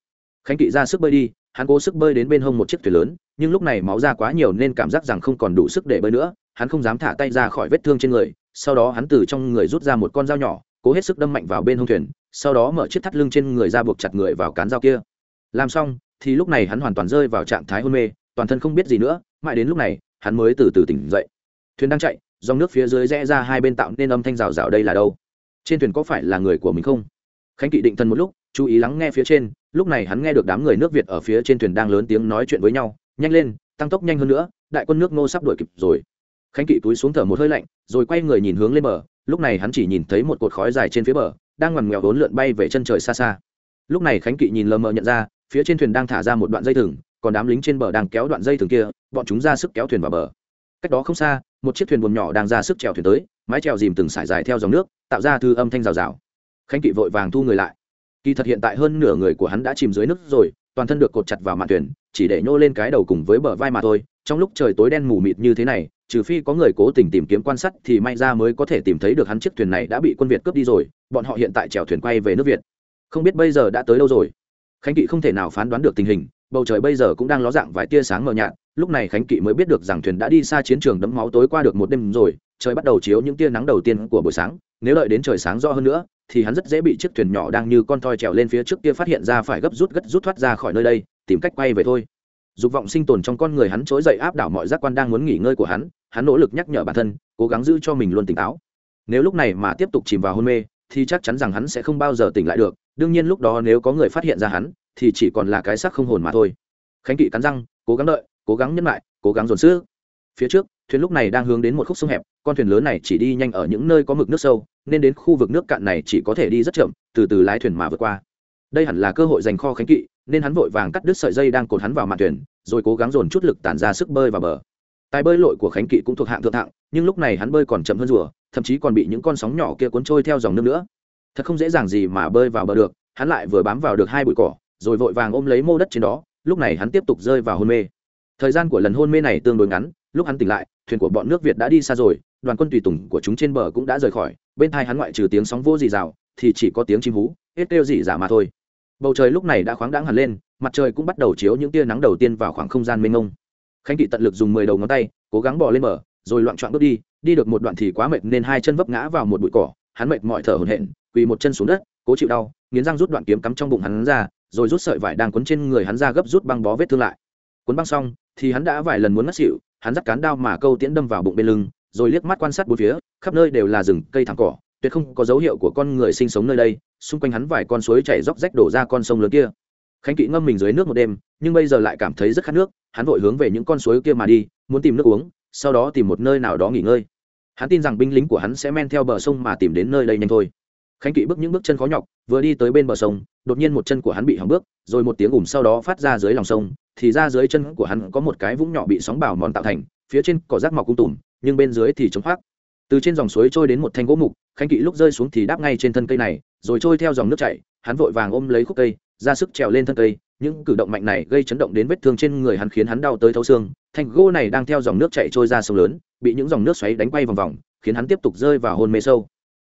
Khánh kỵ ra sức bơi đi, hắn cố sức bơi đến bên hông một chiếc thuyền lớn, nhưng lúc này máu ra quá nhiều nên cảm giác rằng không còn đủ sức để bơi nữa, hắn không dám thả tay ra khỏi vết thương trên người, sau đó hắn từ trong người rút ra một con dao nhỏ, cố hết sức đâm mạnh vào bên hông thuyền, sau đó mở chiếc thắt lưng trên người ra buộc chặt người vào cán dao kia. Làm xong, thì lúc này hắn hoàn toàn rơi vào trạng thái hôn mê, toàn thân không biết gì nữa, mãi đến lúc này, hắn mới từ từ tỉnh dậy thuyền đang chạy, dòng nước phía dưới rẽ ra hai bên tạo nên âm thanh rào rào đây là đâu? Trên thuyền có phải là người của mình không? Khánh kỵ định thân một lúc, chú ý lắng nghe phía trên, lúc này hắn nghe được đám người nước việt ở phía trên thuyền đang lớn tiếng nói chuyện với nhau, nhanh lên, tăng tốc nhanh hơn nữa, đại quân nước ngô sắp đuổi kịp rồi. Khánh kỵ túi xuống thở một hơi lạnh, rồi quay người nhìn hướng lên bờ, lúc này hắn chỉ nhìn thấy một cột khói dài trên phía bờ, đang ngoằn ngoèo vốn lượn bay về chân trời xa xa. Lúc này khánh kỵ nhìn lờ mờ nhận ra, phía trên thuyền đang thả ra một đoạn dây thừng, còn đám lính trên bờ đang kéo đoạn dây thừng kia, bọn chúng ra sức kéo thuyền vào bờ. Cách đó không xa một chiếc thuyền buồm nhỏ đang ra sức chèo thuyền tới, mái chèo dìm từng sải dài theo dòng nước, tạo ra thư âm thanh rào rào. Khánh kỵ vội vàng thu người lại. Kỳ thật hiện tại hơn nửa người của hắn đã chìm dưới nước rồi, toàn thân được cột chặt vào mạn thuyền, chỉ để nhô lên cái đầu cùng với bờ vai mà thôi. Trong lúc trời tối đen mù mịt như thế này, trừ phi có người cố tình tìm kiếm quan sát thì may ra mới có thể tìm thấy được hắn chiếc thuyền này đã bị quân việt cướp đi rồi, bọn họ hiện tại chèo thuyền quay về nước việt. Không biết bây giờ đã tới đâu rồi khánh kỵ không thể nào phán đoán được tình hình, bầu trời bây giờ cũng đang ló dạng vài tia sáng mờ nhạt, lúc này khánh kỵ mới biết được rằng thuyền đã đi xa chiến trường đẫm máu tối qua được một đêm rồi, trời bắt đầu chiếu những tia nắng đầu tiên của buổi sáng, nếu đợi đến trời sáng rõ hơn nữa, thì hắn rất dễ bị chiếc thuyền nhỏ đang như con thoi trèo lên phía trước kia phát hiện ra phải gấp rút gấp rút thoát ra khỏi nơi đây, tìm cách quay về thôi. Dục vọng sinh tồn trong con người hắn trỗi dậy áp đảo mọi giác quan đang muốn nghỉ ngơi của hắn hắn nỗ lực nhắc nhở bản thân, cố gắng giữ cho mình luôn tỉnh táo. Nếu lúc này mà tiếp tục chìm vào hôn mê, thì chắc chắn rằng hắn sẽ không bao giờ tỉnh lại được đương nhiên lúc đó nếu có người phát hiện ra hắn, thì chỉ còn là cái xác không hồn mà thôi. Khánh kỵ cắn răng, cố gắng đợi, cố gắng nhẫn lại cố gắng dồn sức. Phía trước, thuyền lúc này đang hướng đến một khúc sông hẹp, con thuyền lớn này chỉ đi nhanh ở những nơi có mực nước sâu, nên đến khu vực nước cạn này chỉ có thể đi rất chậm, từ từ lái thuyền mà vượt qua. Đây hẳn là cơ hội dành kho khánh kỵ, nên hắn vội vàng cắt đứt sợi dây đang cột hắn vào mạn thuyền, rồi cố gắng dồn chút lực tản ra sức bơi vào bờ. Tài bơi lội của khánh kỵ cũng thuộc hạng thượng hạng nhưng lúc này hắn bơi còn chậm hơn rùa, thậm chí còn bị những con sóng nhỏ kia cuốn trôi theo dòng nước nữa thật không dễ dàng gì mà bơi vào bờ được, hắn lại vừa bám vào được hai bụi cỏ, rồi vội vàng ôm lấy mô đất trên đó, lúc này hắn tiếp tục rơi vào hôn mê. Thời gian của lần hôn mê này tương đối ngắn, lúc hắn tỉnh lại, thuyền của bọn nước việt đã đi xa rồi, đoàn quân tùy tùng của chúng trên bờ cũng đã rời khỏi, bên thai hắn ngoại trừ tiếng sóng vô dì rào, thì chỉ có tiếng chim hú, hết kêu dì giả mà thôi. Bầu trời lúc này đã khoáng đãng hẳn lên, mặt trời cũng bắt đầu chiếu những tia nắng đầu tiên vào khoảng không gian mênh mông. Khánh kỵ tận lực dùng mười đầu ngón tay, cố gắng bỏ lên bờ, rồi loạn trọn bước đi đi được một đoạn thì quá mệt nên hai chân vấp ngã vào một bụi cỏ, hắn mệt mọi thở hổn hển quỳ một chân xuống đất, cố chịu đau, nghiến răng rút đoạn kiếm cắm trong bụng hắn ra, rồi rút sợi vải đang quấn trên người hắn ra gấp rút băng bó vết thương lại. Quấn băng xong, thì hắn đã vài lần muốn ngất xỉu, hắn dắt cán đao mà câu tiễn đâm vào bụng bên lưng, rồi liếc mắt quan sát bốn phía, khắp nơi đều là rừng, cây thẳng cỏ, tuyệt không có dấu hiệu của con người sinh sống nơi đây, xung quanh hắn vài con suối chảy róc rách đổ ra con sông lớn kia. Khánh kỵ ngâm mình dưới nước một đêm, nhưng bây giờ lại cảm thấy rất khát nước, hắn vội hướng về những con suối kia mà đi, muốn tìm nước uống, sau đó tìm một nơi nào đó nghỉ ngơi. Hắn tin rằng binh lính của hắn sẽ men theo bờ sông mà tìm đến nơi đây nhanh thôi khánh kỵ bước những bước chân khó nhọc, vừa đi tới bên bờ sông, đột nhiên một chân của hắn bị hỏng bước, rồi một tiếng ủng sau đó phát ra dưới lòng sông, thì ra dưới chân của hắn có một cái vũng nhỏ bị sóng bào mòn tạo thành, phía trên cỏ rác mọc cung tùm, nhưng bên dưới thì trống hoác. Từ trên dòng suối trôi đến một thanh gỗ mục, khánh kỵ lúc rơi xuống thì đáp ngay trên thân cây này, rồi trôi theo dòng nước chảy, hắn vội vàng ôm lấy khúc cây, ra sức trèo lên thân cây, những cử động mạnh này gây chấn động đến vết thương trên người hắn khiến hắn đau tới thấu xương. Thanh gỗ này đang theo dòng nước chảy trôi ra sông lớn, bị những dòng nước xoáy đánh quay vòng vòng, khiến hắn tiếp tục rơi vào hôn mê sâu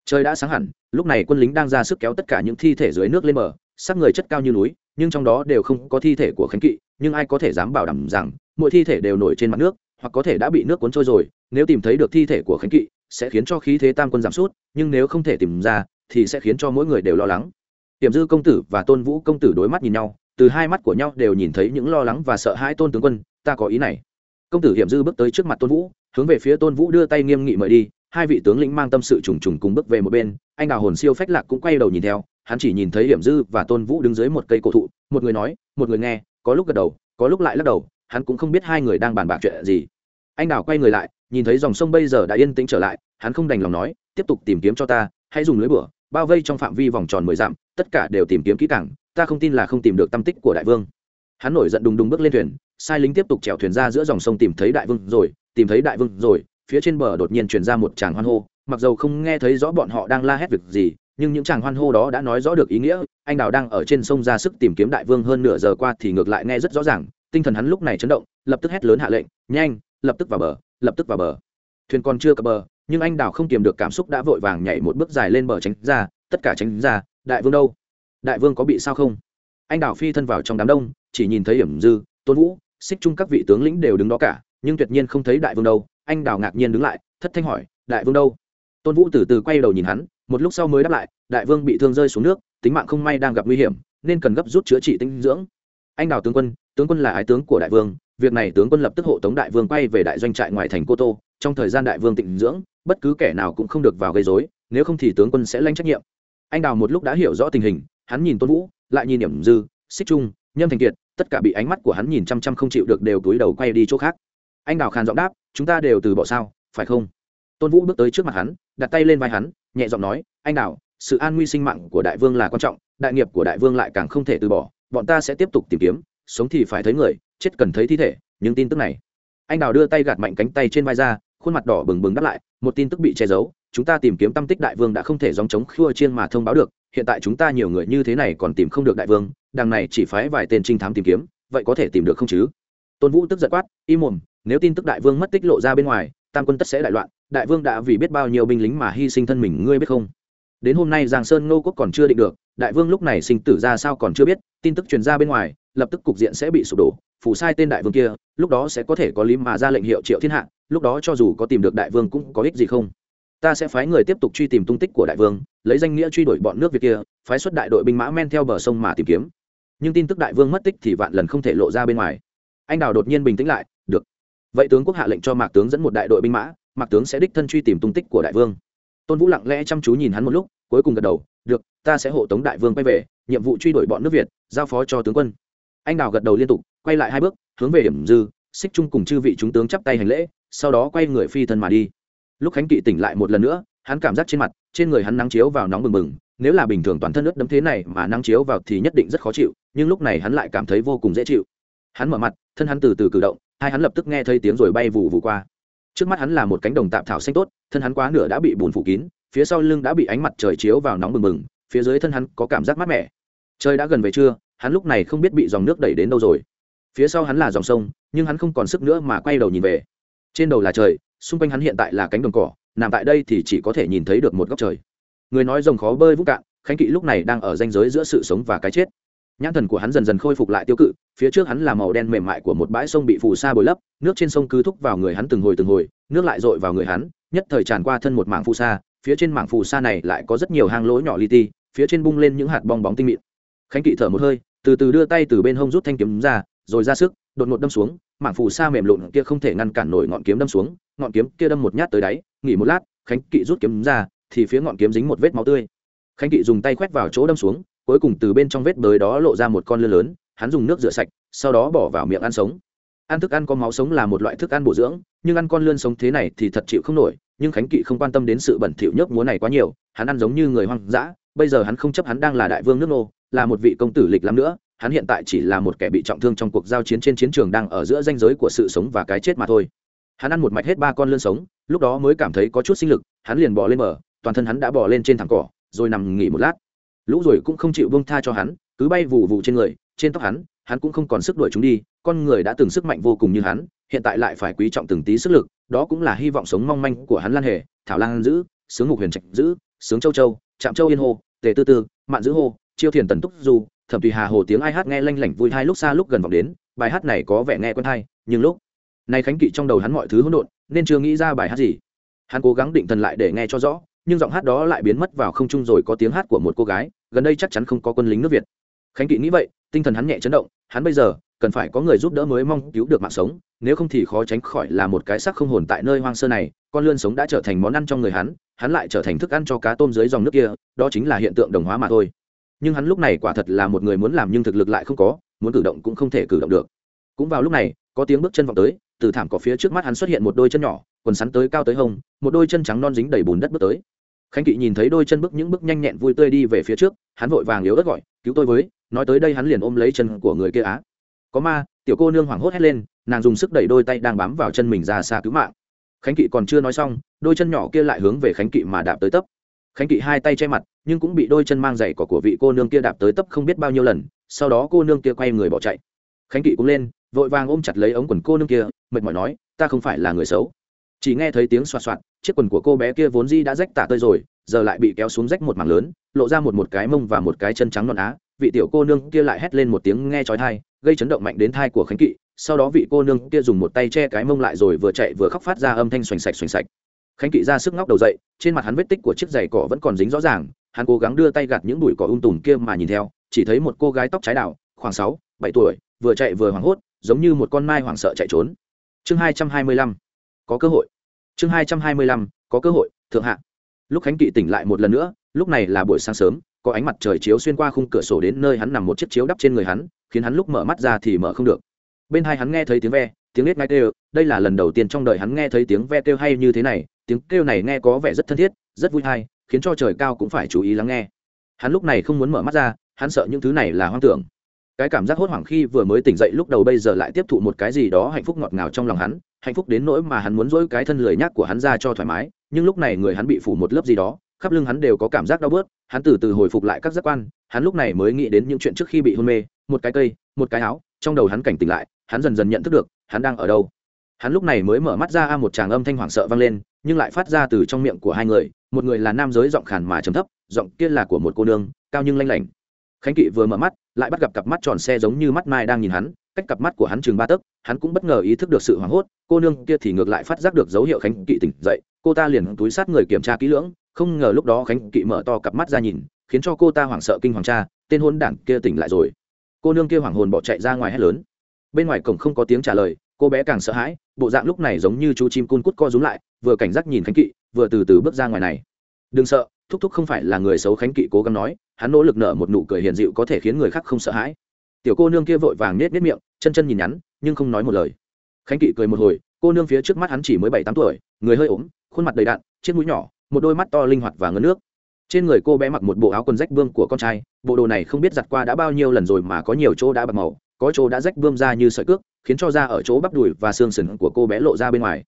trời đã sáng hẳn, lúc này quân lính đang ra sức kéo tất cả những thi thể dưới nước lên bờ sắc người chất cao như núi, nhưng trong đó đều không có thi thể của khánh kỵ, nhưng ai có thể dám bảo đảm rằng mỗi thi thể đều nổi trên mặt nước, hoặc có thể đã bị nước cuốn trôi rồi, nếu tìm thấy được thi thể của khánh kỵ, sẽ khiến cho khí thế tam quân giảm sút, nhưng nếu không thể tìm ra, thì sẽ khiến cho mỗi người đều lo lắng. Tiềm dư công tử và tôn vũ công tử đối mắt nhìn nhau, từ hai mắt của nhau đều nhìn thấy những lo lắng và sợ hãi tôn tướng quân, ta có ý này. Công tử hiểm dư bước tới trước mặt tôn vũ, hướng về phía tôn vũ đưa tay nghiêm nghị mời đi hai vị tướng lĩnh mang tâm sự trùng trùng cùng bước về một bên, anh đào hồn siêu phách lạc cũng quay đầu nhìn theo, hắn chỉ nhìn thấy hiểm dư và tôn vũ đứng dưới một cây cổ thụ, một người nói, một người nghe, có lúc gật đầu, có lúc lại lắc đầu, hắn cũng không biết hai người đang bàn bạc chuyện gì. Anh đào quay người lại, nhìn thấy dòng sông bây giờ đã yên tĩnh trở lại, hắn không đành lòng nói, tiếp tục tìm kiếm cho ta, hãy dùng lưới bửa bao vây trong phạm vi vòng tròn mười dặm, tất cả đều tìm kiếm kỹ càng, ta không tin là không tìm được tâm tích của đại vương. Hắn nổi giận đùng đùng bước lên thuyền, sai lính tiếp tục chèo thuyền ra giữa dòng sông tìm thấy đại vương rồi, tìm thấy đại vương rồi phía trên bờ đột nhiên truyền ra một tràng hoan hô, mặc dầu không nghe thấy rõ bọn họ đang la hét việc gì, nhưng những chàng hoan hô đó đã nói rõ được ý nghĩa, anh đào đang ở trên sông ra sức tìm kiếm đại vương hơn nửa giờ qua thì ngược lại nghe rất rõ ràng, tinh thần hắn lúc này chấn động, lập tức hét lớn hạ lệnh, nhanh, lập tức vào bờ, lập tức vào bờ. Thuyền còn chưa cập bờ, nhưng anh đào không kiềm được cảm xúc đã vội vàng nhảy một bước dài lên bờ tránh ra, tất cả tránh ra, đại vương đâu? Đại vương có bị sao không? Anh đào phi thân vào trong đám đông, chỉ nhìn thấy hiểm dư, tôn vũ xích chung các vị tướng lĩnh đều đứng đó cả, nhưng tuyệt nhiên không thấy đại vương đâu anh đào ngạc nhiên đứng lại, thất thanh hỏi, đại vương đâu? Tôn vũ từ từ quay đầu nhìn hắn, một lúc sau mới đáp lại, đại vương bị thương rơi xuống nước, tính mạng không may đang gặp nguy hiểm, nên cần gấp rút chữa trị tinh dưỡng. Anh đào tướng quân tướng quân là ái tướng của đại vương, việc này tướng quân lập tức hộ tống đại vương quay về đại doanh trại ngoài thành cô tô, trong thời gian đại vương tịnh dưỡng, bất cứ kẻ nào cũng không được vào gây dối nếu không thì tướng quân sẽ lãnh trách nhiệm. Anh đào một lúc đã hiểu rõ tình hình, hắn nhìn tôn vũ, lại nhìn điểm dư, xích trung, nhâm thành kiệt, tất cả bị ánh mắt của hắn nhìn chăm chăm không chịu được đều túi đầu quay đi chỗ khác. Anh đào khàn giọng đáp chúng ta đều từ bỏ sao, phải không? Tôn vũ bước tới trước mặt hắn, đặt tay lên vai hắn, nhẹ giọng nói, anh đào sự an nguy sinh mạng của đại vương là quan trọng, đại nghiệp của đại vương lại càng không thể từ bỏ, bọn ta sẽ tiếp tục tìm kiếm, sống thì phải thấy người, chết cần thấy thi thể nhưng tin tức này. Anh đào đưa tay gạt mạnh cánh tay trên vai ra, khuôn mặt đỏ bừng bừng đáp lại, một tin tức bị che giấu, chúng ta tìm kiếm tâm tích đại vương đã không thể dòng chống khua chiên mà thông báo được, hiện tại chúng ta nhiều người như thế này còn tìm không được đại vương, đằng này chỉ phái vài tên trinh thám tìm kiếm, vậy có thể tìm được không chứ? Tôn vũ tức giận quát, im mồm nếu tin tức đại vương mất tích lộ ra bên ngoài, tam quân tất sẽ đại loạn, đại vương đã vì biết bao nhiêu binh lính mà hy sinh thân mình, ngươi biết không? Đến hôm nay giang sơn ngô quốc còn chưa định được, đại vương lúc này sinh tử ra sao còn chưa biết, tin tức truyền ra bên ngoài, lập tức cục diện sẽ bị sụp đổ, phủ sai tên đại vương kia, lúc đó sẽ có thể có lý mà ra lệnh hiệu triệu thiên hạ, lúc đó cho dù có tìm được đại vương cũng có ích gì không? Ta sẽ phái người tiếp tục truy tìm tung tích của đại vương, lấy danh nghĩa truy đuổi bọn nước việt kia, phái xuất đại đội binh mã men theo bờ sông mà tìm kiếm. Nhưng tin tức đại vương mất tích thì vạn lần không thể lộ ra bên ngoài. Anh đào đột nhiên bình tĩnh lại vậy tướng quốc hạ lệnh cho mạc tướng dẫn một đại đội binh mã, mạc tướng sẽ đích thân truy tìm tung tích của đại vương. Tôn vũ lặng lẽ chăm chú nhìn hắn một lúc, cuối cùng gật đầu, được, ta sẽ hộ tống đại vương quay về, nhiệm vụ truy đuổi bọn nước việt, giao phó cho tướng quân. Anh đào gật đầu liên tục, quay lại hai bước, hướng về hiểm dư, xích chung cùng chư vị chúng tướng chắp tay hành lễ, sau đó quay người phi thân mà đi. Lúc khánh kỵ tỉnh lại một lần nữa, hắn cảm giác trên mặt, trên người hắn nắng chiếu vào nóng bừng bừng, nếu là bình thường toàn thân ướt đấm thế này mà nắng chiếu vào thì nhất định rất khó chịu, nhưng lúc này hắn lại cảm thấy vô cùng dễ chịu. Hắn mở mặt, thân hắn từ từ cử động hai hắn lập tức nghe thấy tiếng rồi bay vù vù qua. Trước mắt hắn là một cánh đồng tạm thảo xanh tốt, thân hắn quá nửa đã bị bùn phủ kín, phía sau lưng đã bị ánh mặt trời chiếu vào nóng bừng bừng, phía dưới thân hắn có cảm giác mát mẻ. Trời đã gần về trưa, hắn lúc này không biết bị dòng nước đẩy đến đâu rồi. Phía sau hắn là dòng sông, nhưng hắn không còn sức nữa mà quay đầu nhìn về. Trên đầu là trời, xung quanh hắn hiện tại là cánh đồng cỏ, nằm tại đây thì chỉ có thể nhìn thấy được một góc trời. Người nói rồng khó bơi vũng cạn, khánh kỵ lúc này đang ở ranh giới giữa sự sống và cái chết nhãn thần của hắn dần dần khôi phục lại tiêu cự, phía trước hắn là màu đen mềm mại của một bãi sông bị phù sa bồi lấp, nước trên sông cứ thúc vào người hắn từng hồi từng hồi, nước lại dội vào người hắn, nhất thời tràn qua thân một mảng phù sa, phía trên mảng phù sa này lại có rất nhiều hang lỗ nhỏ li ti, phía trên bung lên những hạt bong bóng tinh mịn. Khánh kỵ thở một hơi, từ từ đưa tay từ bên hông rút thanh kiếm ra, rồi ra sức, đột ngột đâm xuống, mảng phù sa mềm lộn kia không thể ngăn cản nổi ngọn kiếm đâm xuống, ngọn kiếm kia đâm một nhát tới đáy, nghỉ một lát, khánh kỵ rút kiếm ra, thì phía ngọn kiếm dính một vết máu tươi. Khánh kỵ dùng tay quét vào chỗ đâm xuống cuối cùng từ bên trong vết bới đó lộ ra một con lươn lớn, hắn dùng nước rửa sạch, sau đó bỏ vào miệng ăn sống. Ăn thức ăn có máu sống là một loại thức ăn bổ dưỡng, nhưng ăn con lươn sống thế này thì thật chịu không nổi, nhưng khánh kỵ không quan tâm đến sự bẩn thỉu nhớp múa này quá nhiều, hắn ăn giống như người hoang dã, bây giờ hắn không chấp hắn đang là đại vương nước nô, là một vị công tử lịch lắm nữa, hắn hiện tại chỉ là một kẻ bị trọng thương trong cuộc giao chiến trên chiến trường đang ở giữa ranh giới của sự sống và cái chết mà thôi. Hắn ăn một mạch hết ba con lươn sống, lúc đó mới cảm thấy có chút sinh lực, hắn liền bỏ lên mở toàn thân hắn đã bỏ lên trên thẳng cỏ, rồi nằm nghỉ một lát lũ rồi cũng không chịu bông tha cho hắn cứ bay vụ vụ trên người trên tóc hắn hắn cũng không còn sức đuổi chúng đi con người đã từng sức mạnh vô cùng như hắn hiện tại lại phải quý trọng từng tí sức lực đó cũng là hy vọng sống mong manh của hắn lan hề thảo lan giữ sướng ngục huyền trạch giữ sướng châu châu trạm châu yên Hồ, tề tư tư mạn giữ Hồ, chiêu thiền tần túc du thẩm tùy hà hồ tiếng ai hát nghe lanh lảnh vui hai lúc xa lúc gần vọng đến bài hát này có vẻ nghe quen hay nhưng lúc này khánh kỵ trong đầu hắn mọi thứ hỗn độn nên chưa nghĩ ra bài hát gì. Hắn cố gắng định thần lại để nghe cho rõ nhưng giọng hát đó lại biến mất vào không trung rồi có tiếng hát của một cô gái, gần đây chắc chắn không có quân lính nước việt. Khánh kỵ nghĩ vậy, tinh thần hắn nhẹ chấn động, hắn bây giờ cần phải có người giúp đỡ mới mong cứu được mạng sống, nếu không thì khó tránh khỏi là một cái xác không hồn tại nơi hoang sơ này, con lươn sống đã trở thành món ăn trong người hắn hắn lại trở thành thức ăn cho cá tôm dưới dòng nước kia, đó chính là hiện tượng đồng hóa mà thôi. Nhưng hắn lúc này quả thật là một người muốn làm nhưng thực lực lại không có, muốn cử động cũng không thể cử động được. Cũng vào lúc này, có tiếng bước chân vọng tới, từ thảm cỏ phía trước mắt hắn xuất hiện một đôi chân nhỏ, quần sắn tới cao tới hông, một đôi chân trắng non dính đầy bùn đất bước tới khánh kỵ nhìn thấy đôi chân bước những bước nhanh nhẹn vui tươi đi về phía trước, hắn vội vàng yếu ớt gọi, cứu tôi với, nói tới đây hắn liền ôm lấy chân của người kia á. Có ma, tiểu cô nương hoảng hốt hét lên, nàng dùng sức đẩy đôi tay đang bám vào chân mình ra xa cứu mạng. Khánh kỵ còn chưa nói xong, đôi chân nhỏ kia lại hướng về khánh kỵ mà đạp tới tấp. Khánh kỵ hai tay che mặt, nhưng cũng bị đôi chân mang giày cỏ của vị cô nương kia đạp tới tấp không biết bao nhiêu lần, sau đó cô nương kia quay người bỏ chạy. Khánh kỵ cũng lên, vội vàng ôm chặt lấy ống quần cô nương kia, mệt mỏi nói, ta không phải là người xấu chỉ nghe thấy tiếng xoạt xoạt chiếc quần của cô bé kia vốn di đã rách tả tơi rồi giờ lại bị kéo xuống rách một mảng lớn lộ ra một một cái mông và một cái chân trắng non á. Vị tiểu cô nương kia lại hét lên một tiếng nghe trói thai gây chấn động mạnh đến thai của khánh kỵ. Sau đó vị cô nương kia dùng một tay che cái mông lại rồi vừa chạy vừa khóc phát ra âm thanh xoành sạch xoành sạch. Khánh kỵ ra sức ngóc đầu dậy trên mặt hắn vết tích của chiếc giày cỏ vẫn còn dính rõ ràng. Hắn cố gắng đưa tay gạt những bụi cỏ ung tùm kia mà nhìn theo chỉ thấy một cô gái tóc trái đảo, khoảng sáu bảy tuổi vừa chạy vừa hoảng hốt giống như một con mai hoảng sợ chạy trốn. Chương hai trăm hai mươi lăm có cơ hội. Chương hai trăm hai mươi lăm, có cơ hội, thượng hạ. Lúc khánh kỵ tỉnh lại một lần nữa, lúc này là buổi sáng sớm, có ánh mặt trời chiếu xuyên qua khung cửa sổ đến nơi hắn nằm một chiếc chiếu đắp trên người hắn, khiến hắn lúc mở mắt ra thì mở không được. Bên hai hắn nghe thấy tiếng ve, tiếng nết ngay kêu, đây là lần đầu tiên trong đời hắn nghe thấy tiếng ve kêu hay như thế này, tiếng kêu này nghe có vẻ rất thân thiết, rất vui hay khiến cho trời cao cũng phải chú ý lắng nghe. Hắn lúc này không muốn mở mắt ra, hắn sợ những thứ này là hoang tưởng. Cái cảm giác hốt hoảng khi vừa mới tỉnh dậy lúc đầu bây giờ lại tiếp thụ một cái gì đó hạnh phúc ngọt ngào trong lòng hắn hạnh phúc đến nỗi mà hắn muốn dỗi cái thân lười nhác của hắn ra cho thoải mái, nhưng lúc này người hắn bị phủ một lớp gì đó, khắp lưng hắn đều có cảm giác đau bớt, hắn từ từ hồi phục lại các giác quan, hắn lúc này mới nghĩ đến những chuyện trước khi bị hôn mê, một cái cây, một cái áo, trong đầu hắn cảnh tỉnh lại, hắn dần dần nhận thức được, hắn đang ở đâu. Hắn lúc này mới mở mắt ra, a, một tràng âm thanh hoảng sợ vang lên, nhưng lại phát ra từ trong miệng của hai người, một người là nam giới giọng khàn mà trầm thấp, giọng kia là của một cô nương, cao nhưng lanh lảnh. Khánh kỵ vừa mở mắt, lại bắt gặp cặp mắt tròn xe giống như mắt mai đang nhìn hắn cách cặp mắt của hắn chừng ba tấc, hắn cũng bất ngờ ý thức được sự hoảng hốt, cô nương kia thì ngược lại phát giác được dấu hiệu khánh kỵ tỉnh dậy, cô ta liền túi sát người kiểm tra kỹ lưỡng, không ngờ lúc đó khánh kỵ mở to cặp mắt ra nhìn, khiến cho cô ta hoảng sợ kinh hoàng cha, tên hôn đảng kia tỉnh lại rồi. Cô nương kia hoảng hồn bỏ chạy ra ngoài hét lớn. Bên ngoài cổng không có tiếng trả lời, cô bé càng sợ hãi, bộ dạng lúc này giống như chú chim cun cút co rúm lại, vừa cảnh giác nhìn khánh kỵ, vừa từ từ bước ra ngoài này. Đừng sợ, thúc thúc không phải là người xấu, khánh kỵ cố gắng nói, hắn nỗ lực nở một nụ cười hiền dịu có thể khiến người khác không sợ hãi. Tiểu cô nương kia vội vàng nết nết miệng chân chân nhìn nhắn, nhưng không nói một lời. Khánh kỵ cười một hồi, cô nương phía trước mắt hắn chỉ mới bảy tám tuổi, người hơi ốm, khuôn mặt đầy đạn chiếc mũi nhỏ, một đôi mắt to linh hoạt và ngấn nước. Trên người cô bé mặc một bộ áo quần rách bươm của con trai, bộ đồ này không biết giặt qua đã bao nhiêu lần rồi mà có nhiều chỗ đã bạc màu, có chỗ đã rách bươm ra như sợi cước, khiến cho da ở chỗ bắp đùi và xương sừng của cô bé lộ ra bên ngoài.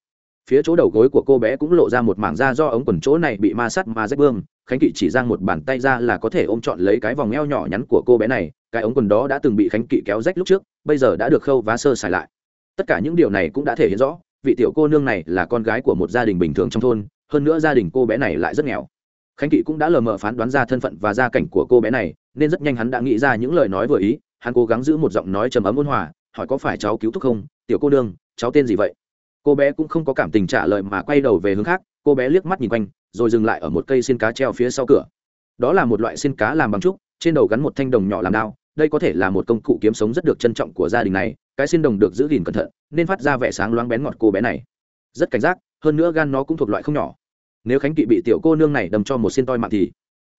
Phía chỗ đầu gối của cô bé cũng lộ ra một mảng da do ống quần chỗ này bị ma sắt mà rách bươm. Khánh kỵ chỉ giang một bàn tay ra là có thể ôm trọn lấy cái vòng eo nhỏ nhắn của cô bé này, cái ống quần đó đã từng bị khánh kỵ kéo rách lúc trước bây giờ đã được khâu vá sơ xài lại. Tất cả những điều này cũng đã thể hiện rõ, vị tiểu cô nương này là con gái của một gia đình bình thường trong thôn, hơn nữa gia đình cô bé này lại rất nghèo. Khánh kỵ cũng đã lờ mờ phán đoán ra thân phận và gia cảnh của cô bé này, nên rất nhanh hắn đã nghĩ ra những lời nói vừa ý, hắn cố gắng giữ một giọng nói trầm ấm ôn hòa, hỏi có phải cháu cứu thúc không? Tiểu cô nương, cháu tên gì vậy? Cô bé cũng không có cảm tình trả lời mà quay đầu về hướng khác, cô bé liếc mắt nhìn quanh, rồi dừng lại ở một cây xin cá treo phía sau cửa. Đó là một loại xin cá làm bằng trúc, trên đầu gắn một thanh đồng nhỏ làm đao đây có thể là một công cụ kiếm sống rất được trân trọng của gia đình này, cái xin đồng được giữ gìn cẩn thận, nên phát ra vẻ sáng loáng bén ngọt cô bé này. Rất cảnh giác, hơn nữa gan nó cũng thuộc loại không nhỏ. Nếu khánh kỵ bị tiểu cô nương này đâm cho một xin toi mạng thì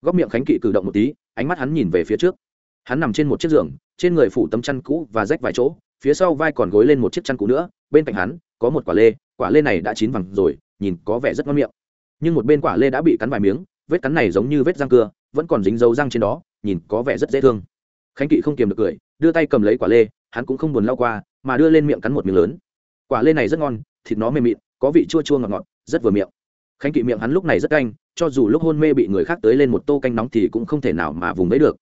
góc miệng khánh kỵ cử động một tí, ánh mắt hắn nhìn về phía trước. Hắn nằm trên một chiếc giường, trên người phủ tấm chăn cũ và rách vài chỗ, phía sau vai còn gối lên một chiếc chăn cũ nữa, bên cạnh hắn, có một quả lê quả lê này đã chín vàng rồi, nhìn có vẻ rất ngon miệng. Nhưng một bên quả lê đã bị cắn vài miếng, vết cắn này giống như vết răng cưa, vẫn còn dính dấu răng trên đó, nhìn có vẻ rất dễ thương khánh kỵ không kiềm được cười, đưa tay cầm lấy quả lê, hắn cũng không buồn lao qua, mà đưa lên miệng cắn một miếng lớn. Quả lê này rất ngon, thịt nó mềm mịn, có vị chua chua ngọt ngọt, rất vừa miệng. Khánh kỵ miệng hắn lúc này rất canh, cho dù lúc hôn mê bị người khác tới lên một tô canh nóng thì cũng không thể nào mà vùng đấy được.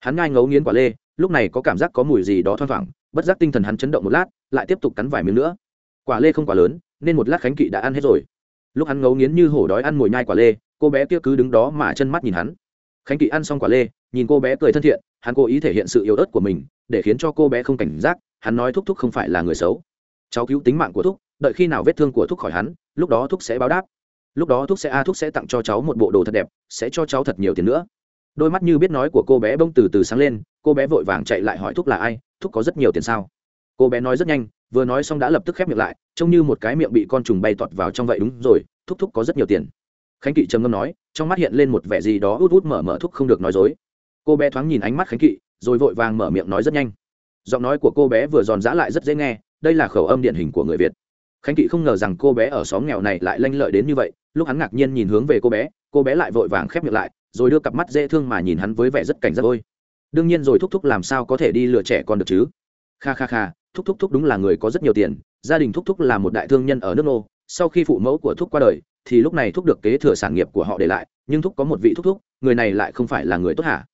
Hắn ngai ngấu nghiến quả lê, lúc này có cảm giác có mùi gì đó thoang thoảng, bất giác tinh thần hắn chấn động một lát, lại tiếp tục cắn vài miếng nữa. Quả lê không quá lớn, nên một lát khánh kỵ đã ăn hết rồi. Lúc hắn ngấu nghiến như hổ đói ăn mồi nhai quả lê, cô bé kia cứ đứng đó mà chân mắt nhìn hắn. Khánh kỵ ăn xong quả lê nhìn cô bé cười thân thiện, hắn cố ý thể hiện sự yếu ớt của mình, để khiến cho cô bé không cảnh giác, hắn nói thúc thúc không phải là người xấu. Cháu cứu tính mạng của thúc, đợi khi nào vết thương của thúc khỏi hắn, lúc đó thúc sẽ báo đáp. Lúc đó thúc sẽ a, thúc sẽ tặng cho cháu một bộ đồ thật đẹp, sẽ cho cháu thật nhiều tiền nữa. Đôi mắt như biết nói của cô bé bông từ từ sáng lên, cô bé vội vàng chạy lại hỏi thúc là ai, thúc có rất nhiều tiền sao? Cô bé nói rất nhanh, vừa nói xong đã lập tức khép miệng lại, trông như một cái miệng bị con trùng bay tọt vào trong vậy đúng rồi, thúc thúc có rất nhiều tiền. Khánh kỵ trầm ngâm nói, trong mắt hiện lên một vẻ gì đó út út mở mở thúc không được nói dối cô bé thoáng nhìn ánh mắt khánh kỵ, rồi vội vàng mở miệng nói rất nhanh. Giọng nói của cô bé vừa giòn giã lại rất dễ nghe, đây là khẩu âm điển hình của người việt. Khánh kỵ không ngờ rằng cô bé ở xóm nghèo này lại lanh lợi đến như vậy, lúc hắn ngạc nhiên nhìn hướng về cô bé cô bé lại vội vàng khép miệng lại, rồi đưa cặp mắt dễ thương mà nhìn hắn với vẻ rất cảnh giác. Ôi, đương nhiên rồi, thúc thúc làm sao có thể đi lừa trẻ con được chứ? Kha kha kha, thúc thúc thúc đúng là người có rất nhiều tiền, gia đình thúc thúc là một đại thương nhân ở nước nô, sau khi phụ mẫu của thúc qua đời, thì lúc này thúc được kế thừa sản nghiệp của họ để lại, nhưng thúc có một vị thúc thúc, người này lại không phải là người tốt hả?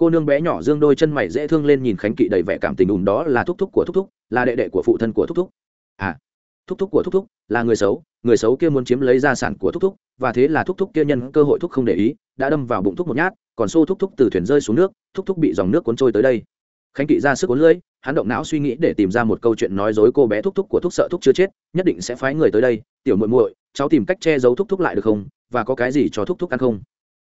Cô nương bé nhỏ dương đôi chân mày dễ thương lên nhìn khánh kỵ đầy vẻ cảm tình ùn đó là thúc thúc của thúc thúc, là đệ đệ của phụ thân của thúc thúc. À thúc thúc của thúc thúc, là người xấu người xấu kia muốn chiếm lấy gia sản của thúc thúc, và thế là thúc thúc kia nhân cơ hội thúc không để ý, đã đâm vào bụng thúc một nhát, còn xô thúc thúc từ thuyền rơi xuống nước, thúc thúc bị dòng nước cuốn trôi tới đây. Khánh kỵ ra sức cuốn lưỡi, hắn động não suy nghĩ để tìm ra một câu chuyện nói dối cô bé thúc thúc của thúc sợ thúc chưa chết, nhất định sẽ phái người tới đây, tiểu muội muội, cháu tìm cách che giấu thúc thúc lại được không, và có cái gì cho thúc thúc ăn không?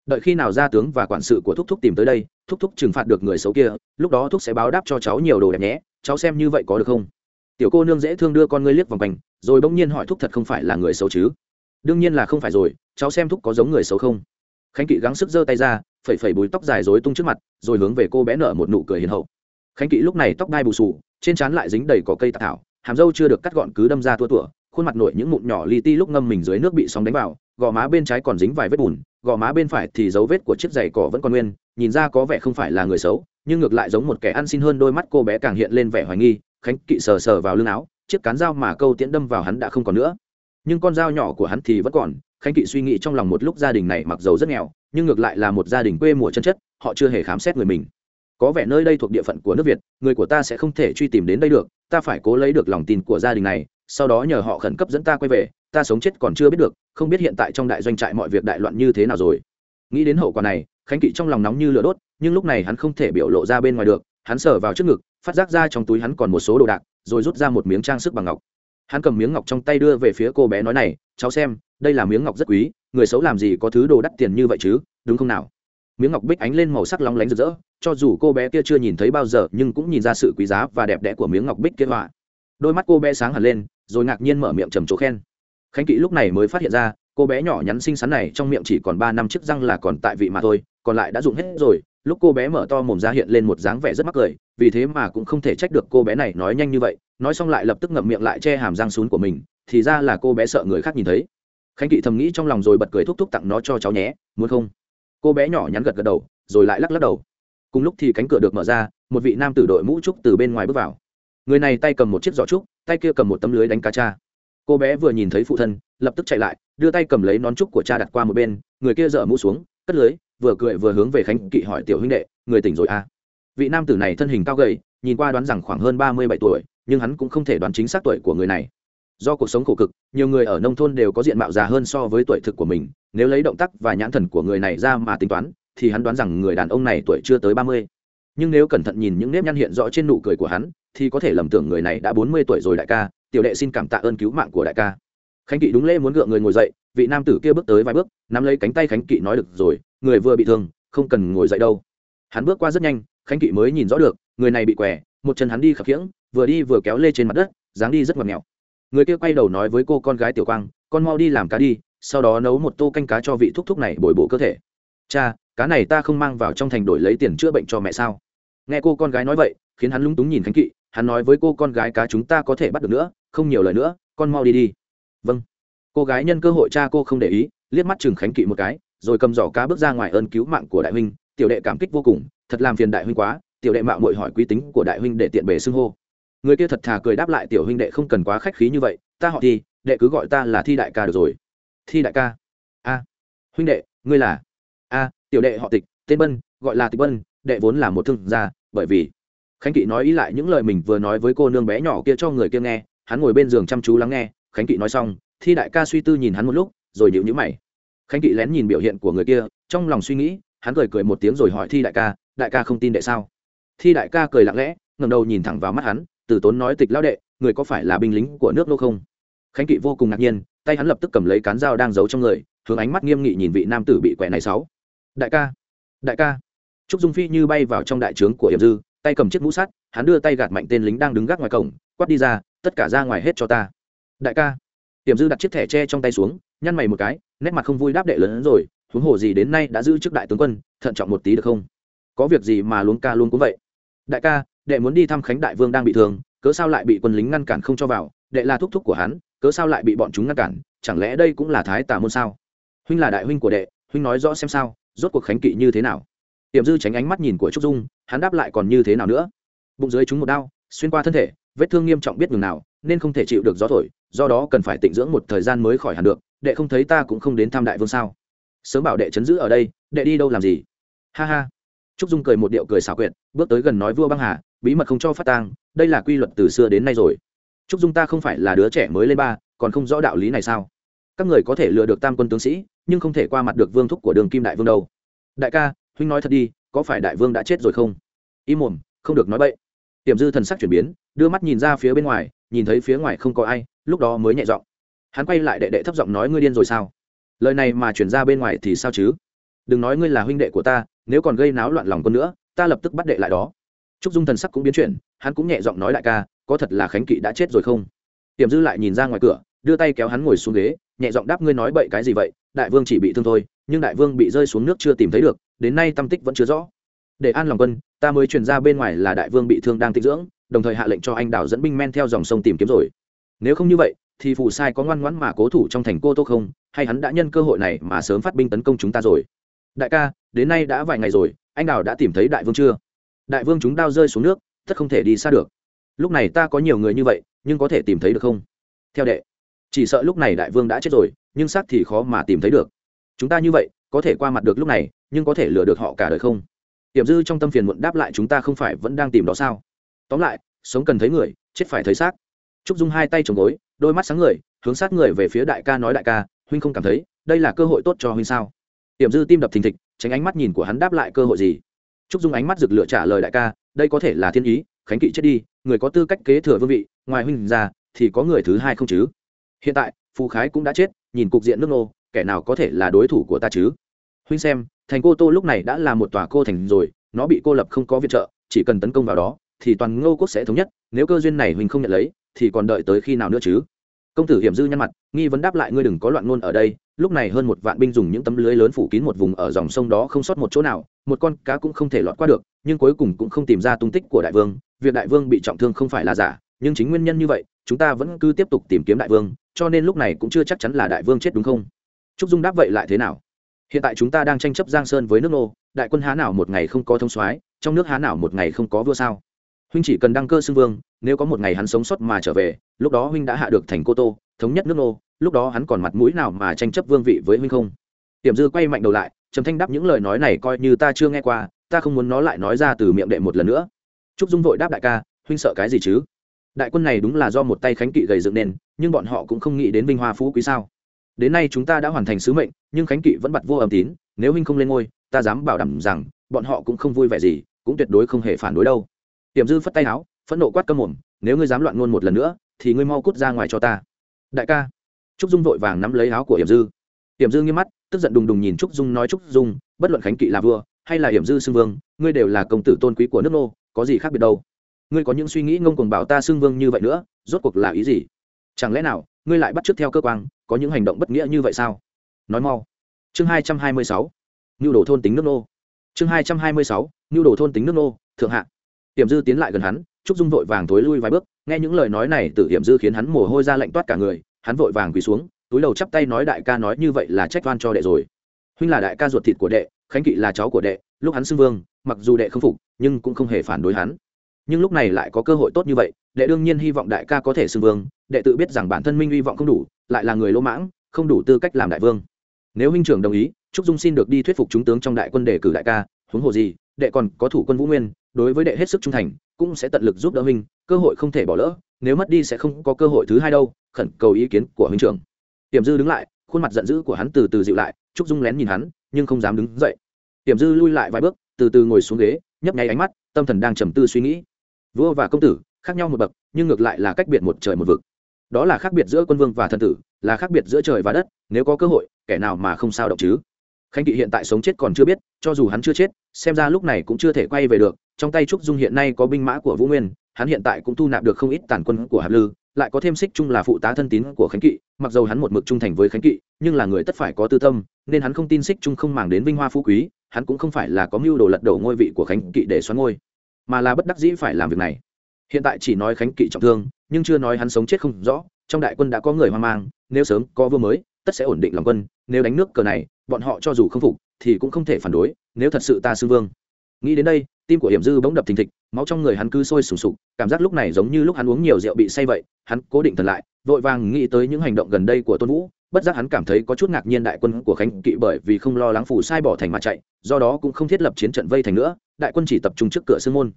Đợi khi nào gia tướng và quản sự của thúc thúc tìm tới đây thúc thúc trừng phạt được người xấu kia, lúc đó thúc sẽ báo đáp cho cháu nhiều đồ đẹp nhé, cháu xem như vậy có được không? Tiểu cô nương dễ thương đưa con ngươi liếc vòng quanh, rồi bỗng nhiên hỏi thúc thật không phải là người xấu chứ? Đương nhiên là không phải rồi, cháu xem thúc có giống người xấu không? Khánh kỵ gắng sức giơ tay ra, phẩy phẩy bùi tóc dài rối tung trước mặt, rồi hướng về cô bé nở một nụ cười hiền hậu. Khánh kỵ lúc này tóc đai bù sù trên trán lại dính đầy cỏ cây tạp thảo, hàm râu chưa được cắt gọn cứ đâm ra tua tủa, khuôn mặt nổi những mụn nhỏ li ti lúc ngâm mình dưới nước bị sóng đánh vào, gò má bên trái còn dính vài vết bùn gò má bên phải thì dấu vết của chiếc giày cỏ vẫn còn nguyên, nhìn ra có vẻ không phải là người xấu, nhưng ngược lại giống một kẻ ăn xin hơn đôi mắt cô bé càng hiện lên vẻ hoài nghi, khánh kỵ sờ sờ vào lưng áo, chiếc cán dao mà câu tiễn đâm vào hắn đã không còn nữa. Nhưng con dao nhỏ của hắn thì vẫn còn, khánh kỵ suy nghĩ trong lòng một lúc gia đình này mặc dầu rất nghèo, nhưng ngược lại là một gia đình quê mùa chân chất, họ chưa hề khám xét người mình. Có vẻ nơi đây thuộc địa phận của nước việt, người của ta sẽ không thể truy tìm đến đây được, ta phải cố lấy được lòng tin của gia đình này, sau đó nhờ họ khẩn cấp dẫn ta quay về ta sống chết còn chưa biết được, không biết hiện tại trong đại doanh trại mọi việc đại loạn như thế nào rồi. Nghĩ đến hậu quả này, khánh kỵ trong lòng nóng như lửa đốt, nhưng lúc này hắn không thể biểu lộ ra bên ngoài được, hắn sờ vào trước ngực, phát giác ra trong túi hắn còn một số đồ đạc, rồi rút ra một miếng trang sức bằng ngọc. Hắn cầm miếng ngọc trong tay đưa về phía cô bé nói này, cháu xem, đây là miếng ngọc rất quý, người xấu làm gì có thứ đồ đắt tiền như vậy chứ, đúng không nào? Miếng ngọc bích ánh lên màu sắc lóng lánh rực rỡ, cho dù cô bé kia chưa nhìn thấy bao giờ, nhưng cũng nhìn ra sự quý giá và đẹp đẽ của miếng ngọc bích kia họa. Đôi mắt cô bé sáng hẳn lên, rồi ngạc nhiên mở miệng trầm trồ khen khánh kỵ lúc này mới phát hiện ra, cô bé nhỏ nhắn xinh xắn này trong miệng chỉ còn ba năm chiếc răng là còn tại vị mà thôi, còn lại đã dùng hết rồi. Lúc cô bé mở to mồm ra hiện lên một dáng vẻ rất mắc cười, vì thế mà cũng không thể trách được cô bé này nói nhanh như vậy. Nói xong lại lập tức ngậm miệng lại che hàm răng xuống của mình, thì ra là cô bé sợ người khác nhìn thấy. Khánh kỵ thầm nghĩ trong lòng rồi bật cười thúc thúc tặng nó cho cháu nhé, muốn không? Cô bé nhỏ nhắn gật gật đầu, rồi lại lắc lắc đầu. Cùng lúc thì cánh cửa được mở ra, một vị nam tử đội mũ trúc từ bên ngoài bước vào. Người này tay cầm một chiếc giỏ trúc, tay kia cầm một tấm lưới đánh cá cha cô bé vừa nhìn thấy phụ thân, lập tức chạy lại, đưa tay cầm lấy nón trúc của cha đặt qua một bên, người kia dở mũ xuống, cất lưới, vừa cười vừa hướng về khánh kỵ hỏi, tiểu huynh đệ, người tỉnh rồi à? Vị nam tử này thân hình cao gầy, nhìn qua đoán rằng khoảng hơn ba mươi bảy tuổi, nhưng hắn cũng không thể đoán chính xác tuổi của người này. Do cuộc sống khổ cực, nhiều người ở nông thôn đều có diện mạo già hơn so với tuổi thực của mình, nếu lấy động tác và nhãn thần của người này ra mà tính toán, thì hắn đoán rằng người đàn ông này tuổi chưa tới ba mươi. Nhưng nếu cẩn thận nhìn những nếp nhăn hiện rõ trên nụ cười của hắn, thì có thể lầm tưởng người này đã bốn mươi tuổi rồi đại ca tiểu đệ xin cảm tạ ơn cứu mạng của đại ca. Khánh kỵ đúng lễ muốn gượng người ngồi dậy, vị nam tử kia bước tới vài bước, nắm lấy cánh tay khánh kỵ nói được rồi, người vừa bị thương, không cần ngồi dậy đâu. Hắn bước qua rất nhanh, khánh kỵ mới nhìn rõ được, người này bị què, một chân hắn đi khập khiễng, vừa đi vừa kéo lê trên mặt đất, dáng đi rất ngọt nghèo người kia quay đầu nói với cô con gái tiểu quang, con mau đi làm cá đi, sau đó nấu một tô canh cá cho vị thúc thúc này bồi bổ cơ thể. Cha, cá này ta không mang vào trong thành đổi lấy tiền chữa bệnh cho mẹ sao? Nghe cô con gái nói vậy, khiến hắn lúng túng nhìn khánh kỵ hắn nói với cô con gái cá chúng ta có thể bắt được nữa, không nhiều lời nữa, con mau đi đi. Vâng. Cô gái nhân cơ hội cha cô không để ý, liếc mắt chừng khánh kỵ một cái, rồi cầm giỏ cá bước ra ngoài ơn cứu mạng của đại huynh, tiểu đệ cảm kích vô cùng, thật làm phiền đại huynh quá, tiểu đệ mạo muội hỏi quý tính của đại huynh để tiện bề xưng hô. Người kia thật thà cười đáp lại, tiểu huynh đệ không cần quá khách khí như vậy, ta họ thi, đệ cứ gọi ta là thi đại ca được rồi. Thi đại ca. A. Huynh đệ, ngươi là? A, tiểu đệ họ tịch, tên bân, gọi là tịch bân, đệ vốn là một thương gia, bởi vì khánh kỵ nói ý lại những lời mình vừa nói với cô nương bé nhỏ kia cho người kia nghe, hắn ngồi bên giường chăm chú lắng nghe, khánh kỵ nói xong, thi đại ca suy tư nhìn hắn một lúc, rồi nhịu nhữ mày. Khánh kỵ lén nhìn biểu hiện của người kia, trong lòng suy nghĩ, hắn cười cười một tiếng rồi hỏi thi đại ca đại ca không tin đệ sao? Thi đại ca cười lặng lẽ ngầm đầu nhìn thẳng vào mắt hắn, từ tốn nói tịch lao đệ, người có phải là binh lính của nước nô không? Khánh kỵ vô cùng ngạc nhiên, tay hắn lập tức cầm lấy cán dao đang giấu trong người, hướng ánh mắt nghiêm nghị nhìn vị nam tử bị quẹ này sáu. Đại ca đại ca. Trúc dung phi như bay vào trong đại trướng của hiệp dư tay cầm chiếc mũ sắt, hắn đưa tay gạt mạnh tên lính đang đứng gác ngoài cổng quát đi ra, tất cả ra ngoài hết cho ta. Đại ca. Tiềm dư đặt chiếc thẻ tre trong tay xuống, nhăn mày một cái, nét mặt không vui đáp đệ lớn hơn rồi, huống hồ gì đến nay đã giữ chức đại tướng quân, thận trọng một tí được không? Có việc gì mà luống ca luôn cũng vậy? Đại ca, đệ muốn đi thăm khánh đại vương đang bị thương, cớ sao lại bị quân lính ngăn cản không cho vào? Đệ là thúc thúc của hắn, cớ sao lại bị bọn chúng ngăn cản? Chẳng lẽ đây cũng là thái tà môn sao? Huynh là đại huynh của đệ, huynh nói rõ xem sao, rốt cuộc khánh kỵ như thế nào? Tiềm dư tránh ánh mắt nhìn của trúc dung, hắn đáp lại còn như thế nào nữa? Bụng dưới chúng một đau, xuyên qua thân thể, vết thương nghiêm trọng biết ngừng nào, nên không thể chịu được gió thổi, do đó cần phải tịnh dưỡng một thời gian mới khỏi hẳn được, đệ không thấy ta cũng không đến thăm đại vương sao? Sớm bảo đệ chấn giữ ở đây, đệ đi đâu làm gì? Ha ha. Trúc dung cười một điệu cười xảo quyệt, bước tới gần nói vua băng hà, bí mật không cho phát tang, đây là quy luật từ xưa đến nay rồi. Trúc dung ta không phải là đứa trẻ mới lên ba, còn không rõ đạo lý này sao? Các người có thể lừa được tam quân tướng sĩ, nhưng không thể qua mặt được vương thúc của đường kim đại vương đâu. Đại ca huynh nói thật đi, có phải đại vương đã chết rồi không? Im mồm, không được nói bậy. Tiềm dư thần sắc chuyển biến, đưa mắt nhìn ra phía bên ngoài, nhìn thấy phía ngoài không có ai, lúc đó mới nhẹ giọng. Hắn quay lại đệ đệ thấp giọng nói ngươi điên rồi sao? Lời này mà chuyển ra bên ngoài thì sao chứ? Đừng nói ngươi là huynh đệ của ta, nếu còn gây náo loạn lòng con nữa, ta lập tức bắt đệ lại đó. Trúc dung thần sắc cũng biến chuyển, hắn cũng nhẹ giọng nói đại ca, có thật là khánh kỵ đã chết rồi không? Tiềm dư lại nhìn ra ngoài cửa, đưa tay kéo hắn ngồi xuống ghế, nhẹ giọng đáp ngươi nói bậy cái gì vậy, đại vương chỉ bị thương thôi nhưng đại vương bị rơi xuống nước chưa tìm thấy được, đến nay tâm tích vẫn chưa rõ. Để an lòng quân, ta mới truyền ra bên ngoài là đại vương bị thương đang tích dưỡng, đồng thời hạ lệnh cho anh đảo dẫn binh men theo dòng sông tìm kiếm rồi. Nếu không như vậy, thì phù sai có ngoan ngoãn mà cố thủ trong thành cô tô không, hay hắn đã nhân cơ hội này mà sớm phát binh tấn công chúng ta rồi. Đại ca, đến nay đã vài ngày rồi, anh đào đã tìm thấy đại vương chưa? Đại vương chúng đao rơi xuống nước, tất không thể đi xa được. Lúc này ta có nhiều người như vậy, nhưng có thể tìm thấy được không? Theo đệ, chỉ sợ lúc này đại vương đã chết rồi, nhưng xác thì khó mà tìm thấy được chúng ta như vậy, có thể qua mặt được lúc này, nhưng có thể lừa được họ cả đời không? Tiệm dư trong tâm phiền muộn đáp lại chúng ta không phải vẫn đang tìm đó sao? Tóm lại, sống cần thấy người, chết phải thấy xác. Trúc dung hai tay chống gối, đôi mắt sáng người hướng sát người về phía đại ca nói đại ca, huynh không cảm thấy, đây là cơ hội tốt cho huynh sao? Tiệm dư tim đập thình thịch, tránh ánh mắt nhìn của hắn đáp lại cơ hội gì? Trúc dung ánh mắt rực lựa trả lời đại ca, đây có thể là thiên ý, khánh kỵ chết đi, người có tư cách kế thừa vương vị, ngoài huynh ra, thì có người thứ hai không chứ? Hiện tại, phù khái cũng đã chết, nhìn cục diện nước nô kẻ nào có thể là đối thủ của ta chứ? Huynh xem, thành cô tô lúc này đã là một tòa cô thành rồi, nó bị cô lập không có viện trợ, chỉ cần tấn công vào đó, thì toàn ngô quốc sẽ thống nhất, nếu cơ duyên này huynh không nhận lấy, thì còn đợi tới khi nào nữa chứ? Công tử hiểm dư nhăn mặt, nghi vấn đáp lại ngươi đừng có loạn ngôn ở đây, lúc này hơn một vạn binh dùng những tấm lưới lớn phủ kín một vùng ở dòng sông đó không sót một chỗ nào, một con cá cũng không thể lọt qua được, nhưng cuối cùng cũng không tìm ra tung tích của đại vương, việc đại vương bị trọng thương không phải là giả, nhưng chính nguyên nhân như vậy, chúng ta vẫn cứ tiếp tục tìm kiếm đại vương, cho nên lúc này cũng chưa chắc chắn là đại vương chết đúng không? Trúc dung đáp vậy lại thế nào? Hiện tại chúng ta đang tranh chấp giang sơn với nước nô, đại quân há nào một ngày không có thông soái, trong nước há nào một ngày không có vua sao? Huynh chỉ cần đăng cơ xưng vương, nếu có một ngày hắn sống sót mà trở về, lúc đó huynh đã hạ được thành cô tô, thống nhất nước nô, lúc đó hắn còn mặt mũi nào mà tranh chấp vương vị với huynh không? Tiềm dư quay mạnh đầu lại, trầm thanh đáp những lời nói này coi như ta chưa nghe qua, ta không muốn nó lại nói ra từ miệng đệ một lần nữa. Trúc dung vội đáp đại ca, huynh sợ cái gì chứ? Đại quân này đúng là do một tay khánh kỵ gầy dựng nên nhưng bọn họ cũng không nghĩ đến vinh hoa phú quý sao đến nay chúng ta đã hoàn thành sứ mệnh, nhưng khánh kỵ vẫn bật vô âm tín, nếu huynh không lên ngôi, ta dám bảo đảm rằng bọn họ cũng không vui vẻ gì, cũng tuyệt đối không hề phản đối đâu. Tiềm dư phất tay áo, phẫn nộ quát cơm mồm, nếu ngươi dám loạn ngôn một lần nữa, thì ngươi mau cút ra ngoài cho ta. Đại ca. Trúc dung vội vàng nắm lấy áo của hiểm dư. Hiểm dư nghiêm mắt, tức giận đùng đùng nhìn trúc dung nói trúc dung, bất luận khánh kỵ là vua hay là hiểm dư xưng vương, ngươi đều là công tử tôn quý của nước nô, có gì khác biệt đâu? Ngươi có những suy nghĩ ngông cuồng bảo ta xưng vương như vậy nữa, rốt cuộc là ý gì? Chẳng lẽ nào, ngươi lại bắt chước theo cơ quan có những hành động bất nghĩa như vậy sao? Nói mau. Chương hai trăm hai mươi sáu. Nhu đồ thôn tính nước nô. Chương hai trăm hai mươi sáu. Nhu đồ thôn tính nước nô, thượng hạ. Hiểm dư tiến lại gần hắn, trúc dung vội vàng thối lui vài bước, nghe những lời nói này từ hiểm dư khiến hắn mồ hôi ra lạnh toát cả người, hắn vội vàng quỳ xuống, túi đầu chắp tay nói đại ca nói như vậy là trách van cho đệ rồi. Huynh là đại ca ruột thịt của đệ, khánh kỵ là cháu của đệ, lúc hắn xưng vương, mặc dù đệ không phục, nhưng cũng không hề phản đối hắn. Nhưng lúc này lại có cơ hội tốt như vậy đệ đương nhiên hy vọng đại ca có thể xưng vương, đệ tự biết rằng bản thân minh hy vọng không đủ, lại là người lỗ mãng, không đủ tư cách làm đại vương. Nếu huynh trưởng đồng ý, trúc dung xin được đi thuyết phục chúng tướng trong đại quân đề cử đại ca, huống hồ gì, đệ còn có thủ quân vũ nguyên, đối với đệ hết sức trung thành, cũng sẽ tận lực giúp đỡ huynh, cơ hội không thể bỏ lỡ, nếu mất đi sẽ không có cơ hội thứ hai đâu, khẩn cầu ý kiến của huynh trưởng. Tiềm dư đứng lại, khuôn mặt giận dữ của hắn từ từ dịu lại, trúc dung lén nhìn hắn, nhưng không dám đứng dậy. Tiềm dư lui lại vài bước, từ từ ngồi xuống ghế, nhấp nháy ánh mắt, tâm thần đang trầm tư suy nghĩ. Vua và công tử khác nhau một bậc, nhưng ngược lại là cách biệt một trời một vực. Đó là khác biệt giữa quân vương và thần tử, là khác biệt giữa trời và đất, nếu có cơ hội, kẻ nào mà không sao động chứ? Khánh kỵ hiện tại sống chết còn chưa biết, cho dù hắn chưa chết, xem ra lúc này cũng chưa thể quay về được. Trong tay trúc dung hiện nay có binh mã của vũ nguyên, hắn hiện tại cũng thu nạp được không ít tàn quân của hạp lư, lại có thêm xích trung là phụ tá thân tín của khánh kỵ. Mặc dù hắn một mực trung thành với khánh kỵ, nhưng là người tất phải có tư tâm, nên hắn không tin xích trung không màng đến vinh hoa phú quý, hắn cũng không phải là có mưu đồ lật đổ ngôi vị của khánh kỵ để xoắn ngôi, mà là bất đắc dĩ phải làm việc này hiện tại chỉ nói khánh kỵ trọng thương, nhưng chưa nói hắn sống chết không rõ, trong đại quân đã có người hoang mang, nếu sớm có vua mới, tất sẽ ổn định lòng quân, nếu đánh nước cờ này, bọn họ cho dù không phục thì cũng không thể phản đối, nếu thật sự ta xưng vương. Nghĩ đến đây, tim của hiểm dư bỗng đập thình thịch, máu trong người hắn cứ sôi sùng sục, cảm giác lúc này giống như lúc hắn uống nhiều rượu bị say vậy, hắn cố định thần lại, vội vàng nghĩ tới những hành động gần đây của tôn vũ, bất giác hắn cảm thấy có chút ngạc nhiên đại quân của khánh kỵ bởi vì không lo lắng phủ sai bỏ thành mà chạy, do đó cũng không thiết lập chiến trận vây thành nữa, đại quân chỉ tập trung trước cửa sương môn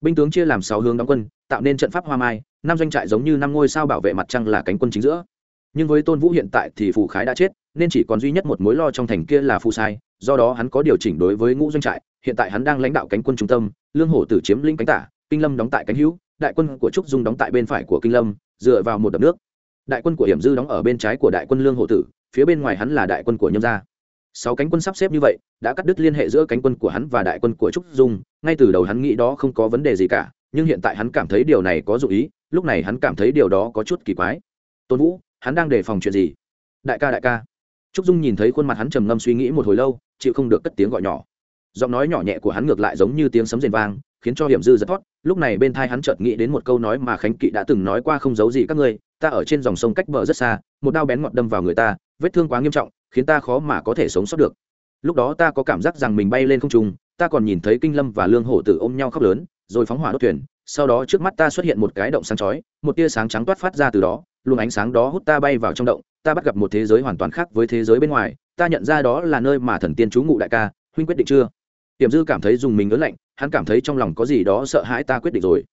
binh tướng chia làm sáu hướng đóng quân, tạo nên trận pháp hoa mai, năm doanh trại giống như năm ngôi sao bảo vệ mặt trăng là cánh quân chính giữa. Nhưng với tôn vũ hiện tại thì phù khái đã chết, nên chỉ còn duy nhất một mối lo trong thành kia là phù sai, do đó hắn có điều chỉnh đối với ngũ doanh trại, hiện tại hắn đang lãnh đạo cánh quân trung tâm, lương hổ tử chiếm lĩnh cánh tả, kinh lâm đóng tại cánh hữu, đại quân của trúc dung đóng tại bên phải của kinh lâm, dựa vào một đập nước. Đại quân của hiểm dư đóng ở bên trái của đại quân lương hổ tử, phía bên ngoài hắn là đại quân của nhâm gia sáu cánh quân sắp xếp như vậy, đã cắt đứt liên hệ giữa cánh quân của hắn và đại quân của trúc dung, ngay từ đầu hắn nghĩ đó không có vấn đề gì cả, nhưng hiện tại hắn cảm thấy điều này có dụ ý, lúc này hắn cảm thấy điều đó có chút kỳ quái. Tôn vũ, hắn đang đề phòng chuyện gì? Đại ca đại ca. Trúc dung nhìn thấy khuôn mặt hắn trầm ngâm suy nghĩ một hồi lâu, chịu không được cất tiếng gọi nhỏ. Giọng nói nhỏ nhẹ của hắn ngược lại giống như tiếng sấm rền vang, khiến cho hiểm dư giật thoát. Lúc này bên thai hắn chợt nghĩ đến một câu nói mà khánh kỵ đã từng nói qua không giấu gì các ngươi, ta ở trên dòng sông cách bờ rất xa, một đao bén ngọt đâm vào người ta, vết thương quá nghiêm trọng khiến ta khó mà có thể sống sót được. Lúc đó ta có cảm giác rằng mình bay lên không trung, ta còn nhìn thấy kinh lâm và lương hổ tử ôm nhau khóc lớn, rồi phóng hỏa đốt thuyền, sau đó trước mắt ta xuất hiện một cái động sáng chói, một tia sáng trắng toát phát ra từ đó, luồng ánh sáng đó hút ta bay vào trong động, ta bắt gặp một thế giới hoàn toàn khác với thế giới bên ngoài, ta nhận ra đó là nơi mà thần tiên trú ngụ đại ca, huynh quyết định chưa? Tiềm dư cảm thấy dùng mình ớn lạnh, hắn cảm thấy trong lòng có gì đó sợ hãi ta quyết định rồi.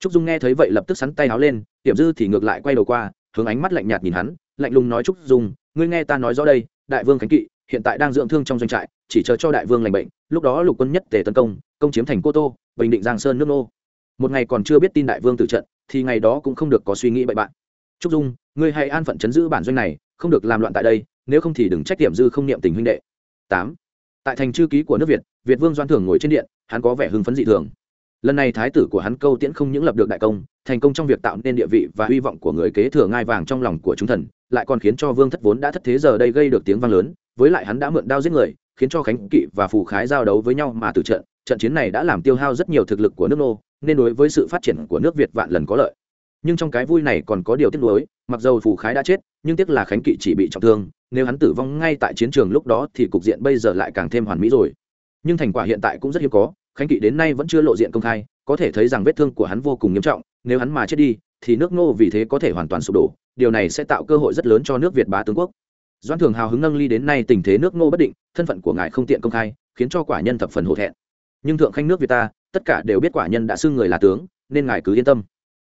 Trúc dung nghe thấy vậy lập tức sắn tay áo lên, tiềm dư thì ngược lại quay đầu qua, hướng ánh mắt lạnh nhạt nhìn hắn, lạnh lùng nói trúc dung, ngươi nghe ta nói rõ đây đại vương khánh kỵ, hiện tại đang dưỡng thương trong doanh trại, chỉ chờ cho đại vương lành bệnh, lúc đó lục quân nhất tề tấn công công chiếm thành cô tô, bình định giang sơn nước nô. Một ngày còn chưa biết tin đại vương tử trận, thì ngày đó cũng không được có suy nghĩ bậy bạn. Trúc dung, ngươi hãy an phận chấn giữ bản doanh này, không được làm loạn tại đây, nếu không thì đừng trách điểm dư không niệm tình huynh đệ. Tám. Tại thành chư ký của nước việt việt vương doan thường ngồi trên điện, hắn có vẻ hưng phấn dị thường lần này thái tử của hắn câu tiễn không những lập được đại công, thành công trong việc tạo nên địa vị và hy vọng của người kế thừa ngai vàng trong lòng của chúng thần, lại còn khiến cho vương thất vốn đã thất thế giờ đây gây được tiếng vang lớn, với lại hắn đã mượn đao giết người, khiến cho khánh kỵ và phù khái giao đấu với nhau mà từ trận trận chiến này đã làm tiêu hao rất nhiều thực lực của nước nô, nên đối với sự phát triển của nước việt vạn lần có lợi. Nhưng trong cái vui này còn có điều tiếc nuối, mặc dầu phù khái đã chết, nhưng tiếc là khánh kỵ chỉ bị trọng thương, nếu hắn tử vong ngay tại chiến trường lúc đó thì cục diện bây giờ lại càng thêm hoàn mỹ rồi. Nhưng thành quả hiện tại cũng rất hiếm có khánh kỵ đến nay vẫn chưa lộ diện công khai có thể thấy rằng vết thương của hắn vô cùng nghiêm trọng nếu hắn mà chết đi thì nước ngô vì thế có thể hoàn toàn sụp đổ điều này sẽ tạo cơ hội rất lớn cho nước việt bá tướng quốc. Doan thường hào hứng nâng ly đến nay tình thế nước ngô bất định thân phận của ngài không tiện công khai khiến cho quả nhân thập phần hổ thẹn. Nhưng thượng khanh nước việt ta tất cả đều biết quả nhân đã xưng người là tướng nên ngài cứ yên tâm.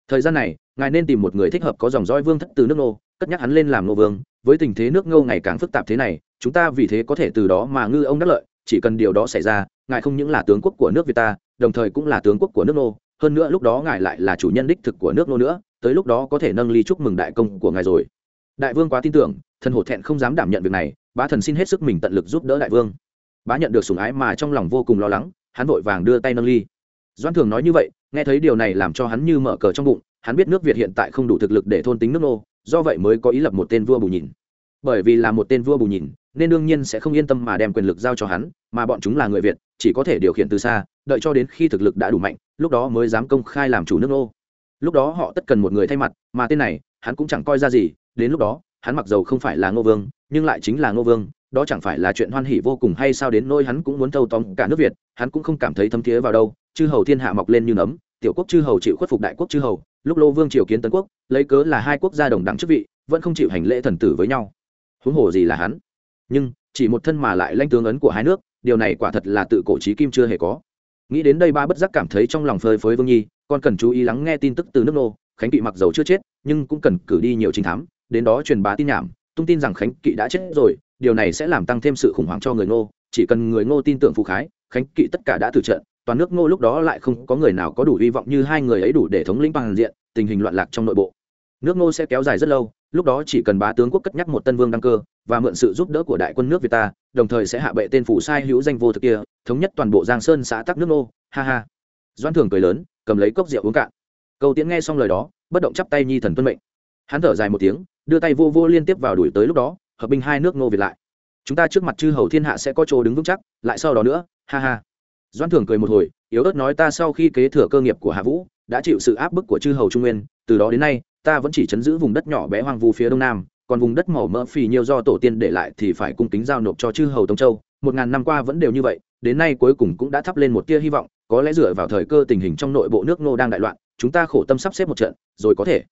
Thời gian này ngài nên tìm một người thích hợp có dòng dõi vương thất từ nước Ngô, cất nhắc hắn lên làm Ngô vương với tình thế nước ngô ngày càng phức tạp thế này chúng ta vì thế có thể từ đó mà ngư ông đắc lợi chỉ cần điều đó xảy ra, ngài không những là tướng quốc của nước việt ta, đồng thời cũng là tướng quốc của nước nô. Hơn nữa lúc đó ngài lại là chủ nhân đích thực của nước nô nữa, tới lúc đó có thể nâng ly chúc mừng đại công của ngài rồi. Đại vương quá tin tưởng, thần hổ thẹn không dám đảm nhận việc này, bá thần xin hết sức mình tận lực giúp đỡ đại vương. Bá nhận được sủng ái mà trong lòng vô cùng lo lắng, hắn vội vàng đưa tay nâng ly. Doan thường nói như vậy, nghe thấy điều này làm cho hắn như mở cờ trong bụng, hắn biết nước việt hiện tại không đủ thực lực để thôn tính nước nô, do vậy mới có ý lập một tên vua bù nhìn. Bởi vì là một tên vua bù nhìn nên đương nhiên sẽ không yên tâm mà đem quyền lực giao cho hắn, mà bọn chúng là người việt, chỉ có thể điều khiển từ xa, đợi cho đến khi thực lực đã đủ mạnh, lúc đó mới dám công khai làm chủ nước nô. Lúc đó họ tất cần một người thay mặt, mà tên này, hắn cũng chẳng coi ra gì, đến lúc đó, hắn mặc dầu không phải là ngô vương, nhưng lại chính là ngô vương, đó chẳng phải là chuyện hoan hỉ vô cùng hay sao đến nôi hắn cũng muốn thâu tóm cả nước việt, hắn cũng không cảm thấy thấm thía vào đâu, chư hầu thiên hạ mọc lên như nấm, tiểu quốc chư hầu chịu khuất phục đại quốc chư hầu, lúc lô vương triều kiến tấn quốc, lấy cớ là hai quốc gia đồng đẳng chức vị, vẫn không chịu hành lễ thần tử với nhau. Huống hồ gì là hắn? Nhưng chỉ một thân mà lại lanh tướng ấn của hai nước, điều này quả thật là tự cổ trí kim chưa hề có. Nghĩ đến đây ba bất giác cảm thấy trong lòng phơi phới vương nhi, còn cần chú ý lắng nghe tin tức từ nước nô, khánh kỵ mặc dầu chưa chết, nhưng cũng cần cử đi nhiều trinh thám, đến đó truyền bá tin nhảm, tung tin rằng khánh kỵ đã chết rồi, điều này sẽ làm tăng thêm sự khủng hoảng cho người ngô chỉ cần người ngô tin tưởng phụ khái, khánh kỵ tất cả đã từ trận, toàn nước ngô lúc đó lại không có người nào có đủ hy vọng như hai người ấy đủ để thống lĩnh bằng diện, tình hình loạn lạc trong nội bộ. Nước ngô sẽ kéo dài rất lâu lúc đó chỉ cần bá tướng quốc cất nhắc một tân vương đăng cơ và mượn sự giúp đỡ của đại quân nước việt ta, đồng thời sẽ hạ bệ tên phủ sai hữu danh vô thực kia, thống nhất toàn bộ giang sơn xã tắc nước ngô ha ha. Doan thường cười lớn, cầm lấy cốc rượu uống cạn. Cầu tiễn nghe xong lời đó, bất động chắp tay nhi thần tuân mệnh. Hắn thở dài một tiếng, đưa tay vô vô liên tiếp vào đuổi tới lúc đó, hợp binh hai nước nô việt lại. Chúng ta trước mặt chư hầu thiên hạ sẽ có chỗ đứng vững chắc, lại sau đó nữa, ha ha. Doan thường cười một hồi, yếu ớt nói ta sau khi kế thừa cơ nghiệp của hạ vũ, đã chịu sự áp bức của chư hầu trung nguyên, từ đó đến nay ta vẫn chỉ chấn giữ vùng đất nhỏ bé hoang vu phía đông nam, còn vùng đất màu mỡ phì nhiều do tổ tiên để lại thì phải cung kính giao nộp cho chư hầu tông châu. Một ngàn năm qua vẫn đều như vậy, đến nay cuối cùng cũng đã thắp lên một tia hy vọng, có lẽ dựa vào thời cơ tình hình trong nội bộ nước nô đang đại loạn, chúng ta khổ tâm sắp xếp một trận, rồi có thể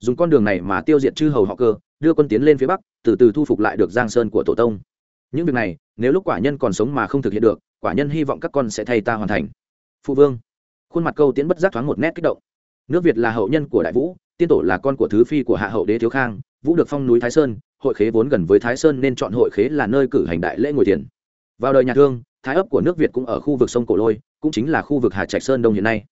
dùng con đường này mà tiêu diệt chư hầu họ cơ, đưa quân tiến lên phía bắc, từ từ thu phục lại được giang sơn của tổ tông. Những việc này, nếu lúc quả nhân còn sống mà không thực hiện được, quả nhân hy vọng các con sẽ thay ta hoàn thành. Phụ vương, khuôn mặt câu tiến bất giác thoáng một nét kích động. Nước việt là hậu nhân của đại vũ tiên tổ là con của thứ phi của hạ hậu đế thiếu khang, vũ được phong núi thái sơn, hội khế vốn gần với thái sơn nên chọn hội khế là nơi cử hành đại lễ ngồi tiền vào đời nhà thương, thái ấp của nước việt cũng ở khu vực sông cổ lôi, cũng chính là khu vực hà trạch sơn đông hiện nay.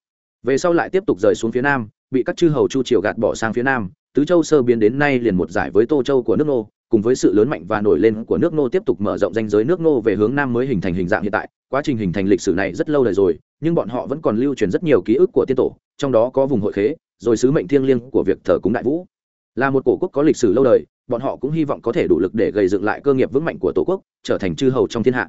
Về sau lại tiếp tục rời xuống phía nam, bị các chư hầu chu triều gạt bỏ sang phía nam, tứ châu sơ biến đến nay liền một giải với tô châu của nước nô, cùng với sự lớn mạnh và nổi lên của nước nô tiếp tục mở rộng danh giới nước nô về hướng nam mới hình thành hình dạng hiện tại. Quá trình hình thành lịch sử này rất lâu đời rồi, nhưng bọn họ vẫn còn lưu truyền rất nhiều ký ức của tiên tổ, trong đó có vùng hội khế rồi sứ mệnh thiêng liêng của việc thờ cúng đại vũ. Là một cổ quốc có lịch sử lâu đời, bọn họ cũng hy vọng có thể đủ lực để gây dựng lại cơ nghiệp vững mạnh của tổ quốc, trở thành chư hầu trong thiên hạ.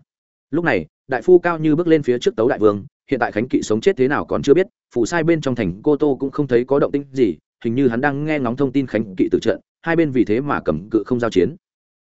Lúc này, đại phu cao như bước lên phía trước tấu đại vương, hiện tại khánh kỵ sống chết thế nào còn chưa biết, phủ sai bên trong thành cô tô cũng không thấy có động tĩnh gì, hình như hắn đang nghe ngóng thông tin khánh kỵ tự trận, hai bên vì thế mà cầm cự không giao chiến.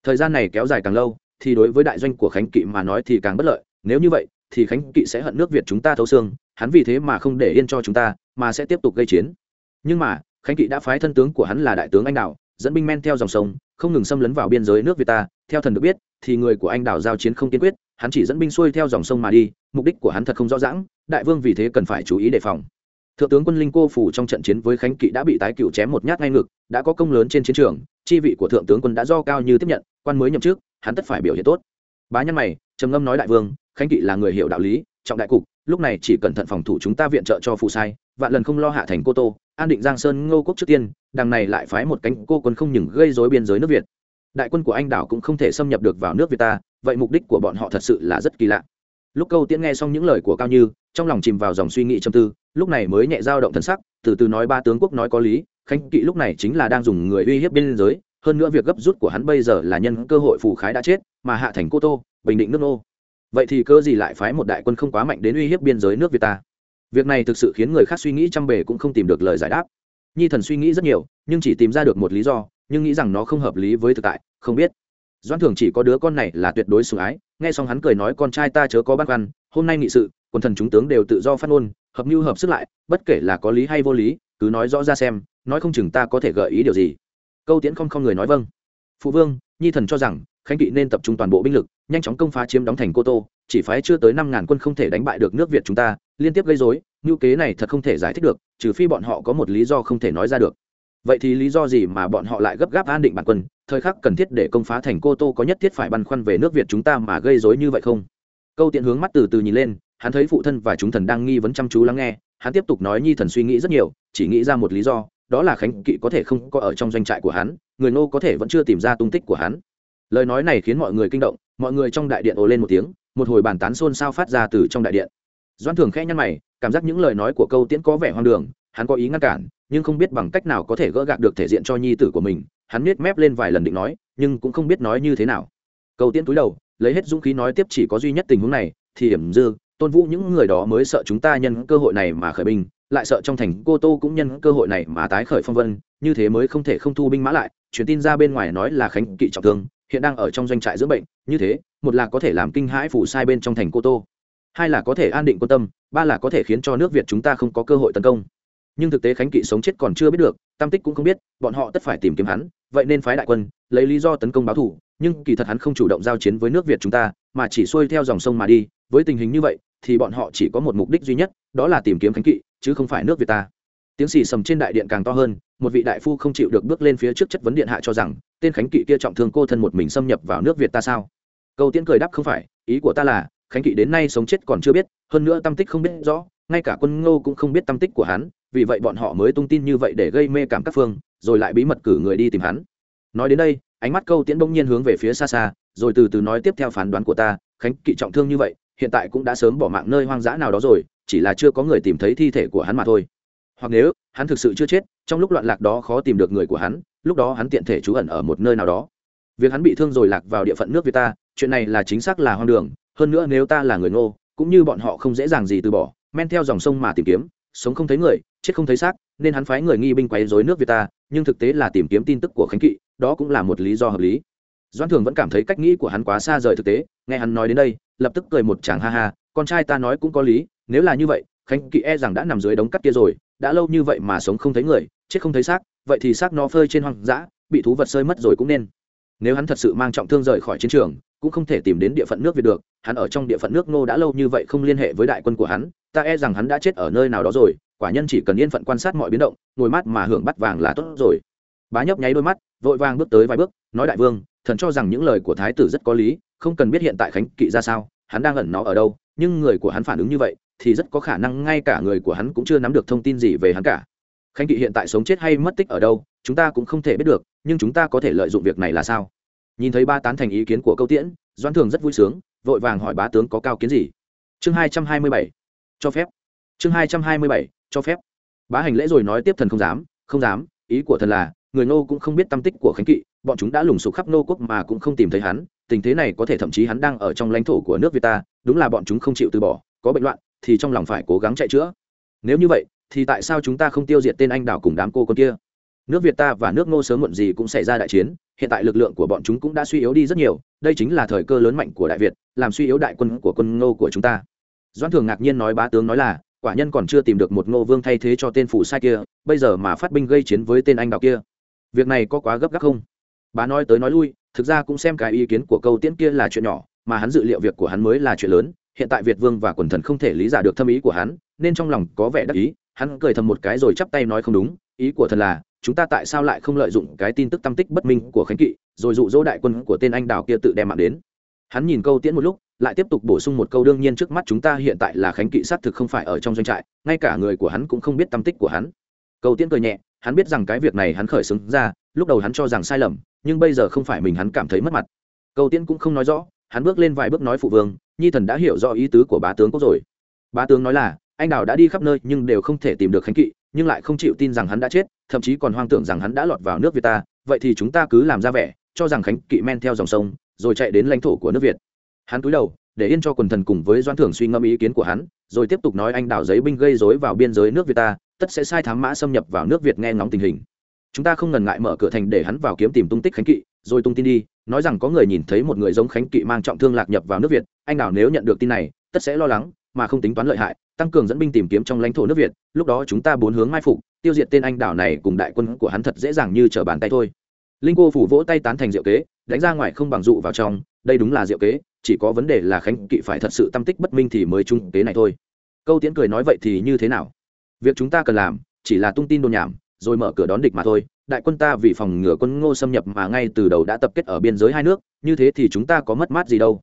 Thời gian này kéo dài càng lâu, thì đối với đại doanh của khánh kỵ mà nói thì càng bất lợi, nếu như vậy, thì khánh kỵ sẽ hận nước việt chúng ta thấu xương, hắn vì thế mà không để yên cho chúng ta, mà sẽ tiếp tục gây chiến nhưng mà, khánh kỵ đã phái thân tướng của hắn là đại tướng anh đào, dẫn binh men theo dòng sông, không ngừng xâm lấn vào biên giới nước việt ta. Theo thần được biết, thì người của anh đảo giao chiến không kiên quyết, hắn chỉ dẫn binh xuôi theo dòng sông mà đi, mục đích của hắn thật không rõ rãng đại vương vì thế cần phải chú ý đề phòng. Thượng tướng quân linh cô phủ trong trận chiến với khánh kỵ đã bị tái cựu chém một nhát ngay ngực, đã có công lớn trên chiến trường, chi vị của thượng tướng quân đã do cao như tiếp nhận, quan mới nhậm trước hắn tất phải biểu hiện tốt. Bá nhân mày, trầm ngâm nói đại vương, khánh kỵ là người hiểu đạo lý, trọng đại cục, lúc này chỉ cẩn thận phòng thủ chúng ta viện trợ cho phù sai vạn lần không lo hạ thành cô tô, an định giang sơn ngô quốc trước tiên, đằng này lại phái một cánh cô quân không nhừng gây dối biên giới nước việt. Đại quân của anh đảo cũng không thể xâm nhập được vào nước việt ta, vậy mục đích của bọn họ thật sự là rất kỳ lạ. Lúc câu tiễn nghe xong những lời của cao như, trong lòng chìm vào dòng suy nghĩ châm tư, lúc này mới nhẹ dao động thần sắc, từ từ nói ba tướng quốc nói có lý, khánh kỵ lúc này chính là đang dùng người uy hiếp biên giới, hơn nữa việc gấp rút của hắn bây giờ là nhân cơ hội phù khái đã chết, mà hạ thành cô tô, bình định nước nô. Vậy thì cơ gì lại phái một đại quân không quá mạnh đến uy hiếp biên giới nước việt ta? Việc này thực sự khiến người khác suy nghĩ trăm bề cũng không tìm được lời giải đáp. Nhi thần suy nghĩ rất nhiều, nhưng chỉ tìm ra được một lý do, nhưng nghĩ rằng nó không hợp lý với thực tại, không biết. Doan thường chỉ có đứa con này là tuyệt đối sủng ái, nghe xong hắn cười nói con trai ta chớ có băn khoăn, hôm nay nghị sự, quần thần chúng tướng đều tự do phát ngôn, hợp mưu hợp sức lại, bất kể là có lý hay vô lý, cứ nói rõ ra xem, nói không chừng ta có thể gợi ý điều gì. Câu tiễn không không người nói vâng. Phụ vương, nhi thần cho rằng, khánh kỵ nên tập trung toàn bộ binh lực, nhanh chóng công phá chiếm đóng thành cô tô, chỉ phái chưa tới năm ngàn quân không thể đánh bại được nước việt chúng ta liên tiếp gây dối ngữ kế này thật không thể giải thích được, trừ phi bọn họ có một lý do không thể nói ra được. Vậy thì lý do gì mà bọn họ lại gấp gáp an định bản quân, thời khắc cần thiết để công phá thành cô tô có nhất thiết phải băn khoăn về nước việt chúng ta mà gây dối như vậy không? Câu tiện hướng mắt từ từ nhìn lên, hắn thấy phụ thân và chúng thần đang nghi vấn chăm chú lắng nghe, hắn tiếp tục nói nhi thần suy nghĩ rất nhiều, chỉ nghĩ ra một lý do, đó là khánh kỵ có thể không có ở trong doanh trại của hắn, người nô có thể vẫn chưa tìm ra tung tích của hắn. Lời nói này khiến mọi người kinh động, mọi người trong đại điện ồ lên một tiếng, một hồi bàn tán xôn xao phát ra từ trong đại điện doan thường khẽ nhăn mày, cảm giác những lời nói của câu tiễn có vẻ hoang đường, hắn có ý ngăn cản, nhưng không biết bằng cách nào có thể gỡ gạc được thể diện cho nhi tử của mình. Hắn nết mép lên vài lần định nói, nhưng cũng không biết nói như thế nào. Câu tiễn túi đầu, lấy hết dũng khí nói tiếp chỉ có duy nhất tình huống này, thì hiểm dư, tôn vũ những người đó mới sợ chúng ta nhân cơ hội này mà khởi binh, lại sợ trong thành cô tô cũng nhân cơ hội này mà tái khởi phong vân, như thế mới không thể không thu binh mã lại. Truyền tin ra bên ngoài nói là khánh kỵ trọng thương, hiện đang ở trong doanh trại dưỡng bệnh, như thế, một là có thể làm kinh hãi phủ sai bên trong thành cô tô hai là có thể an định quân tâm, ba là có thể khiến cho nước việt chúng ta không có cơ hội tấn công. Nhưng thực tế khánh kỵ sống chết còn chưa biết được, tam tích cũng không biết, bọn họ tất phải tìm kiếm hắn, vậy nên phái đại quân, lấy lý do tấn công báo thủ, nhưng kỳ thật hắn không chủ động giao chiến với nước việt chúng ta, mà chỉ xuôi theo dòng sông mà đi, với tình hình như vậy, thì bọn họ chỉ có một mục đích duy nhất, đó là tìm kiếm khánh kỵ, chứ không phải nước việt ta. Tiếng xì sầm trên đại điện càng to hơn, một vị đại phu không chịu được bước lên phía trước chất vấn điện hạ cho rằng, tên khánh kỵ kia trọng thương cô thân một mình xâm nhập vào nước việt ta sao? Câu tiễn cười đáp không phải, ý của ta là khánh kỵ đến nay sống chết còn chưa biết, hơn nữa tâm tích không biết rõ, ngay cả quân ngô cũng không biết tâm tích của hắn, vì vậy bọn họ mới tung tin như vậy để gây mê cảm các phương, rồi lại bí mật cử người đi tìm hắn. Nói đến đây, ánh mắt câu tiễn bỗng nhiên hướng về phía xa xa, rồi từ từ nói tiếp theo phán đoán của ta, khánh kỵ trọng thương như vậy, hiện tại cũng đã sớm bỏ mạng nơi hoang dã nào đó rồi, chỉ là chưa có người tìm thấy thi thể của hắn mà thôi. Hoặc nếu, hắn thực sự chưa chết, trong lúc loạn lạc đó khó tìm được người của hắn, lúc đó hắn tiện thể trú ẩn ở một nơi nào đó. Việc hắn bị thương rồi lạc vào địa phận nước việt ta, chuyện này là chính xác là hoang đường hơn nữa nếu ta là người ngô, cũng như bọn họ không dễ dàng gì từ bỏ, men theo dòng sông mà tìm kiếm, sống không thấy người, chết không thấy xác, nên hắn phái người nghi binh quấy rối nước việt ta, nhưng thực tế là tìm kiếm tin tức của khánh kỵ, đó cũng là một lý do hợp lý. Doan thường vẫn cảm thấy cách nghĩ của hắn quá xa rời thực tế, nghe hắn nói đến đây, lập tức cười một chàng ha ha, con trai ta nói cũng có lý, nếu là như vậy, khánh kỵ e rằng đã nằm dưới đống cắt kia rồi, đã lâu như vậy mà sống không thấy người, chết không thấy xác, vậy thì xác nó phơi trên hoang dã, bị thú vật sơi mất rồi cũng nên. Nếu hắn thật sự mang trọng thương rời khỏi chiến trường cũng không thể tìm đến địa phận nước việt được, hắn ở trong địa phận nước ngô đã lâu như vậy không liên hệ với đại quân của hắn, ta e rằng hắn đã chết ở nơi nào đó rồi, quả nhân chỉ cần yên phận quan sát mọi biến động, ngồi mắt mà hưởng bắt vàng là tốt rồi. Bá nhấp nháy đôi mắt, vội vàng bước tới vài bước, nói đại vương, thần cho rằng những lời của thái tử rất có lý, không cần biết hiện tại khánh kỵ ra sao, hắn đang ẩn nó ở đâu, nhưng người của hắn phản ứng như vậy, thì rất có khả năng ngay cả người của hắn cũng chưa nắm được thông tin gì về hắn cả. Khánh kỵ hiện tại sống chết hay mất tích ở đâu, chúng ta cũng không thể biết được, nhưng chúng ta có thể lợi dụng việc này là sao? Nhìn thấy ba tán thành ý kiến của câu tiễn, doãn thường rất vui sướng, vội vàng hỏi bá tướng có cao kiến gì. Chương hai trăm hai mươi bảy, cho phép. Chương hai trăm hai mươi bảy, cho phép. Bá hành lễ rồi nói tiếp thần không dám không dám, ý của thần là, người nô cũng không biết tâm tích của khánh kỵ, bọn chúng đã lùng sục khắp nô quốc mà cũng không tìm thấy hắn, tình thế này có thể thậm chí hắn đang ở trong lãnh thổ của nước việt ta, đúng là bọn chúng không chịu từ bỏ, có bệnh loạn, thì trong lòng phải cố gắng chạy chữa. Nếu như vậy, thì tại sao chúng ta không tiêu diệt tên anh đảo cùng đám cô con kia? Nước việt ta và nước ngô sớm muộn gì cũng xảy ra đại chiến, hiện tại lực lượng của bọn chúng cũng đã suy yếu đi rất nhiều, đây chính là thời cơ lớn mạnh của đại việt, làm suy yếu đại quân của quân ngô của chúng ta. Doãn thường ngạc nhiên nói bá tướng nói là, quả nhân còn chưa tìm được một ngô vương thay thế cho tên phủ sai kia, bây giờ mà phát binh gây chiến với tên anh đạo kia. Việc này có quá gấp gáp không? Bá nói tới nói lui, thực ra cũng xem cái ý kiến của câu tiễn kia là chuyện nhỏ, mà hắn dự liệu việc của hắn mới là chuyện lớn. Hiện tại việt vương và quần thần không thể lý giải được thâm ý của hắn, nên trong lòng có vẻ đắc ý, hắn cười thầm một cái rồi chắp tay nói không đúng, ý của thần là chúng ta tại sao lại không lợi dụng cái tin tức tâm tích bất minh của khánh kỵ, rồi dụ dỗ đại quân của tên anh đào kia tự đem mạng đến? Hắn nhìn câu tiễn một lúc, lại tiếp tục bổ sung một câu đương nhiên trước mắt chúng ta hiện tại là khánh kỵ xác thực không phải ở trong doanh trại, ngay cả người của hắn cũng không biết tâm tích của hắn. Câu tiễn cười nhẹ, hắn biết rằng cái việc này hắn khởi xướng ra, lúc đầu hắn cho rằng sai lầm, nhưng bây giờ không phải mình hắn cảm thấy mất mặt. Câu tiễn cũng không nói rõ, hắn bước lên vài bước nói phụ vương, nhi thần đã hiểu rõ ý tứ của bá tướng có rồi. Bá tướng nói là, anh đào đã đi khắp nơi nhưng đều không thể tìm được khánh kỵ nhưng lại không chịu tin rằng hắn đã chết, thậm chí còn hoang tưởng rằng hắn đã lọt vào nước việt ta, vậy thì chúng ta cứ làm ra vẻ, cho rằng khánh kỵ men theo dòng sông, rồi chạy đến lãnh thổ của nước việt. Hắn cúi đầu, để yên cho quần thần cùng với doan thưởng suy ngẫm ý kiến của hắn, rồi tiếp tục nói anh đào giấy binh gây dối vào biên giới nước việt ta, tất sẽ sai thám mã xâm nhập vào nước việt nghe ngóng tình hình. Chúng ta không ngần ngại mở cửa thành để hắn vào kiếm tìm tung tích khánh kỵ, rồi tung tin đi, nói rằng có người nhìn thấy một người giống khánh kỵ mang trọng thương lạc nhập vào nước việt, anh đào nếu nhận được tin này, tất sẽ lo lắng mà không tính toán lợi hại, tăng cường dẫn binh tìm kiếm trong lãnh thổ nước việt, lúc đó chúng ta bốn hướng mai phục, tiêu diệt tên anh đảo này cùng đại quân của hắn thật dễ dàng như trở bàn tay thôi. Linh cô phủ vỗ tay tán thành diệu kế, đánh ra ngoài không bằng dụ vào trong, đây đúng là diệu kế, chỉ có vấn đề là khánh kỵ phải thật sự tâm tích bất minh thì mới trung kế này thôi. Câu tiễn cười nói vậy thì như thế nào? Việc chúng ta cần làm, chỉ là tung tin đồn nhảm, rồi mở cửa đón địch mà thôi. Đại quân ta vì phòng ngừa quân ngô xâm nhập mà ngay từ đầu đã tập kết ở biên giới hai nước, như thế thì chúng ta có mất mát gì đâu.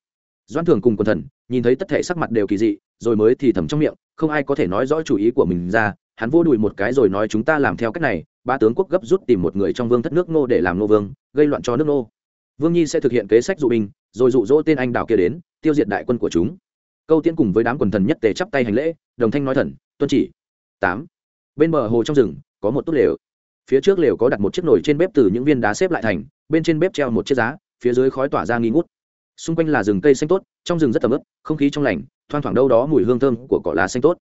Doan thường cùng quân thần, nhìn thấy tất thể sắc mặt đều kỳ dị rồi mới thì thầm trong miệng, không ai có thể nói rõ chủ ý của mình ra, hắn vô đùi một cái rồi nói chúng ta làm theo cách này, ba tướng quốc gấp rút tìm một người trong vương thất nước ngô để làm nô vương, gây loạn cho nước ngô. Vương nhi sẽ thực hiện kế sách dụ binh, rồi dụ dỗ tên anh đào kia đến, tiêu diệt đại quân của chúng. Câu tiễn cùng với đám quần thần nhất tề chắp tay hành lễ, đồng thanh nói thần, tuân chỉ. Tám. Bên bờ hồ trong rừng, có một tốt lều. Phía trước lều có đặt một chiếc nồi trên bếp từ những viên đá xếp lại thành, bên trên bếp treo một chiếc giá, phía dưới khói tỏa ra nghi ngút xung quanh là rừng cây xanh tốt, trong rừng rất tầm ướp không khí trong lành, thoang thoảng đâu đó mùi hương thơm của cỏ lá xanh tốt.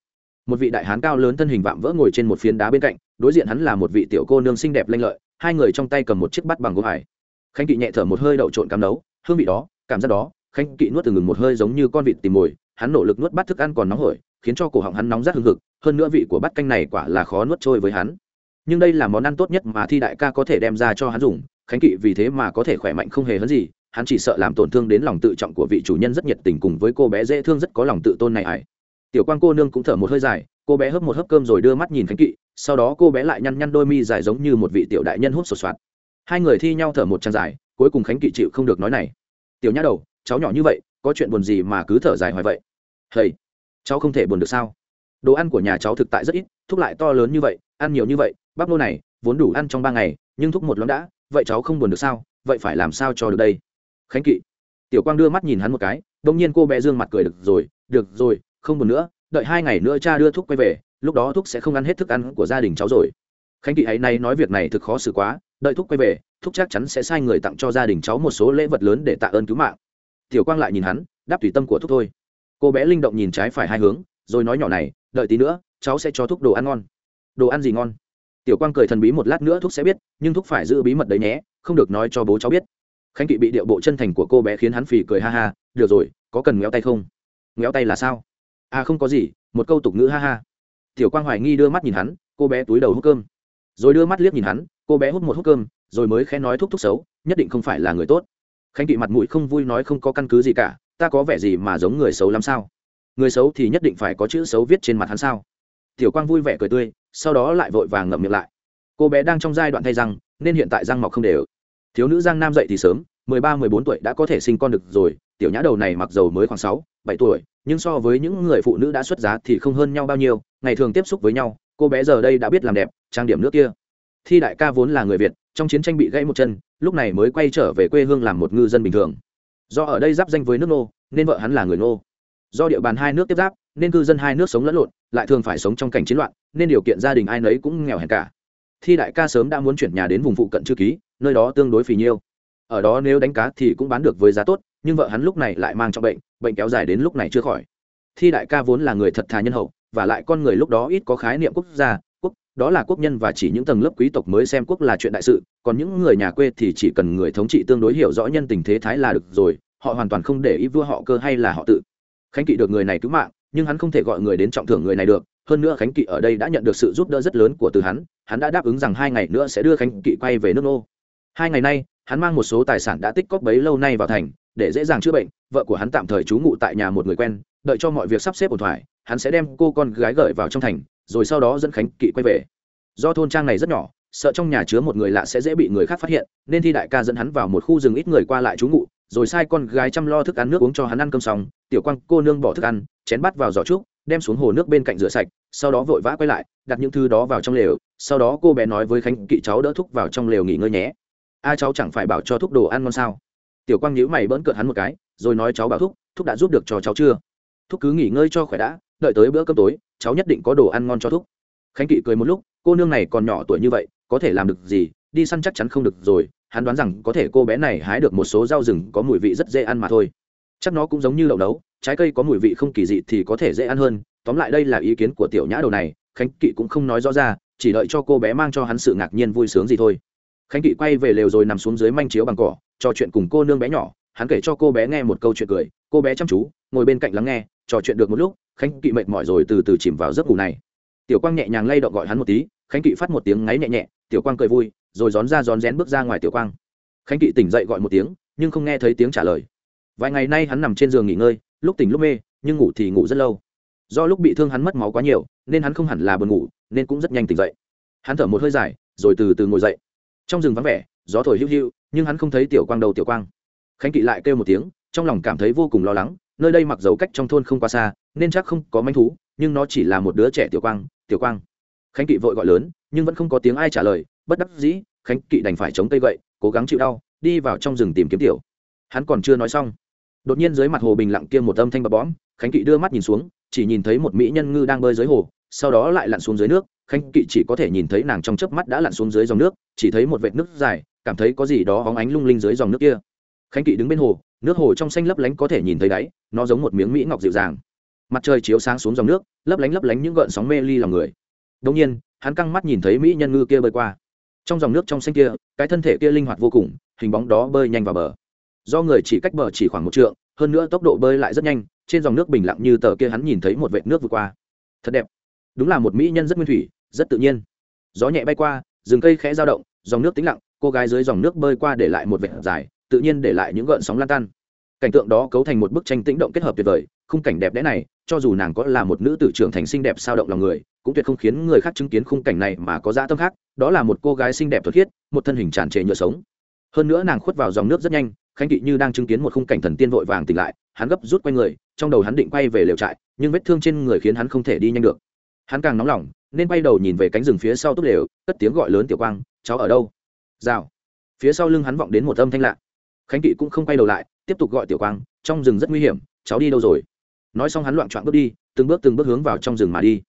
Một vị đại hán cao lớn thân hình vạm vỡ ngồi trên một phiến đá bên cạnh, đối diện hắn là một vị tiểu cô nương xinh đẹp lanh lợi, hai người trong tay cầm một chiếc bát bằng gỗ hải. Khánh kỵ nhẹ thở một hơi đậu trộn cắm nấu, hương vị đó, cảm giác đó, khánh kỵ nuốt từ ngừng một hơi giống như con vịt tìm mồi, hắn nỗ lực nuốt bát thức ăn còn nóng hổi, khiến cho cổ họng hắn nóng rất hừng hực, hơn nữa vị của bát canh này quả là khó nuốt trôi với hắn. Nhưng đây là món ăn tốt nhất mà thi đại ca có thể đem ra cho hắn dùng, khánh kỵ vì thế mà có thể khỏe mạnh không hề hấn gì hắn chỉ sợ làm tổn thương đến lòng tự trọng của vị chủ nhân rất nhiệt tình cùng với cô bé dễ thương rất có lòng tự tôn này ải. Tiểu quan cô nương cũng thở một hơi dài, cô bé hớp một hớp cơm rồi đưa mắt nhìn khánh kỵ, sau đó cô bé lại nhăn nhăn đôi mi dài giống như một vị tiểu đại nhân hút sột soạt. Hai người thi nhau thở một trang dài, cuối cùng khánh kỵ chịu không được nói này. Tiểu nhá đầu, cháu nhỏ như vậy, có chuyện buồn gì mà cứ thở dài hoài vậy? Hầy, cháu không thể buồn được sao? Đồ ăn của nhà cháu thực tại rất ít thúc lại to lớn như vậy, ăn nhiều như vậy, bắp lô này, vốn đủ ăn trong ba ngày, nhưng thúc một lắm đã, vậy cháu không buồn được sao? Vậy phải làm sao cho được đây? Khánh kỵ. Tiểu quang đưa mắt nhìn hắn một cái đông nhiên cô bé dương mặt cười được rồi được rồi, không buồn nữa, đợi hai ngày nữa cha đưa thuốc quay về, lúc đó thuốc sẽ không ăn hết thức ăn của gia đình cháu rồi. Khánh kỵ hãy nay nói việc này thực khó xử quá, đợi thuốc quay về, thuốc chắc chắn sẽ sai người tặng cho gia đình cháu một số lễ vật lớn để tạ ơn cứu mạng. Tiểu quang lại nhìn hắn, đáp tùy tâm của thuốc thôi. Cô bé linh động nhìn trái phải hai hướng, rồi nói nhỏ này, đợi tí nữa, cháu sẽ cho thuốc đồ ăn ngon. Đồ ăn gì ngon? Tiểu quang cười thần bí một lát nữa thuốc sẽ biết, nhưng thuốc phải giữ bí mật đấy nhé, không được nói cho bố cháu biết khánh kỵ bị điệu bộ chân thành của cô bé khiến hắn phì cười ha ha, được rồi, có cần ngéo tay không? Ngéo tay là sao? À không có gì, một câu tục ngữ ha ha. Tiểu quang hoài nghi đưa mắt nhìn hắn, cô bé túi đầu hút cơm. Rồi đưa mắt liếc nhìn hắn, cô bé hút một hút cơm, rồi mới khẽ nói thúc thúc xấu, nhất định không phải là người tốt. Khánh kỵ mặt mũi không vui nói không có căn cứ gì cả, ta có vẻ gì mà giống người xấu lắm sao? Người xấu thì nhất định phải có chữ xấu viết trên mặt hắn sao? Tiểu quang vui vẻ cười tươi, sau đó lại vội vàng ngậm miệng lại. Cô bé đang trong giai đoạn thay răng, nên hiện tại răng mọc không đều thiếu nữ giang nam dậy thì sớm, mười ba, mười bốn tuổi đã có thể sinh con được rồi, tiểu nhã đầu này mặc dầu mới khoảng sáu, bảy tuổi, nhưng so với những người phụ nữ đã xuất giá thì không hơn nhau bao nhiêu, ngày thường tiếp xúc với nhau, cô bé giờ đây đã biết làm đẹp, trang điểm nước kia. Thi đại ca vốn là người việt, trong chiến tranh bị gãy một chân, lúc này mới quay trở về quê hương làm một ngư dân bình thường. Do ở đây giáp danh với nước nô, nên vợ hắn là người nô. Do địa bàn hai nước tiếp giáp, nên cư dân hai nước sống lẫn lộn, lại thường phải sống trong cảnh chiến loạn, nên điều kiện gia đình ai nấy cũng nghèo hèn cả. Thi đại ca sớm đã muốn chuyển nhà đến vùng phụ cận chư ký nơi đó tương đối phì nhiêu. Ở đó nếu đánh cá thì cũng bán được với giá tốt, nhưng vợ hắn lúc này lại mang trong bệnh bệnh kéo dài đến lúc này chưa khỏi. Thi đại ca vốn là người thật thà nhân hậu, và lại con người lúc đó ít có khái niệm quốc gia, quốc, đó là quốc nhân và chỉ những tầng lớp quý tộc mới xem quốc là chuyện đại sự, còn những người nhà quê thì chỉ cần người thống trị tương đối hiểu rõ nhân tình thế thái là được rồi, họ hoàn toàn không để ý vua họ cơ hay là họ tự. Khánh kỵ được người này cứu mạng, nhưng hắn không thể gọi người đến trọng thưởng người này được, hơn nữa khánh kỵ ở đây đã nhận được sự giúp đỡ rất lớn của từ hắn hắn đã đáp ứng rằng hai ngày nữa sẽ đưa khánh kỵ quay về nước nô hai ngày nay, hắn mang một số tài sản đã tích cóp bấy lâu nay vào thành, để dễ dàng chữa bệnh, vợ của hắn tạm thời trú ngụ tại nhà một người quen, đợi cho mọi việc sắp xếp ổn thoại hắn sẽ đem cô con gái gửi vào trong thành, rồi sau đó dẫn khánh kỵ quay về. Do thôn trang này rất nhỏ, sợ trong nhà chứa một người lạ sẽ dễ bị người khác phát hiện, nên thi đại ca dẫn hắn vào một khu rừng ít người qua lại trú ngụ, rồi sai con gái chăm lo thức ăn nước uống cho hắn ăn cơm xong, tiểu quang cô nương bỏ thức ăn, chén bắt vào giỏ trúc, đem xuống hồ nước bên cạnh rửa sạch, sau đó vội vã quay lại, đặt những thứ đó vào trong lều, sau đó cô bé nói với khánh kỵ cháu đỡ thúc vào trong lều nghỉ ngơi nhé a cháu chẳng phải bảo cho thúc đồ ăn ngon sao? Tiểu quang nhíu mày bỡn cợt hắn một cái, rồi nói cháu bảo thúc thúc đã giúp được cho cháu chưa? Thúc cứ nghỉ ngơi cho khỏe đã, đợi tới bữa cơm tối, cháu nhất định có đồ ăn ngon cho thúc. Khánh kỵ cười một lúc, cô nương này còn nhỏ tuổi như vậy, có thể làm được gì? Đi săn chắc chắn không được rồi, hắn đoán rằng có thể cô bé này hái được một số rau rừng có mùi vị rất dễ ăn mà thôi. Chắc nó cũng giống như lẩu nấu, trái cây có mùi vị không kỳ dị thì có thể dễ ăn hơn. Tóm lại đây là ý kiến của tiểu nhã đầu này, khánh kỵ cũng không nói rõ ra, chỉ đợi cho cô bé mang cho hắn sự ngạc nhiên vui sướng gì thôi khánh kỵ quay về lều rồi nằm xuống dưới manh chiếu bằng cỏ, trò chuyện cùng cô nương bé nhỏ. Hắn kể cho cô bé nghe một câu chuyện cười. Cô bé chăm chú, ngồi bên cạnh lắng nghe, trò chuyện được một lúc, khánh kỵ mệt mỏi rồi từ từ chìm vào giấc ngủ này. Tiểu quang nhẹ nhàng lay động gọi hắn một tí. Khánh kỵ phát một tiếng ngáy nhẹ nhẹ, tiểu quang cười vui, rồi rón ra rón rén bước ra ngoài tiểu quang. Khánh kỵ tỉnh dậy gọi một tiếng, nhưng không nghe thấy tiếng trả lời. Vài ngày nay hắn nằm trên giường nghỉ ngơi, lúc tỉnh lúc mê, nhưng ngủ thì ngủ rất lâu. Do lúc bị thương hắn mất máu quá nhiều, nên hắn không hẳn là buồn ngủ, nên cũng rất nhanh tỉnh dậy. Hắn thở một hơi dài, rồi từ từ ngồi dậy trong rừng vắng vẻ, gió thổi hữu hữu, nhưng hắn không thấy tiểu quang đầu tiểu quang. Khánh kỵ lại kêu một tiếng, trong lòng cảm thấy vô cùng lo lắng, nơi đây mặc dầu cách trong thôn không quá xa, nên chắc không có manh thú, nhưng nó chỉ là một đứa trẻ tiểu quang tiểu quang. Khánh kỵ vội gọi lớn, nhưng vẫn không có tiếng ai trả lời, bất đắc dĩ, khánh kỵ đành phải chống cây gậy, cố gắng chịu đau, đi vào trong rừng tìm kiếm tiểu. Hắn còn chưa nói xong, đột nhiên dưới mặt hồ bình lặng kia một âm thanh bập bõm, khánh kỵ đưa mắt nhìn xuống, chỉ nhìn thấy một mỹ nhân ngư đang bơi dưới hồ, sau đó lại lặn xuống dưới nước khánh kỵ chỉ có thể nhìn thấy nàng trong chớp mắt đã lặn xuống dưới dòng nước, chỉ thấy một vệt nước dài, cảm thấy có gì đó hóng ánh lung linh dưới dòng nước kia. Khánh kỵ đứng bên hồ, nước hồ trong xanh lấp lánh có thể nhìn thấy đáy, nó giống một miếng mỹ ngọc dịu dàng. Mặt trời chiếu sáng xuống dòng nước, lấp lánh lấp lánh những gợn sóng mê ly lòng người. Đông nhiên, hắn căng mắt nhìn thấy mỹ nhân ngư kia bơi qua. Trong dòng nước trong xanh kia, cái thân thể kia linh hoạt vô cùng, hình bóng đó bơi nhanh vào bờ. Do người chỉ cách bờ chỉ khoảng một trượng, hơn nữa tốc độ bơi lại rất nhanh, trên dòng nước bình lặng như tờ kia hắn nhìn thấy một vệt nước vượt qua. Thật đẹp đúng là một mỹ nhân rất nguyên thủy, rất tự nhiên. Gió nhẹ bay qua, rừng cây khẽ dao động, dòng nước tĩnh lặng, cô gái dưới dòng nước bơi qua để lại một vệt dài, tự nhiên để lại những gợn sóng lan tan. Cảnh tượng đó cấu thành một bức tranh tĩnh động kết hợp tuyệt vời, khung cảnh đẹp đẽ này, cho dù nàng có là một nữ tử trưởng thành xinh đẹp sao động lòng người, cũng tuyệt không khiến người khác chứng kiến khung cảnh này mà có dã tâm khác, đó là một cô gái xinh đẹp thuật khiết, một thân hình tràn trề nhựa sống. Hơn nữa nàng khuất vào dòng nước rất nhanh, khánh kỵ như đang chứng kiến một khung cảnh thần tiên vội vàng tỉnh lại, hắn gấp rút quay người, trong đầu hắn định quay về lều trại, nhưng vết thương trên người khiến hắn không thể đi nhanh được hắn càng nóng lòng, nên quay đầu nhìn về cánh rừng phía sau túp lều, cất tiếng gọi lớn tiểu quang, cháu ở đâu? Rào. Phía sau lưng hắn vọng đến một âm thanh lạ. Khánh kỵ cũng không quay đầu lại, tiếp tục gọi tiểu quang, trong rừng rất nguy hiểm, cháu đi đâu rồi? Nói xong hắn loạn trọn bước đi, từng bước từng bước hướng vào trong rừng mà đi.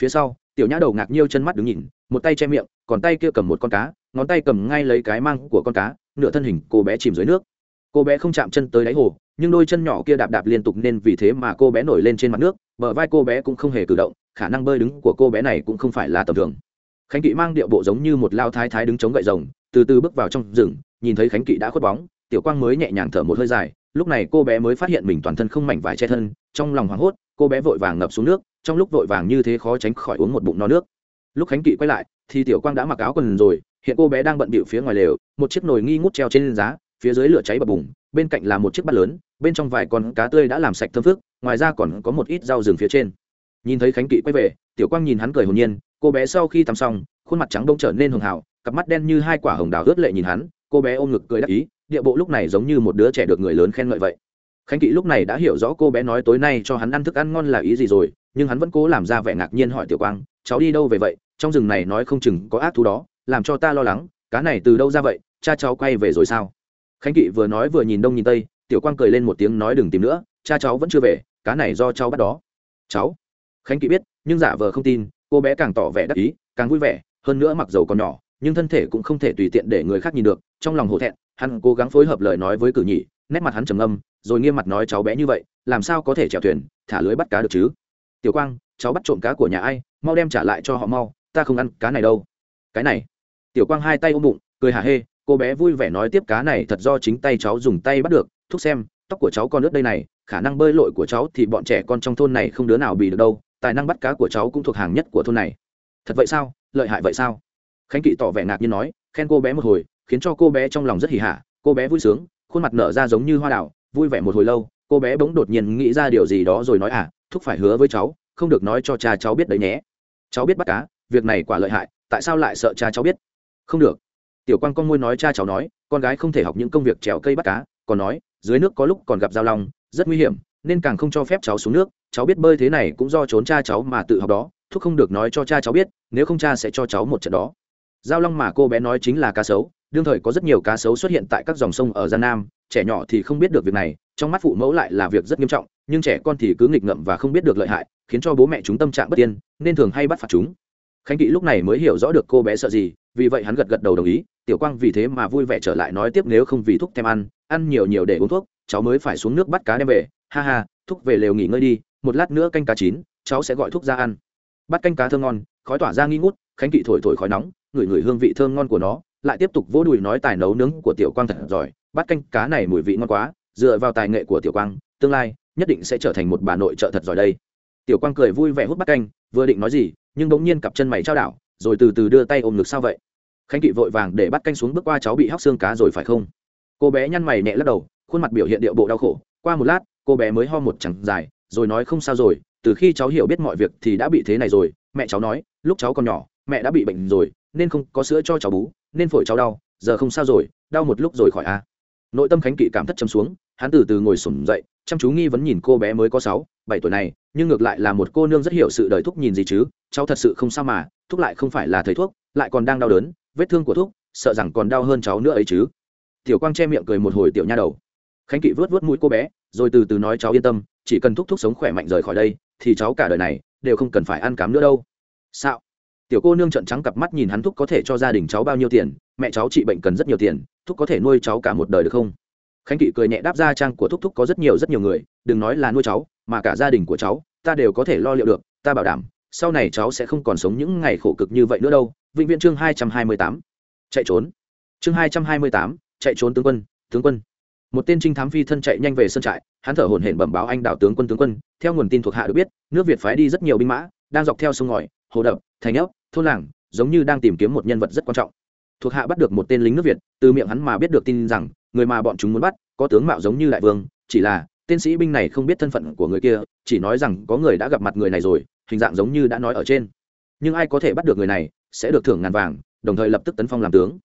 Phía sau, tiểu nhã đầu ngạc nhiêu chân mắt đứng nhìn, một tay che miệng, còn tay kia cầm một con cá, ngón tay cầm ngay lấy cái mang của con cá, nửa thân hình cô bé chìm dưới nước. Cô bé không chạm chân tới đáy hồ, nhưng đôi chân nhỏ kia đạp đạp liên tục nên vì thế mà cô bé nổi lên trên mặt nước, bờ vai cô bé cũng không hề cử động khả năng bơi đứng của cô bé này cũng không phải là tầm thường khánh kỵ mang điệu bộ giống như một lao thái thái đứng chống gậy rồng, từ từ bước vào trong rừng, nhìn thấy khánh kỵ đã khuất bóng, tiểu quang mới nhẹ nhàng thở một hơi dài, lúc này cô bé mới phát hiện mình toàn thân không mảnh vải che thân, trong lòng hoảng hốt, cô bé vội vàng ngập xuống nước, trong lúc vội vàng như thế khó tránh khỏi uống một bụng no nước lúc khánh kỵ quay lại, thì tiểu quang đã mặc áo quần rồi, hiện cô bé đang bận bịu phía ngoài lều, một chiếc nồi nghi ngút treo trên giá, phía dưới lửa cháy bập bùng, bên cạnh là một chiếc bát lớn, bên trong vài con cá tươi đã làm sạch thơm phức. ngoài ra còn có một ít rau rừng phía trên nhìn thấy khánh kỵ quay về, tiểu quang nhìn hắn cười hồn nhiên, cô bé sau khi tắm xong, khuôn mặt trắng đông trở nên hường hào, cặp mắt đen như hai quả hồng đào ướt lệ nhìn hắn, cô bé ôm ngực cười đắc ý, địa bộ lúc này giống như một đứa trẻ được người lớn khen ngợi vậy. Khánh kỵ lúc này đã hiểu rõ cô bé nói tối nay cho hắn ăn thức ăn ngon là ý gì rồi, nhưng hắn vẫn cố làm ra vẻ ngạc nhiên hỏi tiểu quang, cháu đi đâu về vậy? Trong rừng này nói không chừng có ác thú đó, làm cho ta lo lắng, cá này từ đâu ra vậy? Cha cháu quay về rồi sao? Khánh kỵ vừa nói vừa nhìn đông nhìn tây, tiểu quang cười lên một tiếng nói đừng tìm nữa, cha cháu vẫn chưa về, cá này do cháu bắt đó. Cháu? Khánh kỵ biết, nhưng giả vờ không tin, cô bé càng tỏ vẻ đắc ý, càng vui vẻ, hơn nữa mặc dầu còn nhỏ, nhưng thân thể cũng không thể tùy tiện để người khác nhìn được, trong lòng hổ thẹn, hắn cố gắng phối hợp lời nói với cử nhị, nét mặt hắn trầm âm rồi nghiêm mặt nói cháu bé như vậy, làm sao có thể chèo thuyền, thả lưới bắt cá được chứ? Tiểu quang, cháu bắt trộm cá của nhà ai, mau đem trả lại cho họ mau, ta không ăn cá này đâu. Cái này. Tiểu quang hai tay ôm bụng, cười hả hê, cô bé vui vẻ nói tiếp cá này thật do chính tay cháu dùng tay bắt được, thúc xem, tóc của cháu con ướt đây này, khả năng bơi lội của cháu thì bọn trẻ con trong thôn này không đứa nào bị được đâu tài năng bắt cá của cháu cũng thuộc hàng nhất của thôn này. Thật vậy sao? Lợi hại vậy sao? Khánh kỵ tỏ vẻ ngạc nhiên nói, khen cô bé một hồi, khiến cho cô bé trong lòng rất hỉ hả, cô bé vui sướng, khuôn mặt nở ra giống như hoa đào, vui vẻ một hồi lâu, cô bé bỗng đột nhiên nghĩ ra điều gì đó rồi nói à thúc phải hứa với cháu, không được nói cho cha cháu biết đấy nhé. Cháu biết bắt cá, việc này quả lợi hại, tại sao lại sợ cha cháu biết? Không được. Tiểu quan con môi nói, cha cháu nói, con gái không thể học những công việc trèo cây bắt cá, còn nói, dưới nước có lúc còn gặp giao long, rất nguy hiểm nên càng không cho phép cháu xuống nước. Cháu biết bơi thế này cũng do trốn cha cháu mà tự học đó thúc không được nói cho cha cháu biết, nếu không cha sẽ cho cháu một trận đó. Giao long mà cô bé nói chính là cá sấu, đương thời có rất nhiều cá sấu xuất hiện tại các dòng sông ở gian nam, trẻ nhỏ thì không biết được việc này, trong mắt phụ mẫu lại là việc rất nghiêm trọng, nhưng trẻ con thì cứ nghịch ngợm và không biết được lợi hại, khiến cho bố mẹ chúng tâm trạng bất tiên nên thường hay bắt phạt chúng. Khánh kỵ lúc này mới hiểu rõ được cô bé sợ gì, vì vậy hắn gật gật đầu đồng ý, tiểu quang, vì thế mà vui vẻ trở lại nói tiếp nếu không vì thuốc thèm ăn ăn nhiều nhiều để uống thuốc, cháu mới phải xuống nước bắt cá đem về ha ha, thúc về lều nghỉ ngơi đi, một lát nữa canh cá chín, cháu sẽ gọi thúc ra ăn. Bắt canh cá thơm ngon, khói tỏa ra nghi ngút, khánh kỵ thổi thổi khói nóng, ngửi ngửi hương vị thơm ngon của nó, lại tiếp tục vỗ đùi nói tài nấu nướng của tiểu quang thật giỏi. Bắt canh cá này mùi vị ngon quá, dựa vào tài nghệ của tiểu quang, tương lai nhất định sẽ trở thành một bà nội trợ thật giỏi đây. Tiểu quang cười vui vẻ hút bắt canh, vừa định nói gì, nhưng bỗng nhiên cặp chân mày trao đảo, rồi từ từ đưa tay ôm ngực sao vậy? Khánh kỵ vội vàng để bắt canh xuống bước qua, cháu bị hóc xương cá rồi phải không? Cô bé nhăn mày nhẹ lắc đầu, khuôn mặt biểu hiện điệu bộ đau khổ. Qua một lát cô bé mới ho một chẳng dài, rồi nói không sao rồi, từ khi cháu hiểu biết mọi việc thì đã bị thế này rồi, mẹ cháu nói, lúc cháu còn nhỏ, mẹ đã bị bệnh rồi, nên không có sữa cho cháu bú, nên phổi cháu đau, giờ không sao rồi, đau một lúc rồi khỏi a nội tâm khánh kỵ cảm thất chấm xuống, hắn từ từ ngồi sổm dậy, chăm chú nghi vấn nhìn cô bé mới có sáu, bảy tuổi này, nhưng ngược lại là một cô nương rất hiểu sự đời thúc nhìn gì chứ, cháu thật sự không sao mà, thúc lại không phải là thầy thuốc, lại còn đang đau đớn, vết thương của thuốc sợ rằng còn đau hơn cháu nữa ấy chứ. Tiểu quang che miệng cười một hồi tiểu nha đầu. Khánh kỵ vớt vớt mũi cô bé rồi từ từ nói cháu yên tâm, chỉ cần thúc thúc sống khỏe mạnh rời khỏi đây, thì cháu cả đời này đều không cần phải ăn cám nữa đâu. Sao tiểu cô nương trận trắng cặp mắt nhìn hắn thúc có thể cho gia đình cháu bao nhiêu tiền, mẹ cháu trị bệnh cần rất nhiều tiền, thúc có thể nuôi cháu cả một đời được không? Khánh kỵ cười nhẹ đáp ra trang của thúc thúc có rất nhiều rất nhiều người, đừng nói là nuôi cháu, mà cả gia đình của cháu, ta đều có thể lo liệu được, ta bảo đảm, sau này cháu sẽ không còn sống những ngày khổ cực như vậy nữa đâu. Vĩnh viễn chương hai trăm hai mươi tám. Chạy trốn. Chương hai trăm hai mươi tám, chạy trốn tướng quân tướng quân một tên trinh thám phi thân chạy nhanh về sân trại, hắn thở hổn hển bẩm báo anh đảo tướng quân tướng quân, theo nguồn tin thuộc hạ được biết, nước việt phái đi rất nhiều binh mã, đang dọc theo sông ngòi, hồ đập, thành ấp thôn làng, giống như đang tìm kiếm một nhân vật rất quan trọng. Thuộc hạ bắt được một tên lính nước việt, từ miệng hắn mà biết được tin rằng, người mà bọn chúng muốn bắt, có tướng mạo giống như đại vương, chỉ là, tên sĩ binh này không biết thân phận của người kia, chỉ nói rằng có người đã gặp mặt người này rồi, hình dạng giống như đã nói ở trên. Nhưng ai có thể bắt được người này, sẽ được thưởng ngàn vàng, đồng thời lập tức tấn phong làm tướng.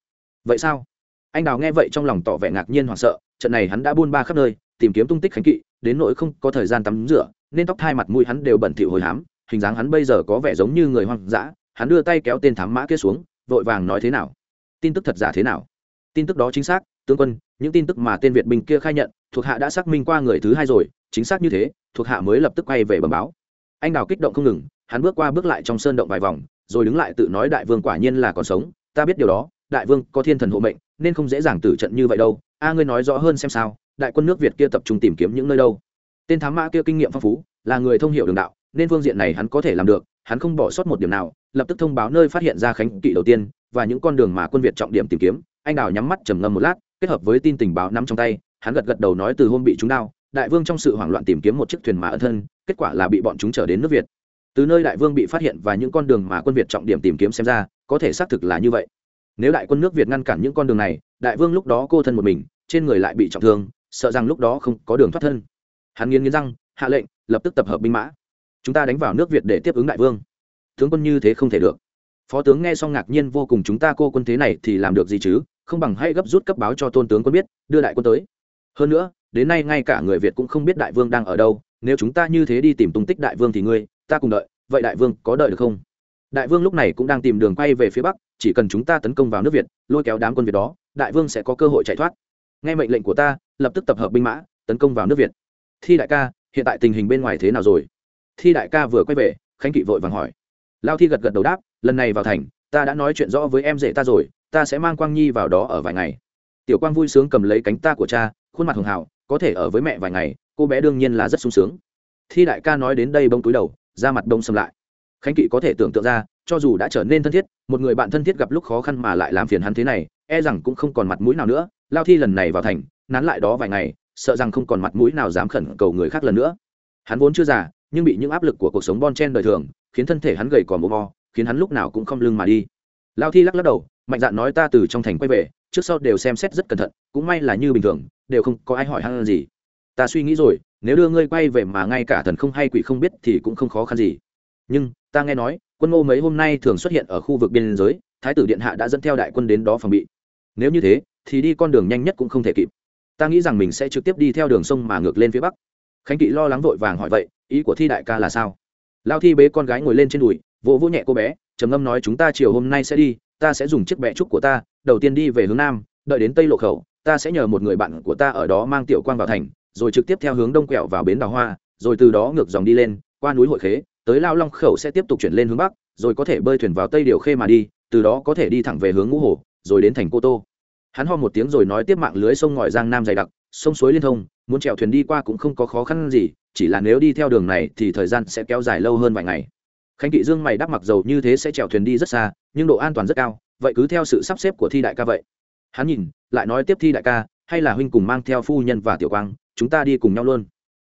Vậy sao? Anh đào nghe vậy trong lòng tỏ vẻ ngạc nhiên hoảng sợ trận này hắn đã buôn ba khắp nơi, tìm kiếm tung tích khánh kỵ, đến nỗi không có thời gian tắm rửa, nên tóc hai mặt mũi hắn đều bẩn thỉu hồi hám, hình dáng hắn bây giờ có vẻ giống như người hoang dã, hắn đưa tay kéo tên thám mã kia xuống, vội vàng nói thế nào? Tin tức thật giả thế nào? Tin tức đó chính xác, tướng quân, những tin tức mà tên việt binh kia khai nhận, thuộc hạ đã xác minh qua người thứ hai rồi, chính xác như thế, thuộc hạ mới lập tức quay về bẩm báo. Anh đào kích động không ngừng, hắn bước qua bước lại trong sơn động vài vòng, rồi đứng lại tự nói đại vương quả nhiên là còn sống, ta biết điều đó, đại vương có thiên thần hộ mệnh, nên không dễ dàng tử trận như vậy đâu a ngươi nói rõ hơn xem sao, đại quân nước việt kia tập trung tìm kiếm những nơi đâu. Tên thám mã kia kinh nghiệm phong phú, là người thông hiểu đường đạo, nên phương diện này hắn có thể làm được, hắn không bỏ sót một điểm nào, lập tức thông báo nơi phát hiện ra khánh kỵ đầu tiên và những con đường mà quân việt trọng điểm tìm kiếm. Anh đào nhắm mắt trầm ngâm một lát, kết hợp với tin tình báo nắm trong tay, hắn gật gật đầu nói từ hôm bị chúng đao, đại vương trong sự hoảng loạn tìm kiếm một chiếc thuyền mà ân thân, kết quả là bị bọn chúng trở đến nước việt. Từ nơi đại vương bị phát hiện và những con đường mà quân việt trọng điểm tìm kiếm xem ra, có thể xác thực là như vậy. Nếu đại quân nước việt ngăn cản những con đường này, đại vương lúc đó cô thân một mình trên người lại bị trọng thương, sợ rằng lúc đó không có đường thoát thân. Hắn nghiến nghiến răng, hạ lệnh, lập tức tập hợp binh mã. Chúng ta đánh vào nước việt để tiếp ứng đại vương. Tướng quân như thế không thể được. Phó tướng nghe xong ngạc nhiên vô cùng, chúng ta cô quân thế này thì làm được gì chứ? Không bằng hãy gấp rút cấp báo cho tôn tướng quân biết, đưa đại quân tới. Hơn nữa, đến nay ngay cả người việt cũng không biết đại vương đang ở đâu. Nếu chúng ta như thế đi tìm tung tích đại vương thì ngươi, ta cùng đợi. Vậy đại vương có đợi được không? Đại vương lúc này cũng đang tìm đường quay về phía bắc, chỉ cần chúng ta tấn công vào nước việt, lôi kéo đám quân việt đó, đại vương sẽ có cơ hội chạy thoát nghe mệnh lệnh của ta, lập tức tập hợp binh mã, tấn công vào nước việt. Thi đại ca, hiện tại tình hình bên ngoài thế nào rồi? Thi đại ca vừa quay về, khánh kỵ vội vàng hỏi. Lao thi gật gật đầu đáp, lần này vào thành, ta đã nói chuyện rõ với em rể ta rồi, ta sẽ mang quang nhi vào đó ở vài ngày. Tiểu quang vui sướng cầm lấy cánh ta của cha, khuôn mặt hường hào, có thể ở với mẹ vài ngày, cô bé đương nhiên là rất sung sướng. Thi đại ca nói đến đây bông túi đầu ra mặt đông xâm lại. Khánh kỵ có thể tưởng tượng ra, cho dù đã trở nên thân thiết, một người bạn thân thiết gặp lúc khó khăn mà lại làm phiền hắn thế này e rằng cũng không còn mặt mũi nào nữa lao thi lần này vào thành, nán lại đó vài ngày, sợ rằng không còn mặt mũi nào dám khẩn cầu người khác lần nữa. Hắn vốn chưa già, nhưng bị những áp lực của cuộc sống bon chen đời thường, khiến thân thể hắn gầy còm mồ mò khiến hắn lúc nào cũng không lưng mà đi. Lao thi lắc lắc đầu, mạnh dạn nói ta từ trong thành quay về, trước sau đều xem xét rất cẩn thận, cũng may là như bình thường, đều không có ai hỏi hắn gì. Ta suy nghĩ rồi, nếu đưa ngươi quay về mà ngay cả thần không hay quỷ không biết thì cũng không khó khăn gì. Nhưng, ta nghe nói, quân ngô mấy hôm nay thường xuất hiện ở khu vực biên giới, thái tử điện hạ đã dẫn theo đại quân đến đó phòng bị. Nếu như thế thì đi con đường nhanh nhất cũng không thể kịp. Ta nghĩ rằng mình sẽ trực tiếp đi theo đường sông mà ngược lên phía bắc. Khánh kỵ lo lắng vội vàng hỏi vậy, ý của thi đại ca là sao? Lao thi bế con gái ngồi lên trên đùi, vỗ vỗ nhẹ cô bé, trầm ngâm nói chúng ta chiều hôm nay sẽ đi, ta sẽ dùng chiếc bẹ trúc của ta, đầu tiên đi về hướng nam, đợi đến tây lộ khẩu, ta sẽ nhờ một người bạn của ta ở đó mang tiểu quang vào thành, rồi trực tiếp theo hướng đông quẹo vào bến đào hoa, rồi từ đó ngược dòng đi lên, qua núi hội khế, tới lao long khẩu sẽ tiếp tục chuyển lên hướng bắc, rồi có thể bơi thuyền vào tây điều khê mà đi, từ đó có thể đi thẳng về hướng ngũ hồ, rồi đến thành cô tô hắn ho một tiếng rồi nói tiếp mạng lưới sông ngòi giang nam dày đặc, sông suối liên thông, muốn chèo thuyền đi qua cũng không có khó khăn gì, chỉ là nếu đi theo đường này thì thời gian sẽ kéo dài lâu hơn vài ngày. Khánh kỵ dương mày đắp mặc dầu như thế sẽ chèo thuyền đi rất xa, nhưng độ an toàn rất cao, vậy cứ theo sự sắp xếp của thi đại ca vậy. Hắn nhìn, lại nói tiếp thi đại ca, hay là huynh cùng mang theo phu nhân và tiểu quang, chúng ta đi cùng nhau luôn.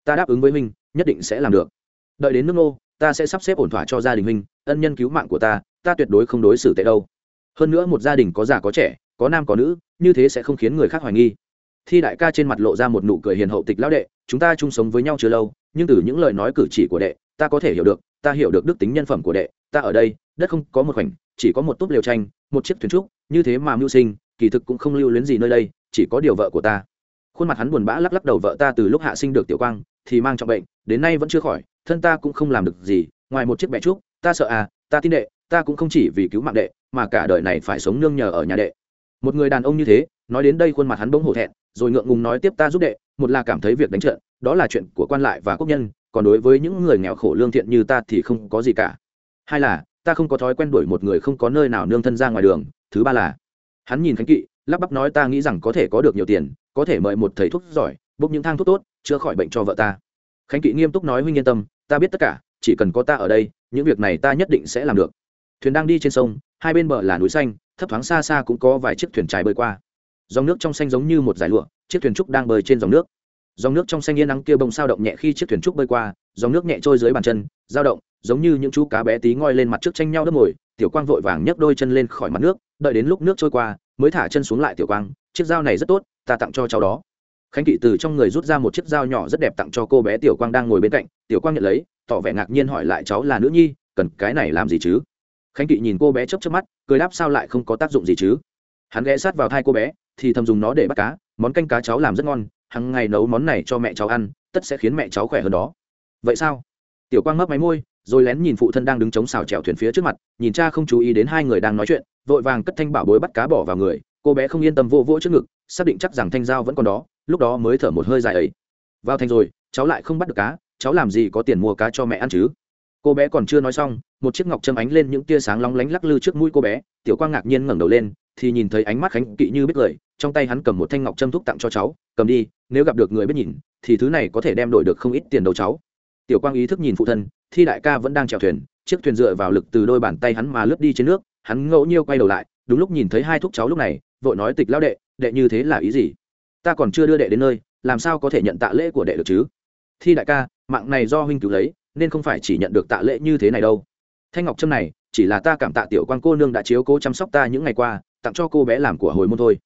Ta đáp ứng với huynh, nhất định sẽ làm được. Đợi đến nước nô, ta sẽ sắp xếp ổn thỏa cho gia đình huynh, ân nhân cứu mạng của ta ta tuyệt đối không đối xử tệ đâu. Hơn nữa một gia đình có già có trẻ, có nam có nữ như thế sẽ không khiến người khác hoài nghi. Thi đại ca trên mặt lộ ra một nụ cười hiền hậu tịch lão đệ, chúng ta chung sống với nhau chưa lâu, nhưng từ những lời nói cử chỉ của đệ, ta có thể hiểu được, ta hiểu được đức tính nhân phẩm của đệ, ta ở đây, đất không có một khoảnh, chỉ có một túp liều tranh, một chiếc thuyền trúc, như thế mà mưu sinh, kỳ thực cũng không lưu luyến gì nơi đây, chỉ có điều vợ của ta. Khuôn mặt hắn buồn bã lắc lắc đầu vợ ta từ lúc hạ sinh được tiểu quang, thì mang trọng bệnh, đến nay vẫn chưa khỏi, thân ta cũng không làm được gì, ngoài một chiếc bẹ trúc, ta sợ à ta tin đệ, ta cũng không chỉ vì cứu mạng đệ, mà cả đời này phải sống nương nhờ ở nhà đệ một người đàn ông như thế, nói đến đây khuôn mặt hắn bỗng hổ thẹn, rồi ngượng ngùng nói tiếp ta giúp đệ, một là cảm thấy việc đánh trận, đó là chuyện của quan lại và quốc nhân, còn đối với những người nghèo khổ lương thiện như ta thì không có gì cả. Hai là, ta không có thói quen đuổi một người không có nơi nào nương thân ra ngoài đường. Thứ ba là, hắn nhìn khánh kỵ, lắp bắp nói ta nghĩ rằng có thể có được nhiều tiền, có thể mời một thầy thuốc giỏi, bốc những thang thuốc tốt, chữa khỏi bệnh cho vợ ta. Khánh kỵ nghiêm túc nói huynh yên tâm, ta biết tất cả, chỉ cần có ta ở đây, những việc này ta nhất định sẽ làm được. Thuyền đang đi trên sông, hai bên bờ là núi xanh thấp thoáng xa xa cũng có vài chiếc thuyền trài bơi qua. Dòng nước trong xanh giống như một dải lụa, chiếc thuyền trúc đang bơi trên dòng nước. Dòng nước trong xanh yên nắng kia bông sao động nhẹ khi chiếc thuyền trúc bơi qua, dòng nước nhẹ trôi dưới bàn chân, dao động, giống như những chú cá bé tí ngoi lên mặt trước tranh nhau đớp mồi tiểu quang vội vàng nhấc đôi chân lên khỏi mặt nước, đợi đến lúc nước trôi qua, mới thả chân xuống lại tiểu quang, chiếc dao này rất tốt, ta tặng cho cháu đó. Khánh kỵ từ trong người rút ra một chiếc dao nhỏ rất đẹp tặng cho cô bé tiểu quang đang ngồi bên cạnh, tiểu quang nhận lấy, tỏ vẻ ngạc nhiên hỏi lại, cháu là nữ nhi, cần cái này làm gì chứ? Khánh kỵ nhìn cô bé chấp chấp mắt, cười đáp sao lại không có tác dụng gì chứ? Hắn ghé sát vào thai cô bé, thì thầm dùng nó để bắt cá, món canh cá cháu làm rất ngon, hằng ngày nấu món này cho mẹ cháu ăn, tất sẽ khiến mẹ cháu khỏe hơn đó. Vậy sao? Tiểu quang mấp máy môi, rồi lén nhìn phụ thân đang đứng chống xào chèo thuyền phía trước mặt, nhìn cha không chú ý đến hai người đang nói chuyện, vội vàng cất thanh bảo bối bắt cá bỏ vào người, cô bé không yên tâm vô vỗ trước ngực, xác định chắc rằng thanh dao vẫn còn đó, lúc đó mới thở một hơi dài ấy. Vào thành rồi, cháu lại không bắt được cá, cháu làm gì có tiền mua cá cho mẹ ăn chứ? Cô bé còn chưa nói xong, một chiếc ngọc châm ánh lên những tia sáng long lánh lắc lư trước mũi cô bé. Tiểu quang ngạc nhiên ngẩng đầu lên, thì nhìn thấy ánh mắt khánh kỵ như biết cười trong tay hắn cầm một thanh ngọc châm thúc tặng cho cháu. Cầm đi, nếu gặp được người biết nhìn, thì thứ này có thể đem đổi được không ít tiền đầu cháu. Tiểu quang ý thức nhìn phụ thân, thi đại ca vẫn đang chèo thuyền. Chiếc thuyền dựa vào lực từ đôi bàn tay hắn mà lướt đi trên nước. Hắn ngẫu nhiêu quay đầu lại, đúng lúc nhìn thấy hai thúc cháu lúc này, vội nói, tịch lao đệ đệ như thế là ý gì? Ta còn chưa đưa đệ đến nơi, làm sao có thể nhận tạ lễ của đệ được chứ? Thi đại ca, mạng này do huynh cứu lấy nên không phải chỉ nhận được tạ lễ như thế này đâu. Thanh ngọc trâm này, chỉ là ta cảm tạ tiểu quan cô nương đã chiếu cố chăm sóc ta những ngày qua, tặng cho cô bé làm của hồi môn thôi.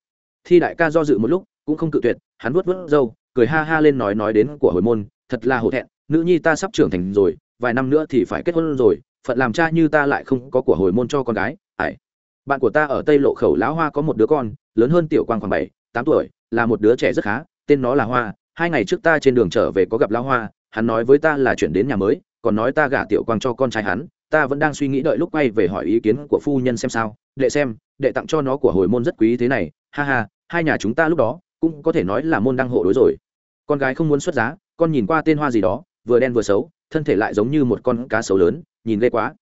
Thi đại ca do dự một lúc, cũng không cự tuyệt, hắn vuốt vuốt râu, cười ha ha lên nói nói đến của hồi môn, thật là hổ thẹn, nữ nhi ta sắp trưởng thành rồi, vài năm nữa thì phải kết hôn rồi, phận làm cha như ta lại không có của hồi môn cho con gái ải bạn của ta ở tây lộ khẩu lão hoa có một đứa con, lớn hơn tiểu quang khoảng bảy, tám tuổi, là một đứa trẻ rất khá, tên nó là hoa hai ngày trước ta trên đường trở về có gặp lão hoa, hắn nói với ta là chuyển đến nhà mới, còn nói ta gả tiểu quang cho con trai hắn, ta vẫn đang suy nghĩ đợi lúc quay về hỏi ý kiến của phu nhân xem sao. Đệ xem, đệ tặng cho nó của hồi môn rất quý thế này, ha ha, hai nhà chúng ta lúc đó cũng có thể nói là môn đăng hộ đối rồi. Con gái không muốn xuất giá, con nhìn qua tên hoa gì đó, vừa đen vừa xấu, thân thể lại giống như một con cá sấu lớn, nhìn ghê quá.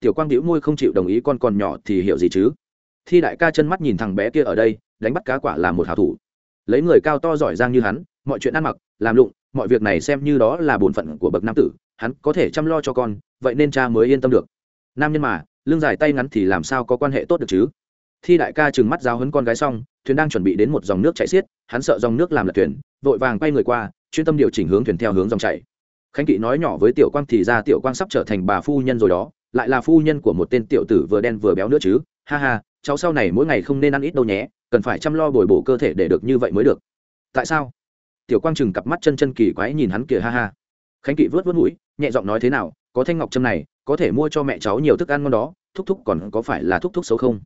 Tiểu quang đĩu môi không chịu đồng ý con còn nhỏ thì hiểu gì chứ? Thi đại ca chân mắt nhìn thằng bé kia ở đây, đánh bắt cá quả là một hảo thủ. Lấy người cao to giỏi giang như hắn mọi chuyện ăn mặc, làm lụng, mọi việc này xem như đó là bổn phận của bậc nam tử, hắn có thể chăm lo cho con, vậy nên cha mới yên tâm được. Nam nhân mà, lưng dài tay ngắn thì làm sao có quan hệ tốt được chứ? Thi đại ca trừng mắt giáo hấn con gái xong, thuyền đang chuẩn bị đến một dòng nước chảy xiết, hắn sợ dòng nước làm lật thuyền, vội vàng quay người qua, chuyên tâm điều chỉnh hướng thuyền theo hướng dòng chảy. Khánh kỵ nói nhỏ với tiểu quang thì ra tiểu quang sắp trở thành bà phu nhân rồi đó, lại là phu nhân của một tên tiểu tử vừa đen vừa béo nữa chứ. Ha ha, cháu sau này mỗi ngày không nên ăn ít đâu nhé, cần phải chăm lo bồi bổ cơ thể để được như vậy mới được. Tại sao? Tiểu quang chừng cặp mắt chân chân kỳ quái nhìn hắn kìa, ha ha. Khánh kỵ vớt vớt mũi, nhẹ giọng nói thế nào, có thanh ngọc trâm này, có thể mua cho mẹ cháu nhiều thức ăn ngon đó, thúc thúc còn có phải là thúc thúc xấu không?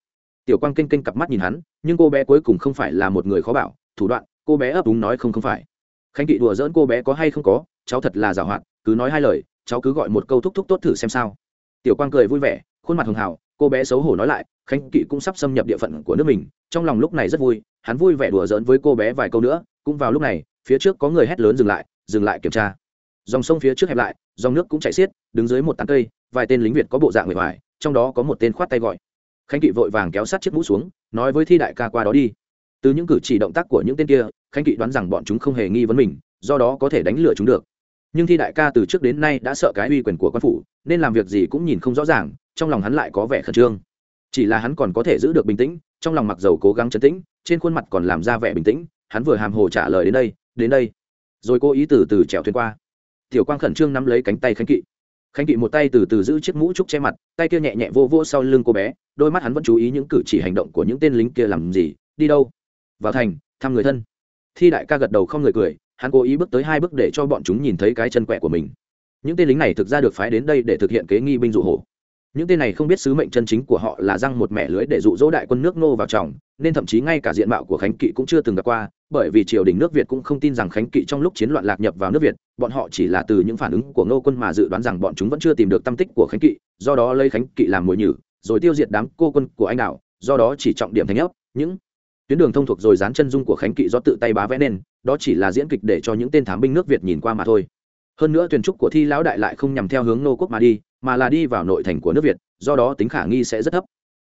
Tiểu quang kinh kinh cặp mắt nhìn hắn, nhưng cô bé cuối cùng không phải là một người khó bảo, thủ đoạn, cô bé ấp úng nói không không phải. Khánh kỵ đùa dỡn cô bé có hay không có, cháu thật là giảo hoạt, cứ nói hai lời, cháu cứ gọi một câu thúc thúc tốt thử xem sao. Tiểu quang cười vui vẻ, khuôn mặt hường hào cô bé xấu hổ nói lại, khánh kỵ cũng sắp xâm nhập địa phận của nước mình, trong lòng lúc này rất vui, hắn vui vẻ đùa giỡn với cô bé vài câu nữa, cũng vào lúc này phía trước có người hét lớn dừng lại dừng lại kiểm tra. Dòng sông phía trước hẹp lại, dòng nước cũng chảy xiết, đứng dưới một tán cây, vài tên lính việt có bộ dạng người ngoài, trong đó có một tên khoát tay gọi. Khánh kỵ vội vàng kéo sát chiếc mũ xuống, nói với thi đại ca qua đó đi. Từ những cử chỉ động tác của những tên kia, khánh kỵ đoán rằng bọn chúng không hề nghi vấn mình, do đó có thể đánh lừa chúng được. Nhưng thi đại ca từ trước đến nay đã sợ cái uy quyền của quan phủ, nên làm việc gì cũng nhìn không rõ ràng, trong lòng hắn lại có vẻ khẩn trương. Chỉ là hắn còn có thể giữ được bình tĩnh, trong lòng mặc dầu cố gắng chấn tĩnh, trên khuôn mặt còn làm ra vẻ bình tĩnh, hắn vừa hàm hồ trả lời đến đây đến đây. Rồi cô ý từ từ trèo thuyền qua. Tiểu quang khẩn trương nắm lấy cánh tay khánh kỵ. Khánh kỵ một tay từ từ giữ chiếc mũ trúc che mặt, tay kia nhẹ nhẹ vô vô sau lưng cô bé, đôi mắt hắn vẫn chú ý những cử chỉ hành động của những tên lính kia làm gì, đi đâu. Vào thành, thăm người thân. Thi đại ca gật đầu không người cười, hắn cố ý bước tới hai bước để cho bọn chúng nhìn thấy cái chân quẹ của mình. Những tên lính này thực ra được phái đến đây để thực hiện kế nghi binh dụ hổ những tên này không biết sứ mệnh chân chính của họ là răng một mẻ lưới để dụ dỗ đại quân nước nô vào trọng nên thậm chí ngay cả diện mạo của khánh kỵ cũng chưa từng gặp qua, bởi vì triều đình nước việt cũng không tin rằng khánh kỵ trong lúc chiến loạn lạc nhập vào nước việt, bọn họ chỉ là từ những phản ứng của ngô quân mà dự đoán rằng bọn chúng vẫn chưa tìm được tâm tích của khánh kỵ, do đó lấy khánh kỵ làm mồi nhử, rồi tiêu diệt đám cô quân của anh đạo do đó chỉ trọng điểm thành ấp, những tuyến đường thông thuộc rồi dán chân dung của khánh kỵ do tự tay bá vẽ nên, đó chỉ là diễn kịch để cho những tên thám binh nước việt nhìn qua mà thôi. Hơn nữa tuyển trúc của thi lão đại lại không nhằm theo hướng nô quốc mà đi mà là đi vào nội thành của nước việt do đó tính khả nghi sẽ rất thấp.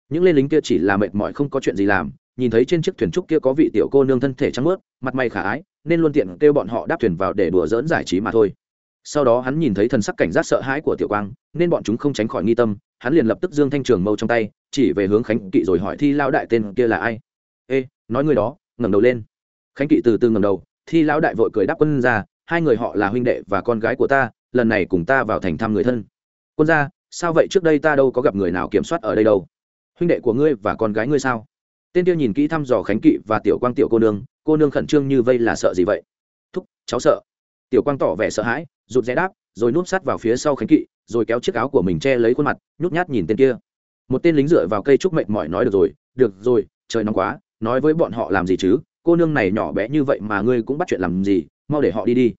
Những lên lính kia chỉ là mệt mỏi không có chuyện gì làm nhìn thấy trên chiếc thuyền trúc kia có vị tiểu cô nương thân thể trắng muốt, mặt mày khả ái nên luôn tiện kêu bọn họ đáp thuyền vào để đùa dỡn giải trí mà thôi. Sau đó hắn nhìn thấy thần sắc cảnh giác sợ hãi của tiểu quang nên bọn chúng không tránh khỏi nghi tâm hắn liền lập tức dương thanh trường mâu trong tay chỉ về hướng khánh kỵ rồi hỏi thi lao đại tên kia là ai. Ê nói người đó ngẩng đầu lên. Khánh kỵ từ từ ngẩng đầu thi lão đại vội cười đáp quân ra hai người họ là huynh đệ và con gái của ta lần này cùng ta vào thành thăm người thân quân gia, sao vậy trước đây ta đâu có gặp người nào kiểm soát ở đây đâu? Huynh đệ của ngươi và con gái ngươi sao? Tên tiêu nhìn kỹ thăm dò khánh kỵ và tiểu quang tiểu cô nương cô nương khẩn trương như vây là sợ gì vậy? Thúc, cháu sợ. Tiểu quang tỏ vẻ sợ hãi, rụt rẽ đáp, rồi núp sát vào phía sau khánh kỵ, rồi kéo chiếc áo của mình che lấy khuôn mặt, nhút nhát nhìn tên kia. Một tên lính dựa vào cây trúc mệnh mỏi nói, được rồi được rồi, trời nóng quá, nói với bọn họ làm gì chứ? Cô nương này nhỏ bé như vậy mà ngươi cũng bắt chuyện làm gì? Mau để họ đi đi.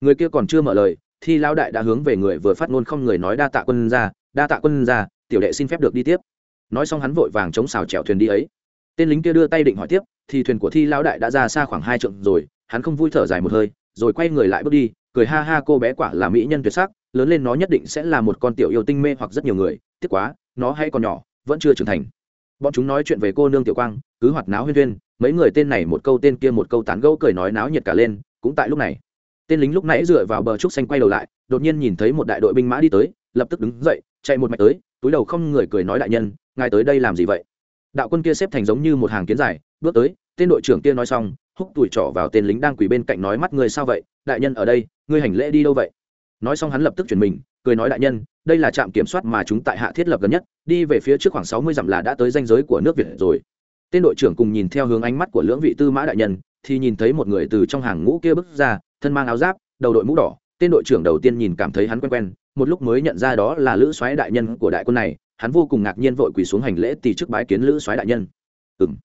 Người kia còn chưa mở lời thì lão đại đã hướng về người vừa phát ngôn không người nói đa tạ quân ra đa tạ quân ra tiểu đệ xin phép được đi tiếp. Nói xong hắn vội vàng chống xào chèo thuyền đi ấy. Tên lính kia đưa tay định hỏi tiếp, thì thuyền của thi lão đại đã ra xa khoảng hai trượng rồi, hắn không vui thở dài một hơi, rồi quay người lại bước đi, cười ha ha cô bé quả là mỹ nhân tuyệt sắc, lớn lên nó nhất định sẽ là một con tiểu yêu tinh mê hoặc rất nhiều người, tiếc quá, nó hay còn nhỏ, vẫn chưa trưởng thành. Bọn chúng nói chuyện về cô nương tiểu quang, cứ hoạt náo huyên huyên, mấy người tên này một câu tên kia một câu tán gẫu cười nói náo nhiệt cả lên, cũng tại lúc này tên lính lúc nãy dựa vào bờ trúc xanh quay đầu lại, đột nhiên nhìn thấy một đại đội binh mã đi tới, lập tức đứng dậy, chạy một mạch tới, túi đầu không người cười nói đại nhân, ngài tới đây làm gì vậy? Đạo quân kia xếp thành giống như một hàng kiến dài, bước tới, tên đội trưởng kia nói xong, húc tuổi trỏ vào tên lính đang quỳ bên cạnh nói, mắt người sao vậy? Đại nhân ở đây, ngươi hành lễ đi đâu vậy? Nói xong hắn lập tức chuyển mình, cười nói, đại nhân, đây là trạm kiểm soát mà chúng tại hạ thiết lập gần nhất, đi về phía trước khoảng sáu mươi dặm là đã tới danh giới của nước việt rồi. Tên đội trưởng cùng nhìn theo hướng ánh mắt của lưỡng vị tư mã đại nhân, thì nhìn thấy một người từ trong hàng ngũ kia bước ra thân mang áo giáp, đầu đội mũ đỏ, tên đội trưởng đầu tiên nhìn cảm thấy hắn quen quen, một lúc mới nhận ra đó là lữ soái đại nhân của đại quân này, hắn vô cùng ngạc nhiên vội quỳ xuống hành lễ tỳ trước bái kiến lữ soái đại nhân. Ừng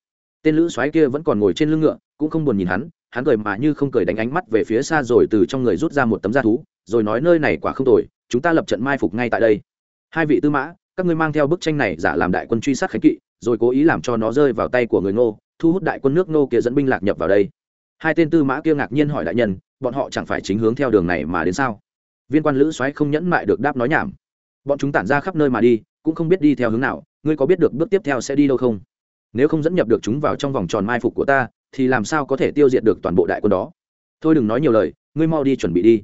tên lữ soái kia vẫn còn ngồi trên lưng ngựa, cũng không buồn nhìn hắn hắn cười mà như không cười đánh ánh mắt về phía xa rồi từ trong người rút ra một tấm da thú, rồi nói nơi này quả không tồi, chúng ta lập trận mai phục ngay tại đây. Hai vị tư mã, các ngươi mang theo bức tranh này giả làm đại quân truy sát khánh kỵ, rồi cố ý làm cho nó rơi vào tay của người ngô, thu hút đại quân nước ngô kia dẫn binh lạc nhập vào đây. Hai tên tư mã kia ngạc nhiên hỏi đại nhân bọn họ chẳng phải chính hướng theo đường này mà đến sao? Viên quan lữ soái không nhẫn mại được đáp nói nhảm. Bọn chúng tản ra khắp nơi mà đi, cũng không biết đi theo hướng nào, ngươi có biết được bước tiếp theo sẽ đi đâu không? Nếu không dẫn nhập được chúng vào trong vòng tròn mai phục của ta, thì làm sao có thể tiêu diệt được toàn bộ đại quân đó? Thôi đừng nói nhiều lời, ngươi mau đi chuẩn bị đi.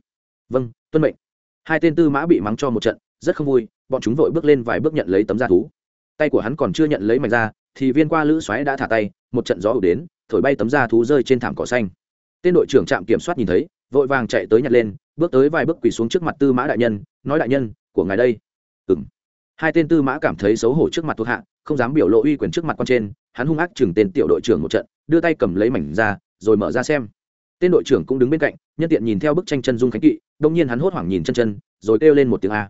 Vâng tuân mệnh. Hai tên tư mã bị mắng cho một trận, rất không vui, bọn chúng vội bước lên vài bước nhận lấy tấm da thú. Tay của hắn còn chưa nhận lấy mạch ra thì viên qua lữ xoáy đã thả tay, một trận gió ủ đến, thổi bay tấm da thú rơi trên thảm cỏ xanh tên đội trưởng trạm kiểm soát nhìn thấy, vội vàng chạy tới nhặt lên, bước tới vài bước quỳ xuống trước mặt tư mã đại nhân, nói, đại nhân, của ngài đây. Ừ m hai tên tư mã cảm thấy xấu hổ trước mặt thuộc hạ, không dám biểu lộ uy quyền trước mặt con trên, hắn hung ác chừng tên tiểu đội trưởng một trận, đưa tay cầm lấy mảnh ra, rồi mở ra xem. Tên đội trưởng cũng đứng bên cạnh, nhân tiện nhìn theo bức tranh chân dung khánh kỵ, đông nhiên hắn hốt hoảng nhìn chân chân, rồi kêu lên một tiếng a.